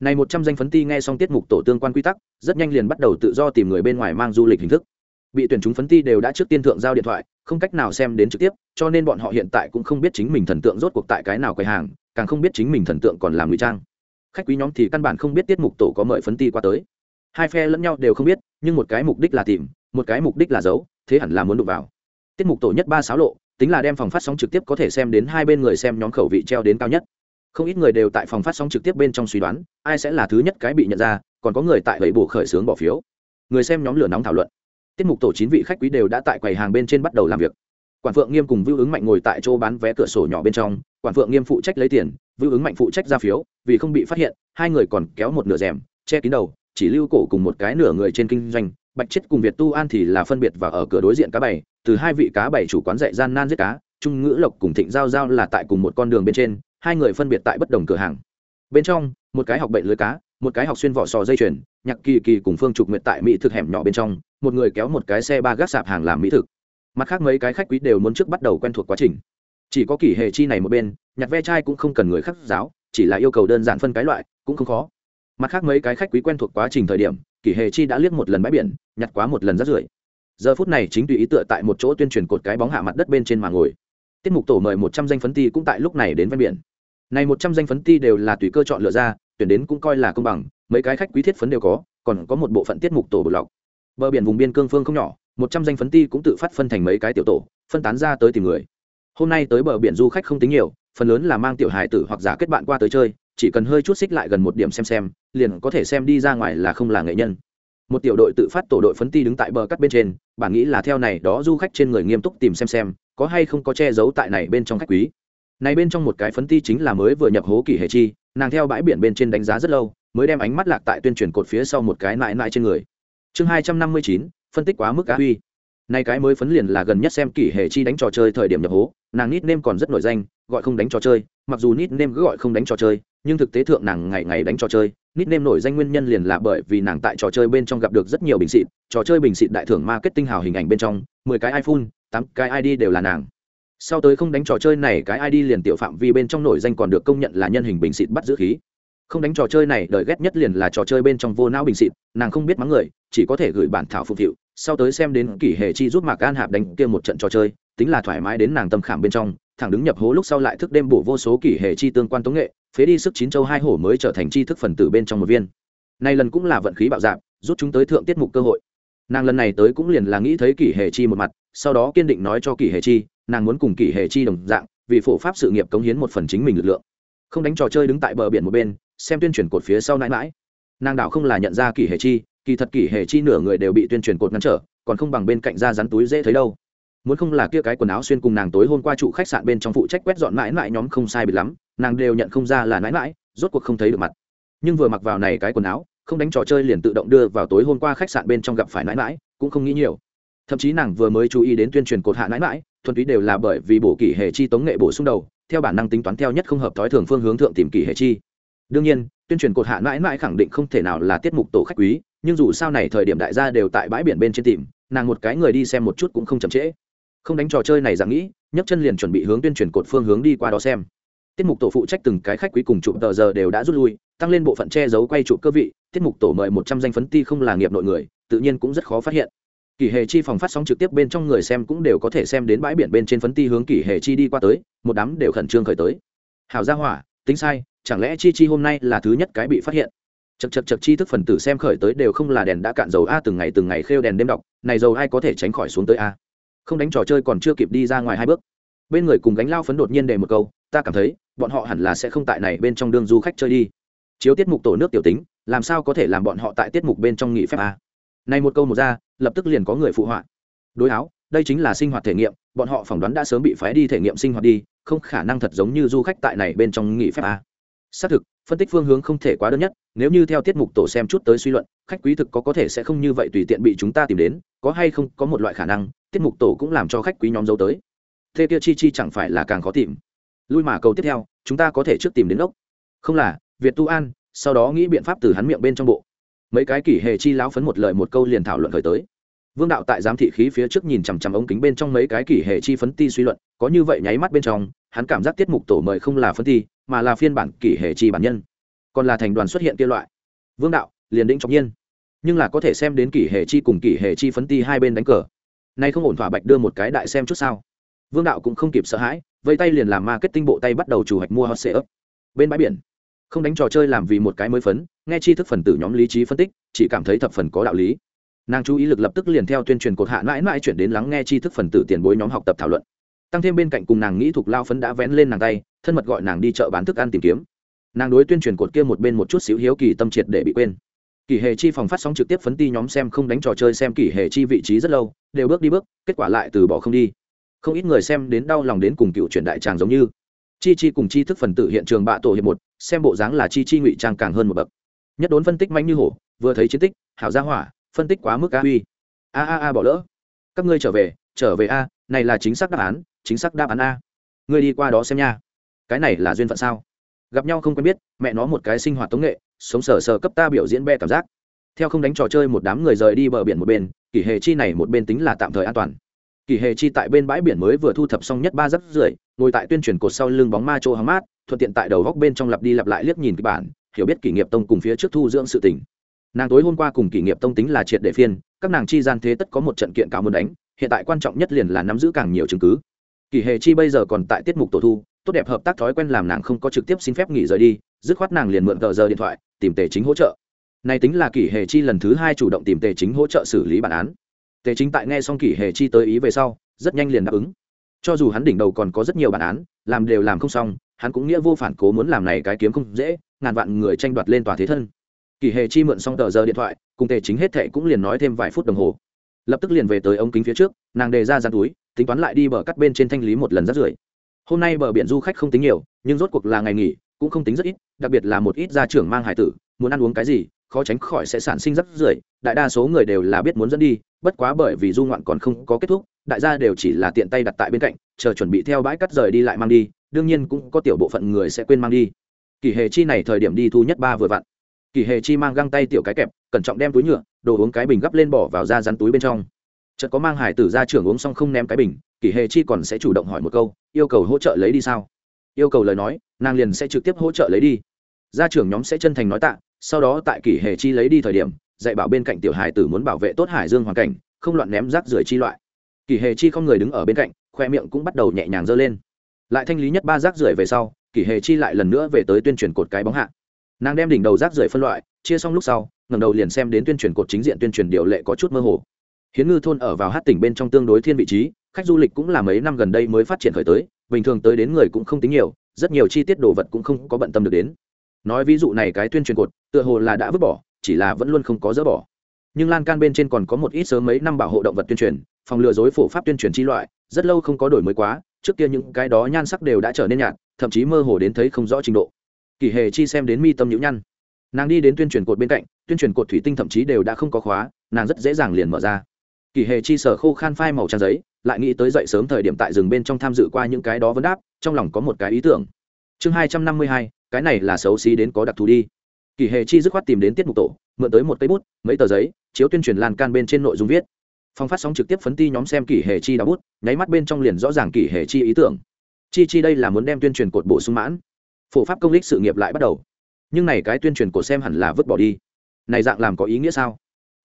Này một trăm danh phấn ti nghe xong tiết mục tổ tương quan quy tắc, rất nhanh liền bắt đầu tự do tìm người bên ngoài mang du lịch hình thức. Bị tuyển chúng phấn ti đều đã trước tiên thượng giao điện thoại, không cách nào xem đến trực tiếp, cho nên bọn họ hiện tại cũng không biết chính mình thần tượng rốt cuộc tại cái nào quầy hàng, càng không biết chính mình thần tượng còn làm ngụy trang. Khách quý nhóm thì căn bản không biết tiết mục tổ có mời phấn ti qua tới. Hai phe lẫn nhau đều không biết nhưng một cái mục đích là tìm, một cái mục đích là giấu, thế hẳn là muốn đụng vào. Tiết mục tổ nhất ba sáu lộ, tính là đem phòng phát sóng trực tiếp có thể xem đến hai bên người xem nhóm khẩu vị treo đến cao nhất. Không ít người đều tại phòng phát sóng trực tiếp bên trong suy đoán, ai sẽ là thứ nhất cái bị nhận ra, còn có người tại bảy bộ khởi xướng bỏ phiếu. Người xem nhóm lửa nóng thảo luận. Tiết mục tổ chín vị khách quý đều đã tại quầy hàng bên trên bắt đầu làm việc. Quản phượng nghiêm cùng vưu ứng mạnh ngồi tại chỗ bán vé cửa sổ nhỏ bên trong, quản phượng nghiêm phụ trách lấy tiền, vưu ứng mạnh phụ trách ra phiếu, vì không bị phát hiện, hai người còn kéo một nửa rèm, che kín đầu chỉ lưu cổ cùng một cái nửa người trên kinh doanh, bạch chết cùng việt tu an thì là phân biệt và ở cửa đối diện cá bảy từ hai vị cá bảy chủ quán dạy gian nan giết cá, trung ngữ lộc cùng thịnh giao giao là tại cùng một con đường bên trên, hai người phân biệt tại bất đồng cửa hàng. Bên trong, một cái học bệnh lưới cá, một cái học xuyên vỏ sò dây chuyền, nhạc kỳ kỳ cùng phương trục nguyện tại mỹ thực hẻm nhỏ bên trong, một người kéo một cái xe ba gác sạp hàng làm mỹ thực. Mặt khác mấy cái khách quý đều muốn trước bắt đầu quen thuộc quá trình. Chỉ có kỷ hệ chi này một bên, nhặt ve chai cũng không cần người khắc giáo, chỉ là yêu cầu đơn giản phân cái loại, cũng không khó mặt khác mấy cái khách quý quen thuộc quá trình thời điểm, kỷ hề chi đã liếc một lần bãi biển, nhặt quá một lần rắt rưởi. Giờ phút này chính tùy ý tựa tại một chỗ tuyên truyền cột cái bóng hạ mặt đất bên trên mà ngồi. Tiết mục tổ mời một trăm danh phấn ti cũng tại lúc này đến ven biển. Này một trăm danh phấn ti đều là tùy cơ chọn lựa ra, tuyển đến cũng coi là công bằng, mấy cái khách quý thiết phấn đều có, còn có một bộ phận tiết mục tổ bột lọc. Bờ biển vùng biên cương phương không nhỏ, một trăm danh phấn ti cũng tự phát phân thành mấy cái tiểu tổ, phân tán ra tới tìm người. Hôm nay tới bờ biển du khách không tính nhiều, phần lớn là mang tiểu hài tử hoặc giả kết bạn qua tới chơi chỉ cần hơi chút xích lại gần một điểm xem xem, liền có thể xem đi ra ngoài là không là nghệ nhân. Một tiểu đội tự phát tổ đội phấn ti đứng tại bờ cắt bên trên bản nghĩ là theo này đó du khách trên người nghiêm túc tìm xem xem, có hay không có che giấu tại này bên trong khách quý. Này bên trong một cái phấn ti chính là mới vừa nhập hố kỷ hệ chi, nàng theo bãi biển bên trên đánh giá rất lâu, mới đem ánh mắt lạc tại tuyên truyền cột phía sau một cái nại nại trên người. Chương hai trăm năm mươi chín, phân tích quá mức á huy. Nay cái mới phấn liền là gần nhất xem kỷ hệ chi đánh trò chơi thời điểm nhập hố, nàng nít nêm còn rất nổi danh, gọi không đánh trò chơi, mặc dù nít nêm cứ gọi không đánh trò chơi nhưng thực tế thượng nàng ngày ngày đánh trò chơi nít nêm nổi danh nguyên nhân liền là bởi vì nàng tại trò chơi bên trong gặp được rất nhiều bình xịt trò chơi bình xịt đại thưởng marketing hào hình ảnh bên trong, mười cái iphone, tám cái id đều là nàng. Sau tới không đánh trò chơi này, cái id liền tiểu phạm vi bên trong nổi danh còn được công nhận là nhân hình bình xịt bắt giữ khí. Không đánh trò chơi này, đời ghét nhất liền là trò chơi bên trong vô não bình xịt nàng không biết mắng người, chỉ có thể gửi bản thảo phục vụ sau tới xem đến kỷ hệ chi giúp mạc an hạp đánh kia một trận trò chơi, tính là thoải mái đến nàng tâm khảm bên trong thẳng đứng nhập hố lúc sau lại thức đêm bổ vô số kỷ hệ chi tương quan tống nghệ, phế đi sức chín châu hai hổ mới trở thành chi thức phần tử bên trong một viên. Này lần cũng là vận khí bạo dạp rút chúng tới thượng tiết mục cơ hội. Nàng lần này tới cũng liền là nghĩ thấy kỷ hệ chi một mặt, sau đó kiên định nói cho kỷ hệ chi, nàng muốn cùng kỷ hệ chi đồng dạng, vì phổ pháp sự nghiệp cống hiến một phần chính mình lực lượng. Không đánh trò chơi đứng tại bờ biển một bên, xem tuyên truyền cột phía sau nãi mãi. Nàng đảo không là nhận ra kỷ hệ chi, kỳ thật kỷ hệ chi nửa người đều bị tuyên truyền cột ngăn trở, còn không bằng bên cạnh da rắn túi dễ thấy đâu muốn không là kia cái quần áo xuyên cùng nàng tối hôm qua trụ khách sạn bên trong phụ trách quét dọn mãi mãi nhóm không sai bị lắm, nàng đều nhận không ra là mãi mãi, rốt cuộc không thấy được mặt. Nhưng vừa mặc vào này cái quần áo, không đánh trò chơi liền tự động đưa vào tối hôm qua khách sạn bên trong gặp phải mãi mãi, cũng không nghĩ nhiều. Thậm chí nàng vừa mới chú ý đến tuyên truyền cột hạ mãi mãi, thuần túy đều là bởi vì bổ kỷ hệ chi tống nghệ bổ sung đầu, theo bản năng tính toán theo nhất không hợp thói thường phương hướng thượng tìm kỷ hệ chi. Đương nhiên, tuyên truyền cột hạ mãi mãi khẳng định không thể nào là tiết mục tổ khách quý, nhưng dù sao này thời điểm đại gia đều tại bãi biển bên trên tìm, nàng một cái người đi xem một chút cũng không chậm trễ không đánh trò chơi này dạng nghĩ, nhấc chân liền chuẩn bị hướng tuyên truyền cột phương hướng đi qua đó xem. Tiết mục tổ phụ trách từng cái khách quý cùng chụp tờ giờ đều đã rút lui, tăng lên bộ phận che giấu quay chụp cơ vị, tiết mục tổ mời một trăm danh phấn ti không là nghiệp nội người, tự nhiên cũng rất khó phát hiện. Kỷ hệ chi phòng phát sóng trực tiếp bên trong người xem cũng đều có thể xem đến bãi biển bên trên phấn ti hướng kỷ hệ chi đi qua tới, một đám đều khẩn trương khởi tới. Hào gia hỏa, tính sai, chẳng lẽ chi chi hôm nay là thứ nhất cái bị phát hiện? Chật chật chật chi thức phần tử xem khởi tới đều không là đèn đã cạn dầu a, từng ngày từng ngày khêu đèn đêm đọc, này dầu ai có thể tránh khỏi xuống tới a? Không đánh trò chơi còn chưa kịp đi ra ngoài hai bước. Bên người cùng gánh lao phấn đột nhiên đề một câu, ta cảm thấy, bọn họ hẳn là sẽ không tại này bên trong đường du khách chơi đi. Chiếu tiết mục tổ nước tiểu tính, làm sao có thể làm bọn họ tại tiết mục bên trong nghỉ phép a này một câu một ra, lập tức liền có người phụ họa. Đối áo, đây chính là sinh hoạt thể nghiệm, bọn họ phỏng đoán đã sớm bị phái đi thể nghiệm sinh hoạt đi, không khả năng thật giống như du khách tại này bên trong nghỉ phép a xác thực, phân tích phương hướng không thể quá đơn nhất, nếu như theo tiết mục tổ xem chút tới suy luận, khách quý thực có có thể sẽ không như vậy tùy tiện bị chúng ta tìm đến, có hay không có một loại khả năng tiết mục tổ cũng làm cho khách quý nhóm dấu tới. Thế kia chi chi chẳng phải là càng khó tìm. Lui mà cầu tiếp theo, chúng ta có thể trước tìm đến ốc. Không là, việt tu an, sau đó nghĩ biện pháp từ hắn miệng bên trong bộ. Mấy cái kỷ hệ chi lão phấn một lời một câu liền thảo luận khởi tới. Vương đạo tại giám thị khí phía trước nhìn chằm chằm ống kính bên trong mấy cái kỷ hệ chi phấn ti suy luận, có như vậy nháy mắt bên trong, hắn cảm giác tiết mục tổ mời không là phấn ti, mà là phiên bản kỷ hệ chi bản nhân. Còn là thành đoàn xuất hiện kia loại. Vương đạo, liền định trọng nhiên. Nhưng là có thể xem đến kỷ hệ chi cùng kỷ hệ chi phấn ti hai bên đánh cờ nay không ổn thỏa bạch đưa một cái đại xem chút sao. Vương đạo cũng không kịp sợ hãi, vây tay liền làm marketing bộ tay bắt đầu chủ hạch mua hot sale bên bãi biển, không đánh trò chơi làm vì một cái mới phấn, nghe chi thức phần tử nhóm lý trí phân tích, chỉ cảm thấy thập phần có đạo lý. Nàng chú ý lực lập tức liền theo tuyên truyền cột hạ mãi mãi chuyển đến lắng nghe chi thức phần tử tiền bối nhóm học tập thảo luận. Tăng thêm bên cạnh cùng nàng nghĩ thuộc lao phấn đã vén lên nàng tay, thân mật gọi nàng đi chợ bán thức ăn tìm kiếm. Nàng đối tuyên truyền cột kia một bên một chút xíu hiếu kỳ tâm triệt để bị quên kỳ hệ chi phòng phát sóng trực tiếp phấn ti nhóm xem không đánh trò chơi xem kỳ hệ chi vị trí rất lâu, đều bước đi bước, kết quả lại từ bỏ không đi. Không ít người xem đến đau lòng đến cùng cựu truyền đại tràng giống như. Chi chi cùng chi thức phần tử hiện trường bạ tổ hiệp một, xem bộ dáng là chi chi ngụy trang càng hơn một bậc. Nhất đốn phân tích mạnh như hổ, vừa thấy chiến tích, hảo gia hỏa, phân tích quá mức a uy. A a a bỏ lỡ. Các ngươi trở về trở về a, này là chính xác đáp án, chính xác đáp án a. Ngươi đi qua đó xem nha. Cái này là duyên phận sao? Gặp nhau không quen biết, mẹ nó một cái sinh hoạt tống nghệ, sống sờ sờ cấp ta biểu diễn be cảm giác. Theo không đánh trò chơi một đám người rời đi bờ biển một bên, kỷ hề chi này một bên tính là tạm thời an toàn. Kỷ hề chi tại bên bãi biển mới vừa thu thập xong nhất ba giấc rưỡi ngồi tại tuyên truyền cột sau lưng bóng ma chỗ hóng mát, thuận tiện tại đầu góc bên trong lặp đi lặp lại liếc nhìn kịch bản, hiểu biết kỷ nghiệp tông cùng phía trước thu dưỡng sự tỉnh nàng tối hôm qua cùng kỷ nghiệp tông tính là triệt để phiên, các nàng chi gian thế tất có một trận kiện cáo muốn đánh, hiện tại quan trọng nhất liền là nắm giữ càng nhiều chứng cứ. Kỷ hề chi bây giờ còn tại tiết mục tổ thu tốt đẹp hợp tác thói quen làm nàng không có trực tiếp xin phép nghỉ rời đi, dứt khoát nàng liền mượn tờ giờ điện thoại, tìm tề chính hỗ trợ. Này tính là kỷ hề chi lần thứ hai chủ động tìm tề chính hỗ trợ xử lý bản án. Tề chính tại nghe xong kỷ hề chi tới ý về sau, rất nhanh liền đáp ứng. Cho dù hắn đỉnh đầu còn có rất nhiều bản án, làm đều làm không xong, hắn cũng nghĩa vô phản cố muốn làm này cái kiếm không dễ, ngàn vạn người tranh đoạt lên tòa thế thân. Kỷ hề chi mượn xong tờ giờ điện thoại, cùng tề chính hết thệ cũng liền nói thêm vài phút đồng hồ. Lập tức liền về tới ống kính phía trước, nàng đề ra gian túi, tính toán lại đi bờ cắt bên trên thanh lý một lần rắt rưởi hôm nay bờ biển du khách không tính nhiều, nhưng rốt cuộc là ngày nghỉ, cũng không tính rất ít, đặc biệt là một ít gia trưởng mang hải tử, muốn ăn uống cái gì, khó tránh khỏi sẽ sản sinh rắc rưởi, đại đa số người đều là biết muốn dẫn đi, bất quá bởi vì du ngoạn còn không có kết thúc, đại gia đều chỉ là tiện tay đặt tại bên cạnh, chờ chuẩn bị theo bãi cắt rời đi lại mang đi, đương nhiên cũng có tiểu bộ phận người sẽ quên mang đi. Kỳ hề chi này thời điểm đi thu nhất ba vừa vặn. Kỳ hề chi mang găng tay tiểu cái kẹp, cẩn trọng đem túi nhựa, đồ uống cái bình gấp lên bỏ vào ra rắn túi bên trong chợt có mang hải tử ra trưởng uống xong không ném cái bình, kỷ hề chi còn sẽ chủ động hỏi một câu, yêu cầu hỗ trợ lấy đi sao? Yêu cầu lời nói, nàng liền sẽ trực tiếp hỗ trợ lấy đi. Gia trưởng nhóm sẽ chân thành nói tạ, sau đó tại kỷ hề chi lấy đi thời điểm, dạy bảo bên cạnh tiểu hải tử muốn bảo vệ tốt hải dương hoàn cảnh, không loạn ném rác rưởi chi loại. Kỷ hề chi không người đứng ở bên cạnh, khoe miệng cũng bắt đầu nhẹ nhàng giơ lên. Lại thanh lý nhất ba rác rưởi về sau, kỷ hề chi lại lần nữa về tới tuyên truyền cột cái bóng hạ. Nàng đem đỉnh đầu rác rưởi phân loại, chia xong lúc sau ngầm đầu liền xem đến tuyên truyền cột chính diện tuyên truyền điều lệ có chút mơ hồ hiến ngư thôn ở vào hát tỉnh bên trong tương đối thiên vị trí, khách du lịch cũng là mấy năm gần đây mới phát triển khởi tới, bình thường tới đến người cũng không tính nhiều, rất nhiều chi tiết đồ vật cũng không có bận tâm được đến. Nói ví dụ này cái tuyên truyền cột, tựa hồ là đã vứt bỏ, chỉ là vẫn luôn không có dỡ bỏ. Nhưng lan can bên trên còn có một ít sớm mấy năm bảo hộ động vật tuyên truyền, phòng lừa dối phổ pháp tuyên truyền chi loại, rất lâu không có đổi mới quá, trước kia những cái đó nhan sắc đều đã trở nên nhạt, thậm chí mơ hồ đến thấy không rõ trình độ. Kỳ hề chi xem đến mi tâm nhũ nhăn. Nàng đi đến tuyên truyền cột bên cạnh, tuyên truyền cột thủy tinh thậm chí đều đã không có khóa, nàng rất dễ dàng liền mở ra kỳ hề chi sở khô khan phai màu trang giấy, lại nghĩ tới dậy sớm thời điểm tại rừng bên trong tham dự qua những cái đó vấn đáp, trong lòng có một cái ý tưởng. Chương hai trăm năm mươi hai, cái này là xấu xí đến có đặc thù đi. Kỳ hề chi dứt khoát tìm đến tiết mục tổ, mượn tới một cây bút, mấy tờ giấy, chiếu tuyên truyền lan can bên trên nội dung viết. Phong phát sóng trực tiếp phấn ti nhóm xem kỳ hề chi đã bút, nháy mắt bên trong liền rõ ràng kỳ hề chi ý tưởng. Chi chi đây là muốn đem tuyên truyền cột bổ sung mãn. Phổ pháp công lý sự nghiệp lại bắt đầu. Nhưng này cái tuyên truyền cột xem hẳn là vứt bỏ đi. Này dạng làm có ý nghĩa sao?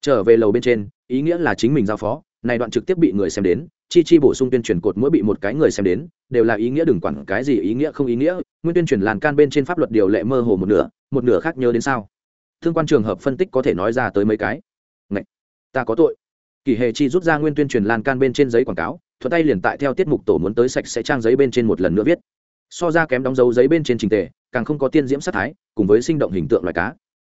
Trở về lầu bên trên, ý nghĩa là chính mình giao phó, này đoạn trực tiếp bị người xem đến, chi chi bổ sung tuyên truyền cột mỗi bị một cái người xem đến, đều là ý nghĩa đừng quản cái gì ý nghĩa không ý nghĩa, nguyên tuyên truyền làn can bên trên pháp luật điều lệ mơ hồ một nửa một nửa khác nhớ đến sao? Thương quan trường hợp phân tích có thể nói ra tới mấy cái. Ngậy! ta có tội. Kỳ hề chi rút ra nguyên tuyên truyền lan can bên trên giấy quảng cáo, thuận tay liền tại theo tiết mục tổ muốn tới sạch sẽ trang giấy bên trên một lần nữa viết. So ra kém đóng dấu giấy bên trên trình tề, càng không có tiên diễm sát thái, cùng với sinh động hình tượng loài cá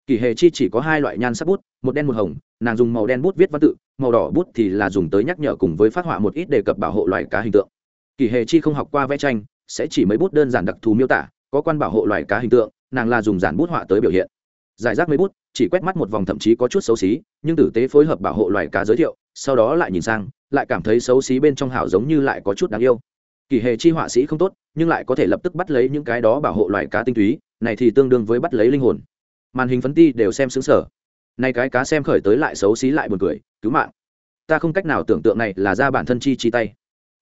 kỳ hề chi chỉ có hai loại nhan sắc bút, một đen một hồng, nàng dùng màu đen bút viết văn tự, màu đỏ bút thì là dùng tới nhắc nhở cùng với phát họa một ít đề cập bảo hộ loài cá hình tượng. Kỳ hề chi không học qua vẽ tranh, sẽ chỉ mấy bút đơn giản đặc thù miêu tả, có quan bảo hộ loài cá hình tượng, nàng là dùng giản bút họa tới biểu hiện. Giải rác mấy bút, chỉ quét mắt một vòng thậm chí có chút xấu xí, nhưng tử tế phối hợp bảo hộ loài cá giới thiệu, sau đó lại nhìn sang, lại cảm thấy xấu xí bên trong hảo giống như lại có chút đáng yêu. Kỳ hề chi họa sĩ không tốt, nhưng lại có thể lập tức bắt lấy những cái đó bảo hộ loài cá tinh túy, này thì tương đương với bắt lấy linh hồn màn hình phấn ti đều xem xứng sở nay cái cá xem khởi tới lại xấu xí lại buồn cười, cứu mạng. Ta không cách nào tưởng tượng này là ra bản thân chi chi tay.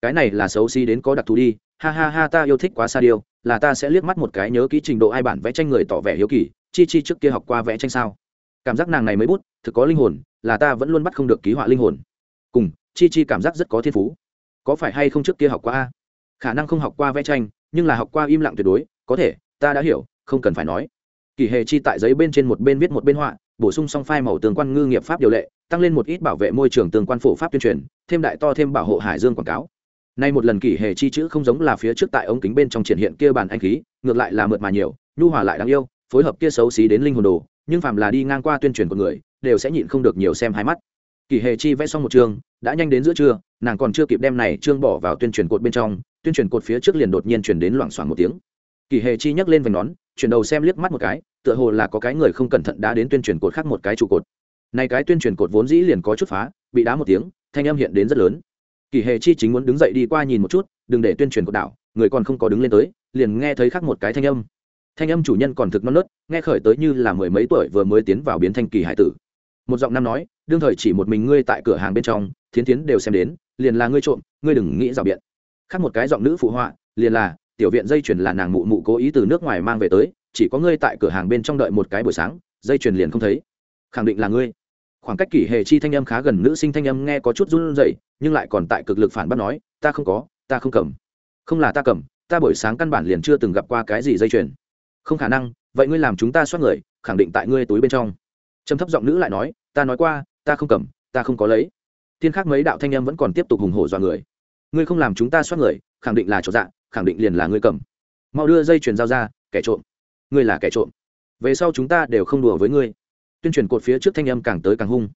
Cái này là xấu xí đến có đặc thù đi, ha ha ha, ta yêu thích quá xa điều là ta sẽ liếc mắt một cái nhớ kỹ trình độ ai bản vẽ tranh người tỏ vẻ hiếu kỳ, chi chi trước kia học qua vẽ tranh sao? Cảm giác nàng này mới bút, thực có linh hồn, là ta vẫn luôn bắt không được ký họa linh hồn. Cùng, chi chi cảm giác rất có thiên phú. Có phải hay không trước kia học qua a? Khả năng không học qua vẽ tranh, nhưng là học qua im lặng tuyệt đối, có thể, ta đã hiểu, không cần phải nói kỳ hề chi tại giấy bên trên một bên viết một bên họa, bổ sung song phai màu tương quan ngư nghiệp pháp điều lệ, tăng lên một ít bảo vệ môi trường tương quan phổ pháp tuyên truyền, thêm đại to thêm bảo hộ hải dương quảng cáo. Nay một lần kỳ hề chi chữ không giống là phía trước tại ống kính bên trong triển hiện kia bản anh khí, ngược lại là mượt mà nhiều, nhu hòa lại đáng yêu, phối hợp kia xấu xí đến linh hồn đồ, nhưng phàm là đi ngang qua tuyên truyền của người, đều sẽ nhịn không được nhiều xem hai mắt. Kỳ hề chi vẽ xong một chương, đã nhanh đến giữa trưa, nàng còn chưa kịp đem này chương bỏ vào tuyên truyền cột bên trong, tuyên truyền cột phía trước liền đột nhiên chuyển đến loảng xoảng một tiếng. Kỳ hề chi nhấc lên vành nón chuyển đầu xem liếc mắt một cái, tựa hồ là có cái người không cẩn thận đã đến tuyên truyền cột khác một cái trụ cột. Này cái tuyên truyền cột vốn dĩ liền có chút phá, bị đá một tiếng, thanh âm hiện đến rất lớn. Kỳ hề chi chính muốn đứng dậy đi qua nhìn một chút, đừng để tuyên truyền cột đảo, người còn không có đứng lên tới, liền nghe thấy khác một cái thanh âm. Thanh âm chủ nhân còn thực non nớt, nghe khởi tới như là mười mấy tuổi vừa mới tiến vào biến thanh kỳ hải tử. Một giọng nam nói, đương thời chỉ một mình ngươi tại cửa hàng bên trong, thiến tiến đều xem đến, liền là ngươi trộm, ngươi đừng nghĩ rào biện. Khác một cái giọng nữ phụ họa, liền là tiểu viện dây chuyền là nàng mụ mụ cố ý từ nước ngoài mang về tới, chỉ có ngươi tại cửa hàng bên trong đợi một cái buổi sáng, dây chuyền liền không thấy. Khẳng định là ngươi. Khoảng cách kỷ hệ chi thanh âm khá gần nữ sinh thanh âm nghe có chút run rẩy, nhưng lại còn tại cực lực phản bác nói, ta không có, ta không cầm. Không là ta cầm, ta buổi sáng căn bản liền chưa từng gặp qua cái gì dây chuyền. Không khả năng, vậy ngươi làm chúng ta soát người, khẳng định tại ngươi túi bên trong. Trầm thấp giọng nữ lại nói, ta nói qua, ta không cầm, ta không có lấy. Thiên khác mấy đạo thanh âm vẫn còn tiếp tục hùng hổ dọa người. Ngươi không làm chúng ta soát người, khẳng định là chỗ dạ khẳng định liền là ngươi cầm. Mau đưa dây chuyền giao ra, kẻ trộm. Ngươi là kẻ trộm. Về sau chúng ta đều không đùa với ngươi. Tuyên truyền cột phía trước thanh âm càng tới càng hung.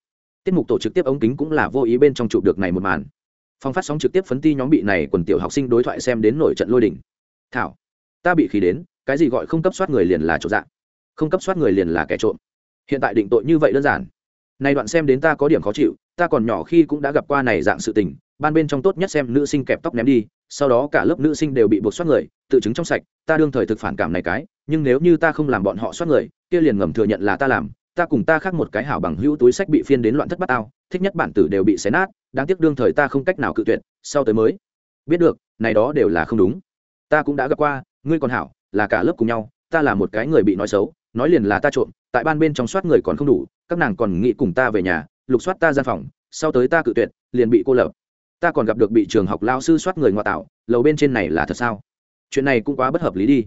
Tiết mục tổ trực tiếp ống kính cũng là vô ý bên trong chụp được này một màn. Phong phát sóng trực tiếp phấn ti nhóm bị này quần tiểu học sinh đối thoại xem đến nổi trận lôi đỉnh thảo, ta bị khí đến, cái gì gọi không cấp soát người liền là trộm dạng không cấp soát người liền là kẻ trộm. Hiện tại định tội như vậy đơn giản. Này đoạn xem đến ta có điểm khó chịu ta còn nhỏ khi cũng đã gặp qua này dạng sự tình, ban bên trong tốt nhất xem nữ sinh kẹp tóc ném đi, sau đó cả lớp nữ sinh đều bị buộc xoát người, tự chứng trong sạch, ta đương thời thực phản cảm này cái, nhưng nếu như ta không làm bọn họ xoát người, kia liền ngầm thừa nhận là ta làm, ta cùng ta khác một cái hảo bằng hữu túi sách bị phiên đến loạn thất bát ao thích nhất bản tử đều bị xé nát, đáng tiếc đương thời ta không cách nào cự tuyệt, sau tới mới. Biết được, này đó đều là không đúng. Ta cũng đã gặp qua, ngươi còn hảo, là cả lớp cùng nhau, ta là một cái người bị nói xấu, nói liền là ta trộm, tại ban bên trong soát người còn không đủ, các nàng còn nghĩ cùng ta về nhà lục soát ta gian phòng, sau tới ta cự tuyệt, liền bị cô lập. Ta còn gặp được bị trường học lao sư soát người ngoại tạo, lầu bên trên này là thật sao? Chuyện này cũng quá bất hợp lý đi.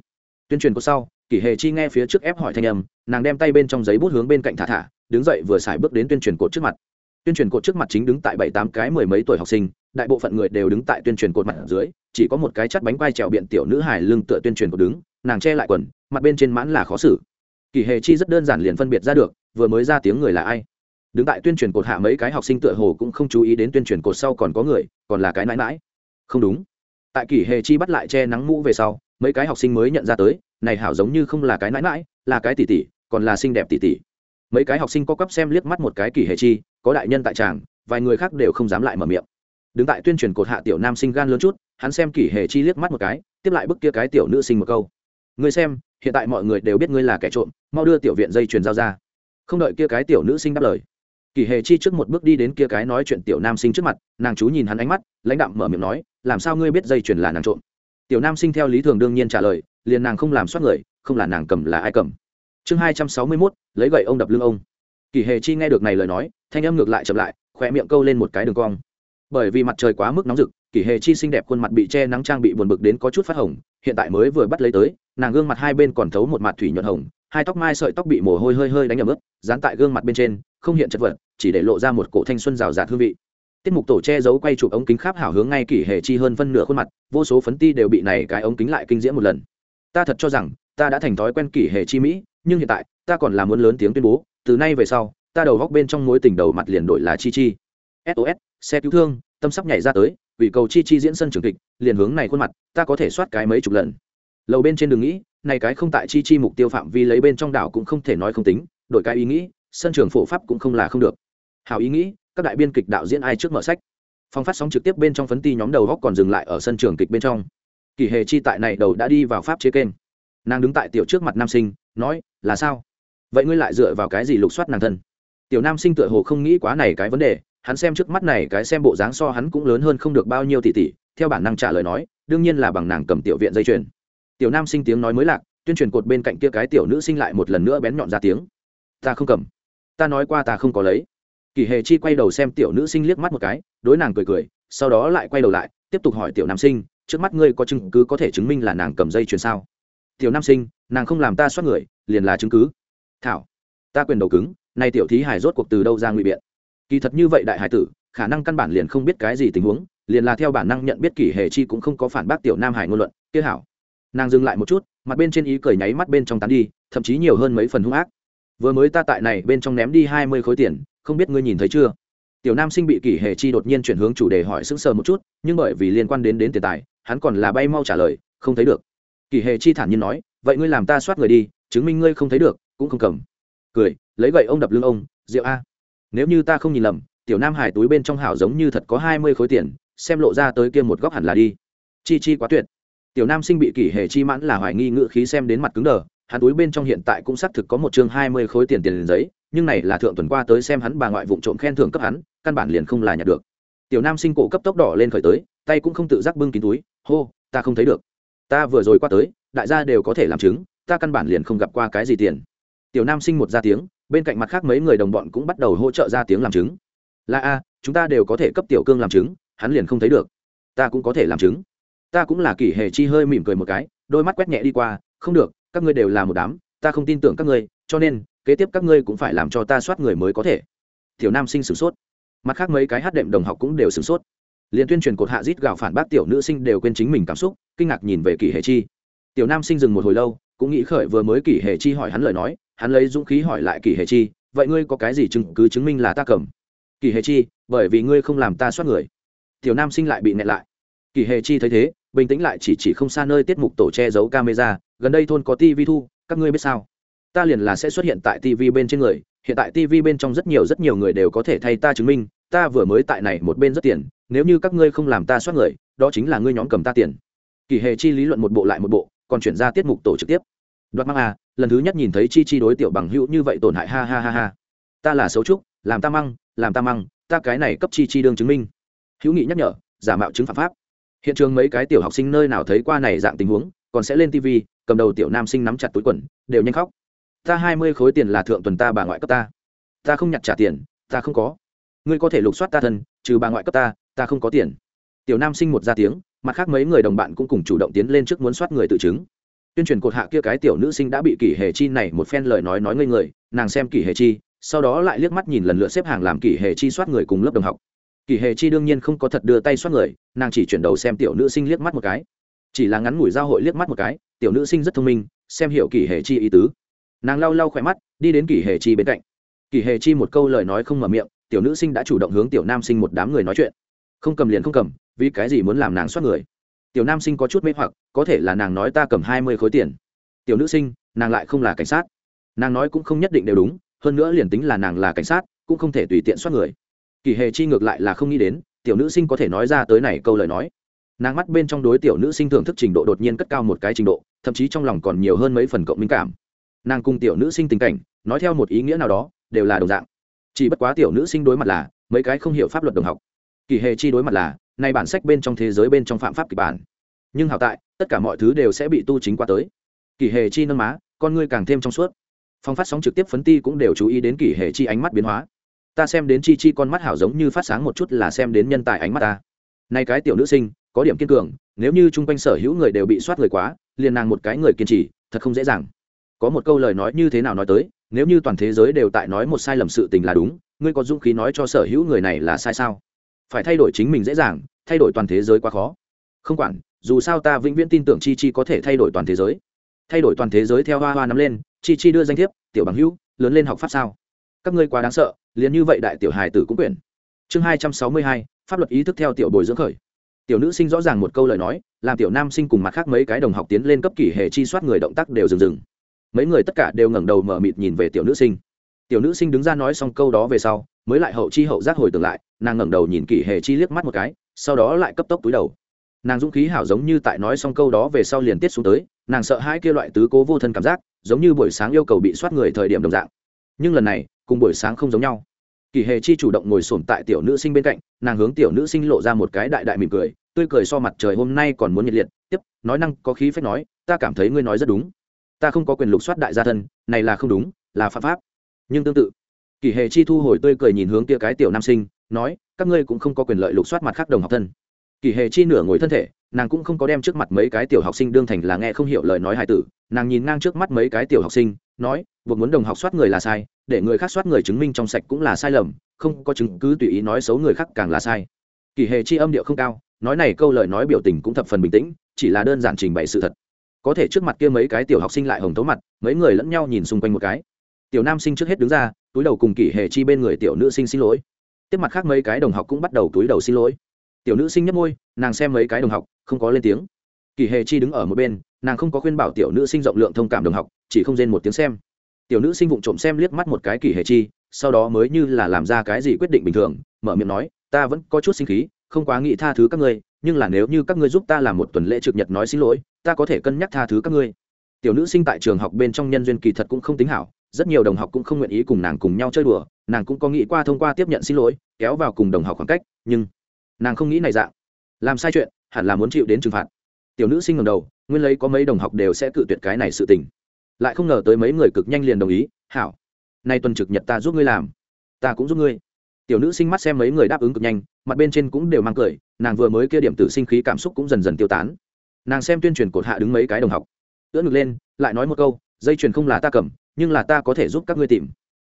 Tuyên truyền có sau, kỷ hề chi nghe phía trước ép hỏi thanh âm, nàng đem tay bên trong giấy bút hướng bên cạnh thả thả, đứng dậy vừa xài bước đến tuyên truyền cột trước mặt. Tuyên truyền cột trước mặt chính đứng tại bảy tám cái mười mấy tuổi học sinh, đại bộ phận người đều đứng tại tuyên truyền cột mặt dưới, chỉ có một cái chắt bánh quai trèo biện tiểu nữ hài lưng tựa tuyên truyền cột đứng, nàng che lại quần, mặt bên trên mãn là khó xử. Kỷ hề chi rất đơn giản liền phân biệt ra được, vừa mới ra tiếng người là ai? Đứng tại tuyên truyền cột hạ mấy cái học sinh tựa hồ cũng không chú ý đến tuyên truyền cột sau còn có người, còn là cái mãi mãi không đúng. Tại kỷ hề chi bắt lại che nắng mũ về sau, mấy cái học sinh mới nhận ra tới, này hảo giống như không là cái mãi mãi là cái tỷ tỷ, còn là xinh đẹp tỷ tỷ. Mấy cái học sinh có cấp xem liếc mắt một cái kỷ hề chi, có đại nhân tại tràng, vài người khác đều không dám lại mở miệng. Đứng tại tuyên truyền cột hạ tiểu nam sinh gan lớn chút, hắn xem kỷ hề chi liếc mắt một cái, tiếp lại bức kia cái tiểu nữ sinh một câu. Ngươi xem, hiện tại mọi người đều biết ngươi là kẻ trộm, mau đưa tiểu viện dây truyền giao ra. Không đợi kia cái tiểu nữ sinh đáp lời kỷ hề chi trước một bước đi đến kia cái nói chuyện tiểu nam sinh trước mặt, nàng chú nhìn hắn ánh mắt, lãnh đạm mở miệng nói, làm sao ngươi biết dây chuyền là nàng trộm? Tiểu nam sinh theo lý thường đương nhiên trả lời, liền nàng không làm soát người, không là nàng cầm là ai cầm. Chương hai trăm sáu mươi mốt, lấy gậy ông đập lưng ông. Kỷ hề chi nghe được này lời nói, thanh âm ngược lại chậm lại khỏe miệng câu lên một cái đường cong. Bởi vì mặt trời quá mức nóng rực kỷ hề chi xinh đẹp khuôn mặt bị che nắng trang bị buồn bực đến có chút phát hồng, hiện tại mới vừa bắt lấy tới, nàng gương mặt hai bên còn thấu một mặt thủy nhuận hồng, hai tóc mai sợi tóc bị mồ hôi hơi hơi đánh ẩm ướt, dán tại gương mặt bên trên không hiện chất vật, chỉ để lộ ra một cổ thanh xuân rào rạt hương vị. Tiết mục tổ che giấu quay chụp ống kính khắp hảo hướng ngay kỷ hệ chi hơn phân nửa khuôn mặt, vô số phấn ti đều bị này cái ống kính lại kinh diễm một lần. Ta thật cho rằng, ta đã thành thói quen kỷ hệ chi mỹ, nhưng hiện tại, ta còn là muốn lớn tiếng tuyên bố, từ nay về sau, ta đầu góc bên trong mối tình đầu mặt liền đổi là chi chi. Sos xe cứu thương, tâm sắp nhảy ra tới, vì cầu chi chi diễn sân trường kịch, liền hướng này khuôn mặt, ta có thể soát cái mấy chục lần. Lầu bên trên đường nghĩ, này cái không tại chi chi mục tiêu phạm vi lấy bên trong đảo cũng không thể nói không tính, đổi cái ý nghĩ sân trường phổ pháp cũng không là không được. Hào ý nghĩ, các đại biên kịch đạo diễn ai trước mở sách? Phong phát sóng trực tiếp bên trong phấn ti nhóm đầu góc còn dừng lại ở sân trường kịch bên trong. Kỳ hề chi tại này đầu đã đi vào pháp chế kênh. Nàng đứng tại tiểu trước mặt nam sinh, nói, là sao? Vậy ngươi lại dựa vào cái gì lục soát nàng thân? Tiểu nam sinh tựa hồ không nghĩ quá này cái vấn đề, hắn xem trước mắt này cái xem bộ dáng so hắn cũng lớn hơn không được bao nhiêu tỷ tỷ, theo bản năng trả lời nói, đương nhiên là bằng nàng cầm tiểu viện dây chuyền. Tiểu nam sinh tiếng nói mới lạc, tuyên truyền cột bên cạnh kia cái tiểu nữ sinh lại một lần nữa bén nhọn ra tiếng. Ta không cầm ta nói qua ta không có lấy. Kỳ hề chi quay đầu xem tiểu nữ sinh liếc mắt một cái, đối nàng cười cười, sau đó lại quay đầu lại, tiếp tục hỏi tiểu nam sinh, trước mắt ngươi có chứng cứ có thể chứng minh là nàng cầm dây chuyền sao? Tiểu nam sinh, nàng không làm ta soát người, liền là chứng cứ. Thảo, ta quyền đầu cứng, nay tiểu thí hải rốt cuộc từ đâu ra ngụy biện? Kỳ thật như vậy đại hải tử, khả năng căn bản liền không biết cái gì tình huống, liền là theo bản năng nhận biết kỷ hề chi cũng không có phản bác tiểu nam hải ngôn luận. Kia hảo nàng dừng lại một chút, mặt bên trên ý cười nháy mắt bên trong tán đi, thậm chí nhiều hơn mấy phần hung ác vừa mới ta tại này bên trong ném đi hai mươi khối tiền, không biết ngươi nhìn thấy chưa? Tiểu nam sinh bị kỷ hệ chi đột nhiên chuyển hướng chủ đề hỏi sững sờ một chút, nhưng bởi vì liên quan đến đến tiền tài, hắn còn là bay mau trả lời, không thấy được. Kỷ hệ chi thản nhiên nói, vậy ngươi làm ta soát người đi, chứng minh ngươi không thấy được, cũng không cầm. Cười, lấy gậy ông đập lưng ông, rượu a. Nếu như ta không nhìn lầm, tiểu nam hải túi bên trong hảo giống như thật có hai mươi khối tiền, xem lộ ra tới kia một góc hẳn là đi. Chi chi quá tuyệt. Tiểu nam sinh bị kỷ hệ chi mãn là hoài nghi ngự khí xem đến mặt cứng đờ hắn túi bên trong hiện tại cũng xác thực có một chương hai mươi khối tiền tiền giấy, nhưng này là thượng tuần qua tới xem hắn bà ngoại vụng trộm khen thưởng cấp hắn, căn bản liền không là nhặt được. Tiểu nam sinh cổ cấp tốc đỏ lên khởi tới, tay cũng không tự giác bưng kín túi, hô, ta không thấy được. Ta vừa rồi qua tới, đại gia đều có thể làm chứng, ta căn bản liền không gặp qua cái gì tiền. Tiểu nam sinh một ra tiếng, bên cạnh mặt khác mấy người đồng bọn cũng bắt đầu hỗ trợ ra tiếng làm chứng. Là a, chúng ta đều có thể cấp tiểu cương làm chứng, hắn liền không thấy được. Ta cũng có thể làm chứng. Ta cũng là kỷ hề chi hơi mỉm cười một cái, đôi mắt quét nhẹ đi qua, không được các ngươi đều là một đám, ta không tin tưởng các ngươi, cho nên, kế tiếp các ngươi cũng phải làm cho ta soát người mới có thể. Tiểu nam sinh sửng sốt. Mặt khác mấy cái hát đệm đồng học cũng đều sửng sốt. Liền tuyên truyền cột hạ rít gào phản bác tiểu nữ sinh đều quên chính mình cảm xúc, kinh ngạc nhìn về kỷ hề chi. Tiểu nam sinh dừng một hồi lâu, cũng nghĩ khởi vừa mới kỷ hề chi hỏi hắn lời nói, hắn lấy dũng khí hỏi lại kỷ hề chi, vậy ngươi có cái gì chứng, cứ chứng minh là ta cầm? Kỷ hề chi, bởi vì ngươi không làm ta soát người. Tiểu nam sinh lại bị nẹt lại. Kỷ hề chi thấy thế bình tĩnh lại chỉ chỉ không xa nơi tiết mục tổ che giấu camera, gần đây thôn có tv thu, các ngươi biết sao? Ta liền là sẽ xuất hiện tại tv bên trên người, hiện tại tv bên trong rất nhiều rất nhiều người đều có thể thay ta chứng minh, ta vừa mới tại này một bên rất tiền nếu như các ngươi không làm ta soát người, đó chính là ngươi nhóm cầm ta tiền. Kỳ hề chi lý luận một bộ lại một bộ, còn chuyển ra tiết mục tổ trực tiếp. Đoạt măng à lần thứ nhất nhìn thấy chi chi đối tiểu bằng hữu như vậy tổn hại, ha ha ha ha. Ta là xấu trúc, làm ta măng, làm ta măng, ta cái này cấp chi chi đương chứng minh. Hữu nghị nhắc nhở, giả mạo chứng phạm pháp hiện trường mấy cái tiểu học sinh nơi nào thấy qua này dạng tình huống, còn sẽ lên tv cầm đầu tiểu nam sinh nắm chặt túi quần, đều nhanh khóc. Ta hai mươi khối tiền là thượng tuần ta bà ngoại cấp ta. Ta không nhặt trả tiền, ta không có. Ngươi có thể lục soát ta thân, trừ bà ngoại cấp ta ta không có tiền. Tiểu nam sinh một ra tiếng, mặt khác mấy người đồng bạn cũng cùng chủ động tiến lên trước muốn soát người tự chứng. Tuyên truyền cột hạ kia cái tiểu nữ sinh đã bị kỷ hề chi này một phen lời nói nói ngây người, nàng xem kỷ hề chi, sau đó lại liếc mắt nhìn lần lượt xếp hàng làm kỷ hề chi soát người cùng lớp đồng học. Kỳ hề chi đương nhiên không có thật đưa tay soát người, nàng chỉ chuyển đầu xem tiểu nữ sinh liếc mắt một cái. Chỉ là ngắn ngủi giao hội liếc mắt một cái, tiểu nữ sinh rất thông minh, xem hiểu kỳ hề chi ý tứ. Nàng lau lau khỏe mắt, đi đến kỳ hề chi bên cạnh. Kỳ hề chi một câu lời nói không mở miệng, tiểu nữ sinh đã chủ động hướng tiểu nam sinh một đám người nói chuyện. Không cầm liền không cầm, vì cái gì muốn làm nàng soát người? Tiểu nam sinh có chút mê hoặc, có thể là nàng nói ta cầm hai mươi khối tiền. Tiểu nữ sinh, nàng lại không là cảnh sát. Nàng nói cũng không nhất định đều đúng, hơn nữa liền tính là nàng là cảnh sát, cũng không thể tùy tiện soát người kỳ hề chi ngược lại là không nghĩ đến, tiểu nữ sinh có thể nói ra tới này câu lời nói. Nàng mắt bên trong đối tiểu nữ sinh thưởng thức trình độ đột nhiên cất cao một cái trình độ, thậm chí trong lòng còn nhiều hơn mấy phần cộng minh cảm. Nàng cùng tiểu nữ sinh tình cảnh, nói theo một ý nghĩa nào đó, đều là đồng dạng. Chỉ bất quá tiểu nữ sinh đối mặt là, mấy cái không hiểu pháp luật đồng học. Kỳ hề chi đối mặt là, nay bản sách bên trong thế giới bên trong phạm pháp kịch bản. Nhưng hảo tại, tất cả mọi thứ đều sẽ bị tu chính qua tới. Kỳ hề chi nâng má, con ngươi càng thêm trong suốt. Phong phát sóng trực tiếp phấn ti cũng đều chú ý đến kỳ hề chi ánh mắt biến hóa ta xem đến chi chi con mắt hảo giống như phát sáng một chút là xem đến nhân tài ánh mắt ta. Nay cái tiểu nữ sinh, có điểm kiên cường, nếu như chung quanh sở hữu người đều bị soát người quá, liền nàng một cái người kiên trì, thật không dễ dàng. Có một câu lời nói như thế nào nói tới, nếu như toàn thế giới đều tại nói một sai lầm sự tình là đúng, ngươi có dũng khí nói cho sở hữu người này là sai sao? Phải thay đổi chính mình dễ dàng, thay đổi toàn thế giới quá khó. Không quản, dù sao ta vĩnh viễn tin tưởng chi chi có thể thay đổi toàn thế giới. Thay đổi toàn thế giới theo hoa hoa nắm lên, chi chi đưa danh thiếp, tiểu bằng hữu, lớn lên học pháp sao? Các ngươi quá đáng sợ, liền như vậy đại tiểu hài tử cũng quyển. Chương hai trăm sáu mươi hai, pháp luật ý thức theo tiểu bồi dưỡng khởi. Tiểu nữ sinh rõ ràng một câu lời nói, làm tiểu nam sinh cùng mặt khác mấy cái đồng học tiến lên cấp kỷ hệ chi soát người động tác đều dừng dừng. Mấy người tất cả đều ngẩng đầu mở mịt nhìn về tiểu nữ sinh. Tiểu nữ sinh đứng ra nói xong câu đó về sau, mới lại hậu chi hậu giác hồi tưởng lại, nàng ngẩng đầu nhìn kỷ hệ chi liếc mắt một cái, sau đó lại cấp tốc túi đầu. Nàng dũng khí hảo giống như tại nói xong câu đó về sau liền tiết xuống tới, nàng sợ hai kia loại tứ cố vô thân cảm giác, giống như buổi sáng yêu cầu bị soát người thời điểm đồng dạng. Nhưng lần này cùng buổi sáng không giống nhau. Kỳ hề chi chủ động ngồi sổm tại tiểu nữ sinh bên cạnh, nàng hướng tiểu nữ sinh lộ ra một cái đại đại mỉm cười, tươi cười so mặt trời hôm nay còn muốn nhiệt liệt. Tiếp, nói năng có khí phép nói, ta cảm thấy ngươi nói rất đúng. Ta không có quyền lục soát đại gia thân, này là không đúng, là phạm pháp. Nhưng tương tự, kỳ hề chi thu hồi tươi cười nhìn hướng kia cái tiểu nam sinh, nói, các ngươi cũng không có quyền lợi lục soát mặt khác đồng học thân. Kỳ hề chi nửa ngồi thân thể, nàng cũng không có đem trước mặt mấy cái tiểu học sinh đương thành là nghe không hiểu lời nói hài tử. Nàng nhìn ngang trước mắt mấy cái tiểu học sinh nói, buộc muốn đồng học soát người là sai, để người khác soát người chứng minh trong sạch cũng là sai lầm, không có chứng cứ tùy ý nói xấu người khác càng là sai. Kỳ hề chi âm điệu không cao, nói này câu lời nói biểu tình cũng thập phần bình tĩnh, chỉ là đơn giản trình bày sự thật. Có thể trước mặt kia mấy cái tiểu học sinh lại hồng tấu mặt, mấy người lẫn nhau nhìn xung quanh một cái. Tiểu nam sinh trước hết đứng ra, túi đầu cùng kỳ hề chi bên người tiểu nữ sinh xin lỗi. Tiếp mặt khác mấy cái đồng học cũng bắt đầu túi đầu xin lỗi. Tiểu nữ sinh nhấp môi, nàng xem mấy cái đồng học, không có lên tiếng. Kỳ hề chi đứng ở một bên nàng không có khuyên bảo tiểu nữ sinh rộng lượng thông cảm đồng học, chỉ không rên một tiếng xem. Tiểu nữ sinh vụng trộm xem liếc mắt một cái kỳ hề chi, sau đó mới như là làm ra cái gì quyết định bình thường, mở miệng nói, ta vẫn có chút sinh khí, không quá nghĩ tha thứ các ngươi, nhưng là nếu như các ngươi giúp ta làm một tuần lễ trực nhật nói xin lỗi, ta có thể cân nhắc tha thứ các ngươi. Tiểu nữ sinh tại trường học bên trong nhân duyên kỳ thật cũng không tính hảo, rất nhiều đồng học cũng không nguyện ý cùng nàng cùng nhau chơi đùa, nàng cũng có nghĩ qua thông qua tiếp nhận xin lỗi, kéo vào cùng đồng học khoảng cách, nhưng nàng không nghĩ này dạng. Làm sai chuyện, hẳn là muốn chịu đến trừng phạt tiểu nữ sinh ngầm đầu, nguyên lấy có mấy đồng học đều sẽ cự tuyệt cái này sự tình. Lại không ngờ tới mấy người cực nhanh liền đồng ý, hảo, nay tuần trực nhật ta giúp ngươi làm, ta cũng giúp ngươi. Tiểu nữ sinh mắt xem mấy người đáp ứng cực nhanh, mặt bên trên cũng đều mang cười, nàng vừa mới kia điểm tử sinh khí cảm xúc cũng dần dần tiêu tán. Nàng xem tuyên truyền cột hạ đứng mấy cái đồng học, ưỡn ngực lên, lại nói một câu, dây chuyền không là ta cầm, nhưng là ta có thể giúp các ngươi tìm.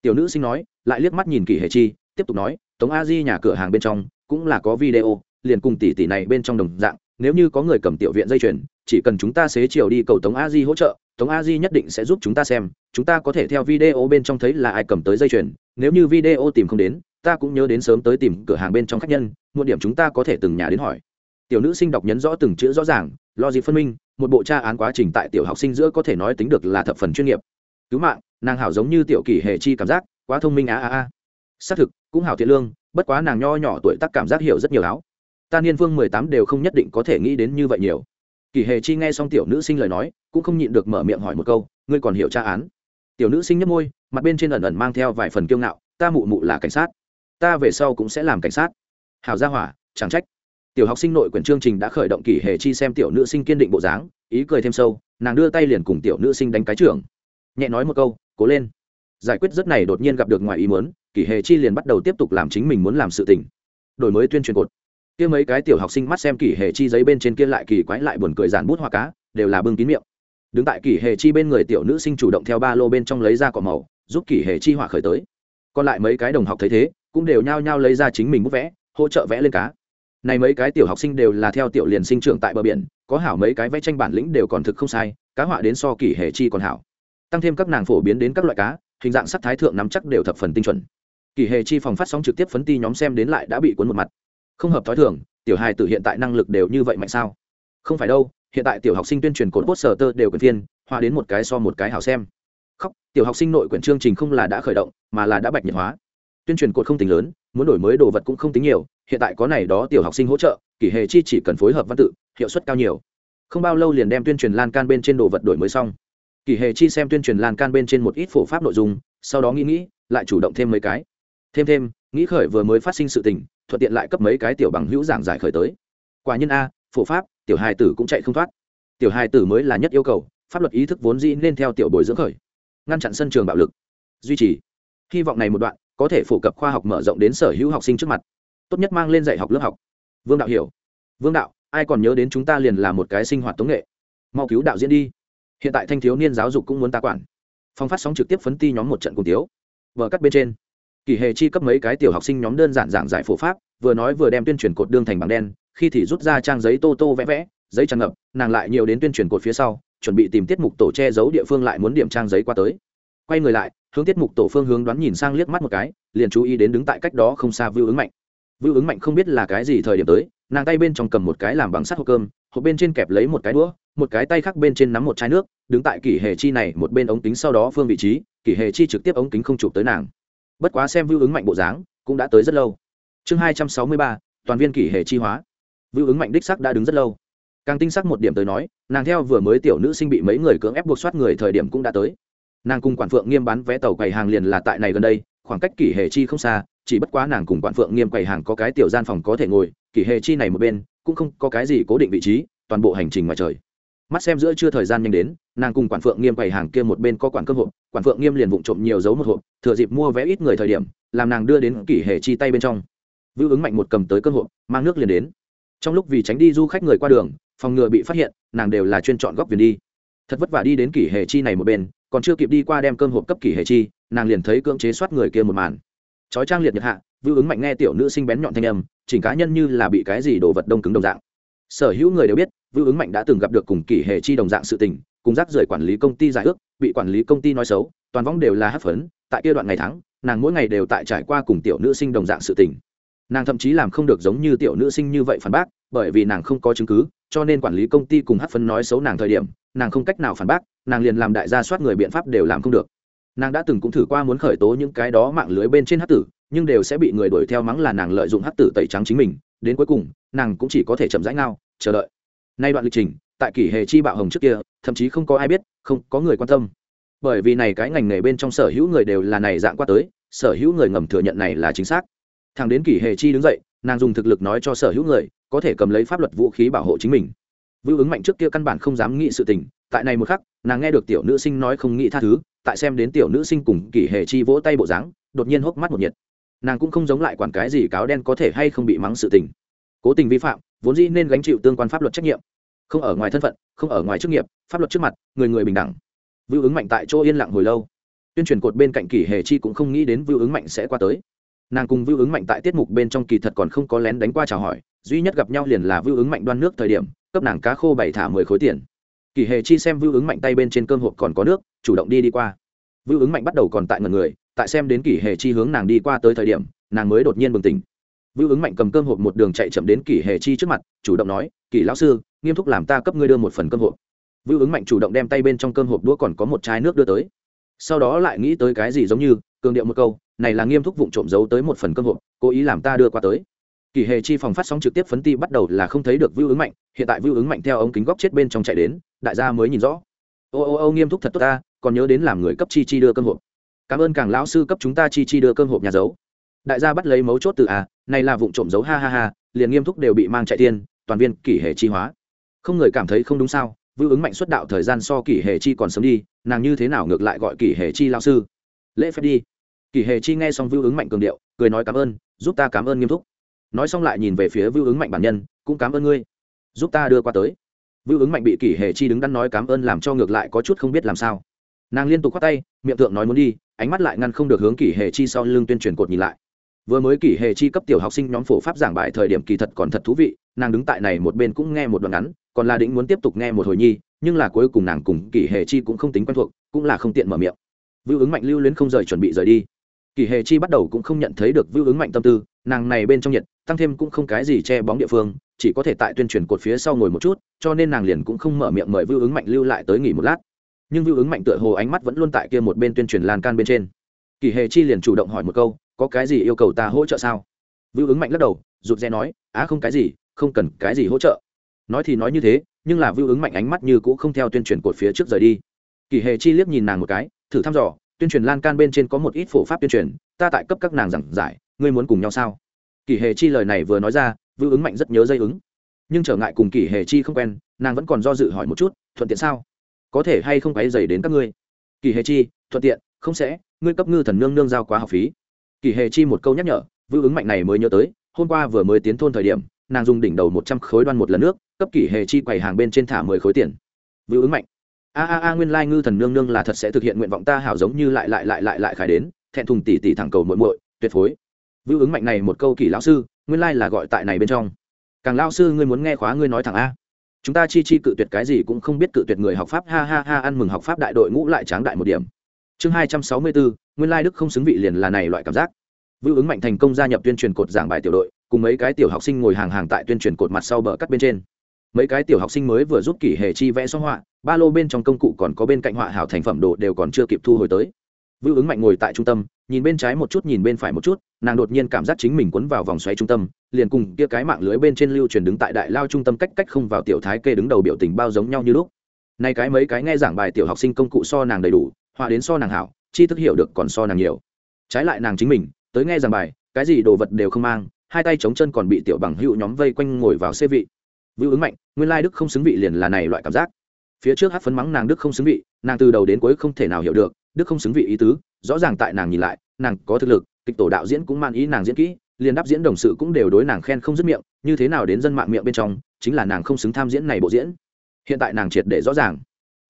Tiểu nữ sinh nói, lại liếc mắt nhìn kỷ hệ chi, tiếp tục nói, tống a di nhà cửa hàng bên trong cũng là có video, liền cùng tỷ tỷ này bên trong đồng dạng nếu như có người cầm tiểu viện dây chuyền, chỉ cần chúng ta xế chiều đi cầu tống a di hỗ trợ, tống a di nhất định sẽ giúp chúng ta xem, chúng ta có thể theo video bên trong thấy là ai cầm tới dây chuyền, nếu như video tìm không đến, ta cũng nhớ đến sớm tới tìm cửa hàng bên trong khách nhân một điểm chúng ta có thể từng nhà đến hỏi. Tiểu nữ sinh đọc nhấn rõ từng chữ rõ ràng lo gì phân minh, một bộ tra án quá trình tại tiểu học sinh giữa có thể nói tính được là thập phần chuyên nghiệp. Cứu mạng, nàng hảo giống như tiểu kỳ hệ chi cảm giác, quá thông minh á a a xác thực, cũng hảo thiện lương, bất quá nàng nho nhỏ tuổi tác cảm giác hiểu rất nhiều áo ta niên vương mười tám đều không nhất định có thể nghĩ đến như vậy nhiều. Kỳ hề chi nghe xong tiểu nữ sinh lời nói, cũng không nhịn được mở miệng hỏi một câu, ngươi còn hiểu tra án? Tiểu nữ sinh nhấp môi, mặt bên trên ẩn ẩn mang theo vài phần kiêu ngạo, ta mụ mụ là cảnh sát. Ta về sau cũng sẽ làm cảnh sát. Hảo gia hỏa, chẳng trách. Tiểu học sinh nội quyển chương trình đã khởi động kỳ hề chi xem tiểu nữ sinh kiên định bộ dáng, ý cười thêm sâu, nàng đưa tay liền cùng tiểu nữ sinh đánh cái trưởng. Nhẹ nói một câu, cố lên. Giải quyết rất này đột nhiên gặp được ngoài ý muốn kỷ hề chi liền bắt đầu tiếp tục làm chính mình muốn làm sự tình. Đổi mới tuyên truyền cột kia mấy cái tiểu học sinh mắt xem kỷ hề chi giấy bên trên kia lại kỳ quái lại buồn cười giản bút hoa cá, đều là bưng kín miệng. Đứng tại kỷ hề chi bên người tiểu nữ sinh chủ động theo ba lô bên trong lấy ra cỏ màu, giúp kỷ hề chi hỏa khởi tới. Còn lại mấy cái đồng học thấy thế, cũng đều nhao nhao lấy ra chính mình bút vẽ, hỗ trợ vẽ lên cá. Này mấy cái tiểu học sinh đều là theo tiểu liền sinh trưởng tại bờ biển, có hảo mấy cái vẽ tranh bản lĩnh đều còn thực không sai, cá họa đến so kỷ hề chi còn hảo. Tăng thêm các nàng phổ biến đến các loại cá, hình dạng sắc thái thượng nắm chắc đều thập phần tinh chuẩn. Kỳ hề chi phòng phát sóng trực tiếp phấn ti nhóm xem đến lại đã bị cuốn một mặt không hợp thói thường, tiểu hài tử hiện tại năng lực đều như vậy mạnh sao? Không phải đâu, hiện tại tiểu học sinh tuyên truyền cột poster tơ đều cần phiên, hoa đến một cái so một cái hảo xem. Khóc, tiểu học sinh nội quyển chương trình không là đã khởi động, mà là đã bạch nhiệt hóa. Tuyên truyền cột không tính lớn, muốn đổi mới đồ vật cũng không tính nhiều, hiện tại có này đó tiểu học sinh hỗ trợ, kỷ hệ chi chỉ cần phối hợp văn tự, hiệu suất cao nhiều. Không bao lâu liền đem tuyên truyền lan can bên trên đồ vật đổi mới xong. Kỷ hệ chi xem tuyên truyền lan can bên trên một ít phổ pháp nội dung, sau đó nghĩ nghĩ, lại chủ động thêm mấy cái. Thêm thêm, nghĩ khởi vừa mới phát sinh sự tình thuận tiện lại cấp mấy cái tiểu bằng hữu giảng giải khởi tới. Quả nhiên a, phổ pháp, tiểu hài tử cũng chạy không thoát. Tiểu hài tử mới là nhất yêu cầu, pháp luật ý thức vốn dĩ nên theo tiểu bồi dưỡng khởi, ngăn chặn sân trường bạo lực. Duy trì. Hy vọng này một đoạn, có thể phổ cập khoa học mở rộng đến sở hữu học sinh trước mặt. Tốt nhất mang lên dạy học lớp học. Vương đạo hiểu. Vương đạo, ai còn nhớ đến chúng ta liền là một cái sinh hoạt tống nghệ. Mau cứu đạo diễn đi. Hiện tại thanh thiếu niên giáo dục cũng muốn ta quản. Phong phát sóng trực tiếp phấn ti nhóm một trận cùng tiếu. Vở cắt bên trên kỳ hề chi cấp mấy cái tiểu học sinh nhóm đơn giản giảng giải phổ pháp, vừa nói vừa đem tuyên truyền cột đương thành bằng đen, khi thì rút ra trang giấy tô tô vẽ vẽ, giấy tràn ngập, nàng lại nhiều đến tuyên truyền cột phía sau, chuẩn bị tìm tiết mục tổ che giấu địa phương lại muốn điểm trang giấy qua tới. Quay người lại, hướng tiết mục tổ phương hướng đoán nhìn sang liếc mắt một cái, liền chú ý đến đứng tại cách đó không xa vưu ứng mạnh. Vưu ứng mạnh không biết là cái gì thời điểm tới, nàng tay bên trong cầm một cái làm bằng sắt hộp cơm, hộp bên trên kẹp lấy một cái đũa, một cái tay khác bên trên nắm một chai nước, đứng tại kỷ hề chi này một bên ống kính sau đó phương vị trí kỷ hề chi trực tiếp ống kính không chụp tới nàng bất quá xem vưu ứng mạnh bộ dáng, cũng đã tới rất lâu. Chương hai trăm sáu mươi ba, toàn viên kỷ hệ chi hóa. Vưu ứng mạnh đích sắc đã đứng rất lâu. Càng tinh sắc một điểm tới nói, nàng theo vừa mới tiểu nữ sinh bị mấy người cưỡng ép buộc soát người thời điểm cũng đã tới. Nàng cùng quản phượng nghiêm bán vé tàu quầy hàng liền là tại này gần đây, khoảng cách kỷ hệ chi không xa, chỉ bất quá nàng cùng quản phượng nghiêm quầy hàng có cái tiểu gian phòng có thể ngồi, kỷ hệ chi này một bên, cũng không có cái gì cố định vị trí, toàn bộ hành trình ngoài trời mắt xem giữa chưa thời gian nhanh đến, nàng cùng quản phượng nghiêm quầy hàng kia một bên có quản cơm hộp, quản phượng nghiêm liền vụng trộm nhiều dấu một hộp, thừa dịp mua vé ít người thời điểm, làm nàng đưa đến kỷ hệ chi tay bên trong. Vưu ứng mạnh một cầm tới cơm hộp, mang nước liền đến. Trong lúc vì tránh đi du khách người qua đường, phòng ngừa bị phát hiện, nàng đều là chuyên chọn góc viền đi. Thật vất vả đi đến kỷ hệ chi này một bên, còn chưa kịp đi qua đem cơm hộp cấp kỷ hệ chi, nàng liền thấy cưỡng chế soát người kia một màn. Chói trang liệt nhật hạ, vưu ứng mạnh nghe tiểu nữ sinh bén nhọn thanh âm, chỉnh cá nhân như là bị cái gì đồ vật đông cứng đồng dạng sở hữu người đều biết, vưu ứng mạnh đã từng gặp được cùng kỷ hệ chi đồng dạng sự tình, cùng rác rưởi quản lý công ty giải ước, bị quản lý công ty nói xấu, toàn võng đều là hấp phấn, tại kia đoạn ngày tháng, nàng mỗi ngày đều tại trải qua cùng tiểu nữ sinh đồng dạng sự tình. Nàng thậm chí làm không được giống như tiểu nữ sinh như vậy phản bác, bởi vì nàng không có chứng cứ, cho nên quản lý công ty cùng hát phấn nói xấu nàng thời điểm, nàng không cách nào phản bác, nàng liền làm đại gia soát người biện pháp đều làm không được. Nàng đã từng cũng thử qua muốn khởi tố những cái đó mạng lưới bên trên hát tử, nhưng đều sẽ bị người đuổi theo mắng là nàng lợi dụng hát tử tẩy trắng chính mình đến cuối cùng, nàng cũng chỉ có thể chậm rãi ngao, chờ đợi. Nay đoạn lịch trình, tại kỷ hệ chi bạo hồng trước kia, thậm chí không có ai biết, không có người quan tâm. Bởi vì này cái ngành nghề bên trong sở hữu người đều là này dạng qua tới, sở hữu người ngầm thừa nhận này là chính xác. Thằng đến kỷ hệ chi đứng dậy, nàng dùng thực lực nói cho sở hữu người, có thể cầm lấy pháp luật vũ khí bảo hộ chính mình. Vưu ứng mạnh trước kia căn bản không dám nghĩ sự tình, tại này một khắc, nàng nghe được tiểu nữ sinh nói không nghĩ tha thứ, tại xem đến tiểu nữ sinh cùng kỷ hệ chi vỗ tay bộ dáng, đột nhiên hốc mắt một nhiệt nàng cũng không giống lại quản cái gì cáo đen có thể hay không bị mắng sự tình. Cố tình vi phạm, vốn dĩ nên gánh chịu tương quan pháp luật trách nhiệm. Không ở ngoài thân phận, không ở ngoài chức nghiệp, pháp luật trước mặt, người người bình đẳng. Vưu ứng mạnh tại chỗ yên lặng hồi lâu. Tuyên truyền cột bên cạnh kỷ hề chi cũng không nghĩ đến vưu ứng mạnh sẽ qua tới. Nàng cùng vưu ứng mạnh tại tiết mục bên trong kỳ thật còn không có lén đánh qua chào hỏi, duy nhất gặp nhau liền là vưu ứng mạnh đoan nước thời điểm, cấp nàng cá khô bảy thả mười khối tiền. Kỷ hề chi xem vưu ứng mạnh tay bên trên cơm hộp còn có nước, chủ động đi đi qua. Vưu ứng mạnh bắt đầu còn tại ngần người tại xem đến kỷ hề chi hướng nàng đi qua tới thời điểm, nàng mới đột nhiên bừng tỉnh. Vưu ứng mạnh cầm cơm hộp một đường chạy chậm đến kỷ hề chi trước mặt, chủ động nói, kỷ lão sư, nghiêm túc làm ta cấp ngươi đưa một phần cơm hộp. Vưu ứng mạnh chủ động đem tay bên trong cơm hộp đũa còn có một chai nước đưa tới. Sau đó lại nghĩ tới cái gì giống như, cường điệu một câu, này là nghiêm túc vụng trộm giấu tới một phần cơm hộp, cố ý làm ta đưa qua tới. Kỳ hề chi phòng phát sóng trực tiếp phấn ti bắt đầu là không thấy được vưu ứng mạnh, hiện tại vưu ứng mạnh theo ống kính góc chết bên trong chạy đến, đại gia mới nhìn rõ. Ô ô ô, nghiêm túc thật tốt ta, còn nhớ đến làm người cấp chi chi đưa cơm hộp cảm ơn càng lão sư cấp chúng ta chi chi đưa cơm hộp nhà giấu. Đại gia bắt lấy mấu chốt từ à này là vụng trộm giấu, ha ha ha, liền nghiêm túc đều bị mang chạy tiên toàn viên kỷ hệ chi hóa. Không người cảm thấy không đúng sao vưu ứng mạnh xuất đạo thời gian so kỷ hệ chi còn sớm đi, nàng như thế nào ngược lại gọi kỷ hệ chi lão sư? Lễ phép đi. Kỷ hệ chi nghe xong vưu ứng mạnh cường điệu, cười nói cảm ơn, giúp ta cảm ơn nghiêm túc. Nói xong lại nhìn về phía vưu ứng mạnh bản nhân, cũng cảm ơn ngươi. Giúp ta đưa qua tới. Vưu ứng mạnh bị kỷ hệ chi đứng đắn nói cảm ơn làm cho ngược lại có chút không biết làm sao nàng liên tục khoát tay, miệng tượng nói muốn đi, ánh mắt lại ngăn không được hướng kỷ hệ chi sau lưng tuyên truyền cột nhìn lại. Vừa mới kỷ hệ chi cấp tiểu học sinh nhóm phổ pháp giảng bài thời điểm kỳ thật còn thật thú vị, nàng đứng tại này một bên cũng nghe một đoạn ngắn, còn là định muốn tiếp tục nghe một hồi nhi, nhưng là cuối cùng nàng cùng kỷ hệ chi cũng không tính quen thuộc, cũng là không tiện mở miệng. Vưu ứng mạnh lưu luyến không rời chuẩn bị rời đi. Kỷ hệ chi bắt đầu cũng không nhận thấy được vưu ứng mạnh tâm tư, nàng này bên trong nhiệt, tăng thêm cũng không cái gì che bóng địa phương, chỉ có thể tại tuyên truyền cột phía sau ngồi một chút, cho nên nàng liền cũng không mở miệng mời vưu ứng mạnh lưu lại tới nghỉ một lát nhưng vưu ứng mạnh tựa hồ ánh mắt vẫn luôn tại kia một bên tuyên truyền lan can bên trên. Kỳ hề chi liền chủ động hỏi một câu, có cái gì yêu cầu ta hỗ trợ sao? Vưu ứng mạnh lắc đầu, rụt rè nói, á, không cái gì, không cần cái gì hỗ trợ. Nói thì nói như thế, nhưng là vưu ứng mạnh ánh mắt như cũ không theo tuyên truyền cột phía trước rời đi. Kỳ hề chi liếc nhìn nàng một cái, thử thăm dò, tuyên truyền lan can bên trên có một ít phổ pháp tuyên truyền, ta tại cấp các nàng giảng giải, ngươi muốn cùng nhau sao? Kỳ hề chi lời này vừa nói ra, vưu ứng mạnh rất nhớ dây ứng. Nhưng trở ngại cùng kỳ hề chi không quen, nàng vẫn còn do dự hỏi một chút, thuận tiện sao? Có thể hay không quấy dày đến các ngươi? Kỳ hề chi, thuận tiện, không sẽ, ngươi cấp ngư thần nương nương giao quá học phí. Kỳ hề chi một câu nhắc nhở vưu ứng mạnh này mới nhớ tới, hôm qua vừa mới tiến thôn thời điểm, nàng dùng đỉnh đầu một trăm khối đoan một lần nước, cấp kỳ hề chi quầy hàng bên trên thả mười khối tiền. Vưu ứng mạnh. A a a, nguyên lai ngư thần nương nương là thật sẽ thực hiện nguyện vọng ta hảo giống như lại lại lại lại lại khải đến, thẹn thùng tỉ tỉ thẳng cầu muội muội, tuyệt phối. Vưu ứng mạnh này một câu kỳ lão sư, nguyên lai là gọi tại này bên trong. Càng lao sư, ngươi muốn nghe khóa ngươi nói thẳng a chúng ta chi chi cự tuyệt cái gì cũng không biết cự tuyệt người học pháp, ha ha ha, ăn mừng học pháp đại đội ngũ lại tráng đại một điểm. Chương hai trăm sáu mươi bốn nguyên lai đức không xứng vị liền là này loại cảm giác. Vưu ứng mạnh thành công gia nhập tuyên truyền cột giảng bài tiểu đội, cùng mấy cái tiểu học sinh ngồi hàng hàng tại tuyên truyền cột mặt sau bờ cắt bên trên. Mấy cái tiểu học sinh mới vừa giúp kỷ hệ chi vẽ xong họa, ba lô bên trong công cụ còn có bên cạnh họa hảo thành phẩm đồ đều còn chưa kịp thu hồi tới. Vưu ứng mạnh ngồi tại trung tâm, nhìn bên trái một chút, nhìn bên phải một chút, nàng đột nhiên cảm giác chính mình quấn vào vòng xoáy trung tâm liền cùng kia cái mạng lưới bên trên lưu truyền đứng tại đại lao trung tâm cách cách không vào tiểu thái kê đứng đầu biểu tình bao giống nhau như lúc. Nay cái mấy cái nghe giảng bài tiểu học sinh công cụ so nàng đầy đủ, họa đến so nàng hảo chi thức hiểu được còn so nàng nhiều. Trái lại nàng chính mình, tới nghe giảng bài, cái gì đồ vật đều không mang, hai tay chống chân còn bị tiểu bằng hữu nhóm vây quanh ngồi vào xê vị. Vưu ứng mạnh, nguyên lai đức không xứng vị liền là này loại cảm giác. Phía trước hát phấn mắng nàng đức không xứng vị, nàng từ đầu đến cuối không thể nào hiểu được, đức không xứng vị ý tứ, rõ ràng tại nàng nhìn lại, nàng có thực lực, kịch tổ đạo diễn cũng man ý nàng diễn kỹ liền đáp diễn đồng sự cũng đều đối nàng khen không dứt miệng, như thế nào đến dân mạng miệng bên trong, chính là nàng không xứng tham diễn này bộ diễn. Hiện tại nàng triệt để rõ ràng.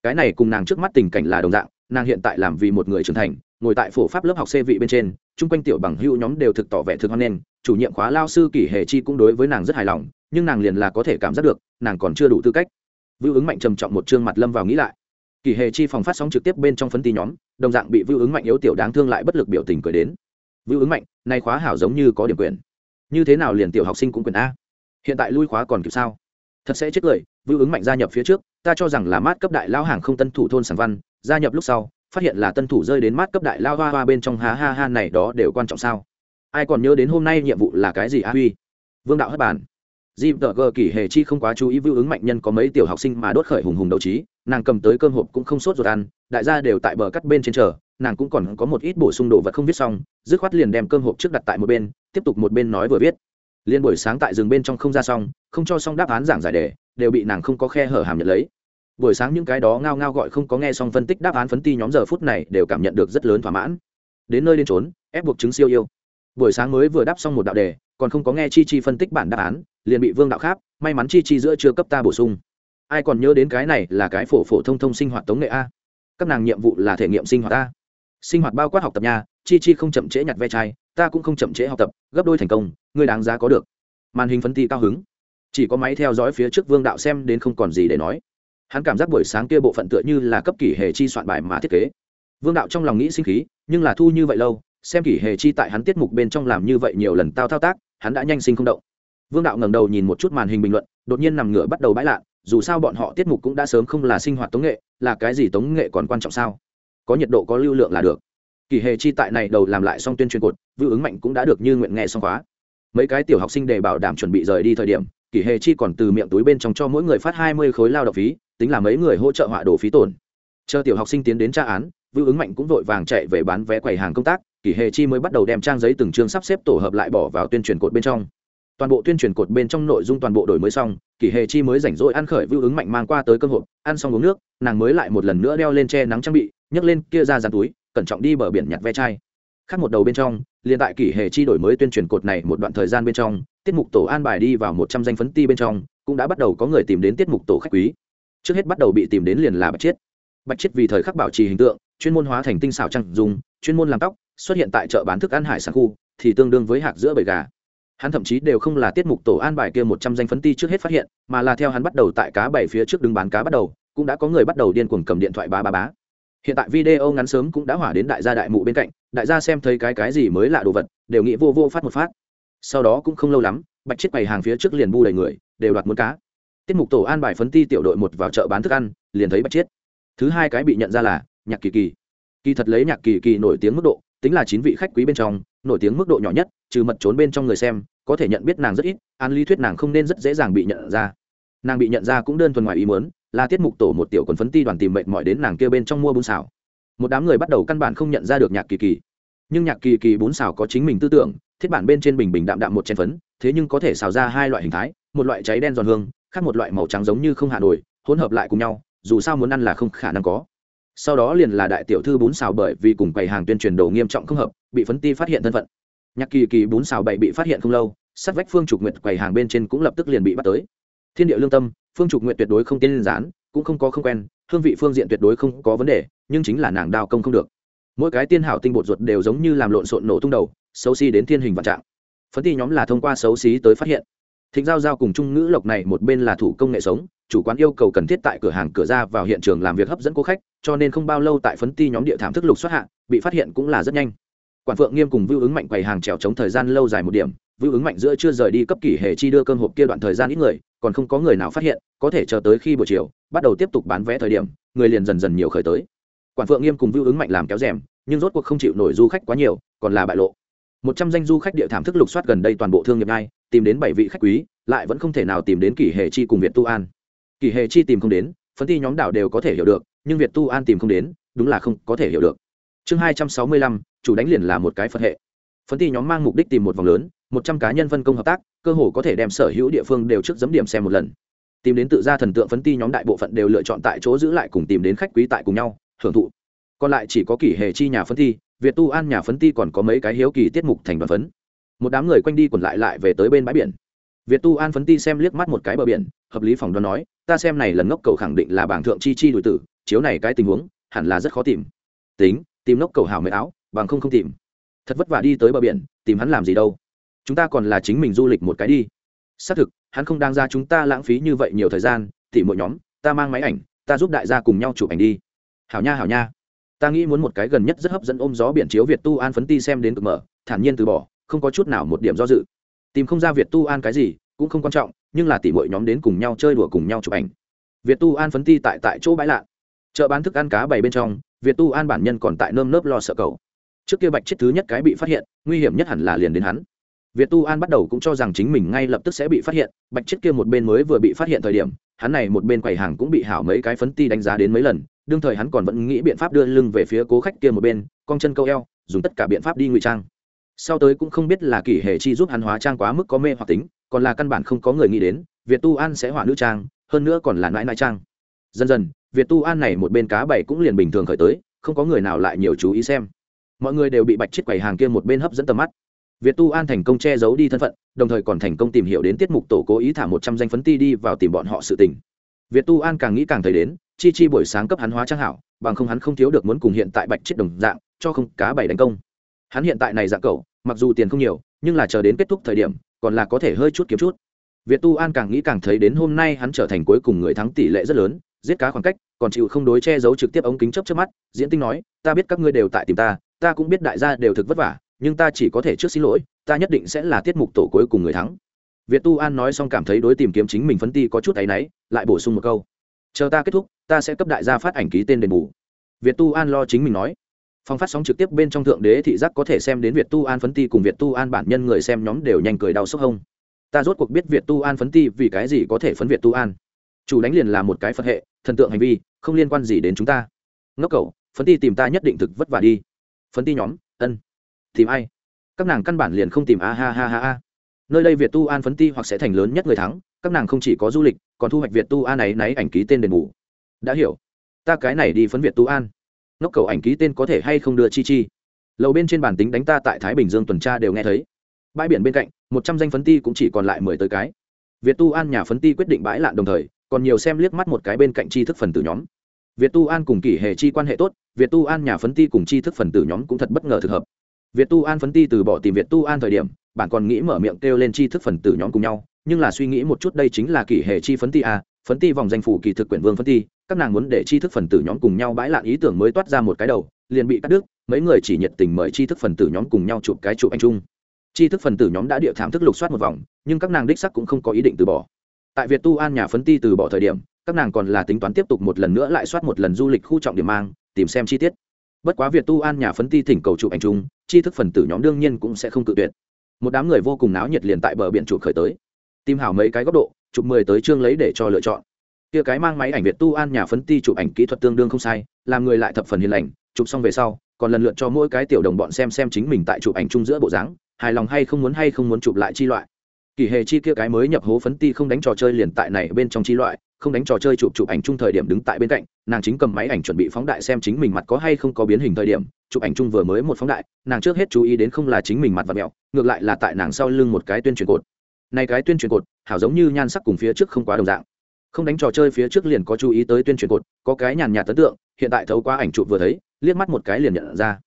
Cái này cùng nàng trước mắt tình cảnh là đồng dạng, nàng hiện tại làm vì một người trưởng thành, ngồi tại phổ pháp lớp học xê vị bên trên, chung quanh tiểu bằng hữu nhóm đều thực tỏ vẻ thực hoan nghênh, chủ nhiệm khóa lao sư kỷ hề chi cũng đối với nàng rất hài lòng, nhưng nàng liền là có thể cảm giác được, nàng còn chưa đủ tư cách. Vưu ứng mạnh trầm trọng một chương mặt lâm vào nghĩ lại. Kỷ hề chi phòng phát sóng trực tiếp bên trong phấn tí nhóm, đồng dạng bị vưu ứng mạnh yếu tiểu đáng thương lại bất lực biểu tình cười đến vưu ứng mạnh, nay khóa hảo giống như có điểm quyền. Như thế nào liền tiểu học sinh cũng quyền a? Hiện tại lui khóa còn kịp sao? Thật sẽ chết cười vưu ứng mạnh gia nhập phía trước, ta cho rằng là mát cấp đại lao hàng không tân thủ thôn sản văn, gia nhập lúc sau, phát hiện là tân thủ rơi đến mát cấp đại lao hoa hoa bên trong há ha ha này đó đều quan trọng sao? Ai còn nhớ đến hôm nay nhiệm vụ là cái gì a huy? Vương đạo hất bàn. Jim tờ gờ kỳ hề chi không quá chú ý vưu ứng mạnh nhân có mấy tiểu học sinh mà đốt khởi hùng hùng đấu trí, nàng cầm tới cơm hộp cũng không sốt ruột ăn, đại gia đều tại bờ cắt bên trên chờ, nàng cũng còn có một ít bổ sung đồ vật không viết xong dứt khoát liền đem cơm hộp trước đặt tại một bên, tiếp tục một bên nói vừa viết. Liên buổi sáng tại rừng bên trong không ra xong, không cho xong đáp án giảng giải đề, đều bị nàng không có khe hở hàm nhận lấy. Buổi sáng những cái đó ngao ngao gọi không có nghe xong phân tích đáp án phấn ti nhóm giờ phút này đều cảm nhận được rất lớn thỏa mãn. Đến nơi đến trốn ép buộc chứng siêu yêu. Buổi sáng mới vừa đáp xong một đạo đề, còn không có nghe chi chi phân tích bản đáp án, liền bị vương đạo khác may mắn chi chi giữa chưa cấp ta bổ sung. Ai còn nhớ đến cái này là cái phổ phổ thông thông sinh hoạt tống nghệ a? Các nàng nhiệm vụ là thể nghiệm sinh hoạt a sinh hoạt bao quát học tập nhà chi chi không chậm trễ nhặt ve chai, ta cũng không chậm trễ học tập, gấp đôi thành công người đáng giá có được. Màn hình phân ti cao hứng. Chỉ có máy theo dõi phía trước vương đạo xem đến không còn gì để nói. Hắn cảm giác buổi sáng kia bộ phận tựa như là cấp kỷ hề chi soạn bài mà thiết kế. Vương đạo trong lòng nghĩ sinh khí, nhưng là thu như vậy lâu, xem kỷ hề chi tại hắn tiết mục bên trong làm như vậy nhiều lần tao thao tác, hắn đã nhanh sinh không động. Vương đạo ngẩng đầu nhìn một chút màn hình bình luận, đột nhiên nằm ngửa bắt đầu bãi lạ, dù sao bọn họ tiết mục cũng đã sớm không là sinh hoạt tống nghệ, là cái gì tống nghệ còn quan trọng sao? Có nhiệt độ có lưu lượng là được. Kỳ hề chi tại này đầu làm lại xong tuyên truyền cột vưu ứng mạnh cũng đã được như nguyện nghe xong khóa. Mấy cái tiểu học sinh để bảo đảm chuẩn bị rời đi thời điểm, kỳ hề chi còn từ miệng túi bên trong cho mỗi người phát hai mươi khối lao động phí, tính là mấy người hỗ trợ họa đồ phí tổn. Chờ tiểu học sinh tiến đến tra án vưu ứng mạnh cũng vội vàng chạy về bán vé quầy hàng công tác, kỳ hề chi mới bắt đầu đem trang giấy từng chương sắp xếp tổ hợp lại bỏ vào tuyên truyền cột bên trong toàn bộ tuyên truyền cột bên trong nội dung toàn bộ đổi mới xong, kỷ hề chi mới rảnh rỗi ăn khởi vưu ứng mạnh mang qua tới cơm hộp, ăn xong uống nước, nàng mới lại một lần nữa đeo lên che nắng trang bị, nhấc lên kia ra dàn túi, cẩn trọng đi bờ biển nhặt ve chai. Khác một đầu bên trong, liền tại kỷ hề chi đổi mới tuyên truyền cột này một đoạn thời gian bên trong, tiết mục tổ an bài đi vào một trăm danh phấn ti bên trong, cũng đã bắt đầu có người tìm đến tiết mục tổ khách quý. Trước hết bắt đầu bị tìm đến liền là bạch chiết. Bạch chiết vì thời khắc bảo trì hình tượng, chuyên môn hóa thành tinh xảo trăng dùng, chuyên môn làm tóc, xuất hiện tại chợ bán thức ăn hải sản khu, thì tương đương với hạt giữa bầy gà hắn thậm chí đều không là tiết mục tổ an bài kia một trăm danh phấn ti trước hết phát hiện, mà là theo hắn bắt đầu tại cá bảy phía trước đứng bán cá bắt đầu, cũng đã có người bắt đầu điên cuồng cầm điện thoại ba ba bá. Hiện tại video ngắn sớm cũng đã hỏa đến đại gia đại mụ bên cạnh, đại gia xem thấy cái cái gì mới lạ đồ vật, đều nghĩ vô vô phát một phát. Sau đó cũng không lâu lắm, bạch chiếc bày hàng phía trước liền bu đầy người, đều đoạt muốn cá. Tiết mục tổ an bài phấn ti tiểu đội một vào chợ bán thức ăn, liền thấy bạch chiết. Thứ hai cái bị nhận ra là nhạc kỳ kỳ. Kỳ thật lấy nhạc kỳ kỳ nổi tiếng mức độ, tính là chín vị khách quý bên trong nổi tiếng mức độ nhỏ nhất, trừ mật trốn bên trong người xem, có thể nhận biết nàng rất ít an lý thuyết nàng không nên rất dễ dàng bị nhận ra. Nàng bị nhận ra cũng đơn thuần ngoài ý muốn, là tiết mục tổ một tiểu quần phấn ti đoàn tìm mệnh mọi đến nàng kia bên trong mua bún xào. Một đám người bắt đầu căn bản không nhận ra được nhạc kỳ kỳ. Nhưng nhạc kỳ kỳ bún xào có chính mình tư tưởng, thiết bản bên trên bình bình đạm đạm một chén phấn, thế nhưng có thể xào ra hai loại hình thái, một loại cháy đen giòn hương, khác một loại màu trắng giống như không hạ nổi, hỗn hợp lại cùng nhau, dù sao muốn ăn là không khả năng có sau đó liền là đại tiểu thư bún xào bởi vì cùng quầy hàng tuyên truyền đồ nghiêm trọng không hợp, bị phấn ti phát hiện thân phận. Nhạc kỳ kỳ bún xào bậy bị phát hiện không lâu, sát vách phương trục nguyệt quầy hàng bên trên cũng lập tức liền bị bắt tới. Thiên địa lương tâm, phương trục nguyệt tuyệt đối không tiên gián, cũng không có không quen, hương vị phương diện tuyệt đối không có vấn đề, nhưng chính là nàng đao công không được. Mỗi cái tiên hảo tinh bột ruột đều giống như làm lộn xộn nổ tung đầu, xấu xí đến thiên hình vạn trạng. Phấn ti nhóm là thông qua xấu xí tới phát hiện. Thịnh giao giao cùng trung ngữ lộc này một bên là thủ công nghệ sống chủ quán yêu cầu cần thiết tại cửa hàng cửa ra vào hiện trường làm việc hấp dẫn cố khách, cho nên không bao lâu tại phấn ti nhóm địa thảm thức lục xuất hạ, bị phát hiện cũng là rất nhanh. Quản phượng nghiêm cùng vưu ứng mạnh quầy hàng trèo chống thời gian lâu dài một điểm, vưu ứng mạnh giữa chưa rời đi cấp kỷ hề chi đưa cơm hộp kia đoạn thời gian ít người, còn không có người nào phát hiện, có thể chờ tới khi buổi chiều, bắt đầu tiếp tục bán vé thời điểm, người liền dần dần nhiều khởi tới. Quản phượng nghiêm cùng vưu ứng mạnh làm kéo rèm, nhưng rốt cuộc không chịu nổi du khách quá nhiều, còn là bại lộ. Một trăm danh du khách địa thảm thức lục soát gần đây toàn bộ thương nghiệp ngay, tìm đến bảy vị khách quý, lại vẫn không thể nào tìm đến kỷ hề chi cùng việt tu an kỳ hề chi tìm không đến phân ti nhóm đảo đều có thể hiểu được, nhưng việt tu an tìm không đến, đúng là không có thể hiểu được. Chương hai trăm sáu mươi lăm, chủ đánh liền là một cái phật hệ. Phân ti nhóm mang mục đích tìm một vòng lớn, một trăm cá nhân phân công hợp tác, cơ hồ có thể đem sở hữu địa phương đều trước dấm điểm xem một lần. Tìm đến tự ra thần tượng phấn ti nhóm đại bộ phận đều lựa chọn tại chỗ giữ lại cùng tìm đến khách quý tại cùng nhau, hưởng thụ. Còn lại chỉ có kỷ hề chi nhà phấn ti, việt tu an nhà phấn ti còn có mấy cái hiếu kỳ tiết mục thành đoàn phấn. Một đám người quanh đi quẩn lại lại về tới bên bãi biển việt tu an phấn ti xem liếc mắt một cái bờ biển, hợp lý phòng đoán nói, ta xem này lần ngốc cầu khẳng định là bảng thượng chi chi đối tử, chiếu này cái tình huống, hẳn là rất khó tìm. Tính, tìm ngốc cầu hảo mệt áo, bằng không không tìm. Thật vất vả đi tới bờ biển, tìm hắn làm gì đâu. Chúng ta còn là chính mình du lịch một cái đi. Xác thực, hắn không đang ra chúng ta lãng phí như vậy nhiều thời gian, thì mỗi nhóm, ta mang máy ảnh, ta giúp đại gia cùng nhau chụp ảnh đi. Hảo nha hảo nha. Ta nghĩ muốn một cái gần nhất rất hấp dẫn ôm gió biển chiếu việt tu an phấn ti xem đến cực mở, thản nhiên từ bỏ, không có chút nào một điểm do dự tìm không ra việt tu an cái gì, cũng không quan trọng, nhưng là tỷ mọi nhóm đến cùng nhau chơi đùa cùng nhau chụp ảnh. Việt tu an phấn ti tại tại chỗ bãi lạ chợ bán thức ăn cá bày bên trong, việt tu an bản nhân còn tại nơm nớp lo sợ cầu trước kia bạch chết thứ nhất cái bị phát hiện, nguy hiểm nhất hẳn là liền đến hắn. Việt tu an bắt đầu cũng cho rằng chính mình ngay lập tức sẽ bị phát hiện, bạch chết kia một bên mới vừa bị phát hiện thời điểm, hắn này một bên quầy hàng cũng bị hảo mấy cái phấn ti đánh giá đến mấy lần, đương thời hắn còn vẫn nghĩ biện pháp đưa lưng về phía cố khách kia một bên cong chân câu eo, dùng tất cả biện pháp đi ngụy trang sau tới cũng không biết là kỷ hệ chi giúp hắn hóa trang quá mức có mê hoặc tính, còn là căn bản không có người nghĩ đến, việt tu an sẽ hỏa nữ trang, hơn nữa còn là nãi nãi trang. Dần dần, việt tu an này một bên cá bảy cũng liền bình thường khởi tới, không có người nào lại nhiều chú ý xem. Mọi người đều bị bạch chết quầy hàng kia một bên hấp dẫn tầm mắt. Việt tu an thành công che giấu đi thân phận, đồng thời còn thành công tìm hiểu đến tiết mục tổ cố ý thả một trăm danh phấn ti đi vào tìm bọn họ sự tình. Việt tu an càng nghĩ càng thấy đến, chi chi buổi sáng cấp hắn hóa trang hảo, bằng không hắn không thiếu được muốn cùng hiện tại bạch chết đồng dạng, cho không cá bảy đánh công. Hắn hiện tại này dạng cậu mặc dù tiền không nhiều, nhưng là chờ đến kết thúc thời điểm, còn là có thể hơi chút kiếm chút. Việt tu an càng nghĩ càng thấy đến hôm nay hắn trở thành cuối cùng người thắng tỷ lệ rất lớn, giết cá khoảng cách, còn chịu không đối che giấu trực tiếp ống kính chấp trước mắt, diễn tinh nói, ta biết các ngươi đều tại tìm ta ta cũng biết đại gia đều thực vất vả, nhưng ta chỉ có thể trước xin lỗi, ta nhất định sẽ là tiết mục tổ cuối cùng người thắng. Việt tu an nói xong cảm thấy đối tìm kiếm chính mình phấn ti có chút áy náy, lại bổ sung một câu, chờ ta kết thúc, ta sẽ cấp đại gia phát ảnh ký tên đền bù. Việt tu an lo chính mình nói phong phát sóng trực tiếp bên trong thượng đế thị giác có thể xem đến việt tu an phấn ti cùng việt tu an bản nhân người xem nhóm đều nhanh cười đau sốc hông. Ta rốt cuộc biết việt tu an phấn ti vì cái gì có thể phấn việt tu an. Chủ đánh liền là một cái phật hệ, thần tượng hành vi, không liên quan gì đến chúng ta. Ngốc cậu, phấn ti tìm ta nhất định thực vất vả đi. Phấn ti nhóm, ân. Tìm ai? Các nàng căn bản liền không tìm, a ha ha ha ha. Nơi đây việt tu an phấn ti hoặc sẽ thành lớn nhất người thắng, các nàng không chỉ có du lịch, còn thu hoạch việt tu an ấy náy ảnh ký tên đền bù. Đã hiểu. Ta cái này đi phấn việt tu an ngốc cầu ảnh ký tên có thể hay không đưa chi chi. Lầu bên trên bản tính đánh ta tại thái bình dương tuần tra đều nghe thấy. Bãi biển bên cạnh, một trăm danh phấn ti cũng chỉ còn lại mười tới cái. Việt tu an nhà phấn ti quyết định bãi lạn đồng thời, còn nhiều xem liếc mắt một cái bên cạnh tri thức phần tử nhóm. Việt tu an cùng kỷ hệ chi quan hệ tốt, việt tu an nhà phấn ti cùng tri thức phần tử nhóm cũng thật bất ngờ thực hợp. Việt tu an phấn ti từ bỏ tìm việt tu an thời điểm, bạn còn nghĩ mở miệng kêu lên tri thức phần tử nhóm cùng nhau, nhưng là suy nghĩ một chút đây chính là kỷ hệ chi phấn ti à phấn ti vòng danh phủ kỳ thực quyển vương phấn ti, các nàng muốn để tri thức phần tử nhóm cùng nhau bãi lạn ý tưởng mới toát ra một cái đầu, liền bị cắt đứt, mấy người chỉ nhiệt tình mời tri thức phần tử nhóm cùng nhau chụp cái chụp anh trung tri thức phần tử nhóm đã địa thảm thức lục soát một vòng, nhưng các nàng đích sắc cũng không có ý định từ bỏ. Tại việt tu an nhà phấn ti từ bỏ thời điểm, các nàng còn là tính toán tiếp tục một lần nữa lại soát một lần du lịch khu trọng điểm mang, tìm xem chi tiết. Bất quá việt tu an nhà phấn ti thỉnh cầu chụp ảnh chung, tri thức phần tử nhóm đương nhiên cũng sẽ không cự tuyệt. Một đám người vô cùng náo nhiệt liền tại bờ biển chụp khởi tới. Tìm hảo mấy cái góc độ chụp mười tới chương lấy để cho lựa chọn. Kia cái mang máy ảnh việt tu an nhà phấn ti chụp ảnh kỹ thuật tương đương không sai, làm người lại thập phần hiền lành, chụp xong về sau, còn lần lượt cho mỗi cái tiểu đồng bọn xem xem chính mình tại chụp ảnh chung giữa bộ dáng, hài lòng hay không muốn hay không muốn chụp lại chi loại. Kỳ hề chi kia cái mới nhập hố phấn ti không đánh trò chơi liền tại này bên trong chi loại, không đánh trò chơi chụp chụp ảnh chung thời điểm đứng tại bên cạnh, nàng chính cầm máy ảnh chuẩn bị phóng đại xem chính mình mặt có hay không có biến hình thời điểm, chụp ảnh chung vừa mới một phóng đại, nàng trước hết chú ý đến không là chính mình mặt và mẹo, ngược lại là tại nàng sau lưng một cái tuyên truyền cột này cái tuyên truyền cột, hảo giống như nhan sắc cùng phía trước không quá đồng dạng. Không đánh trò chơi phía trước liền có chú ý tới tuyên truyền cột, có cái nhàn nhạt ấn tượng, hiện tại thấu qua ảnh chụp vừa thấy, liếc mắt một cái liền nhận ra.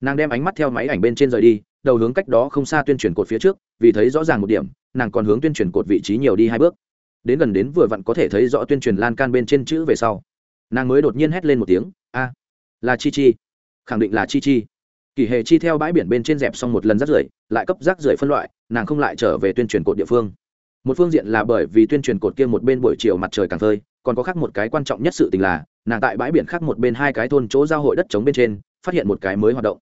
Nàng đem ánh mắt theo máy ảnh bên trên rời đi, đầu hướng cách đó không xa tuyên truyền cột phía trước, vì thấy rõ ràng một điểm, nàng còn hướng tuyên truyền cột vị trí nhiều đi hai bước. Đến gần đến vừa vặn có thể thấy rõ tuyên truyền lan can bên trên chữ về sau. Nàng mới đột nhiên hét lên một tiếng, a, là chi chi. Khẳng định là chi chi kỳ hề chi theo bãi biển bên trên dẹp xong một lần rác rưởi, lại cấp rác rưởi phân loại, nàng không lại trở về tuyên truyền cột địa phương. Một phương diện là bởi vì tuyên truyền cột kia một bên buổi chiều mặt trời càng phơi, còn có khác một cái quan trọng nhất sự tình là, nàng tại bãi biển khác một bên hai cái thôn chỗ giao hội đất trống bên trên, phát hiện một cái mới hoạt động.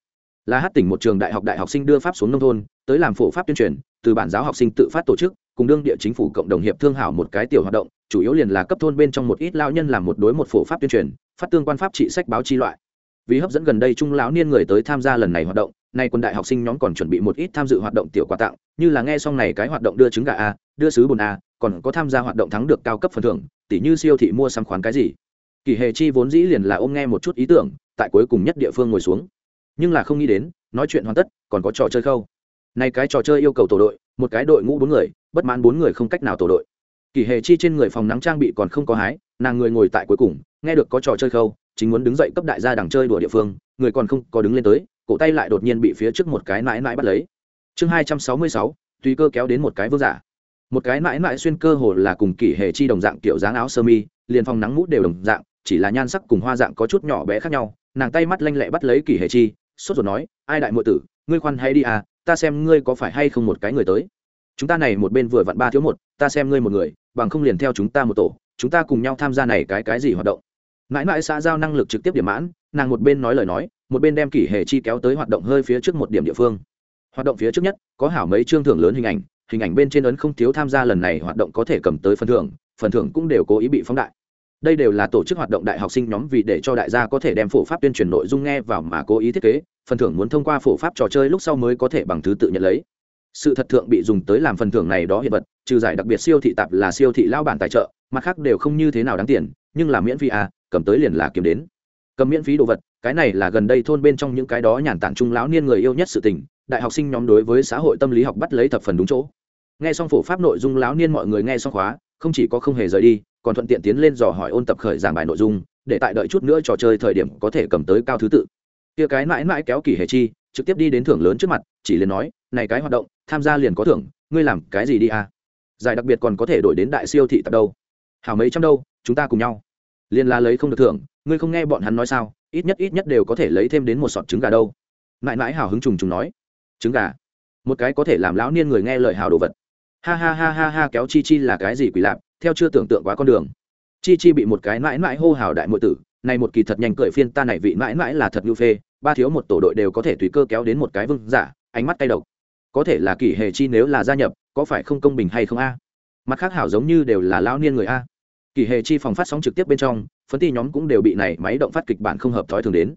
Là hát tỉnh một trường đại học đại học sinh đưa pháp xuống nông thôn, tới làm phổ pháp tuyên truyền, từ bản giáo học sinh tự phát tổ chức, cùng đương địa chính phủ cộng đồng hiệp thương hảo một cái tiểu hoạt động, chủ yếu liền là cấp thôn bên trong một ít lao nhân làm một đối một phổ pháp tuyên truyền, phát tương quan pháp trị sách báo chi loại vì hấp dẫn gần đây trung lão niên người tới tham gia lần này hoạt động, nay quân đại học sinh nhóm còn chuẩn bị một ít tham dự hoạt động tiểu quà tặng, như là nghe xong này cái hoạt động đưa trứng gà a, đưa sứ bùn a, còn có tham gia hoạt động thắng được cao cấp phần thưởng tỷ như siêu thị mua sắm khoán cái gì. Kỳ hề chi vốn dĩ liền là ôm nghe một chút ý tưởng, tại cuối cùng nhất địa phương ngồi xuống. Nhưng là không nghĩ đến, nói chuyện hoàn tất, còn có trò chơi khâu. Này cái trò chơi yêu cầu tổ đội, một cái đội ngũ bốn người, bất mãn bốn người không cách nào tổ đội. Kỳ hề chi trên người phòng nắng trang bị còn không có hái, nàng người ngồi tại cuối cùng, nghe được có trò chơi khâu chính muốn đứng dậy cấp đại gia đằng chơi đùa địa phương, người còn không có đứng lên tới, cổ tay lại đột nhiên bị phía trước một cái mãi mãi bắt lấy. Chương hai trăm sáu mươi sáu, tùy cơ kéo đến một cái vương giả. Một cái mãi mãi xuyên cơ hồ là cùng kỷ hề chi đồng dạng kiểu dáng áo sơ mi, liền phòng nắng mút đều đồng dạng, chỉ là nhan sắc cùng hoa dạng có chút nhỏ bé khác nhau. Nàng tay mắt lanh lẹ bắt lấy kỷ hề chi, sốt ruột nói, ai đại muội tử, ngươi khoan hay đi à ta xem ngươi có phải hay không một cái người tới. Chúng ta này một bên vừa vặn ba thiếu một, ta xem ngươi một người, bằng không liền theo chúng ta một tổ, chúng ta cùng nhau tham gia này cái cái gì hoạt động mãi mãi xã giao năng lực trực tiếp điểm mãn, nàng một bên nói lời nói, một bên đem kỷ hề chi kéo tới hoạt động hơi phía trước một điểm địa phương. Hoạt động phía trước nhất, có hảo mấy chương thưởng lớn hình ảnh hình ảnh bên trên ấn không thiếu tham gia lần này hoạt động có thể cầm tới phần thưởng phần thưởng cũng đều cố ý bị phóng đại. Đây đều là tổ chức hoạt động đại học sinh nhóm vì để cho đại gia có thể đem phổ pháp tuyên truyền nội dung nghe vào mà cố ý thiết kế, phần thưởng muốn thông qua phổ pháp trò chơi lúc sau mới có thể bằng thứ tự nhận lấy. Sự thật thượng bị dùng tới làm phần thưởng này đó hiện vật, trừ giải đặc biệt siêu thị tạp là siêu thị lao bản tài trợ, mặt khác đều không như thế nào đáng tiền nhưng là miễn phí à cầm tới liền là kiếm đến. Cầm miễn phí đồ vật, cái này là gần đây thôn bên trong những cái đó nhàn tản trung lão niên người yêu nhất sự tình, đại học sinh nhóm đối với xã hội tâm lý học bắt lấy thập phần đúng chỗ. Nghe xong phổ pháp nội dung lão niên mọi người nghe xong khóa, không chỉ có không hề rời đi, còn thuận tiện tiến lên dò hỏi ôn tập khởi giảng bài nội dung, để tại đợi chút nữa trò chơi thời điểm có thể cầm tới cao thứ tự. Kia cái mãi mãi kéo kỳ hề chi, trực tiếp đi đến thưởng lớn trước mặt, chỉ liền nói, này cái hoạt động, tham gia liền có thưởng, ngươi làm cái gì đi à? Giải đặc biệt còn có thể đổi đến đại siêu thị tập đâu? Hảo mấy trăm đâu chúng ta cùng nhau. Liền là lấy không được thưởng, ngươi không nghe bọn hắn nói sao, ít nhất ít nhất đều có thể lấy thêm đến một sọt trứng gà đâu. Mãi mãi hào hứng trùng trùng nói, trứng gà? Một cái có thể làm lão niên người nghe lời hào đồ vật. Ha ha ha ha ha, kéo chi chi là cái gì quỷ lạp, theo chưa tưởng tượng quá con đường. Chi chi bị một cái mãi mãi hô hào đại muội tử, này một kỳ thật nhanh cười phiên ta này vị mãi mãi là thật ngưu phê, ba thiếu một tổ đội đều có thể tùy cơ kéo đến một cái vương giả, ánh mắt tay độc. Có thể là kỷ hề chi nếu là gia nhập, có phải không công bình hay không a? Mặt khác hảo giống như đều là lão niên người a. Kỳ hề chi phòng phát sóng trực tiếp bên trong phấn ti nhóm cũng đều bị này máy động phát kịch bản không hợp thói thường đến.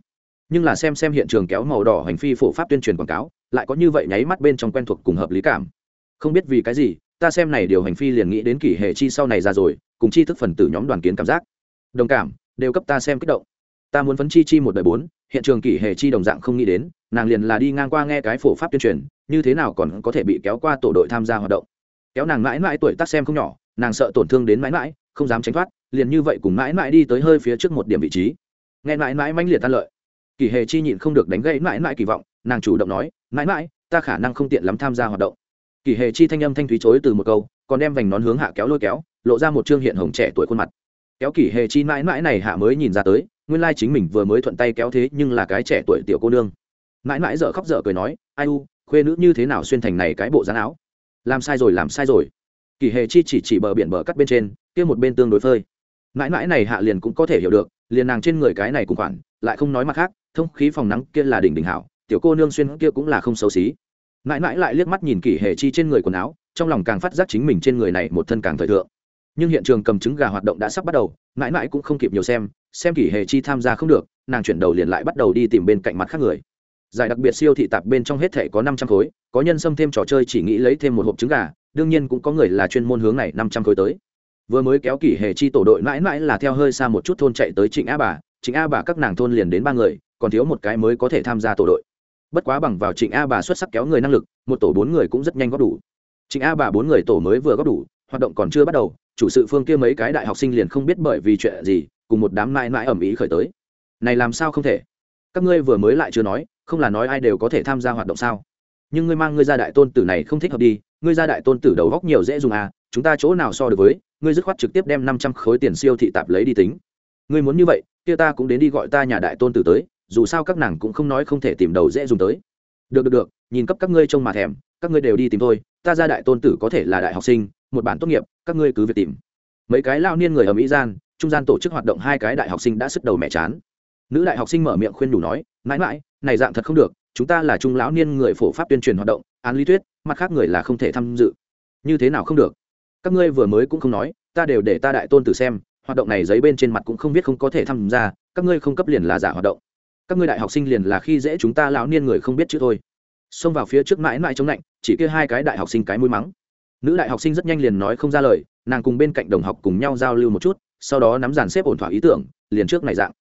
Nhưng là xem xem hiện trường kéo màu đỏ hành phi phổ pháp tuyên truyền quảng cáo, lại có như vậy nháy mắt bên trong quen thuộc cùng hợp lý cảm. Không biết vì cái gì, ta xem này điều hành phi liền nghĩ đến kỷ hệ chi sau này ra rồi, cùng chi thức phần tử nhóm đoàn kiến cảm giác. Đồng cảm, đều cấp ta xem kích động. Ta muốn phấn chi chi một đời bốn, hiện trường kỷ hệ chi đồng dạng không nghĩ đến, nàng liền là đi ngang qua nghe cái phổ pháp tuyên truyền, như thế nào còn có thể bị kéo qua tổ đội tham gia hoạt động. Kéo nàng mãi mãi tuổi tác xem không nhỏ, nàng sợ tổn thương đến mãi mãi không dám tránh thoát, liền như vậy cùng mãi mãi đi tới hơi phía trước một điểm vị trí. Nghe mãi mãi mãnh liệt tan lợi, kỳ hề chi nhịn không được đánh gãy mãi mãi kỳ vọng, nàng chủ động nói, mãi mãi, ta khả năng không tiện lắm tham gia hoạt động. Kỳ hề chi thanh âm thanh thúy chối từ một câu, còn đem vành nón hướng hạ kéo lôi kéo, lộ ra một trương hiện hồng trẻ tuổi khuôn mặt. Kéo kỳ hề chi mãi mãi này hạ mới nhìn ra tới, nguyên lai chính mình vừa mới thuận tay kéo thế nhưng là cái trẻ tuổi tiểu cô nương. Mãi mãi dở khóc dở cười nói, ai u, khuê nữ như thế nào xuyên thành này cái bộ dán áo? Làm sai rồi, làm sai rồi. Kỳ hề chi chỉ chỉ bờ biển bờ cắt bên trên kia một bên tương đối phơi. Mãi mãi này hạ liền cũng có thể hiểu được, liền nàng trên người cái này cùng khoản, lại không nói mặt khác, thông khí phòng nắng kia là đỉnh đỉnh hảo, tiểu cô nương xuyên kia cũng là không xấu xí. Mãi mãi lại liếc mắt nhìn kỷ hệ chi trên người quần áo, trong lòng càng phát giác chính mình trên người này một thân càng thời thượng. Nhưng hiện trường cầm trứng gà hoạt động đã sắp bắt đầu, mãi mãi cũng không kịp nhiều xem xem kỷ hệ chi tham gia không được, nàng chuyển đầu liền lại bắt đầu đi tìm bên cạnh mặt khác người. Giải đặc biệt siêu thị tạp bên trong hết thể có năm trăm khối, có nhân xâm thêm trò chơi chỉ nghĩ lấy thêm một hộp trứng gà, đương nhiên cũng có người là chuyên môn hướng này năm trăm khối tới vừa mới kéo kỷ hệ chi tổ đội mãi mãi là theo hơi xa một chút thôn chạy tới trịnh a bà. Trịnh a bà các nàng thôn liền đến ba người, còn thiếu một cái mới có thể tham gia tổ đội. Bất quá bằng vào trịnh a bà xuất sắc kéo người năng lực, một tổ bốn người cũng rất nhanh góp đủ. Trịnh a bà bốn người tổ mới vừa góp đủ, hoạt động còn chưa bắt đầu, chủ sự phương kia mấy cái đại học sinh liền không biết bởi vì chuyện gì, cùng một đám mãi mãi ẩm ý khởi tới. Này làm sao không thể? Các ngươi vừa mới lại chưa nói, không là nói ai đều có thể tham gia hoạt động sao? Nhưng ngươi mang ngươi ra đại tôn tử này không thích hợp đi, ngươi ra đại tôn tử đầu góc nhiều dễ dùng à chúng ta chỗ nào so được với ngươi dứt khoát trực tiếp đem năm trăm khối tiền siêu thị tạp lấy đi tính. Ngươi muốn như vậy, kia ta cũng đến đi gọi ta nhà đại tôn tử tới, dù sao các nàng cũng không nói không thể tìm đầu dễ dùng tới. Được được được, nhìn cấp các ngươi trông mà thèm, các ngươi đều đi tìm thôi, ta ra đại tôn tử có thể là đại học sinh, một bản tốt nghiệp, các ngươi cứ việc tìm. Mấy cái lao niên người ở mỹ gian, trung gian tổ chức hoạt động hai cái đại học sinh đã sức đầu mẹ chán. Nữ đại học sinh mở miệng khuyên đủ nói, mãi mãi, này dạng thật không được, chúng ta là trung lão niên người phổ pháp tuyên truyền hoạt động, án lý thuyết, mặt khác người là không thể tham dự. Như thế nào không được? Các ngươi vừa mới cũng không nói, ta đều để ta đại tôn tử xem, hoạt động này giấy bên trên mặt cũng không biết không có thể tham gia, các ngươi không cấp liền là giả hoạt động. Các ngươi đại học sinh liền là khi dễ chúng ta lão niên người không biết chữ thôi. Xông vào phía trước mãi mãi chống lạnh, chỉ kia hai cái đại học sinh cái mũi mắng. Nữ đại học sinh rất nhanh liền nói không ra lời, nàng cùng bên cạnh đồng học cùng nhau giao lưu một chút, sau đó nắm dàn xếp ổn thỏa ý tưởng, liền trước này dạng.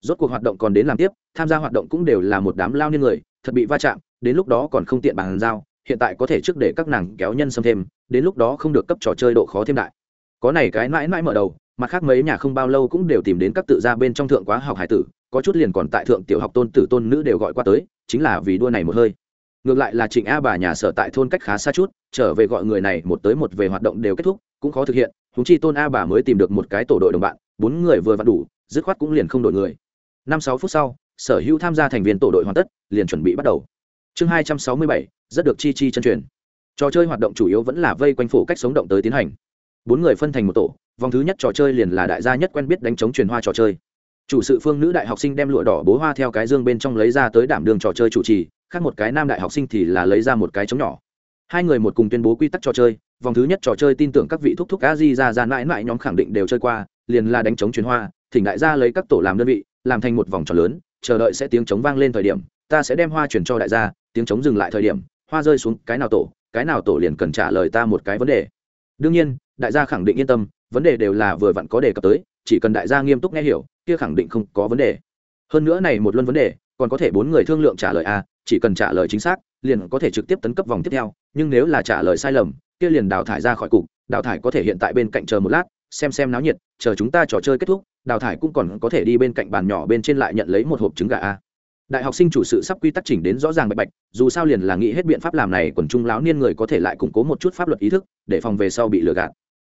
Rốt cuộc hoạt động còn đến làm tiếp, tham gia hoạt động cũng đều là một đám lao niên người, thật bị va chạm, đến lúc đó còn không tiện bàn giao hiện tại có thể trước để các nàng kéo nhân xâm thêm, đến lúc đó không được cấp trò chơi độ khó thêm đại. Có này cái mãi mãi mở đầu, mặt khác mấy nhà không bao lâu cũng đều tìm đến các tự gia bên trong thượng quá học hải tử, có chút liền còn tại thượng tiểu học tôn tử tôn nữ đều gọi qua tới, chính là vì đua này một hơi. Ngược lại là trịnh a bà nhà sở tại thôn cách khá xa chút, trở về gọi người này một tới một về hoạt động đều kết thúc, cũng khó thực hiện húng chi tôn a bà mới tìm được một cái tổ đội đồng bạn, bốn người vừa vặn đủ, dứt khoát cũng liền không đổi người. Năm sáu phút sau, sở hữu tham gia thành viên tổ đội hoàn tất, liền chuẩn bị bắt đầu. Chương hai trăm sáu mươi bảy rất được chi chi chân truyền. Trò chơi hoạt động chủ yếu vẫn là vây quanh phổ cách sống động tới tiến hành. Bốn người phân thành một tổ, vòng thứ nhất trò chơi liền là đại gia nhất quen biết đánh chống truyền hoa trò chơi. Chủ sự phương nữ đại học sinh đem lụa đỏ bố hoa theo cái dương bên trong lấy ra tới đảm đường trò chơi chủ trì, khác một cái nam đại học sinh thì là lấy ra một cái chống nhỏ. Hai người một cùng tuyên bố quy tắc trò chơi, vòng thứ nhất trò chơi tin tưởng các vị thúc thúc a di ra ra mãi mãi nhóm khẳng định đều chơi qua, liền là đánh chống truyền hoa, thỉnh đại gia lấy các tổ làm đơn vị, làm thành một vòng trò lớn, chờ đợi sẽ tiếng chống vang lên thời điểm, ta sẽ đem hoa chuyển cho đại gia, tiếng chống dừng lại thời điểm hoa rơi xuống, cái nào tổ, cái nào tổ liền cần trả lời ta một cái vấn đề. Đương nhiên, đại gia khẳng định yên tâm, vấn đề đều là vừa vặn có đề cập tới, chỉ cần đại gia nghiêm túc nghe hiểu, kia khẳng định không có vấn đề. Hơn nữa này một luân vấn đề, còn có thể bốn người thương lượng trả lời a, chỉ cần trả lời chính xác, liền có thể trực tiếp tấn cấp vòng tiếp theo, nhưng nếu là trả lời sai lầm, kia liền đào thải ra khỏi cục, đào thải có thể hiện tại bên cạnh chờ một lát, xem xem náo nhiệt, chờ chúng ta trò chơi kết thúc, đào thải cũng còn có thể đi bên cạnh bàn nhỏ bên trên lại nhận lấy một hộp trứng gà a đại học sinh chủ sự sắp quy tắc chỉnh đến rõ ràng bạch bạch, dù sao liền là nghĩ hết biện pháp làm này, quần trung lão niên người có thể lại củng cố một chút pháp luật ý thức, để phòng về sau bị lừa gạt.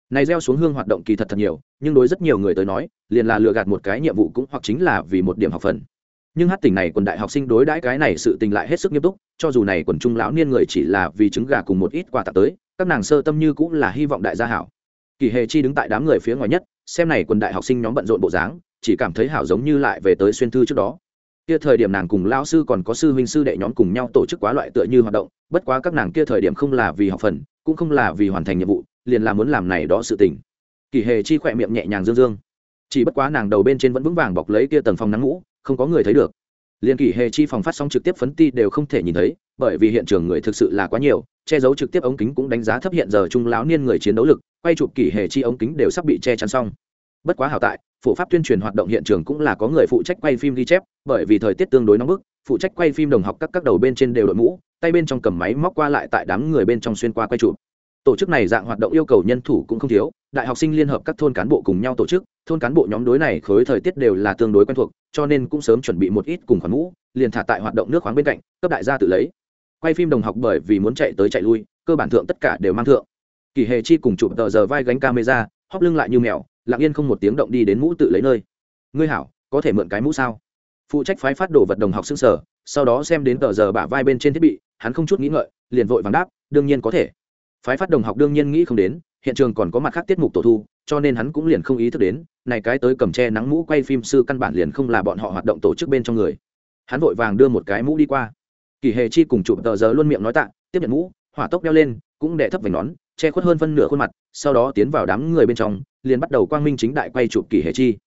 Này gieo xuống hương hoạt động kỳ thật thật nhiều, nhưng đối rất nhiều người tới nói, liền là lừa gạt một cái nhiệm vụ cũng hoặc chính là vì một điểm học phần. Nhưng hát tỉnh này quần đại học sinh đối đãi cái này sự tình lại hết sức nghiêm túc, cho dù này quần trung lão niên người chỉ là vì trứng gà cùng một ít quà tặng tới, các nàng sơ tâm như cũng là hy vọng đại gia hảo. Kỳ hề chi đứng tại đám người phía ngoài nhất, xem này quần đại học sinh nhóm bận rộn bộ dáng, chỉ cảm thấy hảo giống như lại về tới xuyên thư trước đó kia thời điểm nàng cùng lão sư còn có sư huynh sư đệ nhóm cùng nhau tổ chức quá loại tựa như hoạt động, bất quá các nàng kia thời điểm không là vì học phần, cũng không là vì hoàn thành nhiệm vụ, liền là muốn làm này đó sự tình. Kỳ hề chi khỏe miệng nhẹ nhàng dương dương. Chỉ bất quá nàng đầu bên trên vẫn vững vàng bọc lấy kia tầng phòng nắng ngũ, không có người thấy được. Liền kỳ hề chi phòng phát sóng trực tiếp phấn ti đều không thể nhìn thấy, bởi vì hiện trường người thực sự là quá nhiều, che giấu trực tiếp ống kính cũng đánh giá thấp hiện giờ trung lão niên người chiến đấu lực, quay chụp kỳ hề chi ống kính đều sắp bị che chắn xong. Bất quá hảo tại phổ pháp tuyên truyền hoạt động hiện trường cũng là có người phụ trách quay phim ghi chép, bởi vì thời tiết tương đối nóng bức, phụ trách quay phim đồng học các các đầu bên trên đều đội mũ, tay bên trong cầm máy móc qua lại tại đám người bên trong xuyên qua quay chụp. Tổ chức này dạng hoạt động yêu cầu nhân thủ cũng không thiếu, đại học sinh liên hợp các thôn cán bộ cùng nhau tổ chức, thôn cán bộ nhóm đối này khối thời tiết đều là tương đối quen thuộc, cho nên cũng sớm chuẩn bị một ít cùng khoản mũ, liền thả tại hoạt động nước khoáng bên cạnh, cấp đại gia tự lấy. Quay phim đồng học bởi vì muốn chạy tới chạy lui, cơ bản thượng tất cả đều mang thượng. Kỳ hề chi cùng chụp tờ giờ vai gánh camera hóp lưng lại như mèo lặng yên không một tiếng động đi đến mũ tự lấy nơi. Ngươi hảo, có thể mượn cái mũ sao? Phụ trách phái phát đồ vật đồng học xương sở, sau đó xem đến tờ giờ bả vai bên trên thiết bị, hắn không chút nghĩ ngợi, liền vội vàng đáp, đương nhiên có thể. Phái phát đồng học đương nhiên nghĩ không đến, hiện trường còn có mặt khác tiết mục tổ thu, cho nên hắn cũng liền không ý thức đến, này cái tới cầm tre nắng mũ quay phim sư căn bản liền không là bọn họ hoạt động tổ chức bên trong người. Hắn vội vàng đưa một cái mũ đi qua. Kỳ hề chi cùng chụp tờ giờ luôn miệng nói tạ, tiếp nhận mũ, hỏa tốc đeo lên, cũng đệ thấp vành nón che khuất hơn phân nửa khuôn mặt, sau đó tiến vào đám người bên trong, liền bắt đầu quang minh chính đại quay chụp kỳ hệ chi.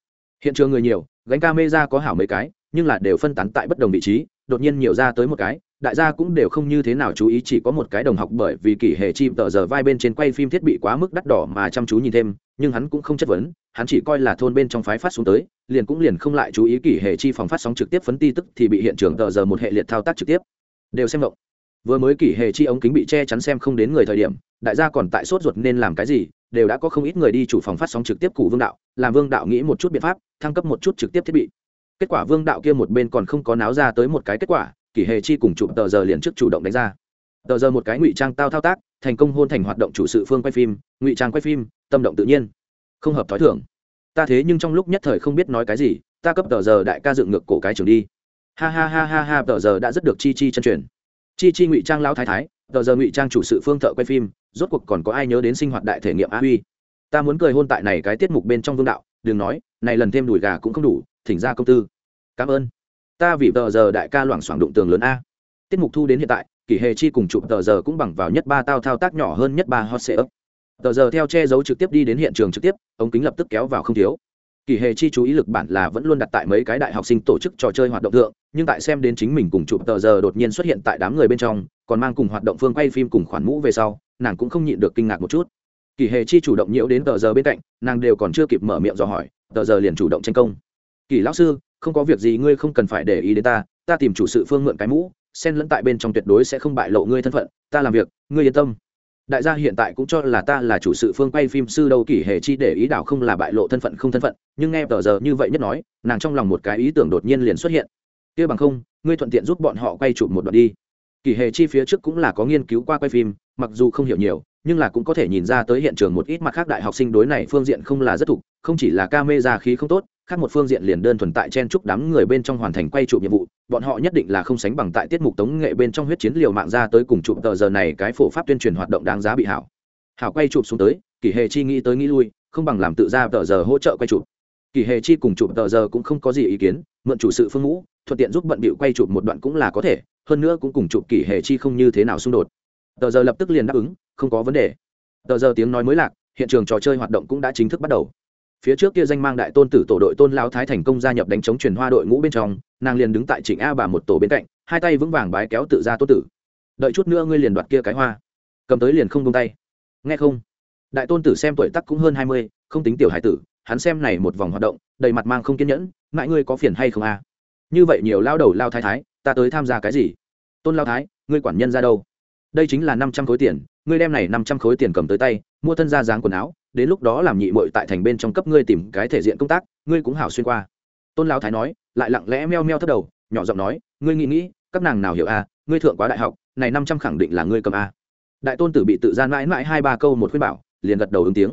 Hiện trường người nhiều, gánh ca mê ra có hảo mấy cái, nhưng là đều phân tán tại bất đồng vị trí, đột nhiên nhiều ra tới một cái, đại gia cũng đều không như thế nào chú ý, chỉ có một cái đồng học bởi vì kỷ hệ chi tờ giờ vai bên trên quay phim thiết bị quá mức đắt đỏ mà chăm chú nhìn thêm, nhưng hắn cũng không chất vấn, hắn chỉ coi là thôn bên trong phái phát xuống tới, liền cũng liền không lại chú ý kỷ hệ chi phòng phát sóng trực tiếp phấn ti tức thì bị hiện trường tờ giờ một hệ liệt thao tác trực tiếp. Đều xem động vừa mới kỷ hệ chi ống kính bị che chắn xem không đến người thời điểm đại gia còn tại sốt ruột nên làm cái gì, đều đã có không ít người đi chủ phòng phát sóng trực tiếp cụ vương đạo, làm vương đạo nghĩ một chút biện pháp, thăng cấp một chút trực tiếp thiết bị. Kết quả vương đạo kia một bên còn không có náo ra tới một cái kết quả, kỷ hề chi cùng chụp tờ giờ liền trước chủ động đánh ra. Tờ giờ một cái ngụy trang tao thao tác, thành công hôn thành hoạt động chủ sự phương quay phim, ngụy trang quay phim, tâm động tự nhiên. Không hợp thói thường. Ta thế nhưng trong lúc nhất thời không biết nói cái gì, ta cấp tờ giờ đại ca dựng ngược cổ cái trường đi. Ha ha ha ha ha, tờ giờ đã rất được chi chi chân truyền chi chi ngụy trang lão thái thái, tờ giờ ngụy trang chủ sự phương thợ quay phim, rốt cuộc còn có ai nhớ đến sinh hoạt đại thể nghiệm a huy? Ta muốn cười hôn tại này cái tiết mục bên trong vương đạo, đừng nói, này lần thêm đùi gà cũng không đủ, thỉnh ra công tư. Cảm ơn. Ta vì tờ giờ đại ca loảng xoảng đụng tường lớn a. Tiết mục thu đến hiện tại, kỷ hề chi cùng chụp tờ giờ cũng bằng vào nhất ba tao thao tác nhỏ hơn nhất ba hot sệ ấp tờ giờ theo che giấu trực tiếp đi đến hiện trường trực tiếp, ống kính lập tức kéo vào không thiếu kỳ hề chi chú ý lực bản là vẫn luôn đặt tại mấy cái đại học sinh tổ chức trò chơi hoạt động thượng, nhưng tại xem đến chính mình cùng chụp tờ giờ đột nhiên xuất hiện tại đám người bên trong, còn mang cùng hoạt động phương quay phim cùng khoản mũ về sau, nàng cũng không nhịn được kinh ngạc một chút. Kỳ hề chi chủ động nhiễu đến tờ giờ bên cạnh, nàng đều còn chưa kịp mở miệng dò hỏi, tờ giờ liền chủ động tranh công. Kỳ lão sư, không có việc gì, ngươi không cần phải để ý đến ta ta tìm chủ sự phương mượn cái mũ, xen lẫn tại bên trong tuyệt đối sẽ không bại lộ ngươi thân phận, ta làm việc, ngươi yên tâm đại gia hiện tại cũng cho là ta là chủ sự phương quay phim sư đâu, kỷ hề chi để ý đảo không là bại lộ thân phận không thân phận, nhưng nghe tờ giờ như vậy nhất nói, nàng trong lòng một cái ý tưởng đột nhiên liền xuất hiện. Kia bằng không, ngươi thuận tiện giúp bọn họ quay chụp một đoạn đi. Kỷ hề chi phía trước cũng là có nghiên cứu qua quay phim, mặc dù không hiểu nhiều, nhưng là cũng có thể nhìn ra tới hiện trường một ít mặt khác đại học sinh đối này phương diện không là rất thục, không chỉ là ca mê ra khí không tốt khác một phương diện liền đơn thuần tại chen chúc đám người bên trong hoàn thành quay chụp nhiệm vụ, bọn họ nhất định là không sánh bằng tại tiết mục tống nghệ bên trong huyết chiến liều mạng ra tới cùng chụp tờ giờ này cái phổ pháp tuyên truyền hoạt động đáng giá bị hảo. Hảo quay chụp xuống tới kỷ hề chi nghĩ tới nghĩ lui, không bằng làm tự ra tờ giờ hỗ trợ quay chụp. Kỷ hề chi cùng chụp tờ giờ cũng không có gì ý kiến, mượn chủ sự phương ngũ, thuận tiện giúp bận bịu quay chụp một đoạn cũng là có thể, hơn nữa cũng cùng chụp kỷ hệ chi không như thế nào xung đột. Tờ giờ lập tức liền đáp ứng, không có vấn đề. Tờ giờ tiếng nói mới lạc, hiện trường trò chơi hoạt động cũng đã chính thức bắt đầu phía trước kia danh mang đại tôn tử tổ đội tôn lao thái thành công gia nhập đánh chống truyền hoa đội ngũ bên trong, nàng liền đứng tại trịnh a bà một tổ bên cạnh, hai tay vững vàng bái kéo tự ra tôn tử. Đợi chút nữa ngươi liền đoạt kia cái hoa. Cầm tới liền không tung tay. Nghe không? Đại tôn tử xem tuổi tắc cũng hơn hai mươi, không tính tiểu hải tử, hắn xem này một vòng hoạt động, đầy mặt mang không kiên nhẫn, mãi ngươi có phiền hay không à như vậy nhiều lao đầu lao thái thái, ta tới tham gia cái gì? Tôn lao thái, ngươi quản nhân ra đâu? Đây chính là năm trăm khối tiền, ngươi đem này năm trăm khối tiền cầm tới tay, mua thân ra dáng quần áo đến lúc đó làm nhị mội tại thành bên trong cấp ngươi tìm cái thể diện công tác, ngươi cũng hảo xuyên qua. Tôn lão thái nói, lại lặng lẽ meo meo thất đầu, nhỏ giọng nói, ngươi nghĩ nghĩ, các nàng nào hiểu à ngươi thượng quá đại học, này năm trăm khẳng định là ngươi cầm a. Đại tôn tử bị tự gian mãi mãi hai ba câu một khuyên bảo, liền gật đầu ứng tiếng.